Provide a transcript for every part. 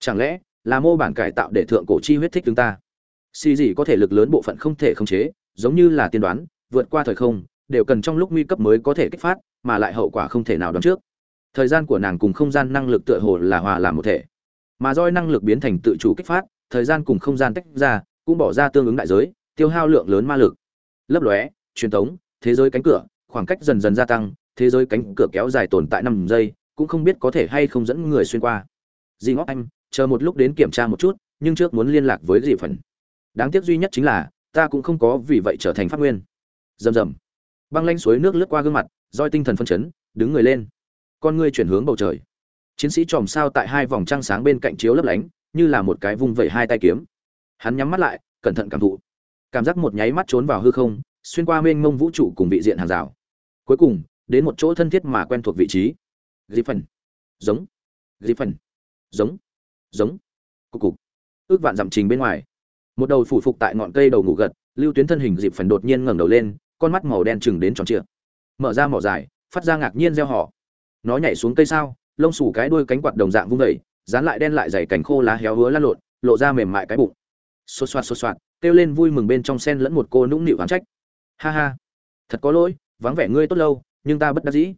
chẳng lẽ là mô bản cải tạo để thượng cổ chi huyết thích chúng ta? Xì gì có thể lực lớn bộ phận không thể khống chế, giống như là tiên đoán, vượt qua thời không, đều cần trong lúc nguy cấp mới có thể kích phát, mà lại hậu quả không thể nào đoán trước. Thời gian của nàng cùng không gian năng lực tựa hồ là hòa làm một thể. Mà roi năng lực biến thành tự chủ kích phát, thời gian cùng không gian tách ra, cũng bỏ ra tương ứng đại giới, tiêu hao lượng lớn ma lực. Lấp lóe, truyền thống thế giới cánh cửa, khoảng cách dần dần gia tăng, thế giới cánh cửa kéo dài tồn tại năm giây, cũng không biết có thể hay không dẫn người xuyên qua. Di ngóc anh chờ một lúc đến kiểm tra một chút, nhưng trước muốn liên lạc với dị phần. Đáng tiếc duy nhất chính là, ta cũng không có vì vậy trở thành pháp nguyên. Rầm rầm. Băng lanh suối nước lướt qua gương mặt, roi tinh thần phân chấn, đứng người lên. Con ngươi chuyển hướng bầu trời. Chiến sĩ chòm sao tại hai vòng trăng sáng bên cạnh chiếu lấp lánh, như là một cái vung vẩy hai tay kiếm. Hắn nhắm mắt lại, cẩn thận cảm thụ. Cảm giác một nháy mắt trốn vào hư không, xuyên qua mênh mông vũ trụ cùng vị diện hàng rào. Cuối cùng, đến một chỗ thân thiết mà quen thuộc vị trí. Dịp phần. Giống. Dịp phần. Giống giống. Cục cục. Ước vạn dặm trình bên ngoài. Một đầu phủ phục tại ngọn cây đầu ngủ gật, lưu tuyến thân hình dịp phần đột nhiên ngẩng đầu lên, con mắt màu đen chừng đến tròn trịa. Mở ra mỏ dài, phát ra ngạc nhiên reo họ nó nhảy xuống cây sao, lông xù cái đuôi cánh quạt đồng dạng vung vẩy dán lại đen lại dày cành khô lá héo hứa lăn lộn, lộ ra mềm mại cái bụng. Xô xoạt xô xoạt, kêu lên vui mừng bên trong sen lẫn một cô nũng nịu oán trách. Ha ha. Thật có lỗi, vắng vẻ ngươi tốt lâu, nhưng ta bất đắc dĩ.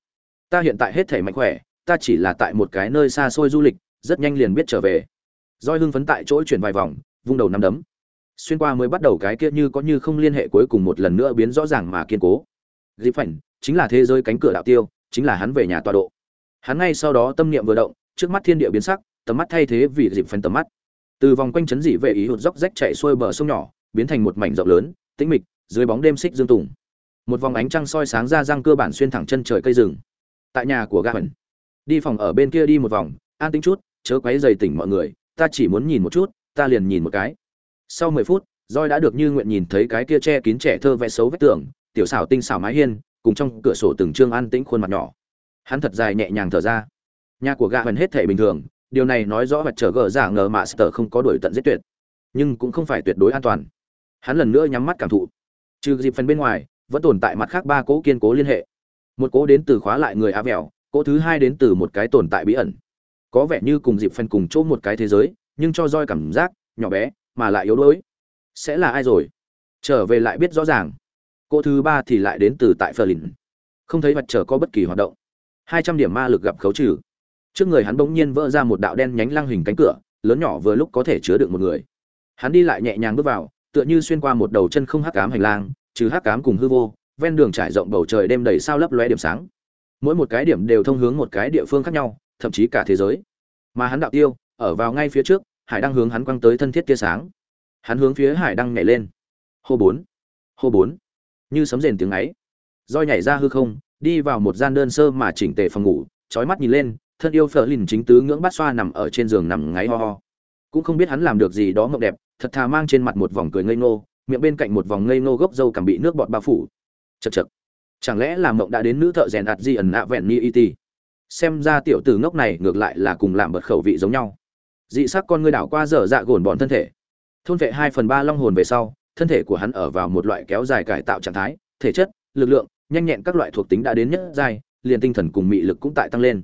Ta hiện tại hết thể mạnh khỏe, ta chỉ là tại một cái nơi xa xôi du lịch rất nhanh liền biết trở về. Roi hưng phấn tại chỗ chuyển vài vòng, vung đầu nắm đấm. Xuyên qua mới bắt đầu cái kia như có như không liên hệ cuối cùng một lần nữa biến rõ ràng mà kiên cố. Dịp phảnh chính là thế giới cánh cửa đạo tiêu, chính là hắn về nhà tọa độ. Hắn ngay sau đó tâm niệm vừa động, trước mắt thiên địa biến sắc, tầm mắt thay thế vì dịp phảnh tầm mắt. Từ vòng quanh chấn dị vệ ý hụt dốc rách chạy xuôi bờ sông nhỏ, biến thành một mảnh rộng lớn, tĩnh mịch, dưới bóng đêm xích dương tùng. Một vòng ánh trăng soi sáng ra răng cơ bản xuyên thẳng chân trời cây rừng. Tại nhà của gavin hẩn đi phòng ở bên kia đi một vòng, an tính chút chớ quấy dày tỉnh mọi người, ta chỉ muốn nhìn một chút, ta liền nhìn một cái. Sau mười phút roi đã được như nguyện nhìn thấy cái kia che kín trẻ thơ vẽ xấu vết tường, tiểu xảo tinh xảo mái hiên, cùng trong cửa sổ từng trương an tĩnh khuôn mặt nhỏ. Hắn thật dài nhẹ nhàng thở ra. Nhà của gạ hần hết thể bình thường, điều này nói rõ vật trở gờ giả ngờ mà sờ không có đuổi tận giết tuyệt. Nhưng cũng không phải tuyệt đối an toàn. Hắn lần nữa nhắm mắt cảm thụ. Trừ dịp phần bên ngoài, vẫn tồn tại mặt khác ba cỗ kiên cố liên hệ. Một cỗ đến từ khóa lại người á vẹo cỗ thứ hai đến từ một cái tồn tại bí ẩn có vẻ như cùng dịp phần cùng chỗ một cái thế giới, nhưng cho roi cảm giác nhỏ bé mà lại yếu đuối. Sẽ là ai rồi? Trở về lại biết rõ ràng. Cô thứ ba thì lại đến từ tại phờ lìn. Không thấy mặt trở có bất kỳ hoạt động. Hai trăm điểm ma lực gặp khấu trừ. Trước người hắn bỗng nhiên vỡ ra một đạo đen nhánh lăng hình cánh cửa, lớn nhỏ vừa lúc có thể chứa được một người. Hắn đi lại nhẹ nhàng bước vào, tựa như xuyên qua một đầu chân không hắc cám hành lang, trừ hắc cám cùng hư vô, ven đường trải rộng bầu trời đêm đầy sao lấp lóe điểm sáng. Mỗi một cái điểm đều thông hướng một cái địa phương khác nhau thậm chí cả thế giới. Mà hắn đạo tiêu, ở vào ngay phía trước, hải đang hướng hắn quăng tới thân thiết tia sáng. Hắn hướng phía hải đăng nhảy lên. Hô bốn hô bốn. Như sấm rền tiếng ấy. Roi nhảy ra hư không, đi vào một gian đơn sơ mà chỉnh tề phòng ngủ trói mắt nhìn lên, thân yêu phở lìn chính tứ ngưỡng bát xoa nằm ở trên giường nằm ngáy ho ho. Cũng không biết hắn làm được gì đó mộng đẹp, thật thà mang trên mặt một vòng cười ngây ngô, miệng bên cạnh một vòng ngây ngô gốc dâu cảm bị nước bọt bao phủ. Chật chật chẳng lẽ là mộng đã đến nữ thợ rèn ạt di ẩn nạ vẹn ni it xem ra tiểu tử ngốc này ngược lại là cùng làm bật khẩu vị giống nhau. Dị sắc con ngươi đảo qua dở dạ gồn bọn thân thể. Thôn vệ hai phần ba long hồn về sau, thân thể của hắn ở vào một loại kéo dài cải tạo trạng thái, thể chất, lực lượng, nhanh nhẹn các loại thuộc tính đã đến nhất giai, liền tinh thần cùng mị lực cũng tại tăng lên.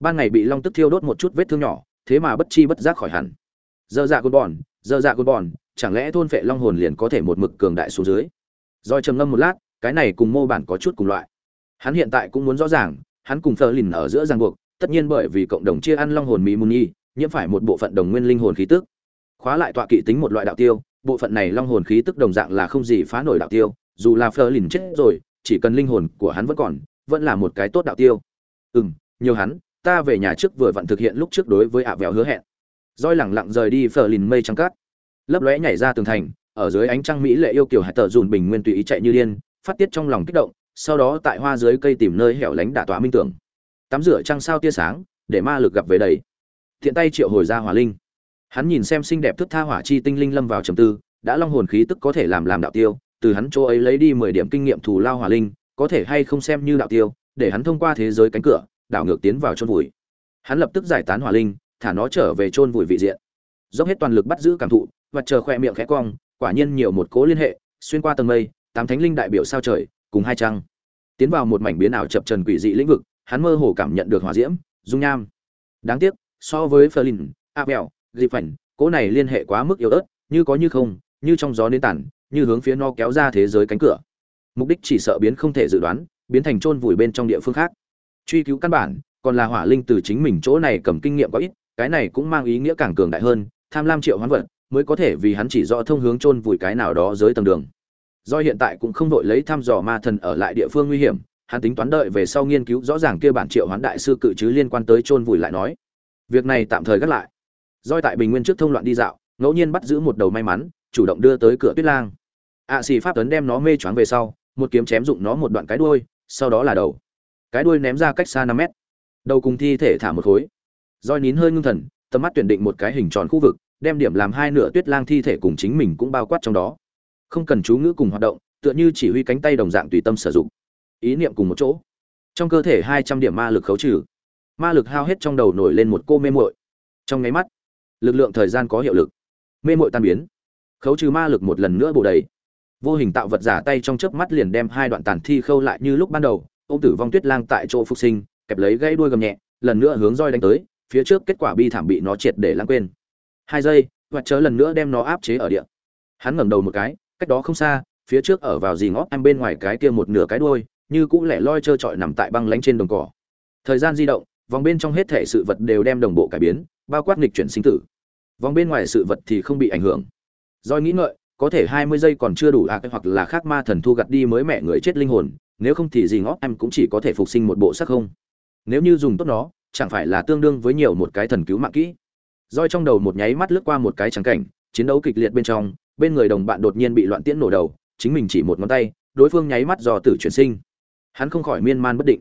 Ban ngày bị long tức thiêu đốt một chút vết thương nhỏ, thế mà bất chi bất giác khỏi hẳn. Dơ dạ côn bòn dơ dạ côn bòn chẳng lẽ thôn phệ long hồn liền có thể một mực cường đại xuống dưới? Rồi trầm ngâm một lát, cái này cùng mô bản có chút cùng loại. Hắn hiện tại cũng muốn rõ ràng hắn cùng Phở lìn ở giữa ràng buộc tất nhiên bởi vì cộng đồng chia ăn long hồn mỹ muni nhiễm phải một bộ phận đồng nguyên linh hồn khí tức. Khóa lại tọa kỵ tính một loại đạo tiêu bộ phận này long hồn khí tức đồng dạng là không gì phá nổi đạo tiêu dù là Phở lìn chết rồi chỉ cần linh hồn của hắn vẫn còn vẫn là một cái tốt đạo tiêu. Ừm, nhiều hắn ta về nhà trước vừa vặn thực hiện lúc trước đối với ạ vẹo hứa hẹn. Rồi lẳng lặng rời đi Phở lìn mây trắng cát. Lấp lóe nhảy ra tường thành ở dưới ánh trăng mỹ lệ yêu kiều hải tờ dùn bình nguyên tùy ý chạy như điên phát tiết trong lòng kích động sau đó tại hoa dưới cây tìm nơi hẻo lánh đả tỏa minh tưởng. Tắm rửa trăng sao tia sáng, để ma lực gặp về đầy. Thiện tay triệu hồi ra hỏa linh. Hắn nhìn xem xinh đẹp thức tha hỏa chi tinh linh lâm vào trầm tư, đã long hồn khí tức có thể làm làm đạo tiêu, từ hắn chỗ ấy lấy đi mười điểm kinh nghiệm thù lao hỏa linh, có thể hay không xem như đạo tiêu, để hắn thông qua thế giới cánh cửa, đảo ngược tiến vào chôn vùi. Hắn lập tức giải tán hỏa linh, thả nó trở về chôn vùi vị diện. Dốc hết toàn lực bắt giữ cảm thụ, và chờ khoe miệng khẽ cong, quả nhiên nhiều một cố liên hệ, xuyên qua tầng mây, tám thánh linh đại biểu sao trời cùng hai trăng. Tiến vào một mảnh biến ảo chập trần quỷ dị lĩnh vực hắn mơ hồ cảm nhận được hỏa diễm dung nham. Đáng tiếc so với Ferlin, Abel, dịp phảnh cỗ này liên hệ quá mức yếu ớt như có như không như trong gió nến tản như hướng phía no kéo ra thế giới cánh cửa. Mục đích chỉ sợ biến không thể dự đoán biến thành chôn vùi bên trong địa phương khác. Truy cứu căn bản còn là hỏa linh từ chính mình chỗ này cầm kinh nghiệm có ít cái này cũng mang ý nghĩa càng cường đại hơn tham lam triệu hoán vật mới có thể vì hắn chỉ rõ thông hướng chôn vùi cái nào đó dưới tầng đường do hiện tại cũng không đội lấy thăm dò ma thần ở lại địa phương nguy hiểm hắn tính toán đợi về sau nghiên cứu rõ ràng kia bản triệu hoán đại sư cự chứ liên quan tới chôn vùi lại nói. Việc này tạm thời gác lại. Doi tại bình nguyên trước thông loạn đi dạo ngẫu nhiên bắt giữ một đầu may mắn chủ động đưa tới cửa tuyết lang. Ạ à, xì pháp tấn đem nó mê choáng về sau một kiếm chém dụng nó một đoạn cái đuôi sau đó là đầu. Cái đuôi ném ra cách xa năm mét. Đầu cùng thi thể thả một khối. Roi nín hơi ngưng thần tầm mắt tuyển định một cái hình tròn khu vực đem điểm làm hai nửa tuyết lang thi thể cùng chính mình cũng bao quát trong đó không cần chú ngữ cùng hoạt động, tựa như chỉ huy cánh tay đồng dạng tùy tâm sử dụng. Ý niệm cùng một chỗ. Trong cơ thể hai trăm điểm ma lực khấu trừ. Ma lực hao hết trong đầu nổi lên một cô mê muội. Trong nháy mắt, lực lượng thời gian có hiệu lực. Mê muội tan biến. Khấu trừ ma lực một lần nữa bổ đầy. Vô hình tạo vật giả tay trong chớp mắt liền đem hai đoạn tàn thi khâu lại như lúc ban đầu ô tử vong tuyết lang tại chỗ phục sinh, kẹp lấy gãy đuôi gầm nhẹ, lần nữa hướng roi đánh tới, phía trước kết quả bi thảm bị nó triệt để lãng quên. Hai giây, và chớ lần nữa đem nó áp chế ở địa. Hắn ngẩng đầu một cái cách đó không xa phía trước ở vào dì ngót em bên ngoài cái kia một nửa cái đuôi như cũng lẻ loi trơ trọi nằm tại băng lánh trên đồng cỏ thời gian di động vòng bên trong hết thể sự vật đều đem đồng bộ cải biến bao quát nghịch chuyển sinh tử vòng bên ngoài sự vật thì không bị ảnh hưởng Doi nghĩ ngợi, có thể 20 giây còn chưa đủ à hoặc là khác ma thần thu gặt đi mới mẹ người chết linh hồn, nếu không thì gì ngót em cũng chỉ có thể phục sinh một bộ xác không. Nếu như dùng tốt nó, chẳng phải là tương đương với nhiều một cái thần cứu mạng kỹ. Doi trong đầu một nháy mắt lướt qua một cái trắng cảnh, chiến đấu kịch liệt bên trong, bên người đồng bạn đột nhiên bị loạn tiễn nổ đầu, chính mình chỉ một ngón tay, đối phương nháy mắt do tử chuyển sinh. Hắn không khỏi miên man bất định.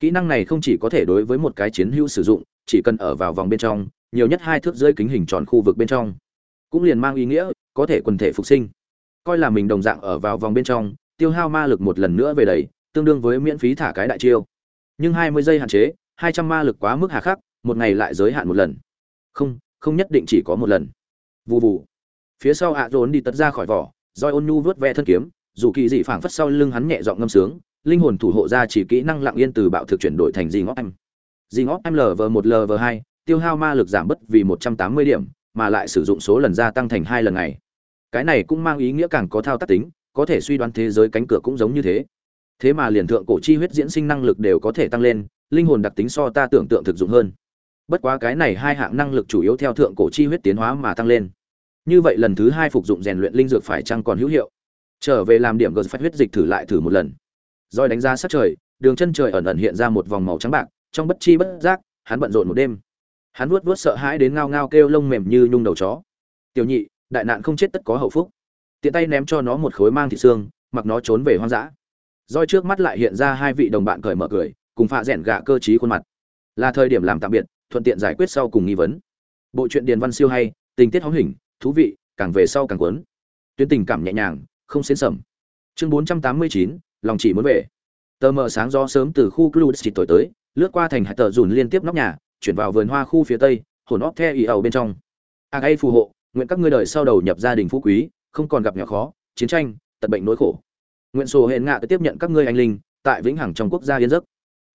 Kỹ năng này không chỉ có thể đối với một cái chiến hữu sử dụng, chỉ cần ở vào vòng bên trong, nhiều nhất hai thước dưới kính hình tròn khu vực bên trong cũng liền mang ý nghĩa có thể quần thể phục sinh. Coi là mình đồng dạng ở vào vòng bên trong tiêu hao ma lực một lần nữa về đầy tương đương với miễn phí thả cái đại chiêu. Nhưng hai mươi giây hạn chế hai trăm ma lực quá mức hà khắc một ngày lại giới hạn một lần. Không không nhất định chỉ có một lần. Vụ vụ phía sau ạ à đi tật ra khỏi vỏ roi ôn nhu vớt ve thân kiếm dù kỳ dị phảng phất sau lưng hắn nhẹ giọng ngâm sướng linh hồn thủ hộ ra chỉ kỹ năng lặng yên từ bạo thực chuyển đổi thành dị ngóc em dị ngóc em lv một lv hai tiêu hao ma lực giảm bớt vì một trăm tám mươi điểm mà lại sử dụng số lần gia tăng thành hai lần này, cái này cũng mang ý nghĩa càng có thao tác tính có thể suy đoán thế giới cánh cửa cũng giống như thế. Thế mà liền thượng cổ chi huyết diễn sinh năng lực đều có thể tăng lên linh hồn đặc tính so ta tưởng tượng thực dụng hơn. Bất quá cái này hai hạng năng lực chủ yếu theo thượng cổ chi huyết tiến hóa mà tăng lên như vậy lần thứ hai phục dụng rèn luyện linh dược phải chăng còn hữu hiệu? Trở về làm điểm gờ phát huyết dịch thử lại thử một lần. Roi đánh ra sát trời, đường chân trời ẩn ẩn hiện ra một vòng màu trắng bạc, trong bất chi bất giác, hắn bận rộn một đêm. Hắn vuốt vuốt sợ hãi đến ngao ngao kêu lông mềm như nhung đầu chó. Tiểu nhị, đại nạn không chết tất có hậu phúc. Tiện tay ném cho nó một khối mang thịt xương, mặc nó trốn về hoang dã. Roi trước mắt lại hiện ra hai vị đồng bạn cởi mở cười, cùng pha rèn gạ cơ trí khuôn mặt. Là thời điểm làm tạm biệt, thuận tiện giải quyết sau cùng nghi vấn. Bộ truyện điền văn siêu hay, tình tiết hóng hình thú vị, càng về sau càng cuốn. Tuyến tình cảm nhẹ nhàng, không xến sầm. Chương bốn trăm tám mươi chín, lòng chỉ muốn về. Tờ mờ sáng gió sớm từ khu club xịt tối tới, lướt qua thành hạt tờ dùn liên tiếp nóc nhà, chuyển vào vườn hoa khu phía tây, hồn óc the ý ẩu bên trong. A gây phù hộ, nguyện các ngươi đời sau đầu nhập gia đình phú quý, không còn gặp nhỏ khó, chiến tranh tật bệnh nỗi khổ. Nguyện sổ hẹn ngạ tiếp nhận các ngươi anh linh, tại vĩnh hằng trong quốc gia yên giấc.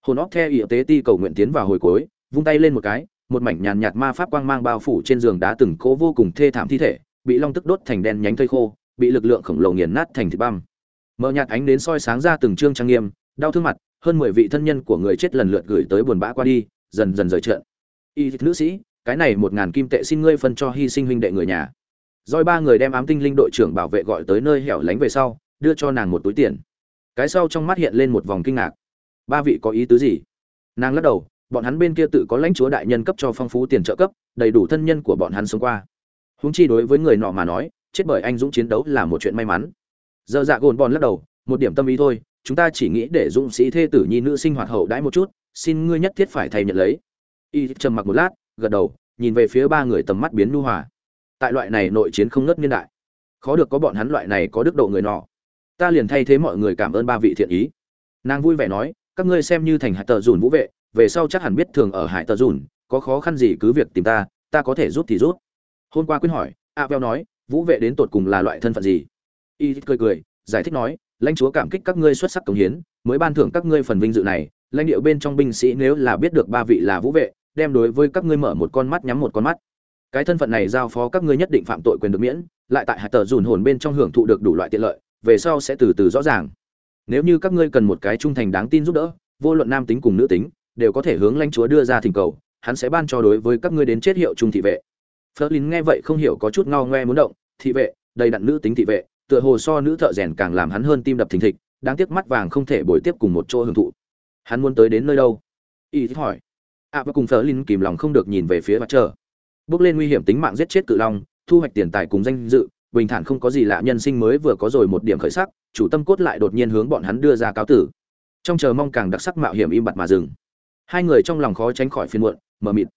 Hồn óc the ý tế ti cầu nguyện tiến vào hồi cuối, vung tay lên một cái một mảnh nhàn nhạt ma pháp quang mang bao phủ trên giường đá từng cố vô cùng thê thảm thi thể, bị long tức đốt thành đen nhánh thây khô, bị lực lượng khổng lồ nghiền nát thành thịt băm. Mở nhạt ánh đến soi sáng ra từng trương trang nghiêm, đau thương mặt, hơn mười vị thân nhân của người chết lần lượt gửi tới buồn bã qua đi, dần dần rời trận. Y nữ sĩ, cái này một ngàn kim tệ xin ngươi phân cho hy sinh huynh đệ người nhà. Rồi ba người đem ám tinh linh đội trưởng bảo vệ gọi tới nơi hẻo lánh về sau, đưa cho nàng một túi tiền. Cái sau trong mắt hiện lên một vòng kinh ngạc. Ba vị có ý tứ gì? Nàng lắc đầu bọn hắn bên kia tự có lãnh chúa đại nhân cấp cho phong phú tiền trợ cấp, đầy đủ thân nhân của bọn hắn sống qua. Húng chi đối với người nọ mà nói, chết bởi anh dũng chiến đấu là một chuyện may mắn. Giờ dạ gồn bòn lắc đầu, một điểm tâm ý thôi, chúng ta chỉ nghĩ để dũng sĩ thê tử nhi nữ sinh hoạt hậu đãi một chút, xin ngươi nhất thiết phải thay nhận lấy. Y trầm mặc một lát, gật đầu, nhìn về phía ba người tầm mắt biến nu hòa. Tại loại này nội chiến không ngớt niên đại, khó được có bọn hắn loại này có đức độ người nọ. Ta liền thay thế mọi người cảm ơn ba vị thiện ý. Nàng vui vẻ nói, các ngươi xem như thành hạt tờ dùn vũ vệ về sau chắc hẳn biết thường ở hải tờ dùn, có khó khăn gì cứ việc tìm ta ta có thể giúp thì giúp. Hôm qua quyết hỏi, a veo nói, vũ vệ đến tột cùng là loại thân phận gì? Y cười cười, giải thích nói, lãnh chúa cảm kích các ngươi xuất sắc công hiến, mới ban thưởng các ngươi phần vinh dự này. Lãnh điệu bên trong binh sĩ nếu là biết được ba vị là vũ vệ, đem đối với các ngươi mở một con mắt nhắm một con mắt. Cái thân phận này giao phó các ngươi nhất định phạm tội quyền được miễn, lại tại hạt tờ dùn hồn bên trong hưởng thụ được đủ loại tiện lợi, về sau sẽ từ từ rõ ràng. Nếu như các ngươi cần một cái trung thành đáng tin giúp đỡ, vô luận nam tính cùng nữ tính đều có thể hướng lãnh chúa đưa ra thỉnh cầu, hắn sẽ ban cho đối với các ngươi đến chết hiệu trung thị vệ. Flerlin nghe vậy không hiểu có chút ngao ngoe muốn động, thị vệ, đầy đặn nữ tính thị vệ, tựa hồ so nữ thợ rèn càng làm hắn hơn tim đập thình thịch, đáng tiếc mắt vàng không thể bồi tiếp cùng một chỗ hưởng thụ. Hắn muốn tới đến nơi đâu? Y thích hỏi. À và cùng Flerlin kìm lòng không được nhìn về phía mặt trời. Bước lên nguy hiểm tính mạng giết chết cự long, thu hoạch tiền tài cùng danh dự, bình thản không có gì lạ nhân sinh mới vừa có rồi một điểm khởi sắc, chủ tâm cốt lại đột nhiên hướng bọn hắn đưa ra cáo tử. Trong chờ mong càng đặc sắc mạo hiểm im bặt mà dừng hai người trong lòng khó tránh khỏi phiền muộn, mờ mịt.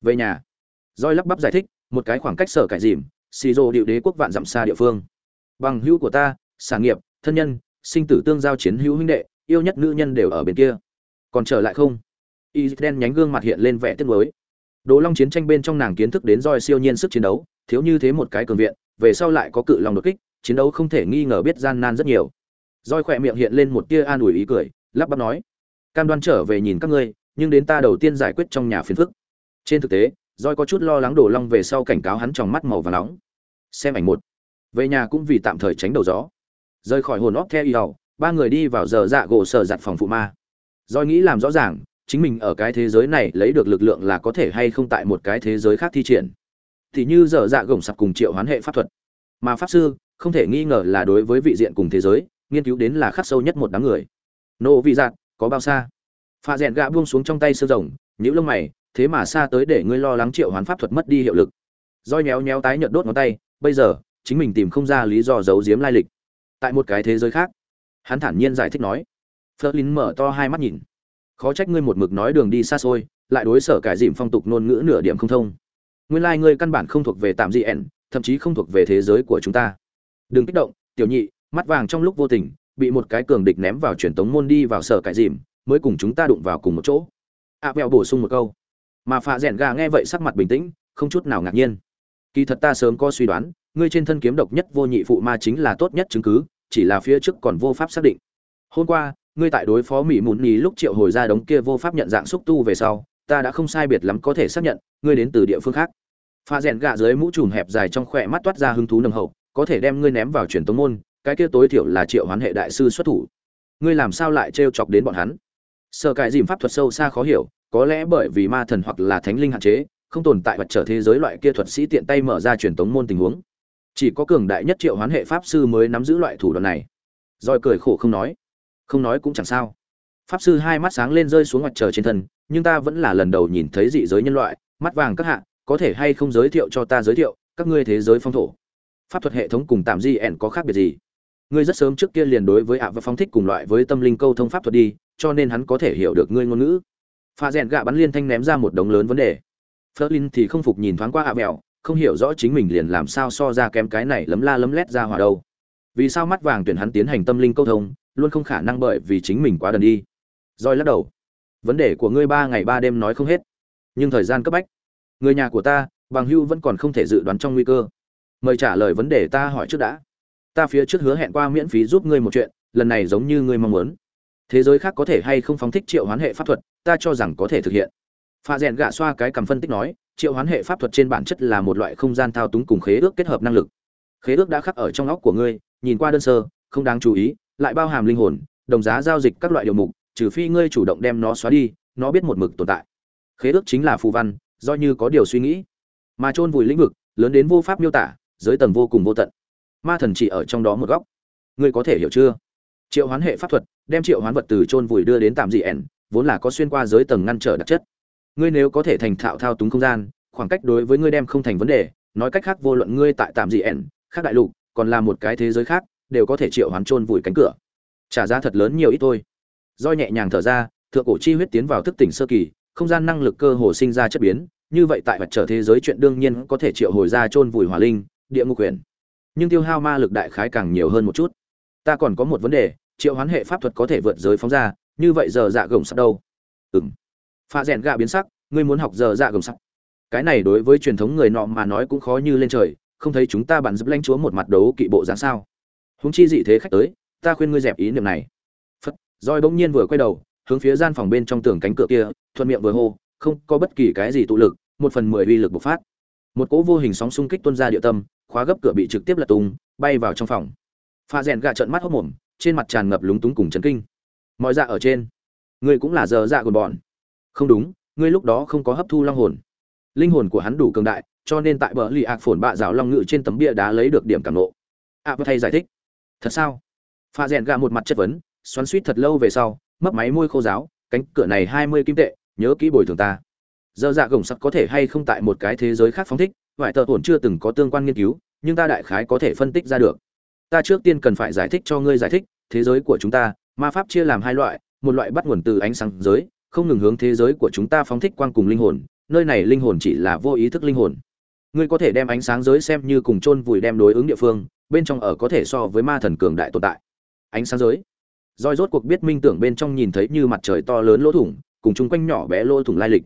Về nhà roi lắp bắp giải thích, một cái khoảng cách sở cải dìm xì rô điệu đế quốc vạn dặm xa địa phương. Bằng hữu của ta, sản nghiệp, thân nhân, sinh tử tương giao chiến hữu huynh đệ, yêu nhất nữ nhân đều ở bên kia. Còn trở lại không? Y đen nhánh gương mặt hiện lên vẻ tiếc nuối. Đồ long chiến tranh bên trong nàng kiến thức đến roi siêu nhiên sức chiến đấu, thiếu như thế một cái cường viện, về sau lại có cự long đột kích, chiến đấu không thể nghi ngờ biết gian nan rất nhiều. Roi khỏe miệng hiện lên một tia an ủi ý cười, lắp bắp nói, cam đoan trở về nhìn các ngươi nhưng đến ta đầu tiên giải quyết trong nhà phiền phức. Trên thực tế roi có chút lo lắng đổ long về sau cảnh cáo hắn trong mắt màu và nóng. Xem ảnh một. Về nhà cũng vì tạm thời tránh đầu gió. Rời khỏi hồn óc theo y hầu ba người đi vào giờ dạ gỗ sở giặt phòng phụ ma. Roi nghĩ làm rõ ràng, chính mình ở cái thế giới này lấy được lực lượng là có thể hay không tại một cái thế giới khác thi triển. Thì như giờ dạ gồng sặc cùng triệu hoán hệ pháp thuật. Mà pháp sư, không thể nghi ngờ là đối với vị diện cùng thế giới, nghiên cứu đến là khắc sâu nhất một đám người. Nộ vị dạng có bao xa? Pha rèn gạ buông xuống trong tay sơ rồng những lông mày, thế mà xa tới để ngươi lo lắng triệu hoán pháp thuật mất đi hiệu lực. Roi nhéo nhéo tái nhợt đốt ngón tay, bây giờ, chính mình tìm không ra lý do giấu giếm lai lịch. Tại một cái thế giới khác, hắn thản nhiên giải thích nói. Flerlin mở to hai mắt nhìn. Khó trách ngươi một mực nói đường đi xa xôi, lại đối sở cải dìm phong tục ngôn ngữ nửa điểm không thông. Nguyên lai ngươi căn bản không thuộc về tạm dị ẻn, thậm chí không thuộc về thế giới của chúng ta. Đừng kích động, tiểu nhị, mắt vàng trong lúc vô tình, bị một cái cường địch ném vào truyền tống môn đi vào sở cải dìm mới cùng chúng ta đụng vào cùng một chỗ. A à, bổ sung một câu. Mà phạ rẽn gà nghe vậy sắc mặt bình tĩnh không chút nào ngạc nhiên. Kỳ thật ta sớm có suy đoán ngươi trên thân kiếm độc nhất vô nhị phụ ma chính là tốt nhất chứng cứ chỉ là phía trước còn vô pháp xác định. Hôm qua ngươi tại đối phó mỹ mụn nhì lúc triệu hồi ra đống kia vô pháp nhận dạng xúc tu về sau ta đã không sai biệt lắm có thể xác nhận ngươi đến từ địa phương khác. Pha rèn gạ dưới mũ trùm hẹp dài trong khỏe mắt toát ra hứng thú nồng hậu có thể đem ngươi ném vào truyền tống môn cái kia tối thiểu là triệu hoán hệ đại sư xuất thủ. Ngươi làm sao lại trêu chọc đến bọn hắn? Sở cải dìm pháp thuật sâu xa khó hiểu, có lẽ bởi vì ma thần hoặc là thánh linh hạn chế, không tồn tại vật trở thế giới loại kia thuật sĩ tiện tay mở ra truyền tống môn tình huống. Chỉ có cường đại nhất triệu hoán hệ pháp sư mới nắm giữ loại thủ đoạn này. Roi cười khổ không nói. Không nói cũng chẳng sao. Pháp sư hai mắt sáng lên rơi xuống mặt trời trên thân, nhưng ta vẫn là lần đầu nhìn thấy dị giới nhân loại, mắt vàng các hạ, có thể hay không giới thiệu cho ta giới thiệu, các ngươi thế giới phong thổ. Pháp thuật hệ thống cùng tạm di ẻn có khác biệt gì? Ngươi rất sớm trước kia liền đối với ạ và phong thích cùng loại với tâm linh câu thông pháp thuật đi cho nên hắn có thể hiểu được ngươi ngôn ngữ. Pha rèn gạ bắn liên thanh ném ra một đống lớn vấn đề. Flerlin thì không phục nhìn thoáng qua ạ mèo không hiểu rõ chính mình liền làm sao so ra kém cái này lấm la lấm lét ra hòa đâu. Vì sao mắt vàng tuyển hắn tiến hành tâm linh câu thông, luôn không khả năng bởi vì chính mình quá đần đi. Roi lắc đầu. Vấn đề của ngươi ba ngày ba đêm nói không hết. Nhưng thời gian cấp bách. Người nhà của ta, bằng hưu vẫn còn không thể dự đoán trong nguy cơ. Mời trả lời vấn đề ta hỏi trước đã. Ta phía trước hứa hẹn qua miễn phí giúp ngươi một chuyện, lần này giống như ngươi mong muốn thế giới khác có thể hay không phóng thích triệu hoán hệ pháp thuật, ta cho rằng có thể thực hiện. Pha rèn gạ xoa cái cầm phân tích nói, triệu hoán hệ pháp thuật trên bản chất là một loại không gian thao túng cùng khế ước kết hợp năng lực. Khế ước đã khắc ở trong óc của ngươi, nhìn qua đơn sơ, không đáng chú ý, lại bao hàm linh hồn, đồng giá giao dịch các loại điều mục, trừ phi ngươi chủ động đem nó xóa đi, nó biết một mực tồn tại. Khế ước chính là phù văn, do như có điều suy nghĩ. Mà chôn vùi lĩnh vực, lớn đến vô pháp miêu tả, giới tầng vô cùng vô tận. Ma thần chỉ ở trong đó một góc. Ngươi có thể hiểu chưa? Triệu hoán hệ pháp thuật, đem triệu hoán vật từ chôn vùi đưa đến tạm dị ẻn, vốn là có xuyên qua giới tầng ngăn trở đặc chất. Ngươi nếu có thể thành thạo thao túng không gian, khoảng cách đối với ngươi đem không thành vấn đề, nói cách khác vô luận ngươi tại tạm dị ẻn, khác đại lục, còn là một cái thế giới khác, đều có thể triệu hoán chôn vùi cánh cửa. Trả giá thật lớn nhiều ít thôi. Do nhẹ nhàng thở ra, thượng cổ chi huyết tiến vào thức tỉnh sơ kỳ, không gian năng lực cơ hồ sinh ra chất biến, như vậy tại vật trở thế giới chuyện đương nhiên có thể triệu hồi ra chôn vùi hỏa linh, địa ngục quyền. Nhưng tiêu hao ma lực đại khái càng nhiều hơn một chút. Ta còn có một vấn đề triệu hoán hệ pháp thuật có thể vượt giới phóng ra, như vậy giờ dạ gồng sắt đâu? Ừng pha rèn gạ biến sắc, ngươi muốn học giờ dạ gồng sắt cái này đối với truyền thống người nọ mà nói cũng khó như lên trời, không thấy chúng ta bản giúp lãnh chúa một mặt đấu kỵ bộ dáng sao? Húng chi dị thế khách tới, ta khuyên ngươi dẹp ý niệm này. Phật roi bỗng nhiên vừa quay đầu, hướng phía gian phòng bên trong tường cánh cửa kia, thuận miệng vừa hô, không có bất kỳ cái gì tụ lực, một phần mười uy lực bộc phát. Một cỗ vô hình sóng xung kích tuôn ra địa tâm, khóa gấp cửa bị trực tiếp lật tung, bay vào trong phòng. Pha rèn gạ trợn mắt hốc mồm trên mặt tràn ngập lúng túng cùng chấn kinh. Mọi dạ ở trên. Ngươi cũng là giờ dạ của bọn. Không đúng ngươi lúc đó không có hấp thu long hồn. Linh hồn của hắn đủ cường đại cho nên tại bờ lì ạc phồn bạ giáo long ngự trên tấm bia đá lấy được điểm cảm nộ ạ à, thay giải thích. Thật sao? Pha rèn gạ một mặt chất vấn xoắn suýt thật lâu về sau mấp máy môi khô giáo cánh cửa này hai mươi kim tệ nhớ kỹ bồi thường ta. Giờ dạ gồng sắt có thể hay không tại một cái thế giới khác phóng thích vải tờ hồn chưa từng có tương quan nghiên cứu nhưng ta đại khái có thể phân tích ra được ta trước tiên cần phải giải thích cho ngươi giải thích, thế giới của chúng ta, ma pháp chia làm hai loại, một loại bắt nguồn từ ánh sáng giới, không ngừng hướng thế giới của chúng ta phóng thích quang cùng linh hồn, nơi này linh hồn chỉ là vô ý thức linh hồn. Ngươi có thể đem ánh sáng giới xem như cùng chôn vùi đem đối ứng địa phương, bên trong ở có thể so với ma thần cường đại tồn tại. Ánh sáng giới. Roi rốt cuộc biết minh tưởng bên trong nhìn thấy như mặt trời to lớn lỗ thủng, cùng chung quanh nhỏ bé lỗ thủng lai lịch.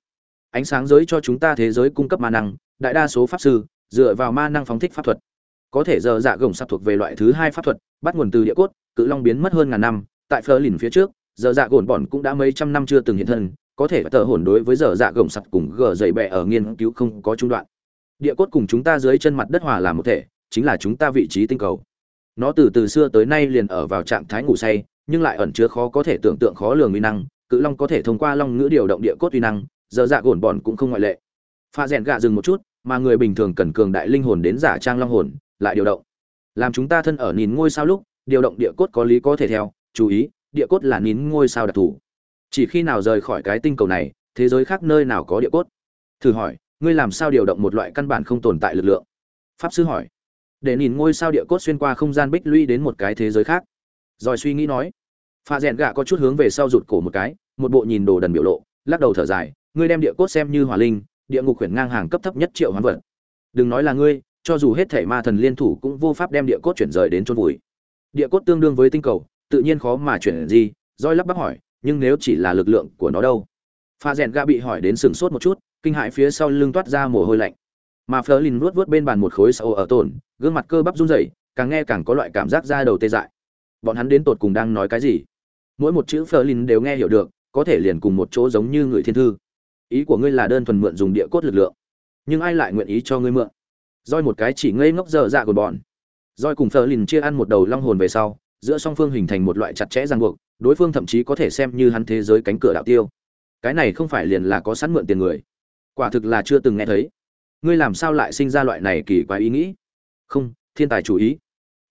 Ánh sáng giới cho chúng ta thế giới cung cấp ma năng, đại đa số pháp sư, dựa vào ma năng phóng thích pháp thuật có thể giờ dạ gồng sắp thuộc về loại thứ hai pháp thuật, bắt nguồn từ địa cốt, cự long biến mất hơn ngàn năm, tại phơ lìn phía trước, giờ dạ gồn bọn cũng đã mấy trăm năm chưa từng hiện thân, có thể tờ hồn đối với giờ dạ gồng sặc cùng gờ dậy bẹ ở nghiên cứu không có trung đoạn. Địa cốt cùng chúng ta dưới chân mặt đất hòa làm một thể, chính là chúng ta vị trí tinh cầu. Nó từ từ xưa tới nay liền ở vào trạng thái ngủ say, nhưng lại ẩn chứa khó có thể tưởng tượng khó lường uy năng, cự long có thể thông qua long ngữ điều động địa cốt uy năng, giờ dạ gồn bọn cũng không ngoại lệ. Pha rèn gạ dừng một chút, mà người bình thường cần cường đại linh hồn đến giả trang long hồn lại điều động. Làm chúng ta thân ở nhìn ngôi sao lúc, điều động địa cốt có lý có thể theo, chú ý, địa cốt là nín ngôi sao đặc thù. Chỉ khi nào rời khỏi cái tinh cầu này, thế giới khác nơi nào có địa cốt? Thử hỏi, ngươi làm sao điều động một loại căn bản không tồn tại lực lượng? Pháp sư hỏi. Để nhìn ngôi sao địa cốt xuyên qua không gian bích lũy đến một cái thế giới khác. Rồi suy nghĩ nói. Pha rèn gạ có chút hướng về sau rụt cổ một cái, một bộ nhìn đồ đần biểu lộ, lắc đầu thở dài, ngươi đem địa cốt xem như hỏa linh, địa ngục khuyển ngang hàng cấp thấp nhất triệu hoán vật. Đừng nói là ngươi cho dù hết thể ma thần liên thủ cũng vô pháp đem địa cốt chuyển rời đến chôn vùi địa cốt tương đương với tinh cầu tự nhiên khó mà chuyển gì Joy lắp bắp hỏi nhưng nếu chỉ là lực lượng của nó đâu pha rèn gã bị hỏi đến sừng sốt một chút kinh hãi phía sau lưng toát ra mồ hôi lạnh mà Flerlin nuốt vuốt bên bàn một khối sâu ở tổn, gương mặt cơ bắp run rẩy, càng nghe càng có loại cảm giác da đầu tê dại. Bọn hắn đến tột cùng đang nói cái gì? Mỗi một chữ Flerlin đều nghe hiểu được, có thể liền cùng một chỗ giống như người thiên thư. Ý của ngươi là đơn thuần mượn dùng địa cốt lực lượng, nhưng ai lại nguyện ý cho ngươi mượn? Roi một cái chỉ ngây ngốc dở dạ của bọn. Roi cùng Flerlin chia ăn một đầu long hồn về sau, giữa song phương hình thành một loại chặt chẽ ràng buộc, đối phương thậm chí có thể xem như hắn thế giới cánh cửa đạo tiêu. Cái này không phải liền là có sẵn mượn tiền người. Quả thực là chưa từng nghe thấy ngươi làm sao lại sinh ra loại này kỳ quái ý nghĩ không thiên tài chủ ý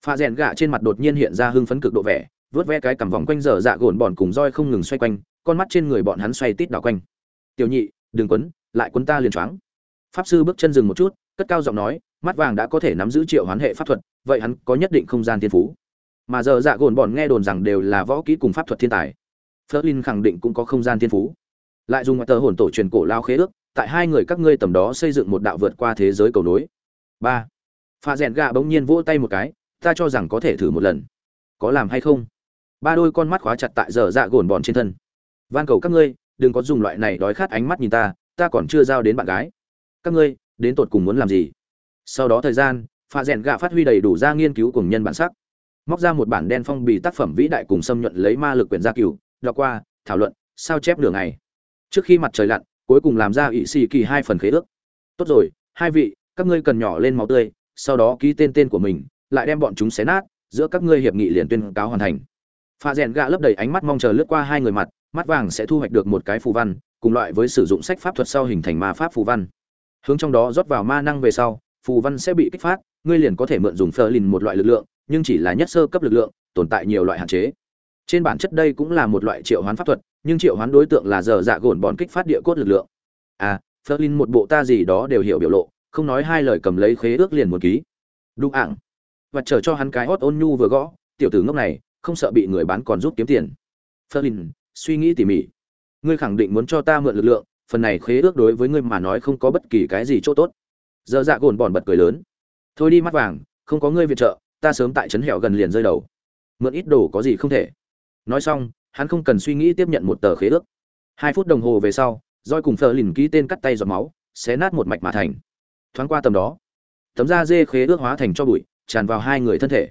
pha rèn gạ trên mặt đột nhiên hiện ra hưng phấn cực độ vẻ vớt ve cái cằm vòng quanh dở dạ gồn bọn cùng roi không ngừng xoay quanh con mắt trên người bọn hắn xoay tít đảo quanh tiểu nhị đừng quấn lại quấn ta liền choáng pháp sư bước chân dừng một chút cất cao giọng nói, mắt vàng đã có thể nắm giữ triệu hoán hệ pháp thuật, vậy hắn có nhất định không gian thiên phú. Mà giờ dạ gồn bọn nghe đồn rằng đều là võ kỹ cùng pháp thuật thiên tài. Flerlin khẳng định cũng có không gian thiên phú. Lại dùng ngoại tờ hồn tổ truyền cổ lao khế ước, tại hai người các ngươi tầm đó xây dựng một đạo vượt qua thế giới cầu nối. Ba. Pha rèn gạ bỗng nhiên vỗ tay một cái, ta cho rằng có thể thử một lần. Có làm hay không? Ba đôi con mắt khóa chặt tại giờ dạ gồn bòn trên thân. Van cầu các ngươi, đừng có dùng loại này đói khát ánh mắt nhìn ta ta còn chưa giao đến bạn gái. Các ngươi đến tột cùng muốn làm gì. Sau đó thời gian pha rèn gạ phát huy đầy đủ ra nghiên cứu cùng nhân bản sắc. Móc ra một bản đen phong bì tác phẩm vĩ đại cùng xâm nhuận lấy ma lực quyển gia cửu, đọc qua, thảo luận, sao chép đường ngày. Trước khi mặt trời lặn, cuối cùng làm ra ỵ xì kỳ hai phần khế ước. Tốt rồi, hai vị, các ngươi cần nhỏ lên máu tươi, sau đó ký tên tên của mình, lại đem bọn chúng xé nát, giữa các ngươi hiệp nghị liền tuyên cáo hoàn thành. Pha rèn gạ lấp đầy ánh mắt mong chờ lướt qua hai người mặt, mắt vàng sẽ thu hoạch được một cái phù văn, cùng loại với sử dụng sách pháp thuật sau hình thành ma pháp phù văn hướng trong đó rót vào ma năng về sau, phù văn sẽ bị kích phát, ngươi liền có thể mượn dùng phờ lìn một loại lực lượng, nhưng chỉ là nhất sơ cấp lực lượng, tồn tại nhiều loại hạn chế. Trên bản chất đây cũng là một loại triệu hoán pháp thuật, nhưng triệu hoán đối tượng là giờ dạ gồn bọn kích phát địa cốt lực lượng. À Flerlin một bộ ta gì đó đều hiểu biểu lộ, không nói hai lời cầm lấy khế ước liền một ký. Đúng ảng và chờ cho hắn cái hót ôn nhu vừa gõ, tiểu tử ngốc này, không sợ bị người bán còn giúp kiếm tiền. Flerlin suy nghĩ tỉ mỉ. Ngươi khẳng định muốn cho ta mượn lực lượng phần này khế ước đối với ngươi mà nói không có bất kỳ cái gì chỗ tốt. Giờ dạ gồn bòn bật cười lớn. Thôi đi mắt vàng, không có ngươi viện trợ, ta sớm tại trấn hẻo gần liền rơi đầu. Mượn ít đồ có gì không thể. Nói xong, hắn không cần suy nghĩ tiếp nhận một tờ khế ước. Hai phút đồng hồ về sau roi cùng phờ lìn ký tên cắt tay giọt máu, xé nát một mạch mà thành. Thoáng qua tầm đó, tấm da dê khế ước hóa thành cho bụi, tràn vào hai người thân thể.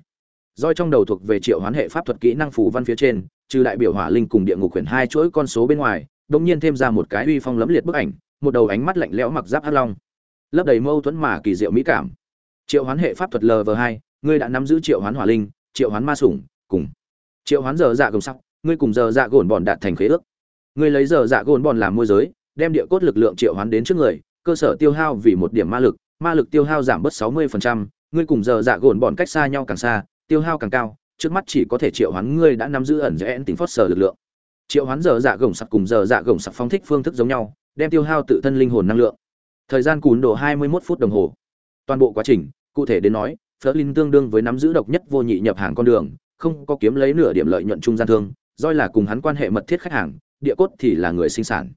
Roi trong đầu thuộc về triệu hoán hệ pháp thuật kỹ năng phủ văn phía trên, trừ đại biểu hỏa linh cùng địa ngục quyển hai chuỗi con số bên ngoài đông nhiên thêm ra một cái uy phong lẫm liệt bức ảnh một đầu ánh mắt lạnh lẽo mặc giáp hắc long. Lấp đầy mâu thuẫn mà kỳ diệu mỹ cảm. Triệu hoán hệ pháp thuật lv hai ngươi đã nắm giữ triệu hoán hỏa linh triệu hoán ma sủng cùng triệu hoán giờ dạ gồng sắc ngươi cùng giờ dạ gồn bọn đạt thành khế ước. Ngươi lấy giờ dạ gồn bọn làm môi giới đem địa cốt lực lượng triệu hoán đến trước người cơ sở tiêu hao vì một điểm ma lực ma lực tiêu hao giảm bớt 60%, ngươi cùng giờ dạ gồn bọn cách xa nhau càng xa tiêu hao càng cao trước mắt chỉ có thể triệu hoán ngươi đã nắm giữ ẩn rẽ tính phót sở lực lượng triệu hoán giờ dạ gồng sặc cùng giờ dạ gồng sặc phong thích phương thức giống nhau, đem tiêu hao tự thân linh hồn năng lượng. Thời gian cùn độ 21 phút đồng hồ. Toàn bộ quá trình, cụ thể đến nói, Flerlin tương đương với nắm giữ độc nhất vô nhị nhập hàng con đường, không có kiếm lấy nửa điểm lợi nhuận trung gian thương Doi là cùng hắn quan hệ mật thiết khách hàng, địa cốt thì là người sinh sản.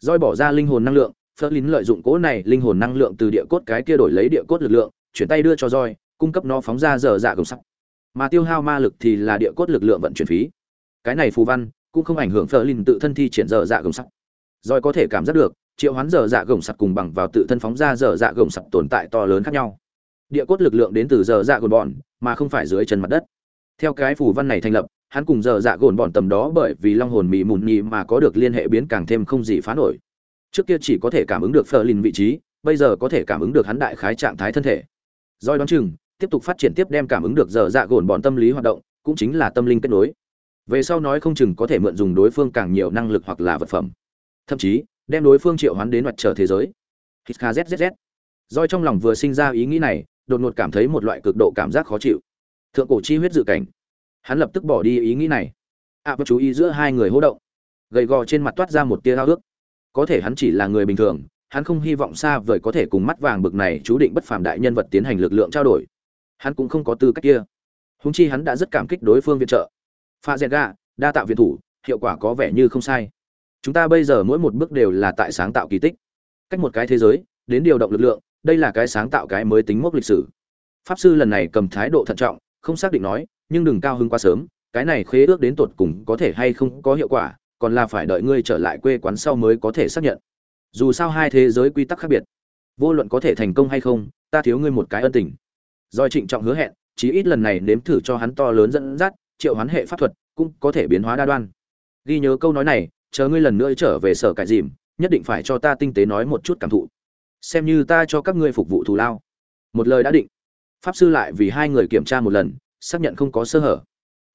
Doi bỏ ra linh hồn năng lượng, Flerlin lợi dụng cố này linh hồn năng lượng từ địa cốt cái kia đổi lấy địa cốt lực lượng, chuyển tay đưa cho Doi cung cấp nó phóng ra giờ dạ gồng sặc. Mà tiêu hao ma lực thì là địa cốt lực lượng vận chuyển phí. Cái này phù văn cũng không ảnh hưởng Flerlin tự thân thi triển giờ dạ gồng sắt. Rồi có thể cảm giác được, triệu hoán giờ dạ gồng sắt cùng bằng vào tự thân phóng ra giờ dạ gồng sắt tồn tại to lớn khác nhau. Địa cốt lực lượng đến từ giờ dạ gồn bọn, mà không phải dưới chân mặt đất. Theo cái phù văn này thành lập, hắn cùng giờ dạ gồn bọn tầm đó bởi vì long hồn mị mùn nhì mà có được liên hệ biến càng thêm không gì phá nổi. Trước kia chỉ có thể cảm ứng được phờ lìn vị trí, bây giờ có thể cảm ứng được hắn đại khái trạng thái thân thể. Rồi đoán chừng, tiếp tục phát triển tiếp đem cảm ứng được giờ dạ gồn bọn tâm lý hoạt động, cũng chính là tâm linh kết nối về sau nói không chừng có thể mượn dùng đối phương càng nhiều năng lực hoặc là vật phẩm. Thậm chí đem đối phương triệu hoán đến mặt trời thế giới. Hít kzzz doi trong lòng vừa sinh ra ý nghĩ này đột ngột cảm thấy một loại cực độ cảm giác khó chịu. Thượng cổ chi huyết dự cảnh. Hắn lập tức bỏ đi ý nghĩ này. Ạ à, và chú ý giữa hai người hỗ động. Gầy gò trên mặt toát ra một tia hao ước có thể hắn chỉ là người bình thường hắn không hy vọng xa vời có thể cùng mắt vàng bực này chú định bất phàm đại nhân vật tiến hành lực lượng trao đổi. Hắn cũng không có tư cách kia. Húng chi hắn đã rất cảm kích đối phương viện trợ pha dẹt gà đa tạo viện thủ, hiệu quả có vẻ như không sai. Chúng ta bây giờ mỗi một bước đều là tại sáng tạo kỳ tích. Cách một cái thế giới, đến điều động lực lượng, đây là cái sáng tạo cái mới tính mốc lịch sử. Pháp sư lần này cầm thái độ thận trọng, không xác định nói, nhưng đừng cao hứng quá sớm, cái này khế ước đến tột cùng có thể hay không có hiệu quả, còn là phải đợi ngươi trở lại quê quán sau mới có thể xác nhận. Dù sao hai thế giới quy tắc khác biệt. Vô luận có thể thành công hay không, ta thiếu ngươi một cái ân tình. Doi trịnh trọng hứa hẹn, chí ít lần này nếm thử cho hắn to lớn dẫn dắt triệu hoán hệ pháp thuật cũng có thể biến hóa đa đoan. Ghi nhớ câu nói này, chờ ngươi lần nữa trở về sở cải dìm, nhất định phải cho ta tinh tế nói một chút cảm thụ. Xem như ta cho các ngươi phục vụ thù lao. Một lời đã định. Pháp sư lại vì hai người kiểm tra một lần, xác nhận không có sơ hở.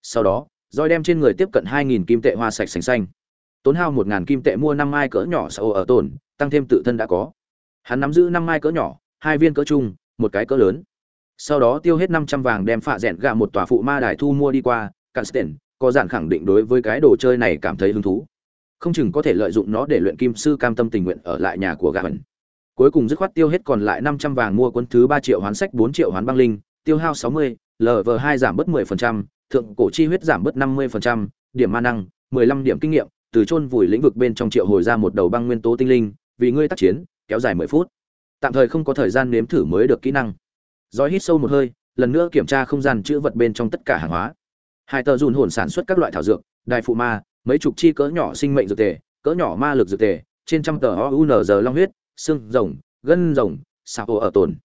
Sau đó, roi đem trên người tiếp cận hai nghìn kim tệ hoa sạch sành xanh. Tốn hao một ngàn kim tệ mua năm mai cỡ nhỏ sau ở tồn, tăng thêm tự thân đã có. Hắn nắm giữ năm mai cỡ nhỏ, hai viên cỡ chung, một cái cỡ lớn sau đó tiêu hết năm trăm vàng đem phạ rẽn gạ một tòa phụ ma đài thu mua đi qua cản có dạn khẳng định đối với cái đồ chơi này cảm thấy hứng thú. Không chừng có thể lợi dụng nó để luyện kim sư cam tâm tình nguyện ở lại nhà của gạ cuối cùng dứt khoát tiêu hết còn lại năm trăm vàng mua quân thứ ba triệu hoán sách, bốn triệu hoán băng linh, tiêu hao sáu mươi lv hai giảm bớt mười phần trăm, thượng cổ chi huyết giảm bớt năm mươi phần trăm, điểm ma năng, mười lăm điểm kinh nghiệm, từ chôn vùi lĩnh vực bên trong triệu hồi ra một đầu băng nguyên tố tinh linh, vì ngươi tác chiến, kéo dài mười phút. Tạm thời không có thời gian nếm thử mới được kỹ năng. Dõi hít sâu một hơi, lần nữa kiểm tra không gian chữ vật bên trong tất cả hàng hóa. Hai tờ dùn hồn sản xuất các loại thảo dược, đài phụ ma, mấy chục chi cỡ nhỏ sinh mệnh dược tề cỡ nhỏ ma lực dược tề trên trăm tờ ounz long huyết, xương rồng, gân rồng sao hồ ở tồn.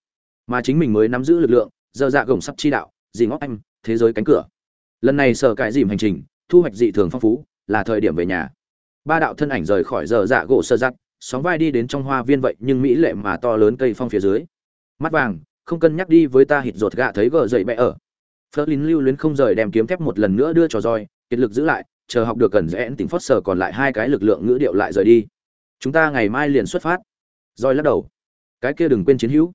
Mà chính mình mới nắm giữ lực lượng giờ dạ gồng sắp chi đạo, dì ngóc anh, thế giới cánh cửa. Lần này sở cải dìm hành trình, thu hoạch dị thường phong phú, là thời điểm về nhà. Ba đạo thân ảnh rời khỏi giờ dạ gỗ sơ giặc sóng vai đi đến trong hoa viên vậy, nhưng mỹ lệ mà to lớn cây phong phía dưới. Mắt vàng không cân nhắc đi với ta hít ruột gạ thấy gờ dậy bẽ ở. Phớt lưu luyến không rời đem kiếm thép một lần nữa đưa cho roi kiệt lực giữ lại, chờ học được cần rẽn tỉnh phớt sờ còn lại hai cái lực lượng ngữ điệu lại rời đi. Chúng ta ngày mai liền xuất phát. Roi lắc đầu. Cái kia đừng quên chiến hữu.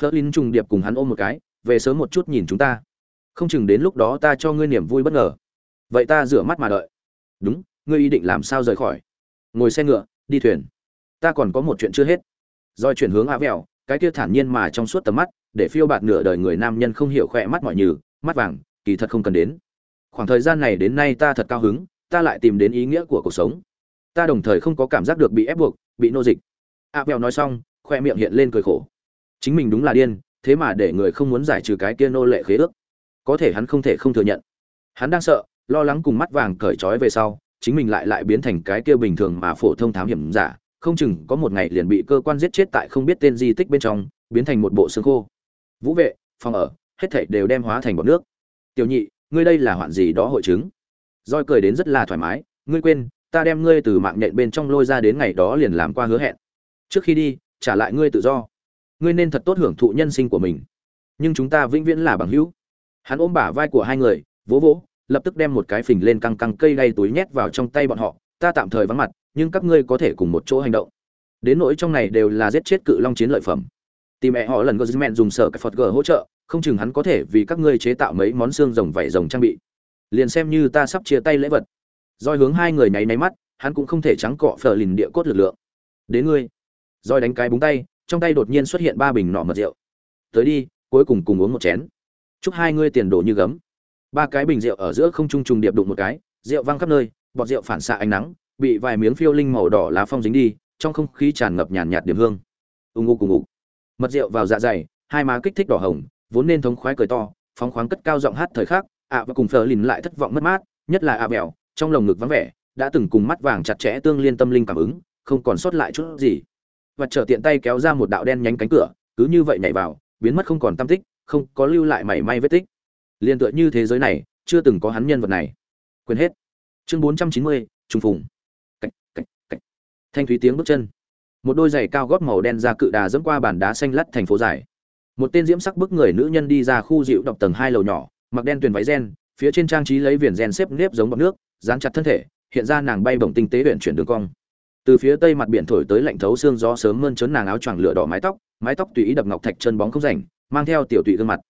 Phớt trùng điệp cùng hắn ôm một cái, về sớm một chút nhìn chúng ta. Không chừng đến lúc đó ta cho ngươi niềm vui bất ngờ. Vậy ta rửa mắt mà đợi. Đúng, ngươi ý định làm sao rời khỏi? Ngồi xe ngựa, đi thuyền. Ta còn có một chuyện chưa hết. Roi chuyển hướng á vẹo, cái kia thản nhiên mà trong suốt tầm mắt để phiêu bạt nửa đời người nam nhân không hiểu khỏe mắt mọi nhừ mắt vàng kỳ thật không cần đến. Khoảng thời gian này đến nay ta thật cao hứng ta lại tìm đến ý nghĩa của cuộc sống. Ta đồng thời không có cảm giác được bị ép buộc bị nô dịch. A à, nói xong khoe miệng hiện lên cười khổ. Chính mình đúng là điên thế mà để người không muốn giải trừ cái kia nô lệ khế ước. Có thể hắn không thể không thừa nhận. Hắn đang sợ lo lắng cùng mắt vàng cởi trói về sau chính mình lại lại biến thành cái kia bình thường mà phổ thông thám hiểm giả. Không chừng có một ngày liền bị cơ quan giết chết tại không biết tên di tích bên trong biến thành một bộ xương khô vũ vệ, phòng ở, hết thảy đều đem hóa thành bọt nước. Tiểu nhị, ngươi đây là hoạn gì đó hội chứng? Roi cười đến rất là thoải mái, ngươi quên, ta đem ngươi từ mạng nhện bên trong lôi ra đến ngày đó liền làm qua hứa hẹn. Trước khi đi, trả lại ngươi tự do. Ngươi nên thật tốt hưởng thụ nhân sinh của mình. Nhưng chúng ta vĩnh viễn là bằng hữu. Hắn ôm bả vai của hai người, vỗ vỗ, lập tức đem một cái phình lên căng căng cây đay túi nhét vào trong tay bọn họ. Ta tạm thời vắng mặt, nhưng các ngươi có thể cùng một chỗ hành động. Đến nỗi trong này đều là giết chết cự long chiến lợi phẩm tìm mẹ họ lần gosman dùng sở cái phật g hỗ trợ, không chừng hắn có thể vì các ngươi chế tạo mấy món xương rồng vảy rồng trang bị. Liền xem như ta sắp chia tay lễ vật. Roi hướng hai người nháy nháy mắt, hắn cũng không thể trắng cọ phở lìn địa cốt lực lượng. Đến ngươi. Roi đánh cái búng tay, trong tay đột nhiên xuất hiện ba bình nọ mật rượu. Tới đi, cuối cùng cùng uống một chén. Chúc hai ngươi tiền đổ như gấm. Ba cái bình rượu ở giữa không trung trùng điệp đụng một cái, rượu văng khắp nơi, bọt rượu phản xạ ánh nắng, bị vài miếng phiêu linh màu đỏ lá phong dính đi, trong không khí tràn ngập nhàn nhạt điểm hương. Ù ngụ cùng ngụ mật rượu vào dạ dày, hai má kích thích đỏ hồng, vốn nên thống khoái cười to, phóng khoáng cất cao giọng hát thời khắc, ạ và cùng phờ lìn lại thất vọng mất mát, nhất là ạ bèo trong lồng ngực vắng vẻ, đã từng cùng mắt vàng chặt chẽ tương liên tâm linh cảm ứng, không còn sót lại chút gì. Và trở tiện tay kéo ra một đạo đen nhánh cánh cửa, cứ như vậy nhảy vào, biến mất không còn tâm tích, không có lưu lại mảy may vết tích. Liên tựa như thế giới này, chưa từng có hắn nhân vật này. Quên hết. Chương bốn trăm chín mươi, trùng phùng. Cạch cạch cạch thanh thúy tiếng bước chân một đôi giày cao gót màu đen ra cự đà dẫm qua bàn đá xanh lắt thành phố dài. Một tên diễm sắc bức người nữ nhân đi ra khu dịu độc tầng hai lầu nhỏ mặc đen tuyền váy gen phía trên trang trí lấy viền gen xếp nếp giống bọc nước dán chặt thân thể hiện ra nàng bay bổng tinh tế huyện chuyển đường cong. Từ phía tây mặt biển thổi tới lạnh thấu xương gió sớm mơn trớn nàng áo choàng lửa đỏ mái tóc mái tóc tùy ý đập ngọc thạch chân bóng không rảnh mang theo tiểu tụy gương mặt.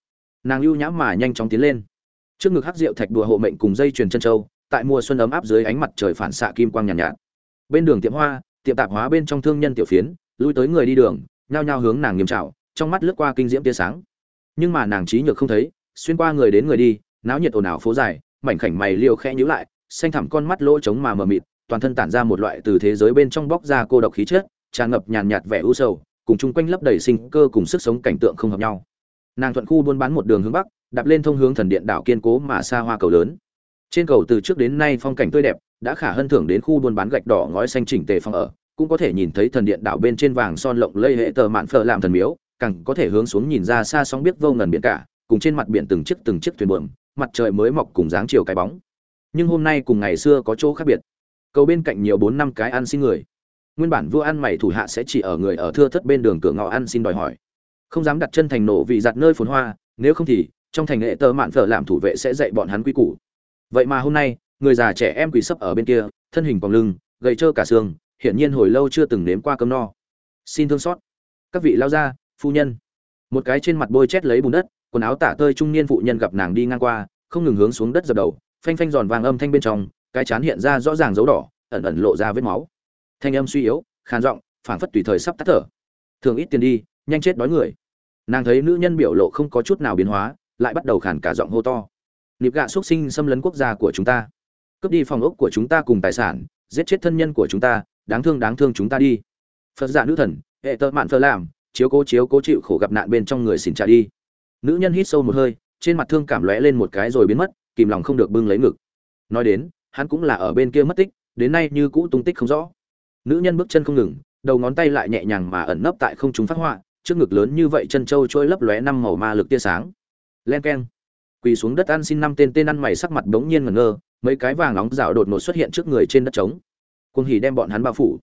Nàng lưu nhãm mà nhanh chóng tiến lên. Trước ngực hắc rượu thạch đùa hộ mệnh cùng dây chuyền chân châu tại mùa xuân ấm áp dưới ánh mặt trời phản xạ kim quang nhàn nhạt, nhạt. Bên đường tiệm hoa tiệm tạp hóa bên trong thương nhân tiểu phiến, lui tới người đi đường, nhao nhao hướng nàng nghiêm trào trong mắt lướt qua kinh diễm tia sáng. Nhưng mà nàng trí nhược không thấy, xuyên qua người đến người đi, náo nhiệt ồn ào phố dài, mảnh khảnh mày liều khẽ nhíu lại, xanh thẳm con mắt lỗ trống mà mờ mịt, toàn thân tản ra một loại từ thế giới bên trong bóc ra cô độc khí chất, tràn ngập nhàn nhạt vẻ u sầu, cùng chung quanh lấp đầy sinh cơ cùng sức sống cảnh tượng không hợp nhau. Nàng thuận khu buôn bán một đường hướng bắc, đạp lên thông hướng thần điện đảo kiên cố mà xa hoa cầu lớn. Trên cầu từ trước đến nay phong cảnh tươi đẹp đã khả hân thưởng đến khu buôn bán gạch đỏ ngói xanh chỉnh tề phòng ở, cũng có thể nhìn thấy thần điện đảo bên trên vàng son lộng lây hệ tờ mạn phở làm thần miếu, càng có thể hướng xuống nhìn ra xa sóng biết vô ngần biển cả, cùng trên mặt biển từng chiếc từng chiếc thuyền buồm, mặt trời mới mọc cùng dáng chiều cái bóng. Nhưng hôm nay cùng ngày xưa có chỗ khác biệt. Cầu bên cạnh nhiều bốn năm cái ăn xin người. Nguyên bản vua ăn mày thủ hạ sẽ chỉ ở người ở thưa thất bên đường cửa ngõ ăn xin đòi hỏi. Không dám đặt chân thành nổ vì giặt nơi phồn hoa, nếu không thì, trong thành hệ tờ mạn phở làm thủ vệ sẽ dạy bọn hắn quy củ. Vậy mà hôm nay người già trẻ em quỳ sấp ở bên kia, thân hình còn lưng, gầy trơ cả xương, hiển nhiên hồi lâu chưa từng nếm qua cơm no. Xin thương xót. Các vị lao gia, phu nhân. Một cái trên mặt bôi chét lấy bùn đất, quần áo tả tơi trung niên phụ nhân gặp nàng đi ngang qua, không ngừng hướng xuống đất dập đầu, phanh phanh giòn vàng âm thanh bên trong, cái chán hiện ra rõ ràng dấu đỏ, ẩn ẩn lộ ra vết máu. Thanh âm suy yếu, khàn giọng, phảng phất tùy thời sắp tắt thở. Thường ít tiền đi, nhanh chết đói người. Nàng thấy nữ nhân biểu lộ không có chút nào biến hóa, lại bắt đầu khàn cả giọng hô to. Nịp gạ xuất sinh xâm lấn quốc gia của chúng ta cướp đi phòng ốc của chúng ta cùng tài sản, giết chết thân nhân của chúng ta, đáng thương đáng thương chúng ta đi. Phật giả nữ thần, hệ tợ mạn phơ làm, chiếu cố chiếu cố chịu khổ gặp nạn bên trong người xỉn trả đi. Nữ nhân hít sâu một hơi, trên mặt thương cảm lóe lên một cái rồi biến mất, kìm lòng không được bưng lấy ngực. Nói đến, hắn cũng là ở bên kia mất tích, đến nay như cũ tung tích không rõ. Nữ nhân bước chân không ngừng, đầu ngón tay lại nhẹ nhàng mà ẩn nấp tại không trung phát họa, trước ngực lớn như vậy chân trâu trôi lấp lóe năm màu ma lực tia sáng. Len keng quỳ xuống đất ăn xin năm tên tên ăn mày sắc mặt bỗng nhiên ngẩn ngơ, mấy cái vàng nóng rạo đột ngột xuất hiện trước người trên đất trống. Cuồng hỉ đem bọn hắn bao phủ.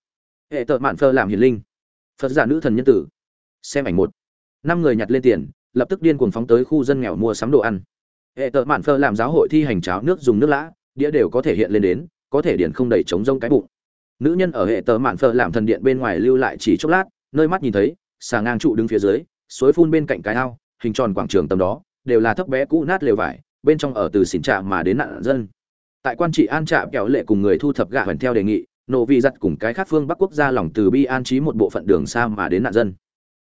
Hệ tợ mạn phơ làm hiền linh. Phật giả nữ thần nhân tử. Xem ảnh một. Năm người nhặt lên tiền, lập tức điên cuồng phóng tới khu dân nghèo mua sắm đồ ăn. Hệ tợ mạn phơ làm giáo hội thi hành cháo nước dùng nước lã, đĩa đều có thể hiện lên đến, có thể điền không đầy trống rông cái bụng. Nữ nhân ở hệ tợ mạn phơ làm thần điện bên ngoài lưu lại chỉ chốc lát, nơi mắt nhìn thấy, xà ngang trụ đứng phía dưới, suối phun bên cạnh cái ao, hình tròn quảng trường tầm đó đều là thấp bé cũ nát lều vải, bên trong ở từ xỉn trạ mà đến nạn dân. Tại quan trị an trạ kẹo lệ cùng người thu thập gạ hẳn theo đề nghị, nổ vị giặt cùng cái khác phương bắc quốc gia lòng từ bi an trí một bộ phận đường xa mà đến nạn dân.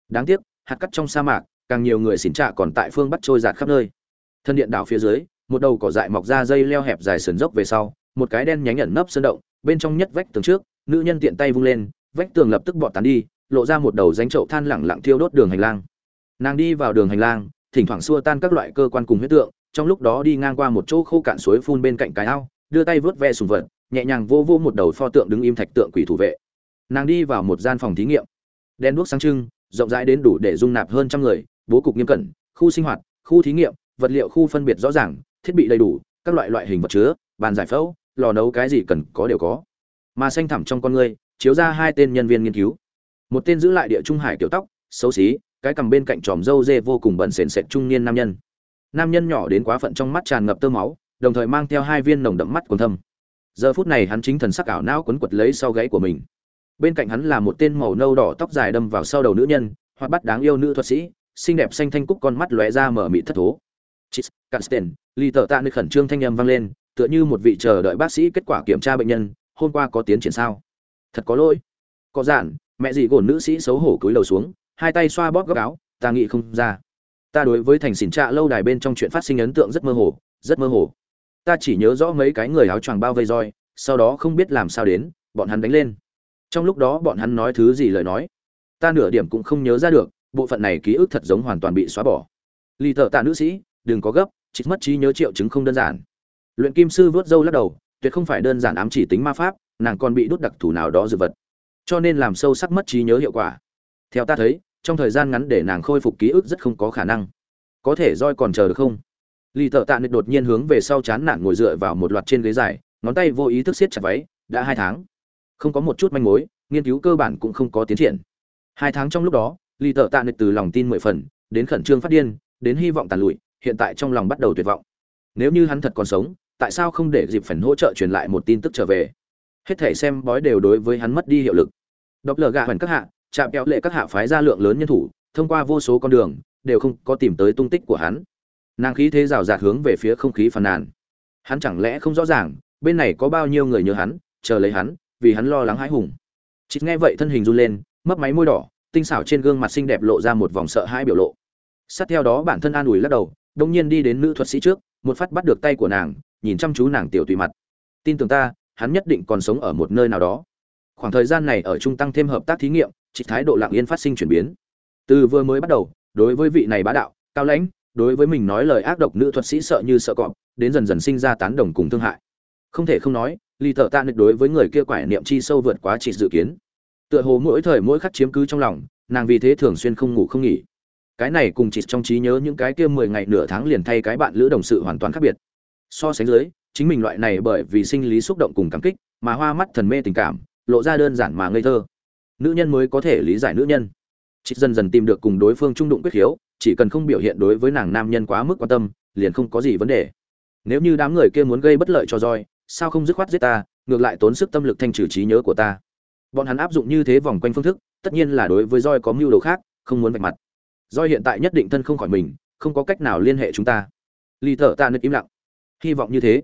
Đáng tiếc, hạt cắt trong sa mạc, càng nhiều người xỉn trạ còn tại phương bắc trôi giạt khắp nơi. Thân điện đảo phía dưới, một đầu cỏ dại mọc ra dây leo hẹp dài sườn dốc về sau, một cái đen nhánh ẩn nấp sơn động, bên trong nhất vách tường trước, nữ nhân tiện tay vung lên, vách tường lập tức bọt tán đi, lộ ra một đầu danh chậu than lẳng lặng thiêu đốt đường hành lang. Nàng đi vào đường hành lang thỉnh thoảng xua tan các loại cơ quan cùng huyết tượng, trong lúc đó đi ngang qua một chỗ khô cạn suối phun bên cạnh cái ao, đưa tay vớt ve sùng vật, nhẹ nhàng vô vô một đầu pho tượng đứng im thạch tượng quỷ thủ vệ. Nàng đi vào một gian phòng thí nghiệm. Đen đuốc sáng trưng, rộng rãi đến đủ để dung nạp hơn trăm người, bố cục nghiêm cẩn, khu sinh hoạt, khu thí nghiệm, vật liệu khu phân biệt rõ ràng, thiết bị đầy đủ, các loại loại hình vật chứa, bàn giải phẫu, lò nấu cái gì cần có đều có. Mà xanh thẳm trong con người, chiếu ra hai tên nhân viên nghiên cứu. Một tên giữ lại địa trung hải kiểu tóc, xấu xí cái cầm bên cạnh tròm râu dê vô cùng bẩn sền sệt trung niên nam nhân. Nam nhân nhỏ đến quá phận trong mắt tràn ngập tơ máu, đồng thời mang theo hai viên nồng đậm mắt còn thâm. Giờ phút này hắn chính thần sắc ảo não quấn quật lấy sau gáy của mình. Bên cạnh hắn là một tên màu nâu đỏ tóc dài đâm vào sau đầu nữ nhân hoặc bắt đáng yêu nữ thuật sĩ, xinh đẹp xanh thanh cúc con mắt lóe ra mở mị thất thố. Chít cansten ly tờ tạ nơi khẩn trương thanh âm vang lên, tựa như một vị chờ đợi bác sĩ kết quả kiểm tra bệnh nhân, hôm qua có tiến triển sao? Thật có lỗi. Có giản mẹ gì gồn nữ sĩ xấu hổ cúi đầu xuống hai tay xoa bóp góc áo, ta nghĩ không ra. Ta đối với thành xỉn trạ lâu đài bên trong chuyện phát sinh ấn tượng rất mơ hồ, rất mơ hồ. Ta chỉ nhớ rõ mấy cái người áo choàng bao vây roi, sau đó không biết làm sao đến, bọn hắn đánh lên. Trong lúc đó bọn hắn nói thứ gì lời nói? Ta nửa điểm cũng không nhớ ra được, bộ phận này ký ức thật giống hoàn toàn bị xóa bỏ. Lì thợ tạ nữ sĩ, đừng có gấp chỉ mất trí nhớ triệu chứng không đơn giản. Luyện kim sư vớt râu lắc đầu, tuyệt không phải đơn giản ám chỉ tính ma pháp, nàng còn bị đốt đặc thù nào đó dư vật. Cho nên làm sâu sắc mất trí nhớ hiệu quả theo ta thấy, trong thời gian ngắn để nàng khôi phục ký ức rất không có khả năng. Có thể roi còn chờ được không? Lì thợ tạ nịch đột nhiên hướng về sau chán nản ngồi dựa vào một loạt trên ghế dài, ngón tay vô ý thức siết chặt váy, đã hai tháng. Không có một chút manh mối, nghiên cứu cơ bản cũng không có tiến triển. Hai tháng trong lúc đó, lì thợ tạ nịch từ lòng tin mười phần, đến khẩn trương phát điên, đến hy vọng tàn lụi, hiện tại trong lòng bắt đầu tuyệt vọng. Nếu như hắn thật còn sống, tại sao không để dịp phần hỗ trợ truyền lại một tin tức trở về? Hết thể xem bói đều đối với hắn mất đi hiệu lực. Đọc lờ gạ hoàn các hạ chạm kéo lệ các hạ phái ra lượng lớn nhân thủ, thông qua vô số con đường, đều không có tìm tới tung tích của hắn. Nàng khí thế rào rạt hướng về phía không khí phàn nàn. Hắn chẳng lẽ không rõ ràng, bên này có bao nhiêu người nhớ hắn, chờ lấy hắn, vì hắn lo lắng hãi hùng. Chị nghe vậy thân hình run lên, mấp máy môi đỏ, tinh xảo trên gương mặt xinh đẹp lộ ra một vòng sợ hãi biểu lộ. Sát theo đó bản thân an ủi lắc đầu đông nhiên đi đến nữ thuật sĩ trước, một phát bắt được tay của nàng, nhìn chăm chú nàng tiểu tùy mặt. Tin tưởng ta, hắn nhất định còn sống ở một nơi nào đó. Khoảng thời gian này ở trung tăng thêm hợp tác thí nghiệm chị thái độ lặng yên phát sinh chuyển biến. Từ vừa mới bắt đầu, đối với vị này bá đạo, cao lãnh, đối với mình nói lời ác độc nữ thuật sĩ sợ như sợ cọp, đến dần dần sinh ra tán đồng cùng thương hại. Không thể không nói ly thợ tạ nịch đối với người kia quải niệm chi sâu vượt quá chị dự kiến. Tựa hồ mỗi thời mỗi khắc chiếm cứ trong lòng, nàng vì thế thường xuyên không ngủ không nghỉ. Cái này cùng chị trong trí nhớ những cái kia mười ngày nửa tháng liền thay cái bạn lữ đồng sự hoàn toàn khác biệt. So sánh dưới, chính mình loại này bởi vì sinh lý xúc động cùng cảm kích, mà hoa mắt thần mê tình cảm, lộ ra đơn giản mà ngây thơ nữ nhân mới có thể lý giải nữ nhân. Chị dần dần tìm được cùng đối phương trung đụng quyết khiếu, chỉ cần không biểu hiện đối với nàng nam nhân quá mức quan tâm, liền không có gì vấn đề. Nếu như đám người kia muốn gây bất lợi cho roi sao không dứt khoát giết ta, ngược lại tốn sức tâm lực thanh trừ trí nhớ của ta. Bọn hắn áp dụng như thế vòng quanh phương thức, tất nhiên là đối với roi có mưu đồ khác, không muốn vạch mặt. Roi hiện tại nhất định thân không khỏi mình, không có cách nào liên hệ chúng ta. Ly thở ta nứt im lặng. Hy vọng như thế.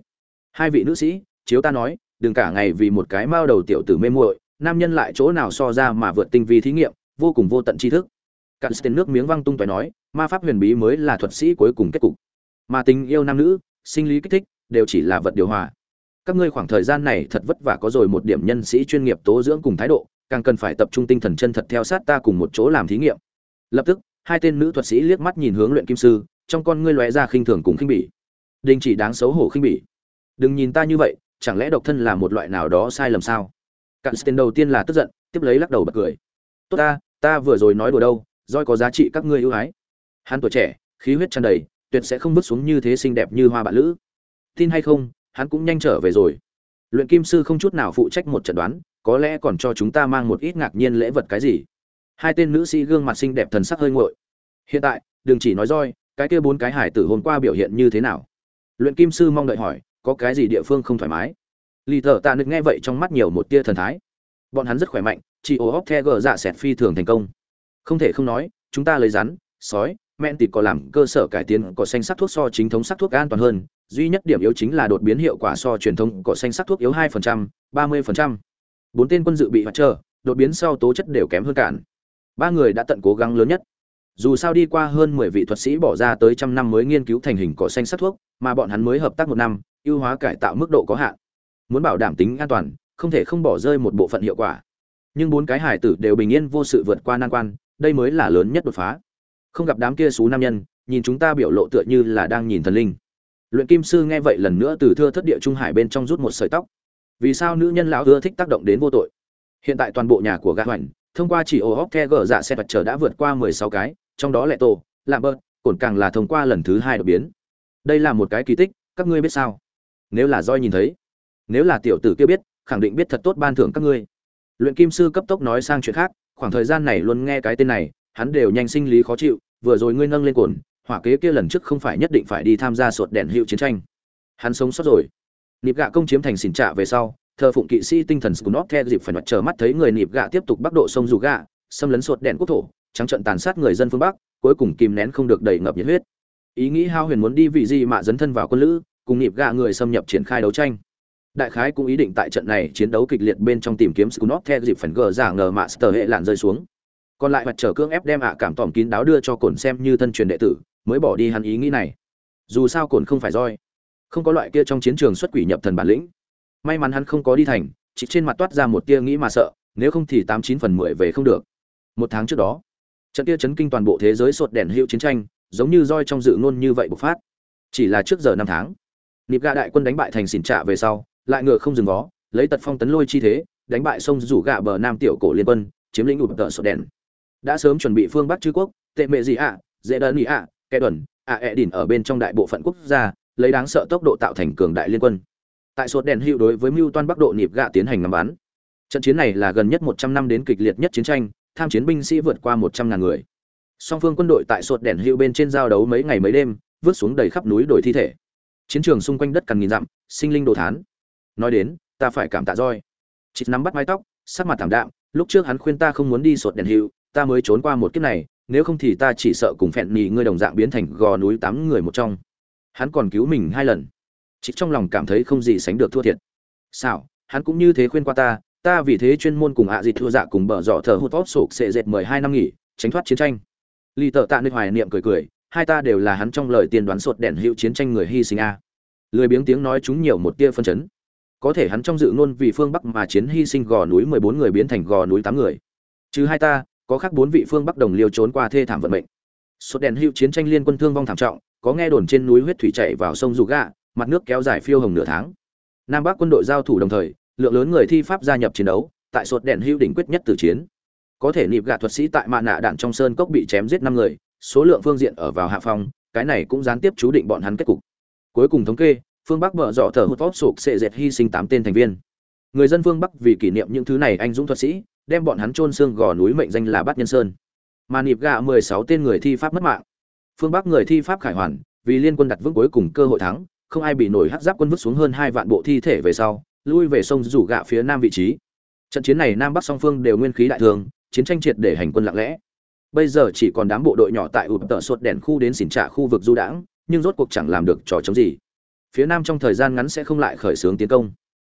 Hai vị nữ sĩ, chiếu ta nói, đừng cả ngày vì một cái mao đầu tiểu tử mê muội nam nhân lại chỗ nào so ra mà vượt tinh vi thí nghiệm, vô cùng vô tận tri thức. Cặn tên nước miếng văng tung tói nói, ma pháp huyền bí mới là thuật sĩ cuối cùng kết cục. Mà tình yêu nam nữ, sinh lý kích thích, đều chỉ là vật điều hòa. Các ngươi khoảng thời gian này thật vất vả có rồi một điểm nhân sĩ chuyên nghiệp tố dưỡng cùng thái độ, càng cần phải tập trung tinh thần chân thật theo sát ta cùng một chỗ làm thí nghiệm. Lập tức, hai tên nữ thuật sĩ liếc mắt nhìn hướng luyện kim sư, trong con ngươi lóe ra khinh thường cùng khinh bỉ. Đình chỉ đáng xấu hổ khinh bỉ. Đừng nhìn ta như vậy, chẳng lẽ độc thân là một loại nào đó sai lầm sao? Cạn tên đầu tiên là tức giận, tiếp lấy lắc đầu bật cười. Tốt ta ta vừa rồi nói đùa đâu, roi có giá trị các ngươi ưu ái. Hắn tuổi trẻ, khí huyết tràn đầy, tuyệt sẽ không bước xuống như thế xinh đẹp như hoa bạn lữ. Tin hay không, hắn cũng nhanh trở về rồi. Luyện kim sư không chút nào phụ trách một trận đoán, có lẽ còn cho chúng ta mang một ít ngạc nhiên lễ vật cái gì. Hai tên nữ sĩ gương mặt xinh đẹp thần sắc hơi nguội. Hiện tại, đừng chỉ nói roi, cái kia bốn cái hải tử hôm qua biểu hiện như thế nào? Luyện kim sư mong đợi hỏi, có cái gì địa phương không thoải mái? Lì thợ tạ nực nghe vậy trong mắt nhiều một tia thần thái. Bọn hắn rất khỏe mạnh chỉ ô hóc the gờ dạ xẹt phi thường thành công. Không thể không nói chúng ta lấy rắn sói men tịt có làm cơ sở cải tiến cỏ xanh sắc thuốc so chính thống sắc thuốc an toàn hơn duy nhất điểm yếu chính là đột biến hiệu quả so truyền thống cỏ xanh sắc thuốc yếu 2%, 30%. bốn tên quân dự bị hoạt trở đột biến sau tố chất đều kém hơn cản ba người đã tận cố gắng lớn nhất. Dù sao đi qua hơn mười vị thuật sĩ bỏ ra tới trăm năm mới nghiên cứu thành hình cỏ xanh sắc thuốc mà bọn hắn mới hợp tác một năm ưu hóa cải tạo mức độ có hạn muốn bảo đảm tính an toàn, không thể không bỏ rơi một bộ phận hiệu quả. Nhưng bốn cái hải tử đều bình yên vô sự vượt qua nan quan, đây mới là lớn nhất đột phá. Không gặp đám kia xú nam nhân, nhìn chúng ta biểu lộ tựa như là đang nhìn thần linh. Luyện kim sư nghe vậy lần nữa từ thưa thất địa trung hải bên trong rút một sợi tóc. Vì sao nữ nhân lão ưa thích tác động đến vô tội? Hiện tại toàn bộ nhà của gã hoành, thông qua chỉ ô hóc the gở dạ xe vật chờ đã vượt qua mười sáu cái, trong đó lệ tổ, lạm bớt cổn càng là thông qua lần thứ hai đột biến. Đây là một cái kỳ tích, các ngươi biết sao? Nếu là roi nhìn thấy nếu là tiểu tử kia biết, khẳng định biết thật tốt ban thưởng các ngươi. Luyện kim sư cấp tốc nói sang chuyện khác, khoảng thời gian này luôn nghe cái tên này, hắn đều nhanh sinh lý khó chịu, vừa rồi ngươi nâng lên cồn, hỏa kế kia lần trước không phải nhất định phải đi tham gia sột đèn hiệu chiến tranh. Hắn sống sót rồi. Nịp gạ công chiếm thành xỉn trạ về sau, thờ phụng kỵ sĩ tinh thần scunop theo dịp phải mặt chờ mắt thấy người nịp gạ tiếp tục bắc độ sông dù gạ, xâm lấn sột đèn quốc thổ, trắng trận tàn sát người dân phương bắc, cuối cùng kìm nén không được đầy ngập nhiệt huyết. Ý nghĩ hao huyền muốn đi vị gì mà dấn thân vào quân lữ, cùng nịp gạ người xâm nhập triển khai đấu tranh đại khái cũng ý định tại trận này chiến đấu kịch liệt bên trong tìm kiếm scunop theo dịp phần gờ giả ngờ mạ sờ hệ lạn rơi xuống. Còn lại mặt trở cương ép đem ạ cảm tỏm kín đáo đưa cho cồn xem như thân truyền đệ tử, mới bỏ đi hắn ý nghĩ này. Dù sao cồn không phải roi. Không có loại kia trong chiến trường xuất quỷ nhập thần bản lĩnh. May mắn hắn không có đi thành, chỉ trên mặt toát ra một tia nghĩ mà sợ, nếu không thì tám chín phần mười về không được. Một tháng trước đó, trận kia chấn kinh toàn bộ thế giới sột đèn hiệu chiến tranh, giống như roi trong dự ngôn như vậy bộc phát. Chỉ là trước giờ năm tháng, nịp gạ đại quân đánh bại thành xỉn trạ về sau lại ngựa không dừng vó, lấy tật phong tấn lôi chi thế, đánh bại sông rủ gạ bờ nam tiểu cổ liên quân, chiếm lĩnh ụp tợ sột đèn. Đã sớm chuẩn bị phương bắc chư quốc, tệ mệ gì ạ, dễ đơn ý ạ, kẻ đuẩn ạ ẹ đỉn ở bên trong đại bộ phận quốc gia, lấy đáng sợ tốc độ tạo thành cường đại liên quân. Tại sột đèn hữu đối với mưu toan bắc độ nịp gạ tiến hành ngắm bắn. Trận chiến này là gần nhất một trăm năm đến kịch liệt nhất chiến tranh, tham chiến binh sĩ vượt qua một trăm ngàn người. Song phương quân đội tại sột đèn hữu bên trên giao đấu mấy ngày mấy đêm, vứt xuống đầy khắp núi đồi thi thể. Chiến trường xung quanh đất cằn nghìn dặm, sinh linh đồ thán nói đến, ta phải cảm tạ roi. Chị nắm bắt mái tóc, sắc mặt thảm đạm, lúc trước hắn khuyên ta không muốn đi sột đèn hiệu, ta mới trốn qua một kiếp này, nếu không thì ta chỉ sợ cùng phẹn nhì ngươi đồng dạng biến thành gò núi tám người một trong. Hắn còn cứu mình hai lần. Chị trong lòng cảm thấy không gì sánh được thua thiệt. Sao hắn cũng như thế khuyên qua ta ta vì thế chuyên môn cùng ạ à dịt thua dạ cùng bở dọ thờ hút vót sổ sệ dệt mười hai năm nghỉ, tránh thoát chiến tranh. Ly tợ tạ nơi hoài niệm cười cười, hai ta đều là hắn trong lời tiên đoán sột đèn hiệu chiến tranh người hy sinh a. Lười biếng tiếng nói chúng nhiều một tia phân chấn có thể hắn trong dự ngôn vì phương bắc mà chiến hy sinh gò núi mười bốn người biến thành gò núi tám người. Chứ hai ta, có khác bốn vị phương bắc đồng liêu trốn qua thê thảm vận mệnh. Sốt đèn hữu chiến tranh liên quân thương vong thảm trọng, có nghe đồn trên núi huyết thủy chảy vào sông dù gạ, mặt nước kéo dài phiêu hồng nửa tháng. Nam bắc quân đội giao thủ đồng thời, lượng lớn người thi pháp gia nhập chiến đấu, tại sốt đèn hữu đỉnh quyết nhất tử chiến. Có thể nịp gạ thuật sĩ tại mạ nạ đạn trong sơn cốc bị chém giết năm người, số lượng phương diện ở vào hạ phong, cái này cũng gián tiếp chú định bọn hắn kết cục. Cuối cùng thống kê phương bắc mở dọ thờ hụt vót sụp sệ dệt hy sinh tám tên thành viên người dân phương bắc vì kỷ niệm những thứ này anh dũng thuật sĩ đem bọn hắn chôn xương gò núi mệnh danh là Bát Nhân Sơn. Mà nịp gạ 16 tên người thi pháp mất mạng. Phương Bắc người thi pháp khải hoàn, vì liên quân đặt vững cuối cùng cơ hội thắng, không ai bị nổi hắc giáp quân vứt xuống hơn hai vạn bộ thi thể về sau, lui về sông rủ gạ phía nam vị trí. Trận chiến này Nam Bắc song phương đều nguyên khí đại thường, chiến tranh triệt để hành quân lặng lẽ. Bây giờ chỉ còn đám bộ đội nhỏ tại ụp tợ sốt đèn khu đến xỉn trạ khu vực du đãng, nhưng rốt cuộc chẳng làm được trò chống gì. Phía nam trong thời gian ngắn sẽ không lại khởi xướng tiến công.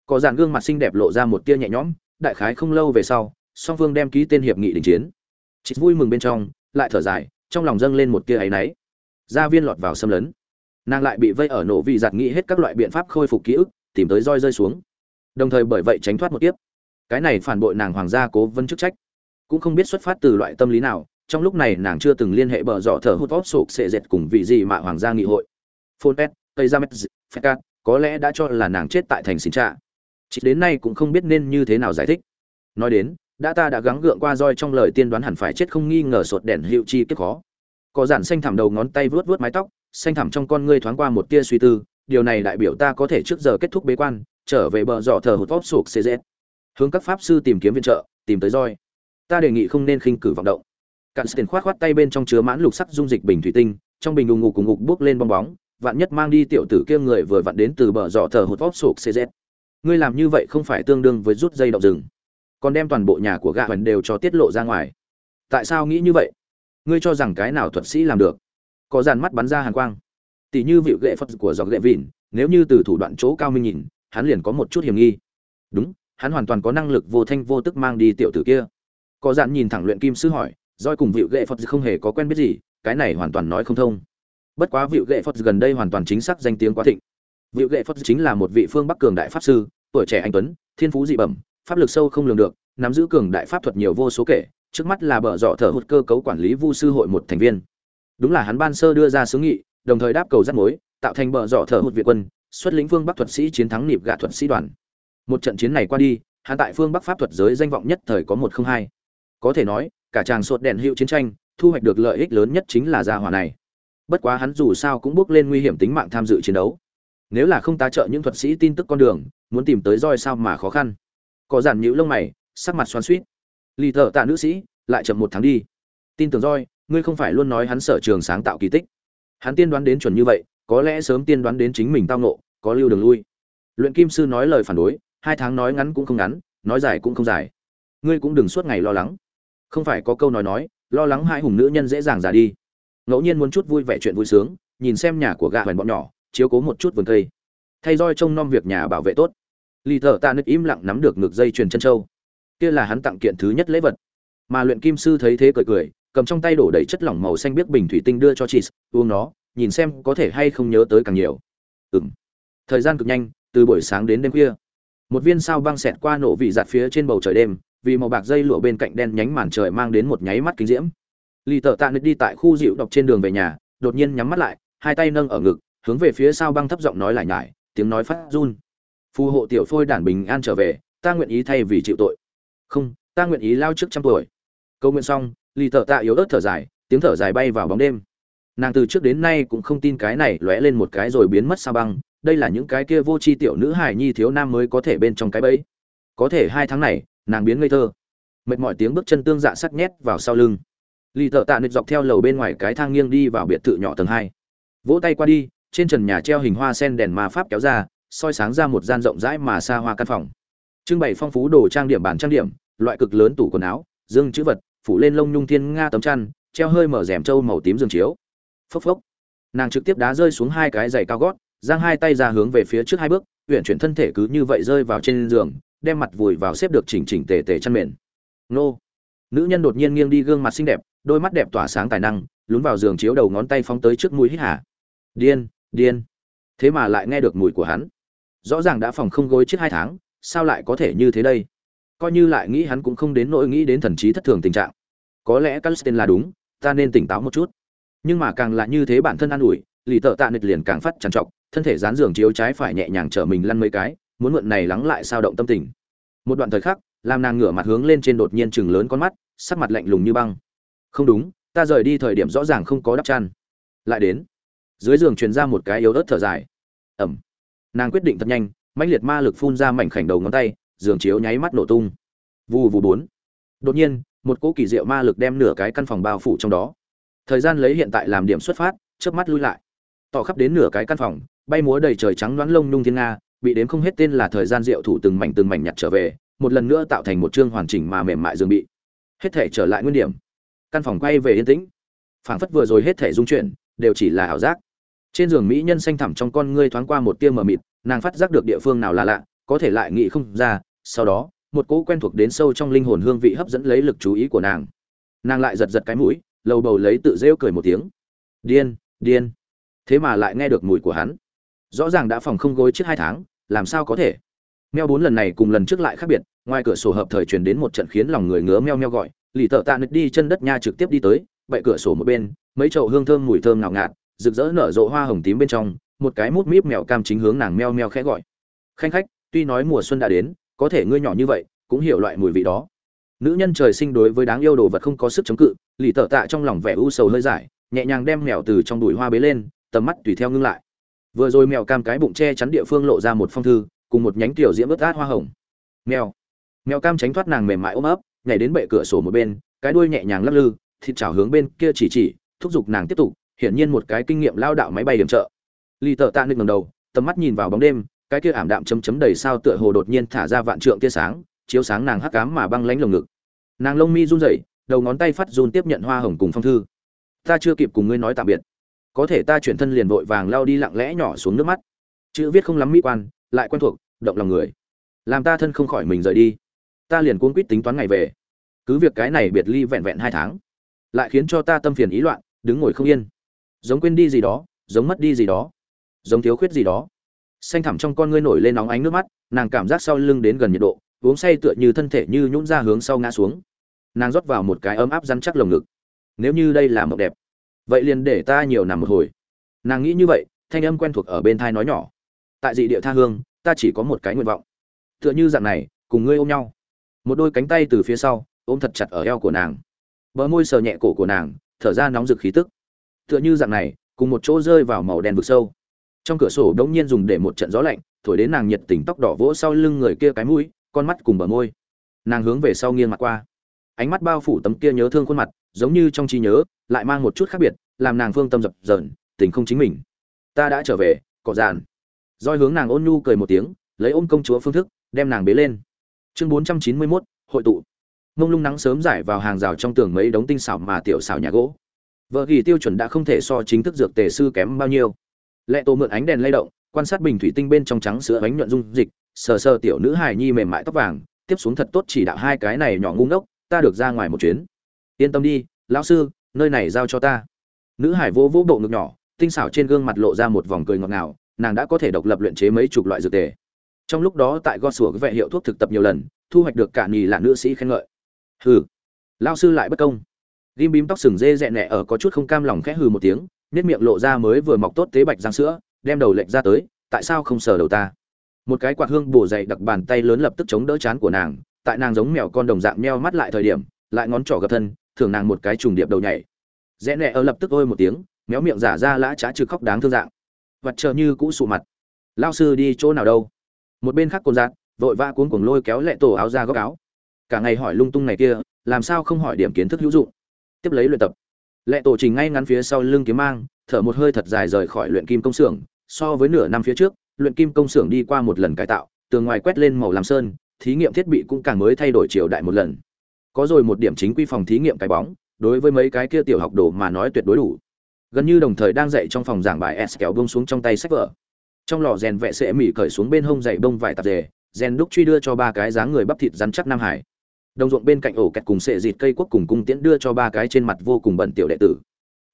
Có dàn gương mặt xinh đẹp lộ ra một tia nhẹ nhõm, đại khái không lâu về sau, song phương đem ký tên hiệp nghị đình chiến. Chị vui mừng bên trong lại thở dài trong lòng dâng lên một tia áy náy. Gia viên lọt vào xâm lấn. Nàng lại bị vây ở nổ vì giặt nghĩ hết các loại biện pháp khôi phục ký ức tìm tới roi rơi xuống. Đồng thời bởi vậy tránh thoát một tiếp cái này phản bội nàng hoàng gia cố vấn chức trách. Cũng không biết xuất phát từ loại tâm lý nào trong lúc này nàng chưa từng liên hệ bờ dọ thở hút vót sụp sệ dệt cùng vị gì mà hoàng gia nghị hội. Phôn pet tây ra met phép có lẽ đã cho là nàng chết tại thành xin trạ. Chị đến nay cũng không biết nên như thế nào giải thích. Nói đến, đã ta đã gắng gượng qua roi trong lời tiên đoán hẳn phải chết không nghi ngờ sột đèn hiệu chi kiếp khó. Có giản xanh thẳm đầu ngón tay vuốt vuốt mái tóc, xanh thẳm trong con ngươi thoáng qua một tia suy tư, điều này đại biểu ta có thể trước giờ kết thúc bế quan, trở về bờ dọ thờ hụt vóp sụp cz hướng các pháp sư tìm kiếm viện trợ, tìm tới roi. Ta đề nghị không nên khinh cử vọng động. Cạn tiền khoát khoát tay bên trong chứa mãn lục sắc dung dịch bình thủy tinh, trong bình ùng ngục cùng ngục bước lên bong bóng vạn nhất mang đi tiểu tử kia người vừa vặn đến từ bờ dọ thờ hụt vót sụp cz ngươi làm như vậy không phải tương đương với rút dây động rừng. Còn đem toàn bộ nhà của gạ hoành đều cho tiết lộ ra ngoài. Tại sao nghĩ như vậy? Ngươi cho rằng cái nào thuật sĩ làm được? Có dàn mắt bắn ra hàn quang. Tỷ như vịu ghệ phật của dọc ghệ vịn, nếu như từ thủ đoạn chỗ cao minh nhìn, hắn liền có một chút hiểm nghi. Đúng, hắn hoàn toàn có năng lực vô thanh vô tức mang đi tiểu tử kia. Có dàn nhìn thẳng luyện kim sư hỏi doi cùng vịu ghệ phật không hề có quen biết gì, cái này hoàn toàn nói không thông bất quá vịu gệ phật gần đây hoàn toàn chính xác danh tiếng quá thịnh. Vịu gệ phật chính là một vị phương bắc cường đại pháp sư, tuổi trẻ anh tuấn, thiên phú dị bẩm, pháp lực sâu không lường được, nắm giữ cường đại pháp thuật nhiều vô số kể, trước mắt là bờ dọ thở hụt cơ cấu quản lý vu sư hội một thành viên. Đúng là hắn ban sơ đưa ra xướng nghị, đồng thời đáp cầu rắt mối, tạo thành bờ dọ thở hụt việt quân, xuất lĩnh phương bắc thuật sĩ chiến thắng nịp gạ thuật sĩ đoàn. Một trận chiến này qua đi, hắn tại phương bắc pháp thuật giới danh vọng nhất thời có một không hai. Có thể nói, cả chàng sột đèn hiệu chiến tranh, thu hoạch được lợi ích lớn nhất chính là gia hỏa này bất quá hắn dù sao cũng bước lên nguy hiểm tính mạng tham dự chiến đấu. Nếu là không tá trợ những thuật sĩ tin tức con đường, muốn tìm tới roi sao mà khó khăn. Có giản nhũ lông mày, sắc mặt xoắn suýt lì thợ tạ nữ sĩ, lại chậm một tháng đi. Tin tưởng roi, ngươi không phải luôn nói hắn sở trường sáng tạo kỳ tích. Hắn tiên đoán đến chuẩn như vậy, có lẽ sớm tiên đoán đến chính mình tao nộ có lưu đường lui. Luyện kim sư nói lời phản đối, hai tháng nói ngắn cũng không ngắn, nói dài cũng không dài. Ngươi cũng đừng suốt ngày lo lắng. Không phải có câu nói nói, lo lắng hai hùng nữ nhân dễ dàng già đi ngẫu nhiên muốn chút vui vẻ chuyện vui sướng, nhìn xem nhà của gà hoành bọn nhỏ, chiếu cố một chút vườn cây. Thay roi trông nom việc nhà bảo vệ tốt. Lì thợ tạ nứt im lặng nắm được ngược dây truyền chân châu kia là hắn tặng kiện thứ nhất lễ vật. Mà luyện kim sư thấy thế cười cười, cầm trong tay đổ đầy chất lỏng màu xanh biếc bình thủy tinh đưa cho chị uống nó, nhìn xem có thể hay không nhớ tới càng nhiều. Ừm. Thời gian cực nhanh, từ buổi sáng đến đêm khuya. Một viên sao băng xẹt qua nổ vị giạt phía trên bầu trời đêm, vì màu bạc dây lụa bên cạnh đen nhánh màn trời mang đến một nháy mắt kinh diễm lì tợ tạ nứt đi tại khu dịu đọc trên đường về nhà, đột nhiên nhắm mắt lại, hai tay nâng ở ngực, hướng về phía sau băng thấp giọng nói lại nhải, tiếng nói phát run. Phù hộ tiểu phôi đản bình an trở về, ta nguyện ý thay vì chịu tội. Không, ta nguyện ý lao trước trăm tuổi. Câu nguyện xong, lì tợ tạ yếu ớt thở dài, tiếng thở dài bay vào bóng đêm. Nàng từ trước đến nay cũng không tin cái này lóe lên một cái rồi biến mất sao băng, đây là những cái kia vô tri tiểu nữ hài nhi thiếu nam mới có thể bên trong cái bẫy. Có thể hai tháng này, nàng biến ngây thơ. Mệt mỏi tiếng bước chân tương dạ sắc nhét vào sau lưng lì thợ tạ nịch dọc theo lầu bên ngoài cái thang nghiêng đi vào biệt thự nhỏ tầng hai. Vỗ tay qua đi, trên trần nhà treo hình hoa sen đèn ma pháp kéo ra, soi sáng ra một gian rộng rãi mà xa hoa căn phòng. Trưng bày phong phú đồ trang điểm bản trang điểm, loại cực lớn tủ quần áo, dương chữ vật, phủ lên lông nhung thiên nga tấm chăn, treo hơi mở rèm trâu màu tím dương chiếu. Phốc phốc. Nàng trực tiếp đá rơi xuống hai cái giày cao gót, giang hai tay ra hướng về phía trước hai bước huyện chuyển thân thể cứ như vậy rơi vào trên giường, đem mặt vùi vào xếp được chỉnh chỉnh tề tề chăn mền. Nô. Nữ nhân đột nhiên nghiêng đi gương mặt xinh đẹp đôi mắt đẹp tỏa sáng tài năng, lún vào giường chiếu đầu ngón tay phóng tới trước mũi hít hà. điên điên. Thế mà lại nghe được mùi của hắn. Rõ ràng đã phòng không gối trước hai tháng, sao lại có thể như thế đây? Coi như lại nghĩ hắn cũng không đến nỗi nghĩ đến thần trí thất thường tình trạng. Có lẽ calstin là đúng, ta nên tỉnh táo một chút. Nhưng mà càng là như thế bản thân an ủi, lì tợ tạ nịch liền càng phát trằn trọc, thân thể dán giường chiếu trái phải nhẹ nhàng trở mình lăn mấy cái, muốn mượn này lắng lại sao động tâm tình. Một đoạn thời khắc, làm nàng ngửa mặt hướng lên trên đột nhiên chừng lớn con mắt, sắc mặt lạnh lùng như băng không đúng, ta rời đi thời điểm rõ ràng không có đắp chăn. Lại đến. Dưới giường truyền ra một cái yếu ớt thở dài. Ẩm. Nàng quyết định thật nhanh, mãnh liệt ma lực phun ra mảnh khảnh đầu ngón tay, giường chiếu nháy mắt nổ tung. Vù vù bốn. Đột nhiên, một cỗ kỳ diệu ma lực đem nửa cái căn phòng bao phủ trong đó. Thời gian lấy hiện tại làm điểm xuất phát, chớp mắt lui lại. Tỏ khắp đến nửa cái căn phòng, bay múa đầy trời trắng đoán lông nhung thiên nga, bị đếm không hết tên là thời gian diệu thủ từng mảnh từng mảnh nhặt trở về, một lần nữa tạo thành một chương hoàn chỉnh mà mềm mại giường bị. Hết thể trở lại nguyên điểm căn phòng quay về yên tĩnh. Phảng phất vừa rồi hết thể dung chuyển, đều chỉ là ảo giác. Trên giường mỹ nhân xanh thẳm trong con ngươi thoáng qua một tia mờ mịt, nàng phát giác được địa phương nào là lạ, có thể lại nghĩ không ra, sau đó, một cỗ quen thuộc đến sâu trong linh hồn hương vị hấp dẫn lấy lực chú ý của nàng. Nàng lại giật giật cái mũi, lầu bầu lấy tự rêu cười một tiếng. Điên điên. Thế mà lại nghe được mùi của hắn. Rõ ràng đã phòng không gối trước hai tháng, làm sao có thể? Meo bốn lần này cùng lần trước lại khác biệt, ngoài cửa sổ hợp thời truyền đến một trận khiến lòng người ngứa meo meo gọi lì thợ tạ nứt đi chân đất nha trực tiếp đi tới, bậy cửa sổ một bên, mấy chậu hương thơm mùi thơm ngào ngạt, rực rỡ nở rộ hoa hồng tím bên trong, một cái mút míp mèo cam chính hướng nàng meo meo khẽ gọi. Khanh khách, tuy nói mùa xuân đã đến, có thể ngươi nhỏ như vậy, cũng hiểu loại mùi vị đó. Nữ nhân trời sinh đối với đáng yêu đồ vật không có sức chống cự, lì tợ tạ trong lòng vẻ u sầu hơi giải nhẹ nhàng đem mèo từ trong đùi hoa bế lên, tầm mắt tùy theo ngưng lại. Vừa rồi mèo cam cái bụng che chắn địa phương lộ ra một phong thư, cùng một nhánh tiểu diễm ướt át hoa hồng. Mèo. Mèo cam tránh thoát nàng mềm mại ôm ấp nhảy đến bệ cửa sổ một bên, cái đuôi nhẹ nhàng lắc lư, thịt chảo hướng bên kia chỉ chỉ, thúc giục nàng tiếp tục, hiển nhiên một cái kinh nghiệm lao đạo máy bay điểm trợ. Lì tợ tạ nực ngầm đầu, tầm mắt nhìn vào bóng đêm, cái kia ảm đạm chấm chấm đầy sao tựa hồ đột nhiên thả ra vạn trượng tia sáng, chiếu sáng nàng hắc cám mà băng lánh lồng ngực. Nàng lông mi run rẩy, đầu ngón tay phát run tiếp nhận hoa hồng cùng phong thư. Ta chưa kịp cùng ngươi nói tạm biệt. Có thể ta chuyển thân liền vội vàng lao đi lặng lẽ nhỏ xuống nước mắt. Chữ viết không lắm mỹ quan, lại quen thuộc, động lòng người. Làm ta thân không khỏi mình rời đi ta liền cuống quýt tính toán ngày về. Cứ việc cái này biệt ly vẹn vẹn hai tháng, lại khiến cho ta tâm phiền ý loạn, đứng ngồi không yên. Giống quên đi gì đó, giống mất đi gì đó, giống thiếu khuyết gì đó. Xanh thẳm trong con ngươi nổi lên nóng ánh nước mắt, nàng cảm giác sau lưng đến gần nhiệt độ, uống say tựa như thân thể như nhũn ra hướng sau ngã xuống. Nàng rót vào một cái ấm áp rắn chắc lồng ngực. Nếu như đây là mộng đẹp, vậy liền để ta nhiều nằm một hồi. Nàng nghĩ như vậy, thanh âm quen thuộc ở bên thai nói nhỏ. Tại dị địa tha hương, ta chỉ có một cái nguyện vọng. Tựa như dạng này, cùng ngươi ôm nhau một đôi cánh tay từ phía sau, ôm thật chặt ở eo của nàng. Bờ môi sờ nhẹ cổ của nàng, thở ra nóng rực khí tức. Tựa như dạng này, cùng một chỗ rơi vào màu đen vực sâu. Trong cửa sổ đống nhiên dùng để một trận gió lạnh, thổi đến nàng nhiệt tình tóc đỏ vỗ sau lưng người kia cái mũi, con mắt cùng bờ môi. Nàng hướng về sau nghiêng mặt qua. Ánh mắt bao phủ tấm kia nhớ thương khuôn mặt, giống như trong trí nhớ, lại mang một chút khác biệt, làm nàng phương tâm dập dờn, tình không chính mình. Ta đã trở về cọ dàn roi hướng nàng ôn nhu cười một tiếng, lấy ôm công chúa phương thức, đem nàng bế lên chương bốn trăm chín mươi 491, hội tụ. Mông lung nắng sớm giải vào hàng rào trong tường mấy đống tinh xảo mà tiểu xảo nhà gỗ. Vợ ghi tiêu chuẩn đã không thể so chính thức dược tề sư kém bao nhiêu. Lệ tổ mượn ánh đèn lay động quan sát bình thủy tinh bên trong trắng sữa bánh nhuận dung dịch sờ sờ tiểu nữ hài nhi mềm mại tóc vàng tiếp xuống thật tốt chỉ đạo hai cái này nhỏ ngu ngốc ta được ra ngoài một chuyến. Yên tâm đi lão sư nơi này giao cho ta. Nữ hải vỗ vỗ bộ ngực nhỏ tinh xảo trên gương mặt lộ ra một vòng cười ngọt ngào nàng đã có thể độc lập luyện chế mấy chục loại dược tề trong lúc đó tại go sủa vệ hiệu thuốc thực tập nhiều lần, thu hoạch được cả nhì là nữ sĩ khen ngợi. Hừ. Lao sư lại bất công. Ghim bím tóc sừng dê dẹ nẹ ở có chút không cam lòng khẽ hừ một tiếng nếp miệng lộ ra mới vừa mọc tốt tế bạch răng sữa, đem đầu lệnh ra tới, tại sao không sờ đầu ta? Một cái quạt hương bổ dày đặc bàn tay lớn lập tức chống đỡ chán của nàng, tại nàng giống mèo con đồng dạng meo mắt lại thời điểm, lại ngón trỏ gập thân thường nàng một cái trùng điệp đầu nhảy. Rẽ nẹ ở lập tức ôi một tiếng, méo miệng giả ra lã trá trừ khóc đáng thương dạng. Vặt chờ như cũ sụ mặt. Lao sư đi chỗ nào đâu? Một bên khác cồn giạt, vội vã cuốn cuồng lôi kéo lệ tổ áo ra góc áo. Cả ngày hỏi lung tung này kia, làm sao không hỏi điểm kiến thức hữu dụng? Tiếp lấy luyện tập. Lệ tổ trình ngay ngắn phía sau lưng kiếm mang, thở một hơi thật dài rời khỏi luyện kim công xưởng, so với nửa năm phía trước, luyện kim công xưởng đi qua một lần cải tạo, tường ngoài quét lên màu làm sơn, thí nghiệm thiết bị cũng càng mới thay đổi triều đại một lần. Có rồi một điểm chính quy phòng thí nghiệm cái bóng, đối với mấy cái kia tiểu học đồ mà nói tuyệt đối đủ. Gần như đồng thời đang dạy trong phòng giảng bài s kéo bông xuống trong tay sách vở trong lò rèn vệ sệ mỉ cởi xuống bên hông dạy bông vải tạp dề, rèn đúc truy đưa cho ba cái dáng người bắp thịt rắn chắc nam hải. Đồng ruộng bên cạnh ổ kẹt cùng sệ dịt cây quốc cùng cung tiễn đưa cho ba cái trên mặt vô cùng bẩn tiểu đệ tử.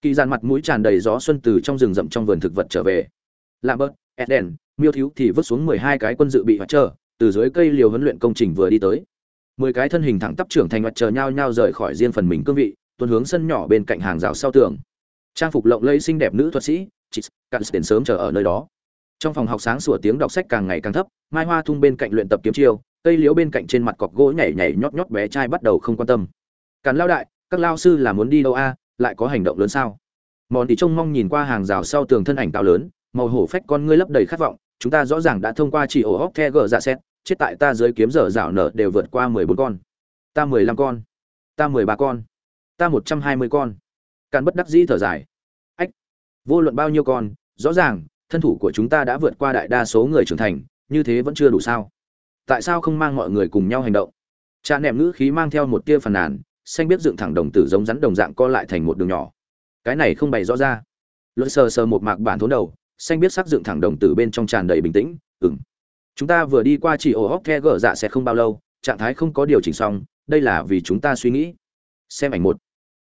Kỳ gian mặt mũi tràn đầy gió xuân từ trong rừng rậm trong vườn thực vật trở về. Làm bớt eden, miêu thiếu thì vứt xuống mười hai cái quân dự bị hoạt chờ từ dưới cây liều huấn luyện công trình vừa đi tới. Mười cái thân hình thẳng tắp trưởng thành hoạt trờ nhau nhau rời khỏi riêng phần mình cương vị tuần hướng sân nhỏ bên cạnh hàng rào sau tường. Trang phục lộng lẫy xinh đẹp nữ thuật sĩ chị cặn đến sớm chờ ở nơi đó trong phòng học sáng sủa tiếng đọc sách càng ngày càng thấp, mai hoa thung bên cạnh luyện tập kiếm chiêu, cây liễu bên cạnh trên mặt cọc gỗ nhảy nhảy nhót nhót bé trai bắt đầu không quan tâm. Càn lao đại, các lao sư là muốn đi đâu a? Lại có hành động lớn sao? Mòn thì trông mong nhìn qua hàng rào sau tường thân ảnh cao lớn, màu hổ phách con ngươi lấp đầy khát vọng, chúng ta rõ ràng đã thông qua chỉ ổ hóc the gờ dạ xét, chết tại ta dưới kiếm giờ rảo nở đều vượt qua mười bốn con. Ta mười lăm con. Ta mười ba con. Ta một trăm hai mươi con. Càn bất đắc dĩ thở dài. Ách, vô luận bao nhiêu con, rõ ràng thân thủ của chúng ta đã vượt qua đại đa số người trưởng thành, như thế vẫn chưa đủ sao? Tại sao không mang mọi người cùng nhau hành động? Cha nệm ngữ khí mang theo một tia phàn nàn, xanh biết dựng thẳng đồng tử giống rắn đồng dạng co lại thành một đường nhỏ. Cái này không bày rõ ra. Luận sờ sờ một mạc bản thốn đầu, xanh biết sắc dựng thẳng đồng tử bên trong tràn đầy bình tĩnh ừng chúng ta vừa đi qua chỉ ổ hóc the gở dạ sẽ không bao lâu, trạng thái không có điều chỉnh xong, đây là vì chúng ta suy nghĩ. Xem ảnh một.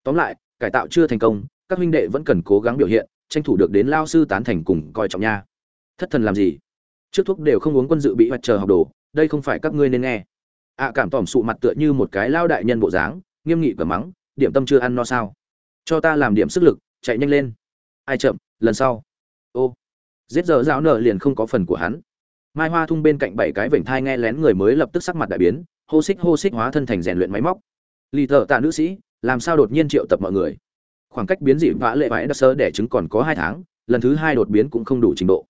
Tóm lại, cải tạo chưa thành công, các huynh đệ vẫn cần cố gắng biểu hiện tranh thủ được đến lao sư tán thành cùng coi trọng nha. Thất thần làm gì? Trước thuốc đều không uống quân dự bị hoạch chờ học đồ, đây không phải các ngươi nên nghe. Ạ cảm tỏm sụ mặt tựa như một cái lao đại nhân bộ dáng, nghiêm nghị và mắng, điểm tâm chưa ăn no sao? Cho ta làm điểm sức lực, chạy nhanh lên. Ai chậm, lần sau. Ô. Giết giờ giáo nợ liền không có phần của hắn. Mai hoa thung bên cạnh bảy cái vểnh thai nghe lén người mới lập tức sắc mặt đại biến, hô xích hô xích hóa thân thành rèn luyện máy móc. Lì thợ tạ nữ sĩ, làm sao đột nhiên triệu tập mọi người? Khoảng cách biến dị vã lệ vãi đất sơ để trứng còn có hai tháng, lần thứ hai đột biến cũng không đủ trình độ.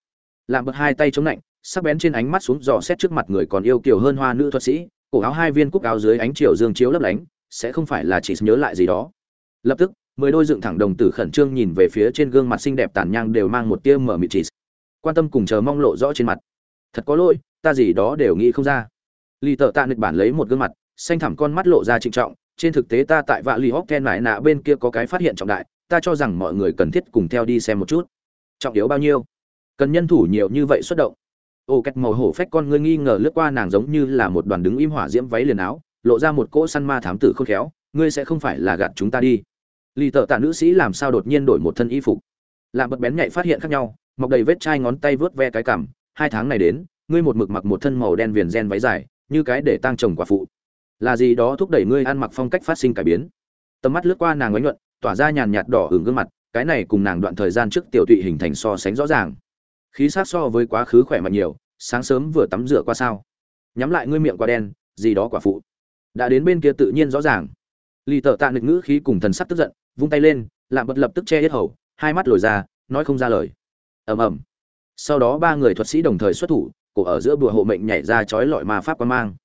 Làm bật hai tay chống lạnh, sắc bén trên ánh mắt xuống dò xét trước mặt người còn yêu kiều hơn hoa nữ thuật sĩ, cổ áo hai viên cúc áo dưới ánh chiều dương chiếu lấp lánh, sẽ không phải là chỉ nhớ lại gì đó. Lập tức, mười đôi dựng thẳng đồng tử khẩn trương nhìn về phía trên gương mặt xinh đẹp tàn nhang đều mang một tia mở mịt chỉ. Quan tâm cùng chờ mong lộ rõ trên mặt. Thật có lỗi, ta gì đó đều nghĩ không ra. Lì tợ tạ nịch bản lấy một gương mặt, xanh thẳm con mắt lộ ra trịnh trọng trên thực tế ta tại vạ lì hóc then mãi nạ bên kia có cái phát hiện trọng đại, ta cho rằng mọi người cần thiết cùng theo đi xem một chút. Trọng yếu bao nhiêu? Cần nhân thủ nhiều như vậy xuất động. Ô cách màu hổ phách con ngươi nghi ngờ lướt qua nàng giống như là một đoàn đứng im hỏa diễm váy liền áo, lộ ra một cỗ săn ma thám tử khôn khéo, ngươi sẽ không phải là gạt chúng ta đi. Lì tợ tạ nữ sĩ làm sao đột nhiên đổi một thân y phục? Làm bật bén nhạy phát hiện khác nhau, mọc đầy vết chai ngón tay vớt ve cái cằm, hai tháng này đến, ngươi một mực mặc một thân màu đen viền gen váy dài, như cái để tang chồng quả phụ là gì đó thúc đẩy ngươi ăn mặc phong cách phát sinh cải biến. Tầm mắt lướt qua nàng oánh nhuận, tỏa ra nhàn nhạt đỏ hưởng gương mặt, cái này cùng nàng đoạn thời gian trước tiểu tụy hình thành so sánh rõ ràng. Khí sát so với quá khứ khỏe mạnh nhiều, sáng sớm vừa tắm rửa qua sao. Nhắm lại ngươi miệng quá đen, gì đó quả phụ. Đã đến bên kia tự nhiên rõ ràng. Lì tợ tạ nực ngữ khí cùng thần sắc tức giận, vung tay lên, lạm bật lập tức che hết hầu, hai mắt lồi ra, nói không ra lời. Ầm ầm. Sau đó ba người thuật sĩ đồng thời xuất thủ, cổ ở giữa bùa hộ mệnh nhảy ra chói lọi ma pháp quan mang.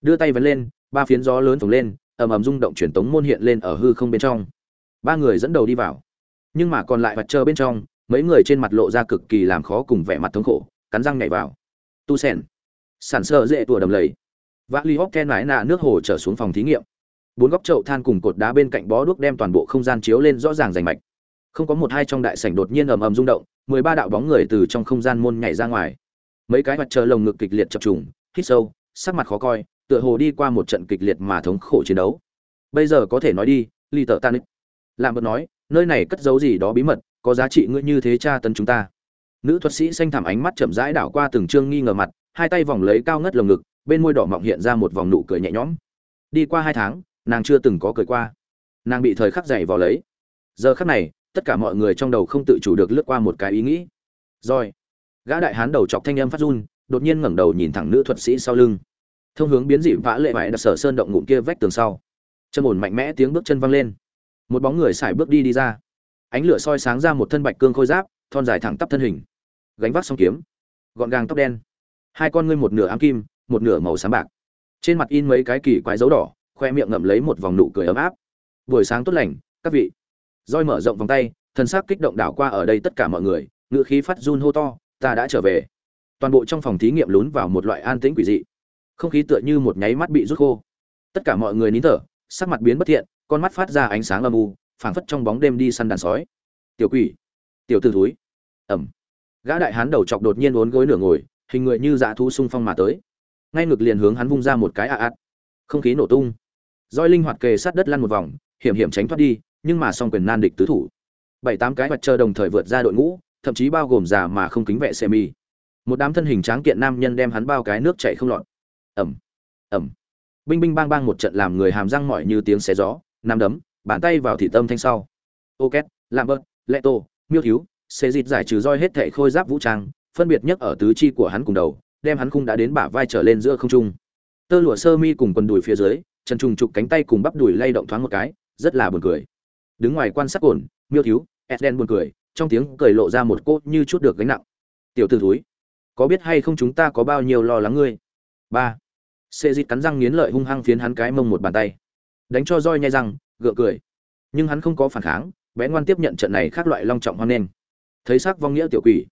Đưa tay vấn lên ba phiến gió lớn phồng lên, ầm ầm rung động truyền tống môn hiện lên ở hư không bên trong. Ba người dẫn đầu đi vào. Nhưng mà còn lại mặt chờ bên trong, mấy người trên mặt lộ ra cực kỳ làm khó cùng vẻ mặt thống khổ, cắn răng nhảy vào. Tu sen sản sơ dễ tùa đầm lầy. Vã ly hóc ken mái nạ nước hồ trở xuống phòng thí nghiệm. Bốn góc chậu than cùng cột đá bên cạnh bó đuốc đem toàn bộ không gian chiếu lên rõ ràng rành mạch. Không có một hai trong đại sảnh đột nhiên ầm ầm rung động, mười ba đạo bóng người từ trong không gian môn nhảy ra ngoài. Mấy cái mặt trời lồng ngực kịch liệt chập trùng, hít sâu, sắc mặt khó coi tựa hồ đi qua một trận kịch liệt mà thống khổ chiến đấu. Bây giờ có thể nói đi ly tợ tan làm bật nói, nơi này cất giấu gì đó bí mật, có giá trị ngươi như thế tra tấn chúng ta. Nữ thuật sĩ xanh thẳm ánh mắt chậm rãi đảo qua từng trương nghi ngờ mặt, hai tay vòng lấy cao ngất lồng ngực, bên môi đỏ mọng hiện ra một vòng nụ cười nhẹ nhõm. Đi qua hai tháng, nàng chưa từng có cười qua. Nàng bị thời khắc dày vào lấy. Giờ khắc này, tất cả mọi người trong đầu không tự chủ được lướt qua một cái ý nghĩ. Rồi, gã đại hán đầu chọc thanh âm phát run, đột nhiên ngẩng đầu nhìn thẳng nữ thuật sĩ sau lưng thông hướng biến dị vã lệ vải đặt sở sơn động ngụm kia vách tường sau. Chân ổn mạnh mẽ tiếng bước chân văng lên. Một bóng người xài bước đi đi ra. Ánh lửa soi sáng ra một thân bạch cương khôi giáp, thon dài thẳng tắp thân hình. Gánh vác song kiếm. Gọn gàng tóc đen. Hai con ngươi một nửa ám kim, một nửa màu sáng bạc. Trên mặt in mấy cái kỳ quái dấu đỏ, khoe miệng ngậm lấy một vòng nụ cười ấm áp. Buổi sáng tốt lành, các vị. Roi mở rộng vòng tay thân xác kích động đảo qua ở đây tất cả mọi người ngựa khí phát run hô to, ta đã trở về. Toàn bộ trong phòng thí nghiệm lún vào một loại an tĩnh quỷ dị không khí tựa như một nháy mắt bị rút khô. Tất cả mọi người nín thở, sắc mặt biến bất thiện, con mắt phát ra ánh sáng âm u, phảng phất trong bóng đêm đi săn đàn sói. Tiểu quỷ, tiểu t ử thúi. Ẩm gã đại hán đầu chọc đột nhiên uốn gối nửa ngồi, hình người như dã thú xung phong mà tới. Ngay ngực liền hướng hắn vung ra một cái ạ à ạt không khí nổ tung. Roi linh hoạt kề sát đất lăn một vòng, hiểm hiểm tránh thoát đi, nhưng mà song quyền nan địch tứ thủ. Bảy tám cái mặt chờ đồng thời vượt ra đội ngũ, thậm chí bao gồm già mà không kính vệ xe mi một đám thân hình tráng kiện nam nhân đem hắn bao cái nước chảy không lọt ẩm ẩm binh binh bang bang một trận làm người hàm răng mỏi như tiếng xé gió nằm đấm, bàn tay vào thị tâm thanh sau. Ô két lạm bớt lệ tô miêu thiếu xê dịt giải trừ roi hết thệ khôi giáp vũ trang, phân biệt nhất ở tứ chi của hắn cùng đầu, đem hắn khung đã đến bả vai trở lên giữa không trung. Tơ lụa sơ mi cùng quần đùi phía dưới, chân trùng trục cánh tay cùng bắp đùi lay động thoáng một cái, rất là buồn cười. Đứng ngoài quan sát ổn, miêu thiếu edden buồn cười, trong tiếng cười lộ ra một cốt như chút được gánh nặng. Tiểu t ử thúi, có biết hay không chúng ta có bao nhiêu lo lắng ngươi? Ba xê dịt cắn răng nghiến lợi hung hăng phiến hắn cái mông một bàn tay. Đánh cho roi nhai răng, gượng cười. Nhưng hắn không có phản kháng, bé ngoan tiếp nhận trận này khác loại long trọng hoan nghênh. Thấy sắc vong nghĩa tiểu quỷ.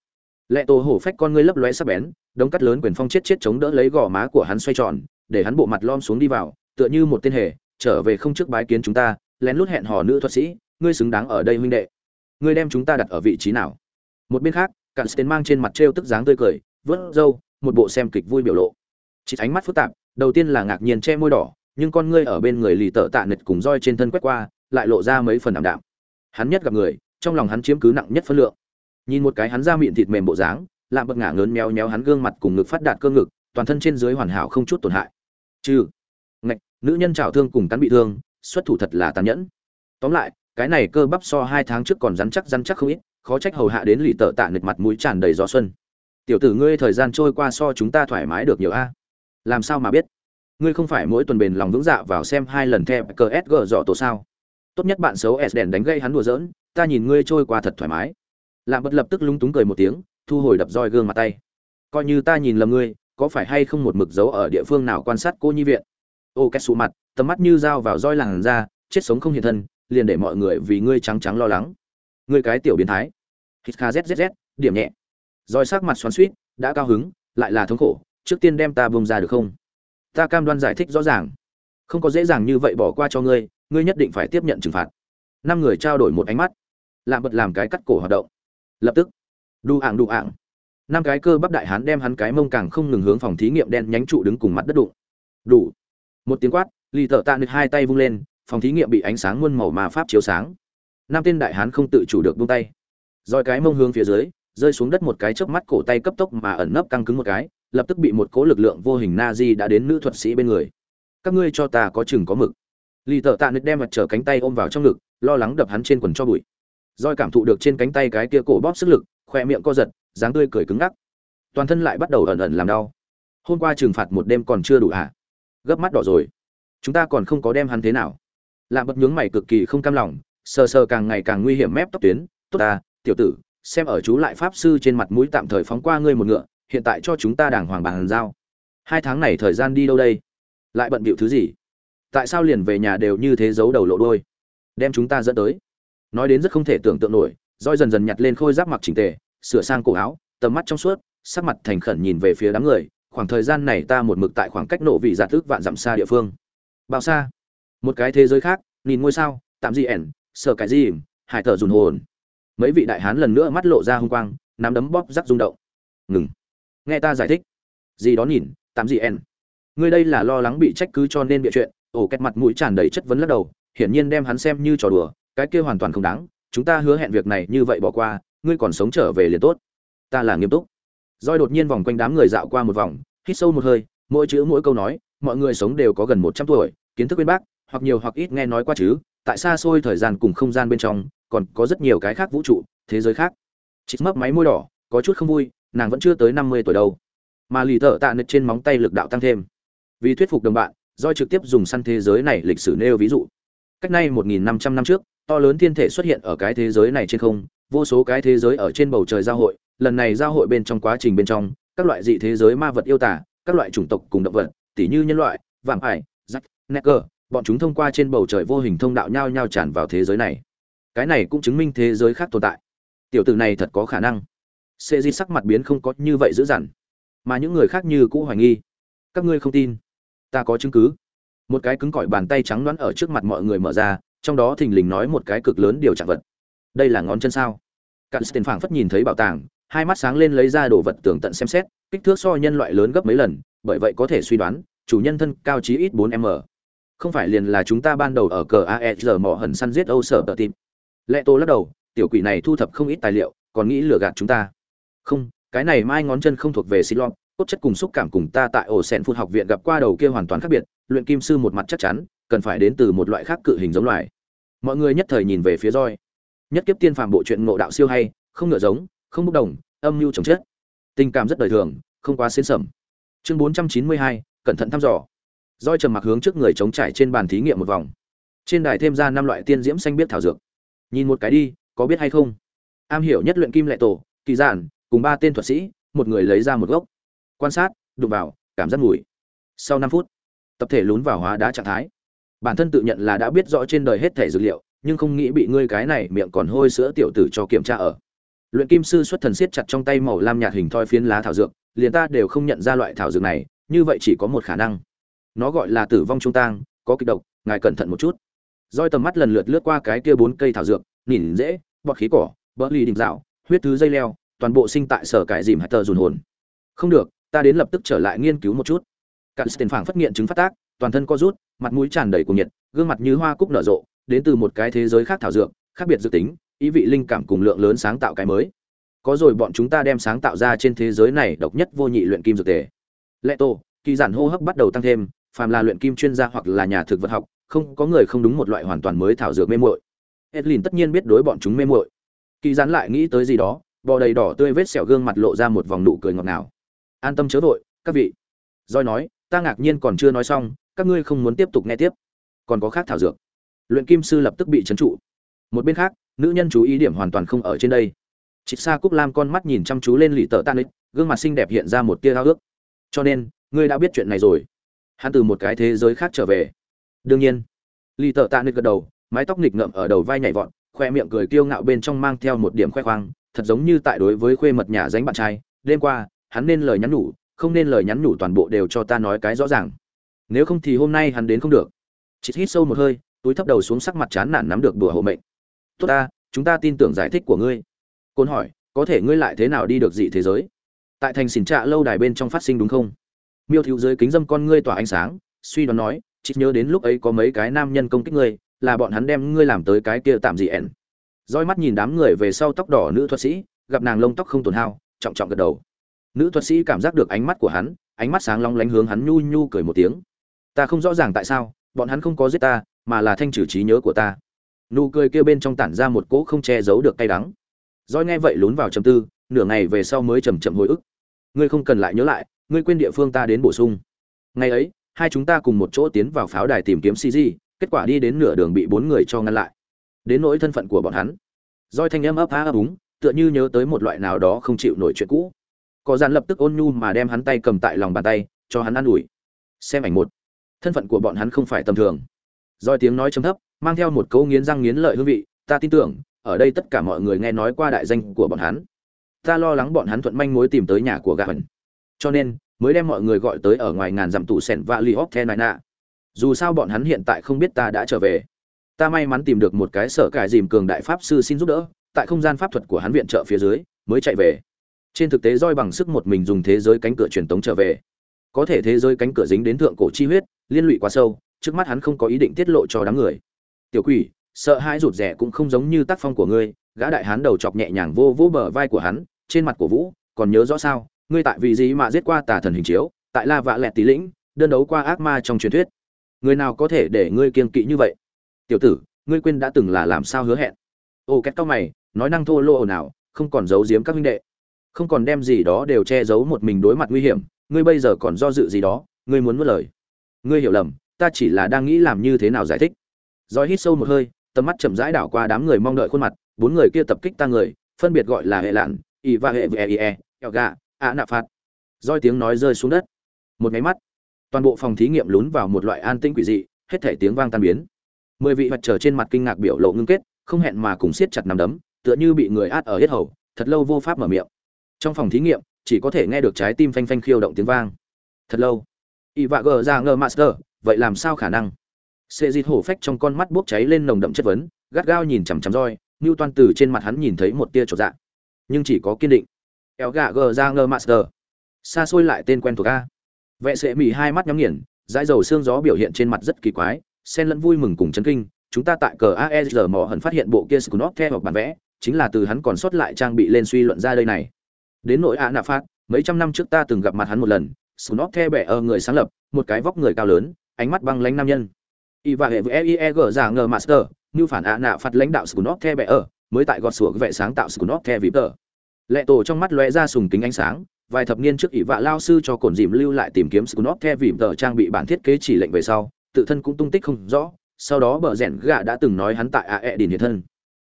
Lệ tô hổ phách con ngươi lấp lóe sắc bén, đống cắt lớn quyền phong chết chết chống đỡ lấy gò má của hắn xoay tròn, để hắn bộ mặt lom xuống đi vào, tựa như một tên hề, trở về không trước bái kiến chúng ta, lén lút hẹn hò nữ thuật sĩ, ngươi xứng đáng ở đây huynh đệ. Ngươi đem chúng ta đặt ở vị trí nào? Một bên khác cạn sten mang trên mặt trêu tức dáng tươi cười, vớt râu, một bộ xem kịch vui biểu lộ. Chỉ ánh mắt phức tạp đầu tiên là ngạc nhiên che môi đỏ, nhưng con ngươi ở bên người lì tợ tạ nịch cùng roi trên thân quét qua, lại lộ ra mấy phần ảm đạm. Hắn nhất gặp người, trong lòng hắn chiếm cứ nặng nhất phân lượng. Nhìn một cái hắn ra miệng thịt mềm bộ dáng, lạm bậc ngả ngớn méo méo hắn gương mặt cùng ngực phát đạt cơ ngực, toàn thân trên dưới hoàn hảo không chút tổn hại. Trừ ngạch, nữ nhân trào thương cùng cắn bị thương, xuất thủ thật là tàn nhẫn. Tóm lại, cái này cơ bắp so hai tháng trước còn rắn chắc rắn chắc không ít, khó trách hầu hạ đến lì tợ tạ nịch mặt mũi tràn đầy gió xuân. Tiểu tử ngươi thời gian trôi qua so chúng ta thoải mái được nhiều a làm sao mà biết? Ngươi không phải mỗi tuần bền lòng vững dạ vào xem hai lần theo cờ sg dọ tổ sao? Tốt nhất bạn xấu s đèn đánh gây hắn đùa giỡn, ta nhìn ngươi trôi qua thật thoải mái. Lạm bật lập tức lúng túng cười một tiếng, thu hồi đập roi gương mặt tay. Coi như ta nhìn lầm ngươi, có phải hay không một mực dấu ở địa phương nào quan sát cô nhi viện? Ô két xù mặt, tầm mắt như dao vào roi làng ra chết sống không hiện thân, liền để mọi người vì ngươi trắng trắng lo lắng. Ngươi cái tiểu biến thái. Hít kha zzz điểm nhẹ. Roi sắc mặt xoắn suýt đã cao hứng, lại là thống khổ trước tiên đem ta bông ra được không? Ta cam đoan giải thích rõ ràng. Không có dễ dàng như vậy bỏ qua cho ngươi ngươi nhất định phải tiếp nhận trừng phạt. Năm người trao đổi một ánh mắt. Làm bật làm cái cắt cổ hoạt động. Lập tức. Đu ạng đu ạng. Năm cái cơ bắp đại hán đem hắn cái mông càng không ngừng hướng phòng thí nghiệm đen nhánh trụ đứng cùng mặt đất đụng. Đủ. Một tiếng quát, lì thợ tạ nứt hai tay vung lên, phòng thí nghiệm bị ánh sáng muôn màu mà pháp chiếu sáng. Năm tên đại hán không tự chủ được buông tay. Rồi cái mông hướng phía dưới rơi xuống đất một cái chớp mắt, cổ tay cấp tốc mà ẩn nấp căng cứng một cái, lập tức bị một cỗ lực lượng vô hình Nazi đã đến nữ thuật sĩ bên người. Các ngươi cho ta có chừng có mực. Lý Tự tạ nứt đem mặt trở cánh tay ôm vào trong ngực, lo lắng đập hắn trên quần cho bụi. Rồi cảm thụ được trên cánh tay cái kia cổ bóp sức lực, khoe miệng co giật, dáng tươi cười cứng ngắc. Toàn thân lại bắt đầu ẩn ẩn làm đau. Hôm qua trừng phạt một đêm còn chưa đủ à? gấp mắt đỏ rồi. Chúng ta còn không có đem hắn thế nào. Lạm bật nhướng mày cực kỳ không cam lòng, sờ sờ càng ngày càng nguy hiểm mép tóc tuyến. Tốt ta, tiểu tử xem ở chú lại pháp sư trên mặt mũi tạm thời phóng qua ngươi một ngựa, hiện tại cho chúng ta đàng hoàng bàn giao. Hai tháng này thời gian đi đâu đây? Lại bận bịu thứ gì? Tại sao liền về nhà đều như thế giấu đầu lộ đôi đem chúng ta dẫn tới. Nói đến rất không thể tưởng tượng nổi, roi dần dần nhặt lên khôi giáp mặc chỉnh tề, sửa sang cổ áo, tầm mắt trong suốt, sắc mặt thành khẩn nhìn về phía đám người. Khoảng thời gian này ta một mực tại khoảng cách nổ vị giả tức vạn dặm xa địa phương. Bao xa? Một cái thế giới khác, nhìn ngôi sao, tạm gì ẻn sợ cái gì, hải thở dùn hồn mấy vị đại hán lần nữa mắt lộ ra hung quang, nắm đấm bóp rắc rung động. Ngừng. Nghe ta giải thích. Gì đó nhìn, tạm gì ẻn. Ngươi đây là lo lắng bị trách cứ cho nên bịa chuyện. Ổ kẹt mặt mũi tràn đầy chất vấn lắc đầu, hiển nhiên đem hắn xem như trò đùa, cái kia hoàn toàn không đáng, chúng ta hứa hẹn việc này như vậy bỏ qua, ngươi còn sống trở về liền tốt. Ta là nghiêm túc. Roi đột nhiên vòng quanh đám người dạo qua một vòng, hít sâu một hơi, mỗi chữ mỗi câu nói, mọi người sống đều có gần một trăm tuổi, kiến thức bên bác, hoặc nhiều hoặc ít nghe nói qua chứ tại xa xôi thời gian cùng không gian bên trong, còn có rất nhiều cái khác vũ trụ, thế giới khác. Chị mấp máy môi đỏ, có chút không vui, nàng vẫn chưa tới năm mươi tuổi đâu. Mà lì thợ tạ nứt trên móng tay lực đạo tăng thêm. Vì thuyết phục đồng bạn do trực tiếp dùng săn thế giới này lịch sử nêu ví dụ. Cách nay một nghìn năm trăm năm trước, to lớn thiên thể xuất hiện ở cái thế giới này trên không, vô số cái thế giới ở trên bầu trời giao hội, lần này giao hội bên trong quá trình bên trong, các loại dị thế giới ma vật yêu tả, các loại chủng tộc cùng động vật, tỉ như nhân loại vạm ải rắc necker bọn chúng thông qua trên bầu trời vô hình thông đạo nhau nhau tràn vào thế giới này. Cái này cũng chứng minh thế giới khác tồn tại. Tiểu tử này thật có khả năng. Sệ di sắc mặt biến không có như vậy dữ dằn. Mà những người khác như cũ hoài nghi. Các ngươi không tin. Ta có chứng cứ. Một cái cứng cỏi bàn tay trắng đoán ở trước mặt mọi người mở ra, trong đó thình lình nói một cái cực lớn điều trạng vật. Đây là ngón chân sao? Cặn tiền phảng phất nhìn thấy bảo tàng, hai mắt sáng lên lấy ra đồ vật tường tận xem xét, kích thước so nhân loại lớn gấp mấy lần, bởi vậy có thể suy đoán, chủ nhân thân cao chí ít 4 m không phải liền là chúng ta ban đầu ở cờ aesr mỏ hẩn săn giết âu sở tờ tìm. lệ tô lắc đầu, tiểu quỷ này thu thập không ít tài liệu, còn nghĩ lừa gạt chúng ta. Không, cái này mai ngón chân không thuộc về xích lon cốt chất cùng xúc cảm cùng ta tại ổ sen phun học viện gặp qua đầu kia hoàn toàn khác biệt, luyện kim sư một mặt chắc chắn, cần phải đến từ một loại khác cự hình giống loài. Mọi người nhất thời nhìn về phía roi nhất kiếp tiên phàm bộ truyện ngộ đạo siêu hay, không ngựa giống, không bốc đồng, âm mưu chồng chết. Tình cảm rất đời thường, không quá xến sẩm. Chương bốn trăm chín mươi hai, cẩn thận thăm dò roi trầm mặc hướng trước người chống trải trên bàn thí nghiệm một vòng. Trên đài thêm ra năm loại tiên diễm xanh biết thảo dược. Nhìn một cái đi, có biết hay không? Am hiểu nhất luyện kim lệ tổ, kỳ giản, cùng ba tên thuật sĩ, một người lấy ra một gốc. Quan sát, đụng vào, cảm giác mùi. Sau năm phút, tập thể lún vào hóa đá trạng thái. Bản thân tự nhận là đã biết rõ trên đời hết thể dược liệu, nhưng không nghĩ bị ngươi cái này miệng còn hôi sữa tiểu tử cho kiểm tra ở. Luyện kim sư xuất thần siết chặt trong tay màu lam nhạt hình thoi phiến lá thảo dược, liền ta đều không nhận ra loại thảo dược này, như vậy chỉ có một khả năng nó gọi là tử vong trung tang, có kịch độc, ngài cẩn thận một chút. Roi tầm mắt lần lượt lướt qua cái kia bốn cây thảo dược, nhìn dễ, bọt khí cỏ, bỡ ly đình dạo, huyết thứ dây leo, toàn bộ sinh tại sở cải dìm hạt tờ dùn hồn. Không được, ta đến lập tức trở lại nghiên cứu một chút. Cạn tiền phảng phát nghiện chứng phát tác, toàn thân co rút, mặt mũi tràn đầy cuồng nhiệt, gương mặt như hoa cúc nở rộ, đến từ một cái thế giới khác thảo dược, khác biệt dự tính, ý vị linh cảm cùng lượng lớn sáng tạo cái mới. Có rồi bọn chúng ta đem sáng tạo ra trên thế giới này độc nhất vô nhị luyện kim dược tề. Lệ tổ kỳ giản hô hấp bắt đầu tăng thêm phàm là luyện kim chuyên gia hoặc là nhà thực vật học, không có người không đúng một loại hoàn toàn mới thảo dược mê muội. Edlin tất nhiên biết đối bọn chúng mê muội. Kỳ Gián lại nghĩ tới gì đó, bò đầy đỏ tươi vết sẹo gương mặt lộ ra một vòng nụ cười ngọt ngào. An tâm chớ vội, các vị. Rồi nói, ta ngạc nhiên còn chưa nói xong, các ngươi không muốn tiếp tục nghe tiếp. Còn có khác thảo dược. Luyện kim sư lập tức bị trấn trụ. Một bên khác, nữ nhân chú ý điểm hoàn toàn không ở trên đây. Chị sa cúc lam con mắt nhìn chăm chú lên Lý Tở tan ích gương mặt xinh đẹp hiện ra một tia hao ước. Cho nên, ngươi đã biết chuyện này rồi hắn từ một cái thế giới khác trở về. Đương nhiên lì tợ tạ nịch gật đầu, mái tóc nghịch ngợm ở đầu vai nhảy vọt, khoe miệng cười kiêu ngạo bên trong mang theo một điểm khoe khoang, thật giống như tại đối với khuê mật nhà dánh bạn trai. Đêm qua, hắn nên lời nhắn nhủ, không nên lời nhắn nhủ toàn bộ đều cho ta nói cái rõ ràng. Nếu không thì hôm nay hắn đến không được. Chị hít sâu một hơi, túi thấp đầu xuống sắc mặt chán nản nắm được đùa hộ mệnh. Tốt ta, chúng ta tin tưởng giải thích của ngươi. Côn hỏi, có thể ngươi lại thế nào đi được dị thế giới? Tại thành xỉn trạ lâu đài bên trong phát sinh đúng không? Miêu thiếu dưới kính dâm con ngươi tỏa ánh sáng, suy đoán nói chị nhớ đến lúc ấy có mấy cái nam nhân công kích ngươi, là bọn hắn đem ngươi làm tới cái kia tạm dị ẻn roi mắt nhìn đám người về sau tóc đỏ nữ thuật sĩ, gặp nàng lông tóc không tổn hao, trọng trọng gật đầu. Nữ thuật sĩ cảm giác được ánh mắt của hắn, ánh mắt sáng long lánh hướng hắn nhu nhu cười một tiếng. Ta không rõ ràng tại sao, bọn hắn không có giết ta, mà là thanh trừ trí nhớ của ta. Nụ cười kia bên trong tản ra một cỗ không che giấu được cay đắng. Roi nghe vậy lún vào trầm tư, nửa ngày về sau mới chầm chậm hồi ức. Ngươi không cần lại nhớ lại ngươi quên địa phương ta đến bổ sung. Ngày ấy, hai chúng ta cùng một chỗ tiến vào pháo đài tìm kiếm cg kết quả đi đến nửa đường bị bốn người cho ngăn lại. Đến nỗi thân phận của bọn hắn. Roi thanh âm ấp á ấp úng, tựa như nhớ tới một loại nào đó không chịu nổi chuyện cũ. Có gian lập tức ôn nhu mà đem hắn tay cầm tại lòng bàn tay, cho hắn ă n ủi. Xem ảnh một. Thân phận của bọn hắn không phải tầm thường. Doi tiếng nói chấm thấp, mang theo một câu nghiến răng nghiến lợi hương vị, ta tin tưởng, ở đây tất cả mọi người nghe nói qua đại danh của bọn hắn. Ta lo lắng bọn hắn thuận manh mối tìm tới nhà của gà hẩn cho nên mới đem mọi người gọi tới ở ngoài ngàn dặm tủ sẻn và li hóc the nại dù sao bọn hắn hiện tại không biết ta đã trở về. Ta may mắn tìm được một cái sở cải dìm cường đại pháp sư xin giúp đỡ, tại không gian pháp thuật của hắn viện trợ phía dưới, mới chạy về. Trên thực tế roi bằng sức một mình dùng thế giới cánh cửa truyền tống trở về. Có thể thế giới cánh cửa dính đến thượng cổ chi huyết, liên lụy quá sâu, trước mắt hắn không có ý định tiết lộ cho đám người. Tiểu quỷ, sợ hãi rụt rẻ cũng không giống như tác phong của ngươi, gã đại hán đầu chọc nhẹ nhàng vô vỗ bờ vai của hắn, trên mặt của vũ, còn nhớ rõ sao? Ngươi tại vì gì mà giết qua tà thần hình chiếu, tại la vạ lẹt tí lĩnh, đơn đấu qua ác ma trong truyền thuyết. Người nào có thể để ngươi kiên kỵ như vậy? Tiểu tử, ngươi quên đã từng là làm sao hứa hẹn? Ô, két cao mày, nói năng thô lô ồn ào, không còn giấu giếm các huynh đệ. Không còn đem gì đó đều che giấu một mình đối mặt nguy hiểm, ngươi bây giờ còn do dự gì đó, ngươi muốn mất lời. Ngươi hiểu lầm, ta chỉ là đang nghĩ làm như thế nào giải thích. Rồi hít sâu một hơi, tầm mắt chậm rãi đảo qua đám người mong đợi khuôn mặt, bốn người kia tập kích ta người, phân biệt gọi là hệ lạn ỷ và hệ về e eo gà ạ nạ phạt. Roi tiếng nói rơi xuống đất. Một máy mắt, toàn bộ phòng thí nghiệm lún vào một loại an tĩnh quỷ dị, hết thể tiếng vang tan biến. Mười vị mặt trời trên mặt kinh ngạc biểu lộ ngưng kết, không hẹn mà cùng siết chặt nằm đấm, tựa như bị người át ở hết hầu, thật lâu vô pháp mở miệng. Trong phòng thí nghiệm, chỉ có thể nghe được trái tim phanh phanh khiêu động tiếng vang. Thật lâu. Y vạ gờ ra ngờ master, vậy làm sao khả năng? Sệ dịt hổ phách trong con mắt bốc cháy lên nồng đậm chất vấn, gắt gao nhìn chằm chằm roi ngưu toan từ trên mặt hắn nhìn thấy một tia trột dạ. Nhưng chỉ có kiên định. Éo gạ gờ ra ngờ master. Xa xôi lại tên quen thuộc a. Vệ sệ mỉ hai mắt nhắm nghiền, dãi dầu xương gió biểu hiện trên mặt rất kỳ quái, xen lẫn vui mừng cùng chấn kinh. Chúng ta tại cờ aesr mò hận phát hiện bộ kia scunop theo hoặc bản vẽ, chính là từ hắn còn sót lại trang bị lên suy luận ra đây này. Đến nội ạ nạ phát mấy trăm năm trước ta từng gặp mặt hắn một lần scunop theo bẻ ở người sáng lập, một cái vóc người cao lớn, ánh mắt băng lãnh nam nhân. Y và hệ với eeg giả ngờ master, như phản ạ nạ lãnh đạo scunop theo bẻ ở, mới tại gọt sủa vệ sáng tạo scunop theo vip lệ tổ trong mắt lóe ra sùng kính ánh sáng, vài thập niên trước ỷ vạ lao sư cho cồn dìm lưu lại tìm kiếm scunop theo tờ trang bị bản thiết kế chỉ lệnh về sau, tự thân cũng tung tích không rõ, sau đó bờ rèn gạ đã từng nói hắn tại ae điền hiện thân.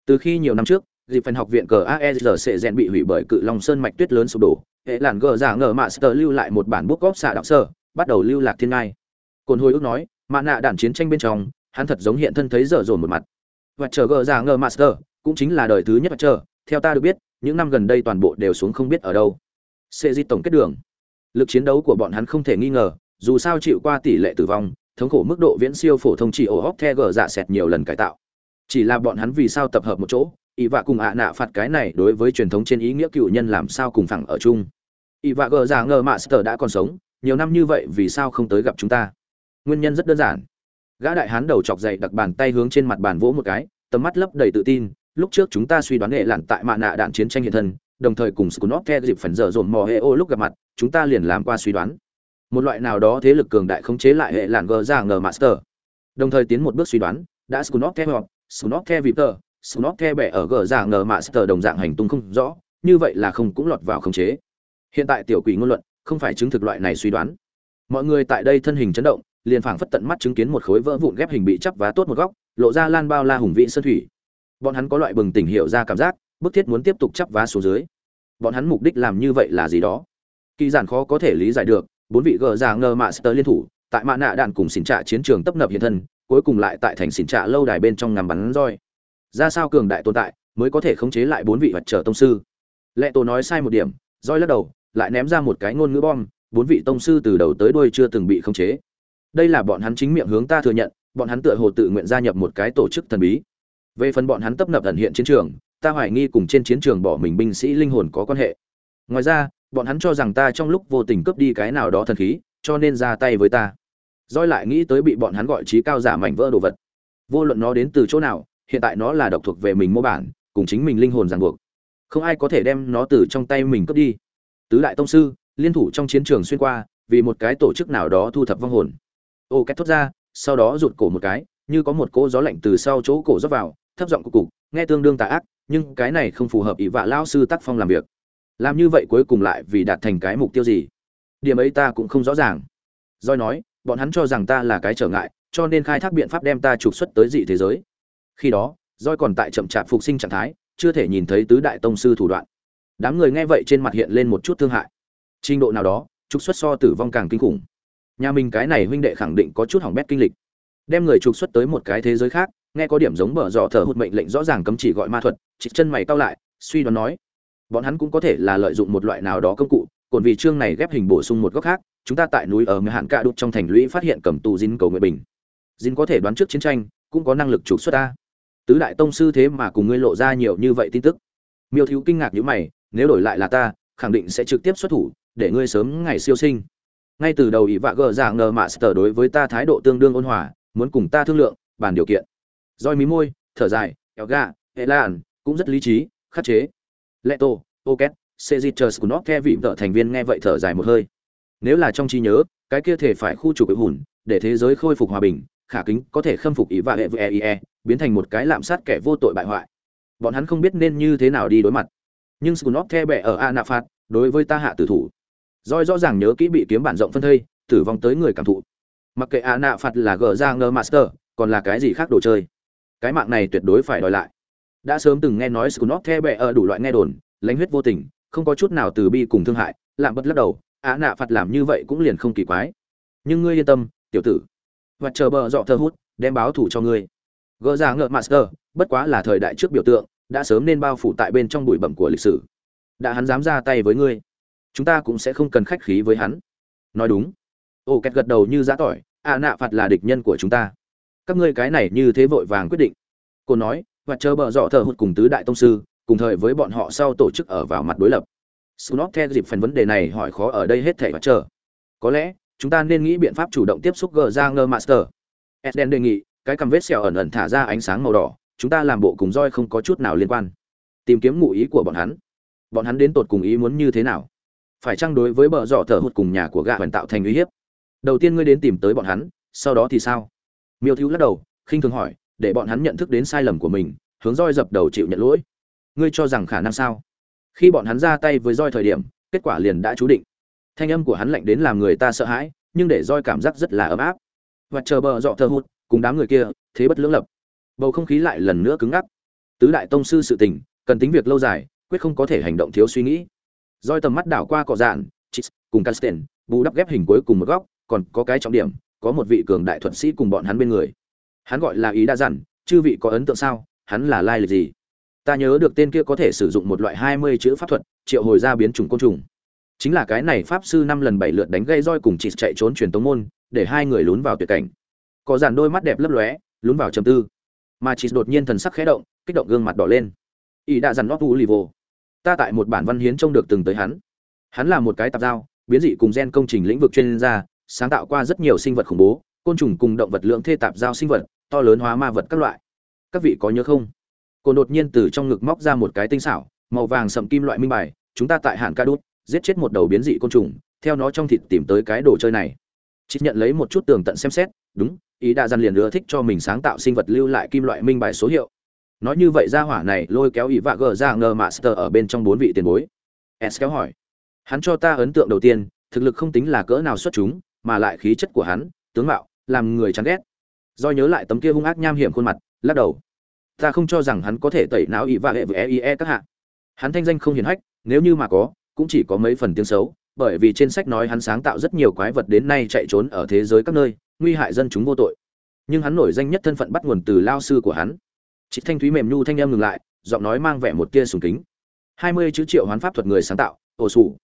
Từ khi nhiều năm trước, dịp phần học viện cờ aesrc rèn bị hủy bởi cự long sơn mạch tuyết lớn sụp đổ, hệ làn gờ giả ngờ mạ sơ lưu lại một bản bút góp xạ đạo sơ bắt đầu lưu lạc thiên ngai. Cồn hồi ước nói, mạ nạ đạn chiến tranh bên trong, hắn thật giống hiện thân thấy dở dồn một mặt. Và chờ gờ giả ngờ master cũng chính là đời thứ nhất và chờ, theo ta được biết những năm gần đây toàn bộ đều xuống không biết ở đâu. Sẽ di tổng kết đường. Lực chiến đấu của bọn hắn không thể nghi ngờ, dù sao chịu qua tỷ lệ tử vong, thống khổ mức độ viễn siêu phổ thông chỉ ổ hốc the gờ dạ sẹt nhiều lần cải tạo. Chỉ là bọn hắn vì sao tập hợp một chỗ, ỷ vạ cùng ạ nạ phạt cái này đối với truyền thống trên ý nghĩa cựu nhân làm sao cùng phẳng ở chung. Ỷ vạ gờ dạ ngờ mạ sờ đã còn sống, nhiều năm như vậy vì sao không tới gặp chúng ta? Nguyên nhân rất đơn giản. Gã đại hán đầu chọc dậy đặt bàn tay hướng trên mặt bàn vỗ một cái, tầm mắt lấp đầy tự tin lúc trước chúng ta suy đoán hệ lặn tại mạ nạ đạn chiến tranh hiện thân, đồng thời cùng scunop theo dịp phần giờ dồn mò hệ ô lúc gặp mặt, chúng ta liền làm qua suy đoán. Một loại nào đó thế lực cường đại khống chế lại hệ lặn gờ ra ngờ master. Đồng thời tiến một bước suy đoán, đã scunop theo hoặc scunop theo Viper scunop theo bẻ ở gờ ra ngờ master đồng dạng hành tung không rõ, như vậy là không cũng lọt vào khống chế. Hiện tại tiểu quỷ ngôn luận, không phải chứng thực loại này suy đoán. Mọi người tại đây thân hình chấn động, liền phảng phất tận mắt chứng kiến một khối vỡ vụn ghép hình bị chắp vá tốt một góc, lộ ra lan bao la hùng vĩ sơn thủy bọn hắn có loại bừng tỉnh hiểu ra cảm giác, bức thiết muốn tiếp tục chắp vá xuống dưới. Bọn hắn mục đích làm như vậy là gì đó? Kỳ giản khó có thể lý giải được, bốn vị gờ già ngờ mạ sơ liên thủ, tại mạ nạ đạn cùng xỉn trạ chiến trường tấp nập hiện thân, cuối cùng lại tại thành xỉn trạ lâu đài bên trong ngắm bắn roi. Ra sao cường đại tồn tại, mới có thể khống chế lại bốn vị vật trở tông sư. Lệ tổ nói sai một điểm, roi lắc đầu, lại ném ra một cái ngôn ngữ bom, bốn vị tông sư từ đầu tới đuôi chưa từng bị khống chế. Đây là bọn hắn chính miệng hướng ta thừa nhận, bọn hắn tựa hồ tự nguyện gia nhập một cái tổ chức thần bí về phần bọn hắn tấp nập ẩn hiện chiến trường, ta hoài nghi cùng trên chiến trường bỏ mình binh sĩ linh hồn có quan hệ. Ngoài ra, bọn hắn cho rằng ta trong lúc vô tình cướp đi cái nào đó thần khí, cho nên ra tay với ta. Roi lại nghĩ tới bị bọn hắn gọi trí cao giả mảnh vỡ đồ vật. Vô luận nó đến từ chỗ nào, hiện tại nó là độc thuộc về mình mô bản, cùng chính mình linh hồn ràng buộc. Không ai có thể đem nó từ trong tay mình cướp đi. Tứ đại tông sư, liên thủ trong chiến trường xuyên qua, vì một cái tổ chức nào đó thu thập vong hồn. Ô két thốt ra, sau đó rụt cổ một cái, như có một cỗ gió lạnh từ sau chỗ cổ rót vào thấp giọng của cục, nghe tương đương tà ác, nhưng cái này không phù hợp ý vạ lao sư tác phong làm việc. Làm như vậy cuối cùng lại vì đạt thành cái mục tiêu gì? Điểm ấy ta cũng không rõ ràng. Doi nói, bọn hắn cho rằng ta là cái trở ngại, cho nên khai thác biện pháp đem ta trục xuất tới dị thế giới. Khi đó doi còn tại chậm chạp phục sinh trạng thái, chưa thể nhìn thấy tứ đại tông sư thủ đoạn. Đám người nghe vậy trên mặt hiện lên một chút thương hại. Trình độ nào đó, trục xuất so tử vong càng kinh khủng. Nhà mình cái này huynh đệ khẳng định có chút hỏng bét kinh lịch. Đem người trục xuất tới một cái thế giới khác nghe có điểm giống bở dò thở hụt mệnh lệnh rõ ràng cấm chỉ gọi ma thuật, chị chân mày cao lại, suy đoán nói, bọn hắn cũng có thể là lợi dụng một loại nào đó công cụ, còn vì chương này ghép hình bổ sung một góc khác, chúng ta tại núi ở người hạn ca đút trong thành lũy phát hiện cầm tù dinh cầu nguyện bình. Dinh có thể đoán trước chiến tranh, cũng có năng lực trục xuất ta. Tứ đại tông sư thế mà cùng ngươi lộ ra nhiều như vậy tin tức. Miêu thiếu kinh ngạc như mày, nếu đổi lại là ta, khẳng định sẽ trực tiếp xuất thủ, để ngươi sớm ngày siêu sinh. Ngay từ đầu ỷ vạ gờ giả ngờ mạ sờ đối với ta thái độ tương đương ôn hòa, muốn cùng ta thương lượng, bàn điều kiện roi mí môi thở dài éo gà hệ lan cũng rất lý trí khắc chế lệ tô oket sejiters của nó theo vị vợ thành viên nghe vậy thở dài một hơi nếu là trong trí nhớ cái kia thể phải khu chủ trục hùn để thế giới khôi phục hòa bình khả kính có thể khâm phục ý và hệ với e eie biến thành một cái lạm sát kẻ vô tội bại hoại bọn hắn không biết nên như thế nào đi đối mặt nhưng scunop the bẻ ở Anafat, đối với ta hạ tử thủ. roi rõ ràng nhớ kỹ bị kiếm bản rộng phân thây, tử vong tới người cảm thụ. Mặc kệ Anafat là gờ ra ngơ master, còn là cái gì khác đồ chơi. Cái mạng này tuyệt đối phải đòi lại. Đã sớm từng nghe nói scunop the bẹ ở đủ loại nghe đồn, lãnh huyết vô tình, không có chút nào từ bi cùng thương hại, làm bất lắc đầu, Anafat làm như vậy cũng liền không kỳ quái. Nhưng ngươi yên tâm, tiểu tử. Và chờ bờ dọ thơ hút, đem báo thủ cho ngươi. Gỡ ra ngựa master, bất quá là thời đại trước biểu tượng, đã sớm nên bao phủ tại bên trong bụi bẩm của lịch sử đã hắn dám ra tay với ngươi chúng ta cũng sẽ không cần khách khí với hắn nói đúng ô kẹt gật đầu như giã tỏi ạ nạ phạt là địch nhân của chúng ta các ngươi cái này như thế vội vàng quyết định. Cô nói và chờ bờ dọ thờ hụt cùng tứ đại tông sư cùng thời với bọn họ sau tổ chức ở vào mặt đối lập. Snot theo dịp phần vấn đề này hỏi khó ở đây hết thảy và chờ. Có lẽ, chúng ta nên nghĩ biện pháp chủ động tiếp xúc gờ ra ngơ Master. Eden đề nghị, cái cầm vết sẹo ẩn ẩn thả ra ánh sáng màu đỏ, chúng ta làm bộ cùng roi không có chút nào liên quan. Tìm kiếm ngụ ý của bọn hắn. Bọn hắn đến tột cùng ý muốn như thế nào? Phải chăng đối với bờ dọ thở hụt cùng nhà của gạ hoàn tạo thành uy hiếp? Đầu tiên ngươi đến tìm tới bọn hắn sau đó thì sao? Miêu thiếu lắc đầu, khinh thường hỏi, để bọn hắn nhận thức đến sai lầm của mình, hướng roi dập đầu chịu nhận lỗi. Ngươi cho rằng khả năng sao? Khi bọn hắn ra tay với roi thời điểm, kết quả liền đã chú định. Thanh âm của hắn lạnh đến làm người ta sợ hãi, nhưng để roi cảm giác rất là ấm áp. Và chờ bờ dọ thơ hụt, cùng đám người kia, thế bất lưỡng lập. Bầu không khí lại lần nữa cứng ngắc. Tứ đại tông sư sự tình, cần tính việc lâu dài, quyết không có thể hành động thiếu suy nghĩ. Roi tầm mắt đảo qua cỏ dạn chít cùng casten bù đắp ghép hình cuối cùng một góc, còn có cái trọng điểm có một vị cường đại thuật sĩ cùng bọn hắn bên người. Hắn gọi là ý đa dặn, chư vị có ấn tượng sao? Hắn là lai lịch gì? Ta nhớ được tên kia có thể sử dụng một loại hai mươi chữ pháp thuật, triệu hồi ra biến chủng côn trùng. Chính là cái này pháp sư năm lần bảy lượt đánh gây roi cùng chị chạy trốn truyền tống môn, để hai người lún vào tuyệt cảnh. Có dàn đôi mắt đẹp lấp lóe, lún vào trầm tư. Mà chỉ đột nhiên thần sắc khẽ động, kích động gương mặt đỏ lên. Ý đã dằn nót u lì vô ta tại một bản văn hiến trông được từng tới hắn. Hắn là một cái tạp giao, biến dị cùng gen công trình lĩnh vực chuyên gia sáng tạo qua rất nhiều sinh vật khủng bố, côn trùng cùng động vật lượng thê tạp giao sinh vật, to lớn hóa ma vật các loại. Các vị có nhớ không? Cô đột nhiên từ trong ngực móc ra một cái tinh xảo, màu vàng sậm kim loại minh bài, chúng ta tại hạn ca đút, giết chết một đầu biến dị côn trùng, theo nó trong thịt tìm tới cái đồ chơi này. Chị nhận lấy một chút tường tận xem xét, đúng, ý đã dằn liền ưa thích cho mình sáng tạo sinh vật lưu lại kim loại minh bài số hiệu. Nói như vậy ra hỏa này lôi kéo ý vạ gờ ra ngờ master ở bên trong bốn vị tiền bối. S kéo hỏi, hắn cho ta ấn tượng đầu tiên, thực lực không tính là cỡ nào xuất chúng mà lại khí chất của hắn, tướng mạo, làm người chán ghét. Do nhớ lại tấm kia hung ác nham hiểm khuôn mặt, lắc đầu. Ta không cho rằng hắn có thể tẩy não ý và hệ với e eie các hạ. Hắn thanh danh không hiển hách, nếu như mà có, cũng chỉ có mấy phần tiếng xấu, bởi vì trên sách nói hắn sáng tạo rất nhiều quái vật đến nay chạy trốn ở thế giới các nơi, nguy hại dân chúng vô tội. Nhưng hắn nổi danh nhất thân phận bắt nguồn từ lao sư của hắn. Chị thanh thúy mềm nhu thanh em ngừng lại, giọng nói mang vẻ một tia sùng kính. Hai mươi chữ triệu hoán pháp thuật người sáng tạo ô su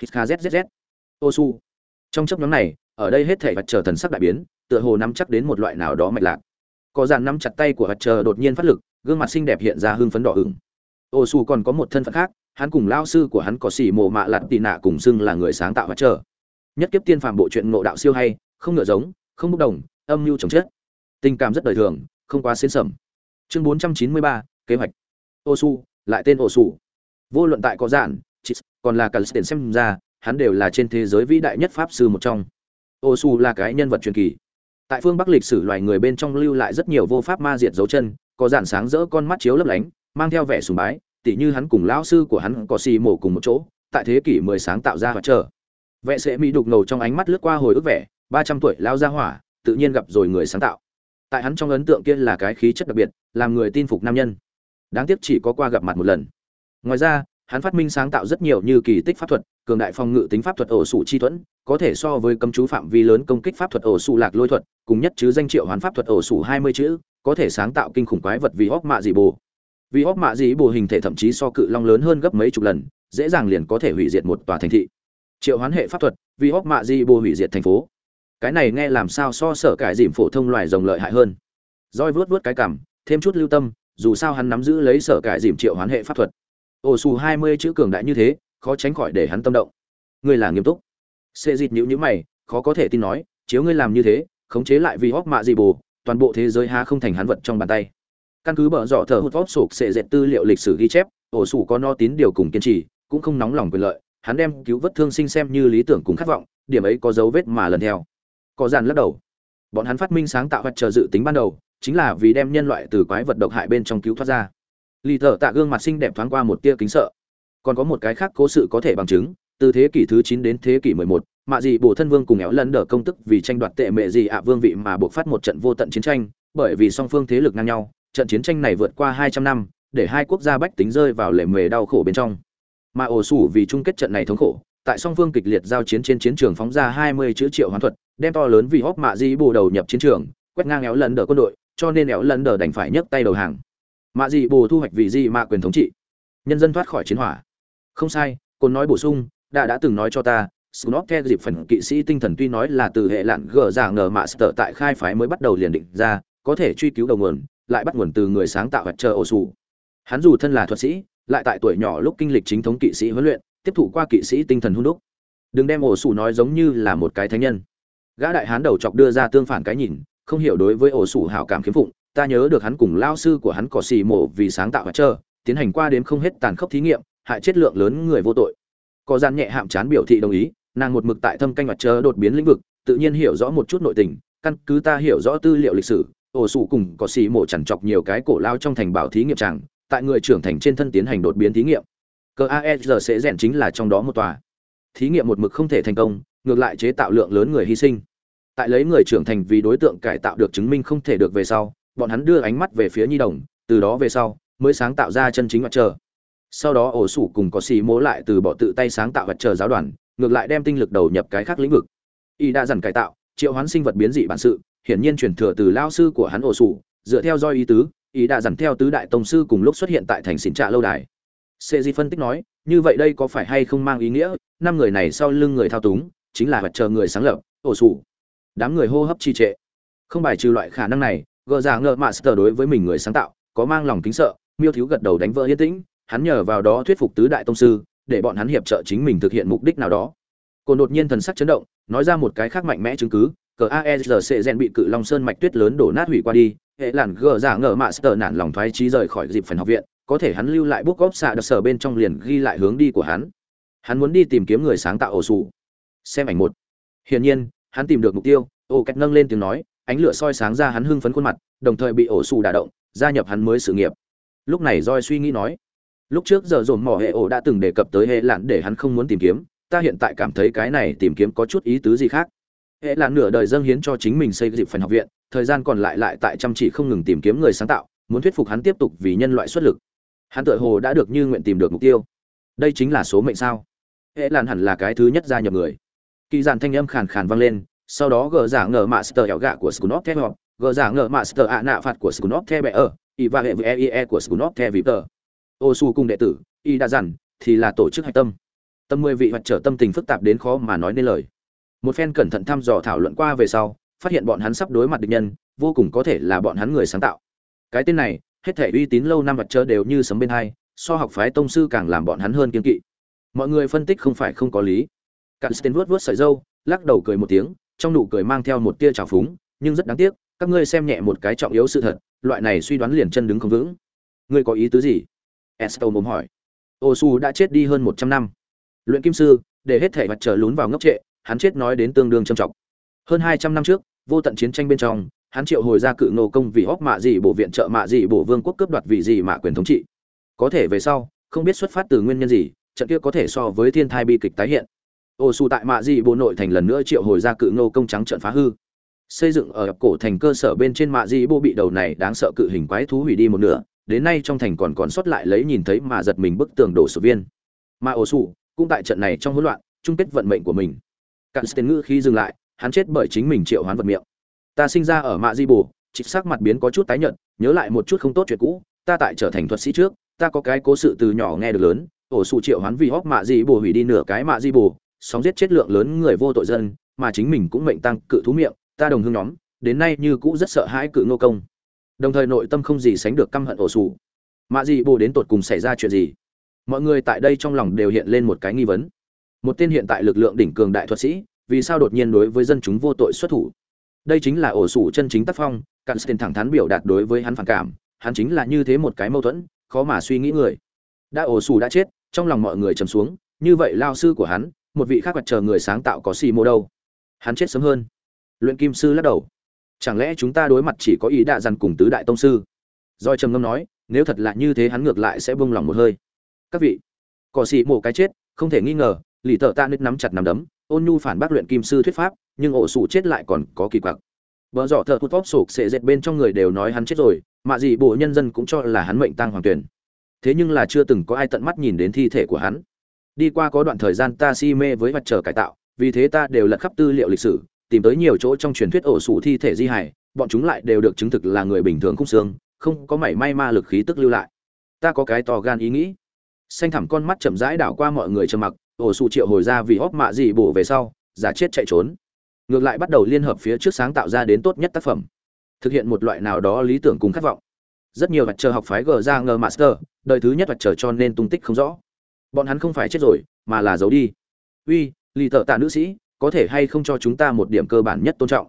hít kzzz ô su trong chấp nhóm này, ở đây hết thể vật chờ thần sắc đại biến, tựa hồ nắm chắc đến một loại nào đó mạch lạc. Có dàn nắm chặt tay của vật chờ đột nhiên phát lực, gương mặt xinh đẹp hiện ra hưng phấn đỏ ửng. Ô su còn có một thân phận khác, hắn cùng lao sư của hắn có xỉ mồ mạ lặt tị nạ cùng xưng là người sáng tạo vật chờ. Nhất kiếp tiên phàm bộ truyện ngộ đạo siêu hay, không ngựa giống, không bốc đồng, âm mưu chồng chết. Tình cảm rất đời thường, không quá xến sầm chương bốn trăm chín mươi ba, kế hoạch. Ô su, lại tên ô su. Vô luận tại có giản còn là cả tiền xem ra hắn đều là trên thế giới vĩ đại nhất pháp sư một trong. Ô su là cái nhân vật truyền kỳ. Tại phương bắc lịch sử loài người bên trong lưu lại rất nhiều vô pháp ma diệt dấu chân, có giản sáng rỡ con mắt chiếu lấp lánh, mang theo vẻ sùng bái, tỉ như hắn cùng lão sư của hắn có xì mổ cùng một chỗ, tại thế kỷ mười sáng tạo ra và chờ. Vệ sẽ mỹ đục ngầu trong ánh mắt lướt qua hồi ức vẻ, ba trăm tuổi lao ra hỏa, tự nhiên gặp rồi người sáng tạo. Tại hắn trong ấn tượng kia là cái khí chất đặc biệt, làm người tin phục nam nhân. Đáng tiếc chỉ có qua gặp mặt một lần. Ngoài ra hắn phát minh sáng tạo rất nhiều như kỳ tích pháp thuật, cường đại phòng ngự tính pháp thuật ổ sủ chi thuẫn, có thể so với cấm chú phạm vi lớn công kích pháp thuật ổ sủ lạc lôi thuật, cùng nhất chứ danh triệu hoán pháp thuật ổ sủ hai mươi chữ, có thể sáng tạo kinh khủng quái vật vì hóc mạ dị bồ vì hóc mạ dị bồ hình thể thậm chí so cự long lớn hơn gấp mấy chục lần, dễ dàng liền có thể hủy diệt một tòa thành thị. Triệu hoán hệ pháp thuật, vì hóc mạ dị bồ hủy diệt thành phố. Cái này nghe làm sao so sở cải dìm phổ thông loài rồng lợi hại hơn. Roi vớt vớt cái cảm thêm chút lưu tâm, dù sao hắn nắm giữ lấy sở cải dìm triệu hoán hệ pháp thuật ổ xù hai mươi chữ cường đại như thế, khó tránh khỏi để hắn tâm động. Ngươi là nghiêm túc. Xê dịt nhữ nhữ mày, khó có thể tin nói, chiếu ngươi làm như thế, khống chế lại vì hóc mạ dị bù. toàn bộ thế giới ha không thành hắn vật trong bàn tay. Căn cứ bở dọ thờ hút vót sụp xệ dệt tư liệu lịch sử ghi chép ổ sủ có no tín điều cùng kiên trì, cũng không nóng lòng quyền lợi, hắn đem cứu vớt thương sinh xem như lý tưởng cùng khát vọng, điểm ấy có dấu vết mà lần theo. Có dàn lắc đầu. Bọn hắn phát minh sáng tạo vật chờ dự tính ban đầu, chính là vì đem nhân loại từ quái vật độc hại bên trong cứu thoát ra lì thợ tạ gương mặt xinh đẹp thoáng qua một tia kính sợ. Còn có một cái khác cố sự có thể bằng chứng từ thế kỷ thứ 9 đến thế kỷ 11, mạ dị bổ thân vương cùng éo lần đỡ công tức vì tranh đoạt tệ mẹ gì ạ vương vị mà buộc phát một trận vô tận chiến tranh bởi vì song phương thế lực ngang nhau trận chiến tranh này vượt qua 200 năm để hai quốc gia bách tính rơi vào lề mề đau khổ bên trong. Mà ổ sủ vì chung kết trận này thống khổ tại song phương kịch liệt giao chiến trên chiến trường phóng ra 20 chữ triệu hoán thuật đem to lớn vì hóc mạ dị bổ đầu nhập chiến trường quét ngang éo lần đỡ quân đội cho nên éo lần đỡ đành phải nhấc tay đầu hàng mạ dị bồ thu hoạch vì gì mạ quyền thống trị nhân dân thoát khỏi chiến hỏa không sai cồn nói bổ sung đã đã từng nói cho ta Snot theo dịp phần kỵ sĩ tinh thần tuy nói là từ hệ lạn gờ giả ngờ mạ sở tại khai phái mới bắt đầu liền định ra, có thể truy cứu đầu nguồn, lại bắt nguồn từ người sáng tạo vật chờ ổ sủ. Hắn dù thân là thuật sĩ, lại tại tuổi nhỏ lúc kinh lịch chính thống kỵ sĩ huấn luyện, tiếp thụ qua kỵ sĩ tinh thần hung đúc. Đừng đem ổ sủ nói giống như là một cái thánh nhân. Gã đại hán đầu chọc đưa ra tương phản cái nhìn, không hiểu đối với ổ sủ hảo cảm kiếm phụng, ta nhớ được hắn cùng lao sư của hắn cỏ xì mổ vì sáng tạo và chờ, tiến hành qua đến không hết tàn khốc thí nghiệm, hại chết lượng lớn người vô tội. Có gian nhẹ hạm chán biểu thị đồng ý nàng một mực tại thâm canh mặt trời đột biến lĩnh vực tự nhiên hiểu rõ một chút nội tình căn cứ ta hiểu rõ tư liệu lịch sử ổ sủ cùng có xì mổ chằn chọc nhiều cái cổ lao trong thành bảo thí nghiệm chẳng tại người trưởng thành trên thân tiến hành đột biến thí nghiệm. Cờ aesg sẽ rèn chính là trong đó một tòa. Thí nghiệm một mực không thể thành công ngược lại chế tạo lượng lớn người hy sinh. Tại lấy người trưởng thành vì đối tượng cải tạo được chứng minh không thể được về sau bọn hắn đưa ánh mắt về phía nhi đồng, từ đó về sau, mới sáng tạo ra chân chính mặt trời sau đó ổ sủ cùng có xì mố lại từ bỏ tự tay sáng tạo vật chờ giáo đoàn, ngược lại đem tinh lực đầu nhập cái khác lĩnh vực. Y đã dần cải tạo, triệu hoán sinh vật biến dị bản sự, hiển nhiên truyền thừa từ lao sư của hắn ổ sủ, dựa theo do ý tứ ý đã dần theo tứ đại tông sư cùng lúc xuất hiện tại thành xỉn trạ lâu đài. Sê di phân tích nói, như vậy đây có phải hay không mang ý nghĩa? Năm người này sau lưng người thao túng, chính là vật chờ người sáng lập, ổ sủ. Đám người hô hấp trì trệ. Không bài trừ loại khả năng này gờ dạ giả ngờ mạ sờ đối với mình người sáng tạo có mang lòng kính sợ miêu thiếu gật đầu đánh vỡ yên tĩnh hắn nhờ vào đó thuyết phục tứ đại tông sư, để bọn hắn hiệp trợ chính mình thực hiện mục đích nào đó. Cô đột nhiên thần sắc chấn động, nói ra một cái khác mạnh mẽ chứng cứ, cờ AERC gen bị cự long sơn mạch tuyết lớn đổ nát hủy qua đi, hệ làn gờ dạ giả ngờ mạ sờ nản lòng thoái trí rời khỏi dịp phần học viện, có thể hắn lưu lại bút góp xạ đặc sở bên trong liền ghi lại hướng đi của hắn. Hắn muốn đi tìm kiếm người sáng tạo ổ sủ. Xem ảnh một. Hiển nhiên, hắn tìm được mục tiêu, ô cách nâng lên tiếng nói, ánh lửa soi sáng ra hắn hưng phấn khuôn mặt, đồng thời bị ổ sủ đả động, gia nhập hắn mới sự nghiệp. Lúc này Joy suy nghĩ nói, lúc trước giờ dồn mỏ hệ ổ đã từng đề cập tới hệ lạn để hắn không muốn tìm kiếm ta hiện tại cảm thấy cái này tìm kiếm có chút ý tứ gì khác. Hệ lạn nửa đời dâng hiến cho chính mình xây dịp phần học viện thời gian còn lại lại tại chăm chỉ không ngừng tìm kiếm người sáng tạo muốn thuyết phục hắn tiếp tục vì nhân loại xuất lực. Hắn tự hồ đã được như nguyện tìm được mục tiêu. Đây chính là số mệnh sao? Hệ lạn hẳn là cái thứ nhất gia nhập người. Kỳ giản thanh âm khàn khàn vang lên sau đó gờ giả ngờ master ẻo gạ của scunop theo gờ giả ngờ master ạ nạ phạt của scunop theo bệ ở y và hệ với eie của scunop theo tờ. Ô su cùng đệ tử y đã dặn, thì là tổ chức hạch tâm. Tâm mười vị hoạt trở tâm tình phức tạp đến khó mà nói nên lời. Một phen cẩn thận thăm dò thảo luận qua về sau, phát hiện bọn hắn sắp đối mặt địch nhân, vô cùng có thể là bọn hắn người sáng tạo. Cái tên này, hết thể uy tín lâu năm vật trơ đều như sấm bên hai, so học phái tông sư càng làm bọn hắn hơn kiên kỵ. Mọi người phân tích không phải không có lý. Cạn sten vuốt vuốt sợi dâu, lắc đầu cười một tiếng trong nụ cười mang theo một tia trào phúng nhưng rất đáng tiếc các ngươi xem nhẹ một cái trọng yếu sự thật loại này suy đoán liền chân đứng không vững ngươi có ý tứ gì Esto mồm hỏi. Osu đã chết đi hơn 100 năm. Luyện kim sư, để hết thể mặt trời lún vào ngốc trệ, hắn chết nói đến tương đương trầm trọng. Hơn 200 năm trước, vô tận chiến tranh bên trong, hắn triệu hồi ra cự nô công vì hóc mạ gì bổ viện trợ mạ gì bổ vương quốc cướp đoạt vị gì mạ quyền thống trị. Có thể về sau, không biết xuất phát từ nguyên nhân gì, trận kia có thể so với thiên thai bi kịch tái hiện. Osu tại mạ dị bộ nội thành lần nữa triệu hồi ra cự Ngô công trắng trận phá hư. Xây dựng ở cổ thành cơ sở bên trên mạ dị bộ bị đầu này đáng sợ cự hình quái thú hủy đi một nửa, đến nay trong thành còn còn sót lại lấy nhìn thấy mà giật mình bức tường đổ sụp viên. Mà ô sụ cũng tại trận này trong hỗn loạn chung kết vận mệnh của mình. Cặn tên ngữ khi dừng lại hắn chết bởi chính mình triệu hoán vật miệng. Ta sinh ra ở mạ di bù trịch sắc mặt biến có chút tái nhợt nhớ lại một chút không tốt chuyện cũ ta tại trở thành thuật sĩ trước ta có cái cố sự từ nhỏ nghe được lớn ổ sụ triệu hoán vì hóc mạ di bù hủy đi nửa cái mạ di bù sóng giết chết lượng lớn người vô tội dân, mà chính mình cũng mệnh tăng cự thú miệng, ta đồng hương nhóm, đến nay như cũ rất sợ hãi cự nô công. Đồng thời nội tâm không gì sánh được căm hận ổ sụ mạ dị bù đến tột cùng xảy ra chuyện gì? Mọi người tại đây trong lòng đều hiện lên một cái nghi vấn. Một tên hiện tại lực lượng đỉnh cường đại thuật sĩ, vì sao đột nhiên đối với dân chúng vô tội xuất thủ? Đây chính là ổ sủ chân chính tác phong cặn tiền thẳng thắn biểu đạt đối với hắn phản cảm, hắn chính là như thế một cái mâu thuẫn, khó mà suy nghĩ người. Đã ổ sủ đã chết, trong lòng mọi người trầm xuống, như vậy lao sư của hắn một vị khác mặt chờ người sáng tạo có xì mô đâu. Hắn chết sớm hơn. Luyện kim sư lắc đầu. Chẳng lẽ chúng ta đối mặt chỉ có ý đạ dằn cùng tứ đại tông sư? Doi trầm ngâm nói, nếu thật là như thế hắn ngược lại sẽ bông lòng một hơi. Các vị cỏ xì mổ cái chết, không thể nghi ngờ, lì thợ ta nứt nắm chặt nắm đấm, ôn nhu phản bác luyện kim sư thuyết pháp, nhưng ổ sủ chết lại còn có kỳ quặc. Vợ dọ thợ hút vóc sụp sệ dệt bên trong người đều nói hắn chết rồi, mà gì bộ nhân dân cũng cho là hắn mệnh tăng hoàng tuyển. Thế nhưng là chưa từng có ai tận mắt nhìn đến thi thể của hắn đi qua có đoạn thời gian ta si mê với mặt trời cải tạo, vì thế ta đều lật khắp tư liệu lịch sử, tìm tới nhiều chỗ trong truyền thuyết ổ sủ thi thể di hải bọn chúng lại đều được chứng thực là người bình thường khung xương, không có mảy may ma lực khí tức lưu lại. Ta có cái to gan ý nghĩ. Xanh thẳm con mắt chậm rãi đảo qua mọi người trầm mặc, ổ sụ triệu hồi ra vì hóc mạ gì bổ về sau, giả chết chạy trốn. Ngược lại bắt đầu liên hợp phía trước sáng tạo ra đến tốt nhất tác phẩm. Thực hiện một loại nào đó lý tưởng cùng khát vọng. Rất nhiều vật chờ học phái gờ ra ngờ master, đời thứ nhất vật chờ cho nên tung tích không rõ bọn hắn không phải chết rồi, mà là giấu đi. Uy, lì tợ tạ nữ sĩ, có thể hay không cho chúng ta một điểm cơ bản nhất tôn trọng?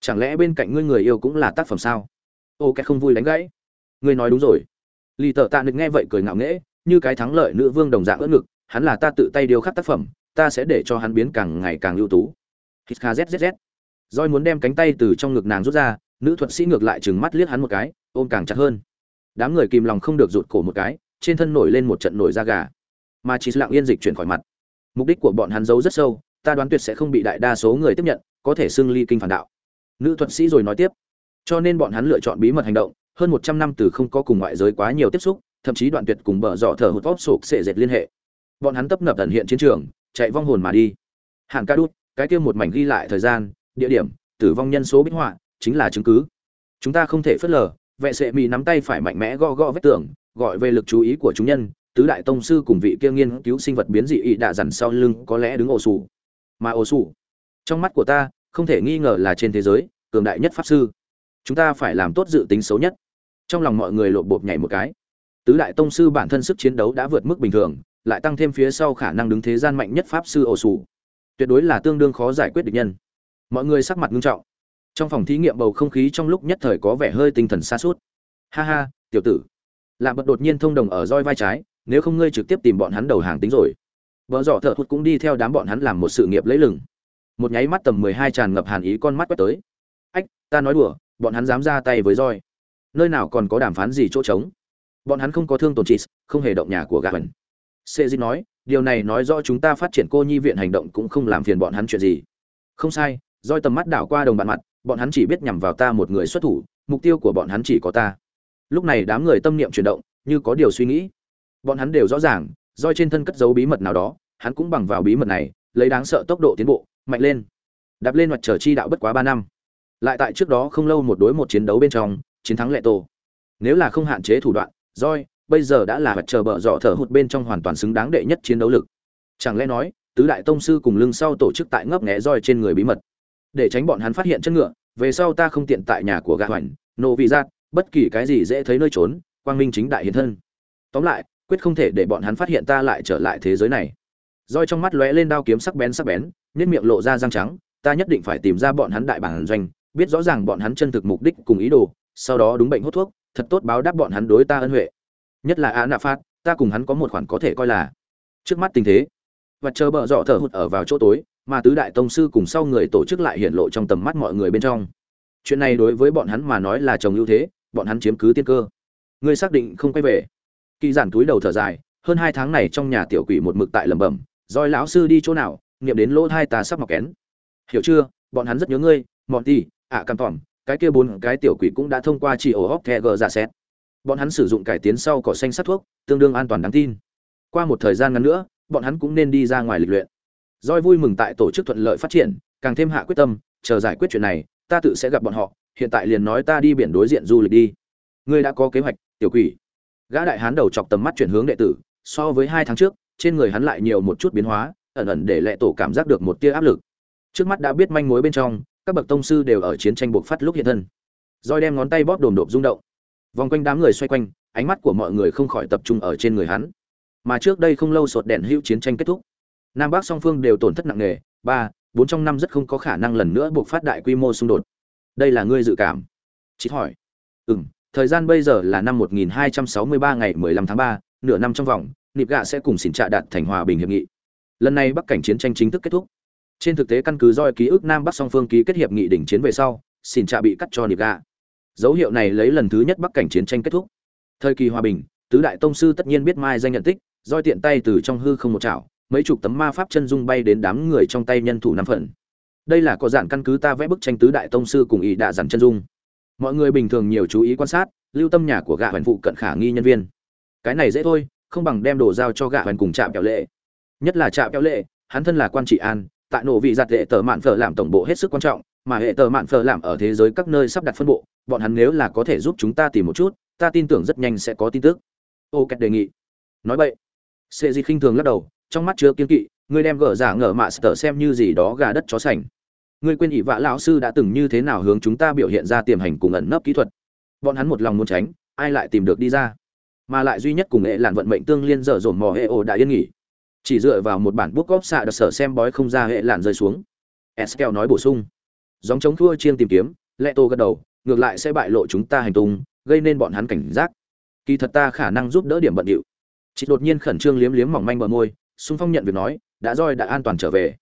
Chẳng lẽ bên cạnh ngươi người yêu cũng là tác phẩm sao? Ô, kẻ không vui đánh gãy. Ngươi nói đúng rồi. Lì tợ tạ nực nghe vậy cười ngạo nghễ, như cái thắng lợi nữ vương đồng dạng ớt ngực, hắn là ta tự tay điêu khắc tác phẩm, ta sẽ để cho hắn biến càng ngày càng ưu tú. Hít kha zzz roi muốn đem cánh tay từ trong ngực nàng rút ra, nữ thuật sĩ ngược lại trừng mắt liếc hắn một cái, ôm càng chặt hơn. Đám người kìm lòng không được rụt cổ một cái, trên thân nổi lên một trận nổi da gà mà chỉ lặng yên dịch chuyển khỏi mặt. Mục đích của bọn hắn giấu rất sâu, ta đoán tuyệt sẽ không bị đại đa số người tiếp nhận, có thể xưng ly kinh phản đạo. Nữ thuật sĩ rồi nói tiếp. Cho nên bọn hắn lựa chọn bí mật hành động, hơn một trăm năm từ không có cùng ngoại giới quá nhiều tiếp xúc, thậm chí đoạn tuyệt cùng bờ dọ thở hụt vóp sụp sệ dệt liên hệ. Bọn hắn tấp nập ẩn hiện chiến trường, chạy vong hồn mà đi. Hàn ca đút, cái kia một mảnh ghi lại thời gian, địa điểm, tử vong nhân số bích họa, chính là chứng cứ. Chúng ta không thể phớt lờ, vệ sệ mỹ nắm tay phải mạnh mẽ gõ gõ vết tường, gọi về lực chú ý của chúng nhân tứ đại tông sư cùng vị kia nghiên cứu sinh vật biến dị ị đạ dằn sau lưng có lẽ đứng ổ sủ. Mà ổ sủ, trong mắt của ta, không thể nghi ngờ là trên thế giới, cường đại nhất pháp sư. Chúng ta phải làm tốt dự tính xấu nhất. Trong lòng mọi người lộp bộp nhảy một cái. Tứ đại tông sư bản thân sức chiến đấu đã vượt mức bình thường, lại tăng thêm phía sau khả năng đứng thế gian mạnh nhất pháp sư ổ sủ. Tuyệt đối là tương đương khó giải quyết địch nhân. Mọi người sắc mặt nghiêm trọng. Trong phòng thí nghiệm bầu không khí trong lúc nhất thời có vẻ hơi tinh thần xa suốt ha ha, tiểu tử. Lạ bật đột nhiên thông đồng ở roi vai trái nếu không ngươi trực tiếp tìm bọn hắn đầu hàng tính rồi. Vợ dọ thợ thụt cũng đi theo đám bọn hắn làm một sự nghiệp lấy lừng. Một nháy mắt tầm mười hai tràn ngập hàn ý con mắt quét tới. Ách, ta nói đùa, bọn hắn dám ra tay với roi. Nơi nào còn có đàm phán gì chỗ trống? Bọn hắn không có thương tổn trị không hề động nhà của gà hần sê di nói, điều này nói rõ chúng ta phát triển cô nhi viện hành động cũng không làm phiền bọn hắn chuyện gì. Không sai, roi tầm mắt đảo qua đồng bạn mặt, bọn hắn chỉ biết nhằm vào ta một người xuất thủ, mục tiêu của bọn hắn chỉ có ta. Lúc này đám người tâm niệm chuyển động, như có điều suy nghĩ bọn hắn đều rõ ràng, roi trên thân cất giấu bí mật nào đó, hắn cũng bằng vào bí mật này, lấy đáng sợ tốc độ tiến bộ, mạnh lên. Đạp lên mặt trở chi đạo bất quá ba năm. Lại tại trước đó không lâu một đối một chiến đấu bên trong, chiến thắng lệ tổ nếu là không hạn chế thủ đoạn, roi, bây giờ đã là mặt trở bợ dọ thở hụt bên trong hoàn toàn xứng đáng đệ nhất chiến đấu lực. Chẳng lẽ nói, tứ đại tông sư cùng lưng sau tổ chức tại ngấp nghé roi trên người bí mật. Để tránh bọn hắn phát hiện chân ngựa, về sau ta không tiện tại nhà của gã hoành nộ vị giác, bất kỳ cái gì dễ thấy nơi trốn, quang minh chính đại hiện thân. Tóm lại quyết không thể để bọn hắn phát hiện ta lại trở lại thế giới này. Roi trong mắt lóe lên đao kiếm sắc bén sắc bén nét miệng lộ ra răng trắng, ta nhất định phải tìm ra bọn hắn đại bản doanh, biết rõ ràng bọn hắn chân thực mục đích cùng ý đồ, sau đó đúng bệnh hút thuốc, thật tốt báo đáp bọn hắn đối ta ân huệ. Nhất là a nạ phát ta cùng hắn có một khoản có thể coi là. Trước mắt tình thế, và chờ bợ dọ thở hụt ở vào chỗ tối, mà tứ đại tông sư cùng sau người tổ chức lại hiện lộ trong tầm mắt mọi người bên trong. Chuyện này đối với bọn hắn mà nói là chồng ưu thế, bọn hắn chiếm cứ tiên cơ. Ngươi xác định không quay về kỳ giản túi đầu thở dài hơn hai tháng này trong nhà tiểu quỷ một mực tại lẩm bẩm roi lão sư đi chỗ nào nghiệm đến lỗ hai ta sắp mọc kén hiểu chưa bọn hắn rất nhớ ngươi mọn ti ạ cam tỏm cái kia bốn cái tiểu quỷ cũng đã thông qua chỉ ổ hóc the gờ ra xét bọn hắn sử dụng cải tiến sau cỏ xanh sát thuốc tương đương an toàn đáng tin qua một thời gian ngắn nữa bọn hắn cũng nên đi ra ngoài lịch luyện roi vui mừng tại tổ chức thuận lợi phát triển, càng thêm hạ quyết tâm, chờ giải quyết chuyện này, ta tự sẽ gặp bọn họ, hiện tại liền nói ta đi biển đối diện du lịch đi. Ngươi đã có kế hoạch, tiểu quỷ. Gã đại hán đầu chọc tầm mắt chuyển hướng đệ tử, so với hai tháng trước, trên người hắn lại nhiều một chút biến hóa, ẩn ẩn để lệ tổ cảm giác được một tia áp lực. Trước mắt đã biết manh mối bên trong, các bậc tông sư đều ở chiến tranh buộc phát lúc hiện thân. roi đem ngón tay bóp đồm đột rung động. Vòng quanh đám người xoay quanh, ánh mắt của mọi người không khỏi tập trung ở trên người hắn. Mà trước đây không lâu sột đèn hữu chiến tranh kết thúc. Nam Bắc song phương đều tổn thất nặng nề, ba, bốn trong năm rất không có khả năng lần nữa buộc phát đại quy mô xung đột. Đây là ngươi dự cảm. Chị hỏi. Ừm, thời gian bây giờ là năm 1263 ngày 15 tháng 3, nửa năm trong vòng, Nịp Gạ sẽ cùng xỉn trạ đạt thành hòa bình hiệp nghị. Lần này Bắc cảnh chiến tranh chính thức kết thúc. Trên thực tế căn cứ doi ký ức Nam Bắc song phương ký kết hiệp nghị đỉnh chiến về sau, xỉn trạ bị cắt cho Nịp Gạ. Dấu hiệu này lấy lần thứ nhất Bắc cảnh chiến tranh kết thúc. Thời kỳ hòa bình, tứ đại tông sư tất nhiên biết mai danh nhận tích, doi tiện tay từ trong hư không một chảo, mấy chục tấm ma pháp chân dung bay đến đám người trong tay nhân thủ năm phần. Đây là có dạng căn cứ ta vẽ bức tranh tứ đại tông sư cùng ý đạ dặn chân dung. Mọi người bình thường nhiều chú ý quan sát, lưu tâm nhà của gã hoàn phụ cận khả nghi nhân viên. Cái này dễ thôi, không bằng đem đồ giao cho gã hoàn cùng chạm kẹo lệ. Nhất là chạm kẹo lệ, hắn thân là quan trị an, tại nổ vị giặt hệ tờ mạn phở làm tổng bộ hết sức quan trọng, mà hệ tờ mạn phở làm ở thế giới các nơi sắp đặt phân bộ, bọn hắn nếu là có thể giúp chúng ta tìm một chút, ta tin tưởng rất nhanh sẽ có tin tức. Ô Kẹt đề nghị. Nói vậy, Sệ Di khinh thường lắc đầu, trong mắt chứa kiên kỵ, ngươi đem gỡ giả ngờ mạ sở xem như gì đó gà đất chó sành. Ngươi quên ỷ vạ lão sư đã từng như thế nào hướng chúng ta biểu hiện ra tiềm hành cùng ẩn nấp kỹ thuật. Bọn hắn một lòng muốn tránh, ai lại tìm được đi ra. Mà lại duy nhất cùng nghệ làn vận mệnh tương liên dở dồn mò hệ ổ đã yên nghỉ. Chỉ dựa vào một bản bút góp xạ đặc sở xem bói không ra hệ làn rơi xuống. Eskel nói bổ sung. dòng chống thua chiên tìm kiếm, lệ tô gật đầu, ngược lại sẽ bại lộ chúng ta hành tung, gây nên bọn hắn cảnh giác. Kỳ thật ta khả năng giúp đỡ điểm bận điệu. Chị đột nhiên khẩn trương liếm liếm mỏng manh bờ môi, xung phong nhận việc nói đã roi đã an toàn trở về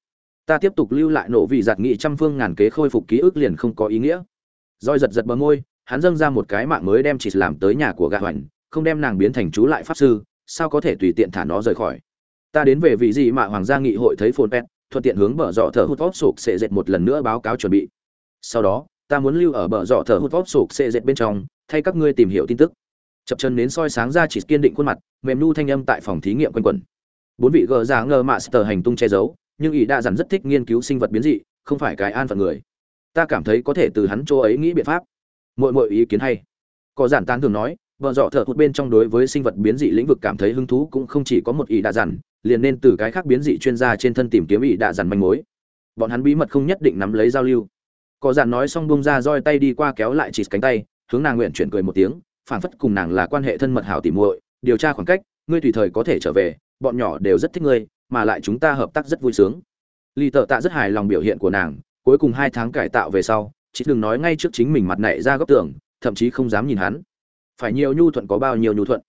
ta tiếp tục lưu lại nổ vị giặt nghị trăm phương ngàn kế khôi phục ký ức liền không có ý nghĩa. Roi giật giật bờ môi, hắn dâng ra một cái mạng mới đem chỉ làm tới nhà của gã hoành, không đem nàng biến thành chú lại pháp sư, sao có thể tùy tiện thả nó rời khỏi. Ta đến về vị gì mà hoàng gia nghị hội thấy phồn pet, thuận tiện hướng bờ dọ thở hút vót sụp sệ dệt một lần nữa báo cáo chuẩn bị. Sau đó, ta muốn lưu ở bờ dọ thở hút vót sụp sệ dệt bên trong, thay các ngươi tìm hiểu tin tức. Chập chân đến soi sáng ra chỉ kiên định khuôn mặt, mềm nu thanh âm tại phòng thí nghiệm quanh quẩn. Bốn vị gờ giả ngờ mạ sờ hành tung che giấu nhưng ý đa Dặn rất thích nghiên cứu sinh vật biến dị, không phải cái an phận người. Ta cảm thấy có thể từ hắn chỗ ấy nghĩ biện pháp. Mọi mọi ý kiến hay. Có giản tán thường nói, vợ dọ thợ hụt bên trong đối với sinh vật biến dị lĩnh vực cảm thấy hứng thú cũng không chỉ có một ý đa dằn, liền nên từ cái khác biến dị chuyên gia trên thân tìm kiếm ý đa dằn manh mối. Bọn hắn bí mật không nhất định nắm lấy giao lưu. Có giản nói xong bông ra roi tay đi qua kéo lại chỉ cánh tay, hướng nàng nguyện chuyển cười một tiếng phản phất cùng nàng là quan hệ thân mật hảo tỉ muội, điều tra khoảng cách, ngươi tùy thời có thể trở về, bọn nhỏ đều rất thích ngươi mà lại chúng ta hợp tác rất vui sướng. Lì tợ tạ rất hài lòng biểu hiện của nàng, cuối cùng hai tháng cải tạo về sau, chị đừng nói ngay trước chính mình mặt nảy ra góc tường, thậm chí không dám nhìn hắn. Phải nhiều nhu thuận có bao nhiêu nhu thuận?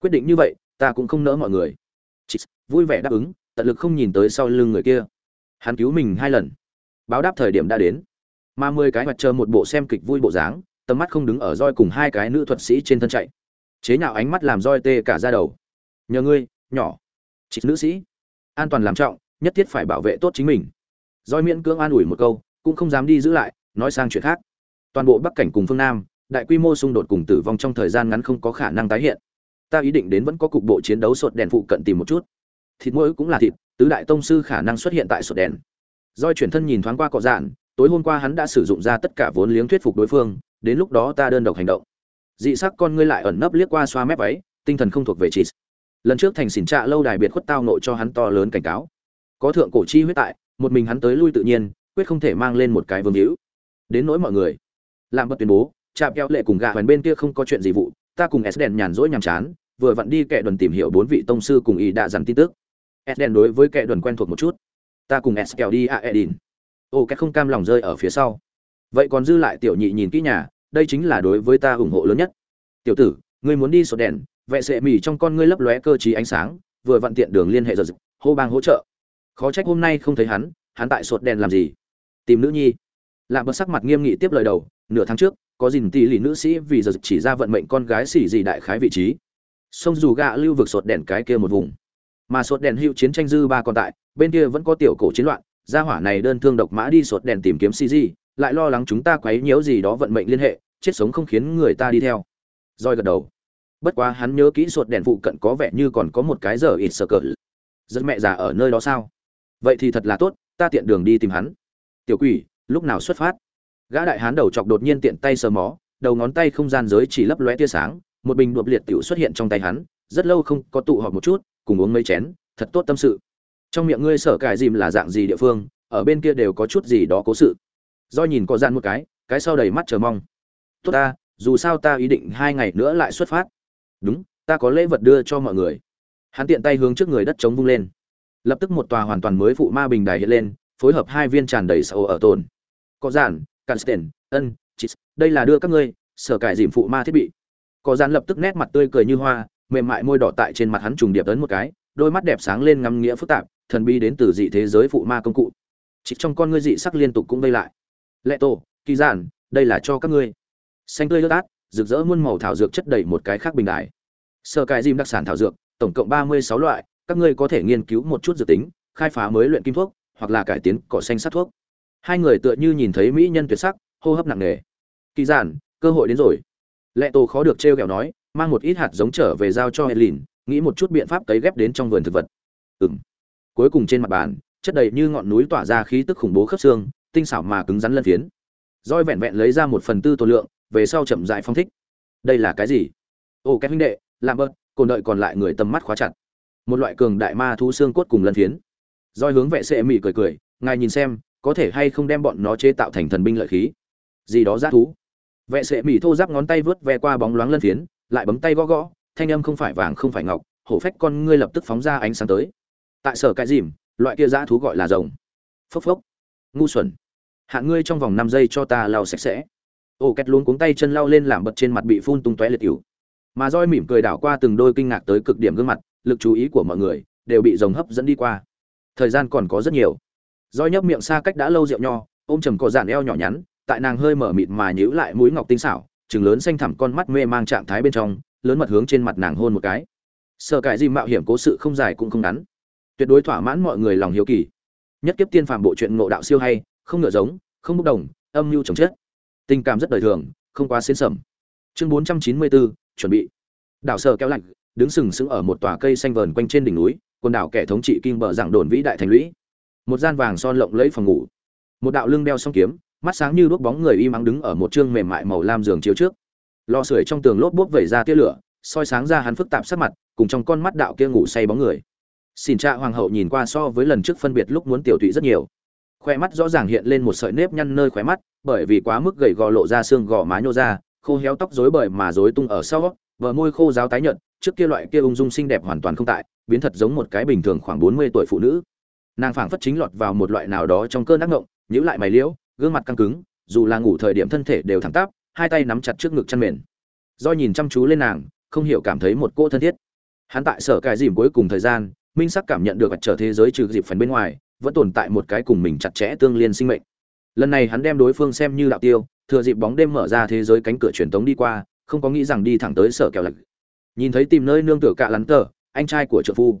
Quyết định như vậy, ta cũng không nỡ mọi người. Chị vui vẻ đáp ứng, tận lực không nhìn tới sau lưng người kia. Hắn cứu mình hai lần. Báo đáp thời điểm đã đến. Mà mười cái mặt chờ một bộ xem kịch vui bộ dáng, tầm mắt không đứng ở roi cùng hai cái nữ thuật sĩ trên thân chạy. Chế nhạo ánh mắt làm roi tê cả ra đầu. Nhờ ngươi, nhỏ. Chị nữ sĩ an toàn làm trọng nhất thiết phải bảo vệ tốt chính mình. Doi miễn cưỡng an ủi một câu cũng không dám đi giữ lại nói sang chuyện khác. Toàn bộ bắc cảnh cùng phương nam đại quy mô xung đột cùng tử vong trong thời gian ngắn không có khả năng tái hiện. Ta ý định đến vẫn có cục bộ chiến đấu sột đèn phụ cận tìm một chút. Thịt mỗi cũng là thịt tứ đại tông sư khả năng xuất hiện tại sột đèn. Doi chuyển thân nhìn thoáng qua cọ dạn tối hôm qua hắn đã sử dụng ra tất cả vốn liếng thuyết phục đối phương đến lúc đó ta đơn độc hành động. Dị sắc con ngươi lại ẩn nấp liếc qua xoa mép ấy, tinh thần không thuộc về chị lần trước thành xỉn trạ lâu đài biệt khuất tao nội cho hắn to lớn cảnh cáo. Có thượng cổ chi huyết tại, một mình hắn tới lui tự nhiên, quyết không thể mang lên một cái vương hữu. Đến nỗi mọi người. Làm bất tuyên bố, chạm keo lệ cùng gạ hoàn bên kia không có chuyện gì vụ, ta cùng s đèn nhàn rỗi nhàm chán, vừa vặn đi kệ đoàn tìm hiểu bốn vị tông sư cùng ý đã dặn tin tức. S đèn đối với kệ đoàn quen thuộc một chút. Ta cùng s kèo đi a edin ô cái không cam lòng rơi ở phía sau. Vậy còn dư lại tiểu nhị nhìn kỹ nhà, đây chính là đối với ta ủng hộ lớn nhất. Tiểu tử, ngươi muốn đi sổ đèn vệ sệ mỉ trong con ngươi lấp lóe cơ trí ánh sáng, vừa vận tiện đường liên hệ giật hô bang hỗ trợ. Khó trách hôm nay không thấy hắn hắn tại sột đèn làm gì? Tìm nữ nhi. Lạ bật sắc mặt nghiêm nghị tiếp lời đầu, nửa tháng trước, có dìn tỷ lì nữ sĩ vì giờ chỉ ra vận mệnh con gái xỉ gì đại khái vị trí. Sông dù gạ lưu vực sột đèn cái kia một vùng. Mà sột đèn hữu chiến tranh dư ba còn tại, bên kia vẫn có tiểu cổ chiến loạn, gia hỏa này đơn thương độc mã đi sột đèn tìm kiếm cg lại lo lắng chúng ta quấy nhiễu gì đó vận mệnh liên hệ, chết sống không khiến người ta đi theo. Roi gật đầu bất quá hắn nhớ kỹ sột đèn phụ cận có vẻ như còn có một cái giờ ít sờ cỡ rất mẹ già ở nơi đó sao? Vậy thì thật là tốt, ta tiện đường đi tìm hắn. Tiểu quỷ, lúc nào xuất phát? Gã đại hán đầu chọc đột nhiên tiện tay sờ mó, đầu ngón tay không gian giới chỉ lấp lóe tia sáng, một bình đột liệt tiểu xuất hiện trong tay hắn, rất lâu không có tụ họp một chút, cùng uống mấy chén, thật tốt tâm sự. Trong miệng ngươi sở cải dìm là dạng gì địa phương, ở bên kia đều có chút gì đó cố sự. Do nhìn có gian một cái cái sau đầy mắt chờ mong. Tốt ta, dù sao ta ý định hai ngày nữa lại xuất phát đúng, ta có lễ vật đưa cho mọi người. Hắn tiện tay hướng trước người đất chống vung lên. Lập tức một tòa hoàn toàn mới phụ ma bình đài hiện lên, phối hợp hai viên tràn đầy sầu ở tồn. Có giản cansten ân, chít, đây là đưa các ngươi, sở cải dìm phụ ma thiết bị. Có giản lập tức nét mặt tươi cười như hoa, mềm mại môi đỏ tại trên mặt hắn trùng điệp ấn một cái, đôi mắt đẹp sáng lên ngắm nghĩa phức tạp, thần bi đến từ dị thế giới phụ ma công cụ. Chỉ trong con ngươi dị sắc liên tục cũng vây lại. Lệ tổ, kỳ giản đây là cho các ngươi. Xanh tươi lướt át rực rỡ muôn màu thảo dược chất đầy một cái khác bình đài sơ cái dìm đặc sản thảo dược tổng cộng ba mươi sáu loại các ngươi có thể nghiên cứu một chút dự tính khai phá mới luyện kim thuốc hoặc là cải tiến cỏ xanh sát thuốc hai người tựa như nhìn thấy mỹ nhân tuyệt sắc hô hấp nặng nề kỳ giản cơ hội đến rồi lệ tổ khó được trêu ghẹo nói mang một ít hạt giống trở về giao cho Helin, nghĩ một chút biện pháp cấy ghép đến trong vườn thực vật. Ừm. Cuối cùng trên mặt bàn, chất đầy như ngọn núi tỏa ra khí tức khủng bố khớp xương, tinh xảo mà cứng rắn lân phiến. Roi vẹn vẹn lấy ra một phần tư tô lượng, về sau chậm rãi phong thích. Đây là cái gì? Ô cái huynh đệ, làm bớt, còn đợi còn lại người tầm mắt khóa chặt. Một loại cường đại ma thú xương cốt cùng lân phiến. Roi hướng vệ sĩ mỉ cười cười, ngài nhìn xem, có thể hay không đem bọn nó chế tạo thành thần binh lợi khí. Gì đó giá thú. Vệ sĩ mỉ thô giáp ngón tay vướt ve qua bóng loáng lân phiến, lại bấm tay gõ gõ thanh âm không phải vàng không phải ngọc hổ phách con ngươi lập tức phóng ra ánh sáng tới tại sở cái dìm loại kia dã thú gọi là rồng phốc phốc ngu xuẩn hạ ngươi trong vòng năm giây cho ta lau sạch sẽ ô két luôn cuống tay chân lau lên làm bật trên mặt bị phun tung tóe liệt cửu mà roi mỉm cười đảo qua từng đôi kinh ngạc tới cực điểm gương mặt, lực chú ý của mọi người đều bị rồng hấp dẫn đi qua. Thời gian còn có rất nhiều. Roi nhấp miệng xa cách đã lâu rượu nho, ôm trầm cỏ dạn eo nhỏ nhắn, tại nàng hơi mở mịt mà nhíu lại mũi ngọc tinh xảo chừng lớn xanh thẳm con mắt mê mang trạng thái bên trong, lớn mật hướng trên mặt nàng hôn một cái. Sợ cãi gì mạo hiểm cố sự không dài cũng không ngắn. Tuyệt đối thỏa mãn mọi người lòng hiếu kỳ. Nhất kiếp tiên phàm bộ truyện ngộ đạo siêu hay, không ngựa giống, không bốc đồng, âm mưu chồng chết tình cảm rất đời thường, không quá xến sầm chương bốn trăm chín mươi bốn, chuẩn bị. Đảo sở kéo lạnh, đứng sừng sững ở một tòa cây xanh vờn quanh trên đỉnh núi, quần đảo kẻ thống trị kim bờ giảng đồn vĩ đại thành lũy. Một gian vàng son lộng lẫy phòng ngủ. Một đạo lưng đeo song kiếm, mắt sáng như đuốc bóng người y mắng đứng ở một chương mềm mại màu lam giường chiếu trước. Lò sưởi trong tường lốp bốp vẩy ra tia lửa, soi sáng ra hắn phức tạp sắc mặt, cùng trong con mắt đạo kia ngủ say bóng người. Xin cha hoàng hậu nhìn qua so với lần trước phân biệt lúc muốn tiểu tụy rất nhiều khoe mắt rõ ràng hiện lên một sợi nếp nhăn nơi khóe mắt, bởi vì quá mức gầy gò lộ ra xương gò má nhô ra, khô héo tóc rối bời mà rối tung ở sau vợ môi khô giáo tái nhợt, trước kia loại kia ung dung xinh đẹp hoàn toàn không tại, biến thật giống một cái bình thường khoảng bốn mươi tuổi phụ nữ. Nàng phảng phất chính lọt vào một loại nào đó trong cơn ác ngộng nhíu lại mày liễu, gương mặt căng cứng, dù là ngủ thời điểm thân thể đều thẳng tắp, hai tay nắm chặt trước ngực chăn mền do nhìn chăm chú lên nàng, không hiểu cảm thấy một cô thân thiết. Hắn tại sở cài dìm cuối cùng thời gian, minh sắc cảm nhận được vật trở thế giới trừ dịp phần bên ngoài vẫn tồn tại một cái cùng mình chặt chẽ tương liên sinh mệnh. Lần này hắn đem đối phương xem như đạo tiêu, thừa dịp bóng đêm mở ra thế giới cánh cửa truyền tống đi qua, không có nghĩ rằng đi thẳng tới sở kẹo lạch nhìn thấy tìm nơi nương tựa cạ lắn tờ, anh trai của trợ phu.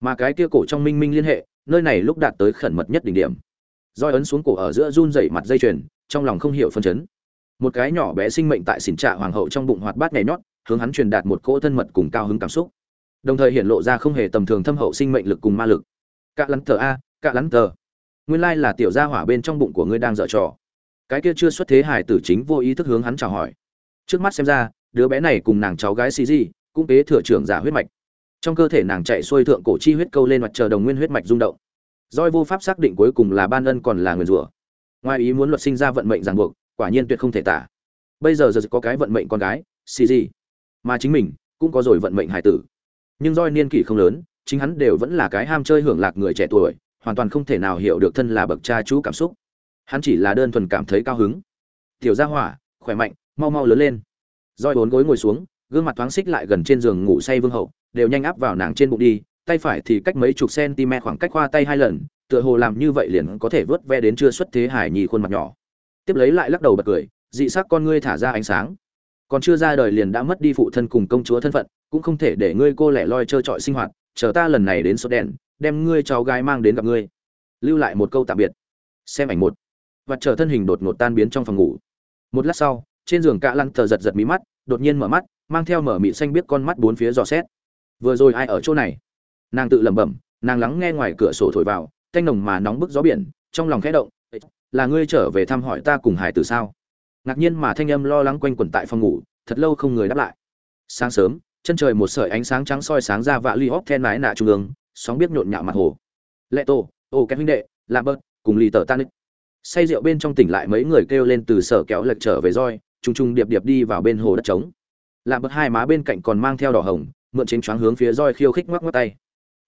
Mà cái kia cổ trong minh minh liên hệ, nơi này lúc đạt tới khẩn mật nhất đỉnh điểm. Roi ấn xuống cổ ở giữa run dậy mặt dây chuyền, trong lòng không hiểu phân chấn. Một cái nhỏ bé sinh mệnh tại xỉn trạ hoàng hậu trong bụng hoạt bát nhảy nhót, hướng hắn truyền đạt một cỗ thân mật cùng cao hứng cảm xúc. Đồng thời hiện lộ ra không hề tầm thường thâm hậu sinh mệnh lực cùng ma lực. Cạ lắn tờ a cạ lắn tờ nguyên lai là tiểu gia hỏa bên trong bụng của ngươi đang dở trò cái kia chưa xuất thế hải tử chính vô ý thức hướng hắn chào hỏi trước mắt xem ra đứa bé này cùng nàng cháu gái xì di cũng kế thừa trưởng giả huyết mạch trong cơ thể nàng chạy xuôi thượng cổ chi huyết câu lên mặt chờ đồng nguyên huyết mạch rung động roi vô pháp xác định cuối cùng là ban ân còn là người rủa. Ngoài ý muốn luật sinh ra vận mệnh ràng buộc, quả nhiên tuyệt không thể tả. Bây giờ giờ có cái vận mệnh con gái, xì gì, mà chính mình cũng có rồi vận mệnh hải tử. Nhưng roi niên kỷ không lớn, chính hắn đều vẫn là cái ham chơi hưởng lạc người trẻ tuổi, hoàn toàn không thể nào hiểu được thân là bậc cha chú cảm xúc. Hắn chỉ là đơn thuần cảm thấy cao hứng. Tiểu Gia Hỏa, khỏe mạnh, mau mau lớn lên. Doi bốn gối ngồi xuống, gương mặt thoáng xích lại gần trên giường ngủ say vương hậu, đều nhanh áp vào nàng trên bụng đi, tay phải thì cách mấy chục cm khoảng cách khoa tay hai lần tựa hồ làm như vậy liền có thể vớt ve đến chưa xuất thế hải nhì khuôn mặt nhỏ tiếp lấy lại lắc đầu bật cười dị sắc con ngươi thả ra ánh sáng còn chưa ra đời liền đã mất đi phụ thân cùng công chúa thân phận cũng không thể để ngươi cô lẻ loi trơ trọi sinh hoạt chờ ta lần này đến số đèn đem ngươi cháu gái mang đến gặp ngươi. Lưu lại một câu tạm biệt. Xem ảnh một. Và chờ thân hình đột ngột tan biến trong phòng ngủ. Một lát sau, trên giường cạ lăn thờ giật giật mí mắt, đột nhiên mở mắt, mang theo mở mị xanh biết con mắt bốn phía dò xét. Vừa rồi ai ở chỗ này? Nàng tự lẩm bẩm, nàng lắng nghe ngoài cửa sổ thổi vào thanh nồng mà nóng bức gió biển, trong lòng khẽ động. Là ngươi trở về thăm hỏi ta cùng hải tử sao? Ngạc nhiên mà thanh âm lo lắng quanh quẩn tại phòng ngủ, thật lâu không người đáp lại. Sáng sớm, chân trời một sợi ánh sáng trắng soi sáng ra vạ ly hóc then mái nạ trung ương sóng biết nhộn nhạo mặt hồ. Lệ tổ ô kém huynh đệ làm bớt cùng lì tờ tan say rượu bên trong tỉnh lại mấy người kêu lên từ sở kéo lệch trở về roi, trùng trùng điệp điệp đi vào bên hồ đất trống. Làm bớt hai má bên cạnh còn mang theo đỏ hồng, mượn chính choáng hướng phía roi khiêu khích ngoắc ngoắc tay.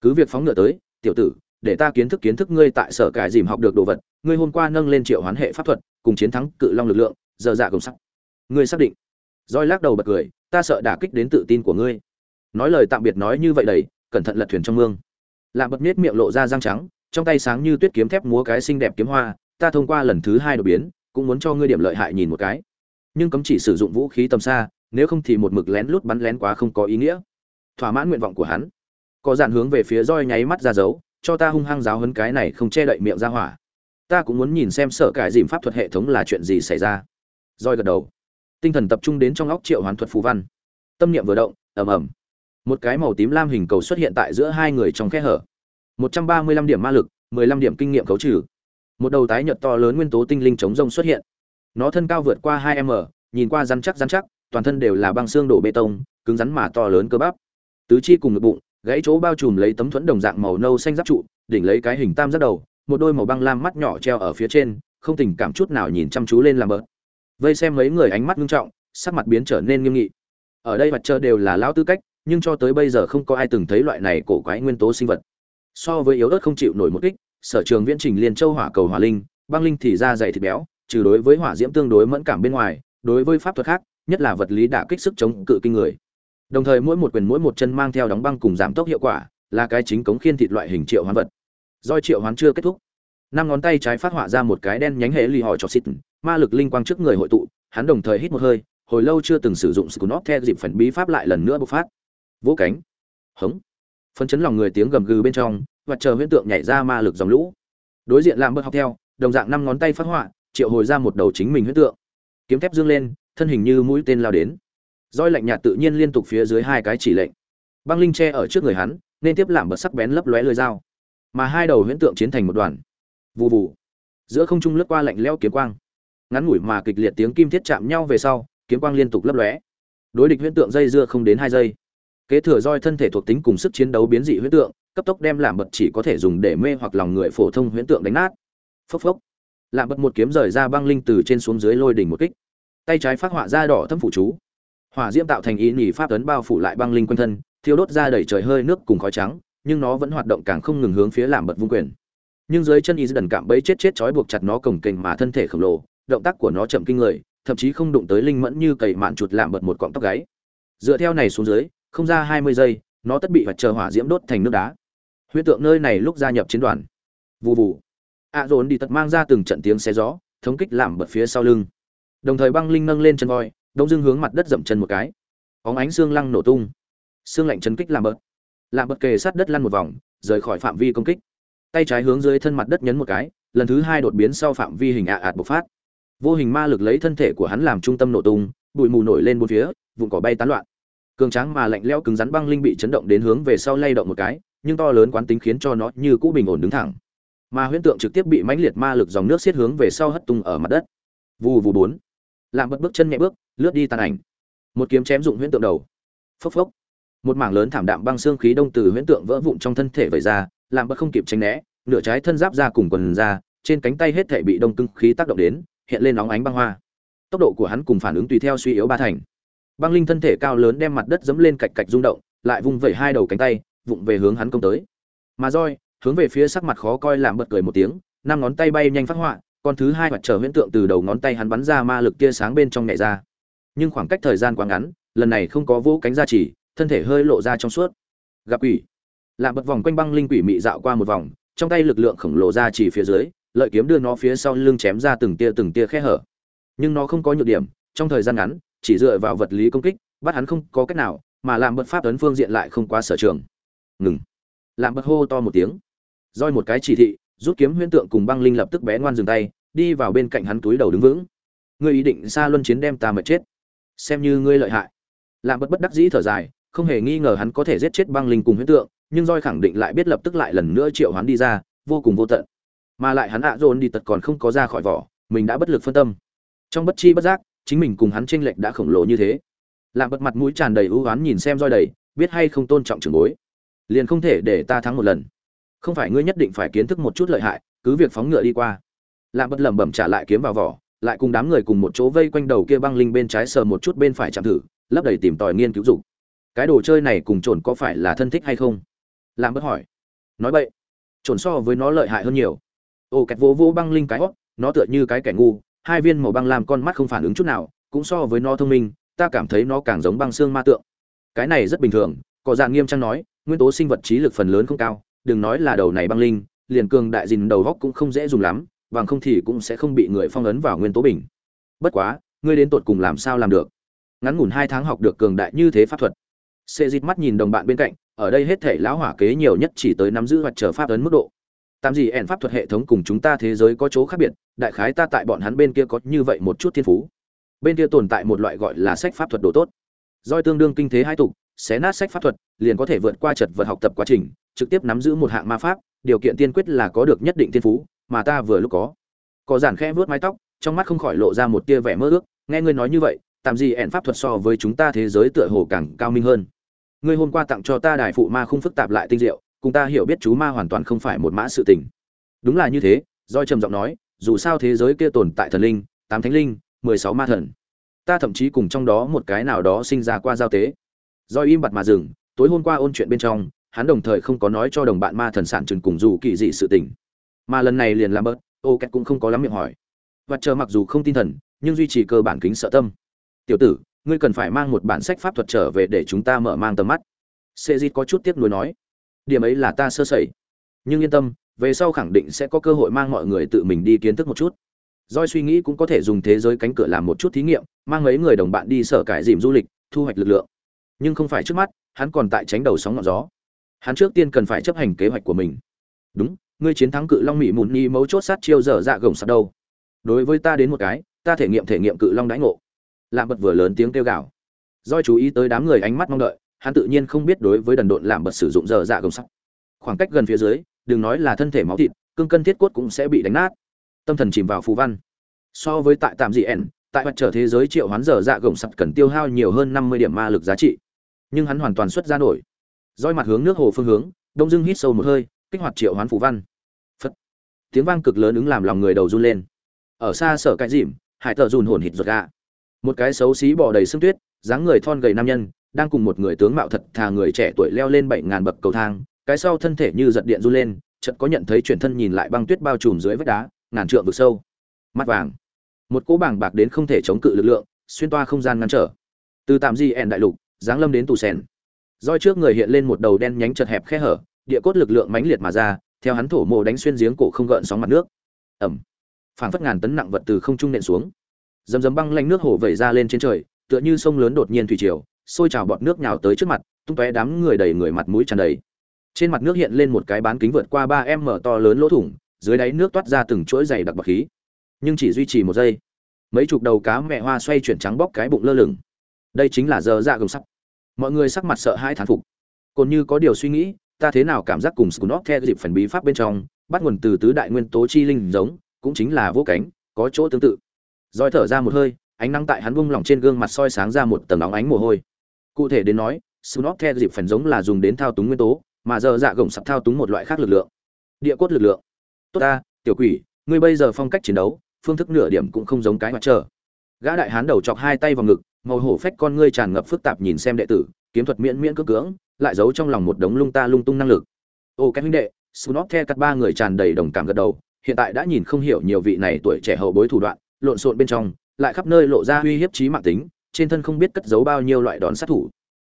Cứ việc phóng ngựa tới, tiểu tử, để ta kiến thức kiến thức ngươi tại sở cải dìm học được đồ vật, ngươi hôm qua nâng lên triệu hoán hệ pháp thuật, cùng chiến thắng cự long lực lượng, giờ dạ công sắc. Ngươi xác định? Roi lắc đầu bật cười, ta sợ đả kích đến tự tin của ngươi. Nói lời tạm biệt nói như vậy đầy, cẩn thận lật thuyền trong mương làm bật miết miệng lộ ra răng trắng, trong tay sáng như tuyết kiếm thép múa cái xinh đẹp kiếm hoa, ta thông qua lần thứ hai đột biến, cũng muốn cho ngươi điểm lợi hại nhìn một cái. Nhưng cấm chỉ sử dụng vũ khí tầm xa, nếu không thì một mực lén lút bắn lén quá không có ý nghĩa. Thỏa mãn nguyện vọng của hắn. Có dạn hướng về phía roi nháy mắt ra dấu, cho ta hung hăng giáo hấn cái này không che đậy miệng ra hỏa. Ta cũng muốn nhìn xem sở cải dìm pháp thuật hệ thống là chuyện gì xảy ra. Roi gật đầu. Tinh thần tập trung đến trong óc triệu hoán thuật phù văn. Tâm niệm vừa động, ầm ầm một cái màu tím lam hình cầu xuất hiện tại giữa hai người trong khe hở. Một trăm ba mươi lăm điểm ma lực, mười lăm điểm kinh nghiệm cấu trừ. Một đầu tái nhợt to lớn nguyên tố tinh linh chống rông xuất hiện. Nó thân cao vượt qua hai m, nhìn qua rắn chắc rắn chắc, toàn thân đều là băng xương đổ bê tông, cứng rắn mà to lớn cơ bắp. Tứ chi cùng ngực bụng, gãy chỗ bao trùm lấy tấm thuẫn đồng dạng màu nâu xanh giáp trụ, đỉnh lấy cái hình tam giác đầu, một đôi màu băng lam mắt nhỏ treo ở phía trên, không tình cảm chút nào nhìn chăm chú lên làm bớt. Vây xem mấy người ánh mắt nghiêm trọng, sắc mặt biến trở nên nghiêm nghị. Ở đây mặt trời đều là lão tư cách nhưng cho tới bây giờ không có ai từng thấy loại này cổ quái nguyên tố sinh vật. So với yếu ớt không chịu nổi một kích, sở trường viễn trình liên châu hỏa cầu hỏa linh, băng linh thì ra dày thịt béo, trừ đối với hỏa diễm tương đối mẫn cảm bên ngoài, đối với pháp thuật khác, nhất là vật lý đả kích sức chống cự kinh người. Đồng thời mỗi một quyền mỗi một chân mang theo đóng băng cùng giảm tốc hiệu quả, là cái chính cống khiên thịt loại hình triệu hoán vật. Doi triệu hoán chưa kết thúc, năm ngón tay trái phát họa ra một cái đen nhánh hệ lì hỏi cho xịt, ma lực linh quang trước người hội tụ, hắn đồng thời hít một hơi, hồi lâu chưa từng sử dụng scunop theo dịp phần bí pháp lại lần nữa bộc phát vỗ cánh. Hống. Phấn chấn lòng người tiếng gầm gừ bên trong, và chờ huyễn tượng nhảy ra ma lực dòng lũ. Đối diện làm bớt học theo, đồng dạng năm ngón tay phát họa, triệu hồi ra một đầu chính mình huyễn tượng. Kiếm thép dương lên, thân hình như mũi tên lao đến. Roi lạnh nhạt tự nhiên liên tục phía dưới hai cái chỉ lệnh. Băng linh che ở trước người hắn, nên tiếp làm bật sắc bén lấp lóe lưỡi dao. Mà hai đầu huyễn tượng chiến thành một đoàn. Vù vù. Giữa không trung lướt qua lạnh lẽo kiếm quang. Ngắn ngủi mà kịch liệt tiếng kim thiết chạm nhau về sau, kiếm quang liên tục lấp lóe. Đối địch huyễn tượng dây dưa không đến hai giây kế thừa roi thân thể thuộc tính cùng sức chiến đấu biến dị huyễn tượng, cấp tốc đem làm bật chỉ có thể dùng để mê hoặc lòng người phổ thông huyễn tượng đánh nát. Phốc phốc. Làm bật một kiếm rời ra băng linh từ trên xuống dưới lôi đỉnh một kích. Tay trái phát họa ra đỏ thâm phủ chú. Hỏa diễm tạo thành ý nhì pháp ấn bao phủ lại băng linh quanh thân, thiêu đốt ra đầy trời hơi nước cùng khói trắng, nhưng nó vẫn hoạt động càng không ngừng hướng phía làm bật vung quyền. Nhưng dưới chân y dần cảm bẫy chết chết trói buộc chặt nó cổng kềnh mà thân thể khổng lồ, động tác của nó chậm kinh người, thậm chí không đụng tới linh mẫn như cầy mạn chuột làm bật một cọng tóc gáy. Dựa theo này xuống dưới không ra hai mươi giây, nó tất bị vật chờ hỏa diễm đốt thành nước đá. Huyễn tượng nơi này lúc gia nhập chiến đoàn. Vụ vụ ạ dồn đi tật mang ra từng trận tiếng xe gió, thống kích làm bật phía sau lưng. Đồng thời băng linh nâng lên chân voi, đông dưng hướng mặt đất dậm chân một cái. Óng ánh xương lăng nổ tung. Xương lạnh chấn kích làm bớt làm bật kề sát đất lăn một vòng, rời khỏi phạm vi công kích. Tay trái hướng dưới thân mặt đất nhấn một cái, lần thứ hai đột biến sau phạm vi hình ạ ạt bộc phát. Vô hình ma lực lấy thân thể của hắn làm trung tâm nổ tung, bụi mù nổi lên bốn phía, vụn cỏ bay tán loạn cường tráng mà lạnh lẽo cứng rắn băng linh bị chấn động đến hướng về sau lay động một cái, nhưng to lớn quán tính khiến cho nó như cũ bình ổn đứng thẳng. Mà huyễn tượng trực tiếp bị mãnh liệt ma lực dòng nước xiết hướng về sau hất tung ở mặt đất. Vù vù bốn. Làm bật bước chân nhẹ bước, lướt đi tàn ảnh. Một kiếm chém dụng huyễn tượng đầu. Phốc phốc. Một mảng lớn thảm đạm băng xương khí đông từ huyễn tượng vỡ vụn trong thân thể vẩy ra làm bật không kịp tránh né, nửa trái thân giáp ra cùng quần ra, trên cánh tay hết thể bị đông cưng khí tác động đến, hiện lên nóng ánh băng hoa. Tốc độ của hắn cùng phản ứng tùy theo suy yếu ba thành băng linh thân thể cao lớn đem mặt đất dẫm lên cạch cạch rung động, lại vung vẩy hai đầu cánh tay, vụng về hướng hắn công tới. Mà roi hướng về phía sắc mặt khó coi làm bật cười một tiếng, năm ngón tay bay nhanh phát họa, con thứ hai mặt trở huyễn tượng từ đầu ngón tay hắn bắn ra ma lực tia sáng bên trong nhẹ ra. Nhưng khoảng cách thời gian quá ngắn, lần này không có vỗ cánh ra chỉ thân thể hơi lộ ra trong suốt. Gặp quỷ. Làm bật vòng quanh băng linh quỷ mị dạo qua một vòng, trong tay lực lượng khổng lồ ra chỉ phía dưới, lợi kiếm đưa nó phía sau lưng chém ra từng tia từng tia khe hở. Nhưng nó không có nhược điểm, trong thời gian ngắn chỉ dựa vào vật lý công kích, bắt hắn không có cách nào, mà làm bật pháp ấn phương diện lại không quá sở trường. Ngừng. Làm bật hô to một tiếng. Roi một cái chỉ thị, rút kiếm huyễn tượng cùng băng linh lập tức bé ngoan dừng tay, đi vào bên cạnh hắn túi đầu đứng vững. Ngươi ý định xa luân chiến đem ta mệt chết? Xem như ngươi lợi hại. Làm bất bất đắc dĩ thở dài, không hề nghi ngờ hắn có thể giết chết băng linh cùng huyễn tượng, nhưng roi khẳng định lại biết lập tức lại lần nữa triệu hắn đi ra, vô cùng vô tận. Mà lại hắn ạ dồn đi tật còn không có ra khỏi vỏ, mình đã bất lực phân tâm. Trong bất chi bất giác chính mình cùng hắn tranh lệch đã khổng lồ như thế. Làm bật mặt mũi tràn đầy ưu oán nhìn xem roi đầy, biết hay không tôn trọng trưởng bối. Liền không thể để ta thắng một lần. Không phải ngươi nhất định phải kiến thức một chút lợi hại, cứ việc phóng ngựa đi qua. Làm bật lẩm bẩm trả lại kiếm vào vỏ, lại cùng đám người cùng một chỗ vây quanh đầu kia băng linh bên trái sờ một chút bên phải chạm thử, lấp đầy tìm tòi nghiên cứu dục. Cái đồ chơi này cùng trồn có phải là thân thích hay không? Làm bất hỏi. Nói vậy trồn so với nó lợi hại hơn nhiều. Ô, kẹt vô vô băng linh cái hót, nó tựa như cái kẻ ngu hai viên màu băng làm con mắt không phản ứng chút nào, cũng so với nó thông minh, ta cảm thấy nó càng giống băng xương ma tượng. Cái này rất bình thường, có dạng nghiêm trang nói, nguyên tố sinh vật trí lực phần lớn không cao, đừng nói là đầu này băng linh, liền cường đại dìn đầu góc cũng không dễ dùng lắm, bằng không thì cũng sẽ không bị người phong ấn vào nguyên tố bình. Bất quá, ngươi đến tột cùng làm sao làm được? Ngắn ngủn hai tháng học được cường đại như thế pháp thuật. Xê dịt mắt nhìn đồng bạn bên cạnh, ở đây hết thể lão hỏa kế nhiều nhất chỉ tới nắm giữ hoặc trở pháp ấn mức độ tạm gì ẻn pháp thuật hệ thống cùng chúng ta thế giới có chỗ khác biệt, đại khái ta tại bọn hắn bên kia có như vậy một chút thiên phú. Bên kia tồn tại một loại gọi là sách pháp thuật đồ tốt. Doi tương đương kinh thế hai tục, xé nát sách pháp thuật, liền có thể vượt qua chật vật học tập quá trình, trực tiếp nắm giữ một hạng ma pháp, điều kiện tiên quyết là có được nhất định thiên phú, mà ta vừa lúc có. Có giản khẽ vớt mái tóc, trong mắt không khỏi lộ ra một tia vẻ mơ ước, nghe ngươi nói như vậy, tạm gì ẻn pháp thuật so với chúng ta thế giới tựa hồ càng cao minh hơn. Ngươi hôm qua tặng cho ta đài phụ ma không phức tạp lại tinh diệu cùng ta hiểu biết chú ma hoàn toàn không phải một mã sự tình. Đúng là như thế doi trầm giọng nói, dù sao thế giới kia tồn tại thần linh, tám thánh linh, mười sáu ma thần. Ta thậm chí cùng trong đó một cái nào đó sinh ra qua giao tế. Doi im bặt mà dừng, tối hôm qua ôn chuyện bên trong, hắn đồng thời không có nói cho đồng bạn ma thần sản trừng cùng dù kỳ dị sự tình. Mà lần này liền làm bớt, ô két cũng không có lắm miệng hỏi. Và chờ mặc dù không tin thần, nhưng duy trì cơ bản kính sợ tâm. Tiểu tử, ngươi cần phải mang một bản sách pháp thuật trở về để chúng ta mở mang tầm mắt. Sê có chút tiếc nuối nói điểm ấy là ta sơ sẩy. Nhưng yên tâm, về sau khẳng định sẽ có cơ hội mang mọi người tự mình đi kiến thức một chút. Doi suy nghĩ cũng có thể dùng thế giới cánh cửa làm một chút thí nghiệm, mang mấy người đồng bạn đi sở cải dìm du lịch, thu hoạch lực lượng. Nhưng không phải trước mắt, hắn còn tại tránh đầu sóng ngọn gió. Hắn trước tiên cần phải chấp hành kế hoạch của mình. Đúng, ngươi chiến thắng cự long mỹ mụn nhi mấu chốt sát chiêu dở dạ gồng sạt đâu. Đối với ta đến một cái, ta thể nghiệm thể nghiệm cự long đãi ngộ. Làm bật vừa lớn tiếng kêu gào. Doi chú ý tới đám người ánh mắt mong đợi hắn tự nhiên không biết đối với đần độn làm bật sử dụng dở dạ gồng sắt. Khoảng cách gần phía dưới, đừng nói là thân thể máu thịt, cương cân thiết cốt cũng sẽ bị đánh nát. Tâm thần chìm vào phù văn. So với tại tạm dị ẻn, tại mặt trở thế giới triệu hoán dở dạ gồng sắt cần tiêu hao nhiều hơn năm mươi điểm ma lực giá trị. Nhưng hắn hoàn toàn xuất ra nổi. Roi mặt hướng nước hồ phương hướng, đông dưng hít sâu một hơi, kích hoạt triệu hoán phù văn. Phất tiếng vang cực lớn ứng làm lòng người đầu run lên. Ở xa sở cái dìm, hải tờ run hồn hít ruột gà. Một cái xấu xí bò đầy sương tuyết, dáng người thon gầy nam nhân đang cùng một người tướng mạo thật thà người trẻ tuổi leo lên bảy ngàn bậc cầu thang, cái sau thân thể như giật điện run lên, chợt có nhận thấy chuyển thân nhìn lại băng tuyết bao trùm dưới vách đá, ngàn trượng vực sâu. Mắt vàng. Một cỗ bảng bạc đến không thể chống cự lực lượng, xuyên toa không gian ngăn trở. Từ tạm di ẻn đại lục, giáng lâm đến tù sèn. Roi trước người hiện lên một đầu đen nhánh chật hẹp khe hở, địa cốt lực lượng mãnh liệt mà ra, theo hắn thổ mồ đánh xuyên giếng cổ không gợn sóng mặt nước. Ẩm. Phảng phất ngàn tấn nặng vật từ không trung nện xuống. Dầm dầm băng lanh nước hồ vẩy ra lên trên trời, tựa như sông lớn đột nhiên thủy triều sôi trào bọt nước nhào tới trước mặt, tung tóe đám người đầy người mặt mũi tràn đầy. Trên mặt nước hiện lên một cái bán kính vượt qua ba m to lớn lỗ thủng, dưới đáy nước toát ra từng chuỗi dày đặc bọc khí. Nhưng chỉ duy trì một giây, mấy chục đầu cá mẹ hoa xoay chuyển trắng bóc cái bụng lơ lửng. Đây chính là giờ dạ gồng sắc mọi người sắc mặt sợ hai thán phục. Còn như có điều suy nghĩ, ta thế nào cảm giác cùng Skunok theo dịp phần bí pháp bên trong, bắt nguồn từ tứ đại nguyên tố chi linh giống, cũng chính là vô cánh, có chỗ tương tự. Roi thở ra một hơi, ánh nắng tại hắn vung lỏng trên gương mặt soi sáng ra một tầng óng ánh mồ hôi cụ thể đến nói snob theo dịp phần giống là dùng đến thao túng nguyên tố, mà giờ dạ gồng sập thao túng một loại khác lực lượng. Địa cốt lực lượng. Tốt ta, tiểu quỷ, ngươi bây giờ phong cách chiến đấu, phương thức nửa điểm cũng không giống cái mặt trở. gã đại hán đầu chọc hai tay vào ngực, màu hổ phách con ngươi tràn ngập phức tạp nhìn xem đệ tử, kiếm thuật miễn miễn cưỡng cưỡng, lại giấu trong lòng một đống lung ta lung tung năng lực. Ô, cái huynh đệ snob The cắt ba người tràn đầy đồng cảm gật đầu, hiện tại đã nhìn không hiểu nhiều vị này tuổi trẻ hậu bối thủ đoạn, lộn xộn bên trong, lại khắp nơi lộ ra uy hiếp trí mạng tính trên thân không biết cất giấu bao nhiêu loại đòn sát thủ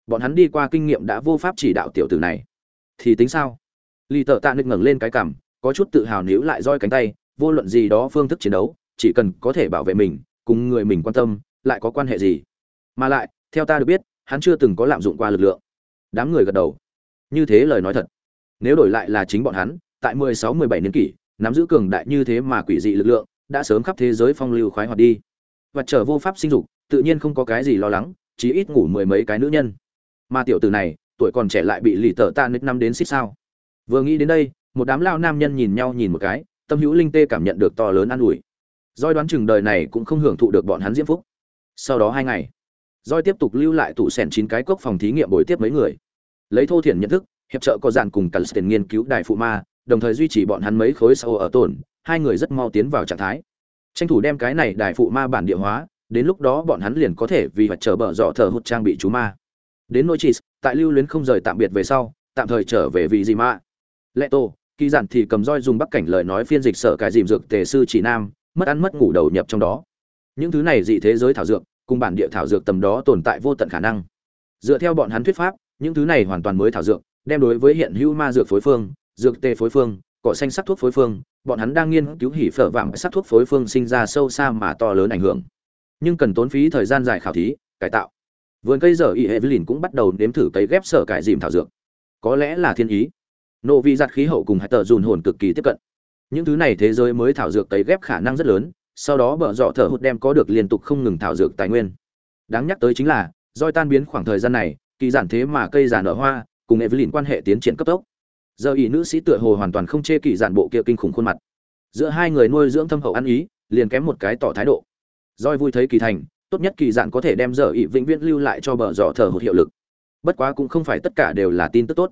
bọn hắn đi qua kinh nghiệm đã vô pháp chỉ đạo tiểu tử này thì tính sao Lý Tở Tạ nực ngẩng lên cái cằm, có chút tự hào níu lại roi cánh tay, vô luận gì đó phương thức chiến đấu, chỉ cần có thể bảo vệ mình, cùng người mình quan tâm, lại có quan hệ gì? Mà lại, theo ta được biết, hắn chưa từng có lạm dụng qua lực lượng. Đám người gật đầu. Như thế lời nói thật. Nếu đổi lại là chính bọn hắn, tại 16, 17 niên kỷ, nắm giữ cường đại như thế mà quỷ dị lực lượng, đã sớm khắp thế giới phong lưu khoái hoạt đi. Và trở vô pháp sinh dục, tự nhiên không có cái gì lo lắng, chỉ ít ngủ mười mấy cái nữ nhân. Mà tiểu tử này, tuổi còn trẻ lại bị lì tợ ta nứt năm đến xích sao. Vừa nghĩ đến đây một đám lao nam nhân nhìn nhau nhìn một cái tâm hữu linh tê cảm nhận được to lớn an ủi. Doi đoán chừng đời này cũng không hưởng thụ được bọn hắn diễm phúc. Sau đó hai ngày doi tiếp tục lưu lại tủ sẻn chín cái cốc phòng thí nghiệm bồi tiếp mấy người. Lấy thô thiển nhận thức hiệp trợ có dàn cùng cần tiền nghiên cứu đài phụ ma đồng thời duy trì bọn hắn mấy khối sau ở tổn hai người rất mau tiến vào trạng thái. Tranh thủ đem cái này đài phụ ma bản địa hóa đến lúc đó bọn hắn liền có thể vì vật chờ bờ dọ thờ hụt trang bị chú ma. Đến nỗi chis tại lưu luyến không rời tạm biệt về sau, tạm thời trở về vì gì ma lệ tô, kỳ giản thì cầm roi dùng bắc cảnh lời nói phiên dịch sở cái dìm dược tề sư chỉ nam, mất ăn mất ngủ đầu nhập trong đó. Những thứ này dị thế giới thảo dược, cùng bản địa thảo dược tầm đó tồn tại vô tận khả năng. Dựa theo bọn hắn thuyết pháp, những thứ này hoàn toàn mới thảo dược, đem đối với hiện hữu ma dược phối phương, dược tê phối phương, cỏ xanh sắc thuốc phối phương, bọn hắn đang nghiên cứu hỉ phở vạm sắc thuốc phối phương sinh ra sâu xa mà to lớn ảnh hưởng nhưng cần tốn phí thời gian dài khảo thí, cải tạo. Vườn cây giờ y lìn cũng bắt đầu nếm thử cấy ghép sở cải dìm thảo dược. Có lẽ là thiên ý. Nộ vị giặt khí hậu cùng hạt tờ dùn hồn cực kỳ tiếp cận. Những thứ này thế giới mới thảo dược cấy ghép khả năng rất lớn, sau đó bợ dọ thở hụt đem có được liên tục không ngừng thảo dược tài nguyên. Đáng nhắc tới chính là doi tan biến khoảng thời gian này, kỳ giản thế mà cây già nở hoa, cùng evelyn quan hệ tiến triển cấp tốc. Giờ ý nữ sĩ tựa hồ hoàn toàn không chê kỳ giản bộ kia kinh khủng khuôn mặt. Giữa hai người nuôi dưỡng thâm hậu ăn ý, liền kém một cái tỏ thái độ roi vui thấy kỳ thành, tốt nhất kỳ dạn có thể đem giờ ỵ vĩnh viễn lưu lại cho bờ dò thở hụt hiệu lực. Bất quá cũng không phải tất cả đều là tin tức tốt.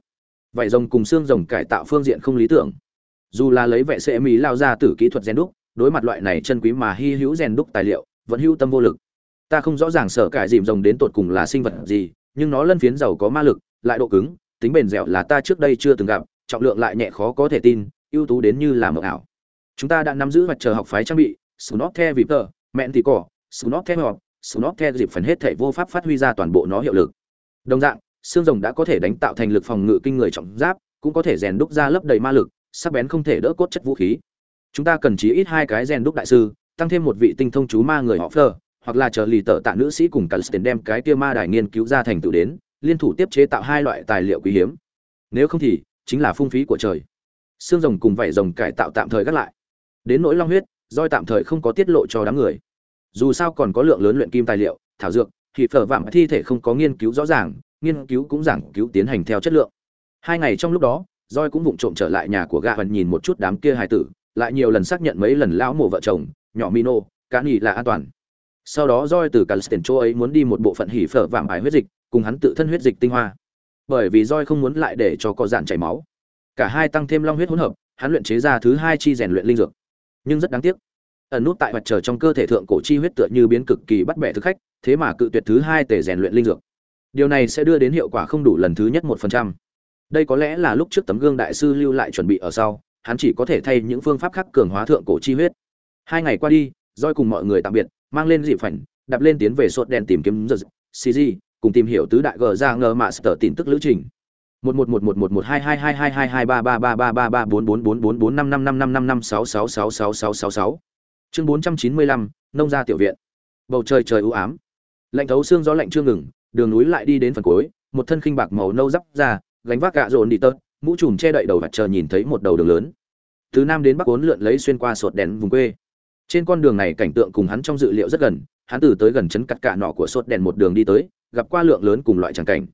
Vảy rồng cùng xương rồng cải tạo phương diện không lý tưởng. Dù là lấy vệ sẽ mỹ lao ra từ kỹ thuật gen đúc, đối mặt loại này chân quý mà hy hữu gen đúc tài liệu, vẫn hữu tâm vô lực. Ta không rõ ràng sở cải dìm rồng đến tột cùng là sinh vật gì, nhưng nó lân phiến giàu có ma lực, lại độ cứng, tính bền dẻo là ta trước đây chưa từng gặp, trọng lượng lại nhẹ khó có thể tin, ưu tú đến như là mộng ảo. Chúng ta đã nắm giữ mặt chờ học phái trang bị snot the vịp tờ mẹn thì cỏ snot theo họp snot theo dịp phần hết thể vô pháp phát huy ra toàn bộ nó hiệu lực đồng dạng xương rồng đã có thể đánh tạo thành lực phòng ngự kinh người trọng giáp cũng có thể rèn đúc ra lấp đầy ma lực sắc bén không thể đỡ cốt chất vũ khí chúng ta cần chí ít hai cái rèn đúc đại sư tăng thêm một vị tinh thông chú ma người họ phờ hoặc là chờ lì tợ tạ nữ sĩ cùng Calstin đem cái kia ma đài nghiên cứu ra thành tựu đến, liên thủ tiếp chế tạo hai loại tài liệu quý hiếm. Nếu không thì, chính là phung phí của trời. Xương rồng cùng vảy rồng cải tạo tạm thời gác lại. Đến nỗi long huyết, roi tạm thời không có tiết lộ cho đám người. Dù sao còn có lượng lớn luyện kim tài liệu, thảo dược, thì phở vạm thi thể không có nghiên cứu rõ ràng, nghiên cứu cũng giảng cứu tiến hành theo chất lượng. Hai ngày trong lúc đó, roi cũng vụng trộm trở lại nhà của gã nhìn một chút đám kia hài tử, lại nhiều lần xác nhận mấy lần lão mộ vợ chồng, nhỏ Mino, cá nghỉ là an toàn sau đó roi từ cả tiền chỗ ấy muốn đi một bộ phận hỉ phở vạm ải huyết dịch cùng hắn tự thân huyết dịch tinh hoa bởi vì roi không muốn lại để cho có dạn chảy máu cả hai tăng thêm long huyết hỗn hợp hắn luyện chế ra thứ hai chi rèn luyện linh dược nhưng rất đáng tiếc. Ẩn nút tại mặt trời trong cơ thể thượng cổ chi huyết tựa như biến cực kỳ bắt bẻ thực khách, thế mà cự tuyệt thứ hai tể rèn luyện linh dược. Điều này sẽ đưa đến hiệu quả không đủ lần thứ nhất một phần trăm. Đây có lẽ là lúc trước tấm gương đại sư lưu lại chuẩn bị ở sau, hắn chỉ có thể thay những phương pháp khác cường hóa thượng cổ chi huyết. Hai ngày qua đi roi cùng mọi người tạm biệt, mang lên dị phảnh, đạp lên tiến về sốt đen tìm kiếm giật cg cùng tìm hiểu tứ đại gờ ra ngờ mạ sở tin tức lữ trình một một một một một một hai hai hai hai hai hai ba ba ba ba ba ba bốn bốn bốn bốn bốn năm năm năm năm năm năm sáu sáu sáu sáu sáu sáu sáu chương bốn trăm chín mươi lăm nông gia tiểu viện bầu trời trời ưu ám lạnh thấu xương gió lạnh chưa ngừng đường núi lại đi đến phần cuối một thân khinh bạc màu nâu dắp ra gánh vác gạ rộn đi tớt mũ trùm che đậy đầu và chờ nhìn thấy một đầu đường lớn từ nam đến bắc ốn lượn lấy xuyên qua sột đèn vùng quê trên con đường này cảnh tượng cùng hắn trong dự liệu rất gần hắn từ tới gần chấn cắt cả nọ của sột đèn một đường đi tới gặp qua lượng lớn cùng loại tràng cảnh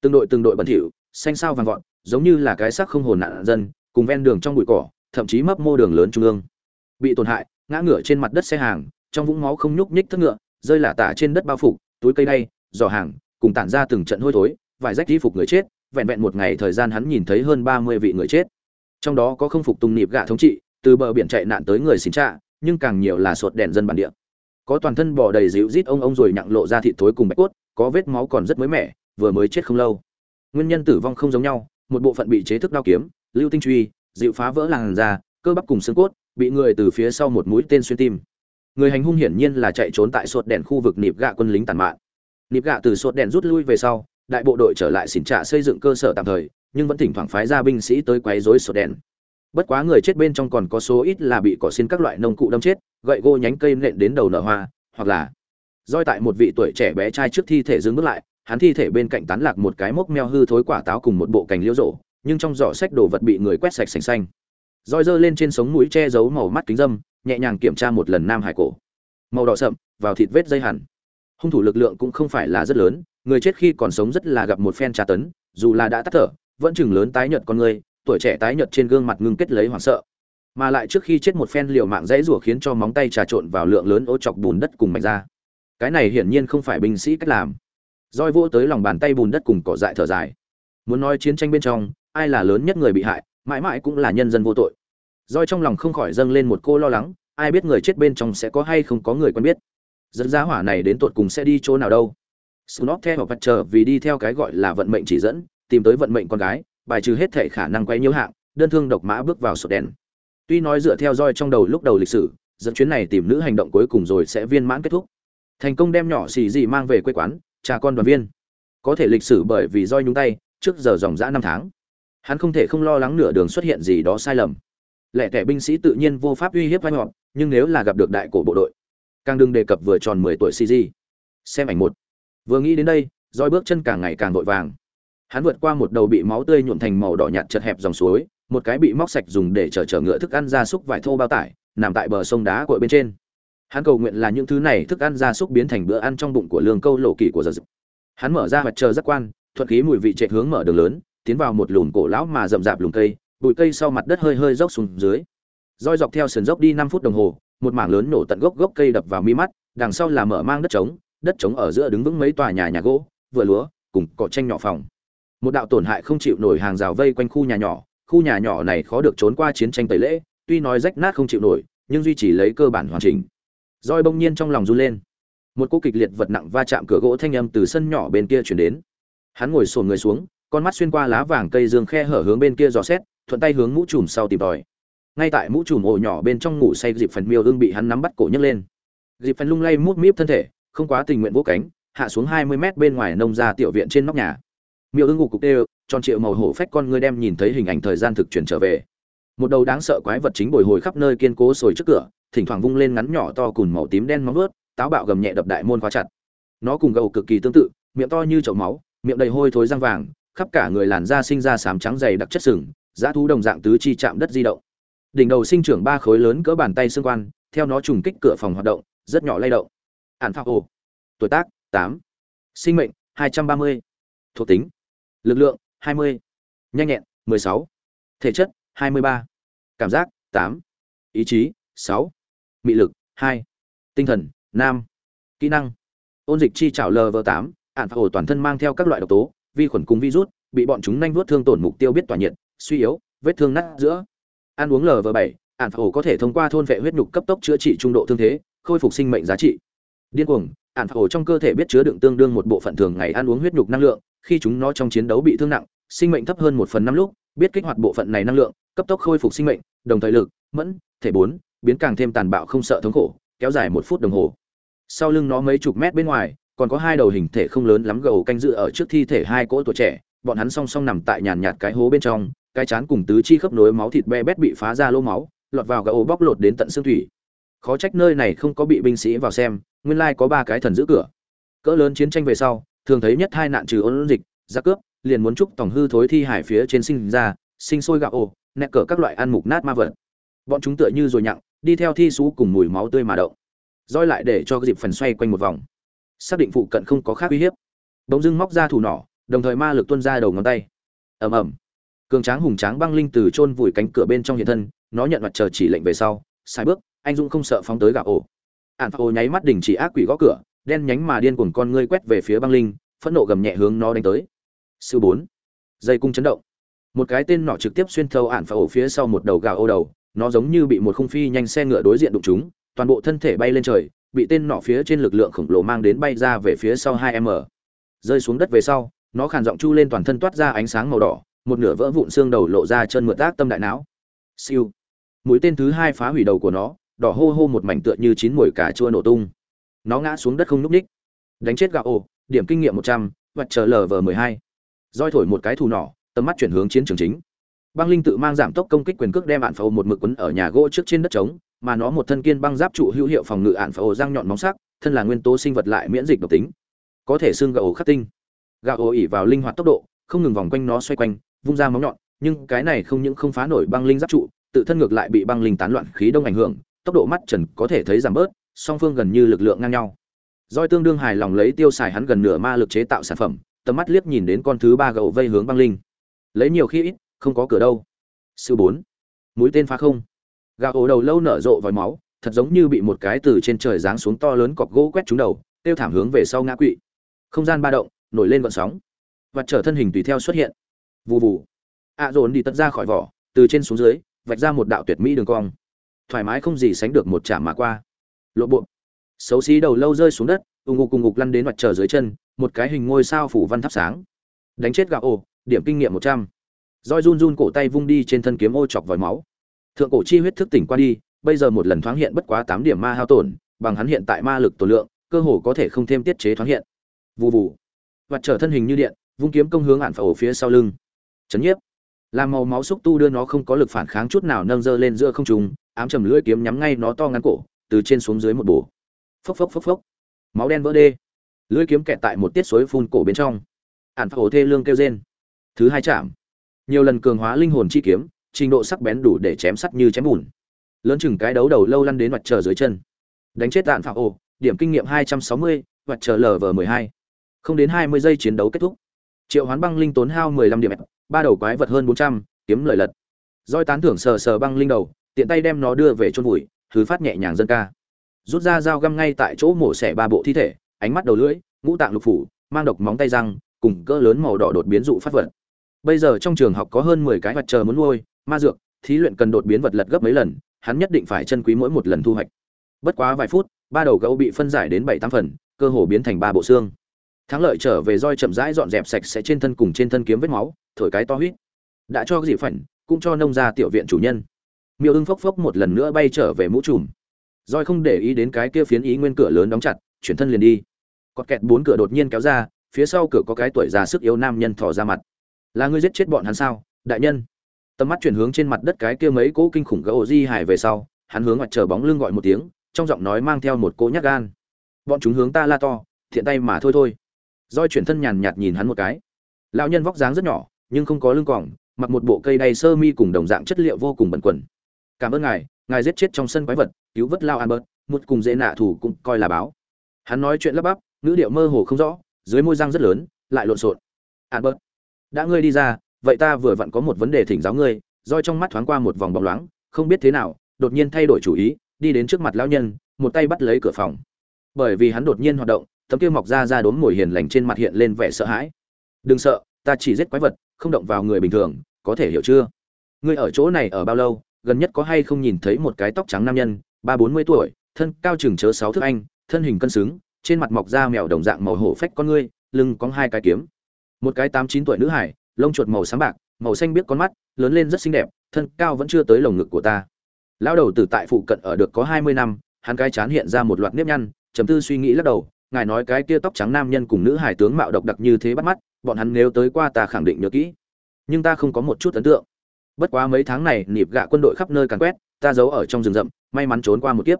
từng đội từng đội bẩn thỉu xanh sao vàng vọt giống như là cái xác không hồn nạn dân cùng ven đường trong bụi cỏ thậm chí mấp mô đường lớn trung ương. Bị tổn hại ngã ngửa trên mặt đất xe hàng trong vũng máu không nhúc nhích thất ngựa rơi lả tả trên đất bao phủ, túi cây đay giỏ hàng cùng tản ra từng trận hôi thối vài rách y phục người chết vẹn vẹn một ngày thời gian hắn nhìn thấy hơn ba mươi vị người chết. Trong đó có không phục tùng nịp gạ thống trị từ bờ biển chạy nạn tới người xin trạ nhưng càng nhiều là sột đèn dân bản địa. Có toàn thân bò đầy dịu rít ông ông rồi nặng lộ ra thịt thối cùng bạch cốt có vết máu còn rất mới mẻ vừa mới chết không lâu nguyên nhân tử vong không giống nhau, một bộ phận bị chế thức đao kiếm, lưu tinh truy, dịu phá vỡ làn da, cơ bắp cùng xương cốt, bị người từ phía sau một mũi tên xuyên tim. Người hành hung hiển nhiên là chạy trốn tại sột đèn khu vực nịp gạ quân lính tàn mạng nịp gạ từ sột đèn rút lui về sau, đại bộ đội trở lại xỉn trạ xây dựng cơ sở tạm thời, nhưng vẫn thỉnh thoảng phái ra binh sĩ tới quấy rối sột đèn. Bất quá người chết bên trong còn có số ít là bị cỏ xin các loại nông cụ đâm chết, gậy gô nhánh cây nện đến đầu nở hoa, hoặc là roi tại một vị tuổi trẻ bé trai trước thi thể dừng bước lại hắn thi thể bên cạnh tán lạc một cái mốc meo hư thối quả táo cùng một bộ cành liễu rổ nhưng trong giỏ sách đồ vật bị người quét sạch sành xanh. Roi giơ lên trên sống mũi che giấu màu mắt kính dâm, nhẹ nhàng kiểm tra một lần nam hải cổ. Màu đỏ sậm, vào thịt vết dây hẳn. Hung thủ lực lượng cũng không phải là rất lớn, người chết khi còn sống rất là gặp một phen tra tấn, dù là đã tắt thở, vẫn chừng lớn tái nhợt con người, tuổi trẻ tái nhợt trên gương mặt ngưng kết lấy hoảng sợ. Mà lại trước khi chết một phen liều mạng dãy rủa khiến cho móng tay trà trộn vào lượng lớn ô chọc bùn đất cùng mạch ra cái này hiển nhiên không phải binh sĩ cách làm roi vỗ tới lòng bàn tay bùn đất cùng cỏ dại thở dài. Muốn nói chiến tranh bên trong, ai là lớn nhất người bị hại, mãi mãi cũng là nhân dân vô tội. Roi trong lòng không khỏi dâng lên một cô lo lắng, ai biết người chết bên trong sẽ có hay không có người quen biết. Dẫn giá hỏa này đến tột cùng sẽ đi chỗ nào đâu. Snot theo vật chờ vì đi theo cái gọi là vận mệnh chỉ dẫn, tìm tới vận mệnh con gái, bài trừ hết thể khả năng quay nhiễu hạng, đơn thương độc mã bước vào sổ đen. tuy nói dựa theo roi trong đầu lúc đầu lịch sử, dẫn chuyến này tìm nữ hành động cuối cùng rồi sẽ viên mãn kết thúc. Thành công đem nhỏ xì gì mang về quê quán cha con đoàn viên. Có thể lịch sử bởi vì roi nhúng tay, trước giờ dòng dã năm tháng. Hắn không thể không lo lắng nửa đường xuất hiện gì đó sai lầm. Lẻ tẻ binh sĩ tự nhiên vô pháp uy hiếp vai ngọn, nhưng nếu là gặp được đại cổ bộ đội, càng đừng đề cập vừa tròn mười tuổi cg xem ảnh một. Vừa nghĩ đến đây, roi bước chân càng ngày càng vội vàng. Hắn vượt qua một đầu bị máu tươi nhuộm thành màu đỏ nhạt chật hẹp dòng suối, một cái bị móc sạch dùng để chở chở ngựa thức ăn ra súc vải thô bao tải, nằm tại bờ sông đá cội bên trên hắn cầu nguyện là những thứ này thức ăn gia súc biến thành bữa ăn trong bụng của lương câu lộ kỳ của giật. Hắn mở ra mặt chờ giác quan, thuận khí mùi vị chạy hướng mở đường lớn, tiến vào một lùn cổ lão mà rậm rạp lùm cây, bụi cây sau mặt đất hơi hơi dốc xuống dưới. Roi dọc theo sườn dốc đi năm phút đồng hồ, một mảng lớn nổ tận gốc gốc cây đập vào mi mắt, đằng sau là mở mang đất trống đất trống ở giữa đứng vững mấy tòa nhà nhà gỗ, vừa lúa, cùng cỏ tranh nhỏ phòng. Một đạo tổn hại không chịu nổi hàng rào vây quanh khu nhà nhỏ, khu nhà nhỏ này khó được trốn qua chiến tranh tẩy lễ, tuy nói rách nát không chịu nổi, nhưng duy trì lấy cơ bản hoàn chỉnh roi bỗng nhiên trong lòng run lên. Một cú kịch liệt vật nặng va chạm cửa gỗ thanh âm từ sân nhỏ bên kia chuyển đến. Hắn ngồi sồn người xuống, con mắt xuyên qua lá vàng cây dương khe hở hướng bên kia dò xét, thuận tay hướng mũ trùm sau tìm tòi. Ngay tại mũ trùm ổ nhỏ bên trong ngủ say dịp phần miêu ương bị hắn nắm bắt cổ nhấc lên. Dịp phần lung lay mút míp thân thể, không quá tình nguyện vỗ cánh, hạ xuống hai mươi mét bên ngoài nông ra tiểu viện trên nóc nhà. Miêu ương ngủ cục đê tròn triệu màu hổ phách con ngươi đem nhìn thấy hình ảnh thời gian thực chuyển trở về. Một đầu đáng sợ quái vật chính bồi hồi khắp nơi kiên cố sồi trước cửa thỉnh thoảng vung lên ngắn nhỏ to cùn màu tím đen móng vớt táo bạo gầm nhẹ đập đại môn khóa chặt. Nó cùng gầu cực kỳ tương tự, miệng to như chậu máu, miệng đầy hôi thối răng vàng, khắp cả người làn da sinh ra sám trắng dày đặc chất sừng, dã thú đồng dạng tứ chi chạm đất di động. Đỉnh đầu sinh trưởng ba khối lớn cỡ bàn tay xương quan, theo nó trùng kích cửa phòng hoạt động, rất nhỏ lay động. Ản phạc ồ tuổi tác, tám. Sinh mệnh, hai trăm ba mươi. Thuộc tính, lực lượng, hai mươi. Nhanh nhẹn, mười sáu. Thể chất, hai mươi ba. Cảm giác, tám. Ý chí, sáu mị lực, hai, tinh thần, nam, kỹ năng. Ôn dịch chi trảo lv tám ạn phá ổ toàn thân mang theo các loại độc tố, vi khuẩn cùng virus, bị bọn chúng nhanh vuốt thương tổn mục tiêu biết tỏa nhiệt, suy yếu, vết thương nát giữa. Ăn uống lv bảy ạn phá ổ có thể thông qua thôn vệ huyết nhục cấp tốc chữa trị trung độ thương thế, khôi phục sinh mệnh giá trị. Điên cuồng ạn phá ổ trong cơ thể biết chứa đựng tương đương một bộ phận thường ngày ăn uống huyết nhục năng lượng, khi chúng nó trong chiến đấu bị thương nặng, sinh mệnh thấp hơn một phần năm lúc, biết kích hoạt bộ phận này năng lượng, cấp tốc khôi phục sinh mệnh, đồng thời lực, mẫn, thể bốn biến càng thêm tàn bạo không sợ thống khổ, kéo dài một phút đồng hồ. Sau lưng nó mấy chục mét bên ngoài, còn có hai đầu hình thể không lớn lắm gầu canh dự ở trước thi thể hai cỗ tuổi trẻ, bọn hắn song song nằm tại nhàn nhạt cái hố bên trong, cái chán cùng tứ chi khớp nối máu thịt be bét bị phá ra lỗ máu, lọt vào gầu bóc lột đến tận xương thủy. Khó trách nơi này không có bị binh sĩ vào xem, nguyên lai có ba cái thần giữ cửa. Cỡ lớn chiến tranh về sau, thường thấy nhất hai nạn trừ ôn dịch ra cướp, liền muốn chúc tổng hư thối thi hải phía trên sinh ra, sinh sôi gạo ồ nẹt cỡ các loại ăn mục nát ma vật. Bọn chúng tựa như rồi nhặng đi theo thi xú cùng mùi máu tươi mà động. Roi lại để cho dịp phần xoay quanh một vòng. Xác định phụ cận không có khác uy hiếp. Bỗng dưng móc ra thủ nỏ, đồng thời ma lực tuôn ra đầu ngón tay. Ầm ầm. Cường tráng hùng tráng băng linh từ chôn vùi cánh cửa bên trong hiện thân, nó nhận mặt chờ chỉ lệnh về sau sai bước, anh dũng không sợ phóng tới gạo ổ. Ạn phô nháy mắt đình chỉ ác quỷ gõ cửa, đen nhánh mà điên cuồng con ngươi quét về phía băng linh, phẫn nộ gầm nhẹ hướng nó đánh tới. Sư bốn. Dây cung chấn động. Một cái tên nọ trực tiếp xuyên thấu ạn phô phía sau một đầu gạo ô đầu nó giống như bị một khung phi nhanh xe ngựa đối diện đụng chúng, toàn bộ thân thể bay lên trời, bị tên nọ phía trên lực lượng khổng lồ mang đến bay ra về phía sau 2 m rơi xuống đất về sau, nó khàn giọng chu lên toàn thân toát ra ánh sáng màu đỏ, một nửa vỡ vụn xương đầu lộ ra chân mượt ác tâm đại não. Siêu. Mũi tên thứ hai phá hủy đầu của nó, đỏ hô hô một mảnh tựa như chín mùi cà chua nổ tung. Nó ngã xuống đất không núp ních. Đánh chết gạo ồ điểm kinh nghiệm một trăm vạch chờ lv mười hai. Roi thổi một cái thù nỏ, tầm mắt chuyển hướng chiến trường chính băng linh tự mang giảm tốc công kích quyền cước đem ạn phâu một mực quấn ở nhà gỗ trước trên đất trống mà nó một thân kiên băng giáp trụ hữu hiệu phòng ngự ạn phâu răng nhọn móng sắc thân là nguyên tố sinh vật lại miễn dịch độc tính. Có thể xương gạo khắc tinh. Gạo ổ ỉ vào linh hoạt tốc độ không ngừng vòng quanh nó xoay quanh vung ra móng nhọn nhưng cái này không những không phá nổi băng linh giáp trụ tự thân ngược lại bị băng linh tán loạn khí đông ảnh hưởng tốc độ mắt trần có thể thấy giảm bớt song phương gần như lực lượng ngang nhau. Doi tương đương hài lòng lấy tiêu xài hắn gần nửa ma lực chế tạo sản phẩm, tầm mắt liếc nhìn đến con thứ ba gậu vây hướng băng linh. Lấy nhiều khi ít, không có cửa đâu. sư bốn, mũi tên phá không. Gạo ổ đầu lâu nở rộ vòi máu, thật giống như bị một cái từ trên trời giáng xuống to lớn cọc gỗ quét trúng đầu tiêu thảm hướng về sau ngã quỵ. Không gian ba động, nổi lên gợn sóng. Và trở thân hình tùy theo xuất hiện. Vù vù. Ạ dồn đi tận ra khỏi vỏ, từ trên xuống dưới, vạch ra một đạo tuyệt mỹ đường cong. Thoải mái không gì sánh được một chạm mà qua. Lộ bộ. Xấu xí đầu lâu rơi xuống đất, ù ngục cùng ngục lăn đến mặt trời dưới chân, một cái hình ngôi sao phủ văn thắp sáng. Đánh chết gạo ổ, điểm kinh nghiệm một trăm roi run run cổ tay vung đi trên thân kiếm ô chọc vòi máu. Thượng cổ chi huyết thức tỉnh qua đi, bây giờ một lần thoáng hiện bất quá tám điểm ma hao tổn, bằng hắn hiện tại ma lực tổ lượng, cơ hồ có thể không thêm tiết chế thoáng hiện. Vù vù. Vặt trở thân hình như điện, vung kiếm công hướng ạn phải ổ phía sau lưng. Chấn nhiếp. Làm màu máu xúc tu đưa nó không có lực phản kháng chút nào nâng dơ lên giữa không trung, ám trầm lưỡi kiếm nhắm ngay nó to ngắn cổ, từ trên xuống dưới một bổ. Phốc phốc phốc phốc. Máu đen vỡ đê. Lưỡi kiếm kẹt tại một tiết suối phun cổ bên trong. Ạn phải ổ thê lương kêu rên. Thứ hai chạm nhiều lần cường hóa linh hồn chi kiếm trình độ sắc bén đủ để chém sắt như chém bùn. Lớn chừng cái đấu đầu lâu lăn đến mặt trời dưới chân. Đánh chết đạn phạm ô điểm kinh nghiệm 260, mặt trời lv 12 không đến 20 giây chiến đấu kết thúc. Triệu hoán băng linh tốn hao 15 điểm. Ba đầu quái vật hơn 400, kiếm lợi lật. Roi tán thưởng sờ sờ băng linh đầu tiện tay đem nó đưa về chôn vùi thứ phát nhẹ nhàng dân ca. Rút ra dao găm ngay tại chỗ mổ xẻ ba bộ thi thể ánh mắt đầu lưỡi ngũ tạng lục phủ mang độc móng tay răng cùng cỡ lớn màu đỏ đột biến dụ phát vật bây giờ trong trường học có hơn 10 cái vật chờ muốn nuôi, ma dược, thí luyện cần đột biến vật lật gấp mấy lần, hắn nhất định phải chân quý mỗi một lần thu hoạch. Bất quá vài phút, ba đầu gấu bị phân giải đến bảy tám phần, cơ hồ biến thành ba bộ xương. Thắng lợi trở về roi chậm rãi dọn dẹp sạch sẽ trên thân cùng trên thân kiếm vết máu, thổi cái to huýt đã cho dị phảnh cũng cho nông gia tiểu viện chủ nhân. Miêu ưng phốc phốc một lần nữa bay trở về mũ trùm. Roi không để ý đến cái kia phiến ý nguyên cửa lớn đóng chặt, chuyển thân liền đi. Cọt kẹt bốn cửa đột nhiên kéo ra, phía sau cửa có cái tuổi già sức yếu nam nhân thò ra mặt là ngươi giết chết bọn hắn sao, đại nhân? Tầm mắt chuyển hướng trên mặt đất cái kia mấy cỗ kinh khủng gỗ di hải về sau, hắn hướng mặt chờ bóng lưng gọi một tiếng, trong giọng nói mang theo một cỗ nhát gan. Bọn chúng hướng ta la to, thiện tay mà thôi thôi. Roi chuyển thân nhàn nhạt nhìn hắn một cái. Lão nhân vóc dáng rất nhỏ, nhưng không có lưng còng, mặc một bộ cây đay sơ mi cùng đồng dạng chất liệu vô cùng bẩn quẩn cảm ơn ngài ngài giết chết trong sân quái vật, cứu vớt lao albert, một cùng dễ nạ thủ cũng coi là báo. Hắn nói chuyện lắp bắp, ngữ điệu mơ hồ không rõ, dưới môi răng rất lớn, lại lộn xộn. Albert đã ngươi đi ra, vậy ta vừa vặn có một vấn đề thỉnh giáo ngươi, roi trong mắt thoáng qua một vòng bóng loáng, không biết thế nào, đột nhiên thay đổi chủ ý, đi đến trước mặt lão nhân, một tay bắt lấy cửa phòng. Bởi vì hắn đột nhiên hoạt động, tấm kia mọc ra ra đốm mồi hiền lành trên mặt hiện lên vẻ sợ hãi. Đừng sợ, ta chỉ giết quái vật, không động vào người bình thường, có thể hiểu chưa? Ngươi ở chỗ này ở bao lâu, gần nhất có hay không nhìn thấy một cái tóc trắng nam nhân, ba bốn mươi tuổi, thân cao chừng chớ sáu thước anh, thân hình cân xứng, trên mặt mọc da mèo đồng dạng màu hổ phách con ngươi, lưng có hai cái kiếm một cái tám chín tuổi nữ hải lông chuột màu sáng bạc, màu xanh biết con mắt, lớn lên rất xinh đẹp, thân cao vẫn chưa tới lồng ngực của ta. Lão đầu tử tại phụ cận ở được có hai mươi năm, hắn cái chán hiện ra một loạt nếp nhăn chấm tư suy nghĩ lắc đầu, ngài nói cái kia tóc trắng nam nhân cùng nữ hải tướng mạo độc đặc như thế bắt mắt, bọn hắn nếu tới qua ta khẳng định nhớ kỹ. Nhưng ta không có một chút ấn tượng. Bất quá mấy tháng này, nịp gạ quân đội khắp nơi càn quét, ta giấu ở trong rừng rậm, may mắn trốn qua một kiếp.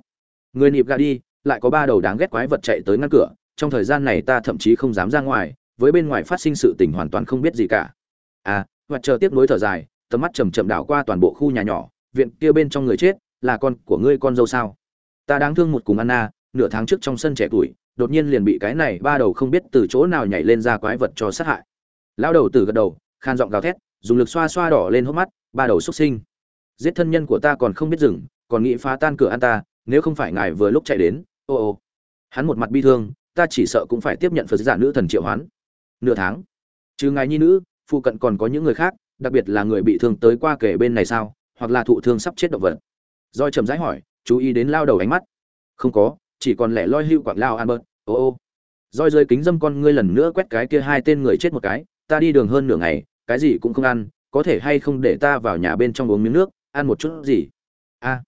Người nịp gạ đi, lại có ba đầu đáng ghét quái vật chạy tới ngăn cửa, trong thời gian này ta thậm chí không dám ra ngoài với bên ngoài phát sinh sự tình hoàn toàn không biết gì cả. À hoặc chờ tiếp nối thở dài, tầm mắt chầm chậm đảo qua toàn bộ khu nhà nhỏ, viện kia bên trong người chết, là con của ngươi con dâu sao? Ta đáng thương một cùng anna, nửa tháng trước trong sân trẻ tuổi, đột nhiên liền bị cái này ba đầu không biết từ chỗ nào nhảy lên ra quái vật cho sát hại. Lao đầu từ gật đầu, khan giọng gào thét, dùng lực xoa xoa đỏ lên hốc mắt, ba đầu xuất sinh. Giết thân nhân của ta còn không biết dừng, còn nghĩ phá tan cửa an ta, nếu không phải ngài vừa lúc chạy đến, ô ô. Hắn một mặt bi thương, ta chỉ sợ cũng phải tiếp nhận phật giả nữ thần triệu hoán nửa tháng. Trừ ngài nhi nữ, phụ cận còn có những người khác, đặc biệt là người bị thương tới qua kể bên này sao, hoặc là thụ thương sắp chết động vật. Roi trầm rãi hỏi, chú ý đến lao đầu ánh mắt. Không có, chỉ còn lẻ loi hưu quảng lao albert, ô ô. Roi rơi kính dâm con ngươi lần nữa quét cái kia hai tên người chết một cái, ta đi đường hơn nửa ngày, cái gì cũng không ăn, có thể hay không để ta vào nhà bên trong uống miếng nước, ăn một chút gì? A. À.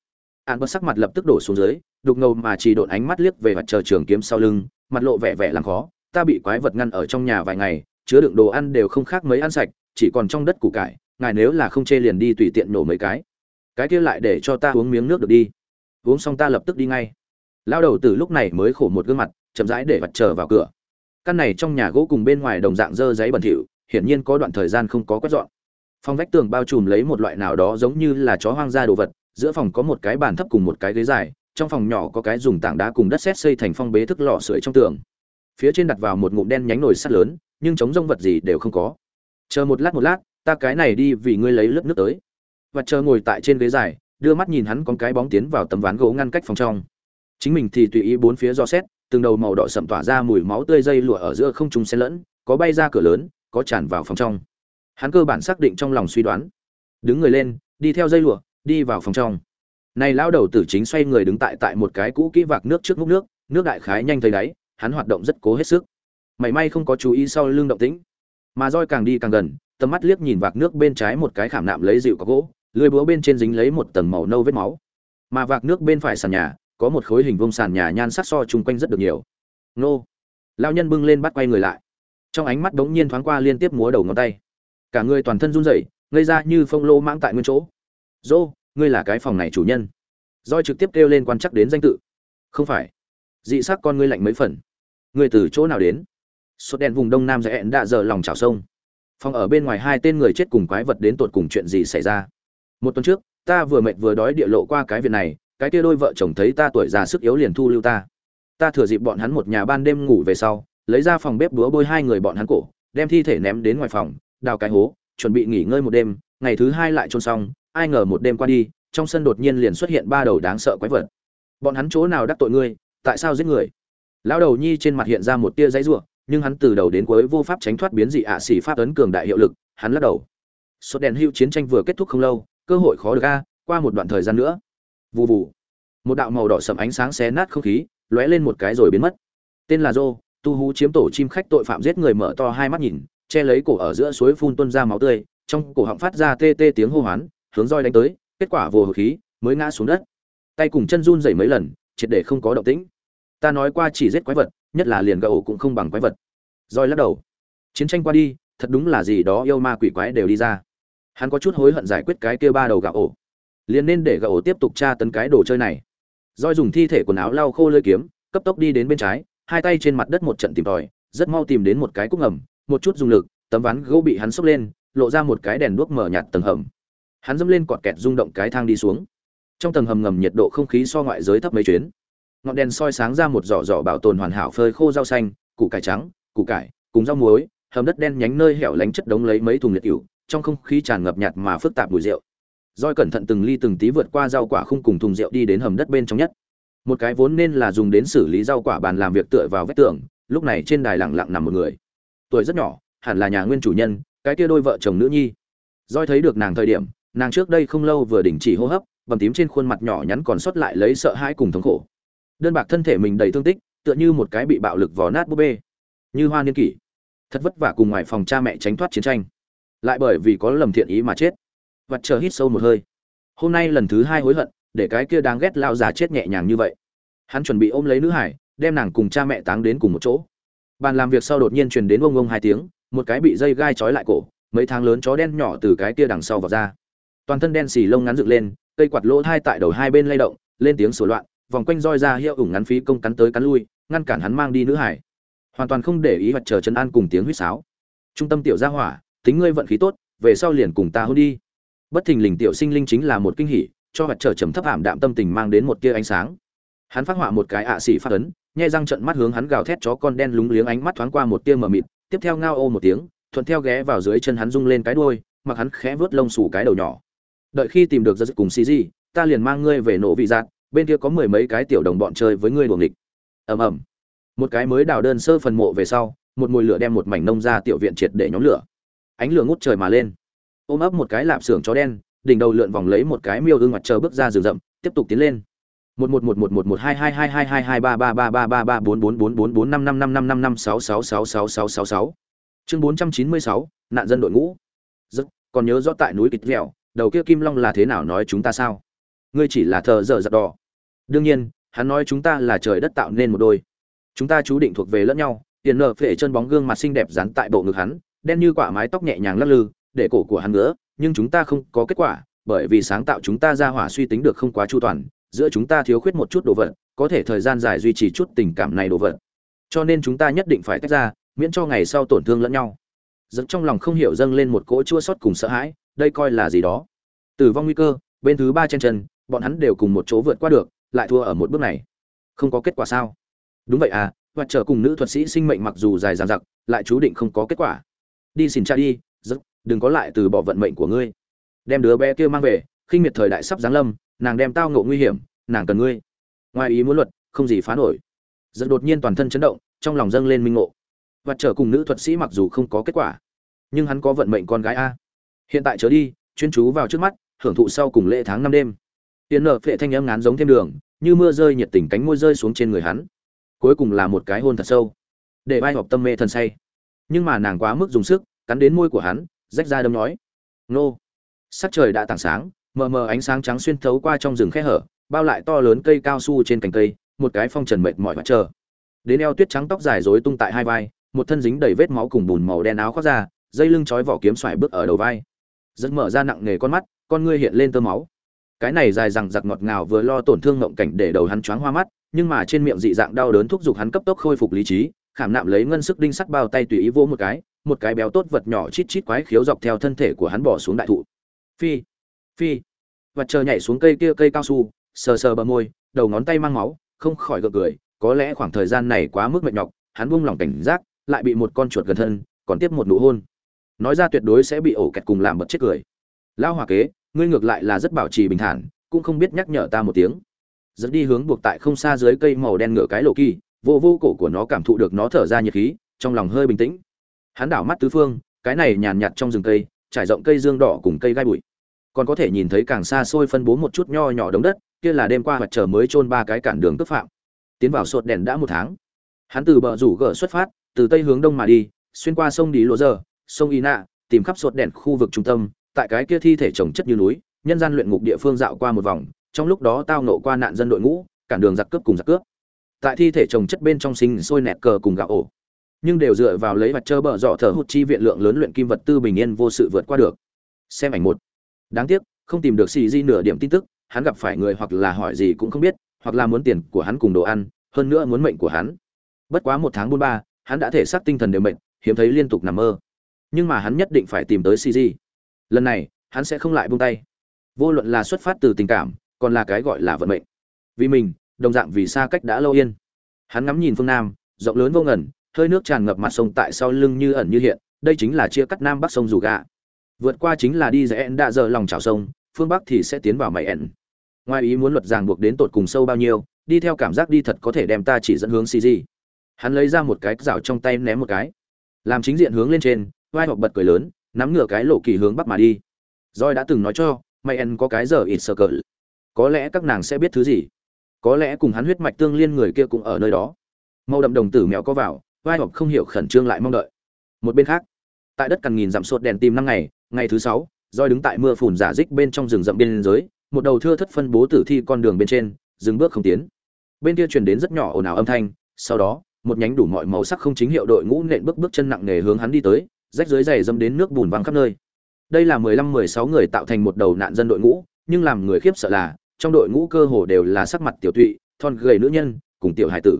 an bớt sắc mặt lập tức đổ xuống dưới, đục ngầu mà chỉ đột ánh mắt liếc về mặt chờ trường kiếm sau lưng, mặt lộ vẻ vẻ làm khó ta bị quái vật ngăn ở trong nhà vài ngày, chứa đựng đồ ăn đều không khác mấy ăn sạch, chỉ còn trong đất củ cải, ngài nếu là không chê liền đi tùy tiện nổ mấy cái. Cái kia lại để cho ta uống miếng nước được đi. Uống xong ta lập tức đi ngay. Lao đầu từ lúc này mới khổ một gương mặt, chậm rãi để vặt chờ vào cửa. Căn này trong nhà gỗ cùng bên ngoài đồng dạng dơ giấy bẩn thỉu, hiển nhiên có đoạn thời gian không có quét dọn. Phòng vách tường bao trùm lấy một loại nào đó giống như là chó hoang gia đồ vật, giữa phòng có một cái bàn thấp cùng một cái ghế dài, trong phòng nhỏ có cái dùng tảng đá cùng đất sét xây thành phong bế thức lò sưởi trong tường phía trên đặt vào một ngụm đen nhánh nồi sắt lớn, nhưng chống rông vật gì đều không có. Chờ một lát một lát, ta cái này đi vì ngươi lấy lớp nước tới. Và chờ ngồi tại trên ghế dài, đưa mắt nhìn hắn con cái bóng tiến vào tấm ván gỗ ngăn cách phòng trong. Chính mình thì tùy ý bốn phía do xét, từng đầu màu đỏ sậm tỏa ra mùi máu tươi dây lụa ở giữa không trung xen lẫn, có bay ra cửa lớn, có tràn vào phòng trong. Hắn cơ bản xác định trong lòng suy đoán. Đứng người lên, đi theo dây lụa, đi vào phòng trong. Này lão đầu tử chính xoay người đứng tại tại một cái cũ kỹ vạc nước trước múc nước nước đại khái nhanh thấy đáy hắn hoạt động rất cố hết sức. Mảy may không có chú ý sau lưng động tĩnh, mà roi càng đi càng gần, tầm mắt liếc nhìn vạc nước bên trái một cái khảm nạm lấy dịu có gỗ, lưới búa bên trên dính lấy một tầng màu nâu vết máu. Mà vạc nước bên phải sàn nhà, có một khối hình vông sàn nhà nhan sắc so chung quanh rất được nhiều. Nô! Lao nhân bưng lên bắt quay người lại. Trong ánh mắt bỗng nhiên thoáng qua liên tiếp múa đầu ngón tay. Cả người toàn thân run rẩy, ngây ra như phong lô mãng tại nguyên chỗ. Dô ngươi là cái phòng này chủ nhân. Roi trực tiếp kêu lên quan chắc đến danh tự. Không phải. Dị sắc con ngươi lạnh mấy phần. Người từ chỗ nào đến? Sốt đèn vùng đông nam dạy đã giờ lòng trào sông. Phòng ở bên ngoài hai tên người chết cùng quái vật đến tột cùng chuyện gì xảy ra? Một tuần trước, ta vừa mệt vừa đói địa lộ qua cái việc này, cái kia đôi vợ chồng thấy ta tuổi già sức yếu liền thu lưu ta. Ta thừa dịp bọn hắn một nhà ban đêm ngủ về sau, lấy ra phòng bếp đúa bôi hai người bọn hắn cổ, đem thi thể ném đến ngoài phòng, đào cái hố, chuẩn bị nghỉ ngơi một đêm, ngày thứ hai lại trôn xong, ai ngờ một đêm qua đi, trong sân đột nhiên liền xuất hiện ba đầu đáng sợ quái vật. Bọn hắn chỗ nào đắc tội ngươi, tại sao giết người? Lão đầu nhi trên mặt hiện ra một tia giấy ruộng nhưng hắn từ đầu đến cuối vô pháp tránh thoát biến dị ạ xỉ pháp ấn cường đại hiệu lực hắn lắc đầu. Sốt đèn hữu chiến tranh vừa kết thúc không lâu cơ hội khó được a qua một đoạn thời gian nữa. Vù vù. Một đạo màu đỏ sậm ánh sáng xé nát không khí lóe lên một cái rồi biến mất. Tên là Dô, tu hú chiếm tổ chim khách tội phạm giết người mở to hai mắt nhìn che lấy cổ ở giữa suối phun tuôn ra máu tươi trong cổ họng phát ra tê tê tiếng hô hoán hướng roi đánh tới kết quả vồ hồi khí mới ngã xuống đất. Tay cùng chân run rẩy mấy lần triệt để không có động tĩnh ta nói qua chỉ giết quái vật, nhất là liền gậu cũng không bằng quái vật. Roi lắc đầu. Chiến tranh qua đi, thật đúng là gì đó yêu ma quỷ quái đều đi ra. Hắn có chút hối hận giải quyết cái kia ba đầu gạo ổ. Liền nên để gạo ổ tiếp tục tra tấn cái đồ chơi này. Roi dùng thi thể quần áo lau khô lưỡi kiếm, cấp tốc đi đến bên trái, hai tay trên mặt đất một trận tìm tòi, rất mau tìm đến một cái cúc ngầm, một chút dùng lực, tấm ván gỗ bị hắn xốc lên, lộ ra một cái đèn đuốc mở nhạt tầng hầm. Hắn dẫm lên cọt kẹt rung động cái thang đi xuống. Trong tầng hầm ngầm nhiệt độ không khí so ngoại giới thấp mấy chuyến ngọn đèn soi sáng ra một giỏ giỏ bảo tồn hoàn hảo phơi khô rau xanh, củ cải trắng, củ cải, cùng rau muối, hầm đất đen nhánh nơi hẻo lánh chất đống lấy mấy thùng liệt cựu trong không khí tràn ngập nhạt mà phức tạp mùi rượu. Roi cẩn thận từng ly từng tí vượt qua rau quả khung cùng thùng rượu đi đến hầm đất bên trong nhất. Một cái vốn nên là dùng đến xử lý rau quả bàn làm việc tựa vào vách tường, lúc này trên đài lặng lặng nằm một người. Tuổi rất nhỏ, hẳn là nhà nguyên chủ nhân, cái kia đôi vợ chồng nữ nhi. Roi thấy được nàng thời điểm, nàng trước đây không lâu vừa đình chỉ hô hấp, bầm tím trên khuôn mặt nhỏ nhắn còn sót lại lấy sợ hãi cùng thống khổ đơn bạc thân thể mình đầy thương tích, tựa như một cái bị bạo lực vò nát búp bê. Như hoa niên kỷ, thật vất vả cùng ngoài phòng cha mẹ tránh thoát chiến tranh. Lại bởi vì có lầm thiện ý mà chết. Vặt chờ hít sâu một hơi. Hôm nay lần thứ hai hối hận, để cái kia đáng ghét lao già chết nhẹ nhàng như vậy. Hắn chuẩn bị ôm lấy nữ hải, đem nàng cùng cha mẹ táng đến cùng một chỗ. Bàn làm việc sau đột nhiên truyền đến ông ông hai tiếng, một cái bị dây gai trói lại cổ, mấy tháng lớn chó đen nhỏ từ cái kia đằng sau vào ra. Toàn thân đen xì lông ngắn dựng lên, cây quạt lỗ hai tại đầu hai bên lay động, lên tiếng sổ loạn vòng quanh roi ra hiệu ủng ngắn phí công cắn tới cắn lui, ngăn cản hắn mang đi nữ hải. Hoàn toàn không để ý hoặc chờ chân an cùng tiếng huýt sáo. Trung tâm tiểu gia hỏa, tính ngươi vận khí tốt, về sau liền cùng ta hôn đi. Bất thình lình tiểu sinh linh chính là một kinh hỉ, cho hoặc chờ trầm thấp ảm đạm tâm tình mang đến một tia ánh sáng. Hắn phát họa một cái ạ xỉ phát ấn, nhai răng trận mắt hướng hắn gào thét chó con đen lúng liếng ánh mắt thoáng qua một tia mờ mịt, tiếp theo ngao ô một tiếng, thuận theo ghé vào dưới chân hắn rung lên cái đuôi, mặc hắn khẽ vớt lông xù cái đầu nhỏ. Đợi khi tìm được giật cùng xì gì ta liền mang ngươi về nổ vị dạng bên kia có mười mấy cái tiểu đồng bọn chơi với ngươi đuồng địch ầm ầm. Một cái mới đào đơn sơ phần mộ về sau, một mùi lửa đem một mảnh nông ra tiểu viện triệt để nhóm lửa. Ánh lửa ngút trời mà lên. Ôm ấp một cái lạp xưởng chó đen, đỉnh đầu lượn vòng lấy một cái miêu ương mặt chờ bước ra rừng rậm, tiếp tục tiến lên. Một một một một một một hai hai hai hai hai hai ba ba ba ba ba ba bốn bốn bốn bốn bốn năm năm năm năm năm năm sáu sáu sáu sáu sáu sáu sáu. Chương bốn trăm chín mươi sáu, nạn dân đội ngũ. Rất còn nhớ rõ tại núi kịch vẹo, đầu kia kim long là thế nào nói chúng ta sao? Ngươi chỉ là thờ dở giặt đỏ đương nhiên, hắn nói chúng ta là trời đất tạo nên một đôi. Chúng ta chú định thuộc về lẫn nhau, tiền nợ phệ chân bóng gương mặt xinh đẹp dán tại bộ ngực hắn, đen như quả mái tóc nhẹ nhàng lắc lư, để cổ của hắn ngứa, nhưng chúng ta không có kết quả, bởi vì sáng tạo chúng ta ra hỏa suy tính được không quá chu toàn, giữa chúng ta thiếu khuyết một chút đồ vật, có thể thời gian dài duy trì chút tình cảm này đồ vật. Cho nên chúng ta nhất định phải tách ra, miễn cho ngày sau tổn thương lẫn nhau. Dẫn trong lòng không hiểu dâng lên một cỗ chua xót cùng sợ hãi, đây coi là gì đó. Tử vong nguy cơ, bên thứ ba trên chân, bọn hắn đều cùng một chỗ vượt qua được lại thua ở một bước này. Không có kết quả sao? Đúng vậy à và trở cùng nữ thuật sĩ sinh mệnh mặc dù dài dằng dặc, lại chú định không có kết quả. Đi xin cha đi, giấc, đừng có lại từ bỏ vận mệnh của ngươi. Đem đứa bé kia mang về, khinh miệt thời đại sắp giáng lâm, nàng đem tao ngộ nguy hiểm, nàng cần ngươi. Ngoài ý muốn luật, không gì phá nổi. Giật đột nhiên toàn thân chấn động, trong lòng dâng lên minh ngộ. Và trở cùng nữ thuật sĩ mặc dù không có kết quả, nhưng hắn có vận mệnh con gái a. Hiện tại trở đi, chuyên chú vào trước mắt, hưởng thụ sau cùng lễ tháng năm đêm. Tiễn nợ phệ thanh âm ngán giống thêm đường, như mưa rơi nhiệt tình cánh môi rơi xuống trên người hắn. Cuối cùng là một cái hôn thật sâu. Để vai học tâm mê thần say. Nhưng mà nàng quá mức dùng sức, cắn đến môi của hắn, rách ra đâm nói nô. Sắc trời đã tảng sáng, mờ mờ ánh sáng trắng xuyên thấu qua trong rừng khe hở, bao lại to lớn cây cao su trên cành cây, một cái phong trần mệt mỏi mặt chờ. Đến eo tuyết trắng tóc dài rối tung tại hai vai, một thân dính đầy vết máu cùng bùn màu đen áo khoác ra dây lưng trói vỏ kiếm xoài bước ở đầu vai. Dẫn mở ra nặng nề con mắt, con ngươi hiện lên tơ máu cái này dài rằng giặc ngọt ngào vừa lo tổn thương ngộng cảnh để đầu hắn choáng hoa mắt, nhưng mà trên miệng dị dạng đau đớn thúc giục hắn cấp tốc khôi phục lý trí, khảm nạm lấy ngân sức đinh sắt bao tay tùy ý vỗ một cái một cái béo tốt vật nhỏ chít chít quái khiếu dọc theo thân thể của hắn bỏ xuống đại thụ. Phi phi. Vật chờ nhảy xuống cây kia cây cao su, sờ sờ bờ môi, đầu ngón tay mang máu, không khỏi gượng cười, có lẽ khoảng thời gian này quá mức mệt nhọc, hắn buông lỏng cảnh giác, lại bị một con chuột gần thân, còn tiếp một nụ hôn. Nói ra tuyệt đối sẽ bị ổ kẹt cùng làm bật chết cười. Lao hòa kế ngươi ngược lại là rất bảo trì bình thản, cũng không biết nhắc nhở ta một tiếng. Dẫn đi hướng buộc tại không xa dưới cây màu đen ngựa cái lộ kỳ, vô vô cổ của nó cảm thụ được nó thở ra nhiệt khí, trong lòng hơi bình tĩnh. Hắn đảo mắt tứ phương, cái này nhàn nhạt trong rừng cây, trải rộng cây dương đỏ cùng cây gai bụi. Còn có thể nhìn thấy càng xa xôi phân bố một chút nho nhỏ đống đất, kia là đêm qua mặt trời mới chôn ba cái cản đường cướp phạm. Tiến vào sột đèn đã một tháng. Hắn từ bờ rủ gỡ xuất phát, từ tây hướng đông mà đi, xuyên qua sông đi lúa giờ, sông y nạ, tìm khắp sột đèn khu vực trung tâm tại cái kia thi thể trồng chất như núi, nhân gian luyện ngục địa phương dạo qua một vòng, trong lúc đó tao nộ qua nạn dân đội ngũ, cản đường giặc cướp cùng giặc cướp. Tại thi thể trồng chất bên trong sinh sôi nẹt cờ cùng gạo ổ. Nhưng đều dựa vào lấy vật chơ bờ dọ thở hụt chi viện lượng lớn luyện kim vật tư bình yên vô sự vượt qua được. Xem ảnh một. Đáng tiếc, không tìm được xì di nửa điểm tin tức, hắn gặp phải người hoặc là hỏi gì cũng không biết, hoặc là muốn tiền của hắn cùng đồ ăn, hơn nữa muốn mệnh của hắn. Bất quá một tháng buôn ba, hắn đã thể xác tinh thần đều mệnh hiếm thấy liên tục nằm mơ. Nhưng mà hắn nhất định phải tìm tới cg lần này, hắn sẽ không lại buông tay. Vô luận là xuất phát từ tình cảm, còn là cái gọi là vận mệnh. Vì mình, đồng dạng vì xa cách đã lâu yên. Hắn ngắm nhìn phương nam, rộng lớn vô ngần, hơi nước tràn ngập mặt sông tại sau lưng như ẩn như hiện, đây chính là chia cắt nam bắc sông dù gà. Vượt qua chính là đi rẽ đã giờ lòng trào sông, phương bắc thì sẽ tiến vào mày ẻn ngoài ý muốn luật ràng buộc đến tột cùng sâu bao nhiêu, đi theo cảm giác đi thật có thể đem ta chỉ dẫn hướng cg hắn lấy ra một cái rào trong tay ném một cái. Làm chính diện hướng lên trên, vai hoặc bật cười lớn nắm ngửa cái lộ kỳ hướng bắc mà đi. Roi đã từng nói cho mày ẻn có cái giờ ít sơ cỡ. Có lẽ các nàng sẽ biết thứ gì. Có lẽ cùng hắn huyết mạch tương liên người kia cũng ở nơi đó. Màu đậm đồng tử mèo có vào, vai hoặc không hiểu khẩn trương lại mong đợi. Một bên khác, tại đất cằn nghìn dặm sốt đèn tìm năm ngày ngày thứ sáu roi đứng tại mưa phùn giả dích bên trong rừng rậm biên giới, một đầu thưa thất phân bố tử thi con đường bên trên, dừng bước không tiến. Bên kia truyền đến rất nhỏ ồn ào âm thanh, sau đó, một nhánh đủ mọi màu sắc không chính hiệu đội ngũ nện bước bước chân nặng nề hướng hắn đi tới rách dưới giày dâm đến nước bùn văng khắp nơi. Đây là mười lăm, mười sáu người tạo thành một đầu nạn dân đội ngũ, nhưng làm người khiếp sợ là, trong đội ngũ cơ hồ đều là sắc mặt tiểu tụy, thon gầy nữ nhân, cùng tiểu hải tử.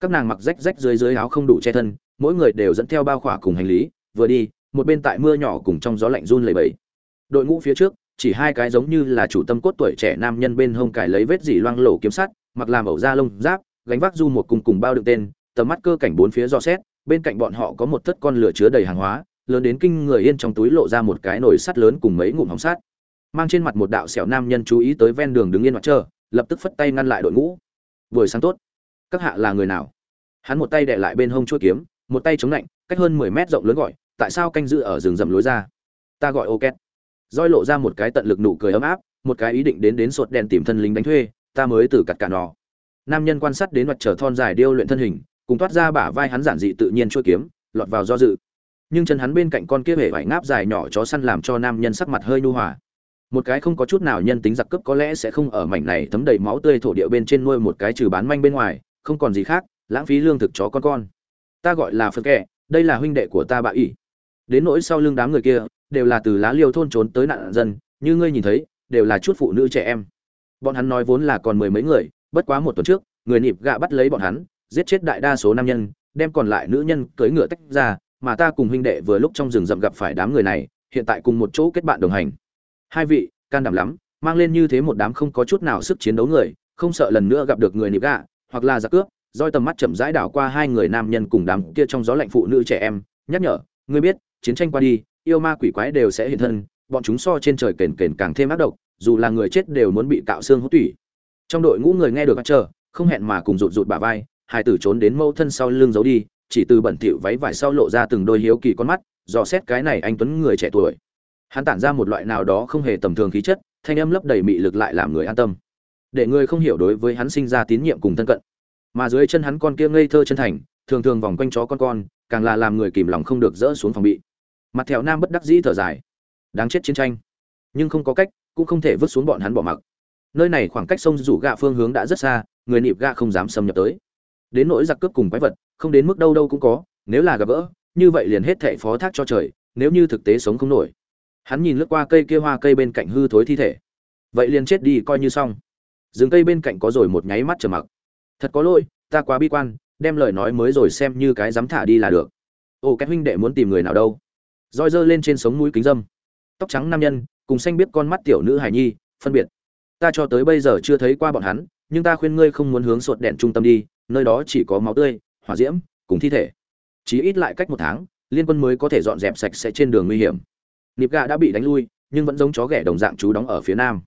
Các nàng mặc rách rách dưới dưới áo không đủ che thân, mỗi người đều dẫn theo bao khỏa cùng hành lý, vừa đi, một bên tại mưa nhỏ cùng trong gió lạnh run lẩy bẩy. Đội ngũ phía trước, chỉ hai cái giống như là chủ tâm cốt tuổi trẻ nam nhân bên hông cài lấy vết dỉ loang lổ kiếm sắt, mặc làm ẩu da lông giáp, gánh vác du một cùng cùng bao đựng tên, tầm mắt cơ cảnh bốn phía do xét bên cạnh bọn họ có một thất con lửa chứa đầy hàng hóa, lớn đến kinh người yên trong túi lộ ra một cái nồi sắt lớn cùng mấy ngụm hồng sắt. Mang trên mặt một đạo sẹo nam nhân chú ý tới ven đường đứng yên mặt chờ lập tức phất tay ngăn lại đội ngũ. Buổi sáng tốt. Các hạ là người nào? Hắn một tay đệ lại bên hông chuôi kiếm, một tay chống lạnh, cách hơn mười mét rộng lớn gọi, tại sao canh giữ ở rừng rậm lối ra? Ta gọi ô két roi lộ ra một cái tận lực nụ cười ấm áp, một cái ý định đến đến sột đèn tìm thân lính đánh thuê, ta mới từ cặt cả nò nam nhân quan sát đến mặt trở thon dài điêu luyện thân hình cùng toát ra bả vai hắn giản dị tự nhiên chuôi kiếm lọt vào do dự. Nhưng chân hắn bên cạnh con kia hề vải ngáp dài nhỏ chó săn làm cho nam nhân sắc mặt hơi nhu hòa. Một cái không có chút nào nhân tính giặc cướp có lẽ sẽ không ở mảnh này thấm đầy máu tươi thổ địa bên trên nuôi một cái trừ bán manh bên ngoài không còn gì khác lãng phí lương thực chó con con. Ta gọi là phật Kệ, đây là huynh đệ của ta bà ỉ đến nỗi sau lưng đám người kia đều là từ lá liêu thôn trốn tới nạn dân như ngươi nhìn thấy đều là chút phụ nữ trẻ em. Bọn hắn nói vốn là còn mười mấy người bất quá một tuần trước người nịp gạ bắt lấy bọn hắn giết chết đại đa số nam nhân, đem còn lại nữ nhân cưỡi ngựa tách ra, mà ta cùng huynh đệ vừa lúc trong rừng rậm gặp phải đám người này, hiện tại cùng một chỗ kết bạn đồng hành. Hai vị, can đảm lắm, mang lên như thế một đám không có chút nào sức chiến đấu người, không sợ lần nữa gặp được người nịp gạ, hoặc là giặc cướp, roi tầm mắt chậm rãi đảo qua hai người nam nhân cùng đám kia trong gió lạnh phụ nữ trẻ em, nhắc nhở, ngươi biết, chiến tranh qua đi, yêu ma quỷ quái đều sẽ hiện thân, bọn chúng so trên trời kền kền càng thêm ác độc, dù là người chết đều muốn bị cạo xương hút tủy. Trong đội ngũ người nghe được chờ, không hẹn mà cùng rụt rụt bả vai hai tử trốn đến mâu thân sau lưng giấu đi, chỉ từ bẩn thỉu váy vải sau lộ ra từng đôi hiếu kỳ con mắt, dò xét cái này anh tuấn người trẻ tuổi. Hắn tản ra một loại nào đó không hề tầm thường khí chất, thanh âm lấp đầy mị lực lại làm người an tâm. Để người không hiểu đối với hắn sinh ra tín nhiệm cùng thân cận. Mà dưới chân hắn con kia ngây thơ chân thành, thường thường vòng quanh chó con con, càng là làm người kìm lòng không được dỡ xuống phòng bị. Mặt thẹo nam bất đắc dĩ thở dài. Đáng chết chiến tranh. Nhưng không có cách, cũng không thể vứt xuống bọn hắn bỏ mặc. Nơi này khoảng cách sông rủ gạ phương hướng đã rất xa, người nịp gạ không dám xâm nhập tới đến nỗi giặc cướp cùng quái vật, không đến mức đâu đâu cũng có, nếu là gặp gỡ, như vậy liền hết thệ phó thác cho trời, nếu như thực tế sống không nổi. Hắn nhìn lướt qua cây kia hoa cây bên cạnh hư thối thi thể. Vậy liền chết đi, coi như xong. Rừng cây bên cạnh có rồi một nháy mắt trầm mặc. Thật có lỗi, ta quá bi quan, đem lời nói mới rồi xem như cái dám thả đi là được. Ồ cái huynh đệ muốn tìm người nào đâu? Roi dơ lên trên sống mũi kính dâm. Tóc trắng nam nhân, cùng xanh biết con mắt tiểu nữ hải nhi, phân biệt. Ta cho tới bây giờ chưa thấy qua bọn hắn, nhưng ta khuyên ngươi không muốn hướng sột đèn trung tâm đi nơi đó chỉ có máu tươi, hỏa diễm, cùng thi thể. Chí ít lại cách một tháng, liên quân mới có thể dọn dẹp sạch sẽ trên đường nguy hiểm. Nịp gà đã bị đánh lui, nhưng vẫn giống chó ghẻ đồng dạng chú đóng ở phía nam.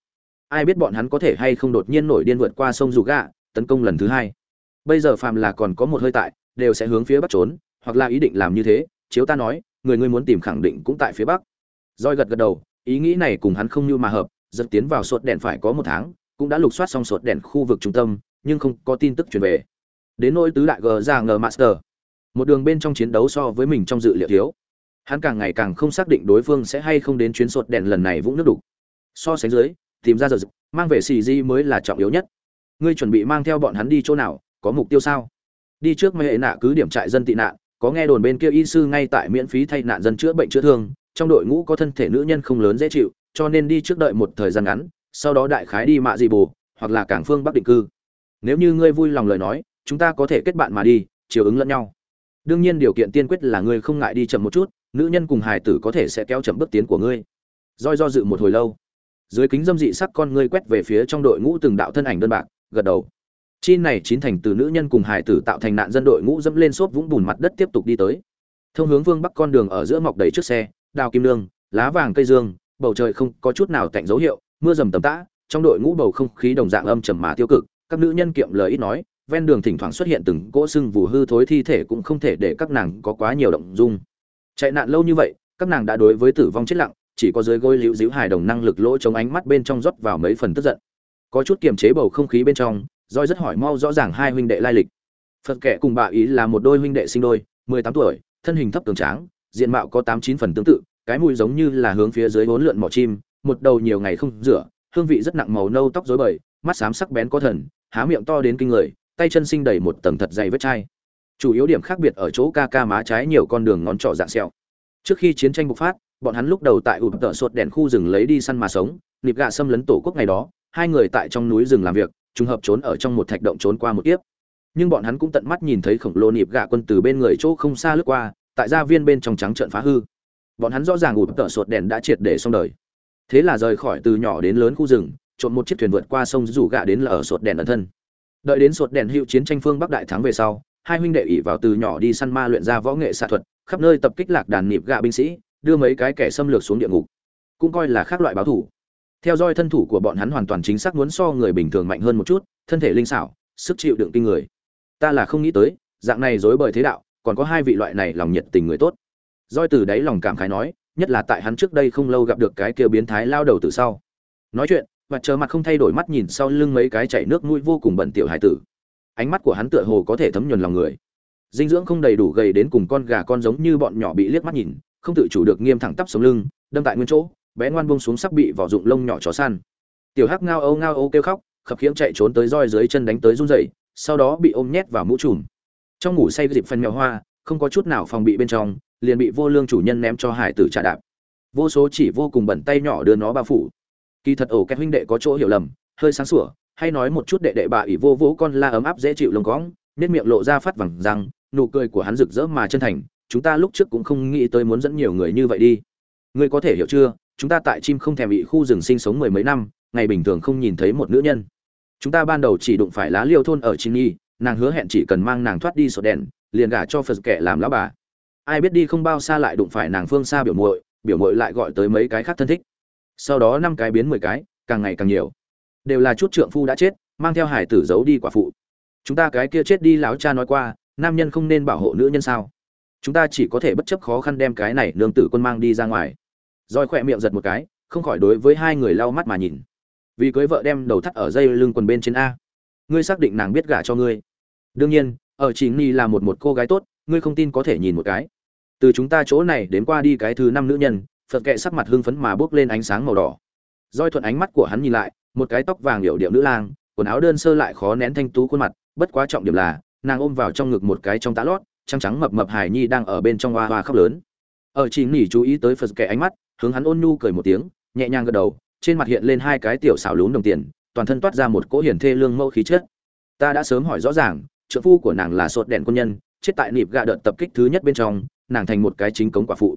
Ai biết bọn hắn có thể hay không đột nhiên nổi điên vượt qua sông dù gà, tấn công lần thứ hai. Bây giờ phàm là còn có một hơi tại, đều sẽ hướng phía bắc trốn, hoặc là ý định làm như thế, chiếu ta nói, người ngươi muốn tìm khẳng định cũng tại phía bắc. Roi gật gật đầu, ý nghĩ này cùng hắn không như mà hợp dẫn tiến vào sột đèn phải có một tháng, cũng đã lục soát xong sột đèn khu vực trung tâm, nhưng không có tin tức truyền về đến nỗi tứ đại gờ ra ngờ master. Một đường bên trong chiến đấu so với mình trong dự liệu thiếu. Hắn càng ngày càng không xác định đối phương sẽ hay không đến chuyến sột đèn lần này vũng nước đục. So sánh dưới, tìm ra giờ mang về xì di mới là trọng yếu nhất. Ngươi chuẩn bị mang theo bọn hắn đi chỗ nào, có mục tiêu sao? Đi trước mấy hệ nạ cứ điểm trại dân tị nạn, có nghe đồn bên kia y sư ngay tại miễn phí thay nạn dân chữa bệnh chữa thương, trong đội ngũ có thân thể nữ nhân không lớn dễ chịu, cho nên đi trước đợi một thời gian ngắn, sau đó đại khái đi mạ dị bù hoặc là cảng phương bắc định cư. Nếu như ngươi vui lòng lời nói chúng ta có thể kết bạn mà đi, chiều ứng lẫn nhau. Đương nhiên điều kiện tiên quyết là ngươi không ngại đi chậm một chút, nữ nhân cùng hài tử có thể sẽ kéo chậm bước tiến của ngươi. Roi do dự một hồi lâu. Dưới kính dâm dị sắc con ngươi quét về phía trong đội ngũ từng đạo thân ảnh đơn bạc, gật đầu. Chi này chín thành từ nữ nhân cùng hài tử tạo thành nạn dân đội ngũ dẫm lên xốp vũng bùn mặt đất tiếp tục đi tới. Thông hướng vương bắc con đường ở giữa mọc đầy trước xe, đào kim lương lá vàng cây dương, bầu trời không có chút nào tạnh dấu hiệu, mưa rầm tầm tã, trong đội ngũ bầu không khí đồng dạng âm trầm mà tiêu cực, các nữ nhân kiệm lời ít nói ven đường thỉnh thoảng xuất hiện từng cỗ sưng vù hư thối thi thể cũng không thể để các nàng có quá nhiều động dung. Chạy nạn lâu như vậy, các nàng đã đối với tử vong chết lặng, chỉ có dưới gối liễu díu hài đồng năng lực lỗ chống ánh mắt bên trong rót vào mấy phần tức giận. Có chút kiềm chế bầu không khí bên trong roi rất hỏi mau rõ ràng hai huynh đệ lai lịch. Phật kệ cùng bà ý là một đôi huynh đệ sinh đôi, mười tám tuổi, thân hình thấp cường tráng, diện mạo có tám chín phần tương tự, cái mùi giống như là hướng phía dưới bốn lượn mỏ chim, một đầu nhiều ngày không rửa, hương vị rất nặng màu nâu tóc rối bời, mắt xám sắc bén có thần, há miệng to đến kinh người tay chân sinh đầy một tầng thật dày vết chai. Chủ yếu điểm khác biệt ở chỗ ca ca má trái nhiều con đường ngón trỏ dạng sẹo. Trước khi chiến tranh bộc phát, bọn hắn lúc đầu tại ụp tợ sột đèn khu rừng lấy đi săn mà sống, nịp gạ xâm lấn tổ quốc ngày đó, hai người tại trong núi rừng làm việc, trùng hợp trốn ở trong một thạch động trốn qua một kiếp. Nhưng bọn hắn cũng tận mắt nhìn thấy khổng lồ nịp gạ quân từ bên người chỗ không xa lướt qua, tại gia viên bên trong trắng trợn phá hư. Bọn hắn rõ ràng ụp tợ sột đèn đã triệt để xong đời. Thế là rời khỏi từ nhỏ đến lớn khu rừng trộn một chiếc thuyền vượt qua sông rủ gạ đến là ở sột đèn ẩn thân đợi đến sột đèn hữu chiến tranh phương bắc đại thắng về sau, hai huynh đệ ỉ vào từ nhỏ đi săn ma luyện ra võ nghệ xạ thuật, khắp nơi tập kích lạc đàn nịp gạ binh sĩ, đưa mấy cái kẻ xâm lược xuống địa ngục. Cũng coi là khác loại báo thủ. Theo dõi thân thủ của bọn hắn hoàn toàn chính xác muốn so người bình thường mạnh hơn một chút, thân thể linh xảo, sức chịu đựng kinh người. Ta là không nghĩ tới, dạng này dối bời thế đạo, còn có hai vị loại này lòng nhiệt tình người tốt. Doi từ đáy lòng cảm khái nói, nhất là tại hắn trước đây không lâu gặp được cái kia biến thái lao đầu từ sau. Nói chuyện và chờ mặt không thay đổi mắt nhìn sau lưng mấy cái chảy nước mũi vô cùng bẩn tiểu hải tử. Ánh mắt của hắn tựa hồ có thể thấm nhuần lòng người. Dinh dưỡng không đầy đủ gầy đến cùng con gà con giống như bọn nhỏ bị liếc mắt nhìn, không tự chủ được nghiêm thẳng tắp sống lưng, đâm tại nguyên chỗ, bé ngoan buông xuống sắc bị vỏ dụng lông nhỏ chó săn. Tiểu hắc ngao âu ngao âu kêu khóc, khập khiễng chạy trốn tới roi dưới chân đánh tới run rẩy, sau đó bị ôm nhét vào mũ trùm. Trong ngủ say dịp phần mèo hoa, không có chút nào phòng bị bên trong, liền bị vô lương chủ nhân ném cho hải tử trả đạp. Vô số chỉ vô cùng bẩn tay nhỏ đưa nó bao phủ kỳ thật ổ kẹt huynh đệ có chỗ hiểu lầm, hơi sáng sủa, hay nói một chút đệ đệ bà ỷ vô vỗ con la ấm áp dễ chịu lồng cõng nết miệng lộ ra phát vẳng rằng nụ cười của hắn rực rỡ mà chân thành, chúng ta lúc trước cũng không nghĩ tới muốn dẫn nhiều người như vậy đi. Ngươi có thể hiểu chưa, chúng ta tại chim không thèm bị khu rừng sinh sống mười mấy năm, ngày bình thường không nhìn thấy một nữ nhân. Chúng ta ban đầu chỉ đụng phải lá liêu thôn ở chim nhi nàng hứa hẹn chỉ cần mang nàng thoát đi sổ đèn, liền gả cho phật kẻ làm lão bà. Ai biết đi không bao xa lại đụng phải nàng phương xa biểu muội biểu muội lại gọi tới mấy cái khác thân thích sau đó năm cái biến mười cái, càng ngày càng nhiều. Đều là chút trượng phu đã chết, mang theo hải tử giấu đi quả phụ. Chúng ta cái kia chết đi lão cha nói qua, nam nhân không nên bảo hộ nữ nhân sao? Chúng ta chỉ có thể bất chấp khó khăn đem cái này nương tử quân mang đi ra ngoài. Roi khỏe miệng giật một cái, không khỏi đối với hai người lau mắt mà nhìn. Vì cưới vợ đem đầu thắt ở dây lưng quần bên trên a. Ngươi xác định nàng biết gả cho ngươi. Đương nhiên, ở chỉ nghi là một một cô gái tốt, ngươi không tin có thể nhìn một cái. Từ chúng ta chỗ này đến qua đi cái thứ năm nữ nhân phật kệ sắc mặt hưng phấn mà bước lên ánh sáng màu đỏ. Roi thuận ánh mắt của hắn nhìn lại, một cái tóc vàng điệu điệu nữ lang, quần áo đơn sơ lại khó nén thanh tú khuôn mặt, bất quá trọng điểm là, nàng ôm vào trong ngực một cái trong tã lót, trắng trắng mập mập hải nhi đang ở bên trong hoa hoa khóc lớn. Ở chỉ nghỉ chú ý tới phật kệ ánh mắt, hướng hắn ôn nhu cười một tiếng, nhẹ nhàng gật đầu, trên mặt hiện lên hai cái tiểu xảo lún đồng tiền, toàn thân toát ra một cỗ hiển thê lương mẫu khí chất. Ta đã sớm hỏi rõ ràng, trợ phu của nàng là sột đèn quân nhân, chết tại nịp gạ đợt tập kích thứ nhất bên trong, nàng thành một cái chính cống quả phụ.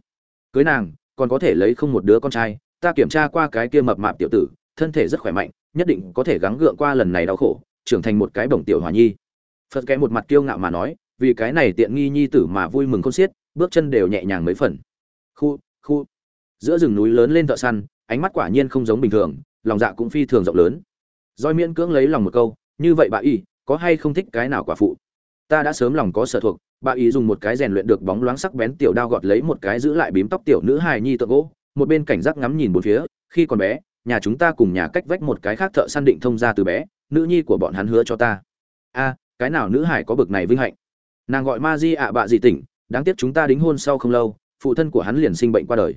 Cưới nàng còn có thể lấy không một đứa con trai, ta kiểm tra qua cái kia mập mạp tiểu tử, thân thể rất khỏe mạnh, nhất định có thể gắng gượng qua lần này đau khổ, trưởng thành một cái bổng tiểu hòa nhi. Phật kẽ một mặt kiêu ngạo mà nói, vì cái này tiện nghi nhi tử mà vui mừng con xiết, bước chân đều nhẹ nhàng mấy phần. Khu khu. Giữa rừng núi lớn lên thợ săn, ánh mắt quả nhiên không giống bình thường, lòng dạ cũng phi thường rộng lớn. Roi miễn cưỡng lấy lòng một câu, như vậy bà y có hay không thích cái nào quả phụ? Ta đã sớm lòng có sở thuộc, bà ý dùng một cái rèn luyện được bóng loáng sắc bén tiểu đao gọt lấy một cái giữ lại bím tóc tiểu nữ hài nhi tượng gỗ, một bên cảnh giác ngắm nhìn bốn phía, khi còn bé, nhà chúng ta cùng nhà cách vách một cái khác thợ săn định thông ra từ bé, nữ nhi của bọn hắn hứa cho ta. A, cái nào nữ hải có bực này vinh hạnh? Nàng gọi ma di ạ bạ dị tỉnh, đáng tiếc chúng ta đính hôn sau không lâu, phụ thân của hắn liền sinh bệnh qua đời.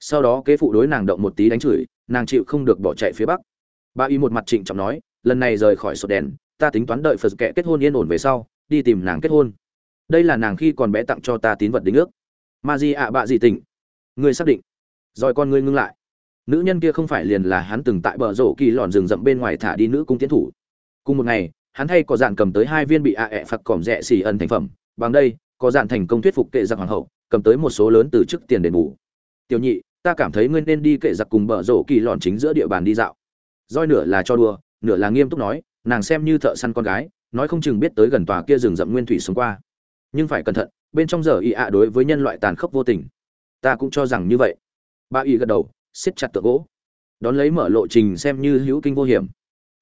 Sau đó kế phụ đối nàng động một tí đánh chửi, nàng chịu không được bỏ chạy phía bắc. Bà y một mặt trịnh trọng nói, lần này rời khỏi sột đèn, ta tính toán đợi phật kệ kết hôn yên ổn về sau đi tìm nàng kết hôn. Đây là nàng khi còn bé tặng cho ta tín vật đính ước. Ma di ạ bạ gì tỉnh. Ngươi xác định. Rồi con ngươi ngưng lại. Nữ nhân kia không phải liền là hắn từng tại bờ rổ kỳ lòn rừng rậm bên ngoài thả đi nữ cung tiến thủ. Cùng một ngày, hắn thay có dạn cầm tới hai viên bị ạ ẹ phạt còm rẻ xì ẩn thành phẩm. Bằng đây, có dạn thành công thuyết phục kệ giặc hoàng hậu, cầm tới một số lớn từ chức tiền đền bù. Tiểu nhị, ta cảm thấy ngươi nên đi kệ giặc cùng bờ rổ kỳ lòn chính giữa địa bàn đi dạo. Roi nửa là cho đùa, nửa là nghiêm túc nói, nàng xem như thợ săn con gái nói không chừng biết tới gần tòa kia rừng rậm nguyên thủy sống qua. Nhưng phải cẩn thận, bên trong giờ y ạ đối với nhân loại tàn khốc vô tình. Ta cũng cho rằng như vậy. Ba y gật đầu, siết chặt tượng gỗ. Đón lấy mở lộ trình xem như hữu kinh vô hiểm.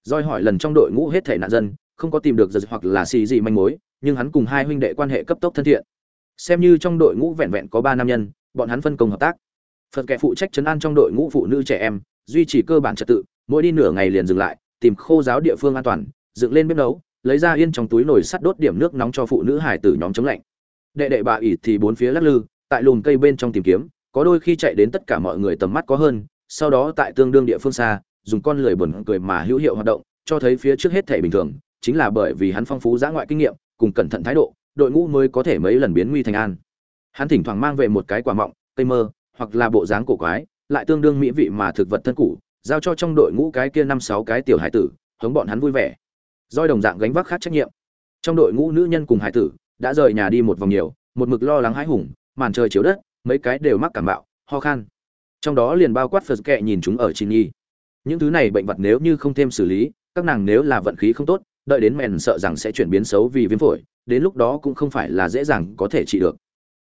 Roi hỏi lần trong đội ngũ hết thể nạn dân, không có tìm được giật hoặc là xì gì manh mối, nhưng hắn cùng hai huynh đệ quan hệ cấp tốc thân thiện. Xem như trong đội ngũ vẹn vẹn có ba nam nhân, bọn hắn phân công hợp tác. Phật kẻ phụ trách chấn an trong đội ngũ phụ nữ trẻ em, duy trì cơ bản trật tự, mỗi đi nửa ngày liền dừng lại, tìm khô giáo địa phương an toàn, dựng lên bếp nấu lấy ra yên trong túi nồi sắt đốt điểm nước nóng cho phụ nữ hải tử nhóm chống lạnh. Đệ đệ bà ỉ thì bốn phía lắc lư, tại lùm cây bên trong tìm kiếm, có đôi khi chạy đến tất cả mọi người tầm mắt có hơn, sau đó tại tương đương địa phương xa, dùng con lười buồn cười mà hữu hiệu hoạt động, cho thấy phía trước hết thể bình thường, chính là bởi vì hắn phong phú giã ngoại kinh nghiệm, cùng cẩn thận thái độ, đội ngũ mới có thể mấy lần biến nguy thành an. Hắn thỉnh thoảng mang về một cái quả mọng, cây mơ, hoặc là bộ dáng cổ quái, lại tương đương mỹ vị mà thực vật thân cũ, giao cho trong đội ngũ cái kia năm sáu cái tiểu hải tử hống bọn hắn vui vẻ doi đồng dạng gánh vác khác trách nhiệm. Trong đội ngũ nữ nhân cùng hải tử, đã rời nhà đi một vòng nhiều, một mực lo lắng hãi hùng, màn trời chiếu đất, mấy cái đều mắc cảm bạo, ho khan. Trong đó liền bao quát phật kệ nhìn chúng ở chi nhi. Những thứ này bệnh vật nếu như không thêm xử lý, các nàng nếu là vận khí không tốt, đợi đến mèn sợ rằng sẽ chuyển biến xấu vì viêm phổi, đến lúc đó cũng không phải là dễ dàng có thể trị được.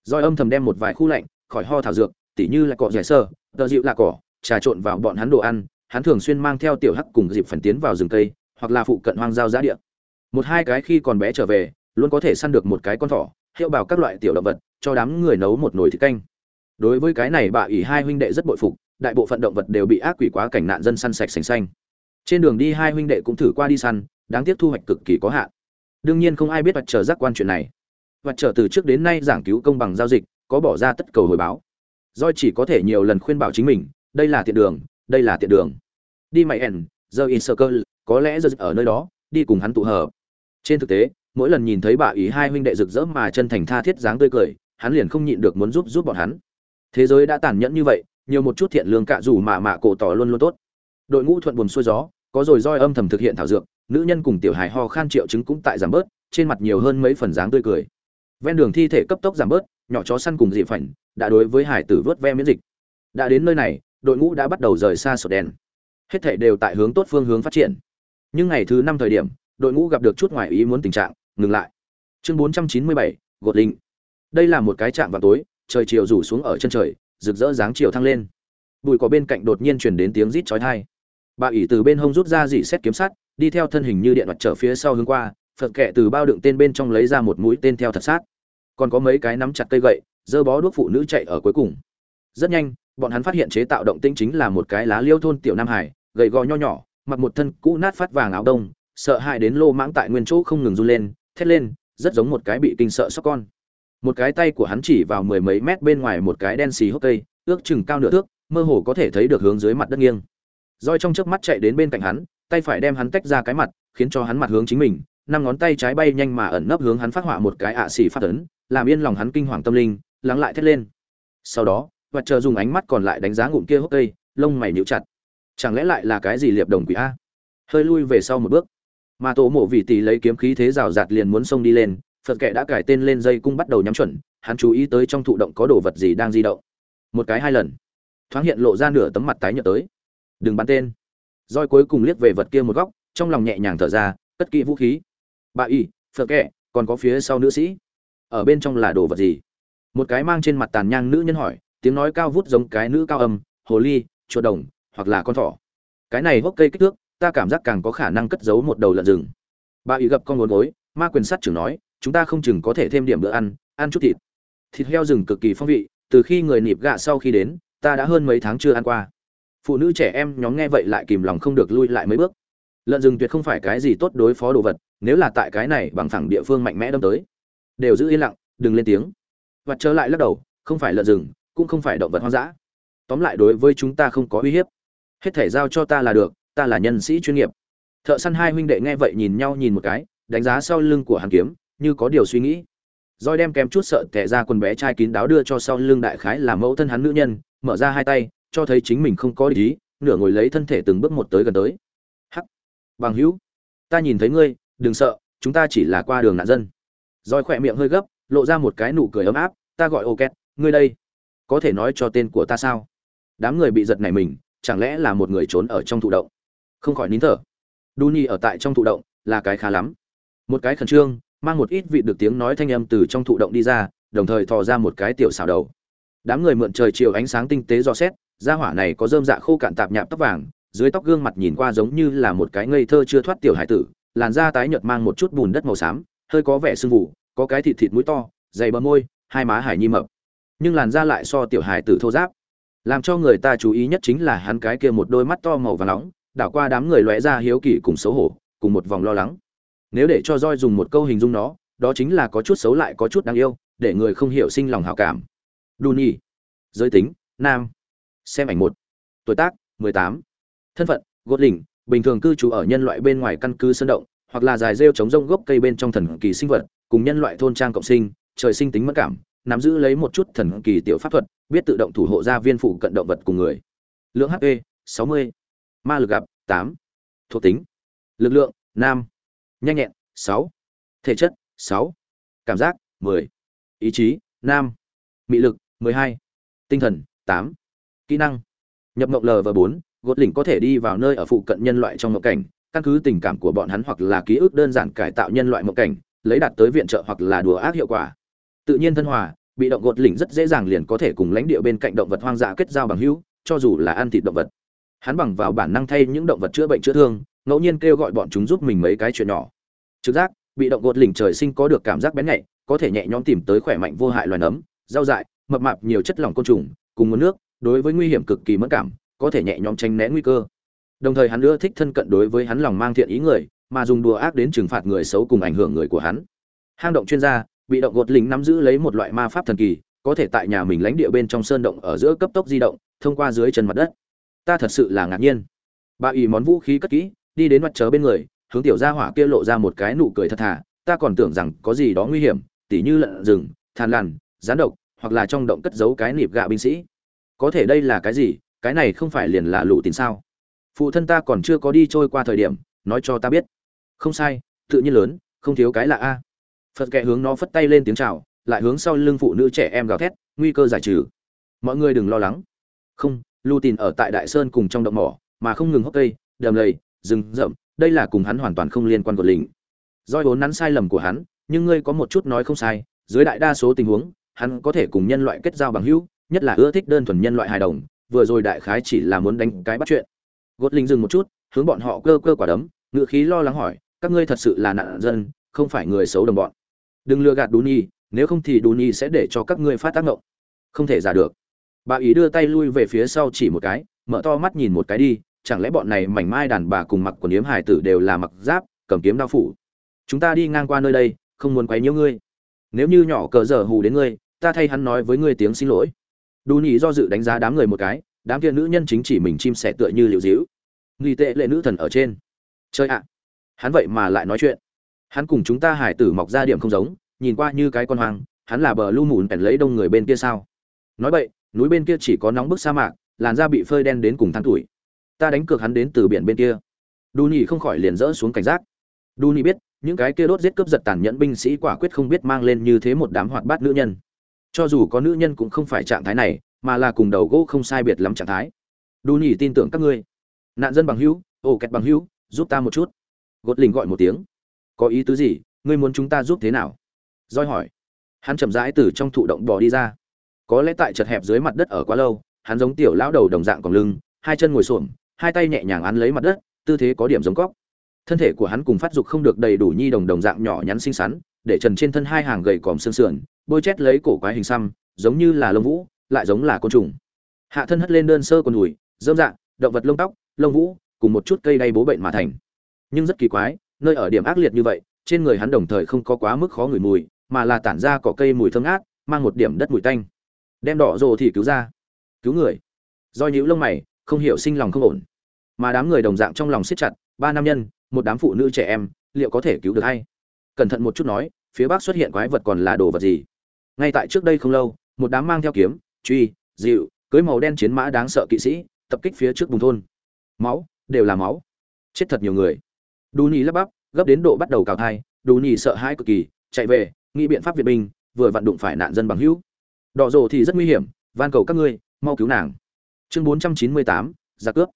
Doi âm thầm đem một vài khu lạnh, khỏi ho thảo dược, tỉ như là cỏ rẻ sơ, tờ dịu là cỏ, trà trộn vào bọn hắn đồ ăn, hắn thường xuyên mang theo tiểu hắc cùng dịp phần tiến vào rừng cây hoặc là phụ cận hoang giao giá địa. Một hai cái khi còn bé trở về, luôn có thể săn được một cái con thỏ, hiệu bảo các loại tiểu động vật, cho đám người nấu một nồi thịt canh. Đối với cái này bà ỷ hai huynh đệ rất bội phục, đại bộ phận động vật đều bị ác quỷ quá cảnh nạn dân săn sạch sành xanh. Trên đường đi hai huynh đệ cũng thử qua đi săn, đáng tiếc thu hoạch cực kỳ có hạn. Đương nhiên không ai biết vật trở giác quan chuyện này. Vật trở từ trước đến nay giảng cứu công bằng giao dịch, có bỏ ra tất cầu hồi báo. Doi chỉ có thể nhiều lần khuyên bảo chính mình, đây là tiện đường, đây là tiện đường. Đi mày ẻn giờ in circle có lẽ giờ ở nơi đó, đi cùng hắn tụ hợp. Trên thực tế, mỗi lần nhìn thấy bà ý hai huynh đệ rực rỡ mà chân thành tha thiết dáng tươi cười, hắn liền không nhịn được muốn giúp giúp bọn hắn. Thế giới đã tàn nhẫn như vậy, nhiều một chút thiện lương cạ dù mà mạ cổ tỏ luôn luôn tốt. Đội ngũ thuận buồm xuôi gió, có rồi roi âm thầm thực hiện thảo dược, nữ nhân cùng tiểu hài ho khan triệu chứng cũng tại giảm bớt, trên mặt nhiều hơn mấy phần dáng tươi cười. Ven đường thi thể cấp tốc giảm bớt, nhỏ chó săn cùng dị phảnh đã đối với hải tử vớt ve miễn dịch. Đã đến nơi này, đội ngũ đã bắt đầu rời xa sổ đèn. Hết thể đều tại hướng tốt phương hướng phát triển nhưng ngày thứ năm thời điểm đội ngũ gặp được chút ngoài ý muốn tình trạng ngừng lại. Chương 497, gột linh. Đây là một cái trạm vào tối trời chiều rủ xuống ở chân trời rực rỡ dáng chiều thăng lên. Bụi cỏ bên cạnh đột nhiên chuyển đến tiếng rít chói tai. Bà ỉ từ bên hông rút ra dỉ xét kiếm sắt đi theo thân hình như điện mặt trở phía sau hướng qua phật kệ từ bao đựng tên bên trong lấy ra một mũi tên theo thật sát. Còn có mấy cái nắm chặt cây gậy dơ bó đuốc phụ nữ chạy ở cuối cùng. Rất nhanh bọn hắn phát hiện chế tạo động tĩnh chính là một cái lá liêu thôn tiểu nam hải gầy gò nho nhỏ mặc một thân cũ nát phát vàng áo đông, sợ hãi đến lô mãng tại nguyên chỗ không ngừng run lên, thét lên, rất giống một cái bị kinh sợ sóc con. Một cái tay của hắn chỉ vào mười mấy mét bên ngoài một cái đen xì hốc cây, ước chừng cao nửa thước, mơ hồ có thể thấy được hướng dưới mặt đất nghiêng. Roi trong chớp mắt chạy đến bên cạnh hắn, tay phải đem hắn tách ra cái mặt, khiến cho hắn mặt hướng chính mình, năm ngón tay trái bay nhanh mà ẩn nấp hướng hắn phát họa một cái ạ xỉ phát ấn, làm yên lòng hắn kinh hoàng tâm linh, lắng lại thét lên. Sau đó, và chờ dùng ánh mắt còn lại đánh giá ngụm kia hốc cây, lông mày nhíu chặt chẳng lẽ lại là cái gì liệp đồng quỷ a? Hơi lui về sau một bước. Mà tổ mộ vị tỷ lấy kiếm khí thế rào rạt liền muốn xông đi lên, phật kệ đã cải tên lên dây cung bắt đầu nhắm chuẩn, hắn chú ý tới trong thụ động có đồ vật gì đang di động. Một cái hai lần. Thoáng hiện lộ ra nửa tấm mặt tái nhợt tới. Đừng bắn tên. Roi cuối cùng liếc về vật kia một góc, trong lòng nhẹ nhàng thở ra, cất kỹ vũ khí. Bà y, phật kệ còn có phía sau nữ sĩ. Ở bên trong là đồ vật gì? Một cái mang trên mặt tàn nhang nữ nhân hỏi, tiếng nói cao vút giống cái nữ cao âm, hồ ly, chuột đồng hoặc là con thỏ. Cái này hốc cây kích thước, ta cảm giác càng có khả năng cất giấu một đầu lợn rừng. Bà ý gặp con ngốn gối, ma quyền sắt trưởng nói, chúng ta không chừng có thể thêm điểm bữa ăn ăn chút thịt. Thịt heo rừng cực kỳ phong vị, từ khi người nịp gạ sau khi đến, ta đã hơn mấy tháng chưa ăn qua. Phụ nữ trẻ em nhóm nghe vậy lại kìm lòng không được lui lại mấy bước. Lợn rừng tuyệt không phải cái gì tốt đối phó đồ vật, nếu là tại cái này bằng thẳng địa phương mạnh mẽ đâm tới, đều giữ yên lặng, đừng lên tiếng. Và trở lại lắc đầu, không phải lợn rừng, cũng không phải động vật hoang dã. Tóm lại đối với chúng ta không có uy hiếp hết thể giao cho ta là được, ta là nhân sĩ chuyên nghiệp. Thợ săn hai huynh đệ nghe vậy nhìn nhau nhìn một cái, đánh giá sau lưng của hàn kiếm, như có điều suy nghĩ. Roi đem kém chút sợ tẻ ra quần bé trai kín đáo đưa cho sau lưng đại khái là mẫu thân hắn nữ nhân, mở ra hai tay, cho thấy chính mình không có ý, nửa ngồi lấy thân thể từng bước một tới gần tới. Hắc! Bằng hữu, ta nhìn thấy ngươi, đừng sợ, chúng ta chỉ là qua đường nạn dân. Roi khỏe miệng hơi gấp, lộ ra một cái nụ cười ấm áp, ta gọi ô két, ngươi đây, có thể nói cho tên của ta sao? Đám người bị giật này mình chẳng lẽ là một người trốn ở trong thụ động? Không khỏi nín thở. Đu nhi ở tại trong thụ động là cái khá lắm. Một cái khẩn trương, mang một ít vị được tiếng nói thanh âm từ trong thụ động đi ra, đồng thời thò ra một cái tiểu xào đầu. Đám người mượn trời chiều ánh sáng tinh tế do xét da hỏa này có dơm dạ khô cạn tạp nhạp tóc vàng, dưới tóc gương mặt nhìn qua giống như là một cái ngây thơ chưa thoát tiểu hải tử, làn da tái nhợt mang một chút bùn đất màu xám, hơi có vẻ sưng vụ có cái thịt thịt mũi to, dày bờ môi, hai má hải nhi mập. Nhưng làn da lại so tiểu hải tử thô giáp làm cho người ta chú ý nhất chính là hắn cái kia một đôi mắt to màu và nóng, đảo qua đám người lóe ra hiếu kỳ cùng xấu hổ, cùng một vòng lo lắng. Nếu để cho roi dùng một câu hình dung nó, đó chính là có chút xấu lại có chút đáng yêu, để người không hiểu sinh lòng hảo cảm. Đu nhi, giới tính, nam. Xem ảnh một. Tuổi tác, mười tám. Thân phận, gột lỉnh, bình thường cư trú ở nhân loại bên ngoài căn cứ sơn động, hoặc là dài rêu chống rông gốc cây bên trong thần kỳ sinh vật, cùng nhân loại thôn trang cộng sinh, trời sinh tính mất cảm nắm giữ lấy một chút thần kỳ tiểu pháp thuật biết tự động thủ hộ ra viên phụ cận động vật cùng người lượng hp 60. ma lực gặp 8. thuộc tính lực lượng 5, nhanh nhẹn 6. thể chất 6. cảm giác 10. ý chí 5, mị lực 12. tinh thần 8. kỹ năng nhập mộng lv 4 gột lỉnh có thể đi vào nơi ở phụ cận nhân loại trong mộng cảnh căn cứ tình cảm của bọn hắn hoặc là ký ức đơn giản cải tạo nhân loại mộng cảnh lấy đạt tới viện trợ hoặc là đùa ác hiệu quả tự nhiên thân hòa, bị động gột lỉnh rất dễ dàng liền có thể cùng lãnh địa bên cạnh động vật hoang dã kết giao bằng hữu, cho dù là ăn thịt động vật. Hắn bằng vào bản năng thay những động vật chữa bệnh chữa thương, ngẫu nhiên kêu gọi bọn chúng giúp mình mấy cái chuyện nhỏ. Trực giác, bị động gột lỉnh trời sinh có được cảm giác bén nhạy, có thể nhẹ nhõm tìm tới khỏe mạnh vô hại loài nấm, rau dại, mập mạp nhiều chất lỏng côn trùng, cùng nguồn nước, đối với nguy hiểm cực kỳ mất cảm, có thể nhẹ nhõm tránh né nguy cơ. Đồng thời hắn ưa thích thân cận đối với hắn lòng mang thiện ý người, mà dùng đùa ác đến trừng phạt người xấu cùng ảnh hưởng người của hắn. Hang động chuyên gia bị động gột lính nắm giữ lấy một loại ma pháp thần kỳ, có thể tại nhà mình lãnh địa bên trong sơn động ở giữa cấp tốc di động, thông qua dưới chân mặt đất. Ta thật sự là ngạc nhiên. Bà ỉ món vũ khí cất kỹ, đi đến mặt chớ bên người, hướng tiểu gia hỏa kia lộ ra một cái nụ cười thật thà. Ta còn tưởng rằng có gì đó nguy hiểm, tỉ như lợn rừng than lằn rán độc, hoặc là trong động cất giấu cái nịp gạ binh sĩ. Có thể đây là cái gì? Cái này không phải liền là lũ tín sao? Phụ thân ta còn chưa có đi trôi qua thời điểm, nói cho ta biết. Không sai, tự nhiên lớn, không thiếu cái là a phật kệ hướng nó phất tay lên tiếng chào, lại hướng sau lưng phụ nữ trẻ em gào thét, nguy cơ giải trừ. Mọi người đừng lo lắng. Không lưu tin ở tại đại sơn cùng trong động mỏ, mà không ngừng hốc cây, đầm lầy, rừng rậm, đây là cùng hắn hoàn toàn không liên quan của lính doi vốn nắn sai lầm của hắn, nhưng ngươi có một chút nói không sai, dưới đại đa số tình huống, hắn có thể cùng nhân loại kết giao bằng hữu, nhất là ưa thích đơn thuần nhân loại hài đồng, vừa rồi đại khái chỉ là muốn đánh cái bắt chuyện. Gột linh dừng một chút, hướng bọn họ cơ cơ quả đấm ngựa khí lo lắng hỏi, các ngươi thật sự là nạn dân, không phải người xấu đồng bọn đừng lừa gạt đù nhi nếu không thì đù nhi sẽ để cho các ngươi phát tác động không thể giả được. Bà ý đưa tay lui về phía sau chỉ một cái, mở to mắt nhìn một cái đi, chẳng lẽ bọn này mảnh mai đàn bà cùng mặc quần yếm hải tử đều là mặc giáp, cầm kiếm đao phủ? Chúng ta đi ngang qua nơi đây, không muốn quấy nhiễu ngươi. Nếu như nhỏ cờ giờ hù đến ngươi, ta thay hắn nói với ngươi tiếng xin lỗi. Đù nhị do dự đánh giá đám người một cái, đám kia nữ nhân chính chỉ mình chim sẻ tựa như liệu dĩu nghi tệ lệ nữ thần ở trên. Chơi ạ. Hắn vậy mà lại nói chuyện hắn cùng chúng ta hải tử mọc ra điểm không giống, nhìn qua như cái con hoang, hắn là bờ lu mùn bèn lấy đông người bên kia sao? Nói vậy núi bên kia chỉ có nóng bức sa mạc, làn da bị phơi đen đến cùng than tuổi. Ta đánh cược hắn đến từ biển bên kia. Đu nhị không khỏi liền rỡ xuống cảnh giác. Đu nhị biết, những cái kia đốt giết cướp giật tàn nhẫn binh sĩ quả quyết không biết mang lên như thế một đám hoạt bát nữ nhân. Cho dù có nữ nhân cũng không phải trạng thái này, mà là cùng đầu gỗ không sai biệt lắm trạng thái. Đu nhị tin tưởng các ngươi. Nạn dân bằng hữu, ổ kẹt bằng hữu, giúp ta một chút. Gột lình gọi một tiếng có ý tứ gì ngươi muốn chúng ta giúp thế nào? Roi hỏi. Hắn chậm rãi từ trong thụ động bò đi ra. Có lẽ tại chật hẹp dưới mặt đất ở quá lâu hắn giống tiểu lão đầu đồng dạng còn lưng hai chân ngồi xổm hai tay nhẹ nhàng án lấy mặt đất tư thế có điểm giống cóc. Thân thể của hắn cùng phát dục không được đầy đủ nhi đồng đồng dạng nhỏ nhắn xinh xắn để trần trên thân hai hàng gầy còm xương sườn bôi chét lấy cổ quái hình xăm giống như là lông vũ lại giống là côn trùng. Hạ thân hất lên đơn sơ con đùi dơm dạng, động vật lông tóc lông vũ cùng một chút cây đay bố bệnh mà thành. Nhưng rất kỳ quái nơi ở điểm ác liệt như vậy, trên người hắn đồng thời không có quá mức khó ngửi mùi, mà là tản ra cỏ cây mùi thơm ngát, mang một điểm đất mùi tanh. Đem đỏ rồ thì cứu ra. Cứu người. Do nhíu lông mày, không hiểu sinh lòng không ổn. Mà đám người đồng dạng trong lòng siết chặt, ba nam nhân, một đám phụ nữ trẻ em, liệu có thể cứu được hay? Cẩn thận một chút nói, phía bắc xuất hiện quái vật còn là đồ vật gì? Ngay tại trước đây không lâu, một đám mang theo kiếm, truy, dịu, cưới màu đen chiến mã đáng sợ kỵ sĩ, tập kích phía trước vùng thôn. Máu, đều là máu. Chết thật nhiều người đu nhì lắp bắp, gấp đến độ bắt đầu cào thai, đu nhì sợ hãi cực kỳ, chạy về, nghĩ biện pháp việt binh, vừa vặn đụng phải nạn dân bằng hữu. Đỏ rồ thì rất nguy hiểm, van cầu các ngươi, mau cứu nàng. Chương bốn trăm chín mươi tám, ra cướp.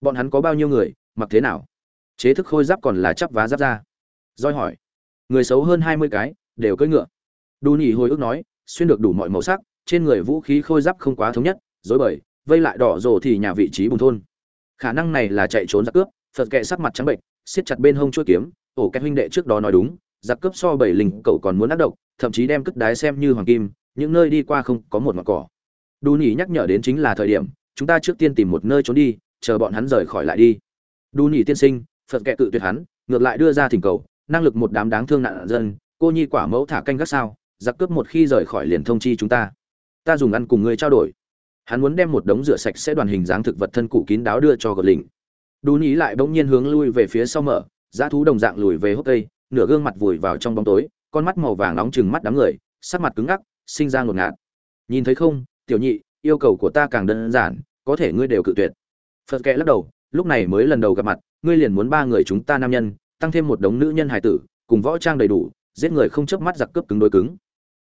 Bọn hắn có bao nhiêu người, mặc thế nào? Chế thức khôi giáp còn là chắp vá giáp ra. Roi hỏi. Người xấu hơn hai mươi cái, đều cưỡi ngựa. Đu nhì hồi ức nói, xuyên được đủ mọi màu sắc, trên người vũ khí khôi giáp không quá thống nhất dối bời, vây lại đỏ rồ thì nhà vị trí bùn thôn. Khả năng này là chạy trốn giặc cướp, phật kệ sắc mặt trắng bệnh siết chặt bên hông chuôi kiếm, ổ các huynh đệ trước đó nói đúng, giặc cướp so bảy linh cậu còn muốn ác độc, thậm chí đem cất đái xem như hoàng kim, những nơi đi qua không có một ngọn cỏ. Đu nhỉ nhắc nhở đến chính là thời điểm, chúng ta trước tiên tìm một nơi trốn đi, chờ bọn hắn rời khỏi lại đi. Đu nhỉ tiên sinh, phật kệ tự tuyệt hắn, ngược lại đưa ra thỉnh cầu, năng lực một đám đáng thương nạn dân, cô nhi quả mẫu thả canh gác sao, giặc cướp một khi rời khỏi liền thông chi chúng ta. Ta dùng ăn cùng người trao đổi. Hắn muốn đem một đống rửa sạch sẽ đoàn hình dáng thực vật thân cụ kín đáo đưa cho gợt lĩnh đu nhì lại bỗng nhiên hướng lui về phía sau mở, dã thú đồng dạng lùi về hốc cây, nửa gương mặt vùi vào trong bóng tối, con mắt màu vàng nóng chừng mắt đám người, sắc mặt cứng ngắc, sinh ra ngột ngạt. Nhìn thấy không, tiểu nhị, yêu cầu của ta càng đơn giản, có thể ngươi đều cự tuyệt. Phật kệ lắc đầu, lúc này mới lần đầu gặp mặt, ngươi liền muốn ba người chúng ta nam nhân, tăng thêm một đống nữ nhân hài tử, cùng võ trang đầy đủ, giết người không chớp mắt giặc cướp cứng đối cứng.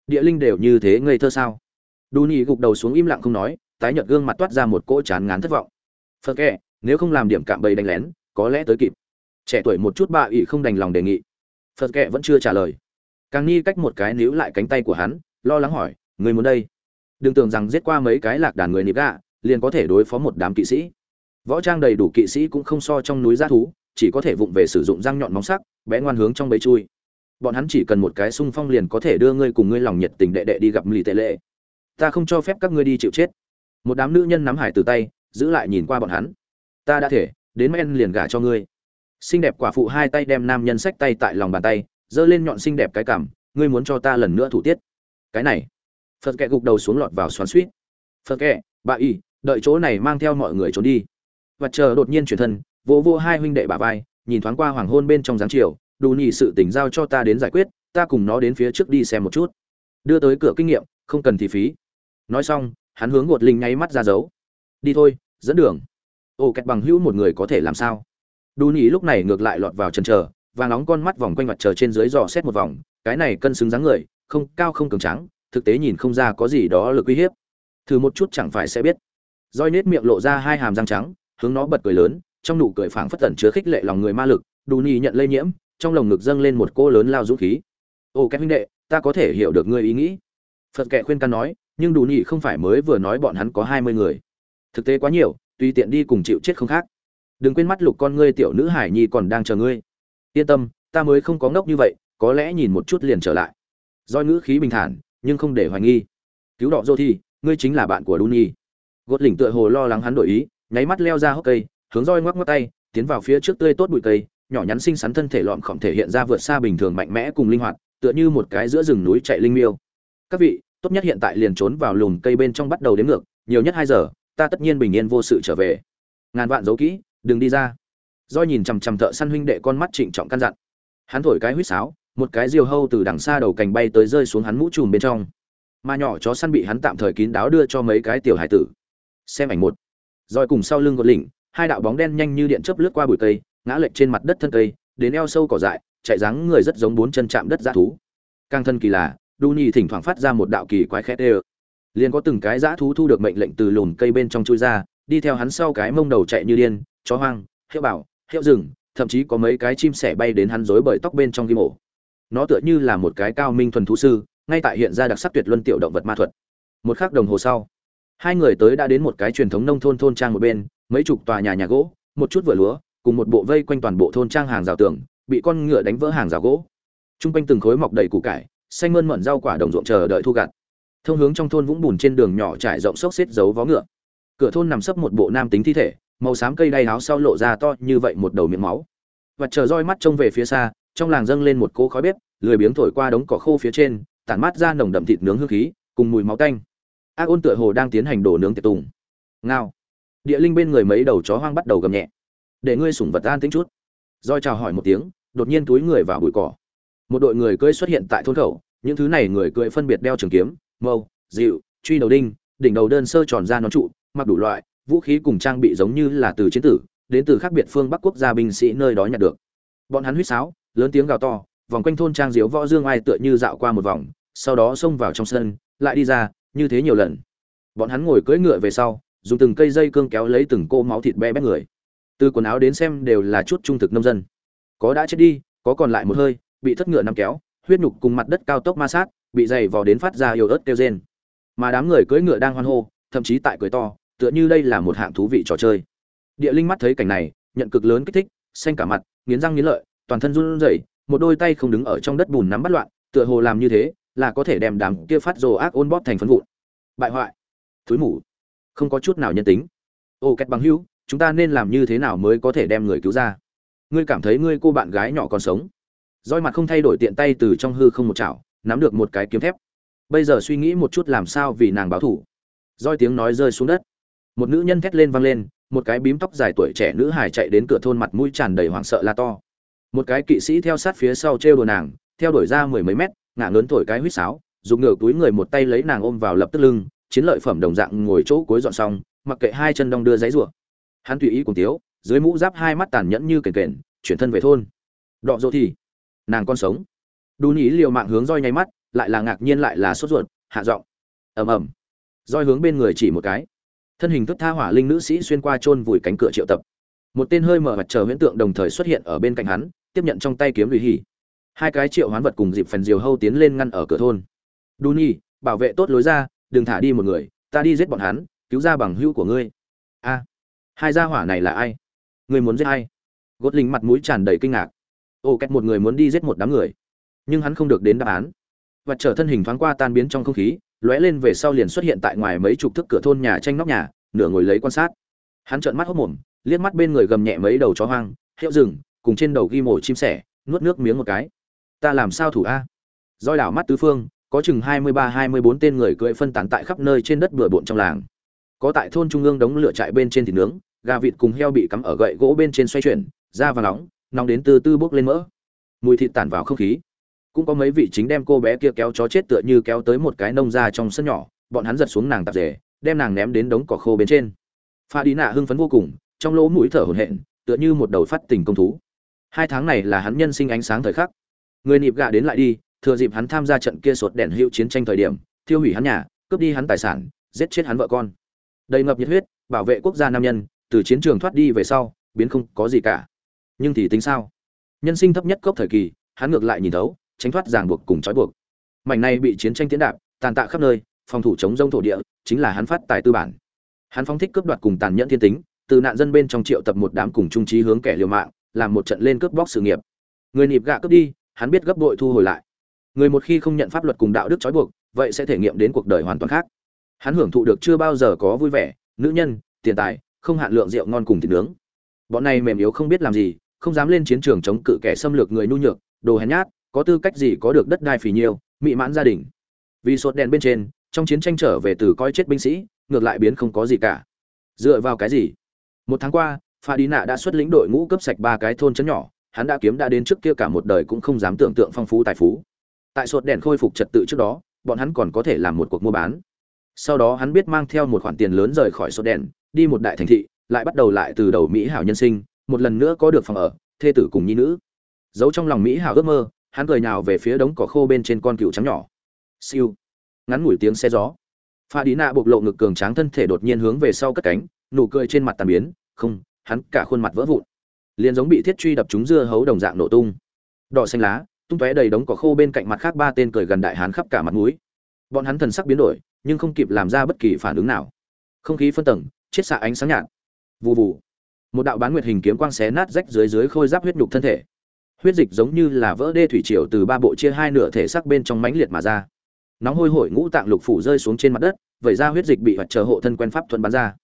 Địa linh đều như thế ngây thơ sao? Đu nhị gục đầu xuống im lặng không nói, tái nhợt gương mặt toát ra một cỗ chán ngán thất vọng. Phật kệ nếu không làm điểm cạm bẫy đánh lén, có lẽ tới kịp. Trẻ tuổi một chút bà ỵ không đành lòng đề nghị. Phật kệ vẫn chưa trả lời. Càng ni cách một cái níu lại cánh tay của hắn, lo lắng hỏi, người muốn đây? Đừng tưởng rằng giết qua mấy cái lạc đàn người nịp gạ, liền có thể đối phó một đám kỵ sĩ. Võ trang đầy đủ kỵ sĩ cũng không so trong núi g thú, chỉ có thể vụng về sử dụng răng nhọn móng sắc bé ngoan hướng trong bầy chui. Bọn hắn chỉ cần một cái xung phong liền có thể đưa ngươi cùng ngươi lòng nhiệt tình đệ đệ đi gặp lì tệ lệ. Ta không cho phép các ngươi đi chịu chết. Một đám nữ nhân nắm hải từ tay, giữ lại nhìn qua bọn hắn ta đã thể đến men liền gả cho ngươi. Xinh đẹp quả phụ hai tay đem nam nhân sách tay tại lòng bàn tay giơ lên nhọn xinh đẹp cái cảm ngươi muốn cho ta lần nữa thủ tiết. Cái này. Phật kệ gục đầu xuống lọt vào xoắn suýt. Phật kệ, bà y đợi chỗ này mang theo mọi người trốn đi. Và chờ đột nhiên chuyển thân vỗ vô hai huynh đệ bà vai nhìn thoáng qua hoàng hôn bên trong giáng chiều đủ nhị sự tỉnh giao cho ta đến giải quyết ta cùng nó đến phía trước đi xem một chút. Đưa tới cửa kinh nghiệm không cần thì phí. Nói xong hắn hướng gột linh nháy mắt ra dấu. Đi thôi dẫn đường ô, kẹt bằng hữu một người có thể làm sao? Đu nhị lúc này ngược lại lọt vào chân chờ và nóng con mắt vòng quanh mặt trời trên dưới dò xét một vòng, cái này cân xứng dáng người, không, cao không cường trắng thực tế nhìn không ra có gì đó lực uy hiếp. Thử một chút chẳng phải sẽ biết. Roi nết miệng lộ ra hai hàm răng trắng, hướng nó bật cười lớn, trong nụ cười phảng phất tẩn chứa khích lệ lòng người ma lực, đu nhì nhận lây nhiễm, trong lồng ngực dâng lên một cô lớn lao dũng khí. Ô, kẹt huynh đệ, ta có thể hiểu được ngươi ý nghĩ. Phật kệ khuyên can nói, nhưng đủ nhị không phải mới vừa nói bọn hắn có hai mươi người. Thực tế quá nhiều tùy tiện đi cùng chịu chết không khác đừng quên mắt lục con ngươi tiểu nữ hải nhi còn đang chờ ngươi yên tâm ta mới không có ngốc như vậy có lẽ nhìn một chút liền trở lại doi ngữ khí bình thản nhưng không để hoài nghi cứu đỏ dô thi ngươi chính là bạn của Duni. Gột lỉnh tựa hồ lo lắng hắn đổi ý, nháy mắt leo ra hốc cây, hướng roi ngoắc ngoắc tay, tiến vào phía trước tươi tốt bụi cây, nhỏ nhắn xinh xắn thân thể lọm khổng thể hiện ra vượt xa bình thường mạnh mẽ cùng linh hoạt, tựa như một cái giữa rừng núi chạy linh miêu. Các vị, tốt nhất hiện tại liền trốn vào lùm cây bên trong bắt đầu đếm ngược, nhiều nhất hai giờ, ta tất nhiên bình yên vô sự trở về. Ngàn vạn giấu kỹ, đừng đi ra. do nhìn chằm chằm thợ săn huynh đệ con mắt trịnh trọng căn dặn. Hắn thổi cái huýt sáo, một cái diều hâu từ đằng xa đầu cành bay tới rơi xuống hắn mũ trùm bên trong mà nhỏ chó săn bị hắn tạm thời kín đáo đưa cho mấy cái tiểu hải tử xem ảnh một rồi cùng sau lưng gột lỉnh hai đạo bóng đen nhanh như điện chớp lướt qua bụi cây ngã lệch trên mặt đất thân cây đến eo sâu cỏ dại chạy dáng người rất giống bốn chân chạm đất dã thú càng thân kỳ lạ Duny thỉnh thoảng phát ra một đạo kỳ quái khét ê liền có từng cái dã thú thu được mệnh lệnh từ lùm cây bên trong chui ra, đi theo hắn sau cái mông đầu chạy như điên, chó hoang hiệu bảo hiệu rừng, thậm chí có mấy cái chim sẻ bay đến hắn rối bởi tóc bên trong ghi mổ nó tựa như là một cái cao minh thuần thú sư, ngay tại hiện ra đặc sắc tuyệt luân tiểu động vật ma thuật. Một khắc đồng hồ sau, hai người tới đã đến một cái truyền thống nông thôn thôn trang một bên, mấy chục tòa nhà nhà gỗ, một chút vừa lúa, cùng một bộ vây quanh toàn bộ thôn trang hàng rào tường, bị con ngựa đánh vỡ hàng rào gỗ. T r u n g quanh từng khối mọc đầy củ cải, xanh mơn mận rau quả đồng ruộng chờ đợi thu gặt thông hướng trong thôn vũng bùn trên đường nhỏ trải rộng xốc xếp dấu vó ngựa. Cửa thôn nằm sấp một bộ nam tính thi thể, màu xám cây đay áo sau lộ ra to như vậy một đầu miệng máu. Và chờ roi mắt trông về phía xa, trong làng dâng lên một cỗ khói bếp, lười biếng thổi qua đống cỏ khô phía trên, tản mát ra nồng đậm thịt nướng hương khí, cùng mùi máu tanh. Ác ôn tựa hồ đang tiến hành đổ nướng tiệc tùng. Ngao. Địa linh bên người mấy đầu chó hoang bắt đầu gầm nhẹ. Để ngươi sủng vật an tính chút. Roi chào hỏi một tiếng, đột nhiên túi người vào bụi cỏ. Một đội người cưỡi xuất hiện tại thôn khẩu, những thứ này người cưỡi phân biệt đeo trường kiếm mâu, dịu, truy đầu đinh, đỉnh đầu đơn sơ tròn ra nón trụ, mặc đủ loại, vũ khí cùng trang bị giống như là từ chiến tử, đến từ khác biệt phương bắc quốc gia binh sĩ nơi đó nhặt được. Bọn hắn huýt sáo, lớn tiếng gào to, vòng quanh thôn trang diếu võ dương ai tựa như dạo qua một vòng, sau đó xông vào trong sân, lại đi ra, như thế nhiều lần. Bọn hắn ngồi cưỡi ngựa về sau, dùng từng cây dây cương kéo lấy từng cô máu thịt bé bét người. Từ quần áo đến xem đều là chút trung thực nông dân. Có đã chết đi, có còn lại một hơi, bị thất ngựa nằm kéo, huyết nhục cùng mặt đất cao tốc ma sát bị dày vò đến phát ra yêu ớt kêu rên. Mà đám người cưỡi ngựa đang hoan hô, thậm chí tại cười to, tựa như đây là một hạng thú vị trò chơi. Địa linh mắt thấy cảnh này, nhận cực lớn kích thích, xanh cả mặt, nghiến răng nghiến lợi, toàn thân run rẩy, một đôi tay không đứng ở trong đất bùn nắm bắt loạn, tựa hồ làm như thế là có thể đem đám kia phát rồ ác ôn bóp thành phấn vụn. Bại hoại. Thúi mủ. Không có chút nào nhân tính. Ô, kẹt bằng hữu, chúng ta nên làm như thế nào mới có thể đem người cứu ra? Ngươi cảm thấy ngươi cô bạn gái nhỏ còn sống? Roi mặt không thay đổi tiện tay từ trong hư không một chảo nắm được một cái kiếm thép. Bây giờ suy nghĩ một chút làm sao vì nàng báo thủ. Roi tiếng nói rơi xuống đất. Một nữ nhân thét lên vang lên, một cái bím tóc dài tuổi trẻ nữ hài chạy đến cửa thôn mặt mũi tràn đầy hoảng sợ la to. Một cái kỵ sĩ theo sát phía sau trêu đồ nàng, theo đuổi ra mười mấy mét ngã lớn thổi cái huýt sáo, dùng ngửa túi người một tay lấy nàng ôm vào lập tức lưng, chiến lợi phẩm đồng dạng ngồi chỗ cuối dọn xong, mặc kệ hai chân đong đưa giấy rủa hắn tùy ý cùng tiếu, dưới mũ giáp hai mắt tàn nhẫn như kền kền, chuyển thân về thôn. Đọ dỗ thì, nàng con sống đu nhĩ liều mạng hướng roi nháy mắt lại là ngạc nhiên lại là sốt ruột hạ giọng. Ầm ầm. Roi hướng bên người chỉ một cái. Thân hình thức tha hỏa linh nữ sĩ xuyên qua chôn vùi cánh cửa triệu tập. Một tên hơi mở mặt chờ huyễn tượng đồng thời xuất hiện ở bên cạnh hắn tiếp nhận trong tay kiếm lùi hỉ. Hai cái triệu hoán vật cùng dịp phần diều hâu tiến lên ngăn ở cửa thôn. Đu Duni, bảo vệ tốt lối ra đừng thả đi một người ta đi giết bọn hắn cứu ra bằng hữu của ngươi. A. Hai gia hỏa này là ai? Ngươi muốn giết ai? Gốt linh mặt mũi tràn đầy kinh ngạc. Ô cách một người muốn đi giết một đám người nhưng hắn không được đến đáp án. Và trở thân hình thoáng qua tan biến trong không khí, lóe lên về sau liền xuất hiện tại ngoài mấy chục thước cửa thôn nhà tranh nóc nhà, nửa ngồi lấy quan sát. Hắn trợn mắt hốc mồm, liếc mắt bên người gầm nhẹ mấy đầu chó hoang, hiệu rừng cùng trên đầu ghi mổ chim sẻ, nuốt nước miếng một cái. Ta làm sao thủ a? Roi đảo mắt tứ phương, có chừng hai mươi ba, hai mươi bốn tên người cưỡi phân tán tại khắp nơi trên đất bừa bộn trong làng. Có tại thôn trung ương đống lửa trại bên trên thịt nướng, gà vịt cùng heo bị cắm ở gậy gỗ bên trên xoay chuyển, da và nóng nóng đến từ từ bốc lên mỡ. Mùi thịt tản vào không khí cũng có mấy vị chính đem cô bé kia kéo chó chết tựa như kéo tới một cái nông ra trong sân nhỏ, bọn hắn giật xuống nàng tạp rể đem nàng ném đến đống cỏ khô bên trên. Pha đi nạ hưng phấn vô cùng, trong lỗ mũi thở hổn hển, tựa như một đầu phát tình công thú. Hai tháng này là hắn nhân sinh ánh sáng thời khắc. Người nịp gạ đến lại đi, thừa dịp hắn tham gia trận kia sột đèn hữu chiến tranh thời điểm, thiêu hủy hắn nhà, cướp đi hắn tài sản, giết chết hắn vợ con. Đầy ngập nhiệt huyết, bảo vệ quốc gia nam nhân, từ chiến trường thoát đi về sau, biến không có gì cả. Nhưng thì tính sao? Nhân sinh thấp nhất cốc thời kỳ, hắn ngược lại nhìn thấu tránh thoát ràng buộc cùng trói buộc. Mảnh này bị chiến tranh tiến đạp, tàn tạ khắp nơi, phòng thủ chống rông thổ địa, chính là hắn phát tài tư bản. Hắn phóng thích cướp đoạt cùng tàn nhẫn thiên tính, từ nạn dân bên trong triệu tập một đám cùng trung trí hướng kẻ liều mạng, làm một trận lên cướp bóc sự nghiệp. Người nịp gạ cướp đi, hắn biết gấp bội thu hồi lại. Người một khi không nhận pháp luật cùng đạo đức trói buộc, vậy sẽ thể nghiệm đến cuộc đời hoàn toàn khác. Hắn hưởng thụ được chưa bao giờ có vui vẻ, nữ nhân, tiền tài, không hạn lượng rượu ngon cùng thịt nướng. Bọn này mềm yếu không biết làm gì, không dám lên chiến trường chống cự kẻ xâm lược người nhu nhược, đồ hèn nhát có tư cách gì có được đất đai phì nhiêu mị mãn gia đình. Vì sốt đèn bên trên, trong chiến tranh trở về từ coi chết binh sĩ, ngược lại biến không có gì cả. Dựa vào cái gì? Một tháng qua, pha đi nạ đã xuất lĩnh đội ngũ cấp sạch ba cái thôn trấn nhỏ, hắn đã kiếm đã đến trước kia cả một đời cũng không dám tưởng tượng phong phú tài phú. Tại sốt đèn khôi phục trật tự trước đó, bọn hắn còn có thể làm một cuộc mua bán. Sau đó hắn biết mang theo một khoản tiền lớn rời khỏi sốt đèn, đi một đại thành thị, lại bắt đầu lại từ đầu mỹ hảo nhân sinh, một lần nữa có được phòng ở, thê tử cùng nhi nữ. Giấu trong lòng mỹ hảo ước mơ hắn cười nhào về phía đống cỏ khô bên trên con cựu trắng nhỏ. Siêu. Ngắn ngủi tiếng xe gió. Pha đi nạ bộc lộ ngực cường tráng thân thể đột nhiên hướng về sau cất cánh, nụ cười trên mặt tàn biến, không, hắn cả khuôn mặt vỡ vụn. Liền giống bị thiết truy đập trúng dưa hấu đồng dạng nổ tung. Đỏ xanh lá, tung tóe đầy đống cỏ khô bên cạnh mặt khác ba tên cười gần đại hán khắp cả mặt mũi. Bọn hắn thần sắc biến đổi, nhưng không kịp làm ra bất kỳ phản ứng nào. Không khí phân tầng, chiết xạ ánh sáng nhạt. Vù vù. Một đạo bán nguyệt hình kiếm quang xé nát rách dưới dưới khôi giáp huyết nhục thân thể huyết dịch giống như là vỡ đê thủy triều từ ba bộ chia hai nửa thể xác bên trong mãnh liệt mà ra. Nóng hôi hổi ngũ tạng lục phủ rơi xuống trên mặt đất, vẩy ra huyết dịch bị hoạt chờ hộ thân quen pháp thuận bắn ra.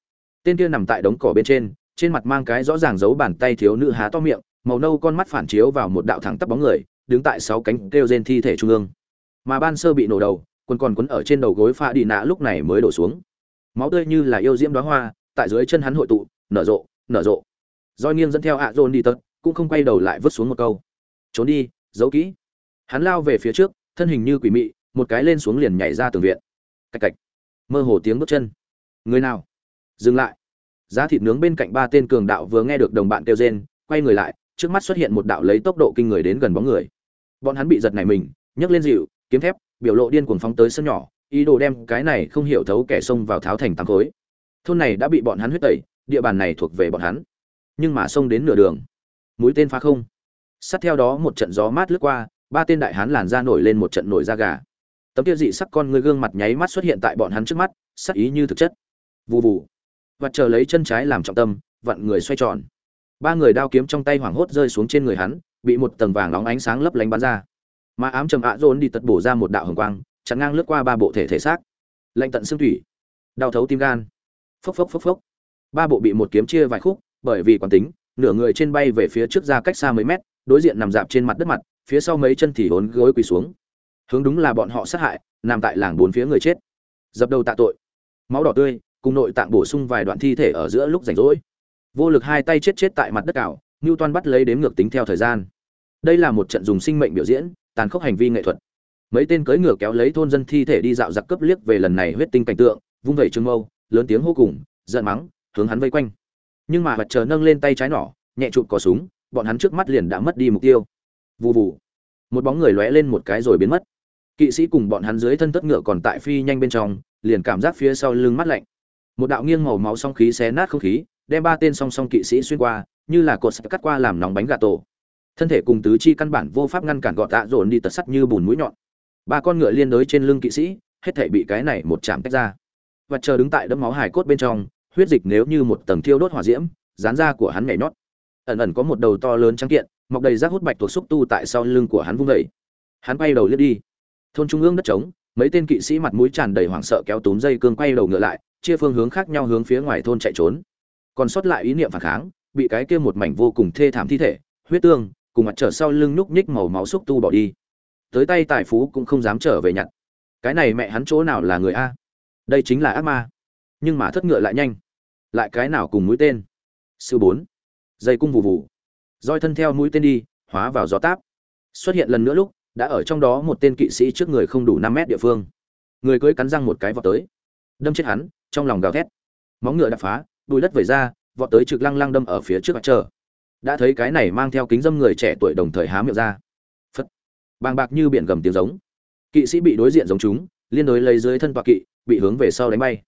Tên kia nằm tại đống cỏ bên trên trên mặt mang cái rõ ràng giấu bàn tay thiếu nữ há to miệng, màu nâu con mắt phản chiếu vào một đạo thẳng tắp bóng người, đứng tại sáu cánh kêu trên thi thể trung ương. Mà ban sơ bị nổ đầu, quần còn quấn ở trên đầu gối pha đi nạ lúc này mới đổ xuống. Máu tươi như là yêu diễm đóa hoa, tại dưới chân hắn hội tụ, nở rộ nở rộ. Roi nghiêng dẫn theo ạ dôn đi tật, cũng không quay đầu lại vứt xuống một câu trốn đi, giấu kỹ. Hắn lao về phía trước, thân hình như quỷ mị, một cái lên xuống liền nhảy ra tường viện. Cạch cạch. Mơ hồ tiếng bước chân. Người nào? Dừng lại. Giá thịt nướng bên cạnh ba tên cường đạo vừa nghe được đồng bạn kêu rên, quay người lại, trước mắt xuất hiện một đạo lấy tốc độ kinh người đến gần bóng người. Bọn hắn bị giật này mình, nhấc lên dịu, kiếm thép, biểu lộ điên cuồng phóng tới sân nhỏ, ý đồ đem cái này không hiểu thấu kẻ xông vào tháo thành tám khối. Thôn này đã bị bọn hắn huyết tẩy, địa bàn này thuộc về bọn hắn. Nhưng mà xông đến nửa đường, mũi tên phá không sát theo đó một trận gió mát lướt qua, ba tên đại hán làn ra nổi lên một trận nổi da gà. Tấm kia dị sắc con ngươi gương mặt nháy mắt xuất hiện tại bọn hắn trước mắt, sắc ý như thực chất. Vù vù. Và chờ lấy chân trái làm trọng tâm, vặn người xoay tròn. Ba người đao kiếm trong tay hoảng hốt rơi xuống trên người hắn, bị một tầng vàng nóng ánh sáng lấp lánh bắn ra. Mà ám trầm ạ rôn đi tật bổ ra một đạo hồng quang chắn ngang lướt qua ba bộ thể thể xác. Lạnh tận xương thủy. Đau thấu tim gan. Phốc phốc phốc phốc. Ba bộ bị một kiếm chia vài khúc, bởi vì quán tính, nửa người trên bay về phía trước ra cách xa mấy mét đối diện nằm dạp trên mặt đất mặt, phía sau mấy chân thì hốn gối quỳ xuống. Hướng đúng là bọn họ sát hại, nằm tại làng bốn phía người chết. Dập đầu tạ tội. Máu đỏ tươi, cùng nội tạng bổ sung vài đoạn thi thể ở giữa lúc rảnh rỗi. Vô lực hai tay chết chết tại mặt đất cào ngưu toan bắt lấy đếm ngược tính theo thời gian. Đây là một trận dùng sinh mệnh biểu diễn, tàn khốc hành vi nghệ thuật. Mấy tên cưỡi ngựa kéo lấy thôn dân thi thể đi dạo giặc cấp liếc về lần này huyết tinh cảnh tượng, vung vẩy trương mâu, lớn tiếng hô cùng, giận mắng, hướng hắn vây quanh. Nhưng mà mặt trời nâng lên tay trái nỏ, nhẹ chụp cò súng bọn hắn trước mắt liền đã mất đi mục tiêu. Vù vù. Một bóng người lóe lên một cái rồi biến mất. Kỵ sĩ cùng bọn hắn dưới thân tất ngựa còn tại phi nhanh bên trong, liền cảm giác phía sau lưng mắt lạnh. Một đạo nghiêng màu máu song khí xé nát không khí, đem ba tên song song kỵ sĩ xuyên qua, như là cột sắt cắt qua làm nóng bánh gà tổ. Thân thể cùng tứ chi căn bản vô pháp ngăn cản gọt tạ dồn đi tật sắt như bùn mũi nhọn. Ba con ngựa liên đối trên lưng kỵ sĩ, hết thể bị cái này một chạm tách ra. Và chờ đứng tại đấm máu hải cốt bên trong, huyết dịch nếu như một tầng thiêu đốt hỏa diễm, dán da của hắn nhảy nhót ẩn ẩn có một đầu to lớn trắng kiện, mọc đầy rác hút bạch thuộc xúc tu tại sau lưng của hắn vung vẩy hắn quay đầu liếc đi. Thôn trung ương đất trống, mấy tên kỵ sĩ mặt mũi tràn đầy hoảng sợ kéo túm dây cương quay đầu ngựa lại, chia phương hướng khác nhau hướng phía ngoài thôn chạy trốn. Còn sót lại ý niệm phản kháng, bị cái kia một mảnh vô cùng thê thảm thi thể, huyết tương, cùng mặt trở sau lưng núc nhích màu máu xúc tu bỏ đi. Tới tay tài phú cũng không dám trở về nhặt. Cái này mẹ hắn chỗ nào là người a? Đây chính là ác ma. Nhưng mà thất ngựa lại nhanh. Lại cái nào cùng mũi tên? Sư bốn dây cung vù vù. Roi thân theo mũi tên đi, hóa vào gió táp. Xuất hiện lần nữa lúc, đã ở trong đó một tên kỵ sĩ trước người không đủ năm mét địa phương. Người cưới cắn răng một cái vọt tới. Đâm chết hắn, trong lòng gào thét. Móng ngựa đập phá, đùi đất vẩy ra, vọt tới trực lăng lăng đâm ở phía trước mặt chờ đã thấy cái này mang theo kính dâm người trẻ tuổi đồng thời há miệng ra. Phất. Bàng bạc như biển gầm tiếng giống. Kỵ sĩ bị đối diện giống chúng, liên đối lấy dưới thân tọa kỵ, bị hướng về sau đánh bay.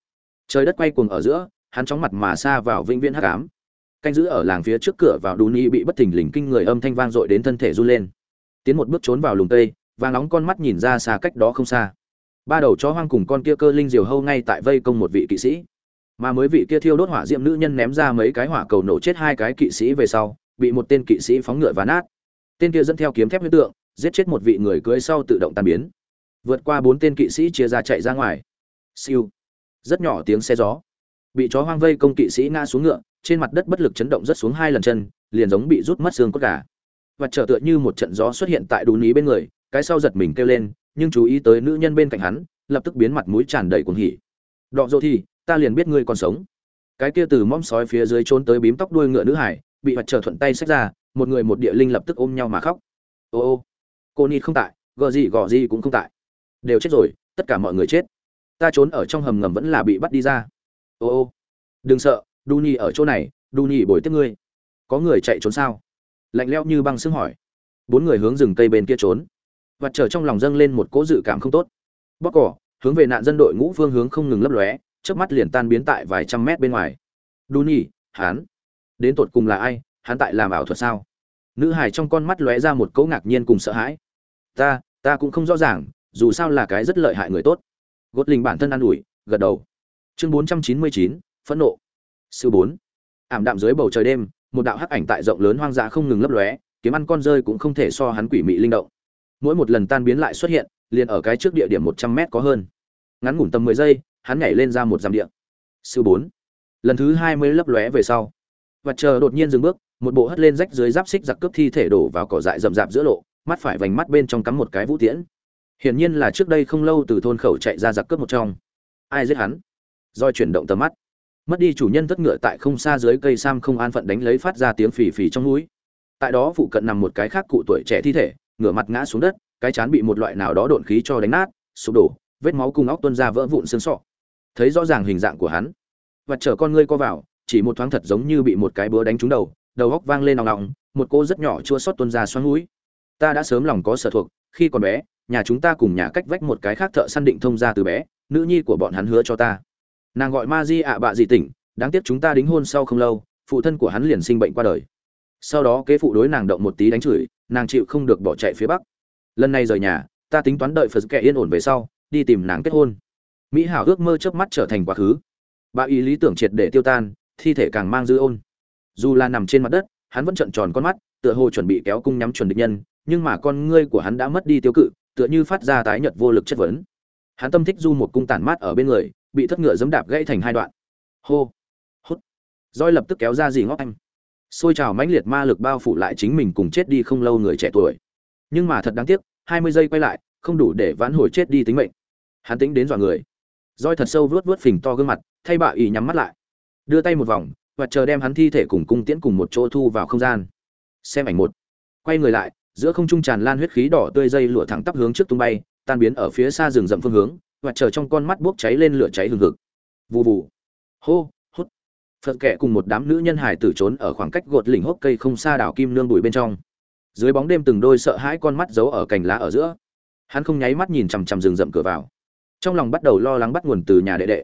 Trời đất quay cuồng ở giữa, hắn chóng mặt mà xa vào vĩnh viễn hắc ám canh giữ ở làng phía trước cửa vào đú ni bị bất thình lình kinh người âm thanh vang dội đến thân thể run lên. Tiến một bước trốn vào lùng tây, và nóng con mắt nhìn ra xa cách đó không xa. Ba đầu chó hoang cùng con kia cơ linh diều hâu ngay tại vây công một vị kỵ sĩ. Mà mới vị kia thiêu đốt hỏa diệm nữ nhân ném ra mấy cái hỏa cầu nổ chết hai cái kỵ sĩ về sau, bị một tên kỵ sĩ phóng ngựa và nát. Tên kia dẫn theo kiếm thép huyết tượng, giết chết một vị người cưới sau tự động tan biến. Vượt qua bốn tên kỵ sĩ chia ra chạy ra ngoài. Siêu. Rất nhỏ tiếng xe gió. Bị chó hoang vây công kỵ sĩ ngã xuống ngựa trên mặt đất bất lực chấn động rất xuống hai lần chân, liền giống bị rút mất xương cốt gà. Và trở tựa như một trận gió xuất hiện tại đú ní bên người, cái sau giật mình kêu lên, nhưng chú ý tới nữ nhân bên cạnh hắn, lập tức biến mặt mũi tràn đầy cuồng hỉ. Đọ dỗ thì, ta liền biết ngươi còn sống. Cái kia từ mõm sói phía dưới trốn tới bím tóc đuôi ngựa nữ hải, bị mặt trở thuận tay xách ra, một người một địa linh lập tức ôm nhau mà khóc. Ô ô, cô nít không tại, gò gì gò gì cũng không tại. Đều chết rồi, tất cả mọi người chết. Ta trốn ở trong hầm ngầm vẫn là bị bắt đi ra. Ô ô, đừng sợ đu nhi ở chỗ này, đu nhi bồi tiếp ngươi. Có người chạy trốn sao? Lạnh lẽo như băng xương hỏi. Bốn người hướng rừng cây bên kia trốn. Và trở trong lòng dâng lên một cỗ dự cảm không tốt. Bóc cỏ, hướng về nạn dân đội ngũ phương hướng không ngừng lấp lóe trước mắt liền tan biến tại vài trăm mét bên ngoài. Đu nhi hán đến tột cùng là ai? Hắn tại làm ảo thuật sao? Nữ hải trong con mắt lóe ra một cỗ ngạc nhiên cùng sợ hãi. Ta ta cũng không rõ ràng, dù sao là cái rất lợi hại người tốt. Gốt linh bản thân an ủi, gật đầu. Chương bốn trăm chín mươi chín, phẫn nộ sư bốn. Ảm đạm dưới bầu trời đêm, một đạo hắc ảnh tại rộng lớn hoang dã không ngừng lấp lóe, kiếm ăn con rơi cũng không thể so hắn quỷ mị linh động. Mỗi một lần tan biến lại xuất hiện, liền ở cái trước địa điểm một trăm mét có hơn. Ngắn ngủn tầm mười giây, hắn nhảy lên ra một giam địa. Sư bốn. Lần thứ hai mươi lấp lóe về sau Vật chờ đột nhiên dừng bước, một bộ hất lên rách dưới giáp xích giặc cướp thi thể đổ vào cỏ dại rậm rạp giữa lộ, mắt phải vành mắt bên trong cắm một cái vũ tiễn. Hiển nhiên là trước đây không lâu từ thôn khẩu chạy ra giặc cướp một trong. Ai giết hắn? Doi chuyển động tầm mắt mất đi chủ nhân thất ngựa tại không xa dưới cây sam không an phận đánh lấy phát ra tiếng phì phì trong núi. Tại đó phụ cận nằm một cái khác cụ tuổi trẻ thi thể, ngửa mặt ngã xuống đất, cái chán bị một loại nào đó độn khí cho đánh nát, sụp đổ, vết máu cung óc tuôn ra vỡ vụn xương sọ. Thấy rõ ràng hình dạng của hắn và chở con ngươi co vào, chỉ một thoáng thật giống như bị một cái búa đánh trúng đầu đầu góc vang lên nòng nòng một cô rất nhỏ chua xót tuôn ra xoắn mũi ta đã sớm lòng có sở thuộc, khi còn bé, nhà chúng ta cùng nhà cách vách một cái khác thợ săn định thông ra từ bé, nữ nhi của bọn hắn hứa cho ta nàng gọi ma di ạ bạ dị tỉnh, đáng tiếc chúng ta đính hôn sau không lâu, phụ thân của hắn liền sinh bệnh qua đời. Sau đó kế phụ đối nàng động một tí đánh chửi, nàng chịu không được bỏ chạy phía bắc. Lần này rời nhà, ta tính toán đợi phật kệ yên ổn về sau, đi tìm nàng kết hôn. Mỹ hảo ước mơ chớp mắt trở thành quá khứ. Bà ý lý tưởng triệt để tiêu tan, thi thể càng mang dư ôn. Dù là nằm trên mặt đất, hắn vẫn trợn tròn con mắt, tựa hồ chuẩn bị kéo cung nhắm chuẩn địch nhân, nhưng mà con ngươi của hắn đã mất đi tiêu cự, tựa như phát ra tái nhật vô lực chất vấn. Hắn tâm thích du một cung tản mát ở bên người bị thất ngựa giẫm đạp gãy thành hai đoạn. Hô, hút. Roi lập tức kéo ra gì ngóc anh. Xôi trào mãnh liệt ma lực bao phủ lại chính mình cùng chết đi không lâu người trẻ tuổi. Nhưng mà thật đáng tiếc, hai mươi giây quay lại, không đủ để vãn hồi chết đi tính mệnh. Hắn tính đến dọa người. Roi thật sâu vuốt vuốt phình to gương mặt, thay bạ ỷ nhắm mắt lại. Đưa tay một vòng, và chờ đem hắn thi thể cùng cung tiễn cùng một chỗ thu vào không gian. Xem ảnh một. Quay người lại, giữa không trung tràn lan huyết khí đỏ tươi dây lụa thẳng tắp hướng trước tung bay, tan biến ở phía xa rừng rậm phương hướng và chờ trong con mắt bốc cháy lên lửa cháy hừng hực. Vù vù. Hô, hút. Phật kệ cùng một đám nữ nhân hải tử trốn ở khoảng cách gột lỉnh hốc cây không xa đảo kim nương bụi bên trong. Dưới bóng đêm từng đôi sợ hãi con mắt giấu ở cành lá ở giữa. Hắn không nháy mắt nhìn chằm chằm rừng rậm cửa vào. Trong lòng bắt đầu lo lắng bắt nguồn từ nhà đệ đệ.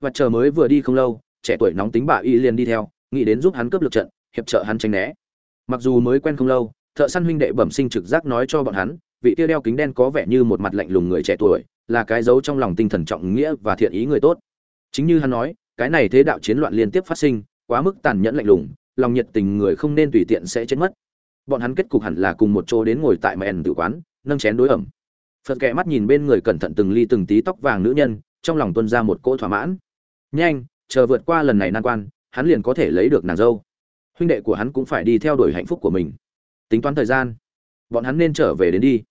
Và chờ mới vừa đi không lâu, trẻ tuổi nóng tính bà y liền đi theo, nghĩ đến giúp hắn cướp lực trận, hiệp trợ hắn tránh né. Mặc dù mới quen không lâu, thợ săn huynh đệ bẩm sinh trực giác nói cho bọn hắn, vị tia đeo kính đen có vẻ như một mặt lạnh lùng người trẻ tuổi là cái dấu trong lòng tinh thần trọng nghĩa và thiện ý người tốt. Chính như hắn nói, cái này thế đạo chiến loạn liên tiếp phát sinh, quá mức tàn nhẫn lạnh lùng, lòng nhiệt tình người không nên tùy tiện sẽ chết mất. Bọn hắn kết cục hẳn là cùng một chỗ đến ngồi tại mẹn tự quán, nâng chén đối ẩm. Phật kệ mắt nhìn bên người cẩn thận từng ly từng tí tóc vàng nữ nhân, trong lòng tuân ra một cỗ thỏa mãn. Nhanh, chờ vượt qua lần này nan quan, hắn liền có thể lấy được nàng dâu. Huynh đệ của hắn cũng phải đi theo đuổi hạnh phúc của mình. Tính toán thời gian, bọn hắn nên trở về đến đi.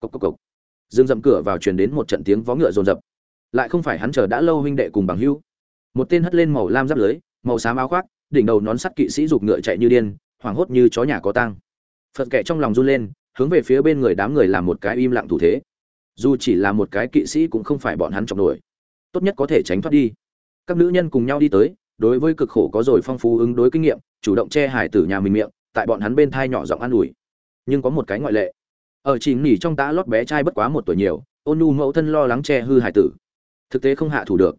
Cốc cốc cốc dương dậm cửa vào truyền đến một trận tiếng vó ngựa rồn rập. Lại không phải hắn chờ đã lâu huynh đệ cùng bằng hữu. Một tên hất lên màu lam giáp lưới, màu xám áo khoác, đỉnh đầu nón sắt kỵ sĩ giục ngựa chạy như điên, hoảng hốt như chó nhà có tang. Phật kệ trong lòng run lên, hướng về phía bên người đám người làm một cái im lặng thủ thế. Dù chỉ là một cái kỵ sĩ cũng không phải bọn hắn trọng nổi. Tốt nhất có thể tránh thoát đi. Các nữ nhân cùng nhau đi tới, đối với cực khổ có rồi phong phú ứng đối kinh nghiệm, chủ động che hải tử nhà mình miệng, tại bọn hắn bên thai nhỏ giọng an ủi. Nhưng có một cái ngoại lệ ở chỉ nỉ trong tã lót bé trai bất quá một tuổi nhiều, ôn nhu mẫu thân lo lắng che hư hải tử. Thực tế không hạ thủ được.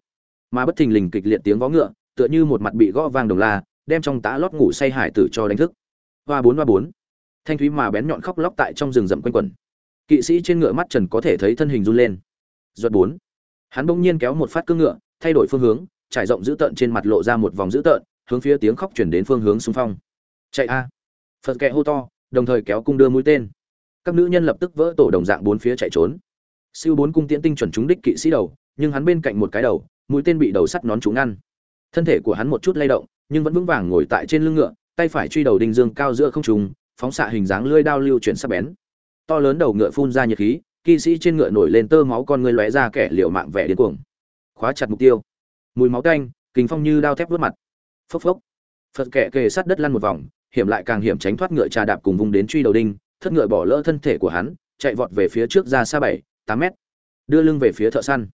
Mà bất thình lình kịch liệt tiếng vó ngựa, tựa như một mặt bị gõ vang đồng la, đem trong tã lót ngủ say hải tử cho đánh thức. Hoa bốn hoa bốn. Thanh thúy mà bén nhọn khóc lóc tại trong rừng rậm quanh quẩn. Kỵ sĩ trên ngựa mắt trần có thể thấy thân hình run lên. Ruột bốn. Hắn bỗng nhiên kéo một phát cương ngựa, thay đổi phương hướng, trải rộng dữ tợn trên mặt lộ ra một vòng dữ tợn, hướng phía tiếng khóc chuyển đến phương hướng xung phong. Chạy a. Phật kẹ hô to, đồng thời kéo cung đưa mũi tên các nữ nhân lập tức vỡ tổ đồng dạng bốn phía chạy trốn. Siêu bốn cung tiễn tinh chuẩn trúng đích kỵ sĩ đầu, nhưng hắn bên cạnh một cái đầu, mũi tên bị đầu sắt nón trúng ngăn. Thân thể của hắn một chút lay động, nhưng vẫn vững vàng ngồi tại trên lưng ngựa, tay phải truy đầu đinh dương cao giữa không trùng phóng xạ hình dáng lưỡi đao lưu chuyển sắc bén. To lớn đầu ngựa phun ra nhiệt khí, kỵ sĩ trên ngựa nổi lên tơ máu con người lóe ra kẻ liều mạng vẻ điên cuồng. Khóa chặt mục tiêu. Mùi máu tanh kình phong như đao thép vớt mặt. Phốc phốc. Phật kẻ kề sát đất lăn một vòng, hiểm lại càng hiểm tránh thoát ngựa trà đạp cùng vùng đến truy đầu đinh thất ngựa bỏ lỡ thân thể của hắn, chạy vọt về phía trước ra xa bảy, tám mét, đưa lưng về phía thợ săn.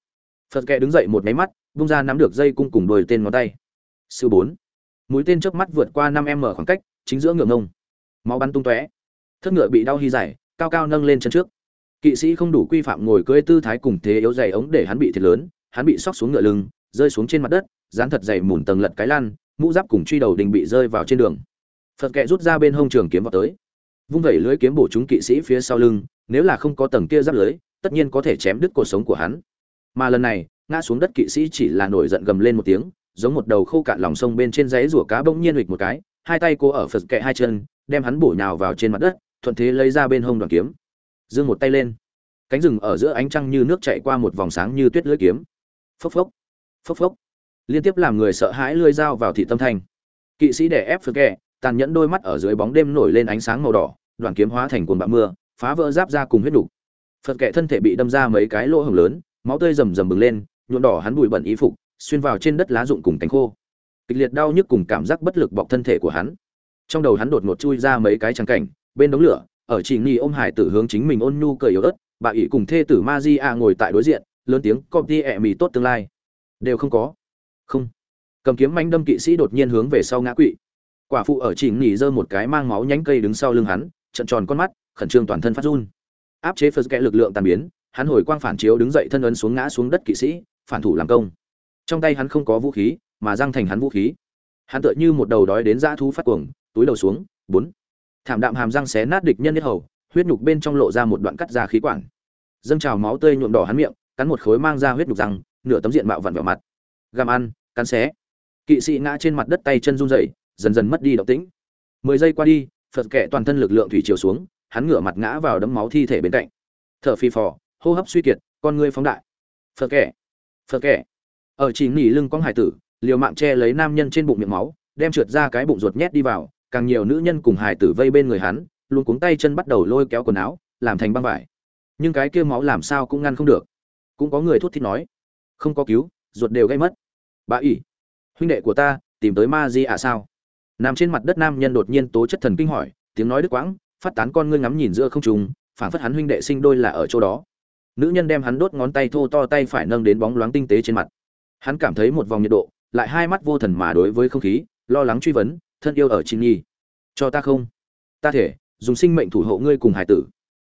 Phật kệ đứng dậy một máy mắt bung ra nắm được dây cung cùng đồi tên ngón tay. Sư bốn, mũi tên trước mắt vượt qua năm m khoảng cách, chính giữa ngựa ngông. Máu bắn tung tóe. Thất ngựa bị đau hy giải cao cao nâng lên chân trước. Kỵ sĩ không đủ quy phạm ngồi cưỡi tư thái cùng thế yếu dày ống để hắn bị thiệt lớn, hắn bị sóc xuống ngựa lưng, rơi xuống trên mặt đất, dán thật dày mùn tầng lật cái lăn, mũ giáp cùng truy đầu đình bị rơi vào trên đường. Phật kệ rút ra bên hông trường kiếm vào tới vung vẩy lưới kiếm bổ chúng kỵ sĩ phía sau lưng, nếu là không có tầng kia giáp lưới, tất nhiên có thể chém đứt cuộc sống của hắn. Mà lần này, ngã xuống đất kỵ sĩ chỉ là nổi giận gầm lên một tiếng, giống một đầu khô cạn lòng sông bên trên giấy rủa cá bỗng nhiên hụt một cái, hai tay cô ở phật kệ hai chân, đem hắn bổ nhào vào trên mặt đất, thuận thế lấy ra bên hông đoàn kiếm. Giương một tay lên. Cánh rừng ở giữa ánh trăng như nước chạy qua một vòng sáng như tuyết lưỡi kiếm. Phốc phốc phốc phốc. Liên tiếp làm người sợ hãi lưỡi dao vào thị tâm thành. Kỵ sĩ đè ép phật kệ tàn nhẫn đôi mắt ở dưới bóng đêm nổi lên ánh sáng màu đỏ, đoàn kiếm hóa thành cuồng bạo mưa, phá vỡ giáp ra cùng huyết đủ. phật kệ thân thể bị đâm ra mấy cái lỗ hổng lớn, máu tươi rầm rầm bừng lên, nhuộm đỏ hắn bụi bẩn y phục, xuyên vào trên đất lá rụng cùng cánh khô. Kịch liệt đau nhức cùng cảm giác bất lực bọc thân thể của hắn. Trong đầu hắn đột ngột chui ra mấy cái trắng cảnh, bên đống lửa, ở chỉ nghi ôm hải tử hướng chính mình ôn nhu cười yếu ớt, bà ỷ cùng thê tử ma di a ngồi tại đối diện, lớn tiếng công ty ẹ mì tốt tương lai. Đều không có. Không. Cầm kiếm manh đâm kỵ sĩ đột nhiên hướng về sau ngã quỵ quả phụ ở chỉ nghỉ giơ một cái mang máu nhánh cây đứng sau lưng hắn, trận tròn con mắt, khẩn trương toàn thân phát run. Áp chế phật kẽ lực lượng tàn biến, hắn hồi quang phản chiếu đứng dậy thân ấn xuống ngã xuống đất kỵ sĩ, phản thủ làm công. Trong tay hắn không có vũ khí, mà răng thành hắn vũ khí. Hắn tựa như một đầu đói đến dã thú phát cuồng, túi đầu xuống, bốn. Thảm đạm hàm răng xé nát địch nhân nhất hầu, huyết nhục bên trong lộ ra một đoạn cắt ra khí quản dâng trào máu tươi nhuộm đỏ hắn miệng, cắn một khối mang ra huyết nhục răng, nửa tấm diện mạo vặn vẹo mặt. Găm ăn, cắn xé. Kỵ sĩ ngã trên mặt đất tay chân run rẩy dần dần mất đi động tĩnh. Mười giây qua đi, phật kệ toàn thân lực lượng thủy chiều xuống, hắn ngửa mặt ngã vào đấm máu thi thể bên cạnh. Thở phi phò, hô hấp suy kiệt, con ngươi phóng đại. Phật kệ phật kệ ở chỉ nghỉ lưng con hải tử, liều mạng che lấy nam nhân trên bụng miệng máu, đem trượt ra cái bụng ruột nhét đi vào, càng nhiều nữ nhân cùng hải tử vây bên người hắn, luôn cuống tay chân bắt đầu lôi kéo quần áo, làm thành băng vải. Nhưng cái kia máu làm sao cũng ngăn không được. Cũng có người thút thít nói, không có cứu, ruột đều gây mất. Bà ỉ huynh đệ của ta, tìm tới ma di à sao? Nằm trên mặt đất nam nhân đột nhiên tố chất thần kinh hỏi, tiếng nói đứt quãng, phát tán con ngươi ngắm nhìn giữa không trùng phản phất hắn huynh đệ sinh đôi là ở chỗ đó. Nữ nhân đem hắn đốt ngón tay thô to tay phải nâng đến bóng loáng tinh tế trên mặt. Hắn cảm thấy một vòng nhiệt độ, lại hai mắt vô thần mà đối với không khí, lo lắng truy vấn, thân yêu ở chính nhi, cho ta không? Ta thể, dùng sinh mệnh thủ hộ ngươi cùng hải tử.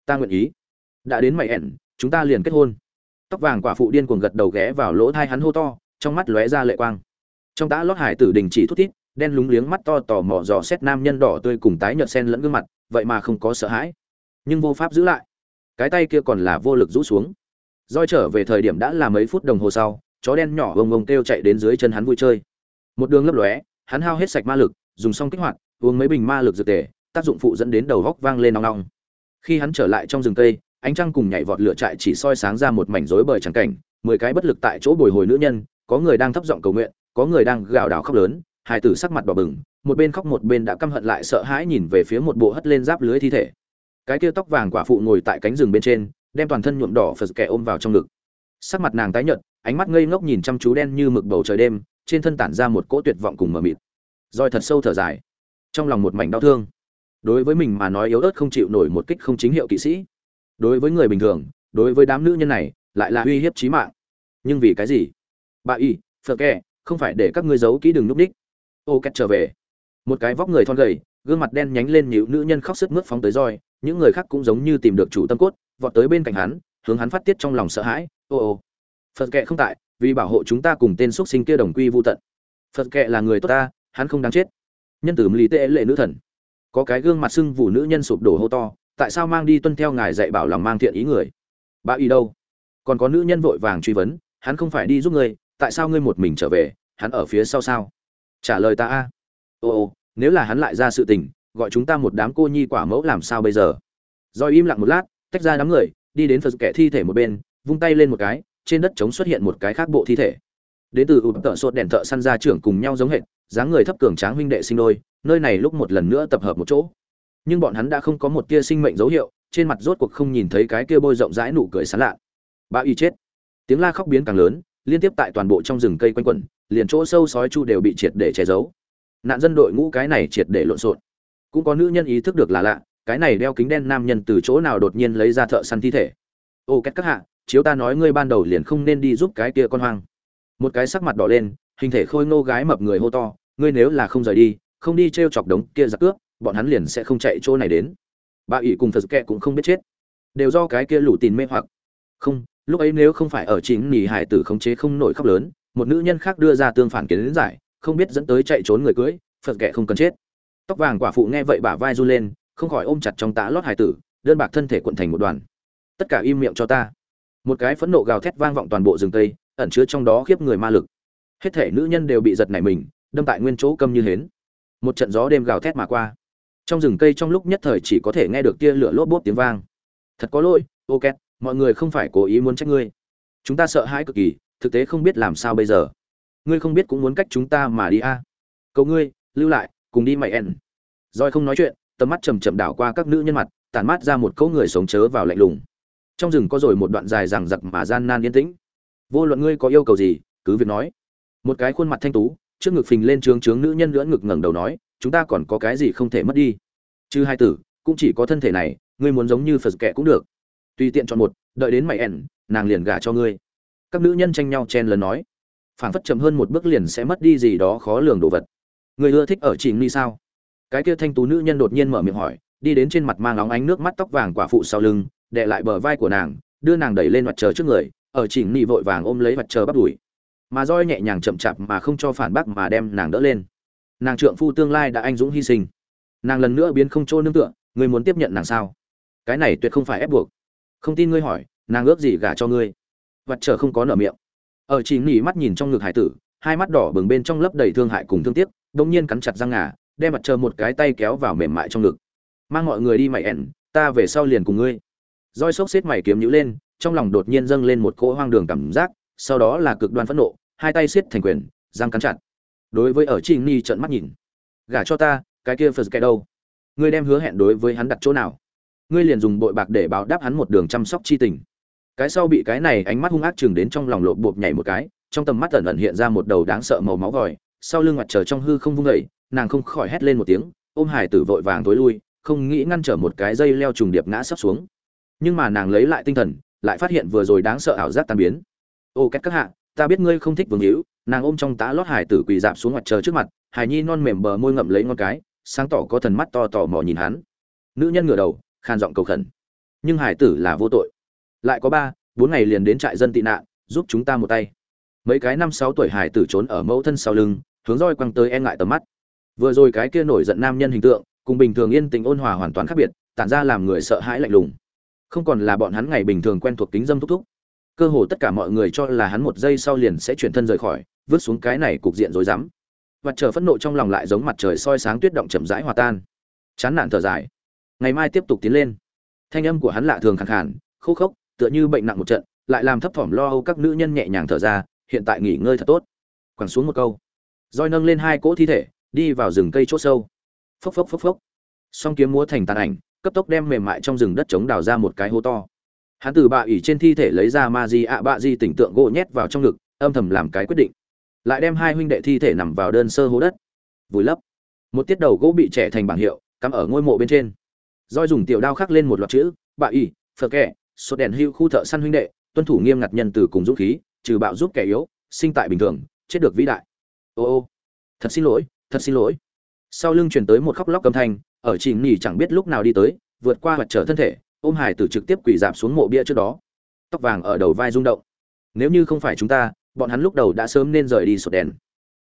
Ta nguyện ý. Đã đến mày ẻn, chúng ta liền kết hôn. Tóc vàng quả phụ điên cuồng gật đầu ghé vào lỗ thai hắn hô to, trong mắt lóe ra lệ quang. Trong tã lót hải tử đình chỉ thút thít đen lúng liếng mắt to tò mò dò xét nam nhân đỏ tươi cùng tái nhợt sen lẫn gương mặt, vậy mà không có sợ hãi. Nhưng vô pháp giữ lại. Cái tay kia còn là vô lực rũ xuống. Roi trở về thời điểm đã là mấy phút đồng hồ sau, chó đen nhỏ vông vông kêu chạy đến dưới chân hắn vui chơi. Một đường lấp lóe, hắn hao hết sạch ma lực, dùng xong kích hoạt, uống mấy bình ma lực dược tề, tác dụng phụ dẫn đến đầu góc vang lên nong nong. Khi hắn trở lại trong rừng cây, ánh trăng cùng nhảy vọt lửa trại chỉ soi sáng ra một mảnh rối bời chẳng cảnh, mười cái bất lực tại chỗ bồi hồi nữ nhân, có người đang thấp giọng cầu nguyện, có người đang gào đảo khóc lớn hai tử sắc mặt đỏ bừng, một bên khóc một bên đã căm hận lại sợ hãi nhìn về phía một bộ hất lên giáp lưới thi thể. Cái kia tóc vàng quả phụ ngồi tại cánh rừng bên trên, đem toàn thân nhuộm đỏ phật kẻ ôm vào trong ngực. Sắc mặt nàng tái nhợt, ánh mắt ngây ngốc nhìn chăm chú đen như mực bầu trời đêm, trên thân tản ra một cỗ tuyệt vọng cùng mờ mịt. Roi thật sâu thở dài. Trong lòng một mảnh đau thương. Đối với mình mà nói yếu ớt không chịu nổi một kích không chính hiệu kỵ sĩ. Đối với người bình thường, đối với đám nữ nhân này, lại là uy hiếp chí mạng. Nhưng vì cái gì? Bà y, phật kẻ, không phải để các ngươi giấu kỹ đừng núp đích ô két trở về. Một cái vóc người thon gầy, gương mặt đen nhánh lên nhịu nữ nhân khóc sức mướt phóng tới roi, những người khác cũng giống như tìm được chủ tâm cốt, vọt tới bên cạnh hắn, hướng hắn phát tiết trong lòng sợ hãi, ô ô. Phật kệ không tại, vì bảo hộ chúng ta cùng tên xuất sinh kia đồng quy vô tận. Phật kệ là người tốt ta, hắn không đáng chết. Nhân tử lý tệ lệ nữ thần. Có cái gương mặt sưng vụ nữ nhân sụp đổ hô to, tại sao mang đi tuân theo ngài dạy bảo lòng mang thiện ý người? Bà y đâu? Còn có nữ nhân vội vàng truy vấn, hắn không phải đi giúp ngươi, tại sao ngươi một mình trở về, hắn ở phía sau sao? Trả lời ta a. Ô ô, nếu là hắn lại ra sự tình, gọi chúng ta một đám cô nhi quả mẫu làm sao bây giờ? Do im lặng một lát, tách ra đám người, đi đến phật kẻ thi thể một bên, vung tay lên một cái, trên đất trống xuất hiện một cái khác bộ thi thể. Đến từ ụp tợ sốt đèn thợ săn ra trưởng cùng nhau giống hệt, dáng người thấp cường tráng huynh đệ sinh đôi, nơi này lúc một lần nữa tập hợp một chỗ. Nhưng bọn hắn đã không có một tia sinh mệnh dấu hiệu, trên mặt rốt cuộc không nhìn thấy cái kia bôi rộng rãi nụ cười sán lạ. Bão y chết. Tiếng la khóc biến càng lớn liên tiếp tại toàn bộ trong rừng cây quanh quẩn, liền chỗ sâu sói chu đều bị triệt để che giấu. Nạn dân đội ngũ cái này triệt để lộn xộn. Cũng có nữ nhân ý thức được là lạ, cái này đeo kính đen nam nhân từ chỗ nào đột nhiên lấy ra thợ săn thi thể. Ô cách các hạ, chiếu ta nói ngươi ban đầu liền không nên đi giúp cái kia con hoang. Một cái sắc mặt đỏ lên, hình thể khôi ngô gái mập người hô to, ngươi nếu là không rời đi, không đi t r e o chọc đống kia giặc cướp, bọn hắn liền sẽ không chạy chỗ này đến. Bà ỷ cùng thật kệ cũng không biết chết. Đều do cái kia lủ tìm mê hoặc. Không lúc ấy nếu không phải ở chính nỉ hải tử khống chế không nổi khóc lớn, một nữ nhân khác đưa ra tương phản kiến giải, không biết dẫn tới chạy trốn người cưới, phật kệ không cần chết. Tóc vàng quả phụ nghe vậy bả vai run lên, không khỏi ôm chặt trong tã lót hải tử, đơn bạc thân thể cuộn thành một đoàn. Tất cả im miệng cho ta. Một cái phẫn nộ gào thét vang vọng toàn bộ rừng tây, ẩn chứa trong đó khiếp người ma lực. Hết thể nữ nhân đều bị giật nảy mình, đâm tại nguyên chỗ câm như hến. Một trận gió đêm gào thét mà qua. Trong rừng cây trong lúc nhất thời chỉ có thể nghe được tia lửa lốp bốp tiếng vang. Thật có lỗi ok mọi người không phải cố ý muốn trách ngươi. Chúng ta sợ hãi cực kỳ, thực tế không biết làm sao bây giờ. Ngươi không biết cũng muốn cách chúng ta mà đi a. À. cậu ngươi, lưu lại, cùng đi mày ẻn. Roi không nói chuyện, tầm mắt chầm chậm đảo qua các nữ nhân mặt, tản mát ra một câu người sống chớ vào lạnh lùng. Trong rừng có rồi một đoạn dài rằng giặc mà gian nan yên tĩnh. Vô luận ngươi có yêu cầu gì, cứ việc nói. Một cái khuôn mặt thanh tú, trước ngực phình lên trướng trướng nữ nhân lưỡn ngực ngẩng đầu nói, chúng ta còn có cái gì không thể mất đi? Chứ hai tử, cũng chỉ có thân thể này, ngươi muốn giống như phật kệ cũng được tùy tiện chọn một, đợi đến mày ẻn, nàng liền gả cho ngươi. Các nữ nhân tranh nhau chen lần nói, phảng phất chậm hơn một bước liền sẽ mất đi gì đó khó lường đồ vật. Người ưa thích ở chỉ ni sao? Cái kia thanh tú nữ nhân đột nhiên mở miệng hỏi, đi đến trên mặt mang óng ánh nước mắt tóc vàng quả phụ sau lưng đệ lại bờ vai của nàng, đưa nàng đẩy lên mặt trời trước người, ở chỉ ni vội vàng ôm lấy mặt trời bắt đuổi mà roi nhẹ nhàng chậm chạp mà không cho phản bác mà đem nàng đỡ lên. Nàng trượng phu tương lai đã anh dũng hy sinh. Nàng lần nữa biến không trôi nương tựa, ngươi muốn tiếp nhận nàng sao? Cái này tuyệt không phải ép buộc không tin ngươi hỏi, nàng ước gì gả cho ngươi? Vật trở không có nở miệng. Ở chỉ nghỉ mắt nhìn trong ngực hải tử, hai mắt đỏ bừng bên trong lấp đầy thương hại cùng thương tiếc đông nhiên cắn chặt răng ngà, đem mặt trời một cái tay kéo vào mềm mại trong ngực. Mang mọi người đi mày ẻn, ta về sau liền cùng ngươi. Roi xốc xếp mày kiếm nhữ lên, trong lòng đột nhiên dâng lên một cỗ hoang đường cảm giác, sau đó là cực đoan phẫn nộ, hai tay siết thành quyền, răng cắn chặt. Đối với ở trình ni trợn mắt nhìn. Gả cho ta, cái kia phật cái đâu? Ngươi đem hứa hẹn đối với hắn đặt chỗ nào? Ngươi liền dùng bội bạc để báo đáp hắn một đường chăm sóc chi tình. Cái sau bị cái này ánh mắt hung ác chừng đến trong lòng lộp bộp nhảy một cái, trong tầm mắt ẩn ẩn hiện ra một đầu đáng sợ màu máu vòi, sau lưng mặt trời trong hư không vung dậy, nàng không khỏi hét lên một tiếng, ôm hải tử vội vàng tối lui, không nghĩ ngăn trở một cái dây leo trùng điệp ngã sắp xuống. Nhưng mà nàng lấy lại tinh thần, lại phát hiện vừa rồi đáng sợ ảo giác tan biến. Ô, két các hạ, ta biết ngươi không thích vương hữu, nàng ôm trong tá lót hải tử quỳ dạp xuống mặt trời trước mặt hải nhi non mềm bờ môi ngậm lấy ngon cái, sáng tỏ có thần mắt to tò mò nhìn hắn. Nữ nhân ngửa đầu khan giọng cầu khẩn. Nhưng hải tử là vô tội. Lại có ba, bốn ngày liền đến trại dân tị nạn, giúp chúng ta một tay. Mấy cái năm sáu tuổi hải tử trốn ở mẫu thân sau lưng, hướng roi quăng tới e ngại tầm mắt. Vừa rồi cái kia nổi giận nam nhân hình tượng, cùng bình thường yên tình ôn hòa hoàn toàn khác biệt, tản ra làm người sợ hãi lạnh lùng. Không còn là bọn hắn ngày bình thường quen thuộc tính dâm thúc thúc. Cơ hồ tất cả mọi người cho là hắn một giây sau liền sẽ chuyển thân rời khỏi, vứt xuống cái này cục diện rối rắm. Mặt trời phẫn nộ trong lòng lại giống mặt trời soi sáng tuyết động chậm rãi hòa tan. Chán nản thở dài ngày mai tiếp tục tiến lên. Thanh âm của hắn lạ thường khẳng khàn, khô khốc, tựa như bệnh nặng một trận, lại làm thấp thỏm lo âu các nữ nhân nhẹ nhàng thở ra, hiện tại nghỉ ngơi thật tốt. Quẳng xuống một câu. Roi nâng lên hai cỗ thi thể, đi vào rừng cây chốt sâu. Phốc phốc phốc phốc. Song kiếm múa thành tàn ảnh, cấp tốc đem mềm mại trong rừng đất chống đào ra một cái hố to. Hắn từ bạ ỉ trên thi thể lấy ra ma di ạ bạ di tỉnh tượng gỗ nhét vào trong ngực, âm thầm làm cái quyết định. Lại đem hai huynh đệ thi thể nằm vào đơn sơ hố đất. Vùi lấp. Một tiết đầu gỗ bị trẻ thành bảng hiệu, cắm ở ngôi mộ bên trên roi dùng tiểu đao khắc lên một loạt chữ bạ ỉ phở kẻ sốt đèn hưu khu thợ săn huynh đệ, tuân thủ nghiêm ngặt nhân từ cùng dũng khí, trừ bạo giúp kẻ yếu, sinh tại bình thường, chết được vĩ đại. Ô ô, thật xin lỗi, thật xin lỗi. Sau lưng truyền tới một khóc lóc âm thanh, ở chỉ nỉ chẳng biết lúc nào đi tới, vượt qua mặt trở thân thể, ôm hải tử trực tiếp quỳ dạp xuống mộ bia trước đó. Tóc vàng ở đầu vai rung động. Nếu như không phải chúng ta, bọn hắn lúc đầu đã sớm nên rời đi sột đèn.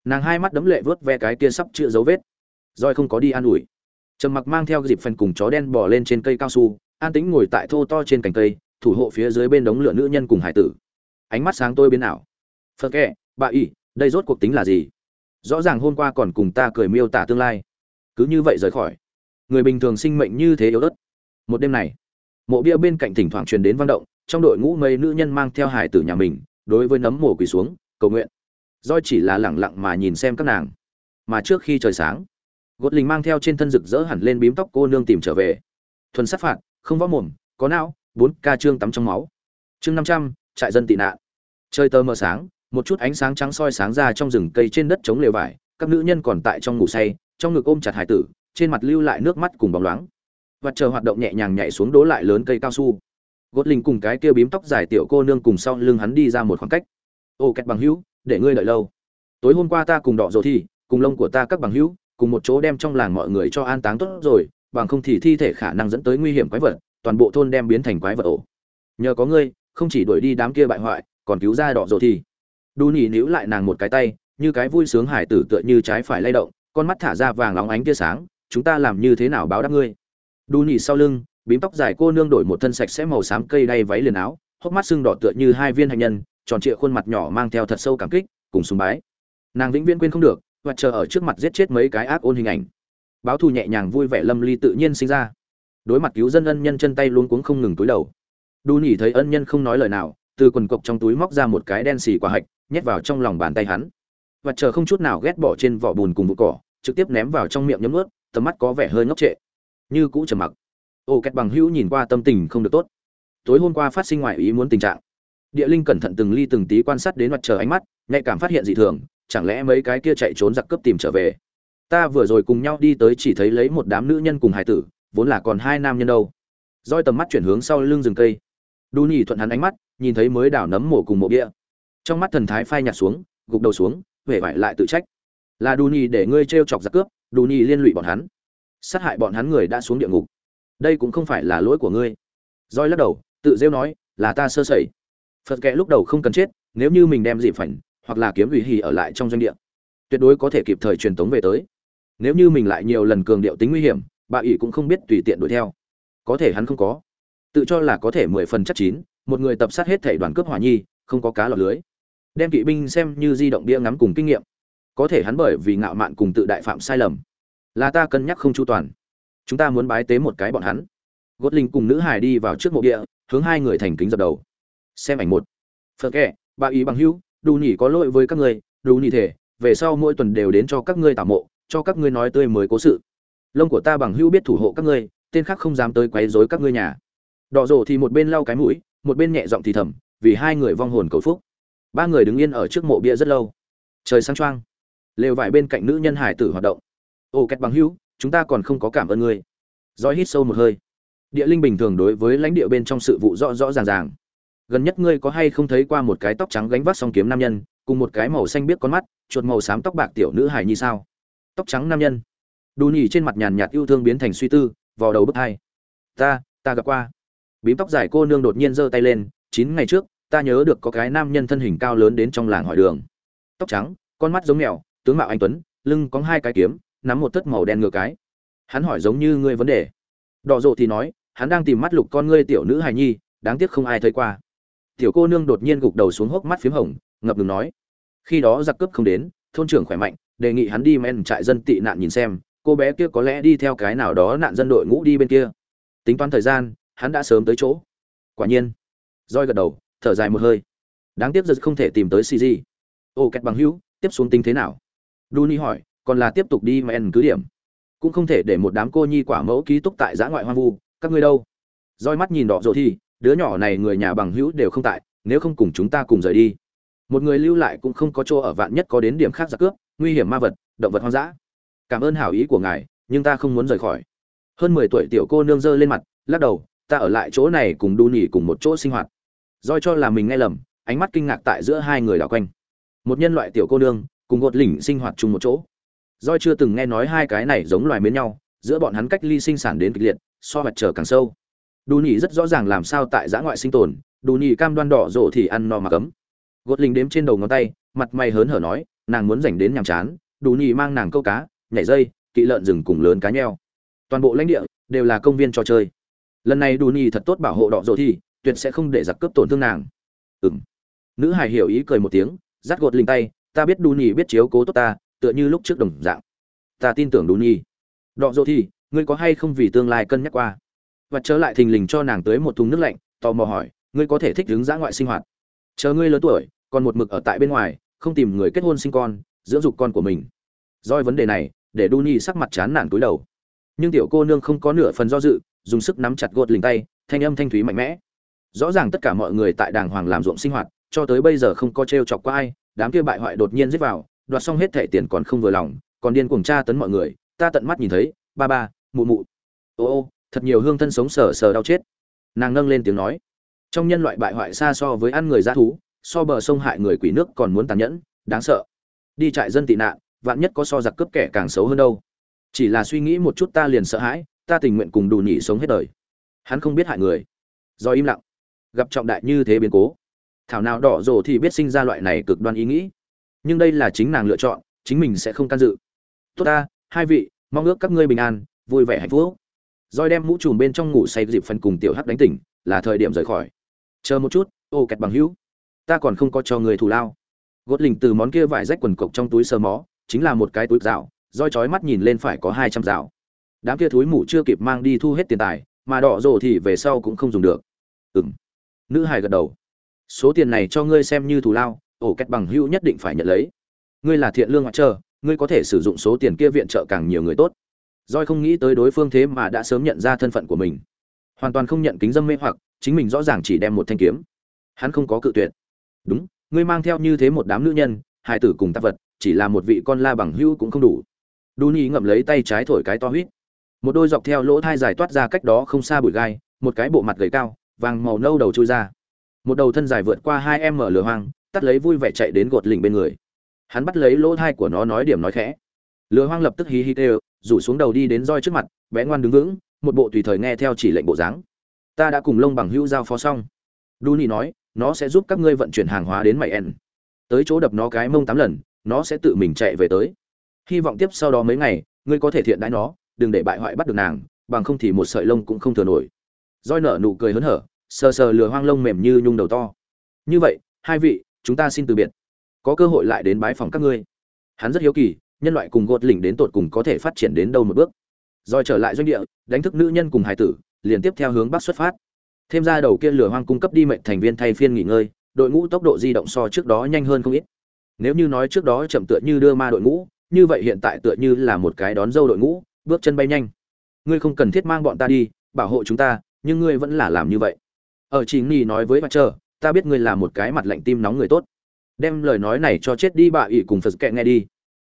Nàng hai mắt đấm lệ vớt ve cái kia sắp chữa dấu vết. Roi không có đi an ủi trầm mặc mang theo dịp phần cùng chó đen bò lên trên cây cao su, an tĩnh ngồi tại thô to trên cành cây, thủ hộ phía dưới bên đống lửa nữ nhân cùng hải tử. Ánh mắt sáng tôi biến ảo. Phật kệ, bà ỉ đây rốt cuộc tính là gì? Rõ ràng hôm qua còn cùng ta cười miêu tả tương lai. Cứ như vậy rời khỏi. Người bình thường sinh mệnh như thế yếu ớt. Một đêm này, mộ bia bên cạnh thỉnh thoảng truyền đến văn động, trong đội ngũ mấy nữ nhân mang theo hải tử nhà mình, đối với nấm mồ quỳ xuống, cầu nguyện. Doi chỉ là lẳng lặng mà nhìn xem các nàng. Mà trước khi trời sáng gột lình mang theo trên thân rực rỡ hẳn lên bím tóc cô nương tìm trở về. Thuần sát phạt, không võ mồm, có não, bốn ca trương tắm trong máu. Chương năm trăm, trại dân tị nạn. Chơi tơ mờ sáng, một chút ánh sáng trắng soi sáng ra trong rừng cây trên đất chống lều vải, các nữ nhân còn tại trong ngủ say, trong ngực ôm chặt hải tử, trên mặt lưu lại nước mắt cùng bóng loáng. Và chờ hoạt động nhẹ nhàng nhảy xuống đố lại lớn cây cao su. Gốt linh cùng cái kia bím tóc dài tiểu cô nương cùng sau lưng hắn đi ra một khoảng cách. Ô, kẹt bằng hữu, để ngươi đợi lâu. Tối hôm qua ta cùng đọ rồi thì, cùng lông của ta các bằng hữu cùng một chỗ đem trong làng mọi người cho an táng tốt rồi, bằng không thì thi thể khả năng dẫn tới nguy hiểm quái vật, toàn bộ thôn đem biến thành quái vật ổ. Nhờ có ngươi, không chỉ đuổi đi đám kia bại hoại, còn cứu ra đỏ rồi thì. Đu nhỉ níu lại nàng một cái tay, như cái vui sướng hải tử tựa như trái phải lay động, con mắt thả ra vàng óng ánh tia sáng, chúng ta làm như thế nào báo đáp ngươi? Đu nhỉ sau lưng, bím tóc dài cô nương đổi một thân sạch sẽ màu xám cây đay váy liền áo, hốc mắt sưng đỏ tựa như hai viên hạnh nhân, tròn trịa khuôn mặt nhỏ mang theo thật sâu cảm kích, cùng sùng bái. Nàng vĩnh viễn quên không được và chờ ở trước mặt giết chết mấy cái ác ôn hình ảnh. Báo thù nhẹ nhàng vui vẻ lâm ly tự nhiên sinh ra. Đối mặt cứu dân ân nhân chân tay luôn cuống không ngừng túi đầu. Đu nhỉ thấy ân nhân không nói lời nào, từ quần cộc trong túi móc ra một cái đen xì quả hạch, nhét vào trong lòng bàn tay hắn. Và chờ không chút nào ghét bỏ trên vỏ bùn cùng vụ cỏ, trực tiếp ném vào trong miệng nhấm ướt tầm mắt có vẻ hơi ngốc trệ. Như cũ trầm mặc. Ô, kẹt bằng hữu nhìn qua tâm tình không được tốt. Tối hôm qua phát sinh ngoại ý muốn tình trạng. Địa linh cẩn thận từng ly từng tí quan sát đến mặt trời ánh mắt, nhạy cảm phát hiện dị thường chẳng lẽ mấy cái kia chạy trốn giặc cướp tìm trở về? Ta vừa rồi cùng nhau đi tới chỉ thấy lấy một đám nữ nhân cùng hải tử, vốn là còn hai nam nhân đâu. Roi tầm mắt chuyển hướng sau lưng rừng cây. Đu nhì thuận hắn ánh mắt, nhìn thấy mới đảo nấm mổ cùng mộ bia trong mắt thần thái phai nhạt xuống, gục đầu xuống huệ vải lại tự trách. Là đu nhì để ngươi t chọc giặc cướp, đu nhì liên lụy bọn hắn. Sát hại bọn hắn người đã xuống địa ngục. Đây cũng không phải là lỗi của ngươi. Roi lắc đầu, tự rêu nói, là ta sơ sẩy. Phật kệ lúc đầu không cần chết, nếu như mình đem dị phảnh hoặc là kiếm ủy hì ở lại trong doanh địa. Tuyệt đối có thể kịp thời truyền tống về tới. Nếu như mình lại nhiều lần cường điệu tính nguy hiểm, bà ỷ cũng không biết tùy tiện đuổi theo. Có thể hắn không có. Tự cho là có thể mười phần chắc chín, một người tập sát hết thể đoàn cướp hỏa nhi, không có cá lọt lưới. Đem kỵ binh xem như di động bia ngắm cùng kinh nghiệm. Có thể hắn bởi vì ngạo mạn cùng tự đại phạm sai lầm, là ta cân nhắc không chu toàn. Chúng ta muốn bái tế một cái bọn hắn. Gót linh cùng nữ hải đi vào trước mộ địa, hướng hai người thành kính dập đầu. Xem ảnh một. Phật kệ, bà ý bằng hữu đủ nhỉ có lỗi với các ngươi đủ nhỉ thể, về sau mỗi tuần đều đến cho các ngươi tảo mộ, cho các ngươi nói tươi mới cố sự. Lông của ta bằng hữu biết thủ hộ các ngươi, tên khác không dám tới quấy rối các ngươi nhà. Đỏ rổ thì một bên lau cái mũi, một bên nhẹ giọng thì thầm, vì hai người vong hồn cầu phúc. Ba người đứng yên ở trước mộ bia rất lâu. Trời sáng choang. Lều vải bên cạnh nữ nhân hải tử hoạt động. Ô, kẹt bằng hữu, chúng ta còn không có cảm ơn ngươi. Dõi hít sâu một hơi. Địa linh bình thường đối với lãnh địa bên trong sự vụ rõ rõ ràng ràng gần nhất ngươi có hay không thấy qua một cái tóc trắng gánh vác song kiếm nam nhân, cùng một cái màu xanh biết con mắt, chuột màu xám tóc bạc tiểu nữ hài như sao? Tóc trắng nam nhân. Đù nhì trên mặt nhàn nhạt yêu thương biến thành suy tư vào đầu bức hai. Ta ta gặp qua. Bím tóc dài cô nương đột nhiên giơ tay lên, chín ngày trước, ta nhớ được có cái nam nhân thân hình cao lớn đến trong làng hỏi đường. Tóc trắng, con mắt giống mèo, tướng mạo anh tuấn, lưng có hai cái kiếm, nắm một tấc màu đen ngựa cái. Hắn hỏi giống như ngươi vấn đề. Đỏ rộ thì nói, hắn đang tìm mắt lục con ngươi tiểu nữ hài nhi, đáng tiếc không ai thấy qua tiểu cô nương đột nhiên gục đầu xuống hốc mắt p h í m hồng, ngập ngừng nói. Khi đó giặc cướp không đến, thôn trưởng khỏe mạnh, đề nghị hắn đi men trại dân tị nạn nhìn xem, cô bé kia có lẽ đi theo cái nào đó nạn dân đội ngũ đi bên kia. Tính toán thời gian, hắn đã sớm tới chỗ. Quả nhiên roi gật đầu, thở dài một hơi. Đáng tiếc giật không thể tìm tới cg ô, kẹt bằng hữu, tiếp xuống tính thế nào? Duni hỏi, còn là tiếp tục đi men cứ điểm. Cũng không thể để một đám cô nhi quả mẫu ký túc tại giã ngoại hoang vu, các ngươi đâu? Roi mắt nhìn đỏ rồi thì đứa nhỏ này người nhà bằng hữu đều không tại, nếu không cùng chúng ta cùng rời đi. Một người lưu lại cũng không có chỗ ở vạn nhất có đến điểm khác giặc cướp, nguy hiểm ma vật, động vật hoang dã. Cảm ơn hảo ý của ngài, nhưng ta không muốn rời khỏi. Hơn mười tuổi tiểu cô nương dơ lên mặt, lắc đầu, ta ở lại chỗ này cùng đu nỉ cùng một chỗ sinh hoạt. Doi cho là mình nghe lầm, ánh mắt kinh ngạc tại giữa hai người đảo quanh. Một nhân loại tiểu cô nương, cùng gột lỉnh sinh hoạt chung một chỗ. Doi chưa từng nghe nói hai cái này giống loài mến nhau, giữa bọn hắn cách ly sinh sản đến kịch liệt, so mặt trở càng sâu đù nhì rất rõ ràng làm sao tại giã ngoại sinh tồn đù nhì cam đoan đỏ rộ thì ăn no mà cấm. Gột linh đếm trên đầu ngón tay, mặt mày hớn hở nói, nàng muốn dành đến nhàm chán đù nhì mang nàng câu cá, nhảy dây, kỵ lợn rừng cùng lớn cá nheo. Toàn bộ lãnh địa đều là công viên trò chơi. Lần này đù nhì thật tốt bảo hộ đỏ rộ thì, tuyệt sẽ không để giặc cướp tổn thương nàng. Ừng nữ hải hiểu ý cười một tiếng, dắt gột linh tay, ta biết đù nhì biết chiếu cố tốt ta, tựa như lúc trước đồng dạng. Ta tin tưởng đù nhì đỏ rộ thì, ngươi có hay không vì tương lai cân nhắc qua? Và trở lại thình lình cho nàng tới một thùng nước lạnh, tò mò hỏi, ngươi có thể thích đứng dã ngoại sinh hoạt? Chờ ngươi lớn tuổi, còn một mực ở tại bên ngoài, không tìm người kết hôn sinh con, dưỡng dục con của mình. Doi vấn đề này, để đu nhi sắc mặt chán nản túi đầu. Nhưng tiểu cô nương không có nửa phần do dự, dùng sức nắm chặt gột lình tay, thanh âm thanh thúy mạnh mẽ. Rõ ràng tất cả mọi người tại đàng hoàng làm ruộng sinh hoạt, cho tới bây giờ không có t chọc qua ai, đám kia bại hoại đột nhiên giết vào, đoạt xong hết thẻ tiền còn không vừa lòng, còn điên cuồng tra tấn mọi người. Ta tận mắt nhìn thấy, ba ba, mụ mụ. Ô ô thật nhiều hương thân sống sờ sờ đau chết. Nàng nâng lên tiếng nói. Trong nhân loại bại hoại xa so với ăn người g thú, so bờ sông hại người quỷ nước còn muốn tàn nhẫn, đáng sợ. Đi trại dân tị nạn, vạn nhất có so giặc cướp kẻ càng xấu hơn đâu. Chỉ là suy nghĩ một chút ta liền sợ hãi, ta tình nguyện cùng đủ nhị sống hết đời. Hắn không biết hại người. Do im lặng. Gặp trọng đại như thế biến cố. Thảo nào đỏ rồ thì biết sinh ra loại này cực đoan ý nghĩ. Nhưng đây là chính nàng lựa chọn, chính mình sẽ không can dự. Tốt ta, hai vị, mong ước các ngươi bình an, vui vẻ hạnh phúc roi đem mũ trùm bên trong ngủ say dịp phần cùng tiểu hắc đánh tỉnh, là thời điểm rời khỏi. Chờ một chút, ô, kẹt bằng hữu, ta còn không có cho người thù lao. Gốt lình từ món kia vải rách quần cộc trong túi sơ mó, chính là một cái túi dạo roi chói mắt nhìn lên phải có hai trăm dạo đám kia thúi mũ chưa kịp mang đi thu hết tiền tài, mà đỏ rồ thì về sau cũng không dùng được. Ừng nữ hải gật đầu. Số tiền này cho ngươi xem như thù lao ổ kẹt bằng hữu nhất định phải nhận lấy. Ngươi là thiện lương ngoại trơ ngươi có thể sử dụng số tiền kia viện trợ càng nhiều người tốt. Doi không nghĩ tới đối phương thế mà đã sớm nhận ra thân phận của mình. Hoàn toàn không nhận kính dâm mê hoặc, chính mình rõ ràng chỉ đem một thanh kiếm. Hắn không có cự tuyệt. Đúng, ngươi mang theo như thế một đám nữ nhân hai tử cùng tạp vật, chỉ là một vị con la bằng hữu cũng không đủ. Đu ngậm lấy tay trái thổi cái to huýt một đôi dọc theo lỗ thai dài toát ra cách đó không xa bụi gai, một cái bộ mặt gầy cao, vàng màu nâu đầu chui ra. Một đầu thân dài vượt qua hai em mở lửa hoang, tắt lấy vui vẻ chạy đến gột lình bên người. Hắn bắt lấy lỗ thai của nó nói điểm nói khẽ. Lửa hoang lập tức hí hí tê rủ xuống đầu đi đến roi trước mặt, bé ngoan đứng vững, một bộ tùy thời nghe theo chỉ lệnh bộ dáng. Ta đã cùng lông bằng hữu giao phó xong. Duni nói, nó sẽ giúp các ngươi vận chuyển hàng hóa đến mày en tới chỗ đập nó cái mông tám lần, nó sẽ tự mình chạy về tới. Hy vọng tiếp sau đó mấy ngày, ngươi có thể thiện đãi nó, đừng để bại hoại bắt được nàng, bằng không thì một sợi lông cũng không thừa nổi. Roi nở nụ cười hớn hở, sờ sờ lừa hoang lông mềm như nhung đầu to. Như vậy, hai vị, chúng ta xin từ biệt. Có cơ hội lại đến bái phòng các ngươi. Hắn rất hiếu kỳ nhân loại cùng gột lỉnh đến tột cùng có thể phát triển đến đâu một bước. Rồi trở lại doanh địa, đánh thức nữ nhân cùng hải tử, liền tiếp theo hướng bắc xuất phát. Thêm ra đầu kia lửa hoang cung cấp đi mệnh thành viên thay phiên nghỉ ngơi, đội ngũ tốc độ di động so trước đó nhanh hơn không ít. Nếu như nói trước đó chậm tựa như đưa ma đội ngũ, như vậy hiện tại tựa như là một cái đón dâu đội ngũ, bước chân bay nhanh. Ngươi không cần thiết mang bọn ta đi, bảo hộ chúng ta, nhưng ngươi vẫn là làm như vậy. Ở chỉ nghi nói với mặt trơ, ta biết ngươi là một cái mặt lạnh tim nóng người tốt. Đem lời nói này cho chết đi bà ỷ cùng phật kệ nghe đi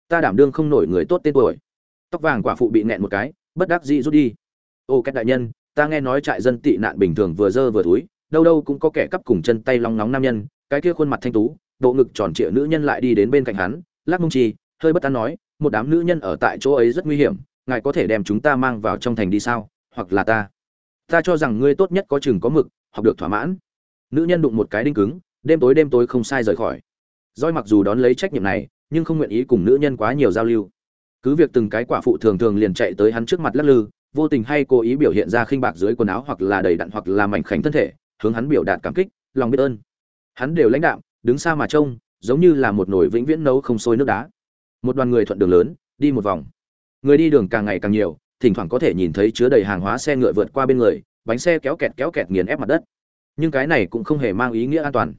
ta đảm đương không nổi người tốt tên tuổi. Tóc vàng quả phụ bị nẹn một cái, bất đắc dĩ rút đi. Ô, két đại nhân, ta nghe nói trại dân tị nạn bình thường vừa dơ vừa túi đâu đâu cũng có kẻ cắp cùng chân tay long nóng nam nhân, cái kia khuôn mặt thanh tú, bộ ngực tròn trịa nữ nhân lại đi đến bên cạnh hắn, lắc mông chi, hơi bất an nói, một đám nữ nhân ở tại chỗ ấy rất nguy hiểm, ngài có thể đem chúng ta mang vào trong thành đi sao? Hoặc là ta? Ta cho rằng ngươi tốt nhất có chừng có mực, học được thỏa mãn. Nữ nhân đụng một cái đinh cứng, đêm tối đêm tối không sai rời khỏi. Roi mặc dù đón lấy trách nhiệm này nhưng không nguyện ý cùng nữ nhân quá nhiều giao lưu. Cứ việc từng cái quả phụ thường thường liền chạy tới hắn trước mặt lắc lư, vô tình hay cố ý biểu hiện ra khinh bạc dưới quần áo hoặc là đầy đặn hoặc là mảnh khảnh thân thể, hướng hắn biểu đạt cảm kích, lòng biết ơn. Hắn đều lãnh đạm, đứng xa mà trông, giống như là một nồi vĩnh viễn nấu không sôi nước đá. Một đoàn người thuận đường lớn, đi một vòng. Người đi đường càng ngày càng nhiều, thỉnh thoảng có thể nhìn thấy chứa đầy hàng hóa xe ngựa vượt qua bên người, bánh xe kéo kẹt kéo kẹt nghiền ép mặt đất. Nhưng cái này cũng không hề mang ý nghĩa an toàn.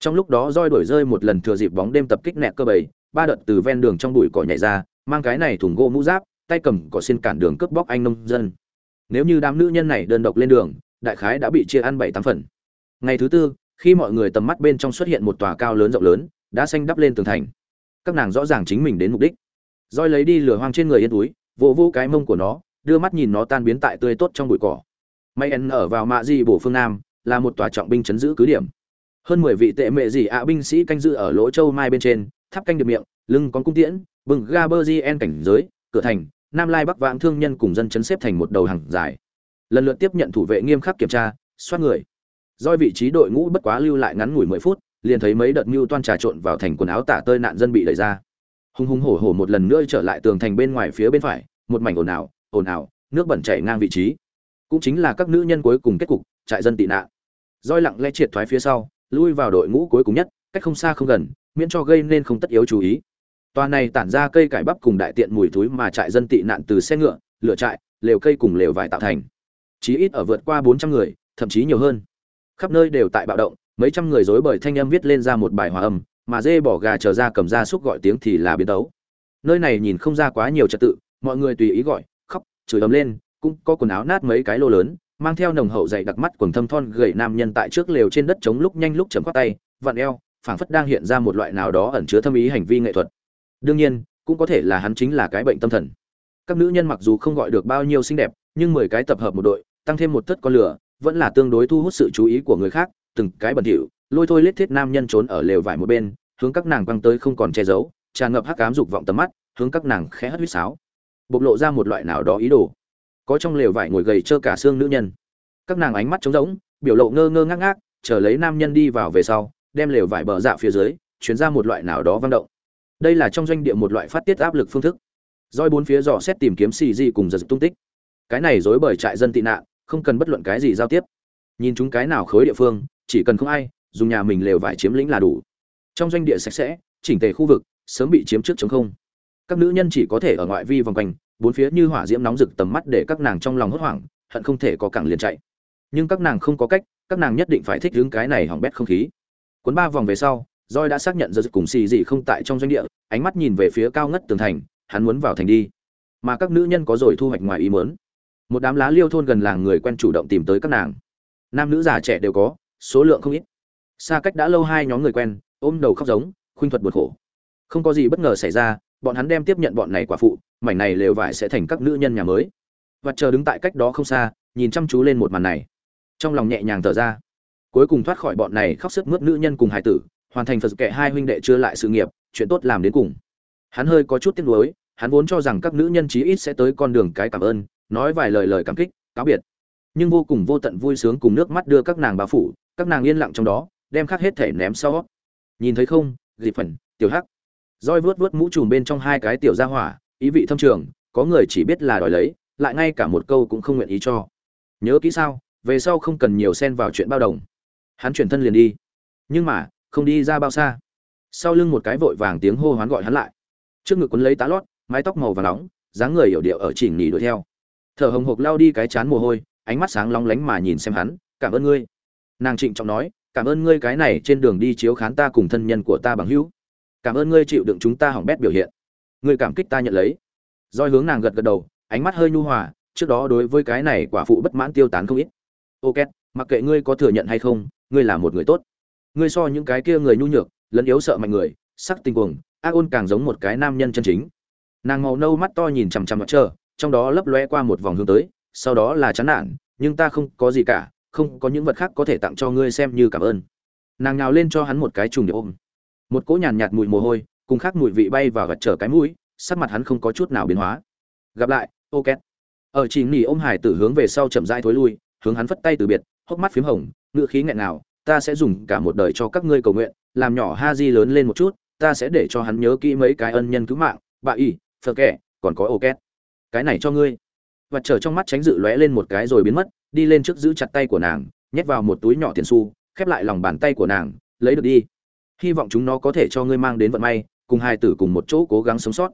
Trong lúc đó roi đổi rơi một lần thừa dịp bóng đêm tập kích nẹt cơ bầy ba đợt từ ven đường trong bụi cỏ nhảy ra, mang cái này thùng gỗ mũ giáp, tay cầm cỏ xin cản đường cướp bóc anh nông dân. Nếu như đám nữ nhân này đơn độc lên đường, đại khái đã bị chia ăn bảy tám phần. Ngày thứ tư, khi mọi người tầm mắt bên trong xuất hiện một tòa cao lớn rộng lớn, đã xanh đắp lên tường thành. Các nàng rõ ràng chính mình đến mục đích. Roi lấy đi lửa hoang trên người yên túi, vỗ vỗ cái mông của nó, đưa mắt nhìn nó tan biến tại tươi tốt trong bụi cỏ. Mayen ở vào mạ di bổ phương nam, là một tòa trọng binh chấn giữ cứ điểm. Hơn mười vị tệ mệ gì ạ binh sĩ canh giữ ở lỗ châu mai bên trên tháp canh được miệng, lưng còn cung tiễn, bừng ga bơ gien en cảnh giới, cửa thành, nam lai bắc vãng thương nhân cùng dân chấn xếp thành một đầu hàng dài. Lần lượt tiếp nhận thủ vệ nghiêm khắc kiểm tra soát người. Doi vị trí đội ngũ bất quá lưu lại ngắn ngủi mười phút, liền thấy mấy đợt mưu toan trà trộn vào thành quần áo tả tơi nạn dân bị đẩy ra. Hùng hùng hổ hổ một lần nữa trở lại tường thành bên ngoài phía bên phải, một mảnh ồn ào ồn ào, nước bẩn chảy ngang vị trí. Cũng chính là các nữ nhân cuối cùng kết cục, trại dân tị nạn. Roi lặng lẽ triệt thoái phía sau, lui vào đội ngũ cuối cùng nhất cách không xa không gần miễn cho gây nên không tất yếu chú ý tòa này tản ra cây cải bắp cùng đại tiện mùi thúi mà trại dân tị nạn từ xe ngựa, lửa trại, lều cây cùng lều vải tạo thành. Chí ít ở vượt qua 400 người, thậm chí nhiều hơn. Khắp nơi đều tại bạo động, mấy trăm người rối bởi thanh âm viết lên ra một bài hòa âm, mà dê bỏ gà chờ ra cầm ra xúc gọi tiếng thì là biến tấu. Nơi này nhìn không ra quá nhiều trật tự, mọi người tùy ý gọi, khóc, chửi ấm lên, cũng có quần áo nát mấy cái lô lớn, mang theo nồng hậu dày đặc mắt quần thâm thon gầy nam nhân tại trước lều trên đất chống lúc nhanh lúc chấm khoát tay, vặn eo, phảng phất đang hiện ra một loại nào đó ẩn chứa thâm ý hành vi nghệ thuật. Đương nhiên, cũng có thể là hắn chính là cái bệnh tâm thần. Các nữ nhân mặc dù không gọi được bao nhiêu xinh đẹp, nhưng mười cái tập hợp một đội, tăng thêm một thất con lửa, vẫn là tương đối thu hút sự chú ý của người khác, từng cái bẩn thỉu, lôi thôi lết thiết nam nhân trốn ở lều vải một bên, hướng các nàng quăng tới không còn che giấu, tràn ngập hắc cám dục vọng tầm mắt, hướng các nàng khẽ hất huýt sáo. Bộc lộ ra một loại nào đó ý đồ. Có trong lều vải ngồi gầy trơ cả xương nữ nhân. Các nàng ánh mắt trống rỗng, biểu lộ ngơ ngơ ngác ngác, chờ lấy nam nhân đi vào về sau đem lều vải bờ dạ phía dưới, chuyển ra một loại nào đó vang động. Đây là trong doanh địa một loại phát tiết áp lực phương thức. Roi bốn phía dò xét tìm kiếm xì gì cùng giật tung tích. Cái này dối bởi trại dân tị nạn, không cần bất luận cái gì giao tiếp. Nhìn chúng cái nào khối địa phương, chỉ cần không ai, dùng nhà mình lều vải chiếm lĩnh là đủ. Trong doanh địa sạch sẽ, chỉnh tề khu vực, sớm bị chiếm trước chống không. Các nữ nhân chỉ có thể ở ngoại vi vòng quanh, bốn phía như hỏa diễm nóng rực tầm mắt để các nàng trong lòng hốt hoảng, hận không thể có cẳng liền chạy. Nhưng các nàng không có cách, các nàng nhất định phải thích hướng cái này hỏng bét không khí cuốn ba vòng về sau Joy đã xác nhận giờ cùng xì gì không tại trong doanh địa, ánh mắt nhìn về phía cao ngất tường thành, hắn muốn vào thành đi. Mà các nữ nhân có rồi thu hoạch ngoài ý muốn. Một đám lá liêu thôn gần làng người quen chủ động tìm tới các nàng. Nam nữ già trẻ đều có, số lượng không ít. Xa cách đã lâu hai nhóm người quen, ôm đầu khóc giống, khuynh thuật buồn khổ. Không có gì bất ngờ xảy ra, bọn hắn đem tiếp nhận bọn này quả phụ, mảnh này lều vải sẽ thành các nữ nhân nhà mới. Và chờ đứng tại cách đó không xa, nhìn chăm chú lên một màn này. Trong lòng nhẹ nhàng thở ra. Cuối cùng thoát khỏi bọn này khóc sức mướt nữ nhân cùng hải tử, hoàn thành phật kệ hai huynh đệ chưa lại sự nghiệp chuyện tốt làm đến cùng. Hắn hơi có chút tiếc nuối hắn vốn cho rằng các nữ nhân chí ít sẽ tới con đường cái cảm ơn nói vài lời lời cảm kích cáo biệt. Nhưng vô cùng vô tận vui sướng cùng nước mắt đưa các nàng bà phủ các nàng yên lặng trong đó đem khắc hết thể ném sau. Nhìn thấy không dịp phần tiểu hắc. Roi vớt vớt mũ trùm bên trong hai cái tiểu gia hỏa ý vị thâm trường có người chỉ biết là đòi lấy lại ngay cả một câu cũng không nguyện ý cho. Nhớ kỹ sao về sau không cần nhiều xen vào chuyện bao đồng hắn chuyển thân liền đi. Nhưng mà, không đi ra bao xa. Sau lưng một cái vội vàng tiếng hô hoán gọi hắn lại. Trước ngực quấn lấy tá lót, mái tóc màu và nóng, dáng người hiểu điệu ở chỉnh nỉ đuổi theo. Thở hồng hộc lao đi cái chán mồ hôi, ánh mắt sáng long lánh mà nhìn xem hắn, cảm ơn ngươi. Nàng trịnh trọng nói, cảm ơn ngươi cái này trên đường đi chiếu khán ta cùng thân nhân của ta bằng hữu. Cảm ơn ngươi chịu đựng chúng ta hỏng bét biểu hiện. Ngươi cảm kích ta nhận lấy. Doi hướng nàng gật gật đầu, ánh mắt hơi nhu hòa, trước đó đối với cái này quả phụ bất mãn tiêu tán không ít. Ok mặc kệ ngươi có thừa nhận hay không, ngươi là một người tốt. Ngươi so những cái kia người nhu nhược lẫn yếu sợ mạnh người, sắc tình cuồng, ác ôn càng giống một cái nam nhân chân chính. Nàng màu nâu mắt to nhìn chằm chằm mặt trơ trong đó lấp lóe qua một vòng hướng tới, sau đó là chán nản, nhưng ta không có gì cả, không có những vật khác có thể tặng cho ngươi xem như cảm ơn. Nàng ngào lên cho hắn một cái trùng để ôm. Một cỗ nhàn nhạt mùi mồ hôi, cùng khác mùi vị bay vào gặt trở cái mũi, sắc mặt hắn không có chút nào biến hóa. Gặp lại ok ở chỉ nỉ ôm hải tử hướng về sau chậm rãi thối lui, hướng hắn phất tay từ biệt hốc mắt phím hồng ngựa khí nghẹn nào ta sẽ dùng cả một đời cho các ngươi cầu nguyện, làm nhỏ ha di lớn lên một chút, ta sẽ để cho hắn nhớ kỹ mấy cái ân nhân cứu mạng, bà y phờ kẻ, còn có ổ két. Cái này cho ngươi. Và trở trong mắt tránh dự lóe lên một cái rồi biến mất, đi lên trước giữ chặt tay của nàng, nhét vào một túi nhỏ tiền xu, khép lại lòng bàn tay của nàng, lấy được đi. Hy vọng chúng nó có thể cho ngươi mang đến vận may, cùng hai tử cùng một chỗ cố gắng sống sót.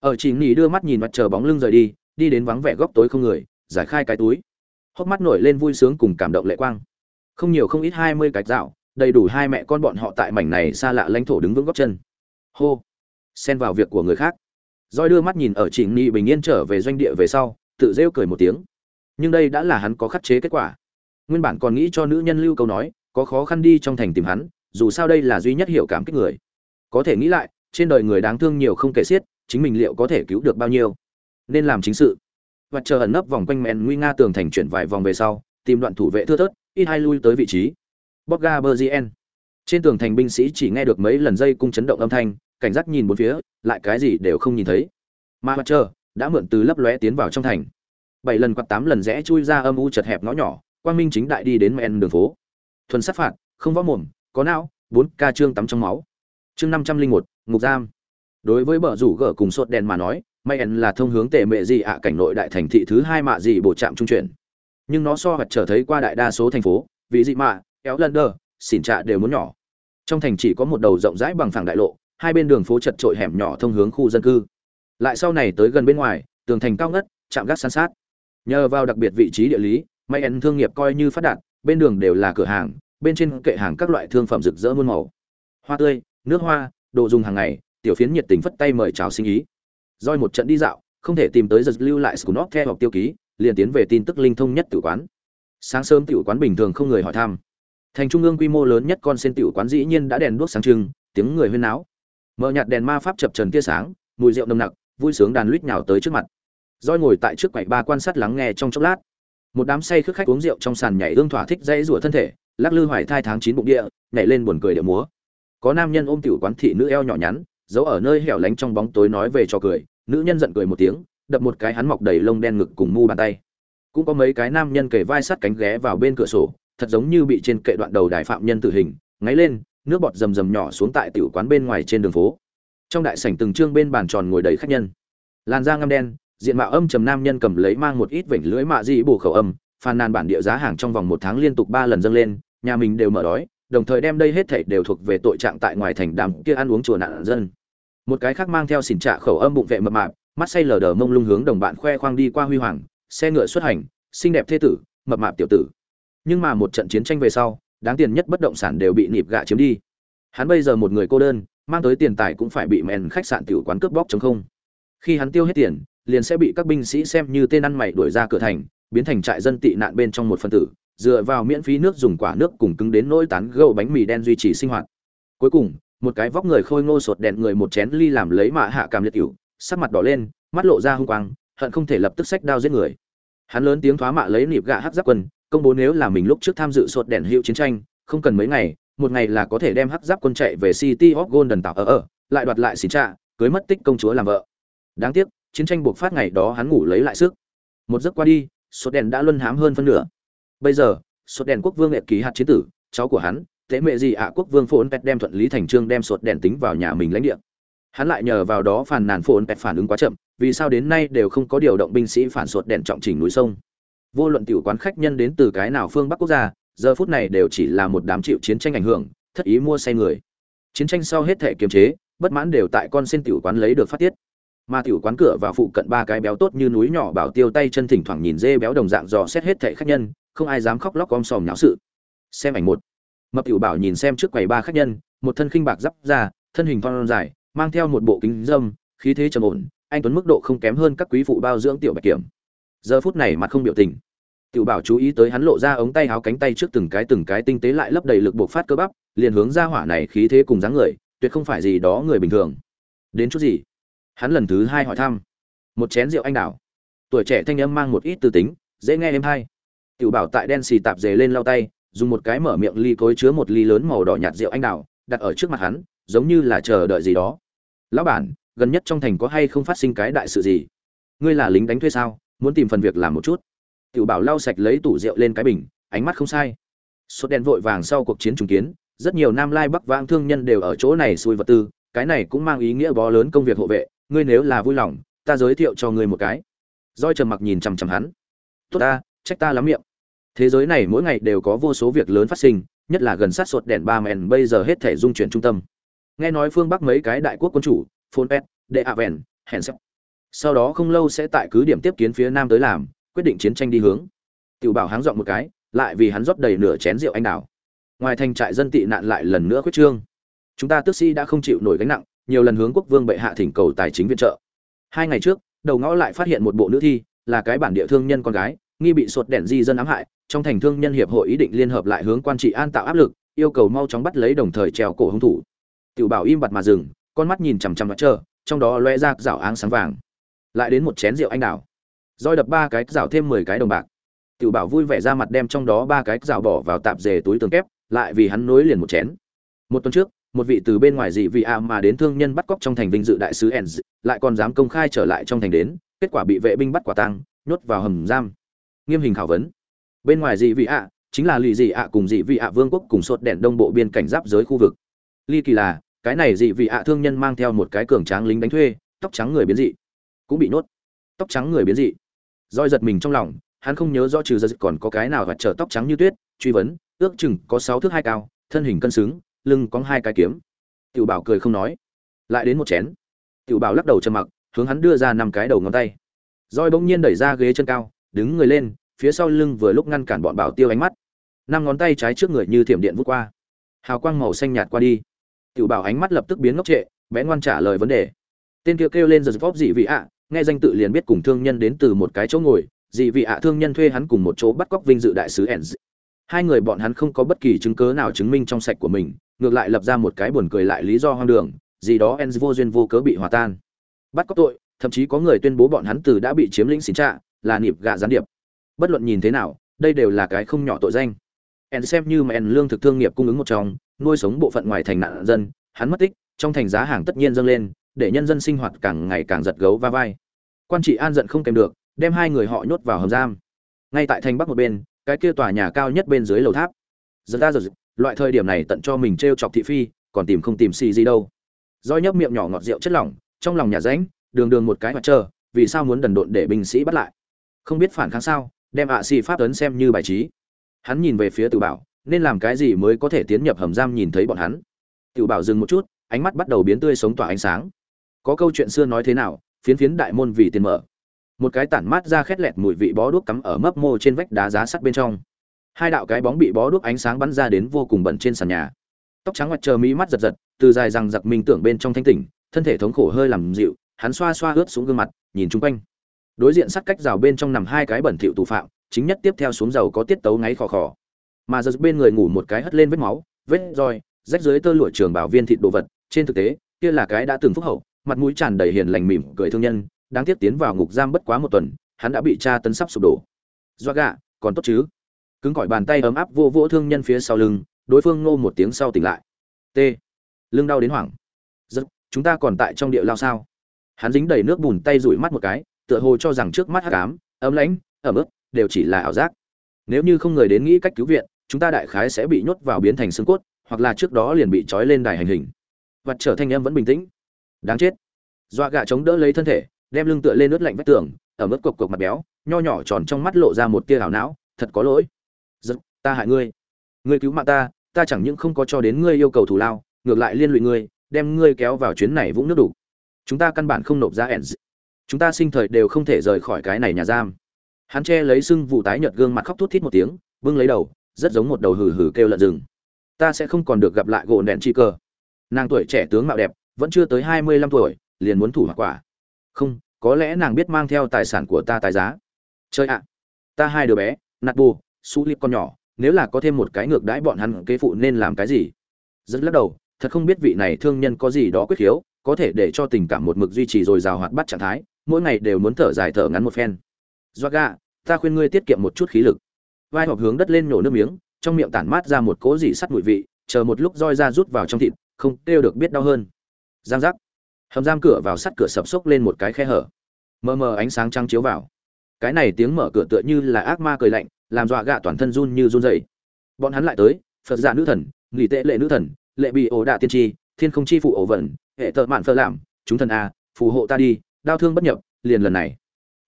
Ở chỉ nghỉ đưa mắt nhìn mặt trời bóng lưng rời đi đi đến vắng vẻ góc tối không người, giải khai cái túi hốc mắt nổi lên vui sướng cùng cảm động lệ quang. Không nhiều không ít hai mươi cạch dạo, đầy đủ hai mẹ con bọn họ tại mảnh này xa lạ lãnh thổ đứng vững góc chân. Hô! Xen vào việc của người khác. Roi đưa mắt nhìn ở trịnh nghị bình yên trở về doanh địa về sau, tự rêu cười một tiếng. Nhưng đây đã là hắn có khắc chế kết quả. Nguyên bản còn nghĩ cho nữ nhân lưu câu nói, có khó khăn đi trong thành tìm hắn, dù sao đây là duy nhất hiểu cảm kích người. Có thể nghĩ lại, trên đời người đáng thương nhiều không kể xiết, chính mình liệu có thể cứu được bao nhiêu? Nên làm chính sự và chờ ẩn nấp vòng quanh mẹn nguy nga tường thành chuyển vài vòng về sau tìm đoạn thủ vệ thưa thớt ít hai lui tới vị trí Bogga Bergien. Trên tường thành binh sĩ chỉ nghe được mấy lần dây cung chấn động âm thanh, cảnh giác nhìn bốn phía, lại cái gì đều không nhìn thấy. Mà mặt trời đã mượn từ lấp lóe tiến vào trong thành. Bảy lần quạt tám lần rẽ chui ra âm u chật hẹp ngõ nhỏ, quang minh chính đại đi đến men đường phố. Thuần sát phạt, không võ mồm, có não, bốn ca trương tắm trong máu. Chương năm trăm linh một, ngục giam. Đối với bờ rủ gở cùng sột đèn mà nói, Mayen là thông hướng tệ mẹ gì ạ, cảnh nội đại thành thị thứ hai mạ gì bộ trạm trung chuyển. Nhưng nó so vật trở thấy qua đại đa số thành phố, vì dị mạ, kéo lần đờ xỉn trạ đều muốn nhỏ. Trong thành chỉ có một đầu rộng rãi bằng phẳng đại lộ, hai bên đường phố chật trội hẻm nhỏ thông hướng khu dân cư. Lại sau này tới gần bên ngoài, tường thành cao ngất chạm gác san sát. Nhờ vào đặc biệt vị trí địa lý Mayen thương nghiệp coi như phát đạt, bên đường đều là cửa hàng, bên trên kệ hàng các loại thương phẩm rực rỡ muôn màu. Hoa tươi, nước hoa, đồ dùng hàng ngày, tiểu phiến nhiệt tình phất tay mời chào sinh ý roi một trận đi dạo, không thể tìm tới giật lưu lại scunop theo hoặc tiêu ký, liền tiến về tin tức linh thông nhất tử quán. Sáng sớm tiểu quán bình thường không người hỏi thăm. Thành trung ương quy mô lớn nhất con sen tiểu quán dĩ nhiên đã đèn đuốc sáng trưng, tiếng người huyên náo. Mở nhạt đèn ma pháp chập trần tia sáng, mùi rượu nồng nặc, vui sướng đàn lít nhào tới trước mặt. Roi ngồi tại trước quầy ba quan sát lắng nghe trong chốc lát. Một đám say khước khách uống rượu trong sàn nhảy ương thỏa thích dãy rủa thân thể, lắc lư hoài thai tháng chín bụng địa, nhảy lên buồn cười điệu múa. Có nam nhân ôm tiểu quán thị nữ eo nhỏ nhắn, giấu ở nơi hẻo lánh trong bóng tối nói về cho cười nữ nhân giận cười một tiếng, đập một cái hắn mọc đầy lông đen ngực cùng mu bàn tay. Cũng có mấy cái nam nhân kề vai sát cánh ghé vào bên cửa sổ, thật giống như bị trên kệ đoạn đầu đài phạm nhân tử hình, ngáy lên, nước bọt rầm rầm nhỏ xuống tại tiểu quán bên ngoài trên đường phố. Trong đại sảnh từng trương bên bàn tròn ngồi đầy khách nhân. Làn da ngăm đen, diện mạo âm trầm nam nhân cầm lấy mang một ít vểnh lưỡi mạ dị bổ khẩu âm, phàn nàn bản địa giá hàng trong vòng một tháng liên tục ba lần dâng lên, nhà mình đều mở đói, đồng thời đem đây hết thảy đều thuộc về tội trạng tại ngoài thành đàm kia ăn uống chùa nạn dân một cái khác mang theo xỉn trạ khẩu âm bụng vệ mập mạp, mắt say lờ đờ mông lung hướng đồng bạn khoe khoang đi qua huy hoàng, xe ngựa xuất hành, xinh đẹp thê tử, mập mạp tiểu tử. Nhưng mà một trận chiến tranh về sau, đáng tiền nhất bất động sản đều bị nịp gạ chiếm đi. Hắn bây giờ một người cô đơn, mang tới tiền tài cũng phải bị mèn khách sạn tiểu quán cướp bóc chống không. Khi hắn tiêu hết tiền, liền sẽ bị các binh sĩ xem như tên ăn mày đuổi ra cửa thành, biến thành trại dân tị nạn bên trong một phân tử, dựa vào miễn phí nước dùng quả nước cùng cứng đến nỗi tán gâu bánh mì đen duy trì sinh hoạt. Cuối cùng một cái vóc người khôi ngô sột đèn người một chén ly làm lấy mạ hạ cảm liệt cửu, sắc mặt đỏ lên, mắt lộ ra hung quang, hận không thể lập tức sách đao giết người. Hắn lớn tiếng thoá mạ lấy nịp gạ hắc giáp quân công bố nếu là mình lúc trước tham dự sột đèn hiệu chiến tranh, không cần mấy ngày, một ngày là có thể đem hắc giáp quân chạy về city of golden tạo ở ở lại đoạt lại xin trạ cưới mất tích công chúa làm vợ. Đáng tiếc, chiến tranh buộc phát ngày đó hắn ngủ lấy lại sức. Một giấc qua đi, sột đèn đã luân hám hơn phân nửa. Bây giờ, sột đèn quốc vương nghệ ký hạt chiến tử, cháu của hắn tế mẹ gì ạ, quốc vương phồn pet đem thuận lý thành trương đem sột đèn tính vào nhà mình lãnh địa. Hắn lại nhờ vào đó phàn nàn phồn pet phản ứng quá chậm, vì sao đến nay đều không có điều động binh sĩ phản sột đèn trọng chỉnh núi sông. Vô luận tiểu quán khách nhân đến từ cái nào phương bắc quốc gia, giờ phút này đều chỉ là một đám chịu chiến tranh ảnh hưởng, thất ý mua xe người. Chiến tranh sau hết thể kiềm chế, bất mãn đều tại con xin tiểu quán lấy được phát tiết. Mà tiểu quán cửa vào phụ cận ba cái béo tốt như núi nhỏ bảo tiêu tay chân thỉnh thoảng nhìn dê béo đồng dạng dò xét hết thể khách nhân, không ai dám khóc lóc om sòm nháo sự. Xem ảnh một mập tiểu bảo nhìn xem trước quầy ba khách nhân, một thân khinh bạc giáp ra, thân hình thon dài, mang theo một bộ kính dâm, khí thế trầm ổn, anh tuấn mức độ không kém hơn các quý phụ bao dưỡng tiểu bạch kiểm. Giờ phút này mặt không biểu tình. Tiểu bảo chú ý tới hắn lộ ra ống tay áo cánh tay trước từng cái từng cái tinh tế lại lấp đầy lực buộc phát cơ bắp, liền hướng ra hỏa này khí thế cùng dáng người, tuyệt không phải gì đó người bình thường. Đến chút gì? Hắn lần thứ hai hỏi thăm. Một chén rượu anh đào. Tuổi trẻ thanh âm mang một ít tư tính, dễ nghe em hay. Tiểu bảo tại đen xì tạp dề lên lau tay dùng một cái mở miệng ly cối chứa một ly lớn màu đỏ nhạt rượu anh đào, đặt ở trước mặt hắn, giống như là chờ đợi gì đó. Lão bản, gần nhất trong thành có hay không phát sinh cái đại sự gì? Ngươi là lính đánh thuê sao? Muốn tìm phần việc làm một chút. Tiểu bảo lau sạch lấy tủ rượu lên cái bình, ánh mắt không sai. Sốt đen vội vàng sau cuộc chiến trùng kiến, rất nhiều nam lai bắc vãng thương nhân đều ở chỗ này xui vật tư, cái này cũng mang ý nghĩa bó lớn công việc hộ vệ, ngươi nếu là vui lòng, ta giới thiệu cho ngươi một cái. Roi trầm mặc nhìn chằm chằm hắn. Tốt ta, trách ta lắm miệng thế giới này mỗi ngày đều có vô số việc lớn phát sinh, nhất là gần sát sột đèn ba mèn bây giờ hết thể dung chuyển trung tâm. Nghe nói phương bắc mấy cái đại quốc quân chủ phôn pet, đệ a vèn hèn sắp sau đó không lâu sẽ tại cứ điểm tiếp kiến phía nam tới làm, quyết định chiến tranh đi hướng. Tiểu bảo háng dọn một cái, lại vì hắn rót đầy nửa chén rượu anh đào. Ngoài thành trại dân tị nạn lại lần nữa quyết trương. Chúng ta tước sĩ đã không chịu nổi gánh nặng, nhiều lần hướng quốc vương bệ hạ thỉnh cầu tài chính viện trợ. Hai ngày trước, đầu ngõ lại phát hiện một bộ nữ thi, là cái bản địa thương nhân con gái nghi bị sột đèn di dân ám hại trong thành thương nhân hiệp hội ý định liên hợp lại hướng quan trị an tạo áp lực yêu cầu mau chóng bắt lấy đồng thời treo cổ hung thủ. Tiểu bảo im bặt mà dừng con mắt nhìn chằm chằm mặt chờ trong đó loe ra rảo áng sáng vàng. Lại đến một chén rượu anh đào. Roi đập ba cái rảo thêm mười cái đồng bạc. Tiểu bảo vui vẻ ra mặt đem trong đó ba cái rảo bỏ vào tạp dề túi tường kép lại vì hắn nối liền một chén. Một tuần trước một vị từ bên ngoài dị vị a mà đến thương nhân bắt cóc trong thành vinh dự đại sứ Enz, lại còn dám công khai trở lại trong thành đến, kết quả bị vệ binh bắt quả tang, nhốt vào hầm giam. Nghiêm hình khảo vấn. Bên ngoài dị vị a, chính là lì dị a cùng dị vị a vương quốc cùng sốt đèn đông bộ biên cảnh giáp giới khu vực. Ly kỳ là, cái này dị vị ạ thương nhân mang theo một cái cường tráng lính đánh thuê, tóc trắng người biến dị, cũng bị nhốt. Tóc trắng người biến dị. Roi giật mình trong lòng, hắn không nhớ rõ trừ ra còn có cái nào và trở tóc trắng như tuyết, truy vấn, ước chừng có sáu thước hai cao, thân hình cân xứng, lưng có hai cái kiếm tiểu bảo cười không nói lại đến một chén tiểu bảo lắc đầu trầm mặc hướng hắn đưa ra năm cái đầu ngón tay roi bỗng nhiên đẩy ra ghế chân cao đứng người lên, phía sau lưng vừa lúc ngăn cản bọn bảo tiêu ánh mắt. Năm ngón tay trái trước người như thiểm điện vút qua. Hào quang màu xanh nhạt qua đi. Tiểu bảo ánh mắt lập tức biến ngốc trệ, bé ngoan trả lời vấn đề. Tên kia kêu lên giật vóp dị vị ạ, nghe danh tự liền biết cùng thương nhân đến từ một cái chỗ ngồi, dị vị ạ thương nhân thuê hắn cùng một chỗ bắt cóc vinh dự đại sứ ẩn hai người bọn hắn không có bất kỳ chứng cớ nào chứng minh trong sạch của mình, ngược lại lập ra một cái buồn cười lại lý do hoang đường, gì đó ẩn vô duyên vô cớ bị hòa tan. Bắt cóc tội, thậm chí có người tuyên bố bọn hắn từ đã bị chiếm lĩnh xin trạ là nịp gạ gián điệp. Bất luận nhìn thế nào, đây đều là cái không nhỏ tội danh. En xem như mà en lương thực thương nghiệp cung ứng một trong, nuôi sống bộ phận ngoài thành nạn dân, hắn mất tích, trong thành giá hàng tất nhiên dâng lên, để nhân dân sinh hoạt càng ngày càng giật gấu va vai. Quan trị an giận không kèm được, đem hai người họ nhốt vào hầm giam. Ngay tại thành bắc một bên, cái kia tòa nhà cao nhất bên dưới lầu tháp. Giật ra giật loại thời điểm này tận cho mình t r e o chọc thị phi, còn tìm không tìm xì gì đâu. Do nhấp miệng nhỏ ngọt rượu chất lỏng, trong lòng nhà ránh đường đường một cái mặt trơ vì sao muốn đần độn để binh sĩ bắt lại? Không biết phản kháng sao, đem ạ xì pháp ấn xem như bài trí. Hắn nhìn về phía tự bảo, nên làm cái gì mới có thể tiến nhập hầm giam nhìn thấy bọn hắn? Tự bảo dừng một chút, ánh mắt bắt đầu biến tươi sống tỏa ánh sáng. Có câu chuyện xưa nói thế nào, phiến phiến đại môn vì tiền mở. Một cái tản mát ra khét lẹt mùi vị bó đuốc cắm ở mấp mô trên vách đá giá sắt bên trong. Hai đạo cái bóng bị bó đuốc ánh sáng bắn ra đến vô cùng bẩn trên sàn nhà. Tóc trắng ngoặt chờ mỹ mắt giật giật, từ dài rằng giặc mình tưởng bên trong thanh tỉnh, thân thể thống khổ hơi làm dịu, hắn xoa xoa ướt xuống gương mặt, nhìn chung quanh đối diện sát cách rào bên trong nằm hai cái bẩn thỉu tù phạm, chính nhất tiếp theo xuống dầu có tiết tấu ngáy khò khò. Mà giật bên người ngủ một cái hất lên vết máu, vết roi, rách dưới tơ lụa trường bảo viên thịt đồ vật. Trên thực tế, kia là cái đã từng phúc hậu, mặt mũi tràn đầy hiền lành mỉm cười thương nhân, đáng tiếc tiến vào ngục giam bất quá một tuần, hắn đã bị tra tấn sắp sụp đổ. Do gạ còn tốt chứ? Cứng cỏi bàn tay ấm áp vô vỗ thương nhân phía sau lưng, đối phương ngô một tiếng sau tỉnh lại. T. Lưng đau đến hoảng. Giật, chúng ta còn tại trong địa lao sao? Hắn dính đầy nước bùn tay rủi mắt một cái tựa hồ cho rằng trước mắt hắc ám, ấm lãnh, ẩm ướt, đều chỉ là ảo giác. Nếu như không người đến nghĩ cách cứu viện, chúng ta đại khái sẽ bị nhốt vào biến thành xương cốt, hoặc là trước đó liền bị trói lên đài hành hình. Vật trở thành em vẫn bình tĩnh. Đáng chết. Dọa gạ chống đỡ lấy thân thể, đem lưng tựa lên nước lạnh vách tường ở mức cục cục mặt béo, nho nhỏ tròn trong mắt lộ ra một tia ảo não, thật có lỗi. Giật, ta hại ngươi. Ngươi cứu mạng ta ta chẳng những không có cho đến ngươi yêu cầu thù lao, ngược lại liên lụy ngươi, đem ngươi kéo vào chuyến này vũng nước đủ. Chúng ta căn bản không nộp ra ẻn chúng ta sinh thời đều không thể rời khỏi cái này nhà giam. Hắn che lấy sưng vụ tái nhợt gương mặt khóc thút thít một tiếng, bưng lấy đầu, rất giống một đầu hừ hừ kêu lợn rừng. Ta sẽ không còn được gặp lại gỗ nện chi cơ. Nàng tuổi trẻ tướng mạo đẹp, vẫn chưa tới hai mươi lăm tuổi, liền muốn thủ hoặc quả. Không, có lẽ nàng biết mang theo tài sản của ta tài giá. Chơi ạ. Ta hai đứa bé, nạt bù su lip con nhỏ, nếu là có thêm một cái ngược đãi bọn hắn kế phụ nên làm cái gì? Rất lắc đầu, thật không biết vị này thương nhân có gì đó quyết khiếu có thể để cho tình cảm một mực duy trì rồi rào hoạt bắt trạng thái mỗi ngày đều muốn thở dài thở ngắn một phen. Doa gà ta khuyên ngươi tiết kiệm một chút khí lực. Vai họp hướng đất lên nhổ nước miếng, trong miệng tản mát ra một cỗ dị sắt mùi vị, chờ một lúc roi ra rút vào trong thịt, không kêu được biết đau hơn. Giang giác. Hầm giam cửa vào sắt cửa sập sốc lên một cái khe hở. Mờ mờ ánh sáng trăng chiếu vào. Cái này tiếng mở cửa tựa như là ác ma cười lạnh, làm dọa gạ toàn thân run như run dậy bọn hắn lại tới, phật giả nữ thần, nghỉ tệ lệ nữ thần, lệ bị ổ đạ tiên tri, thiên không chi phụ ổ vẩn hệ tợ mạn phơ làm chúng thần a phù hộ ta đi đao thương bất nhập, liền lần này.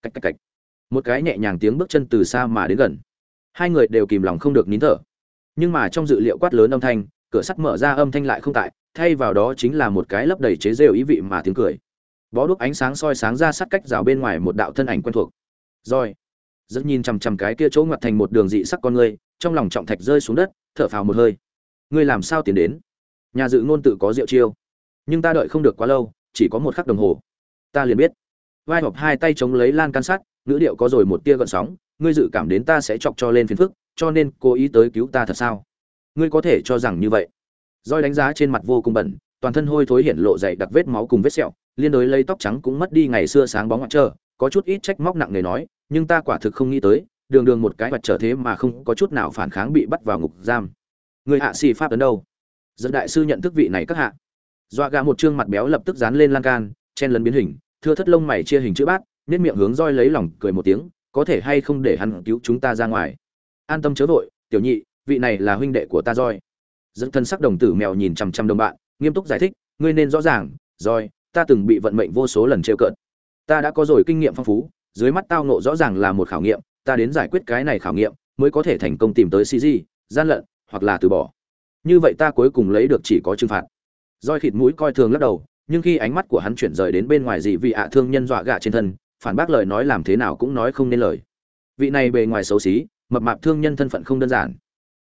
Cách cách cách. Một cái nhẹ nhàng tiếng bước chân từ xa mà đến gần. Hai người đều kìm lòng không được nín thở. Nhưng mà trong dự liệu quát lớn âm thanh, cửa sắt mở ra âm thanh lại không tại, thay vào đó chính là một cái lấp đầy chế rêu ý vị mà tiếng cười. Bó đuốc ánh sáng soi sáng ra sát cách rào bên ngoài một đạo thân ảnh quen thuộc. Rồi. Rất nhìn chằm chằm cái kia chỗ ngoặt thành một đường dị sắc con người, trong lòng trọng thạch rơi xuống đất, thở phào một hơi. Ngươi làm sao tiến đến? Nhà dự ngôn tự có rượu chiêu. Nhưng ta đợi không được quá lâu, chỉ có một khắc đồng hồ ta liền biết. Vai họp hai tay chống lấy lan can sắt, ngữ điệu có rồi một tia gợn sóng, ngươi dự cảm đến ta sẽ chọc cho lên phiền phức, cho nên cố ý tới cứu ta thật sao? Ngươi có thể cho rằng như vậy. Roi đánh giá trên mặt vô cùng bẩn, toàn thân hôi thối hiện lộ dày đặc vết máu cùng vết sẹo, liên đối lấy tóc trắng cũng mất đi ngày xưa sáng bóng mặt trơ có chút ít trách móc nặng nề nói, nhưng ta quả thực không nghĩ tới, đường đường một cái mặt trở thế mà không có chút nào phản kháng bị bắt vào ngục giam. Người hạ xì pháp tấn đâu? Dân đại sư nhận thức vị này các hạ. Dọa gà một trương mặt béo lập tức dán lên lan can, chen lấn biến hình thưa thất lông mày chia hình chữ bát nên miệng hướng roi lấy lòng cười một tiếng, có thể hay không để hắn cứu chúng ta ra ngoài. An tâm chớ vội, tiểu nhị, vị này là huynh đệ của ta roi. Dẫn thân sắc đồng tử mèo nhìn chằm chằm đồng bạn, nghiêm túc giải thích, ngươi nên rõ ràng, roi, ta từng bị vận mệnh vô số lần trêu cợt. Ta đã có rồi kinh nghiệm phong phú, dưới mắt tao nộ rõ ràng là một khảo nghiệm, ta đến giải quyết cái này khảo nghiệm, mới có thể thành công tìm tới cg gian lận, hoặc là từ bỏ. Như vậy ta cuối cùng lấy được chỉ có trừng phạt. Roi khịt mũi coi thường lắc đầu nhưng khi ánh mắt của hắn chuyển rời đến bên ngoài dị vị ạ thương nhân dọa gạ trên thân, phản bác lời nói làm thế nào cũng nói không nên lời. Vị này bề ngoài xấu xí, mập mạp thương nhân thân phận không đơn giản.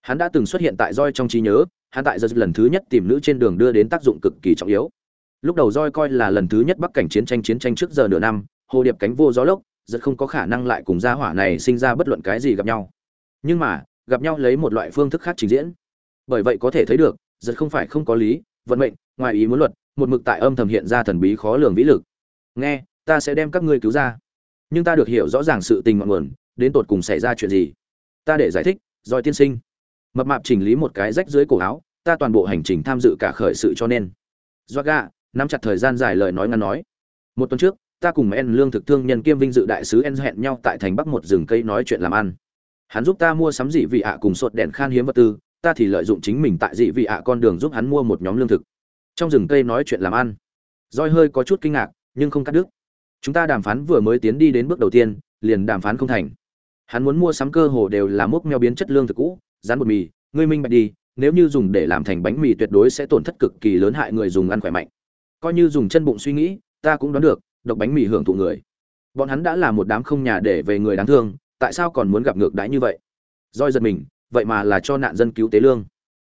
Hắn đã từng xuất hiện tại roi trong trí nhớ, hắn tại giờ lần thứ nhất tìm nữ trên đường đưa đến tác dụng cực kỳ trọng yếu. Lúc đầu roi coi là lần thứ nhất bắc cảnh chiến tranh chiến tranh trước giờ nửa năm, hồ điệp cánh vô gió lốc, rất không có khả năng lại cùng gia hỏa này sinh ra bất luận cái gì gặp nhau. Nhưng mà, gặp nhau lấy một loại phương thức khác trình diễn. Bởi vậy có thể thấy được, rất không phải không có lý, vận mệnh, ngoài ý muốn luật một mực tại âm thầm hiện ra thần bí khó lường vĩ lực. Nghe, ta sẽ đem các ngươi cứu ra. Nhưng ta được hiểu rõ ràng sự tình ngọn nguồn, đến tột cùng xảy ra chuyện gì? Ta để giải thích, doi tiên sinh. Mập mạp chỉnh lý một cái rách dưới cổ áo, ta toàn bộ hành trình tham dự cả khởi sự cho nên. Do gà, nắm chặt thời gian dài lời nói ngắn nói. Một tuần trước, ta cùng en lương thực thương nhân kiêm vinh dự đại sứ en hẹn nhau tại thành bắc một rừng cây nói chuyện làm ăn. Hắn giúp ta mua sắm dị vị ạ cùng sột đèn khan hiếm vật tư, ta thì lợi dụng chính mình tại dị vị ạ con đường giúp hắn mua một nhóm lương thực trong rừng cây nói chuyện làm ăn. Roi hơi có chút kinh ngạc, nhưng không cắt đứt. Chúng ta đàm phán vừa mới tiến đi đến bước đầu tiên, liền đàm phán không thành. Hắn muốn mua sắm cơ hồ đều là mốc meo biến chất lương thực cũ, rán bột mì, ngươi minh bạch đi, nếu như dùng để làm thành bánh mì tuyệt đối sẽ tổn thất cực kỳ lớn hại người dùng ăn khỏe mạnh. Coi như dùng chân bụng suy nghĩ, ta cũng đoán được, độc bánh mì hưởng thụ người. Bọn hắn đã là một đám không nhà để về người đáng thương, tại sao còn muốn gặp ngược đãi như vậy? Roi giật mình, vậy mà là cho nạn dân cứu tế lương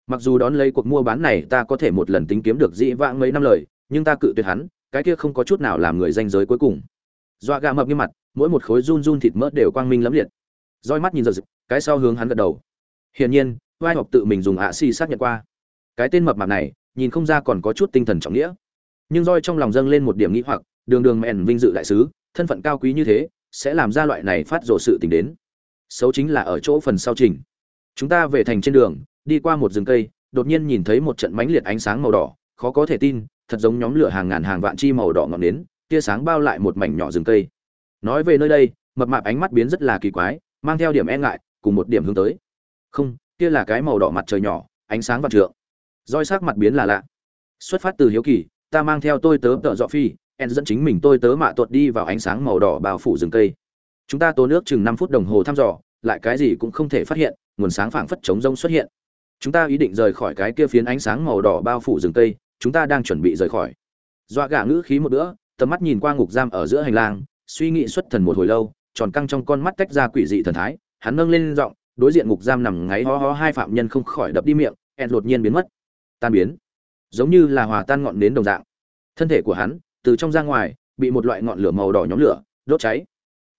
mặc dù đón lấy cuộc mua bán này ta có thể một lần tính kiếm được dĩ vãng mấy năm lời, nhưng ta cự tuyệt hắn, cái kia không có chút nào làm người danh giới cuối cùng. Dọa gà mập như mặt, mỗi một khối run run thịt mỡ đều quang minh lẫm liệt. Roi mắt nhìn giật giật cái sau hướng hắn gật đầu. Hiển nhiên, vai học tự mình dùng ạ xi si xác nhận qua. Cái tên mập mạp này, nhìn không ra còn có chút tinh thần trọng nghĩa. Nhưng roi trong lòng dâng lên một điểm nghĩ hoặc, đường đường mẹn vinh dự đại sứ, thân phận cao quý như thế, sẽ làm ra loại này phát rộ sự tình đến. Xấu chính là ở chỗ phần sau trình. Chúng ta về thành trên đường đi qua một rừng cây, đột nhiên nhìn thấy một trận mãnh liệt ánh sáng màu đỏ, khó có thể tin, thật giống nhóm lửa hàng ngàn hàng vạn chi màu đỏ ngọn nến, tia sáng bao lại một mảnh nhỏ rừng cây. Nói về nơi đây, mập mạp ánh mắt biến rất là kỳ quái, mang theo điểm e ngại, cùng một điểm hướng tới. Không, kia là cái màu đỏ mặt trời nhỏ, ánh sáng vạn trượng. Roi sắc mặt biến là lạ. Xuất phát từ hiếu kỳ, ta mang theo tôi tớ tợ dọ phi, en dẫn chính mình tôi tớ mạ tuột đi vào ánh sáng màu đỏ bao phủ rừng cây. Chúng ta tốn nước chừng năm phút đồng hồ thăm dò, lại cái gì cũng không thể phát hiện, nguồn sáng phảng phất chống rông xuất hiện chúng ta ý định rời khỏi cái kia phiến ánh sáng màu đỏ bao phủ rừng tây, chúng ta đang chuẩn bị rời khỏi. Dọa gà ngữ khí một bữa, tầm mắt nhìn qua ngục giam ở giữa hành lang, suy nghĩ xuất thần một hồi lâu, tròn căng trong con mắt tách ra quỷ dị thần thái, hắn nâng lên giọng, đối diện ngục giam nằm ngáy ho ho hai phạm nhân không khỏi đập đi miệng en đột nhiên biến mất. Tan biến. Giống như là hòa tan ngọn nến đồng dạng. Thân thể của hắn, từ trong ra ngoài, bị một loại ngọn lửa màu đỏ nhóm lửa, đốt cháy.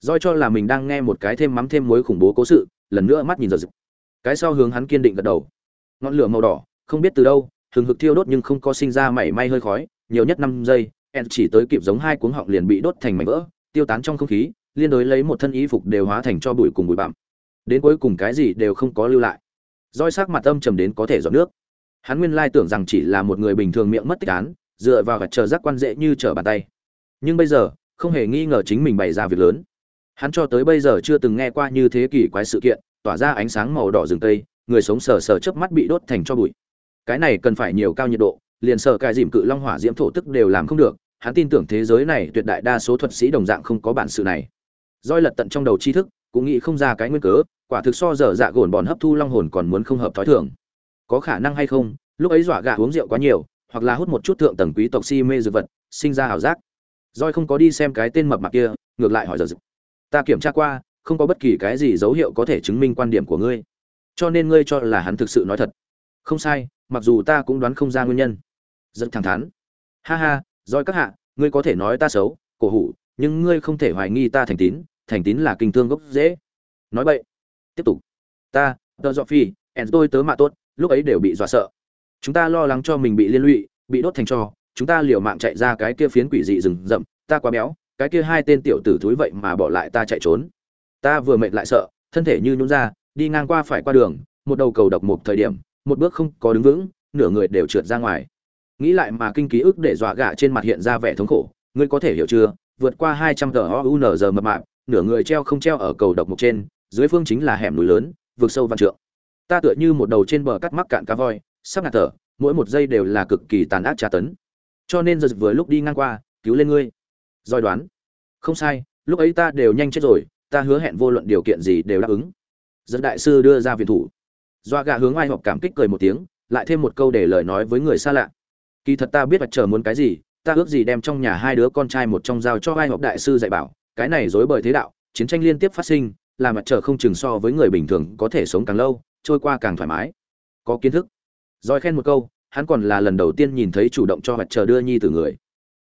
Doi cho là mình đang nghe một cái thêm mắm thêm muối khủng bố cố sự, lần nữa mắt nhìn giật giật cái sau hướng hắn kiên định gật đầu ngọn lửa màu đỏ, không biết từ đâu thường hực thiêu đốt nhưng không có sinh ra mảy may hơi khói, nhiều nhất năm giây en chỉ tới kịp giống hai cuống họng liền bị đốt thành mảnh vỡ, tiêu tán trong không khí, liên đối lấy một thân y phục đều hóa thành cho bụi cùng bụi bặm. Đến cuối cùng cái gì đều không có lưu lại. Roi sắc mặt âm trầm đến có thể dọn nước. Hắn nguyên lai tưởng rằng chỉ là một người bình thường miệng mất tích án, dựa vào gạch chờ giác quan dễ như trở bàn tay. Nhưng bây giờ, không hề nghi ngờ chính mình bày ra việc lớn. Hắn cho tới bây giờ chưa từng nghe qua như thế kỷ quái sự kiện, tỏa ra ánh sáng màu đỏ rừng tây người sống sờ sờ chớp mắt bị đốt thành cho bụi. Cái này cần phải nhiều cao nhiệt độ, liền sợ cài dìm cự long hỏa diễm thổ tức đều làm không được, hắn tin tưởng thế giới này tuyệt đại đa số thuật sĩ đồng dạng không có bản sự này. Roi lật tận trong đầu tri thức, cũng nghĩ không ra cái nguyên cớ, quả thực so dở dạ gồn bòn hấp thu long hồn còn muốn không hợp thói thường. Có khả năng hay không, lúc ấy dọa gà uống rượu quá nhiều, hoặc là hút một chút thượng tầng quý tộc si mê dược vật, sinh ra ảo giác. Roi không có đi xem cái tên mập mạp kia, ngược lại hỏi giờ ta kiểm tra qua, không có bất kỳ cái gì dấu hiệu có thể chứng minh quan điểm của ngươi cho nên ngươi cho là hắn thực sự nói thật. Không sai, mặc dù ta cũng đoán không ra nguyên nhân. Rất thẳng thắn. Ha ha roi các hạ, ngươi có thể nói ta xấu, cổ hủ, nhưng ngươi không thể hoài nghi ta thành tín thành tín là kinh thương gốc dễ. Nói vậy tiếp tục. Ta, tờ dọ phi, ẻn tôi tớ mạ tốt, lúc ấy đều bị dọa sợ. Chúng ta lo lắng cho mình bị liên lụy, bị đốt thành cho chúng ta liều mạng chạy ra cái kia phiến quỷ dị rừng rậm, ta quá béo, cái kia hai tên tiểu tử thúi vậy mà bỏ lại ta chạy trốn. Ta vừa mệt lại sợ, thân thể như nhún ra đi ngang qua phải qua đường, một đầu cầu độc một thời điểm, một bước không có đứng vững, nửa người đều trượt ra ngoài. Nghĩ lại mà kinh ký ức để dọa gạ trên mặt hiện ra vẻ thống khổ, ngươi có thể hiểu chưa? Vượt qua hai trăm tờ o giờ mập mạp, nửa người treo không treo ở cầu độc mục trên, dưới phương chính là hẻm núi lớn vượt sâu văn trượng. Ta tựa như một đầu trên bờ cắt mắc cạn cá voi, sắp ngạt thở, mỗi một giây đều là cực kỳ tàn ác tra tấn. Cho nên giờ vừa lúc đi ngang qua, cứu lên ngươi. Doi đoán. Không sai, lúc ấy ta đều nhanh chết rồi, ta hứa hẹn vô luận điều kiện gì đều đáp ứng dẫn đại sư đưa ra viện thủ. Doa gà hướng ai họp cảm kích cười một tiếng, lại thêm một câu để lời nói với người xa lạ. Kỳ thật ta biết mặt trời muốn cái gì, ta ước gì đem trong nhà hai đứa con trai một trong giao cho ai học đại sư dạy bảo, cái này dối bời thế đạo, chiến tranh liên tiếp phát sinh, làm mặt trời không chừng so với người bình thường có thể sống càng lâu, trôi qua càng thoải mái. Có kiến thức. Rồi khen một câu, hắn còn là lần đầu tiên nhìn thấy chủ động cho mặt trời đưa nhi từ người.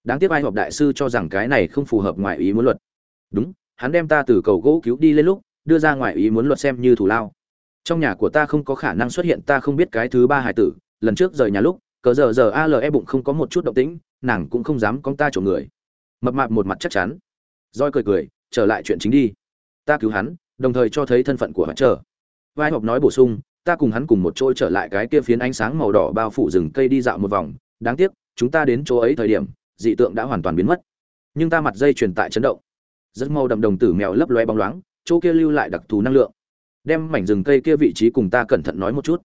Đáng tiếc ai họp đại sư cho rằng cái này không phù hợp ngoại ý muốn luật. Đúng, hắn đem ta từ cầu gỗ cứu đi lên lúc đưa ra ngoài ý muốn luật xem như thủ lao. Trong nhà của ta không có khả năng xuất hiện ta không biết cái thứ ba hải tử, lần trước rời nhà lúc, cờ giờ giờ ale bụng không có một chút động tĩnh, nàng cũng không dám con ta chỗ người. Mập mạp một mặt chắc chắn. Roi cười cười, trở lại chuyện chính đi. Ta cứu hắn, đồng thời cho thấy thân phận của hắn trở vai học nói bổ sung, ta cùng hắn cùng một chỗ trở lại cái kia phiến ánh sáng màu đỏ bao phủ rừng cây đi dạo một vòng. Đáng tiếc, chúng ta đến chỗ ấy thời điểm, dị tượng đã hoàn toàn biến mất. Nhưng ta mặt dây truyền tại chấn động. Rất màu đậm đồng tử mèo lấp loe bóng loáng chỗ kia lưu lại đặc thù năng lượng. Đem mảnh rừng cây kia vị trí cùng ta cẩn thận nói một chút.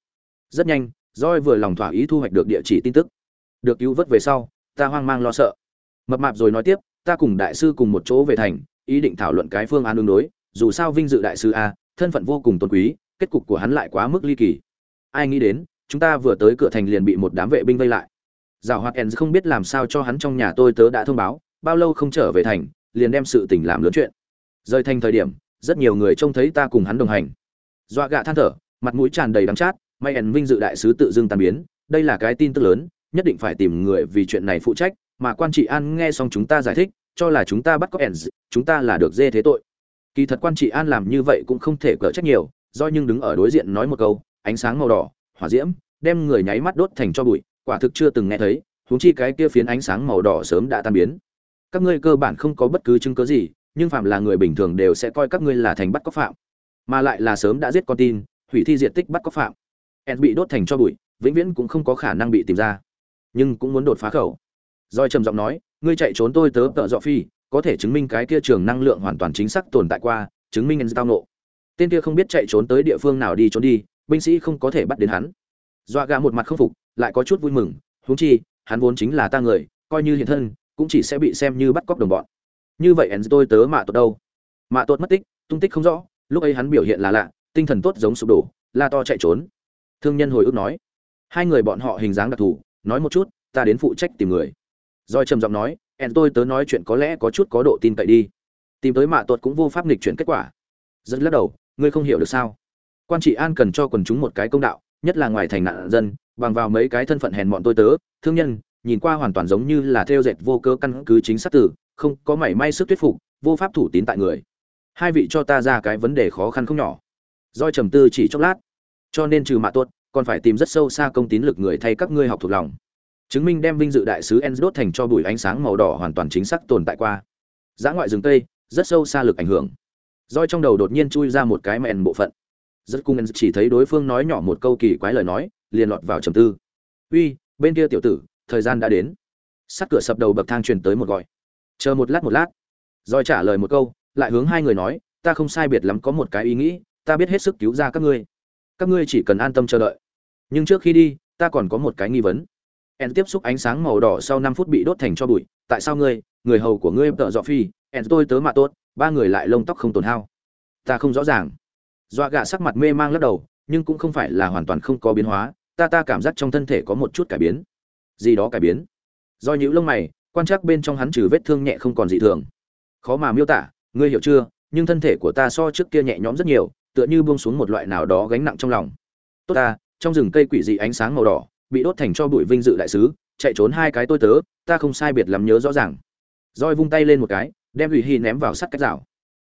Rất nhanh roi vừa lòng thỏa ý thu hoạch được địa chỉ tin tức. Được cứu vớt về sau, ta hoang mang lo sợ. Mập mạp rồi nói tiếp, ta cùng đại sư cùng một chỗ về thành, ý định thảo luận cái phương án đương đối. Dù sao vinh dự đại sư a, thân phận vô cùng tôn quý, kết cục của hắn lại quá mức ly kỳ. Ai nghĩ đến, chúng ta vừa tới cửa thành liền bị một đám vệ binh vây lại. Giảo hoạt ens không biết làm sao cho hắn trong nhà tôi tớ đã thông báo, bao lâu không trở về thành, liền đem sự tình làm lớn chuyện. Rời thành thời điểm rất nhiều người trông thấy ta cùng hắn đồng hành. Dọa gạ than thở, mặt mũi tràn đầy đắng chát, may ẩn vinh dự đại sứ tự dưng tàn biến. Đây là cái tin tức lớn, nhất định phải tìm người vì chuyện này phụ trách, mà quan trị an nghe xong chúng ta giải thích, cho là chúng ta bắt có ẩn chúng ta là được dê thế tội. Kỳ thật quan trị an làm như vậy cũng không thể cỡ trách nhiều, do nhưng đứng ở đối diện nói một câu, ánh sáng màu đỏ, hỏa diễm, đem người nháy mắt đốt thành cho bụi, quả thực chưa từng nghe thấy, huống chi cái kia phiến ánh sáng màu đỏ sớm đã tan biến. Các ngươi cơ bản không có bất cứ chứng cứ gì nhưng phạm là người bình thường đều sẽ coi các ngươi là thành bắt cóc phạm mà lại là sớm đã giết con tin hủy thi diện tích bắt cóc phạm ed bị đốt thành cho bụi vĩnh viễn cũng không có khả năng bị tìm ra nhưng cũng muốn đột phá khẩu Doi trầm giọng nói, ngươi chạy trốn tôi tớ tợ dọ phi, có thể chứng minh cái kia trường năng lượng hoàn toàn chính xác tồn tại qua, chứng minh tao nộ. Tên kia không biết chạy trốn tới địa phương nào đi trốn đi, binh sĩ không có thể bắt đến hắn. Doa gà một mặt không phục, lại có chút vui mừng, huống chi, hắn vốn chính là ta người, coi như hiện thân, cũng chỉ sẽ bị xem như bắt cóc đồng bọn. Như vậy Enz tôi tớ mạ tốt đâu? Mạ tốt mất tích, tung tích không rõ, lúc ấy hắn biểu hiện là lạ, tinh thần tốt giống sụp đổ, la to chạy trốn. Thương nhân hồi ức nói, hai người bọn họ hình dáng đặc thù, nói một chút, ta đến phụ trách tìm người Doi trầm giọng nói, "En tôi tớ nói chuyện có lẽ có chút có độ tin cậy đi." Tìm tới mạ tốt cũng vô pháp nghịch chuyển kết quả. dân lắc đầu, "Ngươi không hiểu được sao? Quan trị an cần cho quần chúng một cái công đạo, nhất là ngoài thành nạn dân, bằng vào mấy cái thân phận hèn mọn tôi tớ, thương nhân, nhìn qua hoàn toàn giống như là theo dệt vô cơ căn cứ chính xác tử, không có mảy may sức thuyết phục, vô pháp thủ tín tại người. Hai vị cho ta ra cái vấn đề khó khăn không nhỏ." Doi trầm tư chỉ chốc lát, "Cho nên trừ mạ tuất còn phải tìm rất sâu xa công tín lực người thay các ngươi học thuộc lòng." chứng minh đem vinh dự đại sứ en đốt thành cho bụi ánh sáng màu đỏ hoàn toàn chính xác tồn tại qua. Giã ngoại rừng tây, rất sâu xa lực ảnh hưởng. Roi trong đầu đột nhiên chui ra một cái mẹn bộ phận. Rất cung en chỉ thấy đối phương nói nhỏ một câu kỳ quái lời nói, liền lọt vào trầm tư. "Uy, bên kia tiểu tử, thời gian đã đến." Sắt cửa sập đầu bậc thang truyền tới một gọi. "Chờ một lát một lát." rồi trả lời một câu, lại hướng hai người nói, "Ta không sai biệt lắm có một cái ý nghĩ, ta biết hết sức cứu ra các ngươi. Các ngươi chỉ cần an tâm chờ đợi. Nhưng trước khi đi, ta còn có một cái nghi vấn." en tiếp xúc ánh sáng màu đỏ sau năm phút bị đốt thành cho bụi tại sao ngươi người hầu của ngươi tợ dọ phi en tôi tớ mạ tốt ba người lại lông tóc không tổn hao ta không rõ ràng dọa gạ sắc mặt mê mang lắc đầu nhưng cũng không phải là hoàn toàn không có biến hóa ta ta cảm giác trong thân thể có một chút cải biến gì đó cải biến do những lông mày quan trắc bên trong hắn trừ vết thương nhẹ không còn gì thường. Khó mà miêu tả, ngươi hiểu chưa? Nhưng thân thể của ta so trước kia nhẹ nhõm rất nhiều, tựa như buông xuống một loại nào đó gánh nặng trong lòng. Tốt ta, trong rừng cây quỷ dị ánh sáng màu đỏ, bị đốt thành cho bụi vinh dự đại sứ, chạy trốn hai cái tôi tớ, ta không sai biệt lắm nhớ rõ ràng. Roi vung tay lên một cái, đem hủy hy ném vào sắt cách rào.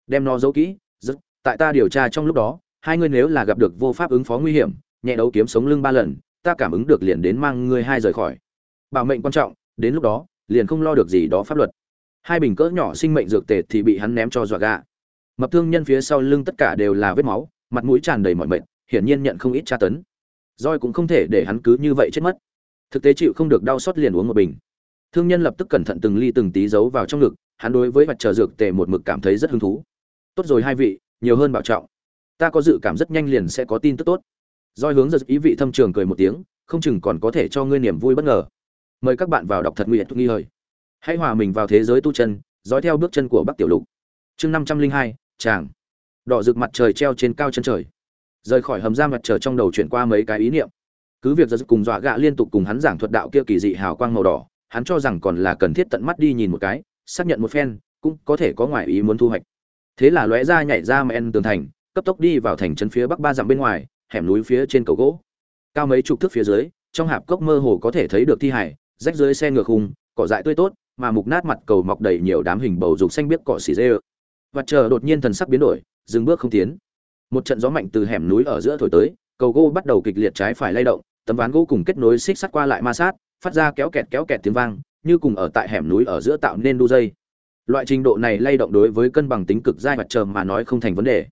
Đem nó giấu kỹ rất tại ta điều tra trong lúc đó, hai ngươi nếu là gặp được vô pháp ứng phó nguy hiểm, nhẹ đấu kiếm sống lưng ba lần, ta cảm ứng được liền đến mang ngươi hai rời khỏi. Bảo mệnh quan trọng, đến lúc đó liền không lo được gì đó pháp luật. Hai bình cỡ nhỏ sinh mệnh dược tề thì bị hắn ném cho dọa gà. Mập thương nhân phía sau lưng tất cả đều là vết máu, mặt mũi tràn đầy mọi mệnh hiển nhiên nhận không ít tra tấn. Roi cũng không thể để hắn cứ như vậy chết mất. Thực tế chịu không được đau xót liền uống một bình. Thương nhân lập tức cẩn thận từng ly từng tí giấu vào trong ngực, hắn đối với mặt trời dược tề một mực cảm thấy rất hứng thú. Tốt rồi hai vị, nhiều hơn bảo trọng. Ta có dự cảm rất nhanh liền sẽ có tin tức tốt. Roi hướng giật ý vị thâm trường cười một tiếng, không chừng còn có thể cho ngươi niềm vui bất ngờ mời các bạn vào đọc thật nguyện nghi hời, hãy hòa mình vào thế giới tu chân dõi theo bước chân của bắc tiểu lục. Chương năm trăm linh hai chàng. Đỏ rực mặt trời treo trên cao chân trời. Rời khỏi hầm giam mặt trời trong đầu chuyển qua mấy cái ý niệm. Cứ việc giật cùng dọa gạ liên tục cùng hắn giảng thuật đạo kia kỳ dị hào quang màu đỏ hắn cho rằng còn là cần thiết tận mắt đi nhìn một cái xác nhận một phen cũng có thể có ngoại ý muốn thu hoạch. Thế là lóe ra nhảy ra men tường thành cấp tốc đi vào thành trấn phía bắc ba dặm bên ngoài hẻm núi phía trên cầu gỗ. Cao mấy chục thước phía dưới trong hạp cốc mơ hồ có thể thấy được thi hải rách dưới xe ngược hùng cỏ dại tươi tốt, mà mục nát mặt cầu mọc đầy nhiều đám hình bầu dục xanh biếc cỏ xì dê và chờ đột nhiên thần sắc biến đổi, dừng bước không tiến. Một trận gió mạnh từ hẻm núi ở giữa thổi tới, cầu gỗ bắt đầu kịch liệt trái phải lay động, tấm ván gỗ cùng kết nối xích sắt qua lại ma sát, phát ra kéo kẹt kéo kẹt tiếng vang, như cùng ở tại hẻm núi ở giữa tạo nên đu dây. Loại trình độ này lay động đối với cân bằng tính cực dai mặt trời mà nói không thành vấn đề.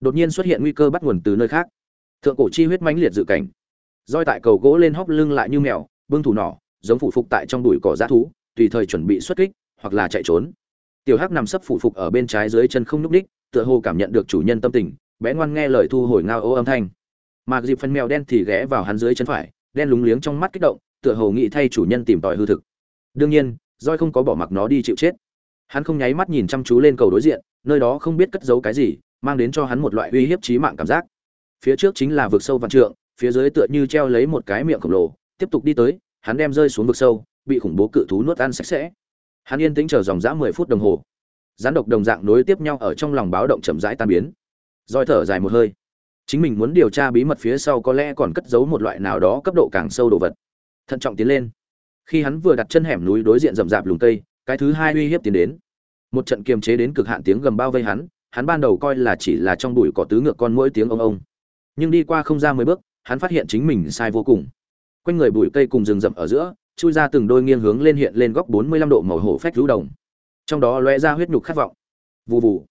Đột nhiên xuất hiện nguy cơ bắt nguồn từ nơi khác. Thượng cổ chi huyết mãnh liệt dự cảnh. Roi tại cầu gỗ lên hóc lưng lại như mèo, bưng thủ nỏ giống phụ phục tại trong đùi cỏ dã thú tùy thời chuẩn bị xuất kích hoặc là chạy trốn. Tiểu hắc nằm sấp phụ phục ở bên trái dưới chân không nhúc nhích, tựa hồ cảm nhận được chủ nhân tâm tình bé ngoan nghe lời thu hồi ngao ô âm thanh. Mà dịp phân mèo đen thì ghé vào hắn dưới chân phải đen lúng liếng trong mắt kích động tựa hồ nghĩ thay chủ nhân tìm tòi hư thực. Đương nhiên roi không có bỏ mặc nó đi chịu chết. Hắn không nháy mắt nhìn chăm chú lên cầu đối diện nơi đó không biết cất giấu cái gì mang đến cho hắn một loại uy hiếp chí mạng cảm giác. Phía trước chính là vực sâu vạn trượng phía dưới tựa như treo lấy một cái miệng khổng lồ tiếp tục đi tới hắn đem rơi xuống vực sâu, bị khủng bố cự thú nuốt ăn sạch sẽ. Hắn yên tĩnh chờ dòng dã mười phút đồng hồ. Gián độc đồng dạng nối tiếp nhau ở trong lòng báo động chậm rãi tan biến. Roi thở dài một hơi. Chính mình muốn điều tra bí mật phía sau có lẽ còn cất giấu một loại nào đó cấp độ càng sâu đồ vật. Thận trọng tiến lên. Khi hắn vừa đặt chân hẻm núi đối diện rậm rạp lùng cây, cái thứ hai uy hiếp tiến đến. Một trận kiềm chế đến cực hạn tiếng gầm bao vây hắn hắn ban đầu coi là chỉ là trong bụi cỏ tứ ngựa con mỗi tiếng ông ông. Nhưng đi qua không ra mười bước, hắn phát hiện chính mình sai vô cùng quanh người bụi cây cùng rừng rậm ở giữa, chui ra từng đôi nghiêng hướng lên hiện lên góc bốn mươi lăm độ màu hổ phách rú đồng. Trong đó lóe ra huyết nhục khát vọng. Vù vù.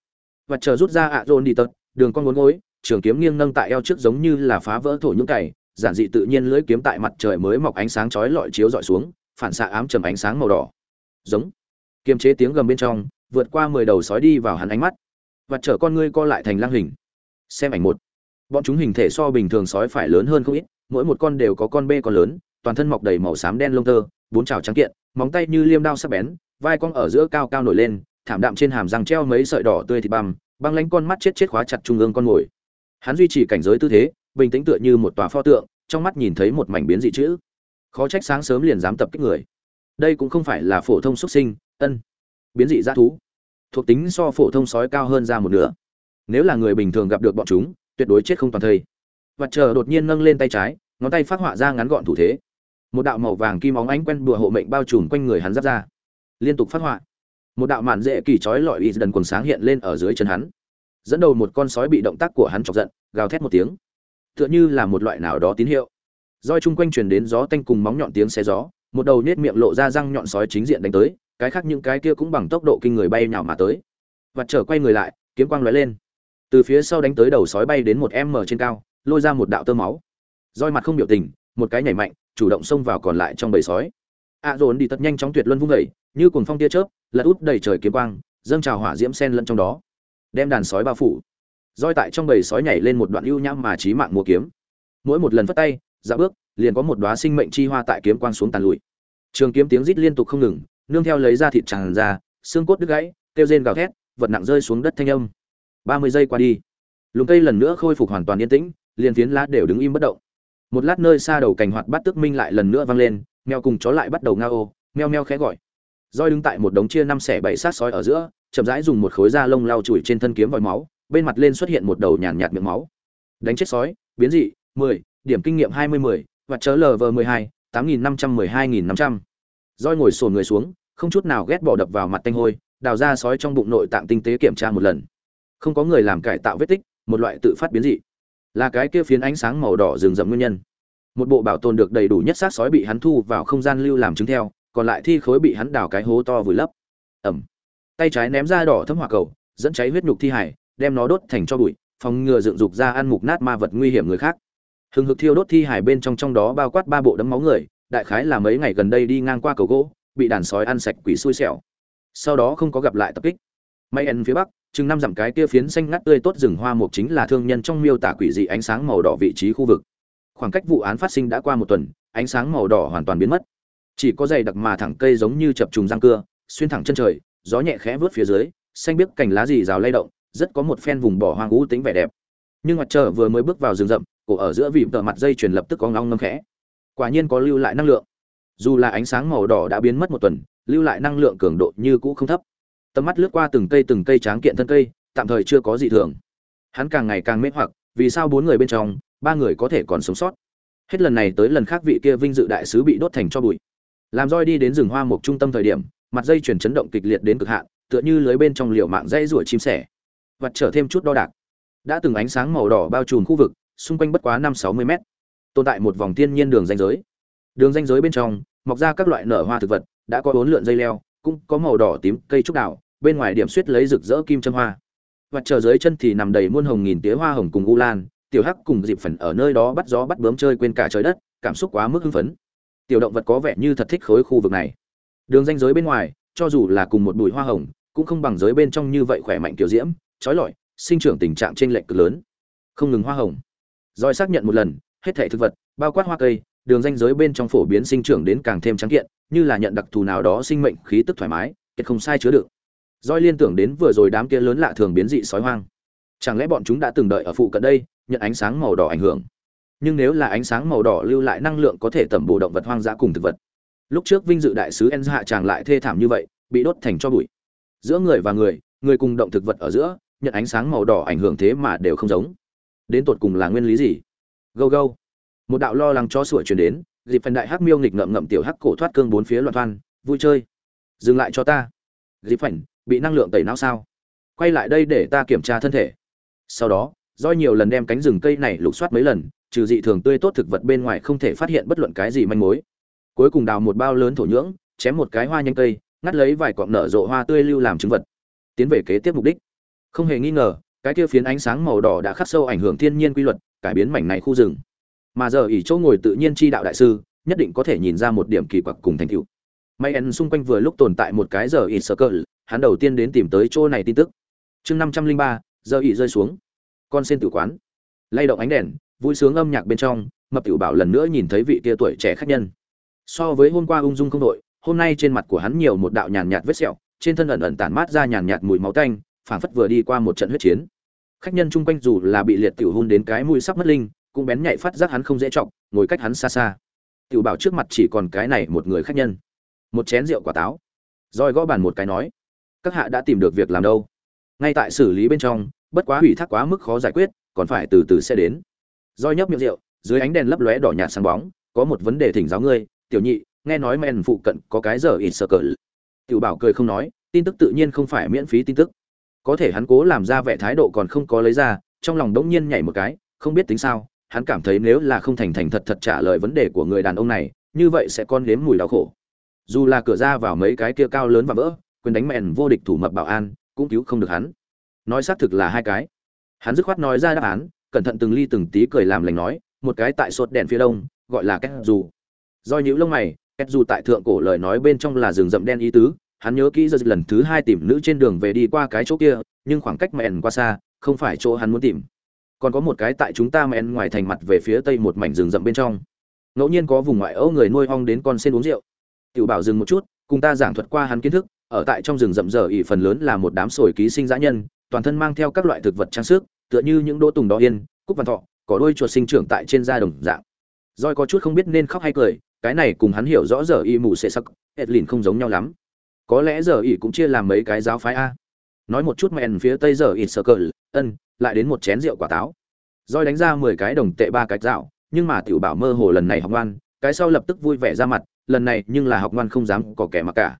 Và chờ rút ra ạ rôn đi tật, đường con ngốn gối trường kiếm nghiêng nâng tại eo trước giống như là phá vỡ thổ những cày, giản dị tự nhiên lưỡi kiếm tại mặt trời mới mọc ánh sáng chói lọi chiếu dọi xuống, phản xạ ám trầm ánh sáng màu đỏ. Giống. Kiềm chế tiếng gầm bên trong, vượt qua mười đầu sói đi vào hắn ánh mắt. Và chở con ngươi co lại thành lang hình. Xem ảnh một. Bọn chúng hình thể so bình thường sói phải lớn hơn không ít mỗi một con đều có con bê con lớn, toàn thân mọc đầy màu xám đen lông tơ, bốn trào trắng kiện, móng tay như liêm đao sắc bén, vai cong ở giữa cao cao nổi lên, thảm đạm trên hàm răng treo mấy sợi đỏ tươi thịt băm băng lánh con mắt chết chết khóa chặt trung ương con mồi hắn duy trì cảnh giới tư thế, bình tĩnh tựa như một tòa pho tượng, trong mắt nhìn thấy một mảnh biến dị chữ. Khó trách sáng sớm liền dám tập kích người. Đây cũng không phải là phổ thông xuất sinh, ân. Biến dị dã thú. Thuộc tính so phổ thông sói cao hơn ra một nửa. Nếu là người bình thường gặp được bọn chúng, tuyệt đối chết không toàn thây và chờ đột nhiên nâng lên tay trái, ngón tay phát họa ra ngắn gọn thủ thế. Một đạo màu vàng kim óng ánh quen đùa hộ mệnh bao trùm quanh người hắn giáp ra. Liên tục phát họa. Một đạo màn dễ kỳ trói lọi y đần quần sáng hiện lên ở dưới chân hắn. Dẫn đầu một con sói bị động tác của hắn chọc giận, gào thét một tiếng. Tựa như là một loại nào đó tín hiệu. Roi chung quanh truyền đến gió tanh cùng móng nhọn tiếng xé gió, một đầu nết miệng lộ ra răng nhọn sói chính diện đánh tới, cái khác những cái kia cũng bằng tốc độ kinh người bay nhào mà tới. Vật trở quay người lại, kiếm quang lóe lên. Từ phía sau đánh tới đầu sói bay đến một m trên cao lôi ra một đạo tơ máu. Roi mặt không biểu tình, một cái nhảy mạnh, chủ động xông vào còn lại trong bầy sói. A dồn đi tật nhanh chóng tuyệt luân vung vẩy như cuồng phong tia chớp, lật út đầy trời kiếm quang, dâng trào hỏa diễm sen lẫn trong đó. Đem đàn sói bao phủ. Roi tại trong bầy sói nhảy lên một đoạn ưu nhãm mà chí mạng mua kiếm. Mỗi một lần phất tay ra bước, liền có một đóa sinh mệnh chi hoa tại kiếm quang xuống tàn lụi. Trường kiếm tiếng rít liên tục không ngừng, nương theo lấy ra thịt tràn ra, xương cốt đứt gãy, kêu rên gào thét, vật nặng rơi xuống đất thanh âm. Ba mươi giây qua đi. Lùng cây lần nữa khôi phục hoàn toàn yên tĩnh liền phiến lá đều đứng im bất động. Một lát nơi xa đầu cành hoạt bát tước minh lại lần nữa vang lên, mèo cùng chó lại bắt đầu ngao ô meo meo khẽ gọi. Roi đứng tại một đống chia năm xẻ bảy sát sói ở giữa, chậm rãi dùng một khối da lông lau chùi trên thân kiếm vòi máu, bên mặt lên xuất hiện một đầu nhàn nhạt miệng máu. Đánh chết sói, biến dị, mười, điểm kinh nghiệm hai mươi mười, và chớ lv mười hai, tám nghìn năm trăm mười hai nghìn năm trăm. Roi ngồi sồn người xuống, không chút nào ghét bỏ đập vào mặt tanh hôi, đào ra sói trong bụng nội tạng tinh tế kiểm tra một lần. Không có người làm cải tạo vết tích, một loại tự phát biến dị là cái kia phiến ánh sáng màu đỏ rừng rậm nguyên nhân. Một bộ bảo tồn được đầy đủ nhất xác sói bị hắn thu vào không gian lưu làm chứng theo, còn lại thi khối bị hắn đào cái hố to vùi lấp. Ẩm. Tay trái ném ra đỏ thấm hỏa cầu, dẫn cháy huyết nhục thi hải, đem nó đốt thành cho bụi, phòng ngừa dựng dục ra ăn mục nát ma vật nguy hiểm người khác. Hừng hực thiêu đốt thi hải bên trong trong đó bao quát ba bộ đấm máu người, đại khái là mấy ngày gần đây đi ngang qua cầu gỗ, bị đàn sói ăn sạch quỷ xui xẻo. Sau đó không có gặp lại tập kích. May ăn phía bắc chừng năm dặm cái kia phiến xanh ngắt tươi tốt rừng hoa mục chính là thương nhân trong miêu tả quỷ dị ánh sáng màu đỏ vị trí khu vực. Khoảng cách vụ án phát sinh đã qua một tuần, ánh sáng màu đỏ hoàn toàn biến mất. Chỉ có dày đặc mà thẳng cây giống như chập trùng răng cưa, xuyên thẳng chân trời, gió nhẹ khẽ vớt phía dưới, xanh biếc cành lá rì rào lay động, rất có một phen vùng bỏ hoang u tính vẻ đẹp. Nhưng mặt trời vừa mới bước vào rừng rậm, cổ ở giữa vị tờ mặt dây truyền lập tức có ngong ngâm khẽ. Quả nhiên có lưu lại năng lượng. Dù là ánh sáng màu đỏ đã biến mất một tuần, lưu lại năng lượng cường độ như cũ không thấp tầm mắt lướt qua từng cây từng cây tráng kiện thân cây, tạm thời chưa có gì thường. Hắn càng ngày càng mê hoặc, vì sao bốn người bên trong, ba người có thể còn sống sót? Hết lần này tới lần khác vị kia vinh dự đại sứ bị đốt thành cho bụi. Làm roi đi đến rừng hoa mục trung tâm thời điểm, mặt dây chuyển chấn động kịch liệt đến cực hạn, tựa như lưới bên trong liều mạng dây rủa chim sẻ. Vặt trở thêm chút đo đạc. Đã từng ánh sáng màu đỏ bao trùm khu vực, xung quanh bất quá năm sáu mươi mét. Tồn tại một vòng thiên nhiên đường danh giới. Đường danh giới bên trong, mọc ra các loại nở hoa thực vật, đã có bốn lượn dây leo, cũng có màu đỏ tím cây trúc đào bên ngoài điểm suýt lấy rực rỡ kim châm hoa. Và chờ dưới chân thì nằm đầy muôn hồng nghìn tía hoa hồng cùng u lan, tiểu hắc cùng dịp phần ở nơi đó bắt gió bắt bướm chơi quên cả trời đất, cảm xúc quá mức hưng phấn. Tiểu động vật có vẻ như thật thích khối khu vực này. Đường danh giới bên ngoài, cho dù là cùng một bụi hoa hồng, cũng không bằng giới bên trong như vậy khỏe mạnh tiểu diễm, trói lọi, sinh trưởng tình trạng trên lệch cực lớn. Không ngừng hoa hồng. Rồi xác nhận một lần, hết thảy thực vật, bao quát hoa cây, đường danh giới bên trong phổ biến sinh trưởng đến càng thêm trắng kiện, như là nhận đặc thù nào đó sinh mệnh khí tức thoải mái, kiệt không sai chứa được. Doi liên tưởng đến vừa rồi đám kia lớn lạ thường biến dị sói hoang. Chẳng lẽ bọn chúng đã từng đợi ở phụ cận đây, nhận ánh sáng màu đỏ ảnh hưởng? Nhưng nếu là ánh sáng màu đỏ lưu lại năng lượng có thể tẩm bổ động vật hoang dã cùng thực vật. Lúc trước vinh dự đại sứ En hạ chàng lại thê thảm như vậy, bị đốt thành cho bụi. Giữa người và người, người cùng động thực vật ở giữa, nhận ánh sáng màu đỏ ảnh hưởng thế mà đều không giống. Đến tột cùng là nguyên lý gì? Go go. Một đạo lo lắng cho sủa truyền đến, dịp phần đại hắc miêu nghịch ngậm ngậm tiểu hắc cổ thoát cương bốn phía loạn toan, vui chơi. Dừng lại cho ta. Dịp phần, bị năng lượng tẩy não sao? Quay lại đây để ta kiểm tra thân thể. Sau đó do nhiều lần đem cánh rừng cây này lục soát mấy lần, trừ dị thường tươi tốt thực vật bên ngoài không thể phát hiện bất luận cái gì manh mối. Cuối cùng đào một bao lớn thổ nhưỡng, chém một cái hoa nhanh cây, ngắt lấy vài cọng nở rộ hoa tươi lưu làm chứng vật. Tiến về kế tiếp mục đích. Không hề nghi ngờ, cái kia phiến ánh sáng màu đỏ đã khắc sâu ảnh hưởng thiên nhiên quy luật, cải biến mảnh này khu rừng. Mà giờ ỷ chỗ ngồi tự nhiên chi đạo đại sư, nhất định có thể nhìn ra một điểm kỳ quặc cùng thành tựu may en xung quanh vừa lúc tồn tại một cái giờ ít sơ cỡ, hắn đầu tiên đến tìm tới chỗ này tin tức. Chương năm trăm linh ba giờ ỉ rơi xuống. Con sen tử quán. Lay động ánh đèn vui sướng âm nhạc bên trong mập tiểu bảo lần nữa nhìn thấy vị tia tuổi trẻ khách nhân. So với hôm qua ung dung không đội hôm nay trên mặt của hắn nhiều một đạo nhàn nhạt vết sẹo trên thân ẩn ẩn tản mát ra nhàn nhạt mùi máu tanh phảng phất vừa đi qua một trận huyết chiến. Khách nhân chung quanh dù là bị liệt tiểu hôn đến cái mũi sắp mất linh cũng bén nhạy phát giác hắn không dễ trọng ngồi cách hắn xa xa. Tiểu bảo trước mặt chỉ còn cái này một người khách nhân một chén rượu quả táo. Roi gõ bàn một cái nói, các hạ đã tìm được việc làm đâu? Ngay tại xử lý bên trong, bất quá hủy thác quá mức khó giải quyết, còn phải từ từ sẽ đến. Roi nhấp miệng rượu, dưới ánh đèn lấp lóe đỏ nhạt sáng bóng, có một vấn đề thỉnh giáo ngươi, tiểu nhị, nghe nói men phụ cận có cái giờ ít sơ cờ tiểu bảo cười không nói, tin tức tự nhiên không phải miễn phí tin tức. Có thể hắn cố làm ra vẻ thái độ còn không có lấy ra, trong lòng đống nhiên nhảy một cái, không biết tính sao, hắn cảm thấy nếu là không thành thành thật thật trả lời vấn đề của người đàn ông này, như vậy sẽ con nếm mùi đau khổ dù là cửa ra vào mấy cái kia cao lớn và vỡ, quyền đánh mẹn vô địch thủ mập bảo an, cũng cứu không được hắn. Nói xác thực là hai cái. Hắn dứt khoát nói ra đáp án, cẩn thận từng ly từng tí cười làm lành nói, một cái tại sốt đèn phía đông, gọi là két dù. Do nhữ lông mày, két dù tại thượng cổ lời nói bên trong là rừng rậm đen ý tứ, hắn nhớ kỹ giờ lần thứ hai tìm nữ trên đường về đi qua cái chỗ kia, nhưng khoảng cách mẹn qua xa, không phải chỗ hắn muốn tìm. Còn có một cái tại chúng ta mẹn ngoài thành mặt về phía tây một mảnh rừng rậm bên trong. Ngẫu nhiên có vùng ngoại âu người nuôi hong đến con sen uống rượu tiểu bảo dừng một chút cùng ta giảng thuật qua hắn kiến thức ở tại trong rừng rậm rờ ỉ phần lớn là một đám sồi ký sinh dã nhân toàn thân mang theo các loại thực vật trang sức tựa như những đỗ tùng đỏ yên cúc văn thọ có đôi chuột sinh trưởng tại trên da đồng dạng. Rồi có chút không biết nên khóc hay cười cái này cùng hắn hiểu rõ giờ y mù sẽ sắc edlin không giống nhau lắm. Có lẽ giờ y cũng chia làm mấy cái giáo phái a. Nói một chút mẹn phía tây giờ y circle, ân lại đến một chén rượu quả táo. Rồi đánh ra mười cái đồng tệ ba cái dạo nhưng mà tiểu bảo mơ hồ lần này học ngoan cái sau lập tức vui vẻ ra mặt, lần này nhưng là học ngoan không dám có kẻ mặc cả.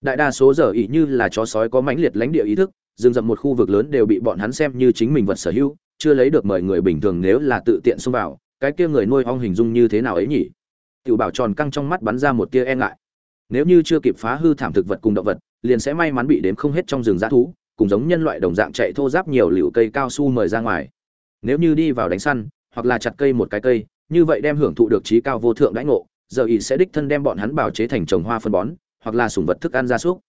Đại đa số giờ ỉ như là chó sói có mãnh liệt lãnh địa ý thức, rừng rậm một khu vực lớn đều bị bọn hắn xem như chính mình vật sở hữu, chưa lấy được mời người bình thường nếu là tự tiện xông vào, cái kia người nuôi ong hình dung như thế nào ấy nhỉ? Tiểu bảo tròn căng trong mắt bắn ra một tia e ngại. Nếu như chưa kịp phá hư thảm thực vật cùng động vật, liền sẽ may mắn bị đếm không hết trong rừng g thú, cùng giống nhân loại đồng dạng chạy thô giáp nhiều liều cây cao su mời ra ngoài. Nếu như đi vào đánh săn, hoặc là chặt cây một cái cây như vậy đem hưởng thụ được trí cao vô thượng đãi ngộ, giờ ý sẽ đích thân đem bọn hắn bảo chế thành trồng hoa phân bón, hoặc là sủng vật thức ăn gia súc.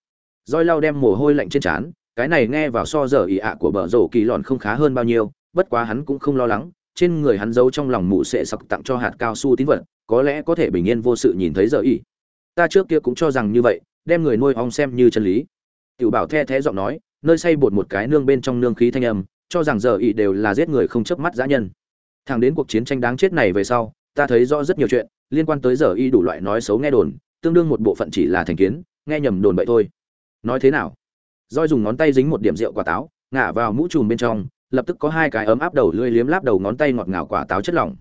Roi lau đem mồ hôi lạnh trên trán, cái này nghe vào so giờ ý ạ của bờ rổ kỳ lòn không khá hơn bao nhiêu, bất quá hắn cũng không lo lắng, trên người hắn giấu trong lòng mụ sẽ sặc tặng cho hạt cao su tín vật, có lẽ có thể bình yên vô sự nhìn thấy giờ ý ta trước kia cũng cho rằng như vậy, đem người nuôi ong xem như chân lý. Tiểu bảo the thế giọng nói, nơi xây bột một cái nương bên trong nương khí thanh âm, cho rằng giờ ý đều là giết người không chớp mắt dã nhân thẳng đến cuộc chiến tranh đáng chết này về sau, ta thấy rõ rất nhiều chuyện, liên quan tới giờ y đủ loại nói xấu nghe đồn, tương đương một bộ phận chỉ là thành kiến, nghe nhầm đồn bậy thôi. Nói thế nào? Roi dùng ngón tay dính một điểm rượu quả táo, ngả vào mũ trùm bên trong, lập tức có hai cái ấm áp đầu lưỡi liếm láp đầu ngón tay ngọt ngào quả táo chất lỏng.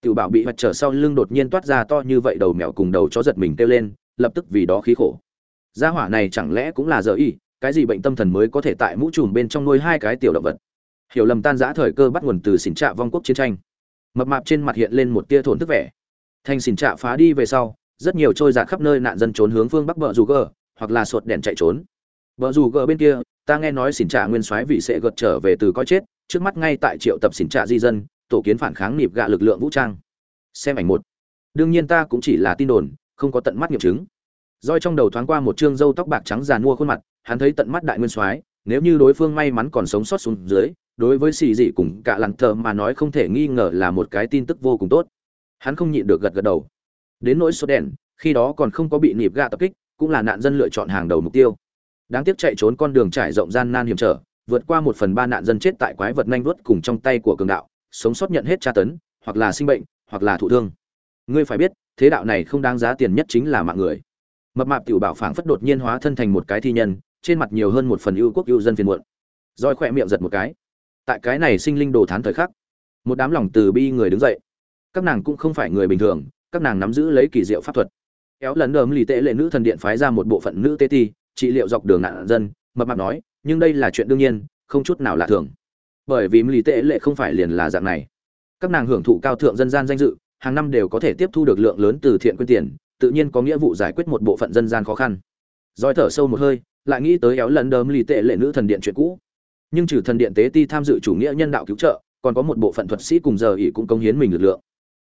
Tiểu bảo bị mặt trở sau lưng đột nhiên toát ra to như vậy đầu mèo cùng đầu chó giật mình kêu lên, lập tức vì đó khí khổ. Gia hỏa này chẳng lẽ cũng là giờ y, cái gì bệnh tâm thần mới có thể tại mũ trùm bên trong nuôi hai cái tiểu động vật? Hiểu lầm tan giã thời cơ bắt nguồn từ xỉn trạ vong quốc chiến tranh. Mập mạp trên mặt hiện lên một tia thổn thức vẻ. Thành xỉn trạ phá đi về sau, rất nhiều trôi giạt khắp nơi nạn dân trốn hướng phương bắc bờ dù gờ, hoặc là sột đèn chạy trốn. Bờ dù gờ bên kia, ta nghe nói xỉn trạ nguyên soái vị sẽ gật trở về từ coi chết, trước mắt ngay tại triệu tập xỉn trạ di dân, tổ kiến phản kháng nịp gạ lực lượng vũ trang. Xem ảnh một. Đương nhiên ta cũng chỉ là tin đồn, không có tận mắt nghiệm chứng. Roi trong đầu thoáng qua một trương râu tóc bạc trắng giàn mua khuôn mặt, hắn thấy tận mắt đại nguyên soái, nếu như đối phương may mắn còn sống sót xuống dưới đối với xì dị cùng cả lặn thờ mà nói không thể nghi ngờ là một cái tin tức vô cùng tốt. Hắn không nhịn được gật gật đầu. Đến nỗi số đèn, khi đó còn không có bị nịp gạ tập kích, cũng là nạn dân lựa chọn hàng đầu mục tiêu. Đáng tiếc chạy trốn con đường trải rộng gian nan hiểm trở, vượt qua một phần ba nạn dân chết tại quái vật nhanh vuốt cùng trong tay của cường đạo, sống sót nhận hết tra tấn, hoặc là sinh bệnh, hoặc là thụ thương. Ngươi phải biết, thế đạo này không đáng giá tiền nhất chính là mạng người. Mập mạp tiểu bảo phảng phất đột nhiên hóa thân thành một cái thi nhân, trên mặt nhiều hơn một phần ưu quốc ưu dân phiền muộn. Roi khỏe miệng giật một cái tại cái này sinh linh đồ thán thời khắc, một đám lòng từ bi người đứng dậy. Các nàng cũng không phải người bình thường, các nàng nắm giữ lấy kỳ diệu pháp thuật. Kéo lần đờm lì tệ lệ nữ thần điện phái ra một bộ phận nữ tê ti, trị liệu dọc đường nạn dân, mập mạp nói, nhưng đây là chuyện đương nhiên, không chút nào lạ thường. Bởi vì lì tệ lệ không phải liền là dạng này. Các nàng hưởng thụ cao thượng dân gian danh dự, hàng năm đều có thể tiếp thu được lượng lớn từ thiện quyên tiền, tự nhiên có nghĩa vụ giải quyết một bộ phận dân gian khó khăn. Roi thở sâu một hơi, lại nghĩ tới éo lần đờm lì tệ lệ nữ thần điện chuyện cũ nhưng trừ thần điện tế ti tham dự chủ nghĩa nhân đạo cứu trợ, còn có một bộ phận thuật sĩ cùng giờ ỉ cũng công hiến mình lực lượng.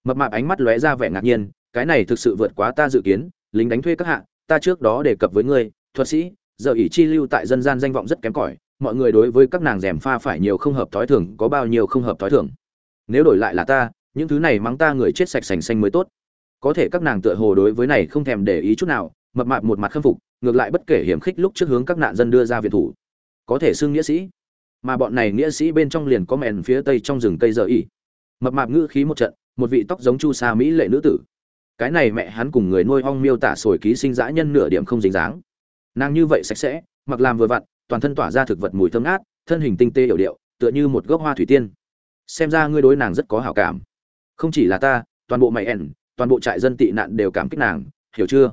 Mập mạp ánh mắt lóe ra vẻ ngạc nhiên, cái này thực sự vượt quá ta dự kiến, lính đánh thuê các hạ, ta trước đó đề cập với ngươi, thuật sĩ, giờ ỉ chi lưu tại dân gian danh vọng rất kém cỏi, mọi người đối với các nàng rèm pha phải nhiều không hợp thói thường, có bao nhiêu không hợp thói thường. Nếu đổi lại là ta, những thứ này mắng ta người chết sạch sành xanh mới tốt. Có thể các nàng tựa hồ đối với này không thèm để ý chút nào, mập mạp một mặt khâm phục, ngược lại bất kể hiểm khích lúc trước hướng các nạn dân đưa ra viện thủ. Có thể xưng nghĩa sĩ mà bọn này nghĩa sĩ bên trong liền có mèn phía tây trong rừng cây giờ ỉ mập mạp ngữ khí một trận, một vị tóc giống chu sa mỹ lệ nữ tử. Cái này mẹ hắn cùng người nuôi ong miêu tả sồi ký sinh dã nhân nửa điểm không dính dáng. Nàng như vậy sạch sẽ, mặc làm vừa vặn, toàn thân tỏa ra thực vật mùi thơm ngát, thân hình tinh tế hiểu điệu, tựa như một gốc hoa thủy tiên. Xem ra ngươi đối nàng rất có hảo cảm. Không chỉ là ta, toàn bộ mày ẻn, toàn bộ trại dân tị nạn đều cảm kích nàng, hiểu chưa?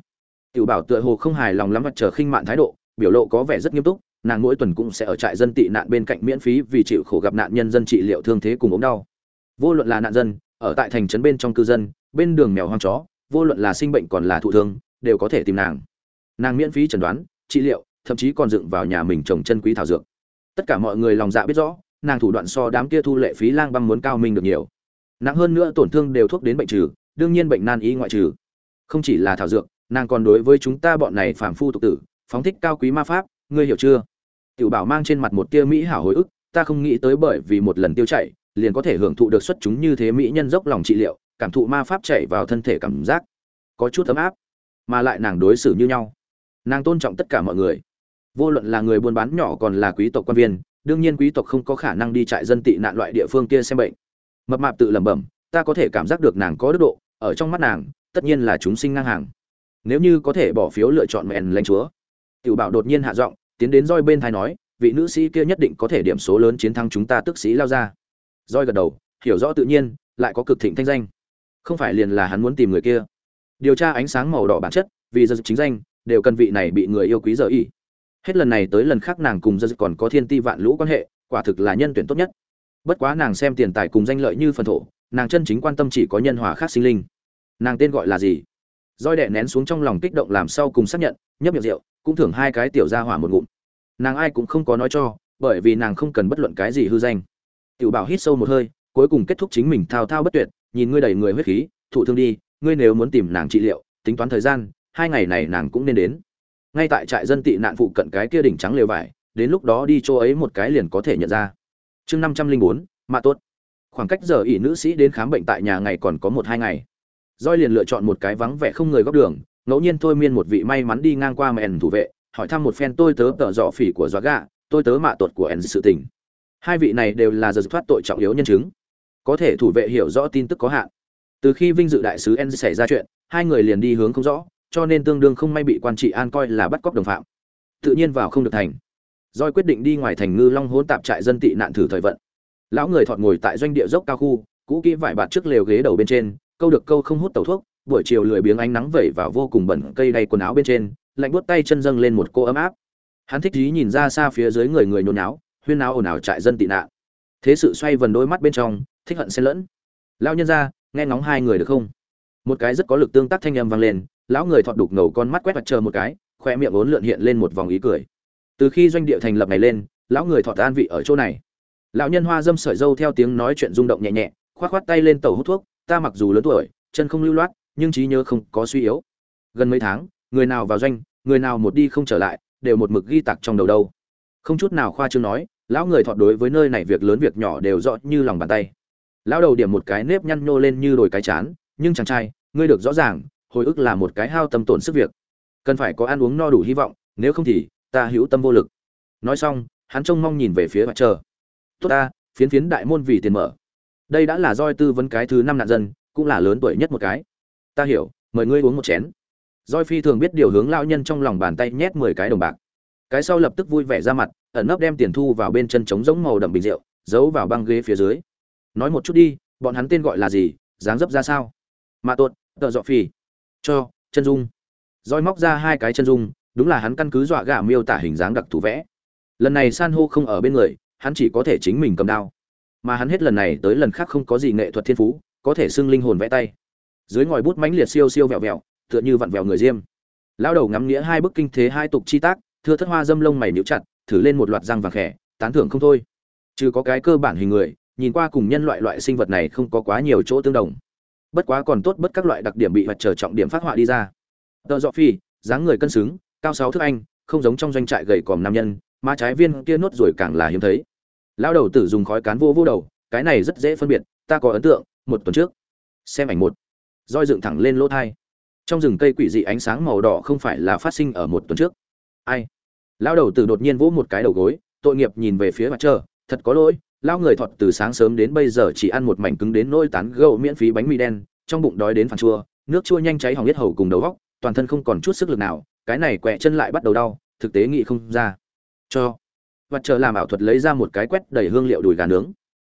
Tiểu bảo tựa hồ không hài lòng lắm mặt chờ khinh mạn thái độ, biểu lộ có vẻ rất nghiêm túc nàng mỗi tuần cũng sẽ ở trại dân tị nạn bên cạnh miễn phí vì chịu khổ gặp nạn nhân dân trị liệu thương thế cùng ốm đau. Vô luận là nạn dân, ở tại thành trấn bên trong cư dân, bên đường mèo hoang chó, vô luận là sinh bệnh còn là thụ thương, đều có thể tìm nàng. Nàng miễn phí chẩn đoán, trị liệu, thậm chí còn dựng vào nhà mình trồng chân quý thảo dược. Tất cả mọi người lòng dạ biết rõ, nàng thủ đoạn so đám kia thu lệ phí lang băng muốn cao minh được nhiều. Nặng hơn nữa tổn thương đều thuốc đến bệnh trừ, đương nhiên bệnh nan y ngoại trừ. Không chỉ là thảo dược, nàng còn đối với chúng ta bọn này phàm phu tục tử, phóng thích cao quý ma pháp ngươi hiểu chưa? Tiểu bảo mang trên mặt một tia mỹ hảo hồi ức, ta không nghĩ tới bởi vì một lần tiêu chảy, liền có thể hưởng thụ được xuất chúng như thế mỹ nhân dốc lòng trị liệu, cảm thụ ma pháp chảy vào thân thể cảm giác có chút ấm áp, mà lại nàng đối xử như nhau. Nàng tôn trọng tất cả mọi người. Vô luận là người buôn bán nhỏ còn là quý tộc quan viên, đương nhiên quý tộc không có khả năng đi trại dân tị nạn loại địa phương kia xem bệnh. Mập mạp tự lẩm bẩm, ta có thể cảm giác được nàng có đức độ, ở trong mắt nàng, tất nhiên là chúng sinh ngang hàng. Nếu như có thể bỏ phiếu lựa chọn mẹn lãnh chúa tiểu bảo đột nhiên hạ giọng, tiến đến roi bên thái nói, vị nữ sĩ kia nhất định có thể điểm số lớn chiến thắng chúng ta tức sĩ lao ra. Roi gật đầu, hiểu rõ tự nhiên, lại có cực thịnh thanh danh. Không phải liền là hắn muốn tìm người kia. Điều tra ánh sáng màu đỏ bản chất, vì giờ chính danh, đều cần vị này bị người yêu quý giờ ý hết lần này tới lần khác nàng cùng giờ còn có thiên ti vạn lũ quan hệ, quả thực là nhân tuyển tốt nhất. Bất quá nàng xem tiền tài cùng danh lợi như phần thổ, nàng chân chính quan tâm chỉ có nhân hòa khác sinh linh. Nàng tên gọi là gì? Roi đẻ nén xuống trong lòng kích động làm sau cùng xác nhận, nhấp miệng rượu, cũng thưởng hai cái tiểu ra hỏa một ngụm. Nàng ai cũng không có nói cho, bởi vì nàng không cần bất luận cái gì hư danh. Tiểu bảo hít sâu một hơi, cuối cùng kết thúc chính mình thao thao bất tuyệt, nhìn ngươi đầy người huyết khí, thụ thương đi, ngươi nếu muốn tìm nàng trị liệu, tính toán thời gian, hai ngày này nàng cũng nên đến. Ngay tại trại dân tị nạn phụ cận cái kia đỉnh trắng lều vải, đến lúc đó đi chỗ ấy một cái liền có thể nhận ra. Chương năm trăm linh bốn mạ tốt khoảng cách giờ ỷ nữ sĩ đến khám bệnh tại nhà ngày còn có một hai ngày roi liền lựa chọn một cái vắng vẻ không người góc đường, ngẫu nhiên thôi miên một vị may mắn đi ngang qua mèn thủ vệ, hỏi thăm một phen tôi tớ tợ dọ phỉ của gió gạ, tôi tớ mạ tuột của ẩn sự tình. Hai vị này đều là giờ thoát tội trọng yếu nhân chứng. Có thể thủ vệ hiểu rõ tin tức có hạn. Từ khi vinh dự đại sứ en xảy ra chuyện, hai người liền đi hướng không rõ, cho nên tương đương không may bị quan trị an coi là bắt cóc đồng phạm. Tự nhiên vào không được thành. Doi quyết định đi ngoài thành ngư long hỗn tạp trại dân tị nạn thử thời vận. Lão người thọt ngồi tại doanh địa dốc cao khu, cũ kỹ vải bạt trước lều ghế đầu bên trên câu được câu không hút tẩu thuốc, buổi chiều lười biếng ánh nắng vẩy vào vô cùng bẩn cây đầy quần áo bên trên, lạnh buốt tay chân dâng lên một cô ấm áp. Hắn thích ý nhìn ra xa phía dưới người người nhốn náo huyên náo ồn ào trại dân tị nạn. Thế sự xoay vần đôi mắt bên trong, thích hận xen lẫn. Lao nhân ra, nghe ngóng hai người được không? Một cái rất có lực tương tác thanh âm vang lên, lão người thọt đục ngầu con mắt quét mặt chờ một cái, khoe miệng ốn lượn hiện lên một vòng ý cười. Từ khi doanh địa thành lập này lên, lão người thọt an vị ở chỗ này. Lão nhân hoa dâm sợi dâu theo tiếng nói chuyện rung động nhẹ nhẹ khoát khoát tay lên tàu hút thuốc ta mặc dù lớn tuổi, chân không lưu loát, nhưng trí nhớ không có suy yếu. Gần mấy tháng, người nào vào doanh, người nào một đi không trở lại, đều một mực ghi tặc trong đầu đâu. Không chút nào khoa trương nói, lão người thọt đối với nơi này việc lớn việc nhỏ đều rõ như lòng bàn tay. Lão đầu điểm một cái nếp nhăn nhô lên như đồi cái chán, nhưng chàng trai, ngươi được rõ ràng, hồi ức là một cái hao tâm tổn sức việc. Cần phải có ăn uống no đủ hy vọng, nếu không thì, ta hữu tâm vô lực. Nói xong, hắn trông mong nhìn về phía mặt trời. Tốt ta, phiến phiến đại môn vì tiền mở đây đã là roi tư vấn cái thứ năm nạn dân, cũng là lớn tuổi nhất một cái. Ta hiểu, mời ngươi uống một chén. Roi phi thường biết điều hướng lão nhân trong lòng bàn tay nhét mười cái đồng bạc. Cái sau lập tức vui vẻ ra mặt, ẩn nấp đem tiền thu vào bên chân trống giống màu đậm bình rượu, giấu vào băng ghế phía dưới. Nói một chút đi, bọn hắn tên gọi là gì, dáng dấp ra sao? Mạ tuột, tợ dọ phi. Cho, chân dung. Roi móc ra hai cái chân dung, đúng là hắn căn cứ dọa gà miêu tả hình dáng đặc thù vẽ. Lần này san hô không ở bên người, hắn chỉ có thể chính mình cầm đao mà hắn hết lần này tới lần khác không có gì nghệ thuật thiên phú, có thể xưng linh hồn vẽ tay. Dưới ngòi bút mãnh liệt siêu siêu vẹo vẹo, tựa như vặn vẹo người diêm. Lao đầu ngắm nghĩa hai bức kinh thế hai tục chi tác, thưa thất hoa dâm lông mày níu chặt, thử lên một loạt răng vàng khẽ, tán thưởng không thôi. Trừ có cái cơ bản hình người, nhìn qua cùng nhân loại loại sinh vật này không có quá nhiều chỗ tương đồng. Bất quá còn tốt bất các loại đặc điểm bị vật trở trọng điểm phát họa đi ra. Tợ dọ phi, dáng người cân xứng, cao sáu thước anh, không giống trong doanh trại gầy còm nam nhân mà trái viên kia nốt rồi càng là hiếm thấy lão đầu tử dùng khói cán vô vô đầu, cái này rất dễ phân biệt, ta có ấn tượng, một tuần trước. Xem ảnh một. Roi dựng thẳng lên lỗ thai. Trong rừng cây quỷ dị ánh sáng màu đỏ không phải là phát sinh ở một tuần trước. Ai? Lão đầu tử đột nhiên vỗ một cái đầu gối, tội nghiệp nhìn về phía mặt trời. Thật có lỗi, lão người thọt từ sáng sớm đến bây giờ chỉ ăn một mảnh cứng đến nỗi tán gâu miễn phí bánh mì đen, trong bụng đói đến phản chua, nước chua nhanh cháy hỏng nhất hầu cùng đầu góc, toàn thân không còn chút sức lực nào, cái này quẹ chân lại bắt đầu đau, thực tế nghĩ không ra. Cho và chờ làm ảo thuật lấy ra một cái quét đầy hương liệu đùi gà nướng.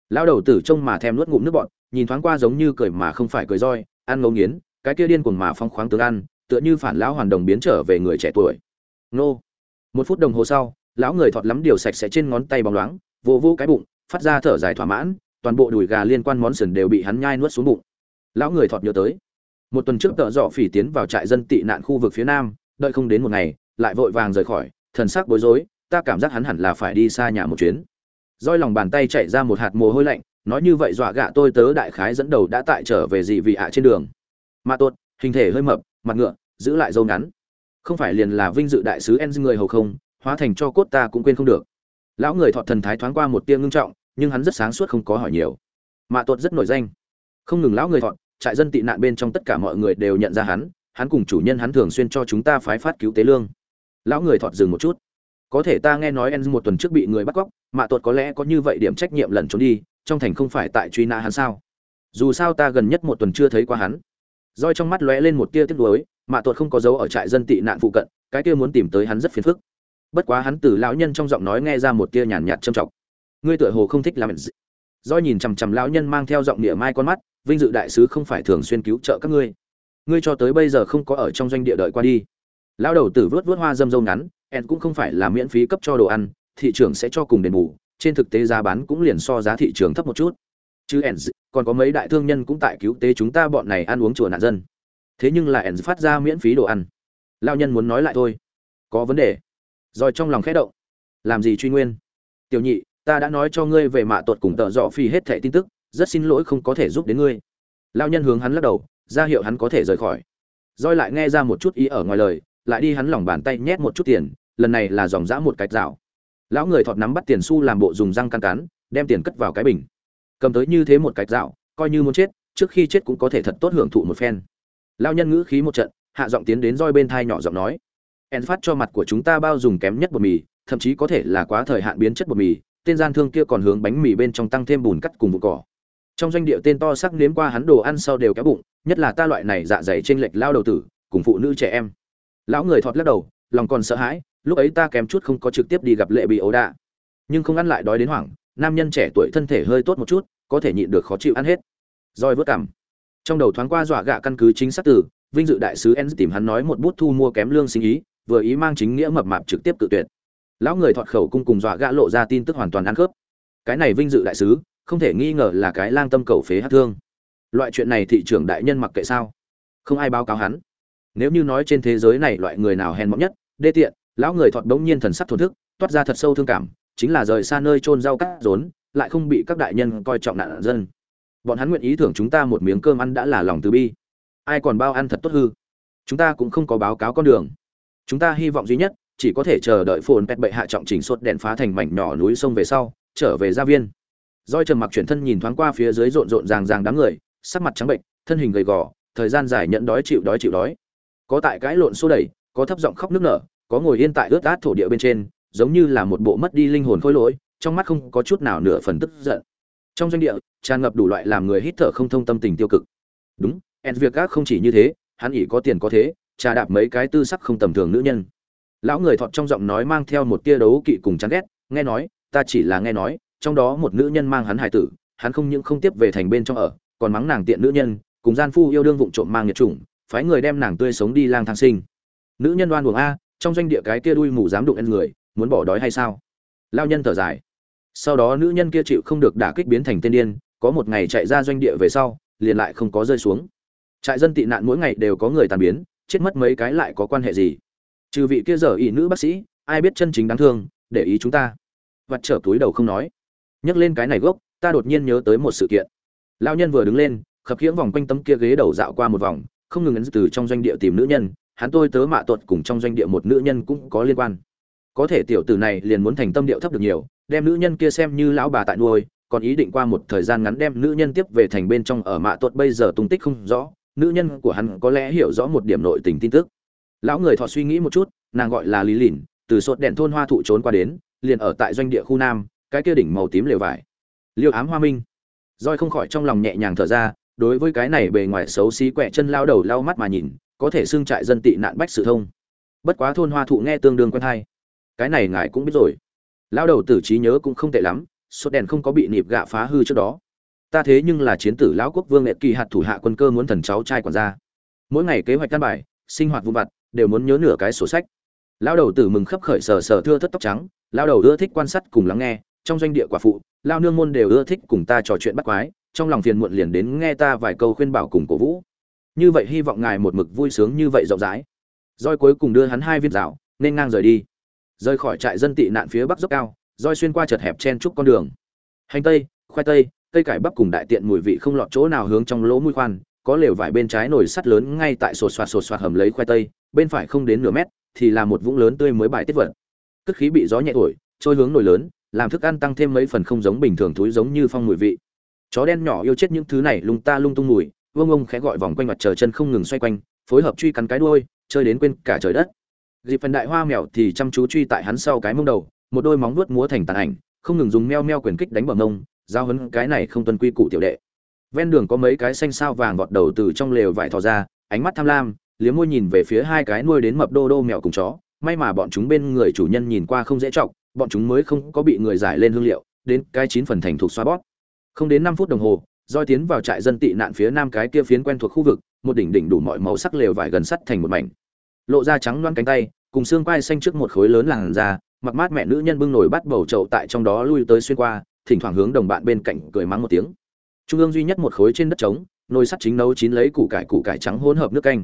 Lão đầu tử trông mà thèm nuốt ngụm nước bọn nhìn thoáng qua giống như cười mà không phải cười roi, ăn ngấu nghiến, cái kia điên cuồng mà phong khoáng tướng ăn, tựa như phản lão hoàn đồng biến trở về người trẻ tuổi. Nô. Một phút đồng hồ sau, lão người thọt lắm điều sạch sẽ trên ngón tay bóng loáng vô vô cái bụng, phát ra thở dài thỏa mãn, toàn bộ đùi gà liên quan món sườn đều bị hắn nhai nuốt xuống bụng. Lão người thọt nhớ tới. Một tuần trước tợ dọ phỉ tiến vào trại dân tị nạn khu vực phía nam, đợi không đến một ngày, lại vội vàng rời khỏi, thần sắc bối rối ta cảm giác hắn hẳn là phải đi xa nhà một chuyến. Roi lòng bàn tay chạy ra một hạt mồ hôi lạnh, nói như vậy dọa gạ tôi tớ đại khái dẫn đầu đã tại trở về gì vị ạ trên đường. Mà tốt hình thể hơi mập, mặt ngựa, giữ lại dâu ngắn. Không phải liền là vinh dự đại sứ en người hầu không, hóa thành cho cốt ta cũng quên không được. Lão người thọ thần thái thoáng qua một tia ngưng trọng, nhưng hắn rất sáng suốt không có hỏi nhiều. Mạ tuột rất nổi danh. Không ngừng lão người thọ, trại dân tị nạn bên trong tất cả mọi người đều nhận ra hắn hắn cùng chủ nhân hắn thường xuyên cho chúng ta phái phát cứu tế lương. Lão người thọt dừng một chút có thể ta nghe nói en một tuần trước bị người bắt cóc mạ tuột có lẽ có như vậy điểm trách nhiệm lần trốn đi, trong thành không phải tại truy nã hắn sao? Dù sao ta gần nhất một tuần chưa thấy qua hắn. Roi trong mắt lóe lên một tia tiếc nuối mạ tuột không có dấu ở trại dân tị nạn phụ cận, cái kia muốn tìm tới hắn rất phiền phức. Bất quá hắn từ lão nhân trong giọng nói nghe ra một tia nhàn nhạt trầm trọng. Ngươi tựa hồ không thích làm gì. Roi nhìn chằm chằm lão nhân mang theo giọng địa mai con mắt, vinh dự đại sứ không phải thường xuyên cứu trợ các ngươi. Ngươi cho tới bây giờ không có ở trong doanh địa đợi qua đi. Lão đầu tử vớt vớt hoa dâm dâu ngắn en cũng không phải là miễn phí cấp cho đồ ăn, thị trường sẽ cho cùng đền bù, trên thực tế giá bán cũng liền so giá thị trường thấp một chút. Chứ en còn có mấy đại thương nhân cũng tại cứu tế chúng ta bọn này ăn uống chùa nạn dân. Thế nhưng là en phát ra miễn phí đồ ăn. Lao nhân muốn nói lại thôi. Có vấn đề. Rồi trong lòng khẽ động. Làm gì truy nguyên? Tiểu nhị, ta đã nói cho ngươi về mạ tuột cùng tợ dọ phi hết thẻ tin tức, rất xin lỗi không có thể giúp đến ngươi. Lao nhân hướng hắn lắc đầu, ra hiệu hắn có thể rời khỏi. Roi lại nghe ra một chút ý ở ngoài lời, lại đi hắn lòng bàn tay nhét một chút tiền lần này là dòng dã một cách rào. Lão người thọt nắm bắt tiền xu làm bộ dùng răng căn cắn, đem tiền cất vào cái bình. Cầm tới như thế một cách rào, coi như muốn chết, trước khi chết cũng có thể thật tốt hưởng thụ một phen. Lao nhân ngữ khí một trận, hạ giọng tiến đến roi bên thai nhỏ giọng nói. En phát cho mặt của chúng ta bao dùng kém nhất bột mì, thậm chí có thể là quá thời hạn biến chất bột mì, tên gian thương kia còn hướng bánh mì bên trong tăng thêm bùn cắt cùng vụ cỏ. Trong doanh địa tên to sắc nếm qua hắn đồ ăn sau đều kéo bụng, nhất là ta loại này dạ dày trên lệch lao đầu tử, cùng phụ nữ trẻ em. Lão người thọt lắc đầu, lòng còn sợ hãi lúc ấy ta kém chút không có trực tiếp đi gặp lệ bị ố đạ. Nhưng không ăn lại đói đến hoảng, nam nhân trẻ tuổi thân thể hơi tốt một chút, có thể nhịn được khó chịu ăn hết. Roi vớt cảm. Trong đầu thoáng qua dọa gạ căn cứ chính xác từ, vinh dự đại sứ en tìm hắn nói một bút thu mua kém lương sinh ý, vừa ý mang chính nghĩa mập mạp trực tiếp tự tuyệt. Lão người thọt khẩu cung cùng dọa gạ lộ ra tin tức hoàn toàn ăn khớp. Cái này vinh dự đại sứ, không thể nghi ngờ là cái lang tâm cầu phế hát thương. Loại chuyện này thị trưởng đại nhân mặc kệ sao? Không ai báo cáo hắn. Nếu như nói trên thế giới này loại người nào hèn mọn nhất, đê tiện lão người thọt đống nhiên thần sắc thổn thức, toát ra thật sâu thương cảm, chính là rời xa nơi trôn rau cắt rốn, lại không bị các đại nhân coi trọng nạn dân. Bọn hắn nguyện ý thưởng chúng ta một miếng cơm ăn đã là lòng từ bi. Ai còn bao ăn thật tốt hư? Chúng ta cũng không có báo cáo con đường. Chúng ta hy vọng duy nhất, chỉ có thể chờ đợi phồn pet bệ hạ trọng chỉnh sốt đèn phá thành mảnh nhỏ núi sông về sau, trở về gia viên. Doi trầm mặc chuyển thân nhìn thoáng qua phía dưới rộn rộn ràng ràng đám người, sắc mặt trắng bệnh, thân hình gầy gò, thời gian dài nhận đói chịu đói chịu đói. Có tại cãi lộn xô đẩy, có thấp giọng khóc nức nở có ngồi yên tại ướt át thổ địa bên trên, giống như là một bộ mất đi linh hồn khôi lỗi, trong mắt không có chút nào nửa phần tức giận. Trong doanh địa, tràn ngập đủ loại làm người hít thở không thông tâm tình tiêu cực. Đúng ed việc các không chỉ như thế, hắn ỉ có tiền có thế, trà đạp mấy cái tư sắc không tầm thường nữ nhân. Lão người thọt trong giọng nói mang theo một tia đấu kỵ cùng chán ghét, nghe nói, ta chỉ là nghe nói, trong đó một nữ nhân mang hắn hài tử, hắn không những không tiếp về thành bên trong ở, còn mắng nàng tiện nữ nhân, cùng gian phu yêu đương vụng trộm mang nhiệt chủng, phái người đem nàng tươi sống đi lang thang sinh. Nữ nhân đoan buồng a trong doanh địa cái kia đuôi mù dám đụng ăn người, muốn bỏ đói hay sao? Lao nhân thở dài. Sau đó nữ nhân kia chịu không được đả kích biến thành tên điên, có một ngày chạy ra doanh địa về sau, liền lại không có rơi xuống. Trại dân tị nạn mỗi ngày đều có người tàn biến, chết mất mấy cái lại có quan hệ gì? Trừ vị kia giờ ỷ nữ bác sĩ, ai biết chân chính đáng thương, để ý chúng ta. Vặt trở túi đầu không nói. Nhắc lên cái này gốc, ta đột nhiên nhớ tới một sự kiện. Lao nhân vừa đứng lên, khập khiễng vòng quanh tấm kia ghế đầu dạo qua một vòng, không ngừng ấn từ trong doanh địa tìm nữ nhân hắn tôi tớ mạ tuột cùng trong doanh địa một nữ nhân cũng có liên quan. Có thể tiểu tử này liền muốn thành tâm điệu thấp được nhiều, đem nữ nhân kia xem như lão bà tại nuôi, còn ý định qua một thời gian ngắn đem nữ nhân tiếp về thành bên trong ở mạ tuột bây giờ tung tích không rõ, nữ nhân của hắn có lẽ hiểu rõ một điểm nội tình tin tức. Lão người thọ suy nghĩ một chút, nàng gọi là lý lìn, từ sột đèn thôn hoa thụ trốn qua đến, liền ở tại doanh địa khu nam, cái kia đỉnh màu tím lều vải. Liêu ám hoa minh. Roi không khỏi trong lòng nhẹ nhàng thở ra, đối với cái này bề ngoài xấu xí quẹ chân lao đầu lao mắt mà nhìn có thể xưng trại dân tị nạn bách sự thông. Bất quá thôn hoa thụ nghe tương đương quen hay. Cái này ngài cũng biết rồi. Lao đầu tử trí nhớ cũng không tệ lắm, sốt đèn không có bị nịp gạ phá hư trước đó. Ta thế nhưng là chiến tử lão quốc vương nghệ kỳ hạt thủ hạ quân cơ muốn thần cháu trai quản gia. Mỗi ngày kế hoạch căn bài, sinh hoạt vụn vặt, đều muốn nhớ nửa cái sổ sách. Lao đầu tử mừng khấp khởi sờ sờ thưa thất tóc trắng lao đầu ưa thích quan sát cùng lắng nghe, trong doanh địa quả phụ lao nương môn đều ưa thích cùng ta trò chuyện bắt quái, trong lòng phiền muộn liền đến nghe ta vài câu khuyên bảo cùng cổ vũ như vậy hy vọng ngài một mực vui sướng như vậy rộng rãi. Roi cuối cùng đưa hắn hai viên rào, nên ngang rời đi. Rời khỏi trại dân tị nạn phía bắc dốc cao, roi xuyên qua chật hẹp chen trúc con đường. Hành tây, khoai tây, cây cải bắp cùng đại tiện mùi vị không lọt chỗ nào hướng trong lỗ mũi khoan, có lều vải bên trái nồi sắt lớn ngay tại sột soạt sột soạt hầm lấy khoai tây, bên phải không đến nửa mét thì là một vũng lớn tươi mới bài tiết vật. Cất khí bị gió nhẹ thổi, trôi hướng nồi lớn, làm thức ăn tăng thêm mấy phần không giống bình thường thúi giống như phong mùi vị. Chó đen nhỏ yêu chết những thứ này lung ta lung tung mùi vương ông khẽ gọi vòng quanh mặt trời chân không ngừng xoay quanh, phối hợp truy cắn cái đuôi, chơi đến quên cả trời đất. Dịp phần đại hoa mèo thì chăm chú truy tại hắn sau cái mông đầu, một đôi móng vuốt múa thành tàn ảnh, không ngừng dùng meo meo quyền kích đánh bờ mông, giao hấn cái này không tuân quy củ tiểu đệ. Ven đường có mấy cái xanh sao vàng vọt đầu từ trong lều vải thò ra, ánh mắt tham lam, liếm môi nhìn về phía hai cái nuôi đến mập đô đô mèo cùng chó. May mà bọn chúng bên người chủ nhân nhìn qua không dễ chọc, bọn chúng mới không có bị người giải lên hương liệu, đến cái chín phần thành thuộc xoa bót không đến năm phút đồng hồ doi tiến vào trại dân tị nạn phía nam cái kia phiến quen thuộc khu vực, một đỉnh đỉnh đủ mọi màu sắc lều vải gần sắt thành một mảnh. Lộ ra trắng loan cánh tay, cùng xương quai xanh trước một khối lớn làn da, mặc mát mẹ nữ nhân bưng nổi bắt bầu trậu tại trong đó lui tới xuyên qua, thỉnh thoảng hướng đồng bạn bên cạnh cười mắng một tiếng. Trung ương duy nhất một khối trên đất trống, nồi sắt chính nấu chín lấy củ cải củ cải trắng hỗn hợp nước canh.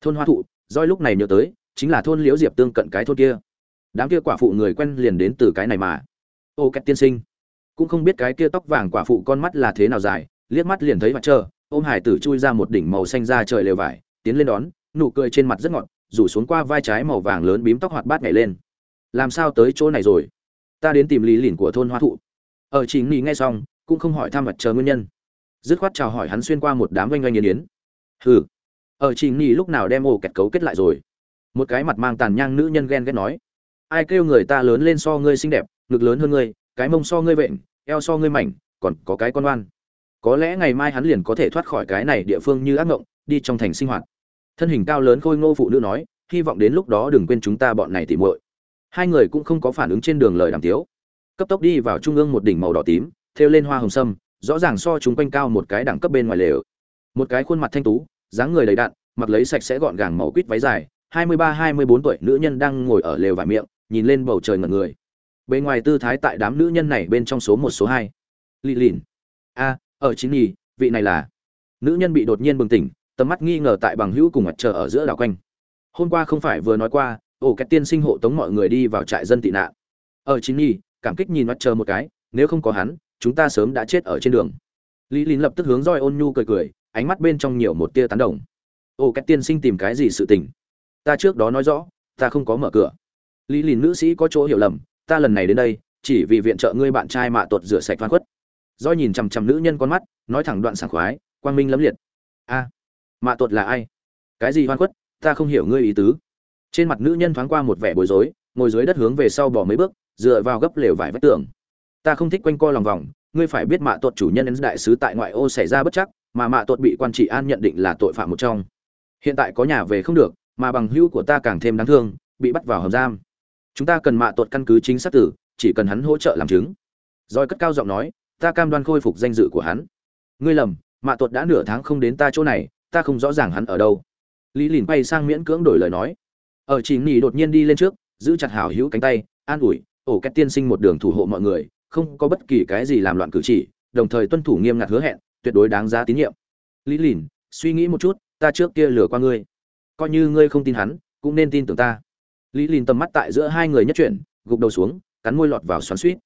Thôn hoa thụ, roi lúc này nhớ tới, chính là thôn liễu diệp tương cận cái thôn kia. Đám kia quả phụ người quen liền đến từ cái này mà. Ô cách tiên sinh, cũng không biết cái kia tóc vàng quả phụ con mắt là thế nào dài liếc mắt liền thấy mặt trơ ôm hải tử chui ra một đỉnh màu xanh ra trời lều vải, tiến lên đón, nụ cười trên mặt rất ngọt, rủ xuống qua vai trái màu vàng lớn bím tóc hoạt bát nhảy lên. Làm sao tới chỗ này rồi? Ta đến tìm lý lìn của thôn hoa thụ. Ờ, Ở chỉ nghỉ ngay xong, cũng không hỏi thăm mặt trơ nguyên nhân. Dứt khoát chào hỏi hắn xuyên qua một đám oanh oanh nghiến yến. Hừ. Ờ, Ở chỉ nghỉ lúc nào đem ổ kẹt cấu kết lại rồi? Một cái mặt mang tàn nhang nữ nhân ghen ghét nói. Ai kêu người ta lớn lên so ngươi xinh đẹp, ngực lớn hơn ngươi, cái mông so ngươi vện, eo so ngươi mảnh, còn có cái con oan có lẽ ngày mai hắn liền có thể thoát khỏi cái này địa phương như ác ngộng, đi trong thành sinh hoạt. Thân hình cao lớn khôi ngô phụ nữ nói, hy vọng đến lúc đó đừng quên chúng ta bọn này tỉ muội. Hai người cũng không có phản ứng trên đường lời đàm tiếu. Cấp tốc đi vào trung ương một đỉnh màu đỏ tím, thêu lên hoa hồng sâm, rõ ràng so chúng quanh cao một cái đẳng cấp bên ngoài lều. Một cái khuôn mặt thanh tú, dáng người đầy đặn, mặc lấy sạch sẽ gọn gàng màu quýt váy dài, hai mươi ba, hai mươi bốn tuổi nữ nhân đang ngồi ở lều vải miệng, nhìn lên bầu trời ngẩn người. Bên ngoài tư thái tại đám nữ nhân này bên trong số một, số hai. Lì lìn. A ở chính nhì, vị này là. Nữ nhân bị đột nhiên bừng tỉnh, tầm mắt nghi ngờ tại bằng hữu cùng mặt trời ở giữa đảo quanh. Hôm qua không phải vừa nói qua ổ cái tiên sinh hộ tống mọi người đi vào trại dân tị nạn. Ở chính nhì, cảm kích nhìn mặt trời một cái, nếu không có hắn, chúng ta sớm đã chết ở trên đường. Lý lín lập tức hướng roi ôn nhu cười cười, ánh mắt bên trong nhiều một tia tán đồng. Ổ cái tiên sinh tìm cái gì sự tình? Ta trước đó nói rõ, ta không có mở cửa. Lý lín nữ sĩ có chỗ hiểu lầm, ta lần này đến đây, chỉ vì viện trợ ngươi bạn trai mạ tuột rửa sạch văn khuất do nhìn chằm chằm nữ nhân con mắt, nói thẳng đoạn sảng khoái, quang minh lẫm liệt. A, mạ tuột là ai? Cái gì hoan khuất? Ta không hiểu ngươi ý tứ. Trên mặt nữ nhân thoáng qua một vẻ bối rối, ngồi dưới đất hướng về sau bỏ mấy bước, dựa vào gấp lều vải vách tường. Ta không thích quanh co lòng vòng, ngươi phải biết mạ tuột chủ nhân đến đại sứ tại ngoại ô xảy ra bất chắc, mà mạ tuột bị quan trị an nhận định là tội phạm một trong. Hiện tại có nhà về không được, mà bằng hữu của ta càng thêm đáng thương, bị bắt vào hầm giam. Chúng ta cần mạ tuột căn cứ chính xác tử, chỉ cần hắn hỗ trợ làm chứng. Rồi cất cao giọng nói ta cam đoan khôi phục danh dự của hắn. Ngươi lầm, mạ tuột đã nửa tháng không đến ta chỗ này, ta không rõ ràng hắn ở đâu. Lý lìn bay sang miễn cưỡng đổi lời nói. Ở chỉ nỉ đột nhiên đi lên trước, giữ chặt hảo hữu cánh tay, an ủi, ổ két tiên sinh một đường thủ hộ mọi người, không có bất kỳ cái gì làm loạn cử chỉ, đồng thời tuân thủ nghiêm ngặt hứa hẹn, tuyệt đối đáng giá tín nhiệm. Lý lìn, suy nghĩ một chút, ta trước kia lừa qua ngươi. Coi như ngươi không tin hắn, cũng nên tin tưởng ta. Lý lìn tầm mắt tại giữa hai người nhất chuyển, gục đầu xuống, cắn môi lọt vào xoắn suýt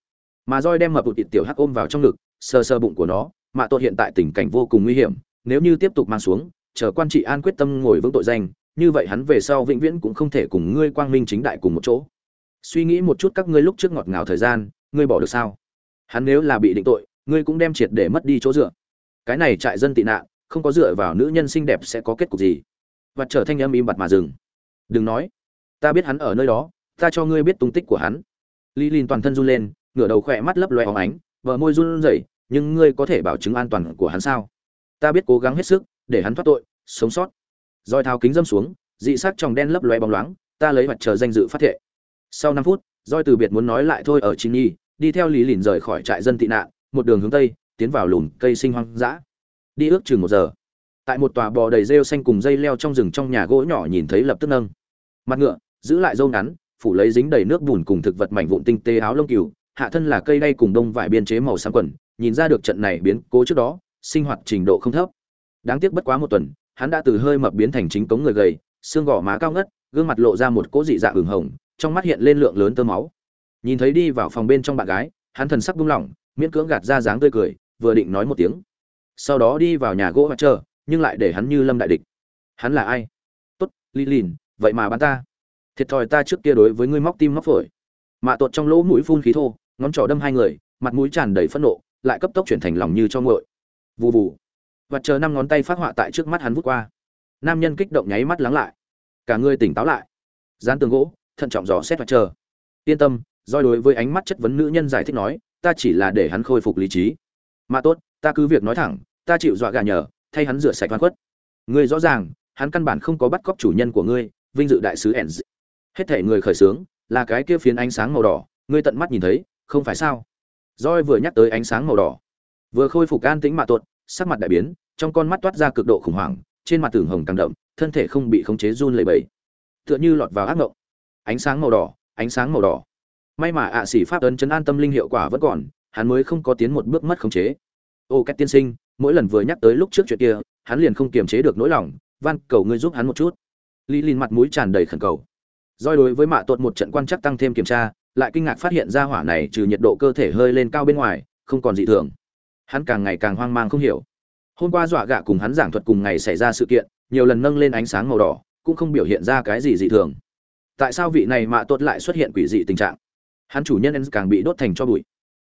mà roi đem mập ụt tiểu hắc ôm vào trong ngực, sờ sờ bụng của nó, mạ tội hiện tại tình cảnh vô cùng nguy hiểm, nếu như tiếp tục mang xuống, chờ quan trị an quyết tâm ngồi vững tội danh, như vậy hắn về sau vĩnh viễn cũng không thể cùng ngươi quang minh chính đại cùng một chỗ. Suy nghĩ một chút các ngươi lúc trước ngọt ngào thời gian, ngươi bỏ được sao? Hắn nếu là bị định tội, ngươi cũng đem triệt để mất đi chỗ dựa. Cái này trại dân tị nạn, không có dựa vào nữ nhân xinh đẹp sẽ có kết cục gì. Và trở thanh âm im bặt mà dừng. Đừng nói. Ta biết hắn ở nơi đó, ta cho ngươi biết tung tích của hắn. Lý linh toàn thân run lên ngửa đầu khỏe mắt lấp loe óng ánh vợ môi run rẩy, nhưng ngươi có thể bảo chứng an toàn của hắn sao? Ta biết cố gắng hết sức để hắn thoát tội, sống sót. Roi tháo kính dâm xuống, dị sắc trong đen lấp loe bóng loáng, ta lấy mặt chờ danh dự phát thệ. Sau năm phút roi từ biệt muốn nói lại thôi ở chính nhi đi theo lý lìn rời khỏi trại dân tị nạn, một đường hướng tây, tiến vào lùn cây sinh hoang dã. Đi ước chừng một giờ, tại một tòa bò đầy rêu xanh cùng dây leo trong rừng trong nhà gỗ nhỏ nhìn thấy lập tức nâng. Mặt ngựa, giữ lại râu ngắn, phủ lấy dính đầy nước bùn cùng thực vật mảnh vụn tinh tế áo lông cừu hạ thân là cây đay cùng đông vải biên chế màu xám quần nhìn ra được trận này biến cố trước đó sinh hoạt trình độ không thấp. Đáng tiếc bất quá một tuần hắn đã từ hơi mập biến thành chính cống người gầy xương gò má cao ngất gương mặt lộ ra một cỗ dị dạng ửng hồng trong mắt hiện lên lượng lớn tơ máu. Nhìn thấy đi vào phòng bên trong bạn gái hắn thần sắc buông lỏng miễn cưỡng gạt ra dáng tươi cười vừa định nói một tiếng. Sau đó đi vào nhà gỗ và chờ nhưng lại để hắn như lâm đại địch. Hắn là ai? Tốt Lilin, vậy mà bán ta. Thiệt thòi ta trước kia đối với ngươi móc tim móc phổi. Mạ tuột trong lỗ mũi phun khí thô ngón trỏ đâm hai người, mặt mũi tràn đầy phẫn nộ, lại cấp tốc chuyển thành lòng như cho ngội vù vù. Và chờ năm ngón tay phát họa tại trước mắt hắn vút qua. Nam nhân kích động nháy mắt lắng lại. Cả người tỉnh táo lại. Dán tường gỗ, thận trọng dò xét và chờ. Yên tâm doi đối với ánh mắt chất vấn nữ nhân giải thích nói, ta chỉ là để hắn khôi phục lý trí. Mà tốt, ta cứ việc nói thẳng, ta chịu dọa gà nhờ, thay hắn rửa sạch văn khuất. Ngươi rõ ràng, hắn căn bản không có bắt cóc chủ nhân của ngươi, vinh dự đại sứ ends hết thể người khởi sướng là cái kia phiến ánh sáng màu đỏ, ngươi tận mắt nhìn thấy không phải sao? Roi vừa nhắc tới ánh sáng màu đỏ, vừa khôi phục an tĩnh mạ tuột, sắc mặt đại biến, trong con mắt toát ra cực độ khủng hoảng, trên mặt tường hồng càng đậm, thân thể không bị khống chế run lẩy bẩy. Tựa như lọt vào ác mộng. ánh sáng màu đỏ, ánh sáng màu đỏ. May mà ạ xỉ pháp ấn chấn an tâm linh hiệu quả vẫn còn, hắn mới không có tiến một bước mất khống chế. Ô cách tiên sinh, mỗi lần vừa nhắc tới lúc trước chuyện kia, hắn liền không kiềm chế được nỗi lòng, van, cầu ngươi giúp hắn một chút. Lý lìn mặt mũi tràn đầy khẩn cầu. Doi đối với mạ tuột một trận quan chắc tăng thêm kiểm tra lại kinh ngạc phát hiện ra hỏa này trừ nhiệt độ cơ thể hơi lên cao bên ngoài, không còn dị thường. Hắn càng ngày càng hoang mang không hiểu. Hôm qua dọa gạ cùng hắn giảng thuật cùng ngày xảy ra sự kiện, nhiều lần nâng lên ánh sáng màu đỏ, cũng không biểu hiện ra cái gì dị thường. Tại sao vị này mạ tuột lại xuất hiện quỷ dị tình trạng? Hắn chủ nhân càng bị đốt thành cho bụi.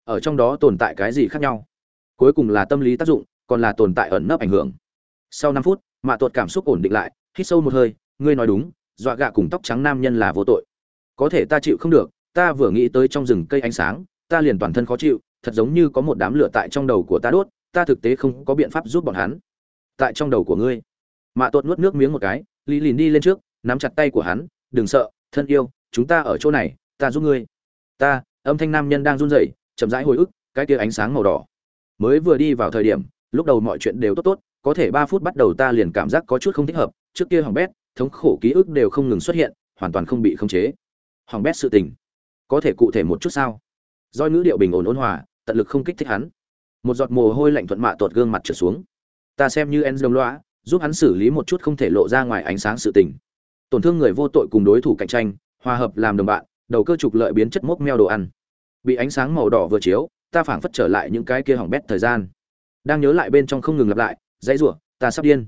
Ở trong đó tồn tại cái gì khác nhau? Cuối cùng là tâm lý tác dụng, còn là tồn tại ẩn nấp ảnh hưởng. Sau năm phút, mạ tuột cảm xúc ổn định lại, hít sâu một hơi, ngươi nói đúng, dọa gạ cùng tóc trắng nam nhân là vô tội. Có thể ta chịu không được ta vừa nghĩ tới trong rừng cây ánh sáng, ta liền toàn thân khó chịu, thật giống như có một đám lửa tại trong đầu của ta đốt, ta thực tế không có biện pháp giúp bọn hắn. Tại trong đầu của ngươi. Mạ tuột nuốt nước miếng một cái, lý lìn đi lên trước, nắm chặt tay của hắn, đừng sợ, thân yêu, chúng ta ở chỗ này, ta giúp ngươi. Ta, âm thanh nam nhân đang run rẩy, chậm rãi hồi ức, cái kia ánh sáng màu đỏ. Mới vừa đi vào thời điểm, lúc đầu mọi chuyện đều tốt tốt, có thể ba phút bắt đầu ta liền cảm giác có chút không thích hợp, trước kia hỏng bét, thống khổ ký ức đều không ngừng xuất hiện, hoàn toàn không bị khống chế. Hỏng bét sự tình có thể cụ thể một chút sao? Doi ngữ điệu bình ổn ôn hòa, tận lực không kích thích hắn. Một giọt mồ hôi lạnh thuận mạ tuột gương mặt trở xuống. Ta xem như en đồng loa, giúp hắn xử lý một chút không thể lộ ra ngoài ánh sáng sự tình. Tổn thương người vô tội cùng đối thủ cạnh tranh, hòa hợp làm đồng bạn, đầu cơ trục lợi biến chất mốc meo đồ ăn. Bị ánh sáng màu đỏ vừa chiếu, ta phảng phất trở lại những cái kia hỏng bét thời gian. Đang nhớ lại bên trong không ngừng lặp lại, dãy rủa, ta sắp điên.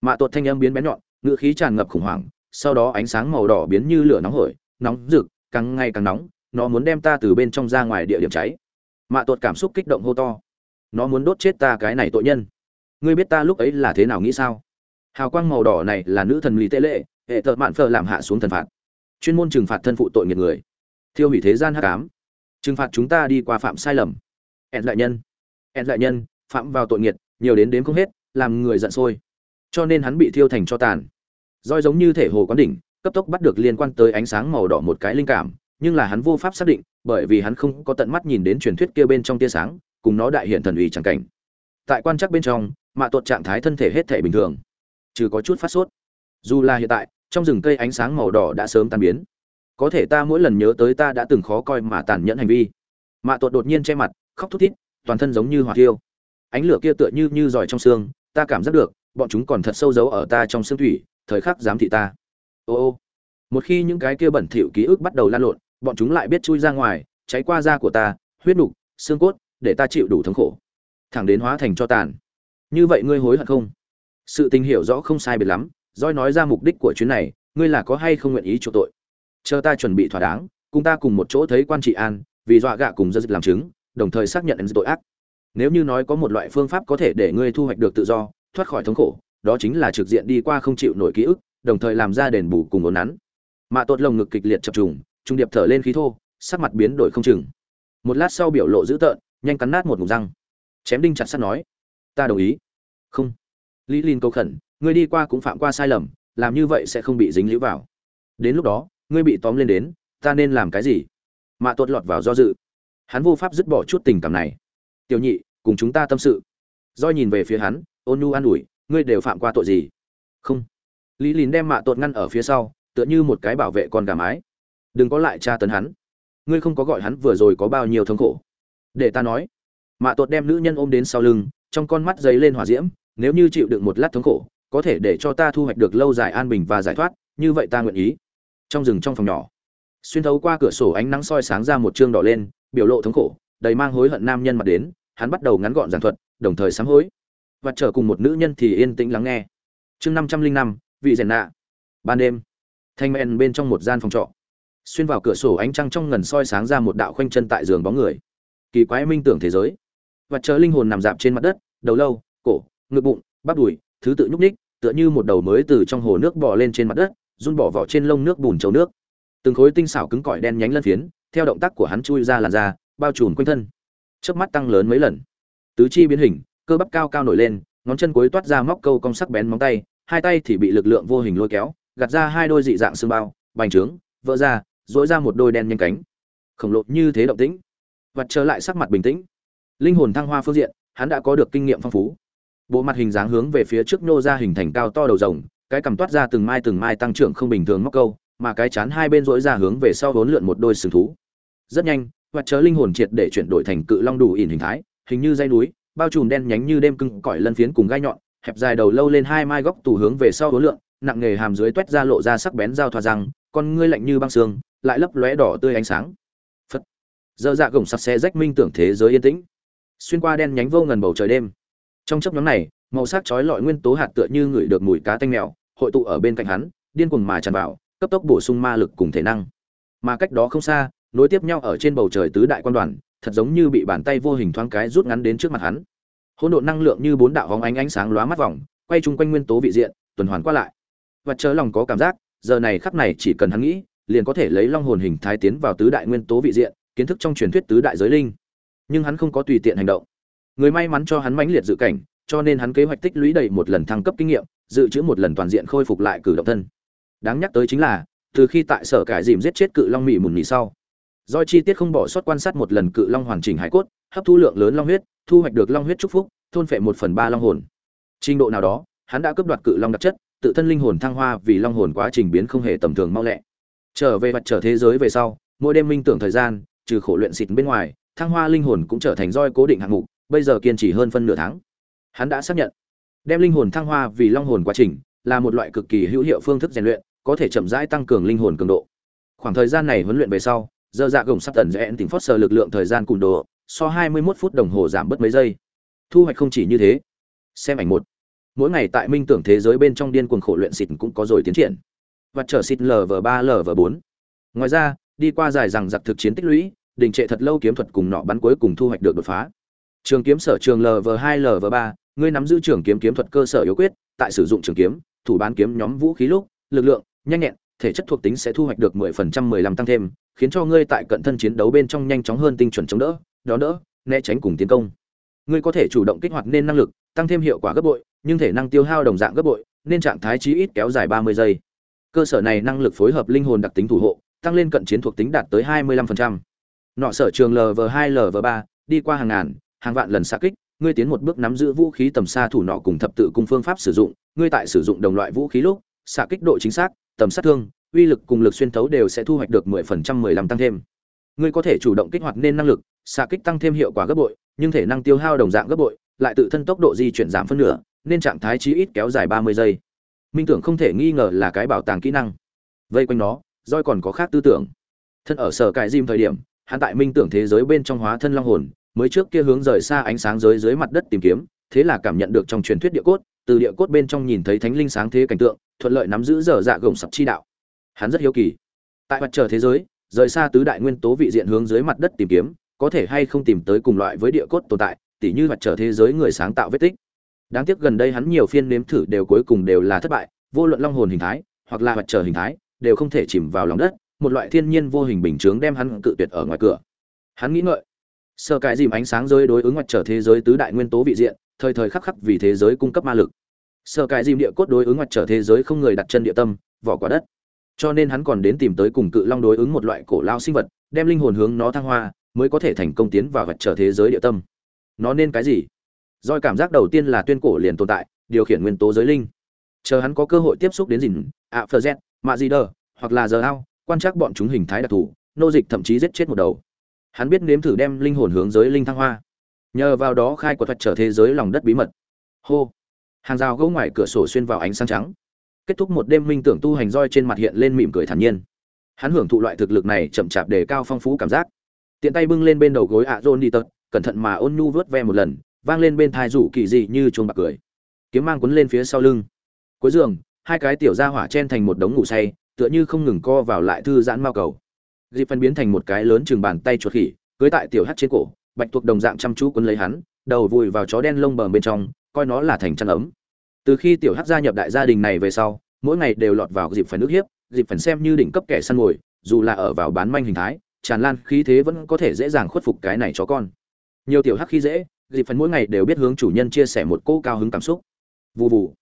Mạ tuột thanh âm biến bén nhọn, ngữ khí tràn ngập khủng hoảng, sau đó ánh sáng màu đỏ biến như lửa nóng hổi, nóng rực, càng ngày càng nóng nó muốn đem ta từ bên trong ra ngoài địa điểm cháy. Mạ tuột cảm xúc kích động hô to. Nó muốn đốt chết ta cái này tội nhân. Ngươi biết ta lúc ấy là thế nào nghĩ sao? Hào quang màu đỏ này là nữ thần lý tệ lệ, hệ thợ mạn phờ làm hạ xuống thần phạt. Chuyên môn trừng phạt thân phụ tội nghiệt người. Thiêu hủy thế gian hắc ám. Trừng phạt chúng ta đi qua phạm sai lầm. Ẹn đại nhân. Ẹn đại nhân, phạm vào tội nghiệt, nhiều đến đến không hết, làm người giận sôi. Cho nên hắn bị thiêu thành cho tàn. Roi giống như thể hồ quán đỉnh, cấp tốc bắt được liên quan tới ánh sáng màu đỏ một cái linh cảm nhưng là hắn vô pháp xác định, bởi vì hắn không có tận mắt nhìn đến truyền thuyết kia bên trong tia sáng, cùng nó đại hiện thần uy chẳng cảnh. Tại quan chắc bên trong, mạ tuột trạng thái thân thể hết thể bình thường, trừ có chút phát sốt. Dù là hiện tại, trong rừng cây ánh sáng màu đỏ đã sớm tan biến. Có thể ta mỗi lần nhớ tới ta đã từng khó coi mà tàn nhẫn hành vi. Mạ tuột đột nhiên che mặt, khóc thút thít, toàn thân giống như hỏa thiêu. Ánh lửa kia tựa như như giỏi trong xương, ta cảm giác được, bọn chúng còn thật sâu giấu ở ta trong xương thủy, thời khắc giám thị ta. Ô ô. Một khi những cái kia bẩn thỉu ký ức bắt đầu lan lộn bọn chúng lại biết chui ra ngoài, cháy qua da của ta, huyết nục, xương cốt, để ta chịu đủ thống khổ. Thẳng đến hóa thành cho tàn. Như vậy ngươi hối hận không? Sự tình hiểu rõ không sai biệt lắm doi nói ra mục đích của chuyến này, ngươi là có hay không nguyện ý chỗ tội? Chờ ta chuẩn bị thỏa đáng, cùng ta cùng một chỗ thấy quan trị an, vì dọa gạ cùng dân dịch làm chứng, đồng thời xác nhận tội ác. Nếu như nói có một loại phương pháp có thể để ngươi thu hoạch được tự do, thoát khỏi thống khổ, đó chính là trực diện đi qua không chịu nổi ký ức, đồng thời làm ra đền bù cùng ốn nắn. Mạ tuột lồng ngực kịch liệt chập trùng trung điệp thở lên khí thô, sắc mặt biến đổi không chừng. Một lát sau biểu lộ dữ tợn, nhanh cắn nát một ngụm răng. Chém đinh chặt sắt nói, ta đồng ý. Không. Lý linh cầu khẩn, ngươi đi qua cũng phạm qua sai lầm, làm như vậy sẽ không bị dính líu vào. Đến lúc đó, ngươi bị tóm lên đến, ta nên làm cái gì? Mạ tuột lọt vào do dự. Hắn vô pháp dứt bỏ chút tình cảm này. Tiểu nhị, cùng chúng ta tâm sự. Doi nhìn về phía hắn, ôn nhu an ủi, ngươi đều phạm qua tội gì? Không. Lý lìn đem mạ tuột ngăn ở phía sau, tựa như một cái bảo vệ con gà mái đừng có lại tra tấn hắn. Ngươi không có gọi hắn vừa rồi có bao nhiêu thống khổ. Để ta nói. Mạ tuột đem nữ nhân ôm đến sau lưng, trong con mắt dấy lên hỏa diễm, nếu như chịu đựng một lát thống khổ, có thể để cho ta thu hoạch được lâu dài an bình và giải thoát, như vậy ta nguyện ý. Trong rừng trong phòng nhỏ, xuyên thấu qua cửa sổ ánh nắng soi sáng ra một chương đỏ lên, biểu lộ thống khổ, đầy mang hối hận nam nhân mặt đến, hắn bắt đầu ngắn gọn giảng thuật, đồng thời sám hối. Và trở cùng một nữ nhân thì yên tĩnh lắng nghe. Chương năm trăm linh năm, vị rèn nạ. Ban đêm, thanh men bên trong một gian phòng trọ xuyên vào cửa sổ ánh trăng trong ngần soi sáng ra một đạo khoanh chân tại giường bóng người. Kỳ quái minh tưởng thế giới. Và chờ linh hồn nằm dạp trên mặt đất, đầu lâu, cổ, ngực bụng, bắp đùi, thứ tự nhúc ních tựa như một đầu mới từ trong hồ nước bò lên trên mặt đất, run bỏ vỏ trên lông nước bùn trầu nước. Từng khối tinh xảo cứng cỏi đen nhánh lân phiến, theo động tác của hắn chui ra làn da, bao trùm quanh thân. Trước mắt tăng lớn mấy lần. Tứ chi biến hình, cơ bắp cao cao nổi lên, ngón chân cuối toát ra móc câu cong sắc bén móng tay, hai tay thì bị lực lượng vô hình lôi kéo, gạt ra hai đôi dị dạng xương bao, bành trướng, vỡ ra dỗi ra một đôi đen nhanh cánh. Khổng lồ như thế động tĩnh vặt trở lại sắc mặt bình tĩnh. Linh hồn thăng hoa phương diện, hắn đã có được kinh nghiệm phong phú. Bộ mặt hình dáng hướng về phía trước nô ra hình thành cao to đầu rồng, cái cằm toát ra từng mai từng mai tăng trưởng không bình thường móc câu, mà cái chán hai bên dỗi ra hướng về sau vốn lượn một đôi sừng thú. Rất nhanh vặt chớ linh hồn triệt để chuyển đổi thành cự long đủ ỉn hình thái, hình như dây núi, bao trùm đen nhánh như đêm cưng, cõi lân phiến cùng gai nhọn, hẹp dài đầu lâu lên hai mai góc tù hướng về sau vốn lượn, nặng nghề hàm dưới toét ra lộ ra sắc bén dao thoa răng, con ngươi lạnh như băng xương lại lấp lóe đỏ tươi ánh sáng. Phật. Dơ dạ gồng sặc xe rách minh tưởng thế giới yên tĩnh. Xuyên qua đen nhánh vô ngần bầu trời đêm. Trong chấp nhóm này, màu sắc chói lọi nguyên tố hạt tựa như ngửi được mùi cá tanh mèo, hội tụ ở bên cạnh hắn, điên cuồng mà tràn vào, cấp tốc bổ sung ma lực cùng thể năng. Mà cách đó không xa, nối tiếp nhau ở trên bầu trời tứ đại quan đoàn, thật giống như bị bàn tay vô hình thoáng cái rút ngắn đến trước mặt hắn. Hỗn độn năng lượng như bốn đạo hóng ánh ánh sáng lóa mắt vòng, quay chung quanh nguyên tố vị diện, tuần hoàn qua lại. Và chớ lòng có cảm giác, giờ này khắc này chỉ cần hắn nghĩ liền có thể lấy long hồn hình thái tiến vào tứ đại nguyên tố vị diện, kiến thức trong truyền thuyết tứ đại giới linh. Nhưng hắn không có tùy tiện hành động. Người may mắn cho hắn mãnh liệt dự cảnh, cho nên hắn kế hoạch tích lũy đầy một lần thăng cấp kinh nghiệm, dự trữ một lần toàn diện khôi phục lại cử động thân. Đáng nhắc tới chính là, từ khi tại sở cải dìm giết chết cự long mỹ mùn nhị sau do chi tiết không bỏ sót quan sát một lần cự long hoàn chỉnh hải cốt, hấp thu lượng lớn long huyết, thu hoạch được long huyết trúc phúc, thôn phệ một phần ba long hồn. Trình độ nào đó, hắn đã cướp đoạt cự long đặc chất, tự thân linh hồn thăng hoa vì long hồn quá trình biến không hề tầm thường mau lẹ trở về mặt trở thế giới về sau, mỗi đêm minh tưởng thời gian, trừ khổ luyện xịt bên ngoài, thăng hoa linh hồn cũng trở thành roi cố định hạng mục, bây giờ kiên trì hơn phân nửa tháng. Hắn đã xác nhận, đem linh hồn thăng hoa vì long hồn quá trình, là một loại cực kỳ hữu hiệu phương thức rèn luyện, có thể chậm rãi tăng cường linh hồn cường độ. Khoảng thời gian này huấn luyện về sau, giờ dạ gồng sắp tần rẽ tỉnh phót sờ lực lượng thời gian cùn đồ so 21 phút đồng hồ giảm bớt mấy giây. Thu hoạch không chỉ như thế. Xem ảnh một. Mỗi ngày tại minh tưởng thế giới bên trong điên cuồng khổ luyện xịt cũng có rồi tiến triển và trở xịt lv ba lv bốn. Ngoài ra, đi qua dài rằng giặc thực chiến tích lũy, đình trệ thật lâu kiếm thuật cùng nọ bắn cuối cùng thu hoạch được đột phá. Trường kiếm sở trường lv hai lv ba, ngươi nắm giữ trường kiếm kiếm thuật cơ sở yếu quyết, tại sử dụng trường kiếm, thủ bán kiếm nhóm vũ khí lúc, lực lượng, nhanh nhẹn, thể chất thuộc tính sẽ thu hoạch được 10% 15 tăng thêm, khiến cho ngươi tại cận thân chiến đấu bên trong nhanh chóng hơn tinh chuẩn chống đỡ đó đỡ, né tránh cùng tiến công. Ngươi có thể chủ động kích hoạt nên năng lực, tăng thêm hiệu quả gấp bội, nhưng thể năng tiêu hao đồng dạng gấp bội, nên trạng thái chí ít kéo dài 30 giây cơ sở này năng lực phối hợp linh hồn đặc tính thủ hộ, tăng lên cận chiến thuộc tính đạt tới 25%. nọ sở trường lv 2 lv 3 đi qua hàng ngàn, hàng vạn lần xa kích, ngươi tiến một bước nắm giữ vũ khí tầm xa thủ nọ cùng thập tự cung phương pháp sử dụng, ngươi tại sử dụng đồng loại vũ khí lúc, xạ kích độ chính xác, tầm sát thương, uy lực cùng lực xuyên thấu đều sẽ thu hoạch được 10% 15 tăng thêm ngươi có thể chủ động kích hoạt nên năng lực, xạ kích tăng thêm hiệu quả gấp bội, nhưng thể năng tiêu hao đồng dạng gấp bội, lại tự thân tốc độ di chuyển giảm phân nửa, nên trạng thái chí ít kéo dài 30 giây minh tưởng không thể nghi ngờ là cái bảo tàng kỹ năng. Vây quanh nó, roi còn có khác tư tưởng. Thân ở sở cải diêm thời điểm, hắn tại minh tưởng thế giới bên trong hóa thân long hồn, mới trước kia hướng rời xa ánh sáng giới dưới mặt đất tìm kiếm, thế là cảm nhận được trong truyền thuyết địa cốt, từ địa cốt bên trong nhìn thấy thánh linh sáng thế cảnh tượng, thuận lợi nắm giữ dở dạ gồng sập chi đạo. Hắn rất hiếu kỳ. Tại mặt trời thế giới, rời xa tứ đại nguyên tố vị diện hướng dưới mặt đất tìm kiếm, có thể hay không tìm tới cùng loại với địa cốt tồn tại, tỉ như mặt trời thế giới người sáng tạo vết tích đáng tiếc gần đây hắn nhiều phiên nếm thử đều cuối cùng đều là thất bại, vô luận long hồn hình thái, hoặc là mặt trời hình thái, đều không thể chìm vào lòng đất, một loại thiên nhiên vô hình bình chướng đem hắn cự tuyệt ở ngoài cửa. Hắn nghĩ ngợi, sơ cái dìm ánh sáng rơi đối ứng mặt trời thế giới tứ đại nguyên tố vị diện, thời thời khắc khắc vì thế giới cung cấp ma lực. Sơ cái dìm địa cốt đối ứng mặt trời thế giới không người đặt chân địa tâm, vỏ quả đất. Cho nên hắn còn đến tìm tới cùng cự long đối ứng một loại cổ lao sinh vật, đem linh hồn hướng nó thăng hoa, mới có thể thành công tiến vào vật trở thế giới địa tâm. Nó nên cái gì? Doi cảm giác đầu tiên là tuyên cổ liền tồn tại điều khiển nguyên tố giới linh. Chờ hắn có cơ hội tiếp xúc đến gìn, ạ phờ z mạ gì đờ hoặc là giờ ao quan trắc bọn chúng hình thái đặc thù nô dịch thậm chí giết chết một đầu. Hắn biết nếm thử đem linh hồn hướng giới linh thăng hoa. Nhờ vào đó khai quật thuật trở thế giới lòng đất bí mật. Hô. Hàng rào gỗ ngoài cửa sổ xuyên vào ánh sáng trắng. Kết thúc một đêm minh tưởng tu hành roi trên mặt hiện lên mỉm cười thản nhiên. Hắn hưởng thụ loại thực lực này chậm chạp đề cao phong phú cảm giác. Tiện tay bưng lên bên đầu gối ạ à đi tật cẩn thận mà ôn nhu vớt ve một lần vang lên bên thai rủ kỳ dị như chuông bạc cười. Kiếm mang quấn lên phía sau lưng. Cuối giường, hai cái tiểu ra hỏa chen thành một đống ngủ say, tựa như không ngừng co vào lại thư giãn mao cầu. Dịp phân biến thành một cái lớn chừng bàn tay chuột khỉ, cưới tại tiểu hắt trên cổ, bạch tuộc đồng dạng chăm chú quấn lấy hắn, đầu vùi vào chó đen lông bờm bên trong, coi nó là thành chăn ấm. Từ khi tiểu hắc gia nhập đại gia đình này về sau, mỗi ngày đều lọt vào dịp phần nước hiếp, dịp phần xem như đỉnh cấp kẻ săn mồi, dù là ở vào bán manh hình thái, tràn lan khí thế vẫn có thể dễ dàng khuất phục cái này chó con. Nhiều tiểu hắc khi dễ dịp phần mỗi ngày đều biết hướng chủ nhân chia sẻ một cô cao hứng cảm xúc. Vụ vụ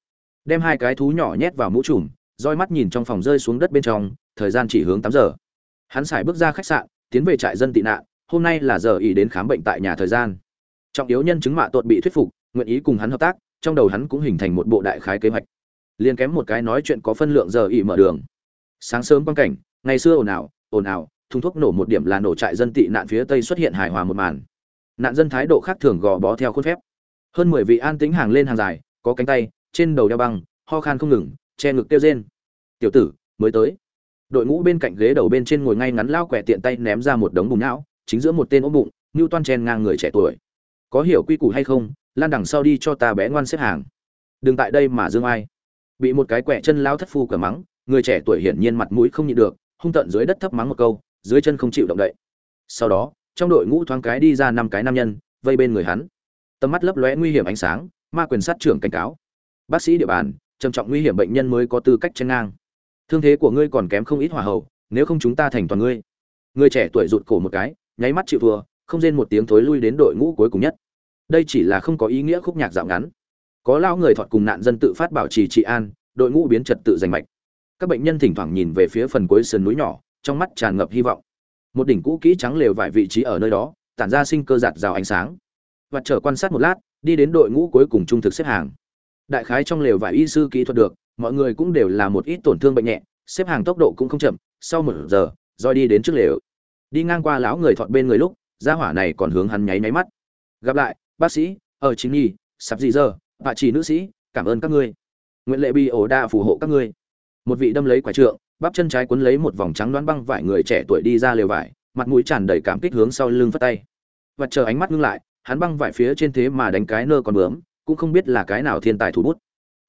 đem hai cái thú nhỏ nhét vào mũ trùm, roi mắt nhìn trong phòng rơi xuống đất bên trong, thời gian chỉ hướng tám giờ. Hắn xài bước ra khách sạn, tiến về trại dân tị nạn, hôm nay là giờ ý đến khám bệnh tại nhà thời gian. Trọng yếu nhân chứng mạ tuột bị thuyết phục, nguyện ý cùng hắn hợp tác, trong đầu hắn cũng hình thành một bộ đại khái kế hoạch. Liền kém một cái nói chuyện có phân lượng giờ ý mở đường. Sáng sớm quan cảnh, ngày xưa ồn ào ồn ào, thùng thuốc nổ một điểm là nổ trại dân tị nạn phía tây xuất hiện hài hòa một màn nạn dân thái độ khác thường gò bó theo khuôn phép. Hơn mười vị an tính hàng lên hàng dài, có cánh tay, trên đầu đeo băng, ho khan không ngừng, che ngực kêu rên. Tiểu tử, mới tới. Đội ngũ bên cạnh ghế đầu bên trên ngồi ngay ngắn lao quẹ tiện tay ném ra một đống bùn não chính giữa một tên ốm bụng như toan chen ngang người trẻ tuổi. Có hiểu quy củ hay không? Lan đằng sau đi cho ta bé ngoan xếp hàng. Đừng tại đây mà dương ai. Bị một cái quẹ chân lao thất phu cờ mắng, người trẻ tuổi hiển nhiên mặt mũi không nhịn được, hung tận dưới đất thấp mắng một câu, dưới chân không chịu động đậy. Sau đó trong đội ngũ thoáng cái đi ra năm cái nam nhân, vây bên người hắn. Tầm mắt lấp lóe nguy hiểm ánh sáng, ma quyền sát trưởng cảnh cáo. Bác sĩ địa bàn, trầm trọng nguy hiểm bệnh nhân mới có tư cách chen ngang. Thương thế của ngươi còn kém không ít hòa hậu nếu không chúng ta thành toàn ngươi. Người trẻ tuổi rụt cổ một cái, nháy mắt chịu thua, không rên một tiếng thối lui đến đội ngũ cuối cùng nhất. Đây chỉ là không có ý nghĩa khúc nhạc dạo ngắn. Có lao người thọt cùng nạn dân tự phát bảo trì trị an, đội ngũ biến trật tự giành mạch. Các bệnh nhân thỉnh thoảng nhìn về phía phần cuối sườn núi nhỏ, trong mắt tràn ngập hy vọng một đỉnh cũ kỹ trắng lều vài vị trí ở nơi đó, tản ra sinh cơ giạt rào ánh sáng. Và chờ quan sát một lát, đi đến đội ngũ cuối cùng trung thực xếp hàng. Đại khái trong lều vải y sư kỹ thuật được, mọi người cũng đều là một ít tổn thương bệnh nhẹ, xếp hàng tốc độ cũng không chậm, sau một giờ roi đi đến trước lều. Đi ngang qua lão người thọt bên người lúc, gia hỏa này còn hướng hắn nháy nháy mắt. Gặp lại, bác sĩ, ở chính nhi sắp gì giờ bà chỉ nữ sĩ, cảm ơn các ngươi. Nguyện lệ bi ổ đa phù hộ các ngươi. Một vị đâm lấy quả trượng bắp chân trái quấn lấy một vòng trắng đoán băng vải người trẻ tuổi đi ra lều vải, mặt mũi tràn đầy cảm kích hướng sau lưng phất tay. Và chờ ánh mắt ngưng lại, hắn băng vải phía trên thế mà đánh cái nơ còn bướm, cũng không biết là cái nào thiên tài thủ bút.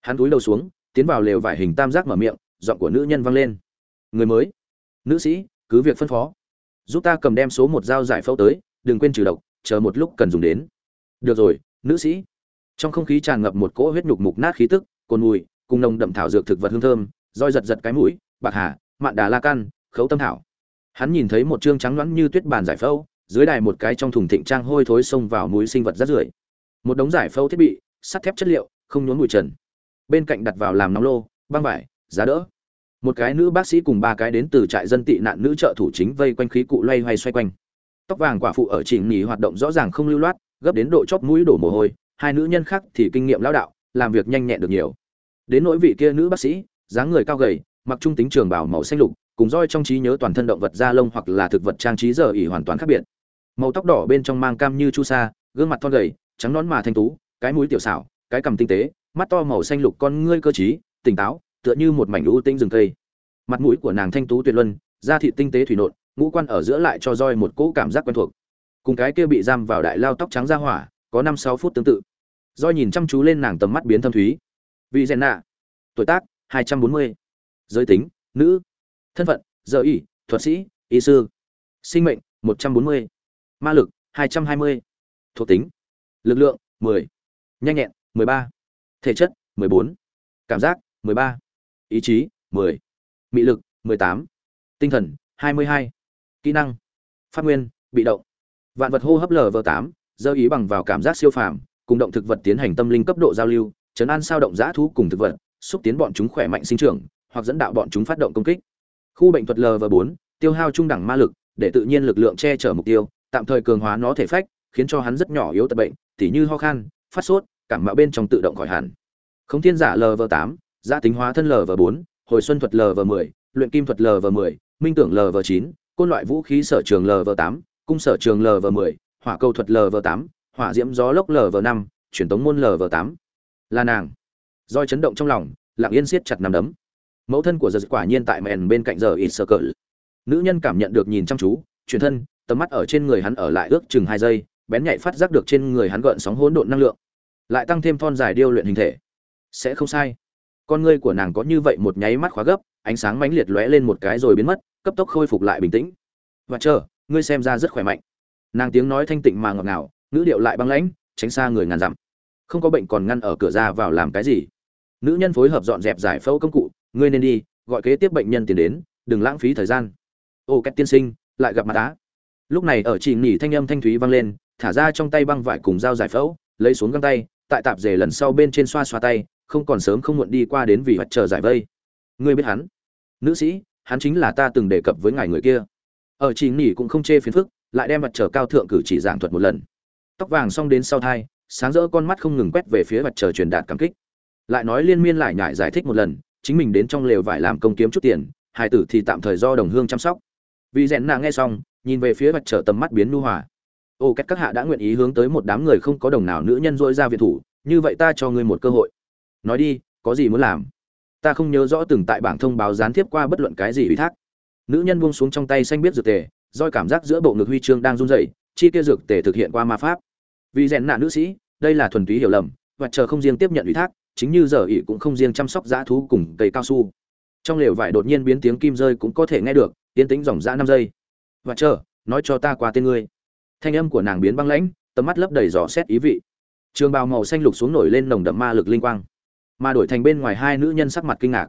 Hắn túi đầu xuống, tiến vào lều vải hình tam giác mở miệng, giọng của nữ nhân vang lên. Người mới, nữ sĩ, cứ việc phân phó. Giúp ta cầm đem số một dao giải phẫu tới, đừng quên trừ độc, chờ một lúc cần dùng đến. Được rồi, nữ sĩ. Trong không khí tràn ngập một cỗ huyết nhục mục nát khí tức, cồn mùi, cùng nồng đậm thảo dược thực vật hương thơm, roi giật giật cái mũi bạc hà, mạn đà la căn khấu tâm thảo. Hắn nhìn thấy một chương trắng loãng như tuyết bàn giải phẫu, dưới đài một cái trong thùng thịnh trang hôi thối xông vào mũi sinh vật rất rưởi. Một đống giải phẫu thiết bị, sắt thép chất liệu, không nhốn mùi trần. Bên cạnh đặt vào làm nóng lô, băng vải, giá đỡ. Một cái nữ bác sĩ cùng ba cái đến từ trại dân tị nạn nữ trợ thủ chính vây quanh khí cụ loay hoay xoay quanh. Tóc vàng quả phụ ở chỉnh nghỉ hoạt động rõ ràng không lưu loát, gấp đến độ chóp mũi đổ mồ hôi, hai nữ nhân khác thì kinh nghiệm lão đạo, làm việc nhanh nhẹn được nhiều. Đến nỗi vị kia nữ bác sĩ, dáng người cao gầy mặc trung tính trường bảo màu xanh lục, cùng roi trong trí nhớ toàn thân động vật da lông hoặc là thực vật trang trí giờ ỉ hoàn toàn khác biệt. Màu tóc đỏ bên trong mang cam như chu sa, gương mặt thon gầy, trắng nón mà thanh tú, cái mũi tiểu xảo, cái cằm tinh tế, mắt to màu xanh lục con ngươi cơ trí, tỉnh táo, tựa như một mảnh lũ tinh rừng cây. Mặt mũi của nàng thanh tú tuyệt luân, da thị tinh tế thủy nộn, ngũ quan ở giữa lại cho roi một cỗ cảm giác quen thuộc. Cùng cái kia bị giam vào đại lao tóc trắng ra hỏa, có năm sáu phút tương tự. Roi nhìn chăm chú lên nàng tầm mắt biến thâm thúy. Vị rèn nạ. Tuổi tác, hai trăm bốn mươi giới tính, nữ, thân phận, giờ y, thuật sĩ, y sư sinh mệnh, một trăm bốn mươi ma lực, hai trăm hai mươi thuộc tính, lực lượng 10. nhanh nhẹn 13. thể chất 14. cảm giác 13. ý chí 10. mị lực 18. tinh thần 22. kỹ năng, phát nguyên, bị động vạn vật hô hấp lv 8 dơ ý bằng vào cảm giác siêu phàm, cùng động thực vật tiến hành tâm linh cấp độ giao lưu, chấn an sao động giã thú cùng thực vật, xúc tiến bọn chúng khỏe mạnh sinh trưởng hoặc dẫn đạo bọn chúng phát động công kích khu bệnh thuật lv 4 tiêu hao trung đẳng ma lực để tự nhiên lực lượng che chở mục tiêu tạm thời cường hóa nó thể phách khiến cho hắn rất nhỏ yếu tật bệnh tỉ như ho khan phát sốt cảm mạo bên trong tự động khỏi hẳn Không thiên giả lv tám gia tính hóa thân lv bốn hồi xuân thuật lv mười luyện kim thuật lv mười minh tưởng lv chín côn loại vũ khí sở trường lv tám cung sở trường lv mười hỏa cầu thuật lv tám hỏa diễm gió lốc lv năm truyền tống môn lv tám là nàng roi chấn động trong lòng lặng yên siết chặt nắm đấm mẫu thân của giật quả nhiên tại mèn bên cạnh giờ ít sơ cỡ nữ nhân cảm nhận được nhìn chăm chú truyền thân, tầm mắt ở trên người hắn ở lại ước chừng hai giây, bén nhạy phát giác được trên người hắn gợn sóng hỗn độn năng lượng. Lại tăng thêm thon dài điêu luyện hình thể. Sẽ không sai. Con ngươi của nàng có như vậy một nháy mắt khóa gấp, ánh sáng mãnh liệt lóe lên một cái rồi biến mất, cấp tốc khôi phục lại bình tĩnh. Và chờ, ngươi xem ra rất khỏe mạnh. Nàng tiếng nói thanh tịnh mà ngọt ngào, ngữ điệu lại băng lãnh, tránh xa người ngàn dặm. Không có bệnh còn ngăn ở cửa ra vào làm cái gì. Nữ nhân phối hợp dọn dẹp giải phẫu công cụ ngươi nên đi, gọi kế tiếp bệnh nhân tiền đến, đừng lãng phí thời gian. Ô két tiên sinh, lại gặp mặt á. Lúc này ở chỉ nghỉ thanh âm thanh thúy vang lên, thả ra trong tay băng vải cùng dao giải phẫu, lấy xuống găng tay, tại tạp dề lần sau bên trên xoa xoa tay, không còn sớm không muộn đi qua đến vì vật chờ giải vây. Ngươi biết hắn? Nữ sĩ, hắn chính là ta từng đề cập với ngài người kia. Ở chỉ nghỉ cũng không chê phiền phức, lại đem mặt trời cao thượng cử chỉ giảng thuật một lần. Tóc vàng xong đến sau thai, sáng rỡ con mắt không ngừng quét về phía mặt trời truyền đạt cảm kích. Lại nói liên miên lại nhải giải thích một lần chính mình đến trong lều vải làm công kiếm chút tiền, hài tử thì tạm thời do đồng hương chăm sóc. Vì rèn nạ nghe xong, nhìn về phía vạch trở tầm mắt biến nu hòa. Ô, cách các hạ đã nguyện ý hướng tới một đám người không có đồng nào nữ nhân dỗi ra viện thủ, như vậy ta cho ngươi một cơ hội. Nói đi, có gì muốn làm? Ta không nhớ rõ từng tại bảng thông báo gián tiếp qua bất luận cái gì ủy thác. Nữ nhân buông xuống trong tay xanh biết dược tề doi cảm giác giữa bộ ngực huy chương đang run rẩy, chi kia dược tề thực hiện qua ma pháp. Vì rèn nạ nữ sĩ, đây là thuần túy hiểu lầm và chờ không riêng tiếp nhận ủy thác chính như giờ ỉ cũng không riêng chăm sóc dã thú cùng cây cao su. Trong lều vải đột nhiên biến tiếng kim rơi cũng có thể nghe được tiến tính dòng dã năm giây. Và chờ, nói cho ta qua tên ngươi. Thanh âm của nàng biến băng lãnh, tầm mắt lấp đầy dò xét ý vị. Trường bào màu xanh lục xuống nổi lên nồng đậm ma lực linh quang. Mà đổi thành bên ngoài hai nữ nhân sắc mặt kinh ngạc.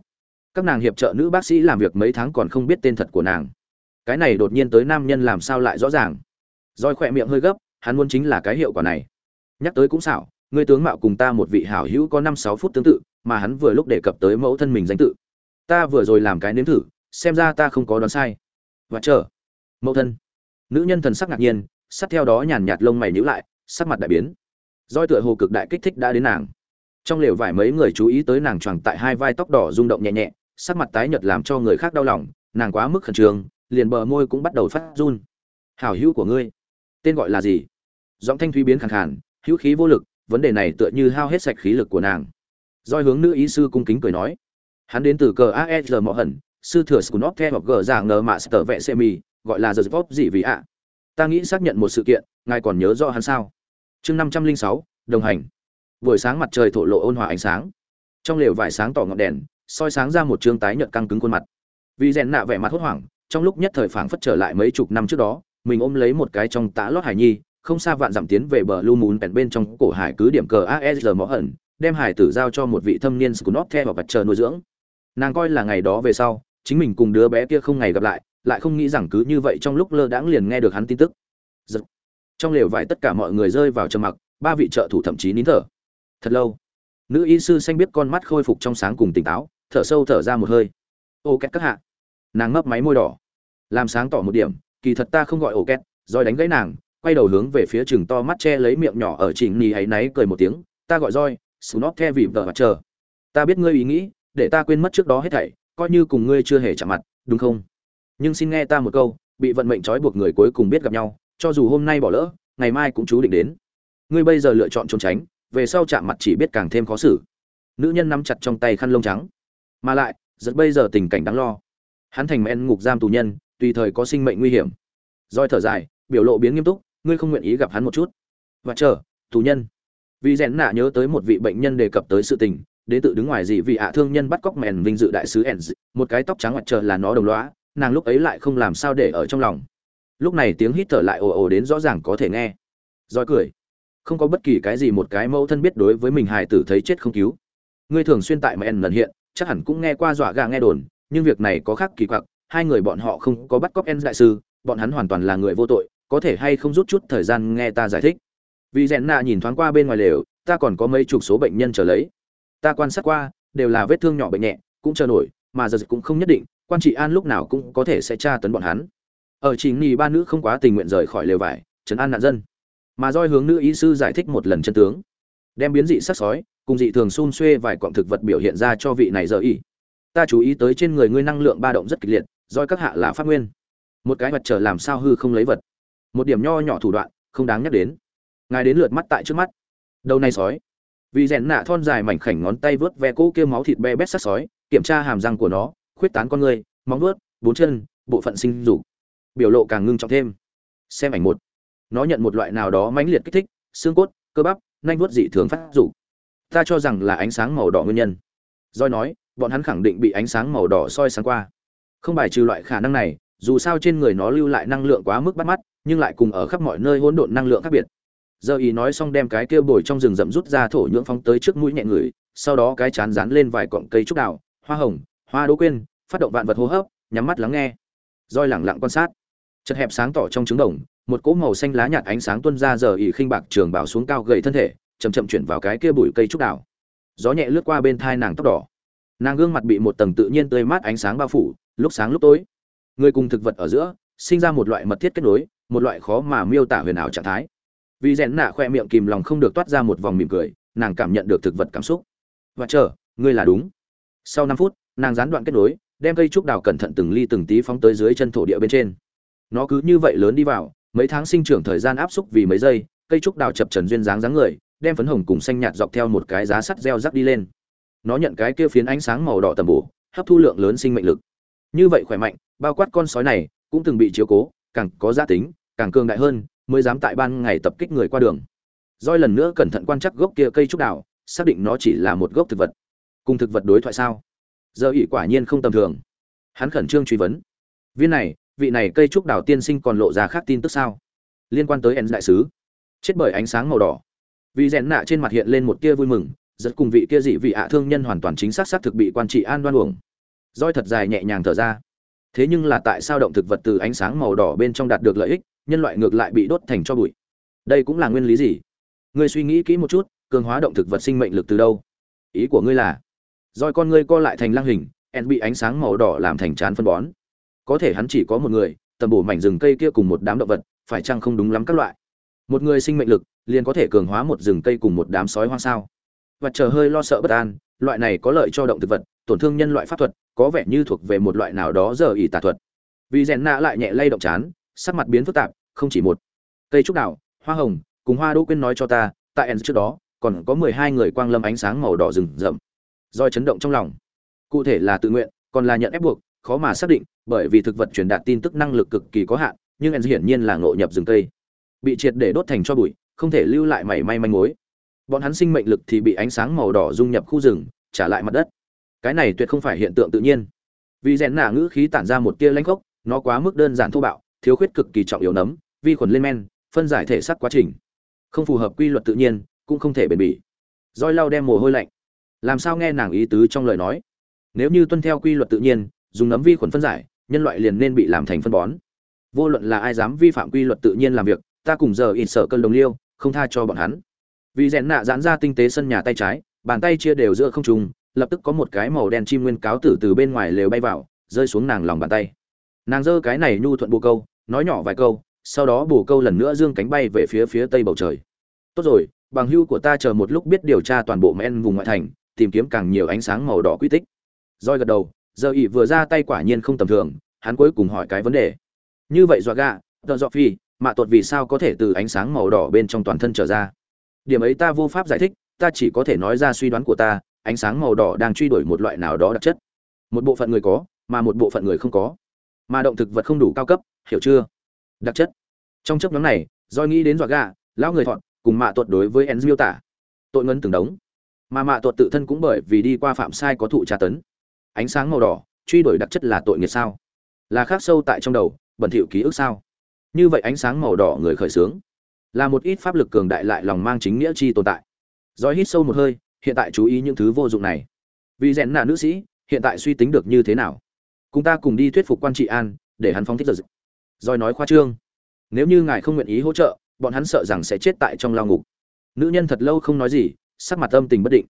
Các nàng hiệp trợ nữ bác sĩ làm việc mấy tháng còn không biết tên thật của nàng. Cái này đột nhiên tới nam nhân làm sao lại rõ ràng? Roi khỏe miệng hơi gấp, hắn muốn chính là cái hiệu quả này. Nhắc tới cũng xảo ngươi tướng mạo cùng ta một vị hảo hữu có năm sáu phút tương tự, mà hắn vừa lúc đề cập tới mẫu thân mình danh tự. Ta vừa rồi làm cái nếm thử, xem ra ta không có đoán sai. Và chờ. Mẫu thân. Nữ nhân thần sắc ngạc nhiên, sát theo đó nhàn nhạt lông mày nhíu lại, sắc mặt đại biến. Roi tựa hồ cực đại kích thích đã đến nàng. Trong lều vải mấy người chú ý tới nàng choàng tại hai vai tóc đỏ rung động nhẹ nhẹ, sắc mặt tái nhợt làm cho người khác đau lòng, nàng quá mức khẩn trương, liền bờ môi cũng bắt đầu phát run. Hảo hữu của ngươi. Tên gọi là gì? Giọng thanh thúy biến khàn khàn, hữu khí vô lực vấn đề này tựa như hao hết sạch khí lực của nàng. Doi hướng nữ ý sư cung kính cười nói, hắn đến từ cờ asl mọ hẩn, sư thừa scunop theo hoặc gờ giả ngờ mạ sở vệ semi gọi là the pop gì vì ạ? Ta nghĩ xác nhận một sự kiện, ngài còn nhớ rõ hắn sao? Chương năm trăm linh sáu, đồng hành. Buổi sáng mặt trời thổ lộ ôn hòa ánh sáng. Trong lều vải sáng tỏ ngọn đèn, soi sáng ra một trương tái nhợt căng cứng khuôn mặt. Vì rèn nạ vẻ mặt hốt hoảng, trong lúc nhất thời phảng phất trở lại mấy chục năm trước đó, mình ôm lấy một cái trong tã lót hải nhi không xa vạn dặm tiến về bờ lu mún bèn bên trong cổ hải cứ điểm cờ asr mõ hẩn, đem hải tử giao cho một vị thâm niên scunop theo và vật chờ nuôi dưỡng. Nàng coi là ngày đó về sau chính mình cùng đứa bé kia không ngày gặp lại lại không nghĩ rằng cứ như vậy trong lúc lơ đãng liền nghe được hắn tin tức. Giật. trong lều vải tất cả mọi người rơi vào trầm mặc ba vị trợ thủ thậm chí nín thở. Thật lâu nữ y sư xanh biết con mắt khôi phục trong sáng cùng tỉnh táo thở sâu thở ra một hơi. Ô két các hạ. Nàng ngấp máy môi đỏ. Làm sáng tỏ một điểm kỳ thật ta không gọi ô két rồi đánh gãy nàng quay đầu hướng về phía chừng to mắt che lấy miệng nhỏ ở chỉnh nì ấy náy cười một tiếng, ta gọi roi snot the vì vợ mặt chờ. Ta biết ngươi ý nghĩ, để ta quên mất trước đó hết thảy, coi như cùng ngươi chưa hề chạm mặt, đúng không? Nhưng xin nghe ta một câu, bị vận mệnh trói buộc người cuối cùng biết gặp nhau, cho dù hôm nay bỏ lỡ, ngày mai cũng chú định đến. Ngươi bây giờ lựa chọn trốn tránh, về sau chạm mặt chỉ biết càng thêm khó xử. Nữ nhân nắm chặt trong tay khăn lông trắng. Mà lại giật bây giờ tình cảnh đáng lo. Hắn thành men ngục giam tù nhân, tùy thời có sinh mệnh nguy hiểm. Roi thở dài, biểu lộ biến nghiêm túc ngươi không nguyện ý gặp hắn một chút. Và chờ, tù nhân. Vì rèn nạ nhớ tới một vị bệnh nhân đề cập tới sự tình, đến tự đứng ngoài gì vì ạ thương nhân bắt cóc mèn vinh dự đại sứ ẩn một cái tóc trắng mặt trời là nó đồng loá nàng lúc ấy lại không làm sao để ở trong lòng. Lúc này tiếng hít thở lại ồ ồ đến rõ ràng có thể nghe. Roi cười. Không có bất kỳ cái gì một cái mẫu thân biết đối với mình hài tử thấy chết không cứu. Ngươi thường xuyên tại mèn lần hiện, chắc hẳn cũng nghe qua dọa gà nghe đồn, nhưng việc này có khác kỳ quặc, hai người bọn họ không có bắt cóc ens đại sư, bọn hắn hoàn toàn là người vô tội có thể hay không rút chút thời gian nghe ta giải thích. Vì rèn nạ nhìn thoáng qua bên ngoài lều, ta còn có mấy chục số bệnh nhân trở lấy. Ta quan sát qua, đều là vết thương nhỏ bệnh nhẹ, cũng chờ nổi, mà giờ cũng không nhất định, quan trị an lúc nào cũng có thể sẽ tra tấn bọn hắn. Ở chính nghỉ ba nữ không quá tình nguyện rời khỏi lều vải, trấn an nạn dân. Mà roi hướng nữ ý sư giải thích một lần chân tướng. Đem biến dị sắc sói, cùng dị thường xun xuê vài cọng thực vật biểu hiện ra cho vị này giờ ý ta chú ý tới trên người ngươi năng lượng ba động rất kịch liệt roi các hạ là phát nguyên. Một cái vật trở làm sao hư không lấy vật một điểm nho nhỏ thủ đoạn, không đáng nhắc đến. Ngài đến lượt mắt tại trước mắt. Đầu này sói. Vì rèn nạ thon dài mảnh khảnh ngón tay vớt ve cỗ kia máu thịt be bét sát sói, kiểm tra hàm răng của nó, khuyết tán con người, móng vớt bốn chân, bộ phận sinh dục. Biểu lộ càng ngưng trọng thêm. Xem ảnh một. Nó nhận một loại nào đó mãnh liệt kích thích, xương cốt, cơ bắp, nanh vuốt dị thường phát dục. Ta cho rằng là ánh sáng màu đỏ nguyên nhân. Doi nói, bọn hắn khẳng định bị ánh sáng màu đỏ soi sáng qua. Không bài trừ loại khả năng này, dù sao trên người nó lưu lại năng lượng quá mức bắt mắt nhưng lại cùng ở khắp mọi nơi hỗn độn năng lượng khác biệt. Giờ ý nói xong đem cái kia bồi trong rừng rậm rút ra thổ nhưỡng phóng tới trước mũi nhẹ người sau đó cái chán dán lên vài cọng cây trúc đào hoa hồng hoa đỗ quyên, phát động vạn vật hô hấp nhắm mắt lắng nghe. Roi lẳng lặng quan sát. Chật hẹp sáng tỏ trong trứng đồng một cỗ màu xanh lá nhạt ánh sáng tuôn ra giờ ỉ khinh bạc trường bảo xuống cao gầy thân thể chậm chậm chuyển vào cái kia bụi cây trúc đào. Gió nhẹ lướt qua bên thai nàng tóc đỏ. Nàng gương mặt bị một tầng tự nhiên tươi mát ánh sáng bao phủ lúc sáng lúc tối. Người cùng thực vật ở giữa sinh ra một loại mật thiết kết nối, một loại khó mà miêu tả huyền ảo trạng thái. Vì rèn nạ khoe miệng kìm lòng không được toát ra một vòng mỉm cười, nàng cảm nhận được thực vật cảm xúc. Và chờ, ngươi là đúng. Sau năm phút, nàng gián đoạn kết nối, đem cây trúc đào cẩn thận từng ly từng tí phóng tới dưới chân thổ địa bên trên. Nó cứ như vậy lớn đi vào, mấy tháng sinh trưởng thời gian áp xúc vì mấy giây, cây trúc đào chập trần duyên dáng dáng người, đem phấn hồng cùng xanh nhạt dọc theo một cái giá sắt gieo rắc đi lên. Nó nhận cái kia phiến ánh sáng màu đỏ tầm bổ, hấp thu lượng lớn sinh mệnh lực. Như vậy khỏe mạnh, bao quát con sói này cũng từng bị chiếu cố, càng có giá tính, càng cường đại hơn, mới dám tại ban ngày tập kích người qua đường. Roi lần nữa cẩn thận quan trắc gốc kia cây trúc đào, xác định nó chỉ là một gốc thực vật. Cùng thực vật đối thoại sao? Giờ ỷ quả nhiên không tầm thường. Hắn khẩn trương truy vấn. Viên này, vị này cây trúc đào tiên sinh còn lộ ra khác tin tức sao? Liên quan tới en đại sứ. Chết bởi ánh sáng màu đỏ. Vì rèn nạ trên mặt hiện lên một tia vui mừng, rất cùng vị kia dị vị ạ thương nhân hoàn toàn chính xác xác thực bị quan trị an đoan uổng. Roi thật dài nhẹ nhàng thở ra thế nhưng là tại sao động thực vật từ ánh sáng màu đỏ bên trong đạt được lợi ích, nhân loại ngược lại bị đốt thành cho bụi? Đây cũng là nguyên lý gì? Ngươi suy nghĩ kỹ một chút, cường hóa động thực vật sinh mệnh lực từ đâu? Ý của ngươi là, roi con ngươi co lại thành lang hình, en bị ánh sáng màu đỏ làm thành chán phân bón. Có thể hắn chỉ có một người, tầm bổ mảnh rừng cây kia cùng một đám động vật, phải chăng không đúng lắm các loại? Một người sinh mệnh lực, liền có thể cường hóa một rừng cây cùng một đám sói hoang sao? Và chờ hơi lo sợ bất an, loại này có lợi cho động thực vật tổn thương nhân loại pháp thuật, có vẻ như thuộc về một loại nào đó giờ ỉ tà thuật. Vì rèn nạ lại nhẹ lay động chán, sắc mặt biến phức tạp, không chỉ một cây trúc đào hoa hồng, cùng hoa đỗ quyên nói cho ta, tại end trước đó, còn có mười hai người quang lâm ánh sáng màu đỏ rừng rậm. Do chấn động trong lòng. Cụ thể là tự nguyện, còn là nhận ép buộc, khó mà xác định, bởi vì thực vật truyền đạt tin tức năng lực cực kỳ có hạn, nhưng end hiển nhiên là ngộ nhập rừng cây. Bị triệt để đốt thành cho bụi, không thể lưu lại mảy may manh mối. Bọn hắn sinh mệnh lực thì bị ánh sáng màu đỏ dung nhập khu rừng, trả lại mặt đất cái này tuyệt không phải hiện tượng tự nhiên. Vì rèn nạ ngữ khí tản ra một tia lãnh khốc, nó quá mức đơn giản thô bạo, thiếu khuyết cực kỳ trọng yếu nấm, vi khuẩn lên men, phân giải thể xác quá trình. Không phù hợp quy luật tự nhiên, cũng không thể bền bỉ. Roi lau đem mồ hôi lạnh. Làm sao nghe nàng ý tứ trong lời nói? Nếu như tuân theo quy luật tự nhiên, dùng nấm vi khuẩn phân giải, nhân loại liền nên bị làm thành phân bón. Vô luận là ai dám vi phạm quy luật tự nhiên làm việc, ta cùng giờ ít sợ cơn đồng liêu, không tha cho bọn hắn. Vì rèn nạ giãn ra tinh tế sân nhà tay trái, bàn tay chia đều giữa không trùng lập tức có một cái màu đen chim nguyên cáo tử từ bên ngoài lều bay vào, rơi xuống nàng lòng bàn tay. Nàng giơ cái này nhu thuận bồ câu, nói nhỏ vài câu, sau đó bồ câu lần nữa dương cánh bay về phía phía tây bầu trời. Tốt rồi, bằng hưu của ta chờ một lúc biết điều tra toàn bộ men vùng ngoại thành, tìm kiếm càng nhiều ánh sáng màu đỏ quy tích. Roi gật đầu, giờ ỉ vừa ra tay quả nhiên không tầm thường, hắn cuối cùng hỏi cái vấn đề. Như vậy dọa gạ tợ dọ phi, mạ tuột vì sao có thể từ ánh sáng màu đỏ bên trong toàn thân trở ra? Điểm ấy ta vô pháp giải thích, ta chỉ có thể nói ra suy đoán của ta ánh sáng màu đỏ đang truy đuổi một loại nào đó đặc chất. Một bộ phận người có, mà một bộ phận người không có. Mà động thực vật không đủ cao cấp, hiểu chưa? Đặc chất. Trong chấp nhóm này do nghĩ đến dọa gà lão người thọn, cùng mạ tuột đối với en miêu tả. Tội ngân từng đống. Mà mạ tuột tự thân cũng bởi vì đi qua phạm sai có thụ tra tấn. Ánh sáng màu đỏ, truy đuổi đặc chất là tội nghiệp sao? Là khác sâu tại trong đầu, bẩn thỉu ký ức sao? Như vậy ánh sáng màu đỏ người khởi sướng, là một ít pháp lực cường đại lại lòng mang chính nghĩa chi tồn tại. Dõi hít sâu một hơi hiện tại chú ý những thứ vô dụng này. Vì rèn nạ nữ sĩ, hiện tại suy tính được như thế nào? Cùng ta cùng đi thuyết phục quan trị an, để hắn phóng thích giật Rồi nói khoa trương. Nếu như ngài không nguyện ý hỗ trợ, bọn hắn sợ rằng sẽ chết tại trong lao ngục. Nữ nhân thật lâu không nói gì, sắc mặt tâm tình bất định.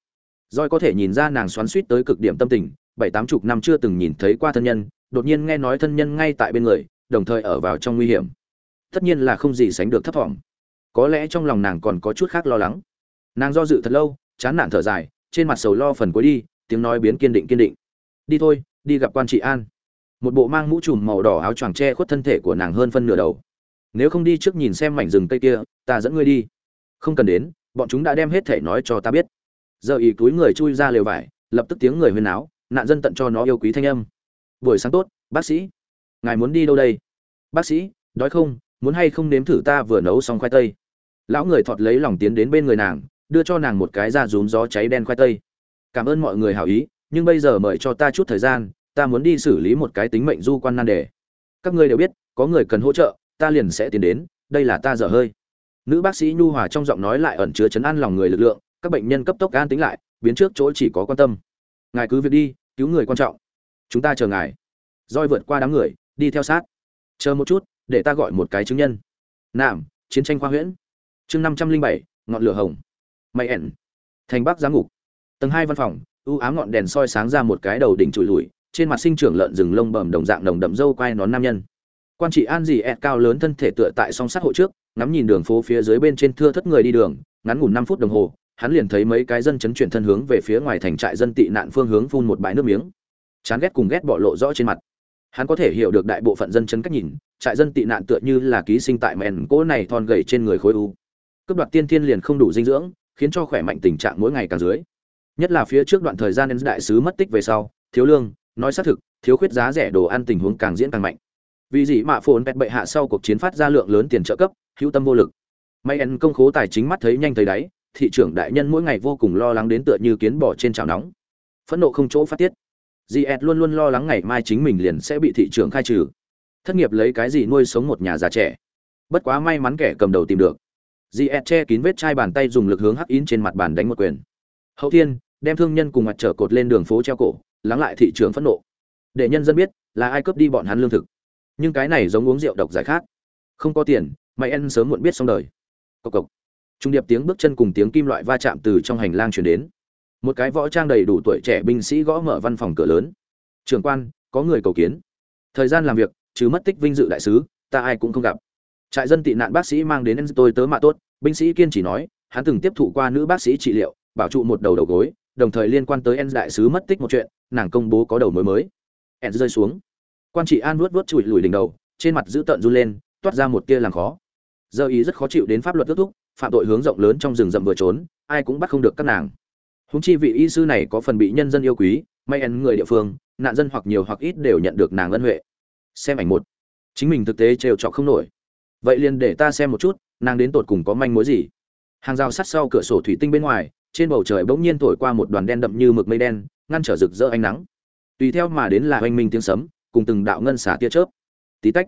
Rồi có thể nhìn ra nàng xoắn suýt tới cực điểm tâm tình, bảy tám chục năm chưa từng nhìn thấy qua thân nhân, đột nhiên nghe nói thân nhân ngay tại bên người, đồng thời ở vào trong nguy hiểm. Tất nhiên là không gì sánh được thấp thỏm. Có lẽ trong lòng nàng còn có chút khác lo lắng. Nàng do dự thật lâu chán nản thở dài, trên mặt sầu lo phần cuối đi, tiếng nói biến kiên định kiên định. Đi thôi, đi gặp quan trị an. Một bộ mang mũ trùm màu đỏ áo choàng tre khuất thân thể của nàng hơn phân nửa đầu. Nếu không đi trước nhìn xem mảnh rừng cây kia, ta dẫn ngươi đi. Không cần đến, bọn chúng đã đem hết thể nói cho ta biết. Giờ ý túi người chui ra lều vải, lập tức tiếng người huyên áo nạn dân tận cho nó yêu quý thanh âm. Buổi sáng tốt, bác sĩ. Ngài muốn đi đâu đây? Bác sĩ, đói không? Muốn hay không nếm thử ta vừa nấu xong khoai tây? Lão người thọt lấy lòng tiến đến bên người nàng đưa cho nàng một cái da rúm gió cháy đen khoai tây. Cảm ơn mọi người hảo ý, nhưng bây giờ mời cho ta chút thời gian, ta muốn đi xử lý một cái tính mệnh du quan nan đề. Các ngươi đều biết, có người cần hỗ trợ, ta liền sẽ tiến đến, đây là ta dở hơi. Nữ bác sĩ nhu hòa trong giọng nói lại ẩn chứa chấn an lòng người lực lượng, các bệnh nhân cấp tốc an tính lại, biến trước chỗ chỉ có quan tâm. Ngài cứ việc đi, cứu người quan trọng. Chúng ta chờ ngài. Roi vượt qua đám người, đi theo sát. Chờ một chút, để ta gọi một cái chứng nhân. Nạm, chiến tranh khoa huyễn. Chương năm trăm linh bảy, ngọn lửa hồng mày ẻn thành bắc giám ngục. Tầng hai văn phòng ưu ám ngọn đèn soi sáng ra một cái đầu đỉnh trụi lùi, trên mặt sinh trưởng lợn rừng lông bầm đồng dạng nồng đậm dâu quai nón nam nhân. Quan trị an dì ẹt cao lớn thân thể tựa tại song sát hộ trước, ngắm nhìn đường phố phía dưới bên trên thưa thất người đi đường, ngắn ngủn năm phút đồng hồ, hắn liền thấy mấy cái dân chấn chuyển thân hướng về phía ngoài thành trại dân tị nạn phương hướng phun một bãi nước miếng. Chán ghét cùng ghét bỏ lộ rõ trên mặt. Hắn có thể hiểu được đại bộ phận dân chấn cách nhìn, trại dân tị nạn tựa như là ký sinh tại mèn cỗ này thon gầy trên người khối u. Cướp đoạt tiên thiên liền không đủ dinh dưỡng khiến cho khỏe mạnh tình trạng mỗi ngày càng dưới nhất là phía trước đoạn thời gian đến đại sứ mất tích về sau, thiếu lương, nói xác thực, thiếu khuyết giá rẻ đồ ăn tình huống càng diễn càng mạnh vì gì mạ phồn bẹt bệ hạ sau cuộc chiến phát ra lượng lớn tiền trợ cấp, hữu tâm vô lực may ăn công khố tài chính mắt thấy nhanh thấy đáy, thị trưởng đại nhân mỗi ngày vô cùng lo lắng đến tựa như kiến bỏ trên chảo nóng phẫn nộ không chỗ phát tiết Di Ed luôn luôn lo lắng ngày mai chính mình liền sẽ bị thị trường khai trừ. Thất nghiệp lấy cái gì nuôi sống một nhà già trẻ. Bất quá may mắn kẻ cầm đầu tìm được. Diệt che kín vết chai bàn tay dùng lực hướng hắc yến trên mặt bàn đánh một quyền. Hậu thiên, đem thương nhân cùng mặt trở cột lên đường phố treo cổ, lắng lại thị trường phẫn nộ. Để nhân dân biết là ai cướp đi bọn hắn lương thực. Nhưng cái này giống uống rượu độc giải khát. Không có tiền, mày ăn sớm muộn biết xong đời. Cộc cộc. trung điệp tiếng bước chân cùng tiếng kim loại va chạm từ trong hành lang truyền đến một cái võ trang đầy đủ tuổi trẻ binh sĩ gõ mở văn phòng cửa lớn Trưởng quan có người cầu kiến thời gian làm việc chứ mất tích vinh dự đại sứ ta ai cũng không gặp trại dân tị nạn bác sĩ mang đến tôi tớ mạ tốt binh sĩ kiên chỉ nói, hắn từng tiếp thụ qua nữ bác sĩ trị liệu, bảo trụ một đầu đầu gối, đồng thời liên quan tới en đại sứ mất tích một chuyện, nàng công bố có đầu mối mới. En rơi xuống. Quan trị an vuốt vuốt chùi lùi đỉnh đầu, trên mặt giữ tợn run lên, toát ra một tia làm khó. Giờ ý rất khó chịu đến pháp luật kết thúc, phạm tội hướng rộng lớn trong rừng rậm vừa trốn, ai cũng bắt không được các nàng. Húng chi vị y sư này có phần bị nhân dân yêu quý, may en người địa phương, nạn dân hoặc nhiều hoặc ít đều nhận được nàng ân huệ. Xem ảnh một. Chính mình thực tế trêu trọc không nổi. Vậy liền để ta xem một chút nàng đến tột cùng có manh mối gì? Hàng rào sắt sau cửa sổ thủy tinh bên ngoài, trên bầu trời bỗng nhiên thổi qua một đoàn đen đậm như mực mây đen, ngăn trở rực rỡ ánh nắng. Tùy theo mà đến là oanh minh tiếng sấm, cùng từng đạo ngân xả tia chớp. Tí tách,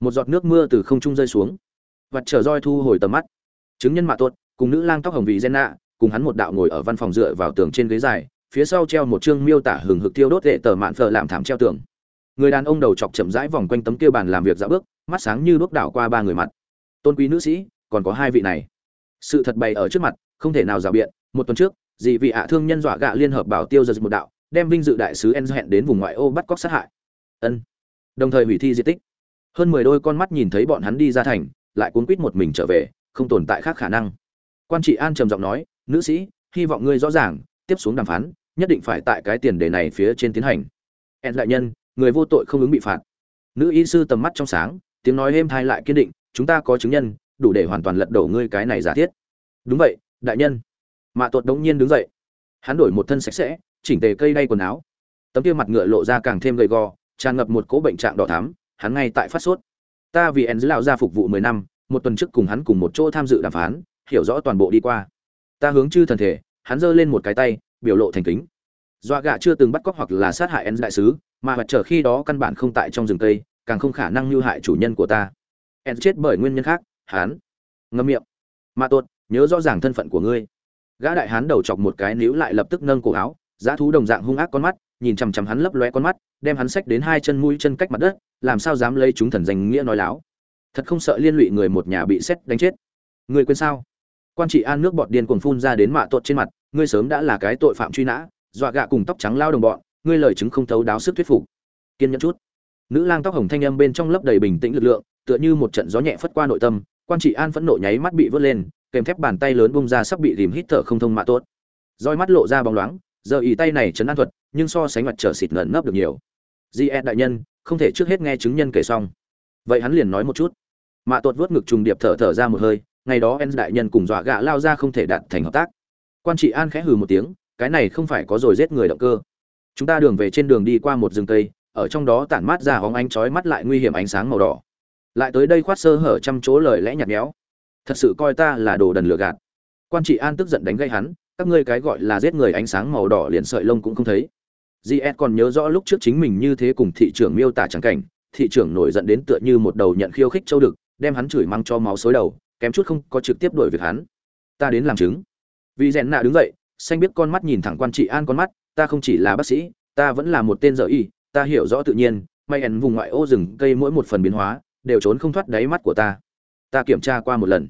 một giọt nước mưa từ không trung rơi xuống. Vặt trở roi thu hồi tầm mắt. Chứng nhân mạ tuột, cùng nữ lang tóc hồng vị gen nạ cùng hắn một đạo ngồi ở văn phòng dựa vào tường trên ghế dài, phía sau treo một chương miêu tả hừng hực tiêu đốt đệ tờ mạn phở làm thảm treo tường. Người đàn ông đầu chọc chậm rãi vòng quanh tấm kia bàn làm việc dạo bước, mắt sáng như đuốc đảo qua ba người mặt tôn quý nữ sĩ, còn có hai vị này. Sự thật bày ở trước mặt, không thể nào rào biện. Một tuần trước, dị vị ạ thương nhân dọa gạ liên hợp bảo tiêu giật một đạo, đem vinh dự đại sứ en hẹn đến vùng ngoại ô bắt cóc sát hại. Ân. Đồng thời hủy thi di tích. Hơn mười đôi con mắt nhìn thấy bọn hắn đi ra thành, lại cuốn quýt một mình trở về, không tồn tại khác khả năng. Quan trị an trầm giọng nói, nữ sĩ, hy vọng ngươi rõ ràng, tiếp xuống đàm phán, nhất định phải tại cái tiền đề này phía trên tiến hành. En đại nhân, người vô tội không ứng bị phạt. Nữ y sư tầm mắt trong sáng, tiếng nói êm thai lại kiên định chúng ta có chứng nhân, đủ để hoàn toàn lật đổ ngươi cái này giả thiết. Đúng vậy, đại nhân. Mạ tuột đống nhiên đứng dậy. Hắn đổi một thân sạch sẽ, chỉnh tề cây đay quần áo. Tấm kia mặt ngựa lộ ra càng thêm gầy gò, tràn ngập một cỗ bệnh trạng đỏ thắm, hắn ngay tại phát sốt. Ta vì en lão ra phục vụ mười năm, một tuần trước cùng hắn cùng một chỗ tham dự đàm phán, hiểu rõ toàn bộ đi qua. Ta hướng chư thần thể, hắn giơ lên một cái tay, biểu lộ thành kính. Doa gạ chưa từng bắt cóc hoặc là sát hại en đại sứ, mà mặt trở khi đó căn bản không tại trong rừng cây, càng không khả năng lưu hại chủ nhân của ta en chết bởi nguyên nhân khác, hắn. Ngâm miệng. Mà tốt nhớ rõ ràng thân phận của ngươi. Gã đại hán đầu chọc một cái níu lại lập tức nâng cổ áo giá thú đồng dạng hung ác con mắt, nhìn chằm chằm hắn lấp lóe con mắt, đem hắn xách đến hai chân mũi chân cách mặt đất, làm sao dám lấy chúng thần danh nghĩa nói láo. Thật không sợ liên lụy người một nhà bị xét đánh chết. Ngươi quên sao? Quan trị an nước bọt điên cuồng phun ra đến mạ tuột trên mặt, ngươi sớm đã là cái tội phạm truy nã, dọa gạ cùng tóc trắng lao đồng bọn, ngươi lời chứng không thấu đáo sức thuyết phục. Kiên nhẫn chút nữ lang tóc hồng thanh âm bên trong lấp đầy bình tĩnh lực lượng, tựa như một trận gió nhẹ phất qua nội tâm, quan trị an phẫn nộ nháy mắt bị vớt lên, kèm thép bàn tay lớn bung ra sắp bị rìm hít thở không thông mạ tốt. Roi mắt lộ ra bóng loáng, giờ ý tay này chấn an thuật, nhưng so sánh mặt trở xịt ngẩn ngấp được nhiều. Gn đại nhân, không thể trước hết nghe chứng nhân kể xong. Vậy hắn liền nói một chút. Mạ tuột vớt ngực trùng điệp thở thở ra một hơi, ngày đó en đại nhân cùng dọa gạ lao ra không thể đạt thành hợp tác. Quan trị an khẽ hừ một tiếng, cái này không phải có rồi giết người động cơ. Chúng ta đường về trên đường đi qua một rừng cây ở trong đó tản mát ra hóng ánh chói mắt lại nguy hiểm ánh sáng màu đỏ. Lại tới đây khoát sơ hở trăm chỗ lời lẽ nhạt nhẽo. Thật sự coi ta là đồ đần lừa gạt. Quan trị an tức giận đánh gây hắn, các ngươi cái gọi là giết người ánh sáng màu đỏ liền sợi lông cũng không thấy. Gs còn nhớ rõ lúc trước chính mình như thế cùng thị trưởng miêu tả trắng cảnh, thị trưởng nổi giận đến tựa như một đầu nhận khiêu khích châu đực, đem hắn chửi măng cho máu xối đầu, kém chút không có trực tiếp đuổi việc hắn. Ta đến làm chứng. Vì rèn nạ đứng dậy, xanh biết con mắt nhìn thẳng quan trị an con mắt, ta không chỉ là bác sĩ, ta vẫn là một tên dở y ta hiểu rõ tự nhiên, may ẩn vùng ngoại ô rừng cây mỗi một phần biến hóa, đều trốn không thoát đáy mắt của ta. Ta kiểm tra qua một lần.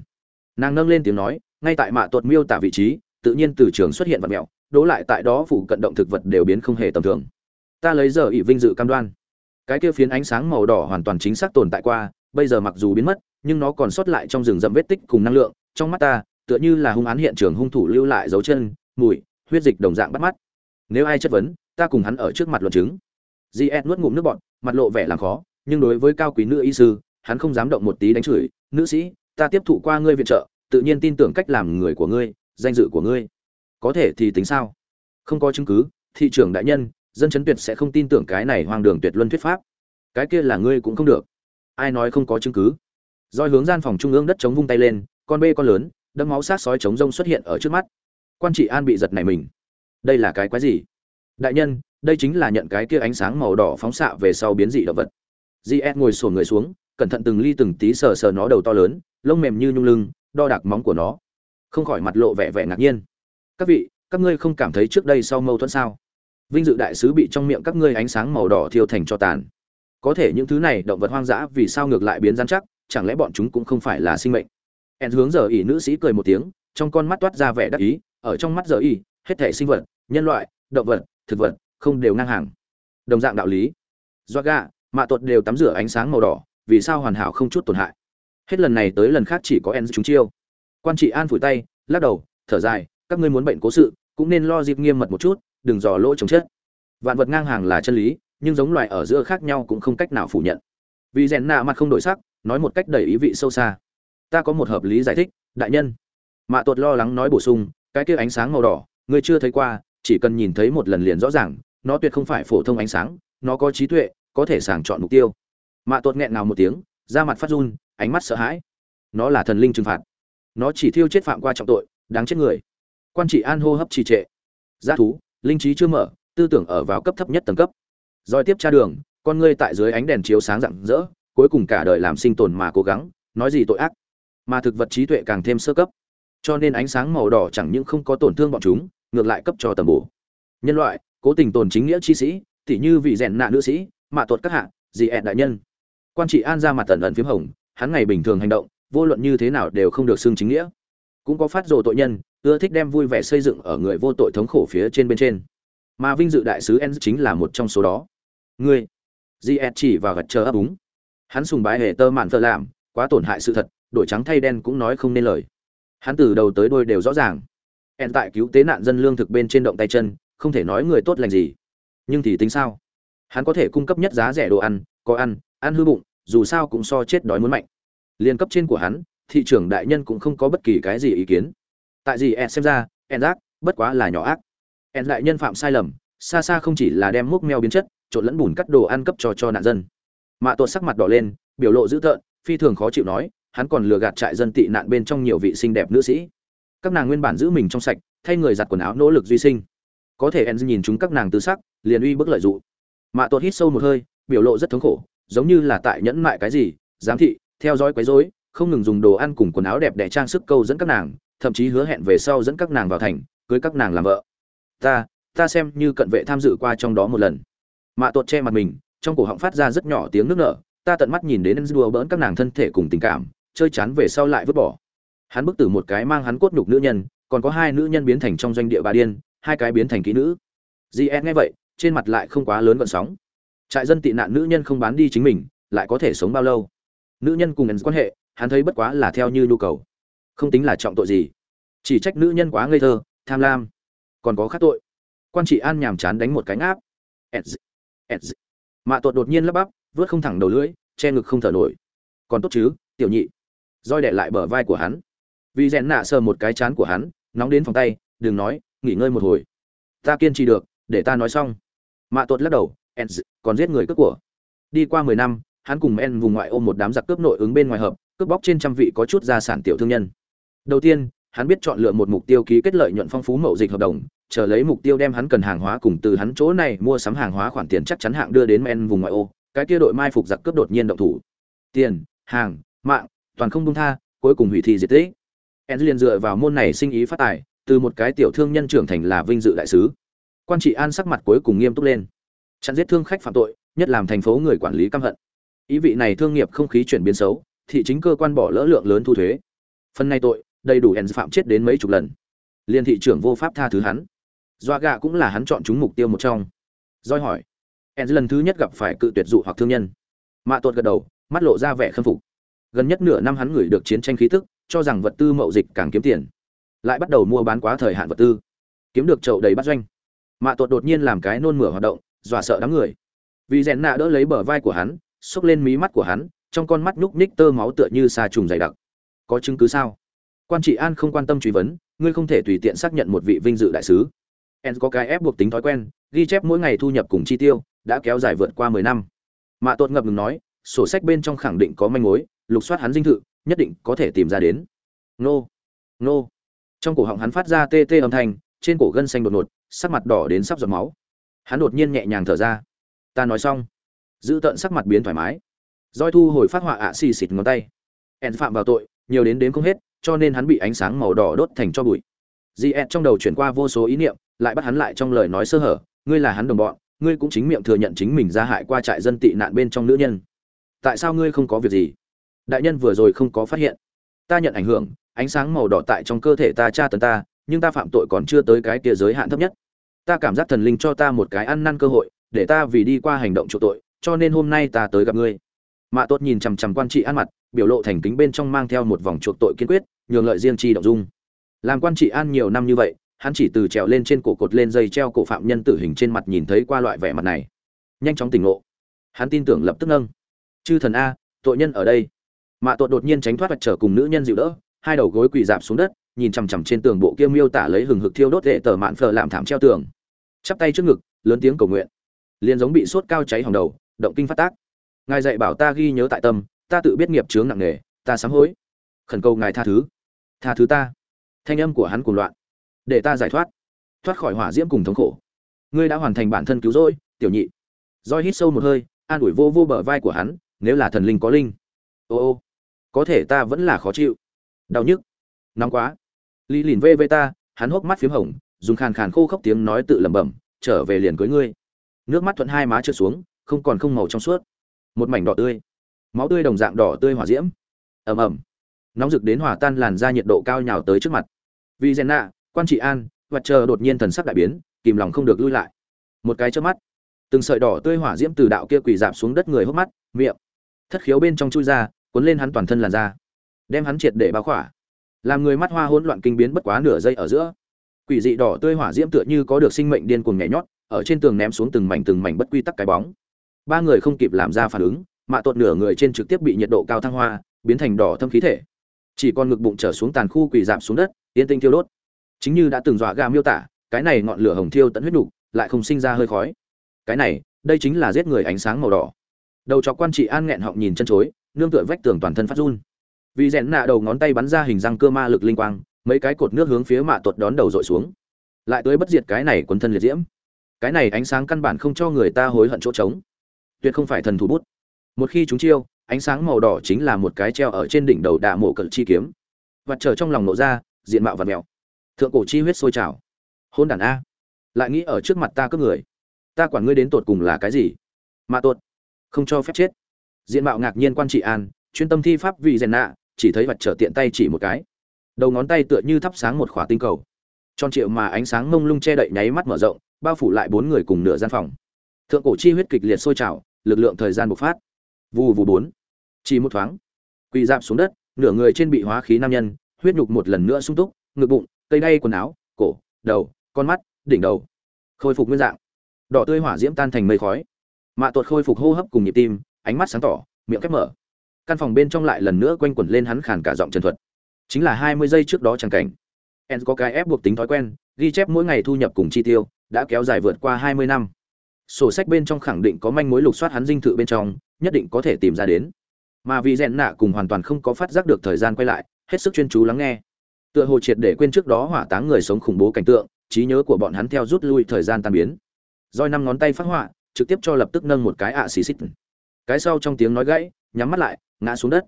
Nàng nâng lên tiếng nói, ngay tại mạ tuột miêu tả vị trí, tự nhiên từ trường xuất hiện vật mẹo, đố lại tại đó phủ cận động thực vật đều biến không hề tầm thường. Ta lấy giờ ỷ vinh dự cam đoan. Cái kia phiến ánh sáng màu đỏ hoàn toàn chính xác tồn tại qua, bây giờ mặc dù biến mất, nhưng nó còn sót lại trong rừng rậm vết tích cùng năng lượng, trong mắt ta, tựa như là hung án hiện trường hung thủ lưu lại dấu chân, mùi, huyết dịch đồng dạng bắt mắt. Nếu ai chất vấn, ta cùng hắn ở trước mặt luận chứng gs nuốt ngụm nước bọt, mặt lộ vẻ làm khó, nhưng đối với cao quý nữ y sư, hắn không dám động một tí đánh chửi, nữ sĩ, ta tiếp thụ qua ngươi viện trợ, tự nhiên tin tưởng cách làm người của ngươi, danh dự của ngươi. Có thể thì tính sao? Không có chứng cứ, thị trưởng đại nhân, dân chấn tuyệt sẽ không tin tưởng cái này hoang đường tuyệt luân thuyết pháp. Cái kia là ngươi cũng không được. Ai nói không có chứng cứ? Doi hướng gian phòng trung ương đất chống vung tay lên, con bê con lớn đấm máu sát sói chống rông xuất hiện ở trước mắt. Quan trị an bị giật này mình. Đây là cái quái gì? Đại nhân đây chính là nhận cái kia ánh sáng màu đỏ phóng xạ về sau biến dị động vật. Gs ngồi sổ người xuống, cẩn thận từng ly từng tí sờ sờ nó đầu to lớn, lông mềm như nhung lưng, đo đạc móng của nó. Không khỏi mặt lộ vẻ vẻ ngạc nhiên. Các vị, các ngươi không cảm thấy trước đây sau mâu thuẫn sao? Vinh dự đại sứ bị trong miệng các ngươi ánh sáng màu đỏ thiêu thành cho tàn. Có thể những thứ này động vật hoang dã vì sao ngược lại biến rắn chắc, chẳng lẽ bọn chúng cũng không phải là sinh mệnh? En hướng giờ ỉ nữ sĩ cười một tiếng, trong con mắt toát ra vẻ đắc ý, ở trong mắt giờ ỉ hết thể sinh vật, nhân loại, động vật, thực vật không đều ngang hàng. Đồng dạng đạo lý. Do gà mạ tuột đều tắm rửa ánh sáng màu đỏ, vì sao hoàn hảo không chút tổn hại? Hết lần này tới lần khác chỉ có en chúng chiêu. Quan trị an phủi tay, lắc đầu, thở dài, các ngươi muốn bệnh cố sự, cũng nên lo dịp nghiêm mật một chút, đừng dò lỗ chống chết vạn vật ngang hàng là chân lý, nhưng giống loài ở giữa khác nhau cũng không cách nào phủ nhận. Vì rèn nạ mặt không đổi sắc, nói một cách đầy ý vị sâu xa. Ta có một hợp lý giải thích, đại nhân. Mạ tuột lo lắng nói bổ sung, cái kia ánh sáng màu đỏ, ngươi chưa thấy qua, chỉ cần nhìn thấy một lần liền rõ ràng nó tuyệt không phải phổ thông ánh sáng, nó có trí tuệ, có thể sàng chọn mục tiêu. Mạ tuột nghẹn ngào một tiếng, da mặt phát run, ánh mắt sợ hãi. Nó là thần linh trừng phạt. Nó chỉ thiêu chết phạm qua trọng tội, đáng chết người. Quan trị an hô hấp trì trệ. Giá thú, linh trí chưa mở, tư tưởng ở vào cấp thấp nhất tầng cấp. Rồi tiếp tra đường, con ngươi tại dưới ánh đèn chiếu sáng rạng rỡ, cuối cùng cả đời làm sinh tồn mà cố gắng, nói gì tội ác. Mà thực vật trí tuệ càng thêm sơ cấp. Cho nên ánh sáng màu đỏ chẳng những không có tổn thương bọn chúng, ngược lại cấp cho tầm bổ. Nhân loại cố tình tồn chính nghĩa chi sĩ, tỉ như vị rèn nạ nữ sĩ, mạ tuột các hạ dị ẹn đại nhân. Quan trị an ra mặt tần ẩn phiếm hồng, hắn ngày bình thường hành động, vô luận như thế nào đều không được xưng chính nghĩa. Cũng có phát rồ tội nhân, ưa thích đem vui vẻ xây dựng ở người vô tội thống khổ phía trên bên trên. Mà vinh dự đại sứ en chính là một trong số đó. Ngươi gs chỉ vào gật chờ ấp úng. Hắn sùng bái hệ tơ mạn thợ làm, quá tổn hại sự thật, đổi trắng thay đen cũng nói không nên lời. Hắn từ đầu tới đôi đều rõ ràng. En tại cứu tế nạn dân lương thực bên trên động tay chân không thể nói người tốt lành gì. Nhưng thì tính sao? Hắn có thể cung cấp nhất giá rẻ đồ ăn, có ăn ăn hư bụng, dù sao cũng so chết đói muốn mạnh. Liên cấp trên của hắn, thị trưởng đại nhân cũng không có bất kỳ cái gì ý kiến. Tại gì ed xem ra ed ác bất quá là nhỏ ác. Ed đại nhân phạm sai lầm, xa xa không chỉ là đem múc meo biến chất, trộn lẫn bùn cắt đồ ăn cấp cho cho nạn dân. Mạ tuột sắc mặt đỏ lên, biểu lộ dữ tợn, phi thường khó chịu nói, hắn còn lừa gạt trại dân tị nạn bên trong nhiều vị xinh đẹp nữ sĩ. Các nàng nguyên bản giữ mình trong sạch, thay người giặt quần áo nỗ lực duy sinh có thể Enz nhìn chúng các nàng tư sắc, liền uy bức lợi dụ. mạ tuột hít sâu một hơi, biểu lộ rất thống khổ, giống như là tại nhẫn mại cái gì, giám thị, theo dõi quấy rối, không ngừng dùng đồ ăn cùng quần áo đẹp để trang sức câu dẫn các nàng, thậm chí hứa hẹn về sau dẫn các nàng vào thành, cưới các nàng làm vợ. Ta ta xem như cận vệ tham dự qua trong đó một lần. Mạ tuột che mặt mình, trong cổ họng phát ra rất nhỏ tiếng nước nở, ta tận mắt nhìn đến Enz đùa bỡn các nàng thân thể cùng tình cảm, chơi chán về sau lại vứt bỏ. Hắn bức tử một cái mang hắn cốt nhục nữ nhân, còn có hai nữ nhân biến thành trong doanh địa bà điên hai cái biến thành kỹ nữ. Gn nghe vậy, trên mặt lại không quá lớn vận sóng. Trại dân tị nạn nữ nhân không bán đi chính mình, lại có thể sống bao lâu? Nữ nhân cùng quan hệ, hắn thấy bất quá là theo như nhu cầu. Không tính là trọng tội gì. Chỉ trách nữ nhân quá ngây thơ, tham lam. Còn có khác tội. Quan trị an nhàm chán đánh một cánh áp mạ tuột đột nhiên lắp bắp, vớt không thẳng đầu lưỡi, che ngực không thở nổi. Còn tốt chứ, tiểu nhị. Roi đẻ lại bờ vai của hắn. Vì rèn nạ sờ một cái chán của hắn, nóng đến phòng tay, đừng nói nghỉ ngơi một hồi. Ta kiên trì được, để ta nói xong. Mạ tuột lắc đầu ens còn giết người cướp của. Đi qua mười năm, hắn cùng en vùng ngoại ôm một đám giặc cướp nội ứng bên ngoài hợp, cướp bóc trên trăm vị có chút gia sản tiểu thương nhân. Đầu tiên, hắn biết chọn lựa một mục tiêu ký kết lợi nhuận phong phú mậu dịch hợp đồng, chờ lấy mục tiêu đem hắn cần hàng hóa cùng từ hắn chỗ này mua sắm hàng hóa khoản tiền chắc chắn hạng đưa đến men vùng ngoại ô, cái kia đội mai phục giặc cướp đột nhiên động thủ. Tiền, hàng, mạng, toàn không buông tha, cuối cùng hủy thi diệt tích. En liền dựa vào môn này sinh ý phát tài từ một cái tiểu thương nhân trưởng thành là vinh dự đại sứ. Quan trị an sắc mặt cuối cùng nghiêm túc lên. Chặn giết thương khách phạm tội, nhất làm thành phố người quản lý căm hận. Ý vị này thương nghiệp không khí chuyển biến xấu thị chính cơ quan bỏ lỡ lượng lớn thu thuế. Phần này tội, đầy đủ en phạm chết đến mấy chục lần. Liên thị trưởng vô pháp tha thứ hắn. Doa gạ cũng là hắn chọn chúng mục tiêu một trong. Doi hỏi en lần thứ nhất gặp phải cự tuyệt dụ hoặc thương nhân? Mạ tuột gật đầu, mắt lộ ra vẻ khâm phục. Gần nhất nửa năm hắn gửi được chiến tranh khí tức, cho rằng vật tư mậu dịch càng kiếm tiền lại bắt đầu mua bán quá thời hạn vật tư. Kiếm được chậu đầy bắt doanh. Mạ tuột đột nhiên làm cái nôn mửa hoạt động, dọa sợ đám người. Vì rèn nạ đỡ lấy bờ vai của hắn, xốc lên mí mắt của hắn, trong con mắt nhúc ních tơ máu tựa như xa trùng dày đặc. Có chứng cứ sao? Quan trị an không quan tâm truy vấn, ngươi không thể tùy tiện xác nhận một vị vinh dự đại sứ. En có cái ép buộc tính thói quen, ghi chép mỗi ngày thu nhập cùng chi tiêu, đã kéo dài vượt qua mười năm. Mạ tuột ngập ngừng nói, sổ sách bên trong khẳng định có manh mối, lục soát hắn dinh thự, nhất định có thể tìm ra đến. Nô. Nô trong cổ họng hắn phát ra tê tê âm thanh, trên cổ gân xanh đột ngột, sắc mặt đỏ đến sắp giọt máu. Hắn đột nhiên nhẹ nhàng thở ra. Ta nói xong. Giữ tận sắc mặt biến thoải mái. Roi thu hồi phát họa ạ xì xịt ngón tay. Ẹn phạm vào tội, nhiều đến đến không hết, cho nên hắn bị ánh sáng màu đỏ đốt thành cho bụi. Gs trong đầu chuyển qua vô số ý niệm, lại bắt hắn lại trong lời nói sơ hở. Ngươi là hắn đồng bọn, ngươi cũng chính miệng thừa nhận chính mình ra hại qua trại dân tị nạn bên trong nữ nhân. Tại sao ngươi không có việc gì? Đại nhân vừa rồi không có phát hiện. Ta nhận ảnh hưởng ánh sáng màu đỏ tại trong cơ thể ta tra tấn ta, nhưng ta phạm tội còn chưa tới cái kia giới hạn thấp nhất. Ta cảm giác thần linh cho ta một cái ăn năn cơ hội, để ta vì đi qua hành động chỗ tội, cho nên hôm nay ta tới gặp ngươi. Mạ tốt nhìn chằm chằm quan trị an mặt, biểu lộ thành kính bên trong mang theo một vòng chuộc tội kiên quyết, nhường lợi riêng chi động dung. Làm quan trị an nhiều năm như vậy, hắn chỉ từ trèo lên trên cổ cột lên dây treo cổ phạm nhân tử hình trên mặt nhìn thấy qua loại vẻ mặt này. Nhanh chóng tỉnh ngộ. Hắn tin tưởng lập tức nâng. Chư thần a, tội nhân ở đây. Mạ tội đột nhiên tránh thoát vật trở cùng nữ nhân dịu đỡ hai đầu gối quỳ dạp xuống đất, nhìn chằm chằm trên tường bộ kia miêu tả lấy hừng hực thiêu đốt đệ tờ mạn phờ làm thảm treo tường. Chắp tay trước ngực, lớn tiếng cầu nguyện. Liền giống bị sốt cao cháy hỏng đầu, động kinh phát tác. Ngài dạy bảo ta ghi nhớ tại tâm, ta tự biết nghiệp chướng nặng nề, ta sám hối. Khẩn cầu ngài tha thứ. Tha thứ ta. Thanh âm của hắn cuồng loạn. Để ta giải thoát. Thoát khỏi hỏa diễm cùng thống khổ. Ngươi đã hoàn thành bản thân cứu rỗi, tiểu nhị. Roi hít sâu một hơi, an ủi vô vô bờ vai của hắn, nếu là thần linh có linh. Ô ô. Có thể ta vẫn là khó chịu đau nhức. Nóng quá. Lý lìn vê vê ta, hắn hốc mắt p h í m hồng, dùng khàn khàn khô khốc tiếng nói tự lẩm bẩm, trở về liền cưới ngươi. Nước mắt thuận hai má trượt xuống, không còn không màu trong suốt. Một mảnh đỏ tươi. Máu tươi đồng dạng đỏ tươi hỏa diễm. Ẩm ẩm nóng rực đến hòa tan làn ra nhiệt độ cao nhào tới trước mặt. Vì rèn nạ, quan trị an, và chờ đột nhiên thần sắc đại biến, kìm lòng không được lui lại. Một cái trước mắt. Từng sợi đỏ tươi hỏa diễm từ đạo kia quỳ dạp xuống đất người hốc mắt, miệng. Thất khiếu bên trong chui ra, cuốn lên hắn toàn thân làn da đem hắn triệt để bao khỏa. Làm người mắt hoa hỗn loạn kinh biến bất quá nửa giây ở giữa. Quỷ dị đỏ tươi hỏa diễm tựa như có được sinh mệnh điên cuồng nhảy nhót ở trên tường ném xuống từng mảnh từng mảnh bất quy tắc cái bóng. Ba người không kịp làm ra phản ứng mạ tuột nửa người trên trực tiếp bị nhiệt độ cao thăng hoa biến thành đỏ thâm khí thể. Chỉ còn ngực bụng trở xuống tàn khu quỷ dạp xuống đất yên tinh thiêu đốt. Chính như đã từng dọa ga miêu tả cái này ngọn lửa hồng thiêu tận huyết đủ, lại không sinh ra hơi khói. Cái này đây chính là giết người ánh sáng màu đỏ. Đầu chọc quan trị an nghẹn họng nhìn chân chối nương tựa vách tường toàn thân phát run vì rèn nạ đầu ngón tay bắn ra hình răng cơ ma lực linh quang, mấy cái cột nước hướng phía mạ tuột đón đầu dội xuống. Lại tới bất diệt cái này quấn thân liệt diễm. Cái này ánh sáng căn bản không cho người ta hối hận chỗ trống. Tuyệt không phải thần thủ bút. Một khi chúng chiêu, ánh sáng màu đỏ chính là một cái treo ở trên đỉnh đầu đạ mộ cận chi kiếm. Vặt trở trong lòng nộ ra, diện mạo và mèo thượng cổ chi huyết sôi trào. Hôn đàn a. Lại nghĩ ở trước mặt ta cướp người. Ta quản ngươi đến tột cùng là cái gì? Mạ tuột. Không cho phép chết. Diện mạo ngạc nhiên quan trị an, chuyên tâm thi pháp vì rèn nạ chỉ thấy vật trở tiện tay chỉ một cái. Đầu ngón tay tựa như thắp sáng một khỏa tinh cầu. Tròn triệu mà ánh sáng mông lung che đậy nháy mắt mở rộng, bao phủ lại bốn người cùng nửa gian phòng. Thượng cổ chi huyết kịch liệt sôi trào, lực lượng thời gian bộc phát. Vù vù bốn. Chỉ một thoáng, quỳ dạp xuống đất, nửa người trên bị hóa khí nam nhân, huyết nhục một lần nữa sung túc, ngực bụng, cây đay quần áo, cổ, đầu, con mắt, đỉnh đầu. Khôi phục nguyên dạng. Đỏ tươi hỏa diễm tan thành mây khói. Mạ tuột khôi phục hô hấp cùng nhịp tim, ánh mắt sáng tỏ, miệng khép mở căn phòng bên trong lại lần nữa quanh quẩn lên hắn khàn cả giọng trần thuật. Chính là hai mươi giây trước đó chẳng cảnh. En có cái ép buộc tính thói quen, ghi chép mỗi ngày thu nhập cùng chi tiêu, đã kéo dài vượt qua hai mươi năm. Sổ sách bên trong khẳng định có manh mối lục soát hắn dinh thự bên trong, nhất định có thể tìm ra đến. Mà vì rèn nạ cùng hoàn toàn không có phát giác được thời gian quay lại, hết sức chuyên chú lắng nghe. Tựa hồ triệt để quên trước đó hỏa táng người sống khủng bố cảnh tượng, trí nhớ của bọn hắn theo rút lui thời gian tan biến. Roi năm ngón tay phát họa, trực tiếp cho lập tức nâng một cái ạ xì xít cái sau trong tiếng nói gãy, nhắm mắt lại, ngã xuống đất.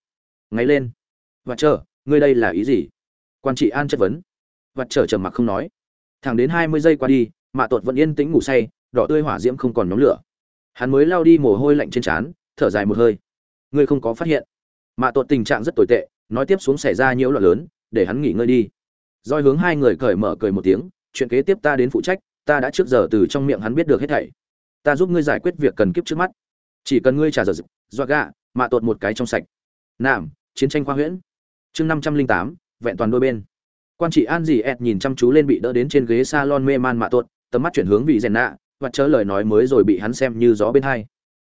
Ngáy lên. Và chờ ngươi đây là ý gì? Quan trị an chất vấn. Và chờ trầm mặc không nói. Thẳng đến hai mươi giây qua đi, mạ tuột vẫn yên tĩnh ngủ say, đỏ tươi hỏa diễm không còn nhóm lửa. Hắn mới lao đi mồ hôi lạnh trên trán, thở dài một hơi. Ngươi không có phát hiện. Mạ tuột tình trạng rất tồi tệ, nói tiếp xuống xảy ra nhiễu loạn lớn, để hắn nghỉ ngơi đi. Doi hướng hai người cởi mở cười một tiếng, chuyện kế tiếp ta đến phụ trách, ta đã trước giờ từ trong miệng hắn biết được hết thảy. Ta giúp ngươi giải quyết việc cần kiếp trước mắt chỉ cần ngươi trả giờ do gạ mạ tột một cái trong sạch. Nạm chiến tranh khoa huyễn. Chương năm trăm linh tám, vẹn toàn đôi bên. Quan trị an dì ẹt nhìn chăm chú lên bị đỡ đến trên ghế salon mê man mạ tột tầm mắt chuyển hướng vị rèn nạ, và chớ lời nói mới rồi bị hắn xem như gió bên hai.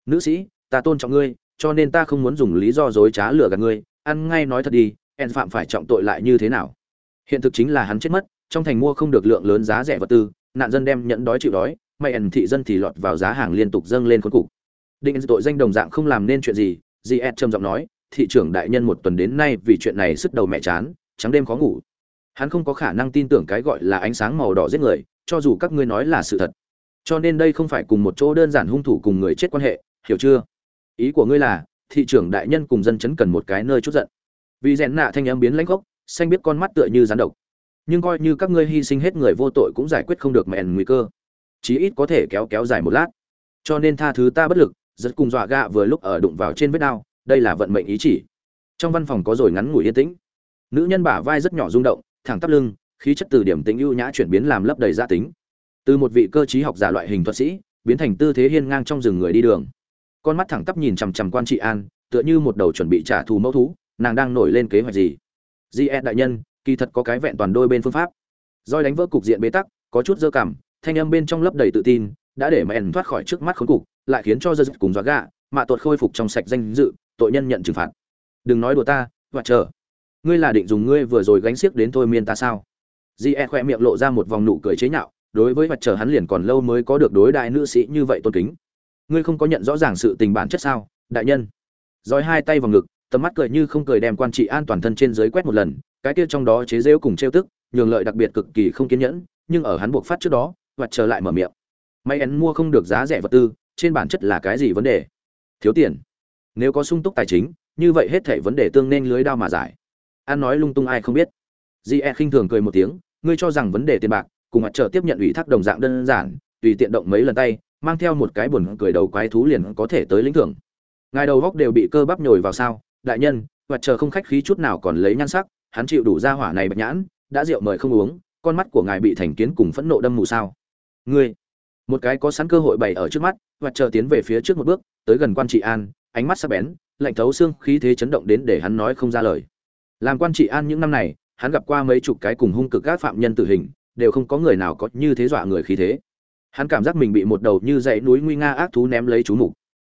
Nữ sĩ, ta tôn trọng ngươi, cho nên ta không muốn dùng lý do dối trá lừa gạt ngươi. Ăn ngay nói thật đi en phạm phải trọng tội lại như thế nào? Hiện thực chính là hắn chết mất, trong thành mua không được lượng lớn giá rẻ vật tư, nạn dân đem nhẫn đói chịu đói, may ẩn thị dân thì lọt vào giá hàng liên tục dâng lên khốn cục định tội danh đồng dạng không làm nên chuyện gì, di ed trầm giọng nói, thị trưởng đại nhân một tuần đến nay vì chuyện này sức đầu mẹ chán, trắng đêm khó ngủ. Hắn không có khả năng tin tưởng cái gọi là ánh sáng màu đỏ giết người, cho dù các ngươi nói là sự thật. Cho nên đây không phải cùng một chỗ đơn giản hung thủ cùng người chết quan hệ, hiểu chưa? Ý của ngươi là, thị trưởng đại nhân cùng dân chấn cần một cái nơi chút giận. Vì rèn nạ thanh âm biến lãnh gốc, xanh biết con mắt tựa như rắn độc. Nhưng coi như các ngươi hy sinh hết người vô tội cũng giải quyết không được mẹn nguy cơ. Chí ít có thể kéo kéo dài một lát. Cho nên tha thứ ta bất lực rất cùng dọa gạ vừa lúc ở đụng vào trên vết đao, đây là vận mệnh ý chỉ. Trong văn phòng có rồi ngắn ngủi yên tĩnh. Nữ nhân bả vai rất nhỏ rung động, thẳng tắp lưng, khí chất từ điểm tính ưu nhã chuyển biến làm lấp đầy gia tính. Từ một vị cơ trí học giả loại hình thuật sĩ, biến thành tư thế hiên ngang trong rừng người đi đường. Con mắt thẳng tắp nhìn chằm chằm quan trị an, tựa như một đầu chuẩn bị trả thù mẫu thú, nàng đang nổi lên kế hoạch gì? Gie đại nhân, kỳ thật có cái vẹn toàn đôi bên phương pháp. Roi đánh vỡ cục diện bế tắc, có chút dơ cảm, thanh âm bên trong lấp đầy tự tin, đã để mà thoát khỏi trước mắt khốn cục lại khiến cho dơ cùng gió gạ mạ tuột khôi phục trong sạch danh dự, tội nhân nhận trừng phạt. Đừng nói đùa ta, và chờ. Ngươi là định dùng ngươi vừa rồi gánh xiếc đến thôi miên ta sao? Gie khoe miệng lộ ra một vòng nụ cười chế nhạo, đối với vật chờ hắn liền còn lâu mới có được đối đại nữ sĩ như vậy tôn kính. Ngươi không có nhận rõ ràng sự tình bản chất sao, đại nhân? Rồi hai tay vào ngực, tầm mắt cười như không cười đem quan trị an toàn thân trên dưới quét một lần, cái kia trong đó chế rêu cùng trêu tức, nhường lợi đặc biệt cực kỳ không kiên nhẫn, nhưng ở hắn buộc phát trước đó vật chờ lại mở miệng. May ăn mua không được giá rẻ vật tư trên bản chất là cái gì vấn đề? Thiếu tiền. Nếu có sung túc tài chính, như vậy hết thảy vấn đề tương nên lưới đao mà giải. An nói lung tung ai không biết. Di e khinh thường cười một tiếng, ngươi cho rằng vấn đề tiền bạc, cùng mặt trợ tiếp nhận ủy thác đồng dạng đơn giản, tùy tiện động mấy lần tay, mang theo một cái buồn cười đầu quái thú liền có thể tới lĩnh thưởng. Ngài đầu góc đều bị cơ bắp nhồi vào sao? Đại nhân, mặt trợ không khách khí chút nào còn lấy nhan sắc, hắn chịu đủ ra hỏa này bạch nhãn, đã rượu mời không uống, con mắt của ngài bị thành kiến cùng phẫn nộ đâm mù sao? Ngươi một cái có sẵn cơ hội bày ở trước mắt, và trợ tiến về phía trước một bước, tới gần quan trị an, ánh mắt sắc bén, lạnh thấu xương, khí thế chấn động đến để hắn nói không ra lời. Làm quan trị an những năm này, hắn gặp qua mấy chục cái cùng hung cực các phạm nhân tử hình, đều không có người nào có như thế dọa người khí thế. Hắn cảm giác mình bị một đầu như dãy núi nguy nga ác thú ném lấy chú mục.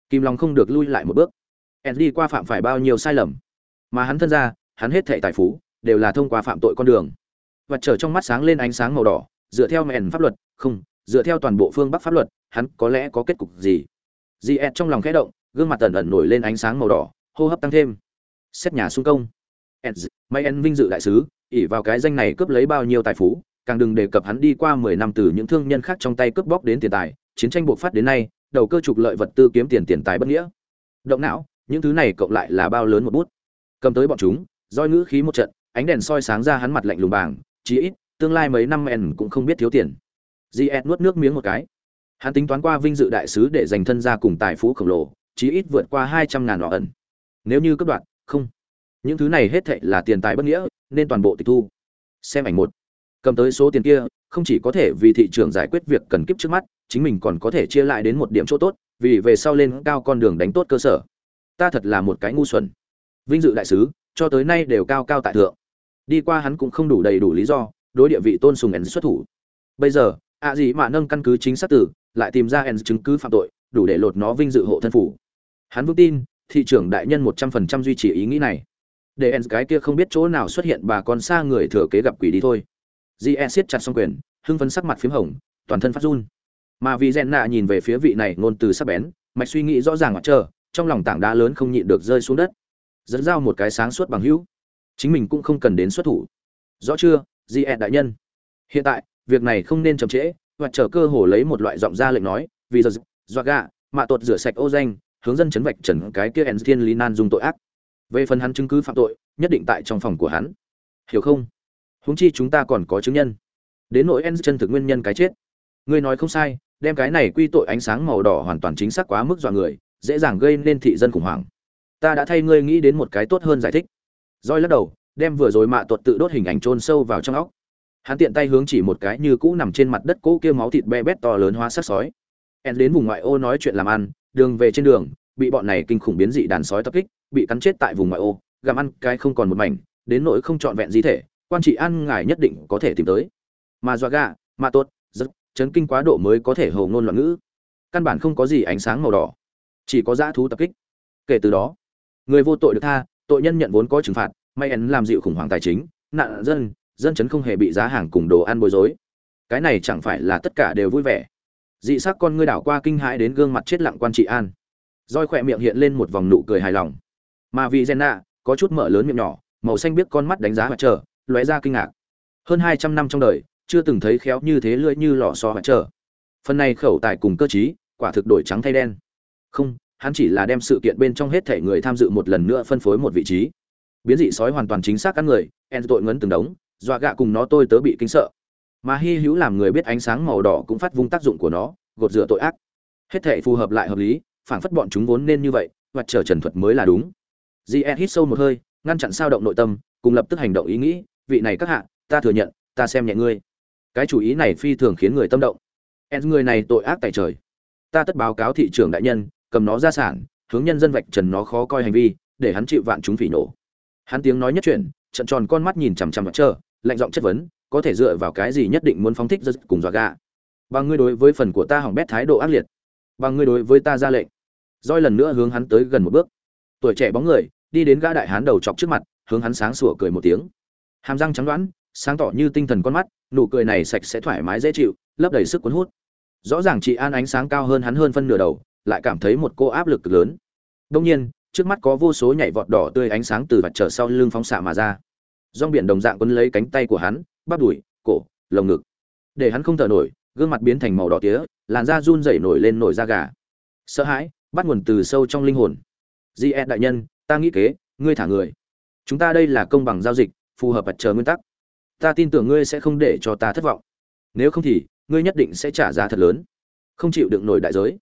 Kim long không được lui lại một bước. Ed đi qua phạm phải bao nhiêu sai lầm. Mà hắn thân ra, hắn hết thệ tài phú, đều là thông qua phạm tội con đường. Và trở trong mắt sáng lên ánh sáng màu đỏ, dựa theo mẹn pháp luật, không dựa theo toàn bộ phương bắc pháp luật hắn có lẽ có kết cục gì dị ed trong lòng khẽ động gương mặt tần ẩn nổi lên ánh sáng màu đỏ hô hấp tăng thêm xét nhà xung công ed may en vinh dự đại sứ ỉ vào cái danh này cướp lấy bao nhiêu tài phú càng đừng đề cập hắn đi qua mười năm từ những thương nhân khác trong tay cướp bóc đến tiền tài, chiến tranh buộc phát đến nay, đầu cơ trục lợi vật tư kiếm tiền tiền tài bất nghĩa. Động não, những thứ này cộng lại là bao lớn một bút. Cầm tới bọn chúng, roi ngữ khí một trận, ánh đèn soi sáng ra hắn mặt lạnh lùng bàng, chí ít, tương lai mấy năm en cũng không biết thiếu tiền. Jet nuốt nước miếng một cái. Hắn tính toán qua vinh dự đại sứ để dành thân gia cùng tài phú khổng lồ, chí ít vượt qua hai trăm ngàn lọ ẩn. Nếu như cấp đoạn, không. Những thứ này hết thảy là tiền tài bất nghĩa, nên toàn bộ tịch thu. Xem ảnh một cầm tới số tiền kia không chỉ có thể vì thị trường giải quyết việc cần kiếp trước mắt chính mình còn có thể chia lại đến một điểm chỗ tốt vì về sau lên cao con đường đánh tốt cơ sở ta thật là một cái ngu xuẩn vinh dự đại sứ cho tới nay đều cao cao tại thượng đi qua hắn cũng không đủ đầy đủ lý do đối địa vị tôn sùng ẩn xuất thủ bây giờ ạ à gì mà nâng căn cứ chính xác tử lại tìm ra ẩn chứng cứ phạm tội đủ để lột nó vinh dự hộ thân phủ hắn vững tin thị trưởng đại nhân một trăm phần trăm duy trì ý nghĩ này để ẩn cái kia không biết chỗ nào xuất hiện bà con xa người thừa kế gặp quỷ đi thôi GE siết chặt song quyền, hưng phấn sắc mặt phím hồng, toàn thân phát run. Mà vì Jenna nhìn về phía vị này ngôn từ sắc bén, mạch suy nghĩ rõ ràng ngoặt chờ, trong lòng tảng đá lớn không nhịn được rơi xuống đất. Dẫn giao một cái sáng suốt bằng hữu, chính mình cũng không cần đến xuất thủ. Rõ chưa, GE đại nhân? Hiện tại, việc này không nên chậm trễ, hoặc chờ cơ hồ lấy một loại giọng ra lệnh nói, vì giờ dọa gạ, mạ tuột rửa sạch ô danh, hướng dân chấn vạch trần cái kia En Thiên Lý Nan dùng tội ác. Về phần hắn chứng cứ phạm tội, nhất định tại trong phòng của hắn. Hiểu không? huống chi chúng ta còn có chứng nhân đến nỗi en chân thực nguyên nhân cái chết ngươi nói không sai đem cái này quy tội ánh sáng màu đỏ hoàn toàn chính xác quá mức dọa người dễ dàng gây nên thị dân khủng hoảng ta đã thay ngươi nghĩ đến một cái tốt hơn giải thích roi lắc đầu đem vừa rồi mạ tuột tự đốt hình ảnh chôn sâu vào trong óc hắn tiện tay hướng chỉ một cái như cũ nằm trên mặt đất cỗ kia máu thịt be bét to lớn hóa sắc sói. En đến vùng ngoại ô nói chuyện làm ăn, đường về trên đường, bị bọn này kinh khủng biến dị đàn sói tập kích, bị cắn chết tại vùng ngoại ô, gặm ăn cái không còn một mảnh, đến nỗi không trọn vẹn di thể, quan trị an ngài nhất định có thể tìm tới. Mà dọa gà, mà tốt rất chấn kinh quá độ mới có thể hầu ngôn loạn ngữ. Căn bản không có gì ánh sáng màu đỏ, chỉ có dã thú tập kích. Kể từ đó, người vô tội được tha, tội nhân nhận vốn có trừng phạt, may ấn làm dịu khủng hoảng tài chính, nạn dân dân chấn không hề bị giá hàng cùng đồ ăn bối rối. Cái này chẳng phải là tất cả đều vui vẻ. Dị sắc con ngươi đảo qua kinh hãi đến gương mặt chết lặng quan trị an. Roi khỏe miệng hiện lên một vòng nụ cười hài lòng. Mà vì jenna, có chút mở lớn miệng nhỏ, màu xanh biết con mắt đánh giá mặt trời lóe ra kinh ngạc. Hơn hai trăm năm trong đời, chưa từng thấy khéo như thế lưỡi như lò so mặt trở phần này khẩu tài cùng cơ trí, quả thực đổi trắng thay đen. Không, hắn chỉ là đem sự kiện bên trong hết thể người tham dự một lần nữa phân phối một vị trí. Biến dị sói hoàn toàn chính xác các người en tội ngấn từng đống dọa gạ cùng nó tôi tớ bị kinh sợ. Mà hy hữu làm người biết ánh sáng màu đỏ cũng phát vung tác dụng của nó, gột rửa tội ác. Hết thể phù hợp lại hợp lý, phảng phất bọn chúng vốn nên như vậy, và trở trần thuật mới là đúng. Gn hít sâu một hơi, ngăn chặn sao động nội tâm, cùng lập tức hành động ý nghĩ, vị này các hạ, ta thừa nhận, ta xem nhẹ ngươi. Cái chủ ý này phi thường khiến người tâm động. En người này tội ác tại trời. Ta tất báo cáo thị trưởng đại nhân, cầm nó ra sản, hướng nhân dân vạch trần nó khó coi hành vi, để hắn chịu vạn chúng phỉ nổ. Hắn tiếng nói nhất chuyện trận tròn con mắt nhìn chằm chằm mặt trơ lạnh giọng chất vấn, có thể dựa vào cái gì nhất định muốn phóng thích rất cùng dọa gạ. bằng ngươi đối với phần của ta hỏng bét thái độ ác liệt. Bằng ngươi đối với ta ra lệnh. Roi lần nữa hướng hắn tới gần một bước. Tuổi trẻ bóng người, đi đến gã đại hán đầu chọc trước mặt, hướng hắn sáng sủa cười một tiếng. Hàm răng trắng đoán, sáng tỏ như tinh thần con mắt, nụ cười này sạch sẽ thoải mái dễ chịu, lấp đầy sức cuốn hút. Rõ ràng chị an ánh sáng cao hơn hắn hơn phân nửa đầu, lại cảm thấy một cô áp lực cực lớn. Đông nhiên, trước mắt có vô số nhảy vọt đỏ tươi ánh sáng từ vạch trở sau lưng phóng xạ mà ra rong biển đồng dạng quấn lấy cánh tay của hắn, bắp đùi, cổ, lồng ngực. Để hắn không thở nổi, gương mặt biến thành màu đỏ tía, làn da run rẩy nổi lên nổi da gà. Sợ hãi, bắt nguồn từ sâu trong linh hồn. Di đại nhân, ta nghĩ kế, ngươi thả người. Chúng ta đây là công bằng giao dịch, phù hợp vật chờ nguyên tắc. Ta tin tưởng ngươi sẽ không để cho ta thất vọng. Nếu không thì, ngươi nhất định sẽ trả giá thật lớn. Không chịu đựng nổi đại giới.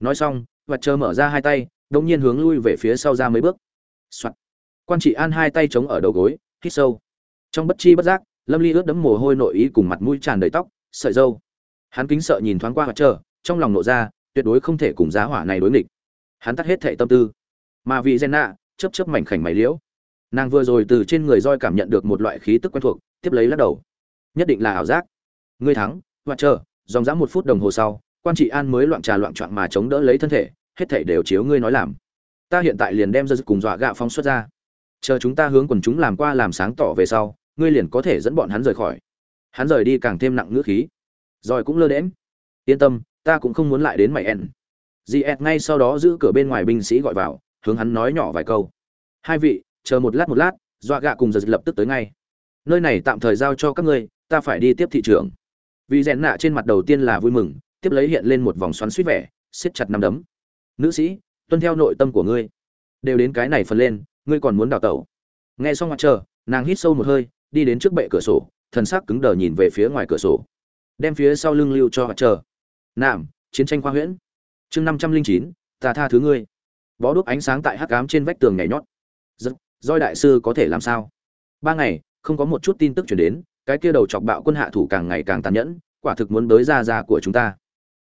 Nói xong, vật chờ mở ra hai tay đông nhiên hướng lui về phía sau ra mấy bước、Soạn. quan trị an hai tay chống ở đầu gối hít sâu. Trong bất chi bất giác, lâm ly ướt đẫm mồ hôi nội ý cùng mặt mũi tràn đầy tóc, sợi dâu hắn kính sợ nhìn thoáng qua mặt trời, trong lòng nộ ra, tuyệt đối không thể cùng giá hỏa này đối nghịch. Hắn tắt hết thệ tâm tư. Mà vì gen nạ chấp chấp mảnh khảnh mày liễu. Nàng vừa rồi từ trên người roi cảm nhận được một loại khí tức quen thuộc, tiếp lấy lắc đầu. Nhất định là ảo giác. Ngươi thắng, mặt trời, dòng dã một phút đồng hồ sau, quan trị an mới loạn trà loạn trọn mà chống đỡ lấy thân thể, hết thảy đều chiếu ngươi nói làm. Ta hiện tại liền đem ra cùng dọa gạ phóng xuất ra chờ chúng ta hướng quần chúng làm qua làm sáng tỏ về sau, ngươi liền có thể dẫn bọn hắn rời khỏi. Hắn rời đi càng thêm nặng ngữ khí. Rồi cũng lơ đễm yên tâm, ta cũng không muốn lại đến mày en gs ngay sau đó giữ cửa bên ngoài binh sĩ gọi vào, hướng hắn nói nhỏ vài câu. Hai vị, chờ một lát một lát, dọa gạ cùng giờ lập tức tới ngay. Nơi này tạm thời giao cho các ngươi, ta phải đi tiếp thị trường vì rèn nạ trên mặt đầu tiên là vui mừng, tiếp lấy hiện lên một vòng xoắn suýt vẻ, siết chặt nắm đấm. Nữ sĩ, tuân theo nội tâm của ngươi. Đều đến cái này phần lên ngươi còn muốn đào tẩu? Nghe xong mặt chờ nàng hít sâu một hơi, đi đến trước bệ cửa sổ, thần sắc cứng đờ nhìn về phía ngoài cửa sổ. Đem phía sau lưng lưu cho mặt chờ nạm chiến tranh khoa huyễn. Chương năm trăm linh chín, ta tha thứ ngươi. Bó đuốc ánh sáng tại hắc ám trên vách tường nhảy nhót. Giật, roi đại sư có thể làm sao? Ba ngày, không có một chút tin tức chuyển đến, cái kia đầu chọc bạo quân hạ thủ càng ngày càng tàn nhẫn, quả thực muốn bới ra ra của chúng ta.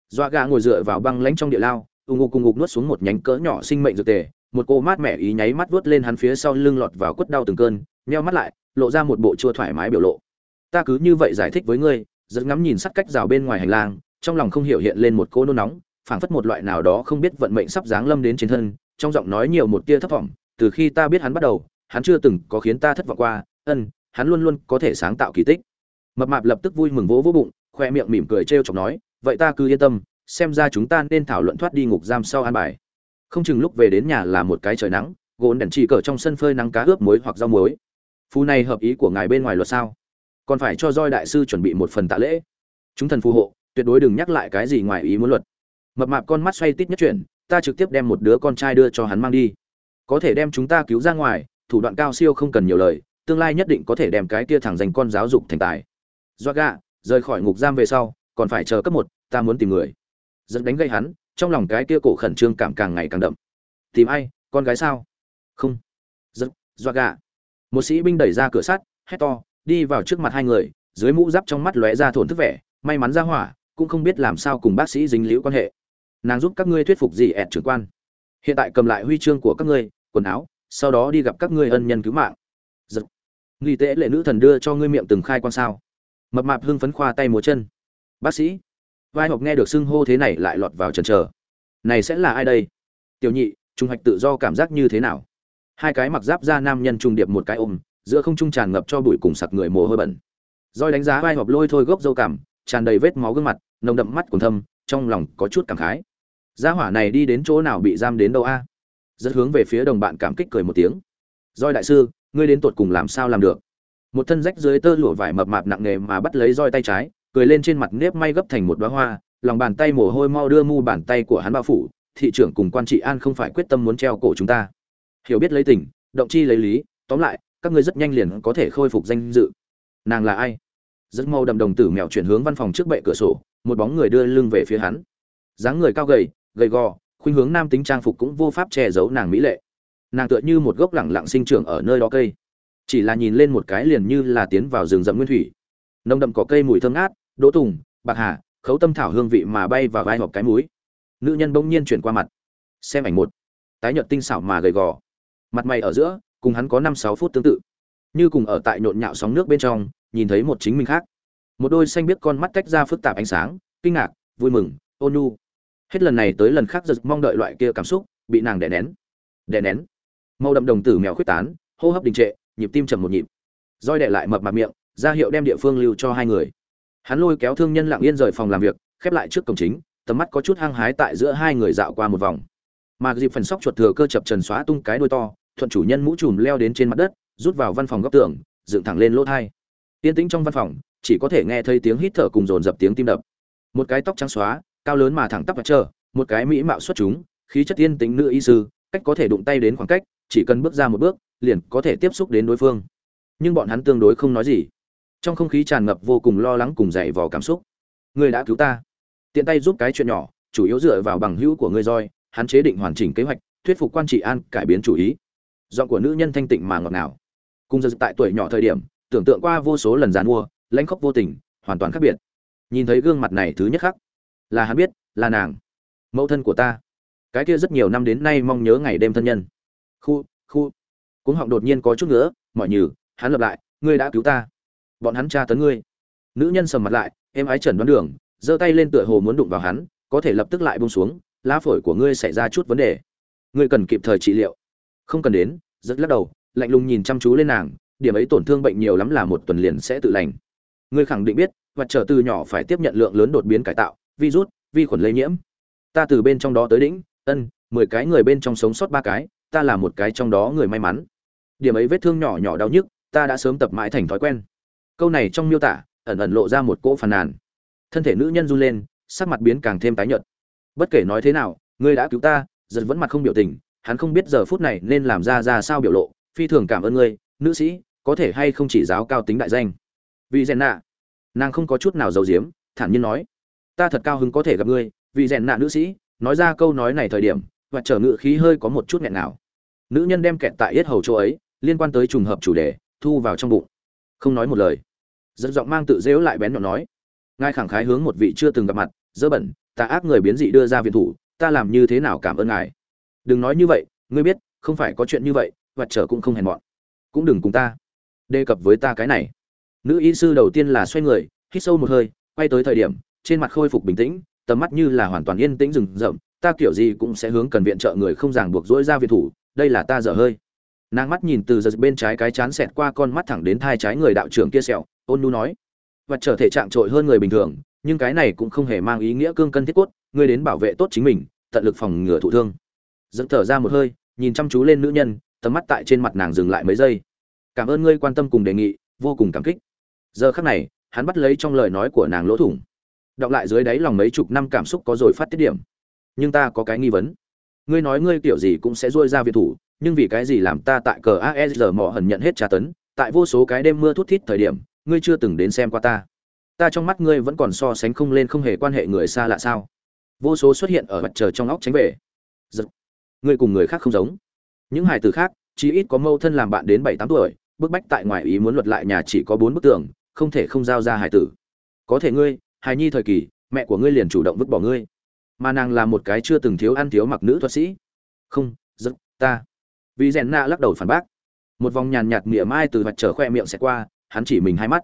Doa gà ngồi dựa vào băng lánh trong địa lao, ù ngục cùng ngục nuốt xuống một nhánh cỡ nhỏ sinh mệnh dược tề một cô mát mẻ ý nháy mắt vuốt lên hắn phía sau lưng lọt vào quất đau từng cơn, nheo mắt lại, lộ ra một bộ chua thoải mái biểu lộ. Ta cứ như vậy giải thích với ngươi rất ngắm nhìn sắt cách rào bên ngoài hành lang, trong lòng không hiểu hiện lên một cô nôn nóng, phảng phất một loại nào đó không biết vận mệnh sắp giáng lâm đến trên thân, trong giọng nói nhiều một tia thất vọng từ khi ta biết hắn bắt đầu, hắn chưa từng có khiến ta thất vọng qua, ân, hắn luôn luôn có thể sáng tạo kỳ tích. Mập mạp lập tức vui mừng vỗ vỗ bụng, khoe miệng mỉm cười trêu chọc nói, vậy ta cứ yên tâm, xem ra chúng ta nên thảo luận thoát đi ngục giam sau an bài không chừng lúc về đến nhà là một cái trời nắng gồn đèn chỉ cờ trong sân phơi nắng cá ướp muối hoặc rau muối. Phù này hợp ý của ngài bên ngoài luật sao? Còn phải cho roi đại sư chuẩn bị một phần tạ lễ. Chúng thần phù hộ, tuyệt đối đừng nhắc lại cái gì ngoài ý muốn luật. Mập mạp con mắt xoay tít nhất chuyển, ta trực tiếp đem một đứa con trai đưa cho hắn mang đi. Có thể đem chúng ta cứu ra ngoài, thủ đoạn cao siêu không cần nhiều lời, tương lai nhất định có thể đem cái kia thẳng dành con giáo dục thành tài. Do gạ rời khỏi ngục giam về sau, còn phải chờ cấp một, ta muốn tìm người. Dẫn đánh gây hắn trong lòng cái kia cổ khẩn trương cảm càng ngày càng đậm. Tìm ai, con gái sao? Không. Giật doa gà. Một sĩ binh đẩy ra cửa sắt, hét to, đi vào trước mặt hai người, dưới mũ giáp trong mắt lóe ra thổn thức vẻ, may mắn ra hỏa, cũng không biết làm sao cùng bác sĩ dính liễu quan hệ. Nàng giúp các ngươi thuyết phục gì ẹt trưởng quan. Hiện tại cầm lại huy chương của các ngươi, quần áo, sau đó đi gặp các ngươi ân nhân cứu mạng. Giật. Nghi tễ lệ nữ thần đưa cho ngươi miệng từng khai quan sao. Mập mạp hưng phấn khoa tay múa chân. Bác sĩ vai học nghe được xưng hô thế này lại lọt vào trần trờ. Này sẽ là ai đây? Tiểu nhị, trung hoạch tự do cảm giác như thế nào? Hai cái mặc giáp ra nam nhân trung điệp một cái ôm, giữa không trung tràn ngập cho bụi cùng sặc người mồ hôi bẩn. Roi đánh giá vai học lôi thôi gốc dâu cảm tràn đầy vết máu gương mặt, nồng đậm mắt còn thâm, trong lòng có chút cảm khái. Gia hỏa này đi đến chỗ nào bị giam đến đâu a? Rất hướng về phía đồng bạn cảm kích cười một tiếng. Roi đại sư, ngươi đến tột cùng làm sao làm được? Một thân rách dưới tơ lụa vải mập mạp nặng nề mà bắt lấy roi tay trái cười lên trên mặt nếp may gấp thành một đóa hoa, lòng bàn tay mồ hôi mau đưa mu bàn tay của hắn bao phủ, thị trưởng cùng quan trị an không phải quyết tâm muốn treo cổ chúng ta. Hiểu biết lấy tình, động chi lấy lý, tóm lại, các ngươi rất nhanh liền có thể khôi phục danh dự. Nàng là ai? Rất mau đầm đồng tử mèo chuyển hướng văn phòng trước bệ cửa sổ, một bóng người đưa lưng về phía hắn. dáng người cao gầy, gầy gò, khuynh hướng nam tính trang phục cũng vô pháp che giấu nàng mỹ lệ. Nàng tựa như một gốc lẳng lặng sinh trưởng ở nơi đó cây. chỉ là nhìn lên một cái liền như là tiến vào rừng rậm nguyên thủy nồng đậm có cây mùi thơm ngát đỗ tùng, bạc hà, khấu tâm thảo hương vị mà bay và vai hộp cái mũi nữ nhân bỗng nhiên chuyển qua mặt. Xem ảnh một. Tái nhợt tinh xảo mà gầy gò. Mặt mày ở giữa, cùng hắn có năm sáu phút tương tự. Như cùng ở tại nhộn nhạo sóng nước bên trong, nhìn thấy một chính mình khác. Một đôi xanh biết con mắt tách ra phức tạp ánh sáng, kinh ngạc, vui mừng ôn nhu hết lần này tới lần khác giật mong đợi loại kia cảm xúc, bị nàng đè nén. Đè nén. Màu đậm đồng tử mèo khuyết tán, hô hấp đình trệ, nhịp tim chầm một nhịp. Roi đệ lại mập mặt miệng, ra hiệu đem địa phương lưu cho hai người hắn lôi kéo thương nhân lặng yên rời phòng làm việc, khép lại trước cổng chính, tầm mắt có chút hăng hái tại giữa hai người dạo qua một vòng. Mà dịp phần sóc chuột thừa cơ chập trần xóa tung cái đuôi to, thuận chủ nhân mũ trùm leo đến trên mặt đất, rút vào văn phòng góc tường, dựng thẳng lên lỗ thai. Yên tĩnh trong văn phòng, chỉ có thể nghe thấy tiếng hít thở cùng dồn dập tiếng tim đập. Một cái tóc trắng xóa, cao lớn mà thẳng tắp và chờ một cái mỹ mạo xuất chúng, khí chất yên tính nữ y sư, cách có thể đụng tay đến khoảng cách, chỉ cần bước ra một bước, liền có thể tiếp xúc đến đối phương. Nhưng bọn hắn tương đối không nói gì trong không khí tràn ngập vô cùng lo lắng cùng dày vò cảm xúc. Ngươi đã cứu ta. Tiện tay giúp cái chuyện nhỏ, chủ yếu dựa vào bằng hữu của ngươi roi hắn chế định hoàn chỉnh kế hoạch, thuyết phục quan trị an, cải biến chủ ý. Giọng của nữ nhân thanh tịnh mà ngọt ngào. Cùng giờ tại tuổi nhỏ thời điểm, tưởng tượng qua vô số lần dàn mua, lãnh khóc vô tình, hoàn toàn khác biệt. Nhìn thấy gương mặt này thứ nhất khắc, là hắn biết, là nàng. Mẫu thân của ta. Cái kia rất nhiều năm đến nay mong nhớ ngày đêm thân nhân. Khu khu. Cuống họng đột nhiên có chút nữa mọi nhừ, hắn lập lại, ngươi đã cứu ta bọn hắn tra tấn ngươi. Nữ nhân sầm mặt lại em ái trần đoán đường, giơ tay lên tựa hồ muốn đụng vào hắn, có thể lập tức lại bông xuống, lá phổi của ngươi xảy ra chút vấn đề. Ngươi cần kịp thời trị liệu. Không cần đến, rất lắc đầu, lạnh lùng nhìn chăm chú lên nàng, điểm ấy tổn thương bệnh nhiều lắm là một tuần liền sẽ tự lành. Ngươi khẳng định biết vật trở từ nhỏ phải tiếp nhận lượng lớn đột biến cải tạo, virus, vi khuẩn lây nhiễm. Ta từ bên trong đó tới đỉnh, ân, mười cái người bên trong sống sót ba cái, ta là một cái trong đó người may mắn. Điểm ấy vết thương nhỏ nhỏ đau nhức, ta đã sớm tập mãi thành thói quen câu này trong miêu tả ẩn ẩn lộ ra một cỗ phàn nàn. Thân thể nữ nhân run lên, sắc mặt biến càng thêm tái nhợt. Bất kể nói thế nào, ngươi đã cứu ta, giật vẫn mặt không biểu tình, hắn không biết giờ phút này nên làm ra ra sao biểu lộ, phi thường cảm ơn ngươi, nữ sĩ, có thể hay không chỉ giáo cao tính đại danh. Vì rèn nạ. Nàng không có chút nào giấu giếm, thản nhiên nói. Ta thật cao hứng có thể gặp ngươi vì rèn nạ nữ sĩ, nói ra câu nói này thời điểm, và trở ngự khí hơi có một chút nghẹn nào nữ nhân đem kẹt tại yết hầu chỗ ấy, liên quan tới trùng hợp chủ đề, thu vào trong bụng không nói một lời. Dẫn giọng mang tự dễu lại bén nhọn nói, ngài khẳng khái hướng một vị chưa từng gặp mặt, dơ bẩn, ta ác người biến dị đưa ra viện thủ, ta làm như thế nào cảm ơn ngài? Đừng nói như vậy, ngươi biết, không phải có chuyện như vậy vặt trở cũng không hèn mọn. Cũng đừng cùng ta đề cập với ta cái này. Nữ y sư đầu tiên là xoay người, hít sâu một hơi, quay tới thời điểm, trên mặt khôi phục bình tĩnh, tầm mắt như là hoàn toàn yên tĩnh rừng rậm, ta kiểu gì cũng sẽ hướng cần viện trợ người không ràng buộc dỗi ra viện thủ, đây là ta dở hơi nàng mắt nhìn từ giật bên trái cái chán xẹt qua con mắt thẳng đến thai trái người đạo trưởng kia sẹo, ôn nu nói. Và trở thể trạng trội hơn người bình thường, nhưng cái này cũng không hề mang ý nghĩa cương cân thiết cốt, ngươi đến bảo vệ tốt chính mình, tận lực phòng ngừa thụ thương. Dẫn thở ra một hơi, nhìn chăm chú lên nữ nhân, tầm mắt tại trên mặt nàng dừng lại mấy giây. Cảm ơn ngươi quan tâm cùng đề nghị, vô cùng cảm kích. Giờ khắc này, hắn bắt lấy trong lời nói của nàng lỗ thủng. Đọc lại dưới đáy lòng mấy chục năm cảm xúc có rồi phát tiết điểm. Nhưng ta có cái nghi vấn. Ngươi nói ngươi kiểu gì cũng sẽ dôi ra việt thủ nhưng vì cái gì làm ta tại cờ asr mỏ hần nhận hết tra tấn, tại vô số cái đêm mưa thút thít thời điểm, ngươi chưa từng đến xem qua ta. Ta trong mắt ngươi vẫn còn so sánh không lên không hề quan hệ người xa lạ sao. Vô số xuất hiện ở mặt trời trong óc tránh về. Giật. ngươi cùng người khác không giống. Những hài tử khác chỉ ít có mâu thân làm bạn đến bảy tám tuổi, bức bách tại ngoài ý muốn luật lại nhà chỉ có bốn bức tường, không thể không giao ra hài tử. Có thể ngươi, hài nhi thời kỳ, mẹ của ngươi liền chủ động vứt bỏ ngươi. Mà nàng là một cái chưa từng thiếu ăn thiếu mặc nữ thuật sĩ. Không, giật, ta vì rèn nạ lắc đầu phản bác. Một vòng nhàn nhạt mỉa mai từ mặt trở khoe miệng sẽ qua, hắn chỉ mình hai mắt.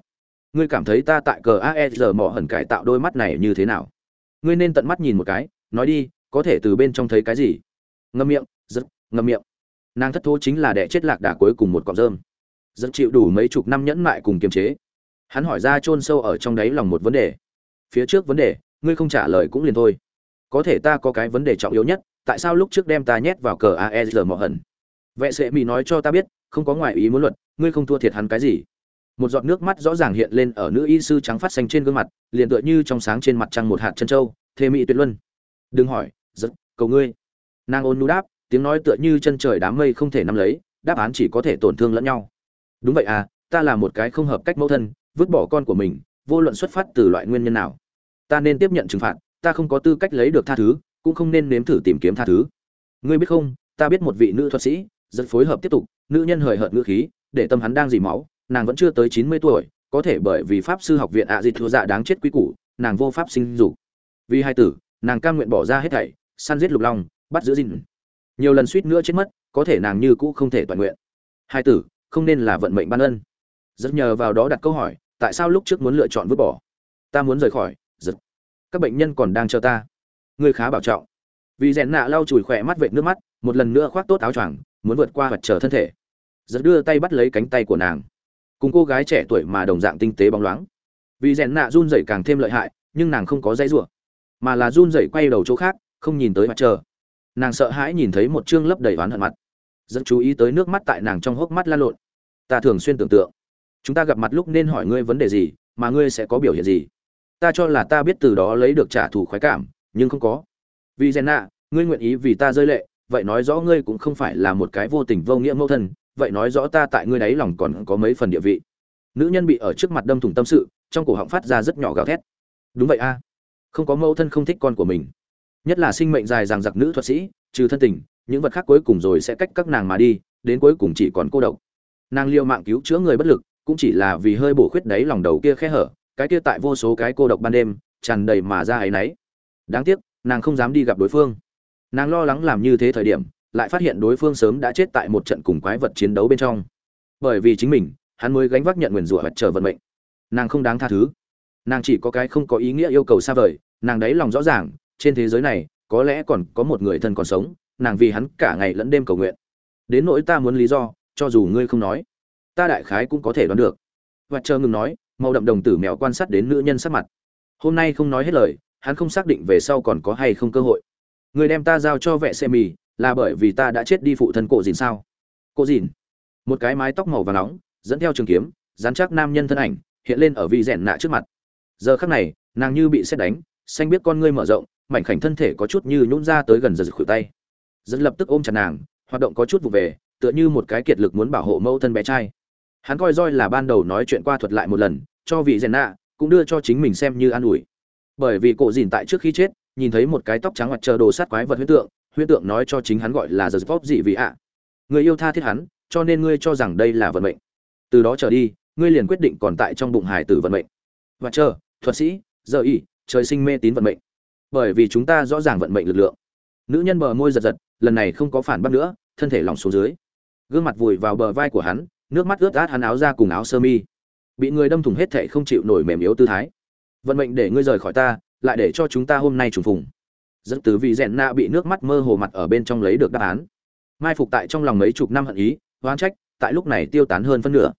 Ngươi cảm thấy ta tại cờ aesr mỏ hẩn cải tạo đôi mắt này như thế nào? Ngươi nên tận mắt nhìn một cái, nói đi, có thể từ bên trong thấy cái gì? Ngâm miệng rất ngâm miệng. Nàng thất thố chính là đẻ chết lạc đà cuối cùng một cọng rơm. Rất chịu đủ mấy chục năm nhẫn mại cùng kiềm chế. Hắn hỏi ra chôn sâu ở trong đáy lòng một vấn đề. Phía trước vấn đề, ngươi không trả lời cũng liền thôi. Có thể ta có cái vấn đề trọng yếu nhất, tại sao lúc trước đem ta nhét vào cờ aesr mỏ hẩn vệ sệ mỹ nói cho ta biết, không có ngoại ý muốn luật, ngươi không thua thiệt hắn cái gì. Một giọt nước mắt rõ ràng hiện lên ở nữ y sư trắng phát xanh trên gương mặt, liền tựa như trong sáng trên mặt trăng một hạt chân trâu thê mỹ tuyệt luân. Đừng hỏi, giật, cầu ngươi. Nàng ôn nu đáp, tiếng nói tựa như chân trời đám mây không thể nắm lấy, đáp án chỉ có thể tổn thương lẫn nhau. Đúng vậy à ta là một cái không hợp cách mẫu thân, vứt bỏ con của mình, vô luận xuất phát từ loại nguyên nhân nào. Ta nên tiếp nhận trừng phạt, ta không có tư cách lấy được tha thứ, cũng không nên nếm thử tìm kiếm tha thứ. Ngươi biết không, ta biết một vị nữ thuật sĩ rất phối hợp tiếp tục, nữ nhân hời hợt ngữ khí, để tâm hắn đang dì máu, nàng vẫn chưa tới chín mươi tuổi, có thể bởi vì pháp sư học viện ạ à dịch thua dạ đáng chết quý củ, nàng vô pháp sinh dục. Vì hai tử, nàng cam nguyện bỏ ra hết thảy, săn giết lục long, bắt giữ dinh nhiều lần suýt nữa chết mất, có thể nàng như cũ không thể toàn nguyện. Hai tử, không nên là vận mệnh ban ân. Rất nhờ vào đó đặt câu hỏi, tại sao lúc trước muốn lựa chọn vứt bỏ? Ta muốn rời khỏi, giật. Các bệnh nhân còn đang chờ ta. Ngươi khá bảo trọng. Vì rèn nạ lau chùi khỏe mắt vệt nước mắt, một lần nữa khoác tốt áo choàng muốn vượt qua vật trở thân thể. Giật đưa tay bắt lấy cánh tay của nàng. Cùng cô gái trẻ tuổi mà đồng dạng tinh tế bóng loáng. Vì rèn nạ run rẩy càng thêm lợi hại, nhưng nàng không có dãy rủa, mà là run rẩy quay đầu chỗ khác, không nhìn tới mặt trời. Nàng sợ hãi nhìn thấy một chương lấp đầy oán hận mặt. Rất chú ý tới nước mắt tại nàng trong hốc mắt la lộn. Ta thường xuyên tưởng tượng, chúng ta gặp mặt lúc nên hỏi ngươi vấn đề gì, mà ngươi sẽ có biểu hiện gì. Ta cho là ta biết từ đó lấy được trả thù khoái cảm, nhưng không có. Vì rèn nạ, ngươi nguyện ý vì ta rơi lệ vậy nói rõ ngươi cũng không phải là một cái vô tình vô nghĩa mẫu thân, vậy nói rõ ta tại ngươi đấy lòng còn có mấy phần địa vị. Nữ nhân bị ở trước mặt đâm thủng tâm sự, trong cổ họng phát ra rất nhỏ gào thét. Đúng vậy a. À. Không có mẫu thân không thích con của mình. Nhất là sinh mệnh dài rằng giặc nữ thuật sĩ, trừ thân tình, những vật khác cuối cùng rồi sẽ cách các nàng mà đi, đến cuối cùng chỉ còn cô độc. Nàng liều mạng cứu chữa người bất lực, cũng chỉ là vì hơi bổ khuyết đấy lòng đầu kia khe hở, cái kia tại vô số cái cô độc ban đêm, tràn đầy mà ra ấy nấy đáng tiếc, nàng không dám đi gặp đối phương nàng lo lắng làm như thế thời điểm, lại phát hiện đối phương sớm đã chết tại một trận cùng quái vật chiến đấu bên trong. Bởi vì chính mình, hắn mới gánh vác nhận nguyền rủa vật chờ vận mệnh. Nàng không đáng tha thứ. Nàng chỉ có cái không có ý nghĩa yêu cầu xa vời, nàng đấy lòng rõ ràng, trên thế giới này, có lẽ còn có một người thân còn sống, nàng vì hắn cả ngày lẫn đêm cầu nguyện. Đến nỗi ta muốn lý do, cho dù ngươi không nói, ta đại khái cũng có thể đoán được. Và chờ ngừng nói, màu đậm đồng tử mèo quan sát đến nữ nhân sắc mặt. Hôm nay không nói hết lời, hắn không xác định về sau còn có hay không cơ hội người đem ta giao cho vệ xe mì là bởi vì ta đã chết đi phụ thân cổ dìn sao? Cổ dìn. Một cái mái tóc màu và nóng, dẫn theo trường kiếm, dán chắc nam nhân thân ảnh, hiện lên ở vị rèn nạ trước mặt. Giờ khắc này, nàng như bị xét đánh, xanh biết con ngươi mở rộng, mảnh khảnh thân thể có chút như nhún ra tới gần giật khuỷu tay. Dẫn lập tức ôm chặt nàng, hoạt động có chút vụ về, tựa như một cái kiệt lực muốn bảo hộ mẫu thân bé trai. Hắn coi roi là ban đầu nói chuyện qua thuật lại một lần, cho vị rèn nạ, cũng đưa cho chính mình xem như an ủi. Bởi vì cổ dìn tại trước khi chết nhìn thấy một cái tóc trắng mặt chờ đồ sát quái vật huyết tượng huyết tượng nói cho chính hắn gọi là the pop dị vị ạ. Người yêu tha thiết hắn, cho nên ngươi cho rằng đây là vận mệnh. Từ đó trở đi, ngươi liền quyết định còn tại trong bụng hải tử vận mệnh. Và chờ, thuật sĩ, giờ y, trời sinh mê tín vận mệnh. Bởi vì chúng ta rõ ràng vận mệnh lực lượng. Nữ nhân bờ môi giật giật, lần này không có phản bác nữa, thân thể lỏng xuống dưới. Gương mặt vùi vào bờ vai của hắn, nước mắt ướt át hắn áo ra cùng áo sơ mi. Bị người đâm thủng hết thệ không chịu nổi mềm yếu tư thái. Vận mệnh để ngươi rời khỏi ta lại để cho chúng ta hôm nay trùng phùng. Dẫn từ vị rèn nạ bị nước mắt mơ hồ mặt ở bên trong lấy được đáp án. Mai phục tại trong lòng mấy chục năm hận ý, oán trách, tại lúc này tiêu tán hơn phân nửa.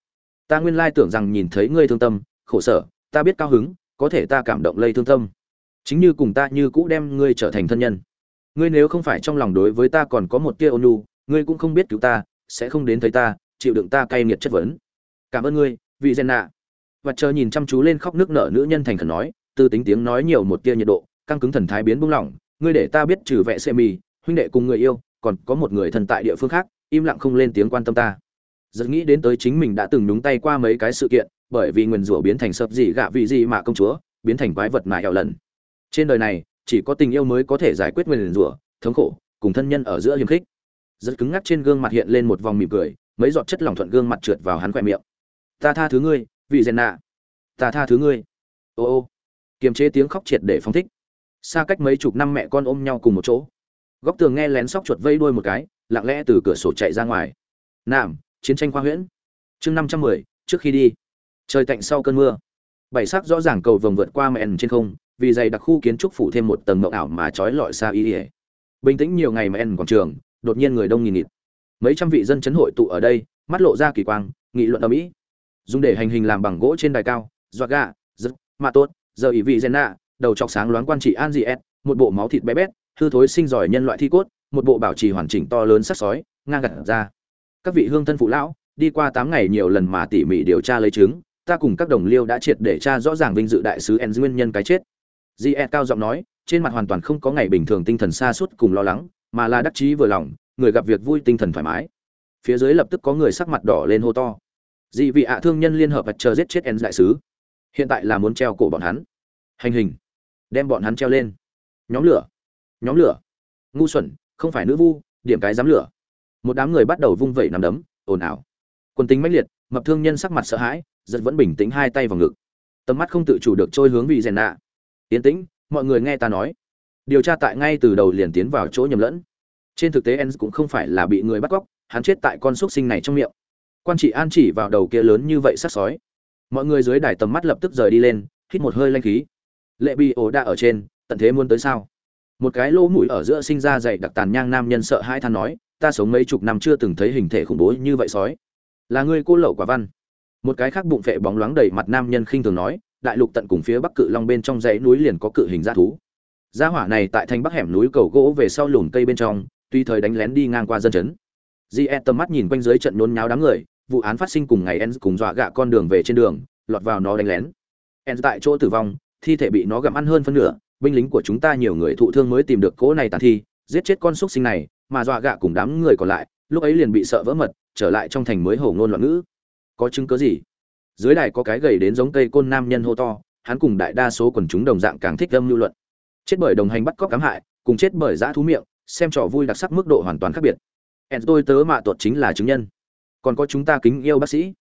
Ta nguyên lai tưởng rằng nhìn thấy ngươi thương tâm, khổ sở, ta biết cao hứng, có thể ta cảm động lây thương tâm. Chính như cùng ta như cũ đem ngươi trở thành thân nhân. Ngươi nếu không phải trong lòng đối với ta còn có một tia ôn nhu, ngươi cũng không biết cứu ta, sẽ không đến thấy ta, chịu đựng ta cay nghiệt chất vấn. Cảm ơn ngươi, vị rèn nạ. Và chờ nhìn chăm chú lên khóc nước nở nữ nhân thành khẩn nói từ tính tiếng nói nhiều một tia nhiệt độ, căng cứng thần thái biến buông lỏng, ngươi để ta biết trừ vẽ xe mì, huynh đệ cùng người yêu, còn có một người thân tại địa phương khác, im lặng không lên tiếng quan tâm ta. Giật nghĩ đến tới chính mình đã từng nhúng tay qua mấy cái sự kiện, bởi vì nguyền rủa biến thành sập gì gạ vị gì mà công chúa, biến thành quái vật mại hẹo lần. Trên đời này, chỉ có tình yêu mới có thể giải quyết nguyền rủa, thống khổ, cùng thân nhân ở giữa hiềm khích. Rất cứng ngắc trên gương mặt hiện lên một vòng mỉm cười, mấy giọt chất lỏng thuận gương mặt trượt vào hắn khoe miệng. Ta tha thứ ngươi, vị rèn nạ ta tha thứ ngươi. Ô ô kiềm chế tiếng khóc triệt để phóng thích. Xa cách mấy chục năm mẹ con ôm nhau cùng một chỗ. Góc tường nghe lén sóc chuột vây đuôi một cái, lặng lẽ từ cửa sổ chạy ra ngoài. Nạm chiến tranh khoa huyễn. Chương năm trăm mười, trước khi đi. Trời tạnh sau cơn mưa. Bảy sắc rõ ràng cầu vồng vượt qua mẹn trên không, vì dày đặc khu kiến trúc phủ thêm một tầng mộng ảo mà trói lọi xa y ỉa bình tĩnh nhiều ngày mẹn quảng trường, đột nhiên người đông nghìn nghịt. Mấy trăm vị dân chấn hội tụ ở đây, mắt lộ ra kỳ quang, nghị luận ở mỹ dùng để hành hình làm bằng gỗ trên đài cao doa gà rất mà tốt giờ ỷ vị gen nạ, đầu chọc sáng loáng quan trị an dị một bộ máu thịt bé bét, hư thối sinh giỏi nhân loại thi cốt, một bộ bảo trì hoàn chỉnh to lớn sắc sói, ngang gặt ra. Các vị hương thân phụ lão, đi qua tám ngày nhiều lần mà tỉ mỉ điều tra lấy chứng, ta cùng các đồng liêu đã triệt để tra rõ ràng vinh dự đại sứ en nguyên nhân cái chết. Gie cao giọng nói, trên mặt hoàn toàn không có ngày bình thường tinh thần xa suốt cùng lo lắng, mà là đắc chí vừa lòng, người gặp việc vui tinh thần thoải mái. Phía dưới lập tức có người sắc mặt đỏ lên hô to. Dị vị ạ thương nhân liên hợp vật chờ giết chết en đại sứ hiện tại là muốn treo cổ bọn hắn. Hành hình. Đem bọn hắn treo lên. Nhóm lửa. Nhóm lửa. Ngu xuẩn, không phải nữ vu, điểm cái dám lửa. Một đám người bắt đầu vung vẩy nằm đấm, ồn ào. Quân tính mãnh liệt, mập thương nhân sắc mặt sợ hãi, giật vẫn bình tĩnh hai tay vào ngực. Tầm mắt không tự chủ được trôi hướng vị rèn nạ. Yên tĩnh, mọi người nghe ta nói. Điều tra tại ngay từ đầu liền tiến vào chỗ nhầm lẫn. Trên thực tế en cũng không phải là bị người bắt cóc, hắn chết tại con xúc sinh này trong miệng. Quan trị an chỉ vào đầu kia lớn như vậy sắc sói mọi người dưới đài tầm mắt lập tức rời đi lên, hít một hơi lanh khí. Lệ bị ổ đã ở trên, tận thế muốn tới sao? Một cái lỗ mũi ở giữa sinh ra dày đặc tàn nhang nam nhân sợ hai than nói, ta sống mấy chục năm chưa từng thấy hình thể khủng bố như vậy sói. Là ngươi cô lậu quả văn. Một cái khác bụng phệ bóng loáng đầy mặt nam nhân khinh thường nói, đại lục tận cùng phía bắc cự long bên trong dãy núi liền có cự hình g thú. Gia hỏa này tại thành bắc hẻm núi cầu gỗ về sau lùn cây bên trong, tuy thời đánh lén đi ngang qua dân chấn. Gie tầm mắt nhìn quanh dưới trận nôn nháo đám người vụ án phát sinh cùng ngày en cùng dọa gạ con đường về trên đường, lọt vào nó đánh lén. En tại chỗ tử vong, thi thể bị nó gặm ăn hơn phân nửa, binh lính của chúng ta nhiều người thụ thương mới tìm được cỗ này tàn thi, giết chết con xúc sinh này, mà dọa gạ cùng đám người còn lại, lúc ấy liền bị sợ vỡ mật, trở lại trong thành mới hổ ngôn loạn ngữ. Có chứng cớ gì? Dưới đài có cái gầy đến giống cây côn nam nhân hô to, hắn cùng đại đa số quần chúng đồng dạng càng thích âm lưu luận. Chết bởi đồng hành bắt cóc cám hại, cùng chết bởi dã thú miệng, xem trò vui đặc sắc mức độ hoàn toàn khác biệt. En tôi tớ mạ tuột chính là chứng nhân còn có chúng ta kính yêu bác sĩ.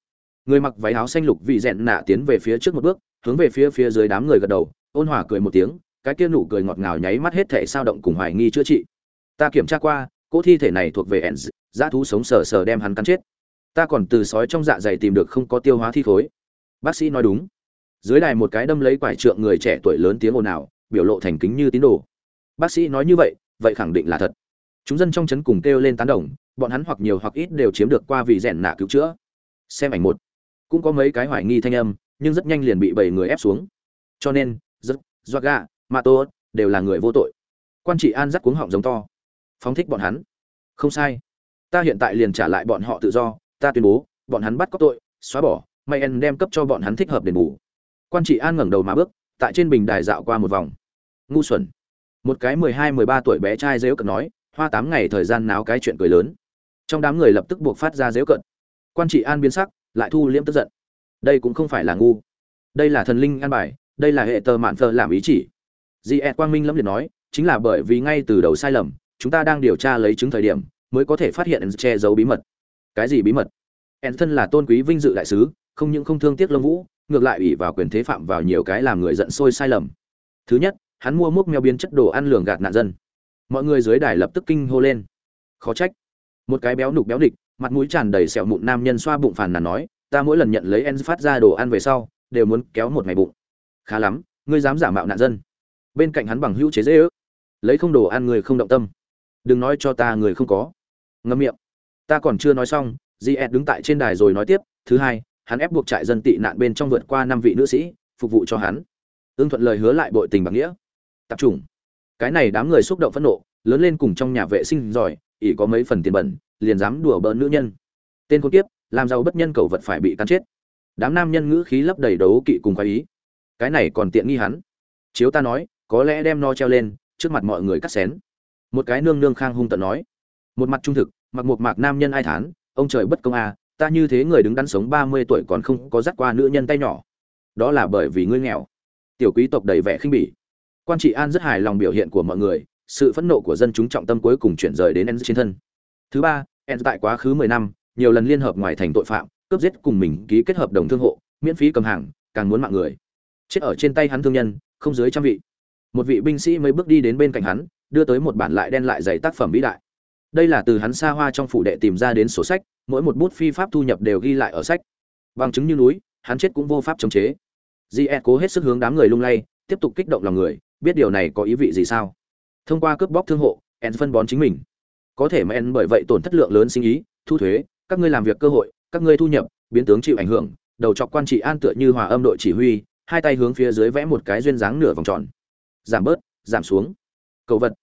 Người mặc váy áo xanh lục vị rẽn nạ tiến về phía trước một bước, hướng về phía phía dưới đám người gật đầu, ôn hòa cười một tiếng, cái kia nụ cười ngọt ngào nháy mắt hết thể sao động cùng hoài nghi chữa trị. Ta kiểm tra qua, cỗ thi thể này thuộc về ẻn dã thú sống sờ sờ đem hắn cắn chết. Ta còn từ sói trong dạ dày tìm được không có tiêu hóa thi khối. Bác sĩ nói đúng. Dưới đài một cái đâm lấy quải trượng người trẻ tuổi lớn tiếng ồn ào, biểu lộ thành kính như tín đồ. Bác sĩ nói như vậy vậy khẳng định là thật. Chúng dân trong trấn cùng kêu lên tán đồng bọn hắn hoặc nhiều hoặc ít đều chiếm được qua vị rèn nạ cứu chữa. Xem ảnh một. Cũng có mấy cái hoài nghi thanh âm, nhưng rất nhanh liền bị bảy người ép xuống. Cho nên, rất doa gà mà tô đều là người vô tội. Quan trị an dắt cuống họng giống to. Phóng thích bọn hắn. Không sai. Ta hiện tại liền trả lại bọn họ tự do, ta tuyên bố, bọn hắn bắt cóc tội, xóa bỏ, may en đem cấp cho bọn hắn thích hợp đền bù. Quan trị an ngẩng đầu mà bước, tại trên bình đài dạo qua một vòng. Ngu xuẩn. Một cái mười hai, mười ba tuổi bé trai dếu cận nói, hoa tám ngày thời gian náo cái chuyện cười lớn trong đám người lập tức buộc phát ra dếu cận quan trị an biến sắc, lại thu liễm tức giận. Đây cũng không phải là ngu. Đây là thần linh an bài, đây là hệ tờ mạn thờ làm ý chỉ. Dị ẹ quang minh lâm liệt nói, chính là bởi vì ngay từ đầu sai lầm, chúng ta đang điều tra lấy chứng thời điểm, mới có thể phát hiện che giấu bí mật. Cái gì bí mật? En thân là tôn quý vinh dự đại sứ, không những không thương tiếc lông vũ, ngược lại ủy vào quyền thế phạm vào nhiều cái làm người giận sôi sai lầm. Thứ nhất, hắn mua múc mèo biến chất đồ ăn lường gạt nạn dân. Mọi người dưới đài lập tức kinh hô lên. Khó trách một cái béo nục béo địch, mặt mũi tràn đầy sẹo mụn nam nhân xoa bụng phàn nàn nói, ta mỗi lần nhận lấy en phát ra đồ ăn về sau, đều muốn kéo một ngày bụng. Khá lắm, ngươi dám giả mạo nạn dân. Bên cạnh hắn bằng hữu chế dễ ước, lấy không đồ ăn người không động tâm. Đừng nói cho ta người không có. Ngâm miệng. Ta còn chưa nói xong gs đứng tại trên đài rồi nói tiếp, thứ hai, hắn ép buộc trại dân tị nạn bên trong vượt qua năm vị nữ sĩ, phục vụ cho hắn. Ưng thuận lời hứa lại bội tình bằng nghĩa. Tập trung. Cái này đám người xúc động phẫn nộ, lớn lên cùng trong nhà vệ sinh giỏi ỷ có mấy phần tiền bẩn, liền dám đùa bỡn nữ nhân. Tên con tiếp làm giàu bất nhân cầu vật phải bị cắn chết. Đám nam nhân ngữ khí lấp đầy đấu kỵ cùng khoái ý. Cái này còn tiện nghi hắn. Chiếu ta nói, có lẽ đem no treo lên, trước mặt mọi người cắt xén. Một cái nương nương khang hung tận nói. Một mặt trung thực, mặc một mạc nam nhân ai thán, ông trời bất công à ta như thế người đứng đắn sống ba mươi tuổi còn không có dắt qua nữ nhân tay nhỏ. Đó là bởi vì ngươi nghèo. Tiểu quý tộc đầy vẻ khinh bỉ. Quan trị an rất hài lòng biểu hiện của mọi người sự phẫn nộ của dân chúng trọng tâm cuối cùng chuyển rời đến en trên thân. Thứ ba en tại quá khứ mười năm, nhiều lần liên hợp ngoài thành tội phạm, cướp giết cùng mình ký kết hợp đồng thương hộ, miễn phí cầm hàng, càng muốn mạng người. Chết ở trên tay hắn thương nhân, không dưới trăm vị. Một vị binh sĩ mấy bước đi đến bên cạnh hắn, đưa tới một bản lại đen lại dày tác phẩm vĩ đại. Đây là từ hắn xa hoa trong phủ đệ tìm ra đến sổ sách, mỗi một bút phi pháp thu nhập đều ghi lại ở sách. Bằng chứng như núi, hắn chết cũng vô pháp chống chế. Gie cố hết sức hướng đám người lung lay, tiếp tục kích động lòng người, biết điều này có ý vị gì sao? Thông qua cướp bóc thương hộ, en phân bón chính mình. Có thể mà en bởi vậy tổn thất lượng lớn sinh ý, thu thuế, các ngươi làm việc cơ hội, các ngươi thu nhập, biến tướng chịu ảnh hưởng, đầu chọc quan trị an tựa như hòa âm đội chỉ huy, hai tay hướng phía dưới vẽ một cái duyên dáng nửa vòng tròn. Giảm bớt, giảm xuống. Cầu vật.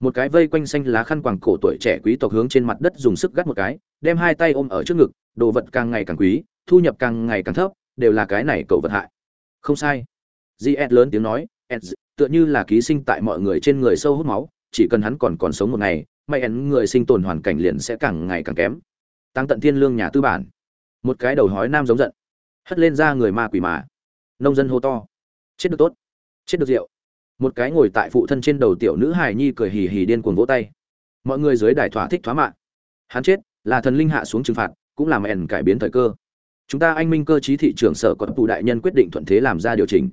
Một cái vây quanh xanh lá khăn quàng cổ tuổi trẻ quý tộc hướng trên mặt đất dùng sức gắt một cái, đem hai tay ôm ở trước ngực, đồ vật càng ngày càng quý, thu nhập càng ngày càng thấp, đều là cái này cầu vật hại. Không sai. Gs lớn tiếng nói ed tựa như là ký sinh tại mọi người trên người sâu hút máu, chỉ cần hắn còn còn sống một ngày, may ấn người sinh tồn hoàn cảnh liền sẽ càng ngày càng kém. Tăng tận thiên lương nhà tư bản. Một cái đầu hói nam giống giận. Hất lên ra người ma quỷ mà. Nông dân hô to. Chết được tốt. Chết được rượu. Một cái ngồi tại phụ thân trên đầu tiểu nữ hài nhi cười hì hì điên cuồng vỗ tay. Mọi người dưới đài thỏa thích thoá mạng hắn chết, là thần linh hạ xuống trừng phạt, cũng làm ẻn cải biến thời cơ. Chúng ta anh minh cơ chí thị trường sở có tù đại nhân quyết định thuận thế làm ra điều chỉnh.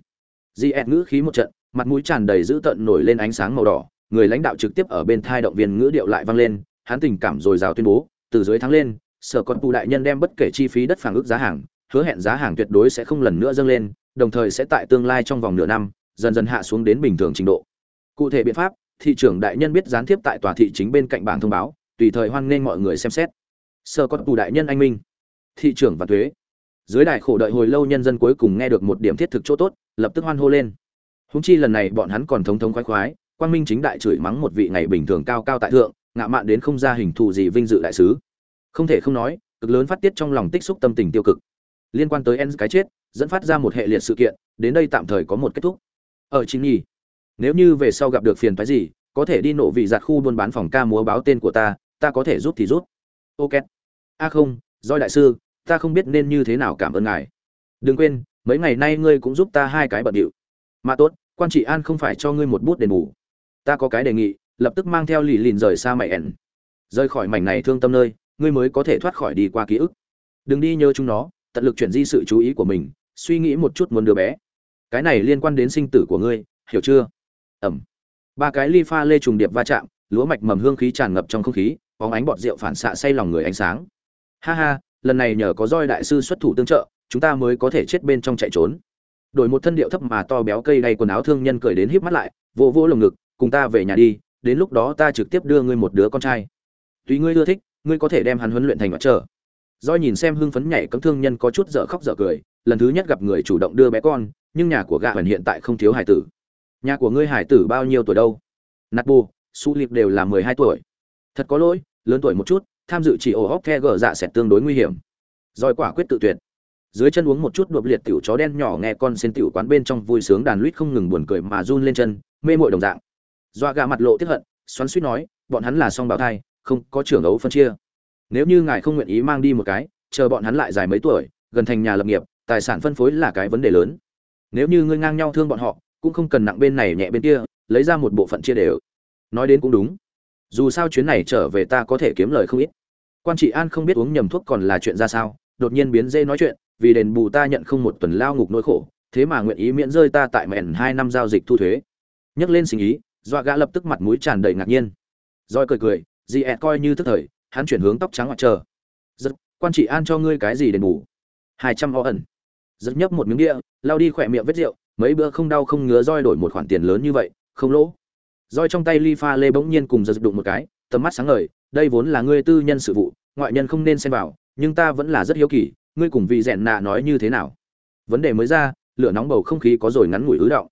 Gs ngữ khí một trận mặt mũi tràn đầy dữ tợn nổi lên ánh sáng màu đỏ, người lãnh đạo trực tiếp ở bên thai động viên ngữ điệu lại vang lên, hắn tình cảm dồi dào tuyên bố, từ dưới tháng lên, sở con tù đại nhân đem bất kể chi phí đất phản ước giá hàng, hứa hẹn giá hàng tuyệt đối sẽ không lần nữa dâng lên, đồng thời sẽ tại tương lai trong vòng nửa năm, dần dần hạ xuống đến bình thường trình độ. Cụ thể biện pháp, thị trưởng đại nhân biết gián tiếp tại tòa thị chính bên cạnh bảng thông báo, tùy thời hoan nghênh mọi người xem xét. Sở con tù đại nhân anh minh. Thị trưởng và thuế. Dưới đại khổ đợi hồi lâu nhân dân cuối cùng nghe được một điểm thiết thực chỗ tốt, lập tức hoan hô lên húng chi lần này bọn hắn còn thống thống khoái khoái, quang minh chính đại chửi mắng một vị ngày bình thường cao cao tại thượng ngạ mạn đến không ra hình thù gì vinh dự đại sứ. Không thể không nói, cực lớn phát tiết trong lòng tích xúc tâm tình tiêu cực. Liên quan tới en cái chết, dẫn phát ra một hệ liệt sự kiện, đến đây tạm thời có một kết thúc. Ở chính nhì nếu như về sau gặp được phiền phức gì, có thể đi nổ vị giặt khu buôn bán phòng ca múa báo tên của ta ta có thể giúp thì giúp. ok. A không doi đại sư, ta không biết nên như thế nào cảm ơn ngài. Đừng quên, mấy ngày nay ngươi cũng giúp ta hai cái bận điệu mà tốt, quan trị an không phải cho ngươi một bút đền bù. Ta có cái đề nghị, lập tức mang theo lì lìn rời xa mày ẻn. Rời khỏi mảnh này thương tâm nơi, ngươi mới có thể thoát khỏi đi qua ký ức. Đừng đi nhớ chúng nó, tận lực chuyển di sự chú ý của mình, suy nghĩ một chút muốn đứa bé. Cái này liên quan đến sinh tử của ngươi, hiểu chưa? Ẩm. Ba cái ly pha lê trùng điệp va chạm, lúa mạch mầm hương khí tràn ngập trong không khí, bóng ánh bọt rượu phản xạ say lòng người ánh sáng. Ha ha, lần này nhờ có roi đại sư xuất thủ tương trợ, chúng ta mới có thể chết bên trong chạy trốn đổi một thân điệu thấp mà to béo cây đầy quần áo thương nhân cười đến híp mắt lại vô vô lồng ngực cùng ta về nhà đi đến lúc đó ta trực tiếp đưa ngươi một đứa con trai tùy ngươi ưa thích ngươi có thể đem hắn huấn luyện thành mặt trở Doi nhìn xem hưng phấn nhảy cấm thương nhân có chút dở khóc dở cười, lần thứ nhất gặp người chủ động đưa bé con, nhưng nhà của gã hoàn hiện tại không thiếu hải tử. Nhà của ngươi hải tử bao nhiêu tuổi đâu? nạt bù, su liệp đều là mười hai tuổi. Thật có lỗi, lớn tuổi một chút, tham dự chỉ ổ hóc the gở dạ sẽ tương đối nguy hiểm. Doi quả quyết tự tuyệt. Dưới chân uống một chút đột liệt tiểu chó đen nhỏ nghe con xin tiểu quán bên trong vui sướng đàn luyết không ngừng buồn cười mà run lên chân, mê muội đồng dạng. Doa gà mặt lộ tiếc hận, xoắn xuýt nói, bọn hắn là song bào thai, không có trưởng ấu phân chia. Nếu như ngài không nguyện ý mang đi một cái chờ bọn hắn lại dài mấy tuổi gần thành nhà lập nghiệp tài sản phân phối là cái vấn đề lớn. Nếu như ngươi ngang nhau thương bọn họ cũng không cần nặng bên này nhẹ bên kia lấy ra một bộ phận chia đều. Nói đến cũng đúng. Dù sao chuyến này trở về ta có thể kiếm lời không ít. Quan trị an không biết uống nhầm thuốc còn là chuyện ra sao đột nhiên biến dê nói chuyện vì đền bù ta nhận không một tuần lao ngục nỗi khổ thế mà nguyện ý miễn rơi ta tại mẹn hai năm giao dịch thu thuế. Nhắc lên sinh ý dọa gã lập tức mặt mũi tràn đầy ngạc nhiên. Roi cười cười dì ẹt coi như tức thời hắn chuyển hướng tóc trắng ngoại chờ. Giật, quan trị an cho ngươi cái gì đền bù? Hai trăm o ẩn. Giật nhấp một miếng địa lao đi khỏe miệng vết rượu mấy bữa không đau không ngứa roi đổi một khoản tiền lớn như vậy không lỗ. Roi trong tay ly pha lê bỗng nhiên cùng giật đụng một cái tầm mắt sáng ngời đây vốn là ngươi tư nhân sự vụ ngoại nhân không nên xen vào nhưng ta vẫn là rất hiếu kỳ ngươi cùng vị rèn nạ nói như thế nào? Vấn đề mới ra, lửa nóng bầu không khí có rồi ngắn ngủi ứ động.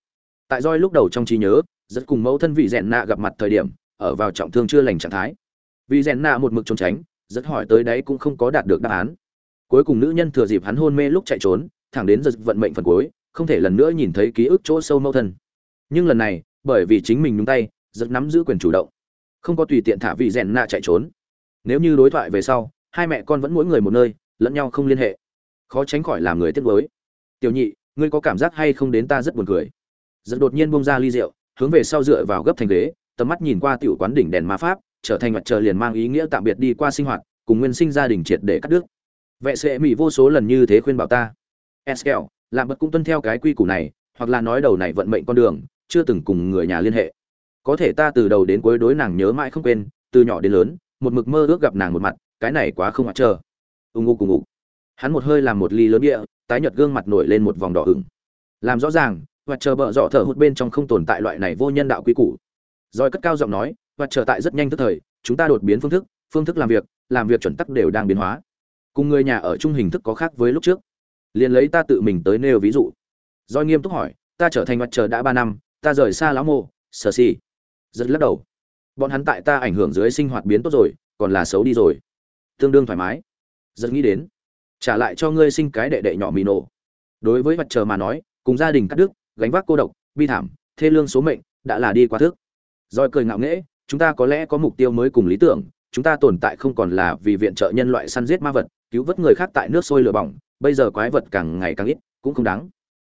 Tại roi lúc đầu trong trí nhớ, rất cùng mẫu thân vị rèn nạ gặp mặt thời điểm, ở vào trọng thương chưa lành trạng thái. Vị rèn nạ một mực trốn tránh, rất hỏi tới đấy cũng không có đạt được đáp án. Cuối cùng nữ nhân thừa dịp hắn hôn mê lúc chạy trốn, thẳng đến giật vận mệnh phần cuối, không thể lần nữa nhìn thấy ký ức chỗ sâu mâu thân. Nhưng lần này, bởi vì chính mình nhúng tay, rất nắm giữ quyền chủ động. Không có tùy tiện thả vị rèn nạ chạy trốn. Nếu như đối thoại về sau, hai mẹ con vẫn mỗi người một nơi lẫn nhau không liên hệ. Khó tránh khỏi làm người tiếc nuối. Tiểu nhị, ngươi có cảm giác hay không đến ta rất buồn cười. Giật đột nhiên bông ra ly rượu, hướng về sau dựa vào gấp thành ghế, tầm mắt nhìn qua tiểu quán đỉnh đèn ma pháp, trở thành mặt trời liền mang ý nghĩa tạm biệt đi qua sinh hoạt, cùng nguyên sinh gia đình triệt để cắt đứt. Vệ sẽ mỹ vô số lần như thế khuyên bảo ta. Eskel làm bật cũng tuân theo cái quy củ này, hoặc là nói đầu này vận mệnh con đường, chưa từng cùng người nhà liên hệ. Có thể ta từ đầu đến cuối đối nàng nhớ mãi không quên, từ nhỏ đến lớn, một mực mơ ước gặp nàng một mặt, cái này quá không mặt trời ù ngụ cùng ngụ hắn một hơi làm một ly lớn địa, tái nhợt gương mặt nổi lên một vòng đỏ ửng. Làm rõ ràng và chờ bợ dọ thở hụt bên trong không tồn tại loại này vô nhân đạo quy củ. Rồi cất cao giọng nói và trở tại rất nhanh tức thời, chúng ta đột biến phương thức phương thức làm việc làm việc chuẩn tắc đều đang biến hóa. Cùng người nhà ở chung hình thức có khác với lúc trước. Liền lấy ta tự mình tới nêu ví dụ. Doi nghiêm túc hỏi, ta trở thành mặt trời đã ba năm, ta rời xa lão mộ, sở si rất lắc đầu. Bọn hắn tại ta ảnh hưởng dưới sinh hoạt biến tốt rồi, còn là xấu đi rồi. Tương đương thoải mái rất nghĩ đến trả lại cho ngươi sinh cái đệ đệ nhỏ mì nổ đối với mặt trời mà nói cùng gia đình cắt đứt gánh vác cô độc bi thảm thê lương số mệnh đã là đi quá thức Rồi cười ngạo nghễ, chúng ta có lẽ có mục tiêu mới cùng lý tưởng, chúng ta tồn tại không còn là vì viện trợ nhân loại săn giết ma vật, cứu vớt người khác tại nước sôi lửa bỏng, bây giờ quái vật càng ngày càng ít, cũng không đáng.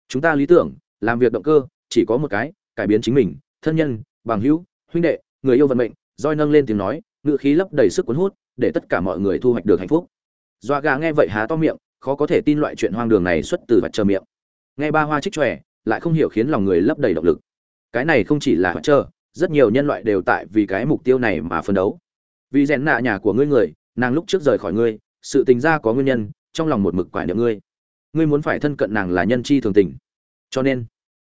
Chúng ta lý tưởng, làm việc động cơ, chỉ có một cái, cải biến chính mình, thân nhân, bằng hữu, huynh đệ, người yêu vận mệnh, Rồi nâng lên tiếng nói, ngựa khí lấp đầy sức cuốn hút, để tất cả mọi người thu hoạch được hạnh phúc doa gà nghe vậy há to miệng, khó có thể tin loại chuyện hoang đường này xuất từ vật chờ miệng. Nghe ba hoa trích tròe lại không hiểu khiến lòng người lấp đầy động lực. Cái này không chỉ là vật chờ, rất nhiều nhân loại đều tại vì cái mục tiêu này mà phân đấu. Vì rèn nạ nhà của ngươi người, nàng lúc trước rời khỏi ngươi, sự tình ra có nguyên nhân, trong lòng một mực quải niệm ngươi. Ngươi muốn phải thân cận nàng là nhân chi thường tình. Cho nên,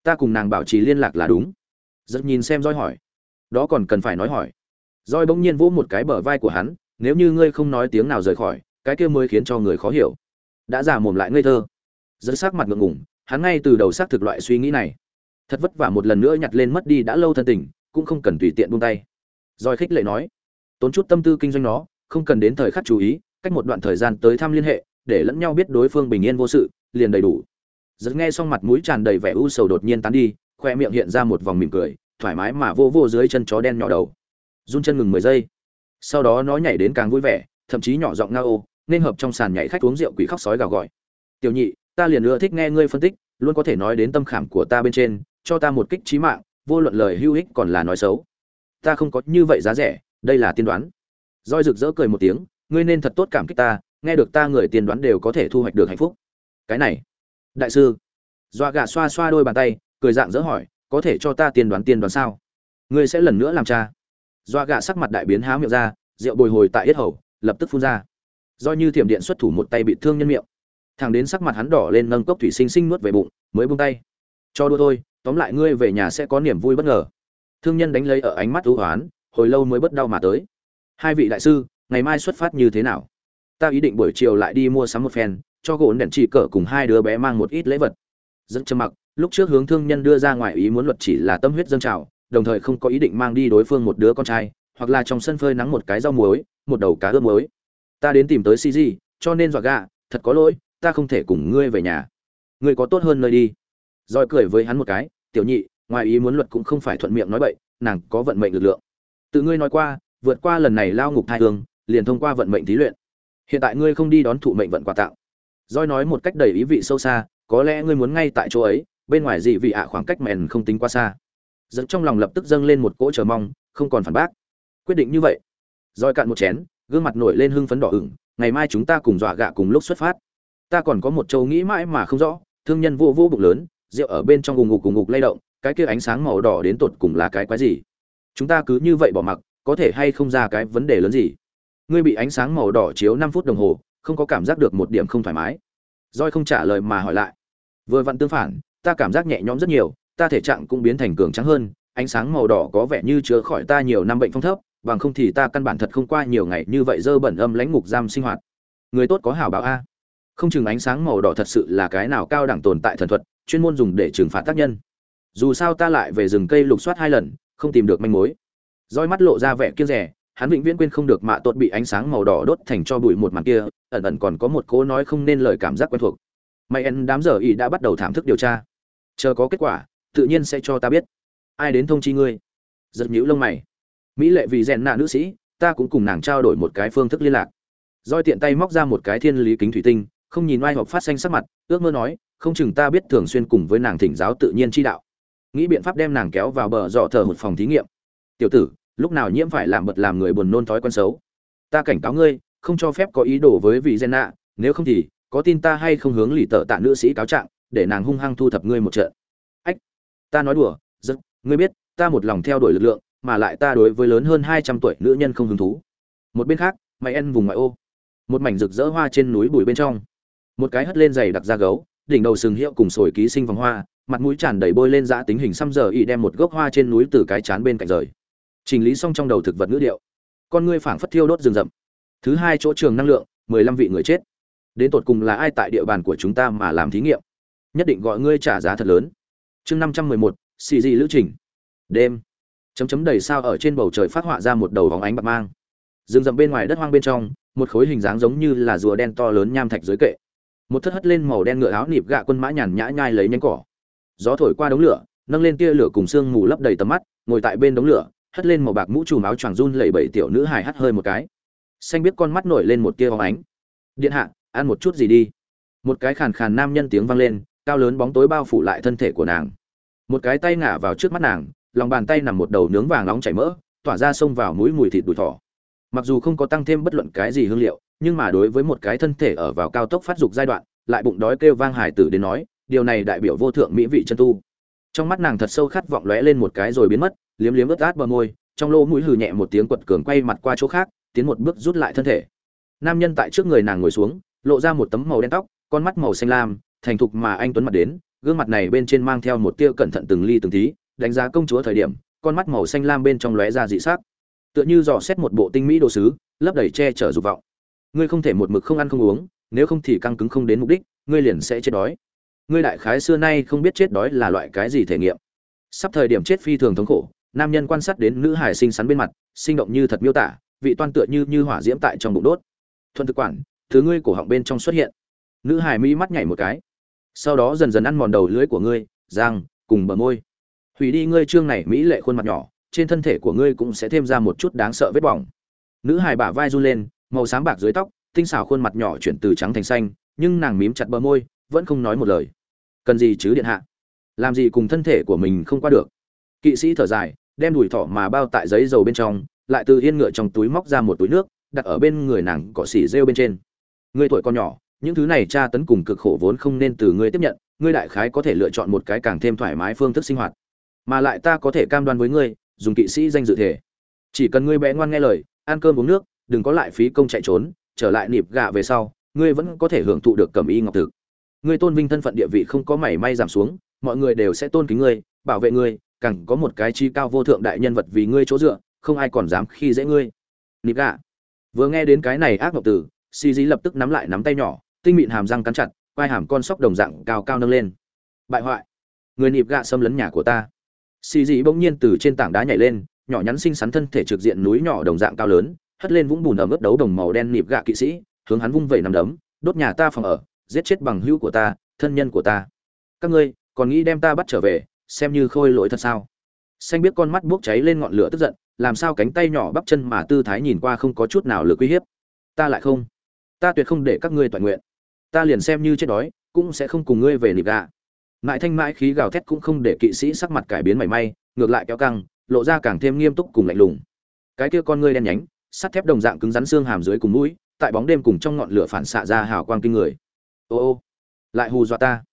ta cùng nàng bảo trì liên lạc là đúng. Rất nhìn xem roi hỏi. Đó còn cần phải nói hỏi. Roi bỗng nhiên vỗ một cái bờ vai của hắn, nếu như ngươi không nói tiếng nào rời khỏi cái kia mới khiến cho người khó hiểu. Đã giả mồm lại ngây thơ. Rất sắc mặt ngượng ngủng hắn ngay từ đầu xác thực loại suy nghĩ này. Thật vất vả một lần nữa nhặt lên mất đi đã lâu thân tình, cũng không cần tùy tiện buông tay. Rồi khích lệ nói, tốn chút tâm tư kinh doanh nó, không cần đến thời khắc chú ý, cách một đoạn thời gian tới thăm liên hệ, để lẫn nhau biết đối phương bình yên vô sự, liền đầy đủ. Giật nghe xong mặt mũi tràn đầy vẻ u sầu đột nhiên tán đi, khoe miệng hiện ra một vòng mỉm cười, thoải mái mà vô vô dưới chân chó đen nhỏ đầu. Run chân ngừng mười giây. Sau đó nó nhảy đến càng vui vẻ, thậm chí nhỏ giọng nga ô nên hợp trong sàn nhảy khách uống rượu quỷ khóc sói gào gọi. Tiểu nhị, ta liền ưa thích nghe ngươi phân tích, luôn có thể nói đến tâm khảm của ta bên trên, cho ta một kích trí mạng, vô luận lời hữu ích còn là nói xấu. Ta không có như vậy giá rẻ, đây là tiên đoán. Roi rực rỡ cười một tiếng, ngươi nên thật tốt cảm kích ta, nghe được ta người tiên đoán đều có thể thu hoạch được hạnh phúc. Cái này, đại sư. Doa gà xoa xoa đôi bàn tay, cười dạng dỡ hỏi, có thể cho ta tiên đoán tiên đoán sao? Ngươi sẽ lần nữa làm cha. Doa gà sắc mặt đại biến há miệng ra, rượu bồi hồi tại yết hầu, lập tức phun ra do như thiểm điện xuất thủ một tay bị thương nhân miệng. Thằng đến sắc mặt hắn đỏ lên nâng cốc thủy sinh sinh nuốt về bụng, mới buông tay. Cho đua thôi, tóm lại ngươi về nhà sẽ có niềm vui bất ngờ. Thương nhân đánh lấy ở ánh mắt ưu hoán hồi lâu mới bất đau mà tới. Hai vị đại sư, ngày mai xuất phát như thế nào? Ta ý định buổi chiều lại đi mua sắm một phen, cho gỗ đèn chỉ cỡ cùng hai đứa bé mang một ít lễ vật. Dẫn trầm mặc, lúc trước hướng thương nhân đưa ra ngoài ý muốn luật chỉ là tâm huyết dâng trào, đồng thời không có ý định mang đi đối phương một đứa con trai, hoặc là trong sân phơi nắng một cái rau muối, một đầu cá ướp muối ta đến tìm tới cg cho nên dọa gạ thật có lỗi ta không thể cùng ngươi về nhà ngươi có tốt hơn nơi đi Roi cười với hắn một cái tiểu nhị ngoài ý muốn luật cũng không phải thuận miệng nói bậy nàng có vận mệnh lực lượng tự ngươi nói qua vượt qua lần này lao ngục thai hương liền thông qua vận mệnh thí luyện hiện tại ngươi không đi đón thụ mệnh vận quà tặng Roi nói một cách đầy ý vị sâu xa, có lẽ ngươi muốn ngay tại chỗ ấy, bên ngoài gì vị ạ khoảng cách mèn không tính quá xa. Dẫn trong lòng lập tức dâng lên một cỗ chờ mong, không còn phản bác. Quyết định như vậy. Roi cạn một chén, gương mặt nổi lên hưng phấn đỏ ửng, ngày mai chúng ta cùng dọa gạ cùng lúc xuất phát. Ta còn có một châu nghĩ mãi mà không rõ, thương nhân vô vô bụng lớn, rượu ở bên trong gùng ngục cùng ngục lay động, cái kia ánh sáng màu đỏ đến tột cùng là cái quái gì? Chúng ta cứ như vậy bỏ mặc, có thể hay không ra cái vấn đề lớn gì? Ngươi bị ánh sáng màu đỏ chiếu năm phút đồng hồ, không có cảm giác được một điểm không thoải mái roi không trả lời mà hỏi lại vừa vặn tương phản ta cảm giác nhẹ nhõm rất nhiều ta thể trạng cũng biến thành cường trắng hơn ánh sáng màu đỏ có vẻ như chữa khỏi ta nhiều năm bệnh phong thấp bằng không thì ta căn bản thật không qua nhiều ngày như vậy dơ bẩn âm lãnh ngục giam sinh hoạt. Người tốt có hảo báo a. Không chừng ánh sáng màu đỏ thật sự là cái nào cao đẳng tồn tại thần thuật, chuyên môn dùng để trừng phạt tác nhân. Dù sao ta lại về rừng cây lục soát hai lần, không tìm được manh mối. Roi mắt lộ ra vẻ kiêng rẻ, hắn vĩnh viễn quên không được mạ tuột bị ánh sáng màu đỏ đốt thành cho bụi một màn kia, ẩn ẩn còn có một cố nói không nên lời cảm giác quen thuộc. May en đám giờ ý đã bắt đầu thảm thức điều tra. Chờ có kết quả, tự nhiên sẽ cho ta biết. Ai đến thông chi ngươi? Giật nhũ lông mày mỹ lệ vì rèn nạ nữ sĩ, ta cũng cùng nàng trao đổi một cái phương thức liên lạc. Roi tiện tay móc ra một cái thiên lý kính thủy tinh, không nhìn ai hoặc phát xanh sắc mặt, ước mơ nói, không chừng ta biết thường xuyên cùng với nàng thỉnh giáo tự nhiên chi đạo. Nghĩ biện pháp đem nàng kéo vào bờ dọ thờ một phòng thí nghiệm. Tiểu tử, lúc nào nhiễm phải làm bật làm người buồn nôn thói quen xấu? Ta cảnh cáo ngươi, không cho phép có ý đồ với vị gen nạ, nếu không thì, có tin ta hay không hướng lì tợ tạ nữ sĩ cáo trạng, để nàng hung hăng thu thập ngươi một trận. Ách, ta nói đùa rất ngươi biết, ta một lòng theo đuổi lực lượng mà lại ta đối với lớn hơn hai trăm tuổi nữ nhân không hứng thú. Một bên khác, mày en vùng ngoại ô. Một mảnh rực rỡ hoa trên núi bụi bên trong. Một cái hất lên giày đặc da gấu, đỉnh đầu sừng hiệu cùng sồi ký sinh vòng hoa, mặt mũi tràn đầy bôi lên giã tính hình xăm giờ y đem một gốc hoa trên núi từ cái chán bên cạnh rời. Chỉnh lý xong trong đầu thực vật ngữ điệu. Con ngươi phảng phất thiêu đốt rừng rậm. Thứ hai chỗ trường năng lượng, mười lăm vị người chết. Đến tột cùng là ai tại địa bàn của chúng ta mà làm thí nghiệm? Nhất định gọi ngươi trả giá thật lớn. Chương năm trăm mười một, xì gì lữ trình. Đêm chấm chấm đầy sao ở trên bầu trời phát họa ra một đầu vóng ánh bạc mang. Rừng rậm bên ngoài đất hoang bên trong, một khối hình dáng giống như là rùa đen to lớn nham thạch dưới kệ. Một thất hất lên màu đen ngựa áo nịp gạ quân mã nhàn nhã nhai lấy nhánh cỏ. Gió thổi qua đống lửa, nâng lên tia lửa cùng sương mù lấp đầy tầm mắt, ngồi tại bên đống lửa, hất lên màu bạc mũ trùm áo choàng run lẩy bẩy tiểu nữ hài hắt hơi một cái. Xanh biết con mắt nổi lên một tia hóng ánh. Điện hạ, ăn một chút gì đi. Một cái khàn khàn nam nhân tiếng vang lên, cao lớn bóng tối bao phủ lại thân thể của nàng. Một cái tay ngả vào trước mắt nàng lòng bàn tay nằm một đầu nướng vàng nóng chảy mỡ, tỏa ra xông vào mũi mùi thịt đùi thỏ. Mặc dù không có tăng thêm bất luận cái gì hương liệu, nhưng mà đối với một cái thân thể ở vào cao tốc phát dục giai đoạn, lại bụng đói kêu vang hải tử đến nói, điều này đại biểu vô thượng mỹ vị chân tu. Trong mắt nàng thật sâu khát vọng lóe lên một cái rồi biến mất, liếm liếm ướt át bờ môi, trong lỗ mũi hừ nhẹ một tiếng quật cường quay mặt qua chỗ khác, tiến một bước rút lại thân thể. Nam nhân tại trước người nàng ngồi xuống, lộ ra một tấm màu đen tóc, con mắt màu xanh lam, thành thục mà anh tuấn mặt đến, gương mặt này bên trên mang theo một tia cẩn thận từng ly từng tí đánh giá công chúa thời điểm, con mắt màu xanh lam bên trong lóe ra dị sắc. Tựa như dò xét một bộ tinh mỹ đồ sứ, lấp đầy che chở dục vọng. Ngươi không thể một mực không ăn không uống, nếu không thì căng cứng không đến mục đích, ngươi liền sẽ chết đói. Ngươi đại khái xưa nay không biết chết đói là loại cái gì thể nghiệm. Sắp thời điểm chết phi thường thống khổ, nam nhân quan sát đến nữ hải sinh sắn bên mặt, sinh động như thật miêu tả, vị toan tựa như như hỏa diễm tại trong bụng đốt. Thuận thực quản, thứ ngươi cổ họng bên trong xuất hiện. Nữ hải mỹ mắt nhảy một cái. Sau đó dần dần ăn mòn đầu lưới của ngươi giang cùng bờ môi hủy đi ngươi trương này mỹ lệ khuôn mặt nhỏ, trên thân thể của ngươi cũng sẽ thêm ra một chút đáng sợ vết bỏng. Nữ hài bả vai run lên, màu sáng bạc dưới tóc, tinh xảo khuôn mặt nhỏ chuyển từ trắng thành xanh, nhưng nàng mím chặt bờ môi, vẫn không nói một lời. Cần gì chứ điện hạ? Làm gì cùng thân thể của mình không qua được? Kỵ sĩ thở dài, đem đùi thỏ mà bao tại giấy dầu bên trong, lại từ yên ngựa trong túi móc ra một túi nước, đặt ở bên người nàng cỏ xỉ rêu bên trên. Ngươi tuổi còn nhỏ, những thứ này tra tấn cùng cực khổ vốn không nên từ ngươi tiếp nhận, ngươi đại khái có thể lựa chọn một cái càng thêm thoải mái phương thức sinh hoạt mà lại ta có thể cam đoan với ngươi, dùng kỵ sĩ danh dự thể. Chỉ cần ngươi bé ngoan nghe lời, ăn cơm uống nước, đừng có lại phí công chạy trốn, trở lại nịp gạ về sau, ngươi vẫn có thể hưởng thụ được cầm y ngọc thực. Ngươi tôn vinh thân phận địa vị không có mảy may giảm xuống, mọi người đều sẽ tôn kính ngươi, bảo vệ ngươi, càng có một cái chi cao vô thượng đại nhân vật vì ngươi chỗ dựa, không ai còn dám khi dễ ngươi. Nịp gạ vừa nghe đến cái này ác ngọc tử si dí lập tức nắm lại nắm tay nhỏ, tinh mịn hàm răng cắn chặt, quai hàm con sóc đồng dạng cao cao nâng lên. Bại hoại. Người nịp gạ xâm lấn nhà của ta xì dị bỗng nhiên từ trên tảng đá nhảy lên, nhỏ nhắn xinh xắn thân thể trực diện núi nhỏ đồng dạng cao lớn, hất lên vũng bùn ở mức đấu đồng màu đen nịp gạ kỵ sĩ, hướng hắn vung vẩy nằm đấm, đốt nhà ta phòng ở, giết chết bằng hữu của ta, thân nhân của ta. Các ngươi, còn nghĩ đem ta bắt trở về, xem như khôi lỗi thật sao? Xanh biết con mắt bốc cháy lên ngọn lửa tức giận, làm sao cánh tay nhỏ bắp chân mà tư thái nhìn qua không có chút nào lực uy hiếp. Ta lại không. Ta tuyệt không để các ngươi toàn nguyện. Ta liền xem như chết đói, cũng sẽ không cùng ngươi về nịp gạ mãi thanh mãi khí gào thét cũng không để kỵ sĩ sắc mặt cải biến mảy may, ngược lại kéo căng, lộ ra càng thêm nghiêm túc cùng lạnh lùng. Cái kia con ngươi đen nhánh, sắt thép đồng dạng cứng rắn xương hàm dưới cùng mũi, tại bóng đêm cùng trong ngọn lửa phản xạ ra hào quang kinh người. Ô ô, lại hù dọa ta.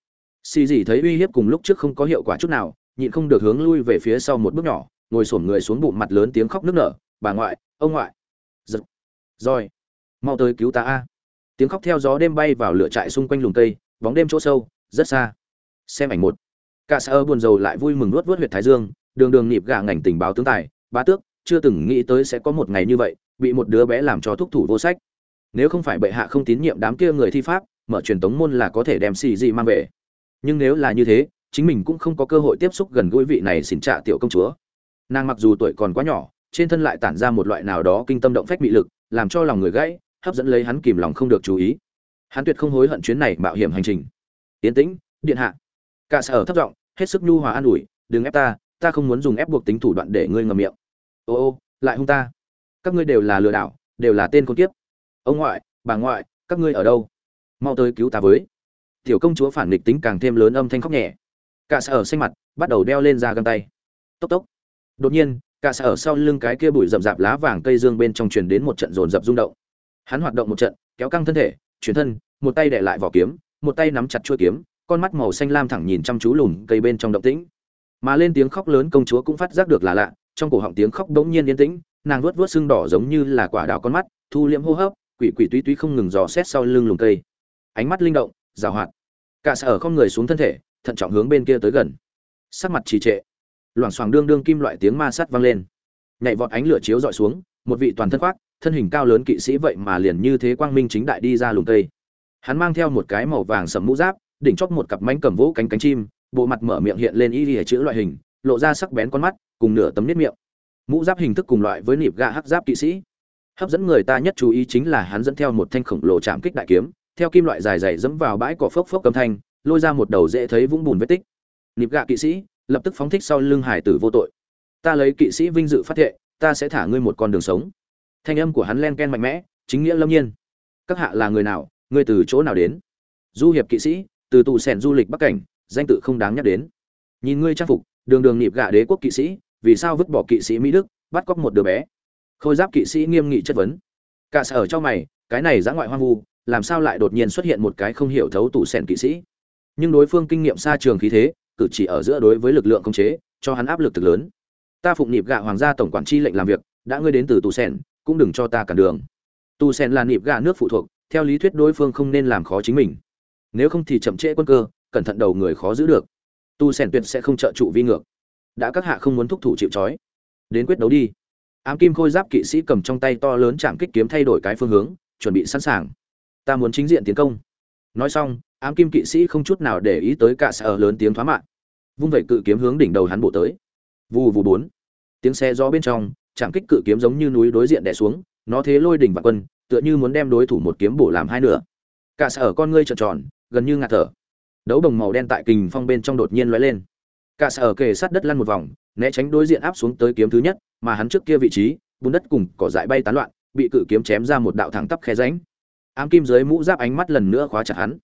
Xì gì thấy uy hiếp cùng lúc trước không có hiệu quả chút nào, nhịn không được hướng lui về phía sau một bước nhỏ, ngồi xổm người xuống bụng mặt lớn tiếng khóc nức nở, bà ngoại, ông ngoại. Giật. Rồi. Mau tới cứu ta a. Tiếng khóc theo gió đêm bay vào lửa trại xung quanh lùm cây, bóng đêm chỗ sâu, rất xa xem ảnh một. Cả xã buồn rầu lại vui mừng nuốt vớt huyệt thái dương, đường đường nhịp gà ngành tình báo tướng tài, bá tước, chưa từng nghĩ tới sẽ có một ngày như vậy, bị một đứa bé làm cho thúc thủ vô sách. Nếu không phải bệ hạ không tín nhiệm đám kia người thi pháp, mở truyền tống môn là có thể đem xì gì mang về. Nhưng nếu là như thế, chính mình cũng không có cơ hội tiếp xúc gần gũi vị này xỉn trạ tiểu công chúa. Nàng mặc dù tuổi còn quá nhỏ, trên thân lại tản ra một loại nào đó kinh tâm động phách mị lực, làm cho lòng người gãy, hấp dẫn lấy hắn kìm lòng không được chú ý. Hắn tuyệt không hối hận chuyến này mạo hiểm hành trình. Tiến tĩnh, điện hạ cả sở thấp giọng, hết sức nhu hòa an ủi, đừng ép ta ta không muốn dùng ép buộc tính thủ đoạn để ngươi ngậm miệng. Ô ô, lại hung ta. Các ngươi đều là lừa đảo, đều là tên con kiếp. Ông ngoại, bà ngoại, các ngươi ở đâu? Mau tới cứu ta với. Tiểu công chúa phản nghịch tính càng thêm lớn âm thanh khóc nhẹ. Cả sở xanh mặt, bắt đầu đeo lên ra găng tay. Tốc tốc. Đột nhiên, cả sở sau lưng cái kia bụi rậm rạp lá vàng cây dương bên trong truyền đến một trận rồn rập rung động. Hắn hoạt động một trận, kéo căng thân thể, chuyển thân, một tay để lại vỏ kiếm, một tay nắm chặt chuôi kiếm con mắt màu xanh lam thẳng nhìn chăm chú lùm cây bên trong động tĩnh. Mà lên tiếng khóc lớn công chúa cũng phát giác được là lạ, trong cổ họng tiếng khóc bỗng nhiên yên tĩnh, nàng vuốt vuốt xương đỏ giống như là quả đào con mắt, thu liễm hô hấp, quỷ quỷ túy túy không ngừng dò xét sau lưng lùm cây. Ánh mắt linh động rào hoạt. Cả sở không người xuống thân thể, thận trọng hướng bên kia tới gần. Sắc mặt trì trệ. Loảng xoảng đương đương kim loại tiếng ma sắt vang lên. Nhảy vọt ánh lửa chiếu dọi xuống, một vị toàn thân khoác, thân hình cao lớn kỵ sĩ vậy mà liền như thế quang minh chính đại đi ra lùm cây. Hắn mang theo một cái màu vàng sầm mũ giáp đỉnh chót một cặp mánh cầm vỗ cánh cánh chim, bộ mặt mở miệng hiện lên y lìa chữ loại hình, lộ ra sắc bén con mắt, cùng nửa tấm nếp miệng. Mũ giáp hình thức cùng loại với nịp gạ hắc giáp kỵ sĩ. Hấp dẫn người ta nhất chú ý chính là hắn dẫn theo một thanh khổng lồ chạm kích đại kiếm, theo kim loại dài dày dẫm vào bãi cỏ phốc phốc cầm thanh, lôi ra một đầu dễ thấy vũng bùn vết tích. Nịp gạ kỵ sĩ, lập tức phóng thích sau lưng hải tử vô tội. Ta lấy kỵ sĩ vinh dự phát thệ, ta sẽ thả ngươi một con đường sống. Thanh âm của hắn len ken mạnh mẽ, chính nghĩa lâm nhiên. Các hạ là người nào, ngươi từ chỗ nào đến? Du hiệp kỵ sĩ từ tù sẻn du lịch bắc cảnh, danh tự không đáng nhắc đến. Nhìn ngươi trang phục, đường đường nhịp gạ đế quốc kỵ sĩ, vì sao vứt bỏ kỵ sĩ mỹ đức, bắt cóc một đứa bé? Khôi giáp kỵ sĩ nghiêm nghị chất vấn. Cả sở cho mày, cái này giã ngoại hoang vu, làm sao lại đột nhiên xuất hiện một cái không hiểu thấu tủ sẻn kỵ sĩ? Nhưng đối phương kinh nghiệm xa trường khí thế, cử chỉ ở giữa đối với lực lượng khống chế, cho hắn áp lực thực lớn. Ta phụng nhịp gạ hoàng gia tổng quản chi lệnh làm việc, đã ngươi đến từ tù sẻn, cũng đừng cho ta cản đường. Tù sẻn là nhịp gạ nước phụ thuộc, theo lý thuyết đối phương không nên làm khó chính mình nếu không thì chậm trễ quân cơ, cẩn thận đầu người khó giữ được. Tu Sẻn tuyệt sẽ không trợ trụ vi ngược. Đã các hạ không muốn thúc thủ chịu trói, đến quyết đấu đi. Ám kim khôi giáp kỵ sĩ cầm trong tay to lớn chạm kích kiếm thay đổi cái phương hướng, chuẩn bị sẵn sàng. Ta muốn chính diện tiến công. Nói xong, ám kim kỵ sĩ không chút nào để ý tới cả sợ lớn tiếng thoá mạn. Vung vẩy cự kiếm hướng đỉnh đầu hắn bổ tới. Vù vù bốn. Tiếng xe gió bên trong chạm kích cự kiếm giống như núi đối diện đè xuống, nó thế lôi đỉnh và quân, tựa như muốn đem đối thủ một kiếm bổ làm hai nửa. Cả sở con ngươi trợn tròn gần như ngạt thở. Đấu đồng màu đen tại kình phong bên trong đột nhiên lóe lên. Cả sở kề sát đất lăn một vòng, né tránh đối diện áp xuống tới kiếm thứ nhất, mà hắn trước kia vị trí, bùn đất cùng cỏ dại bay tán loạn, bị cự kiếm chém ra một đạo thẳng tắp khe ránh ám kim dưới mũ giáp ánh mắt lần nữa khóa chặt hắn.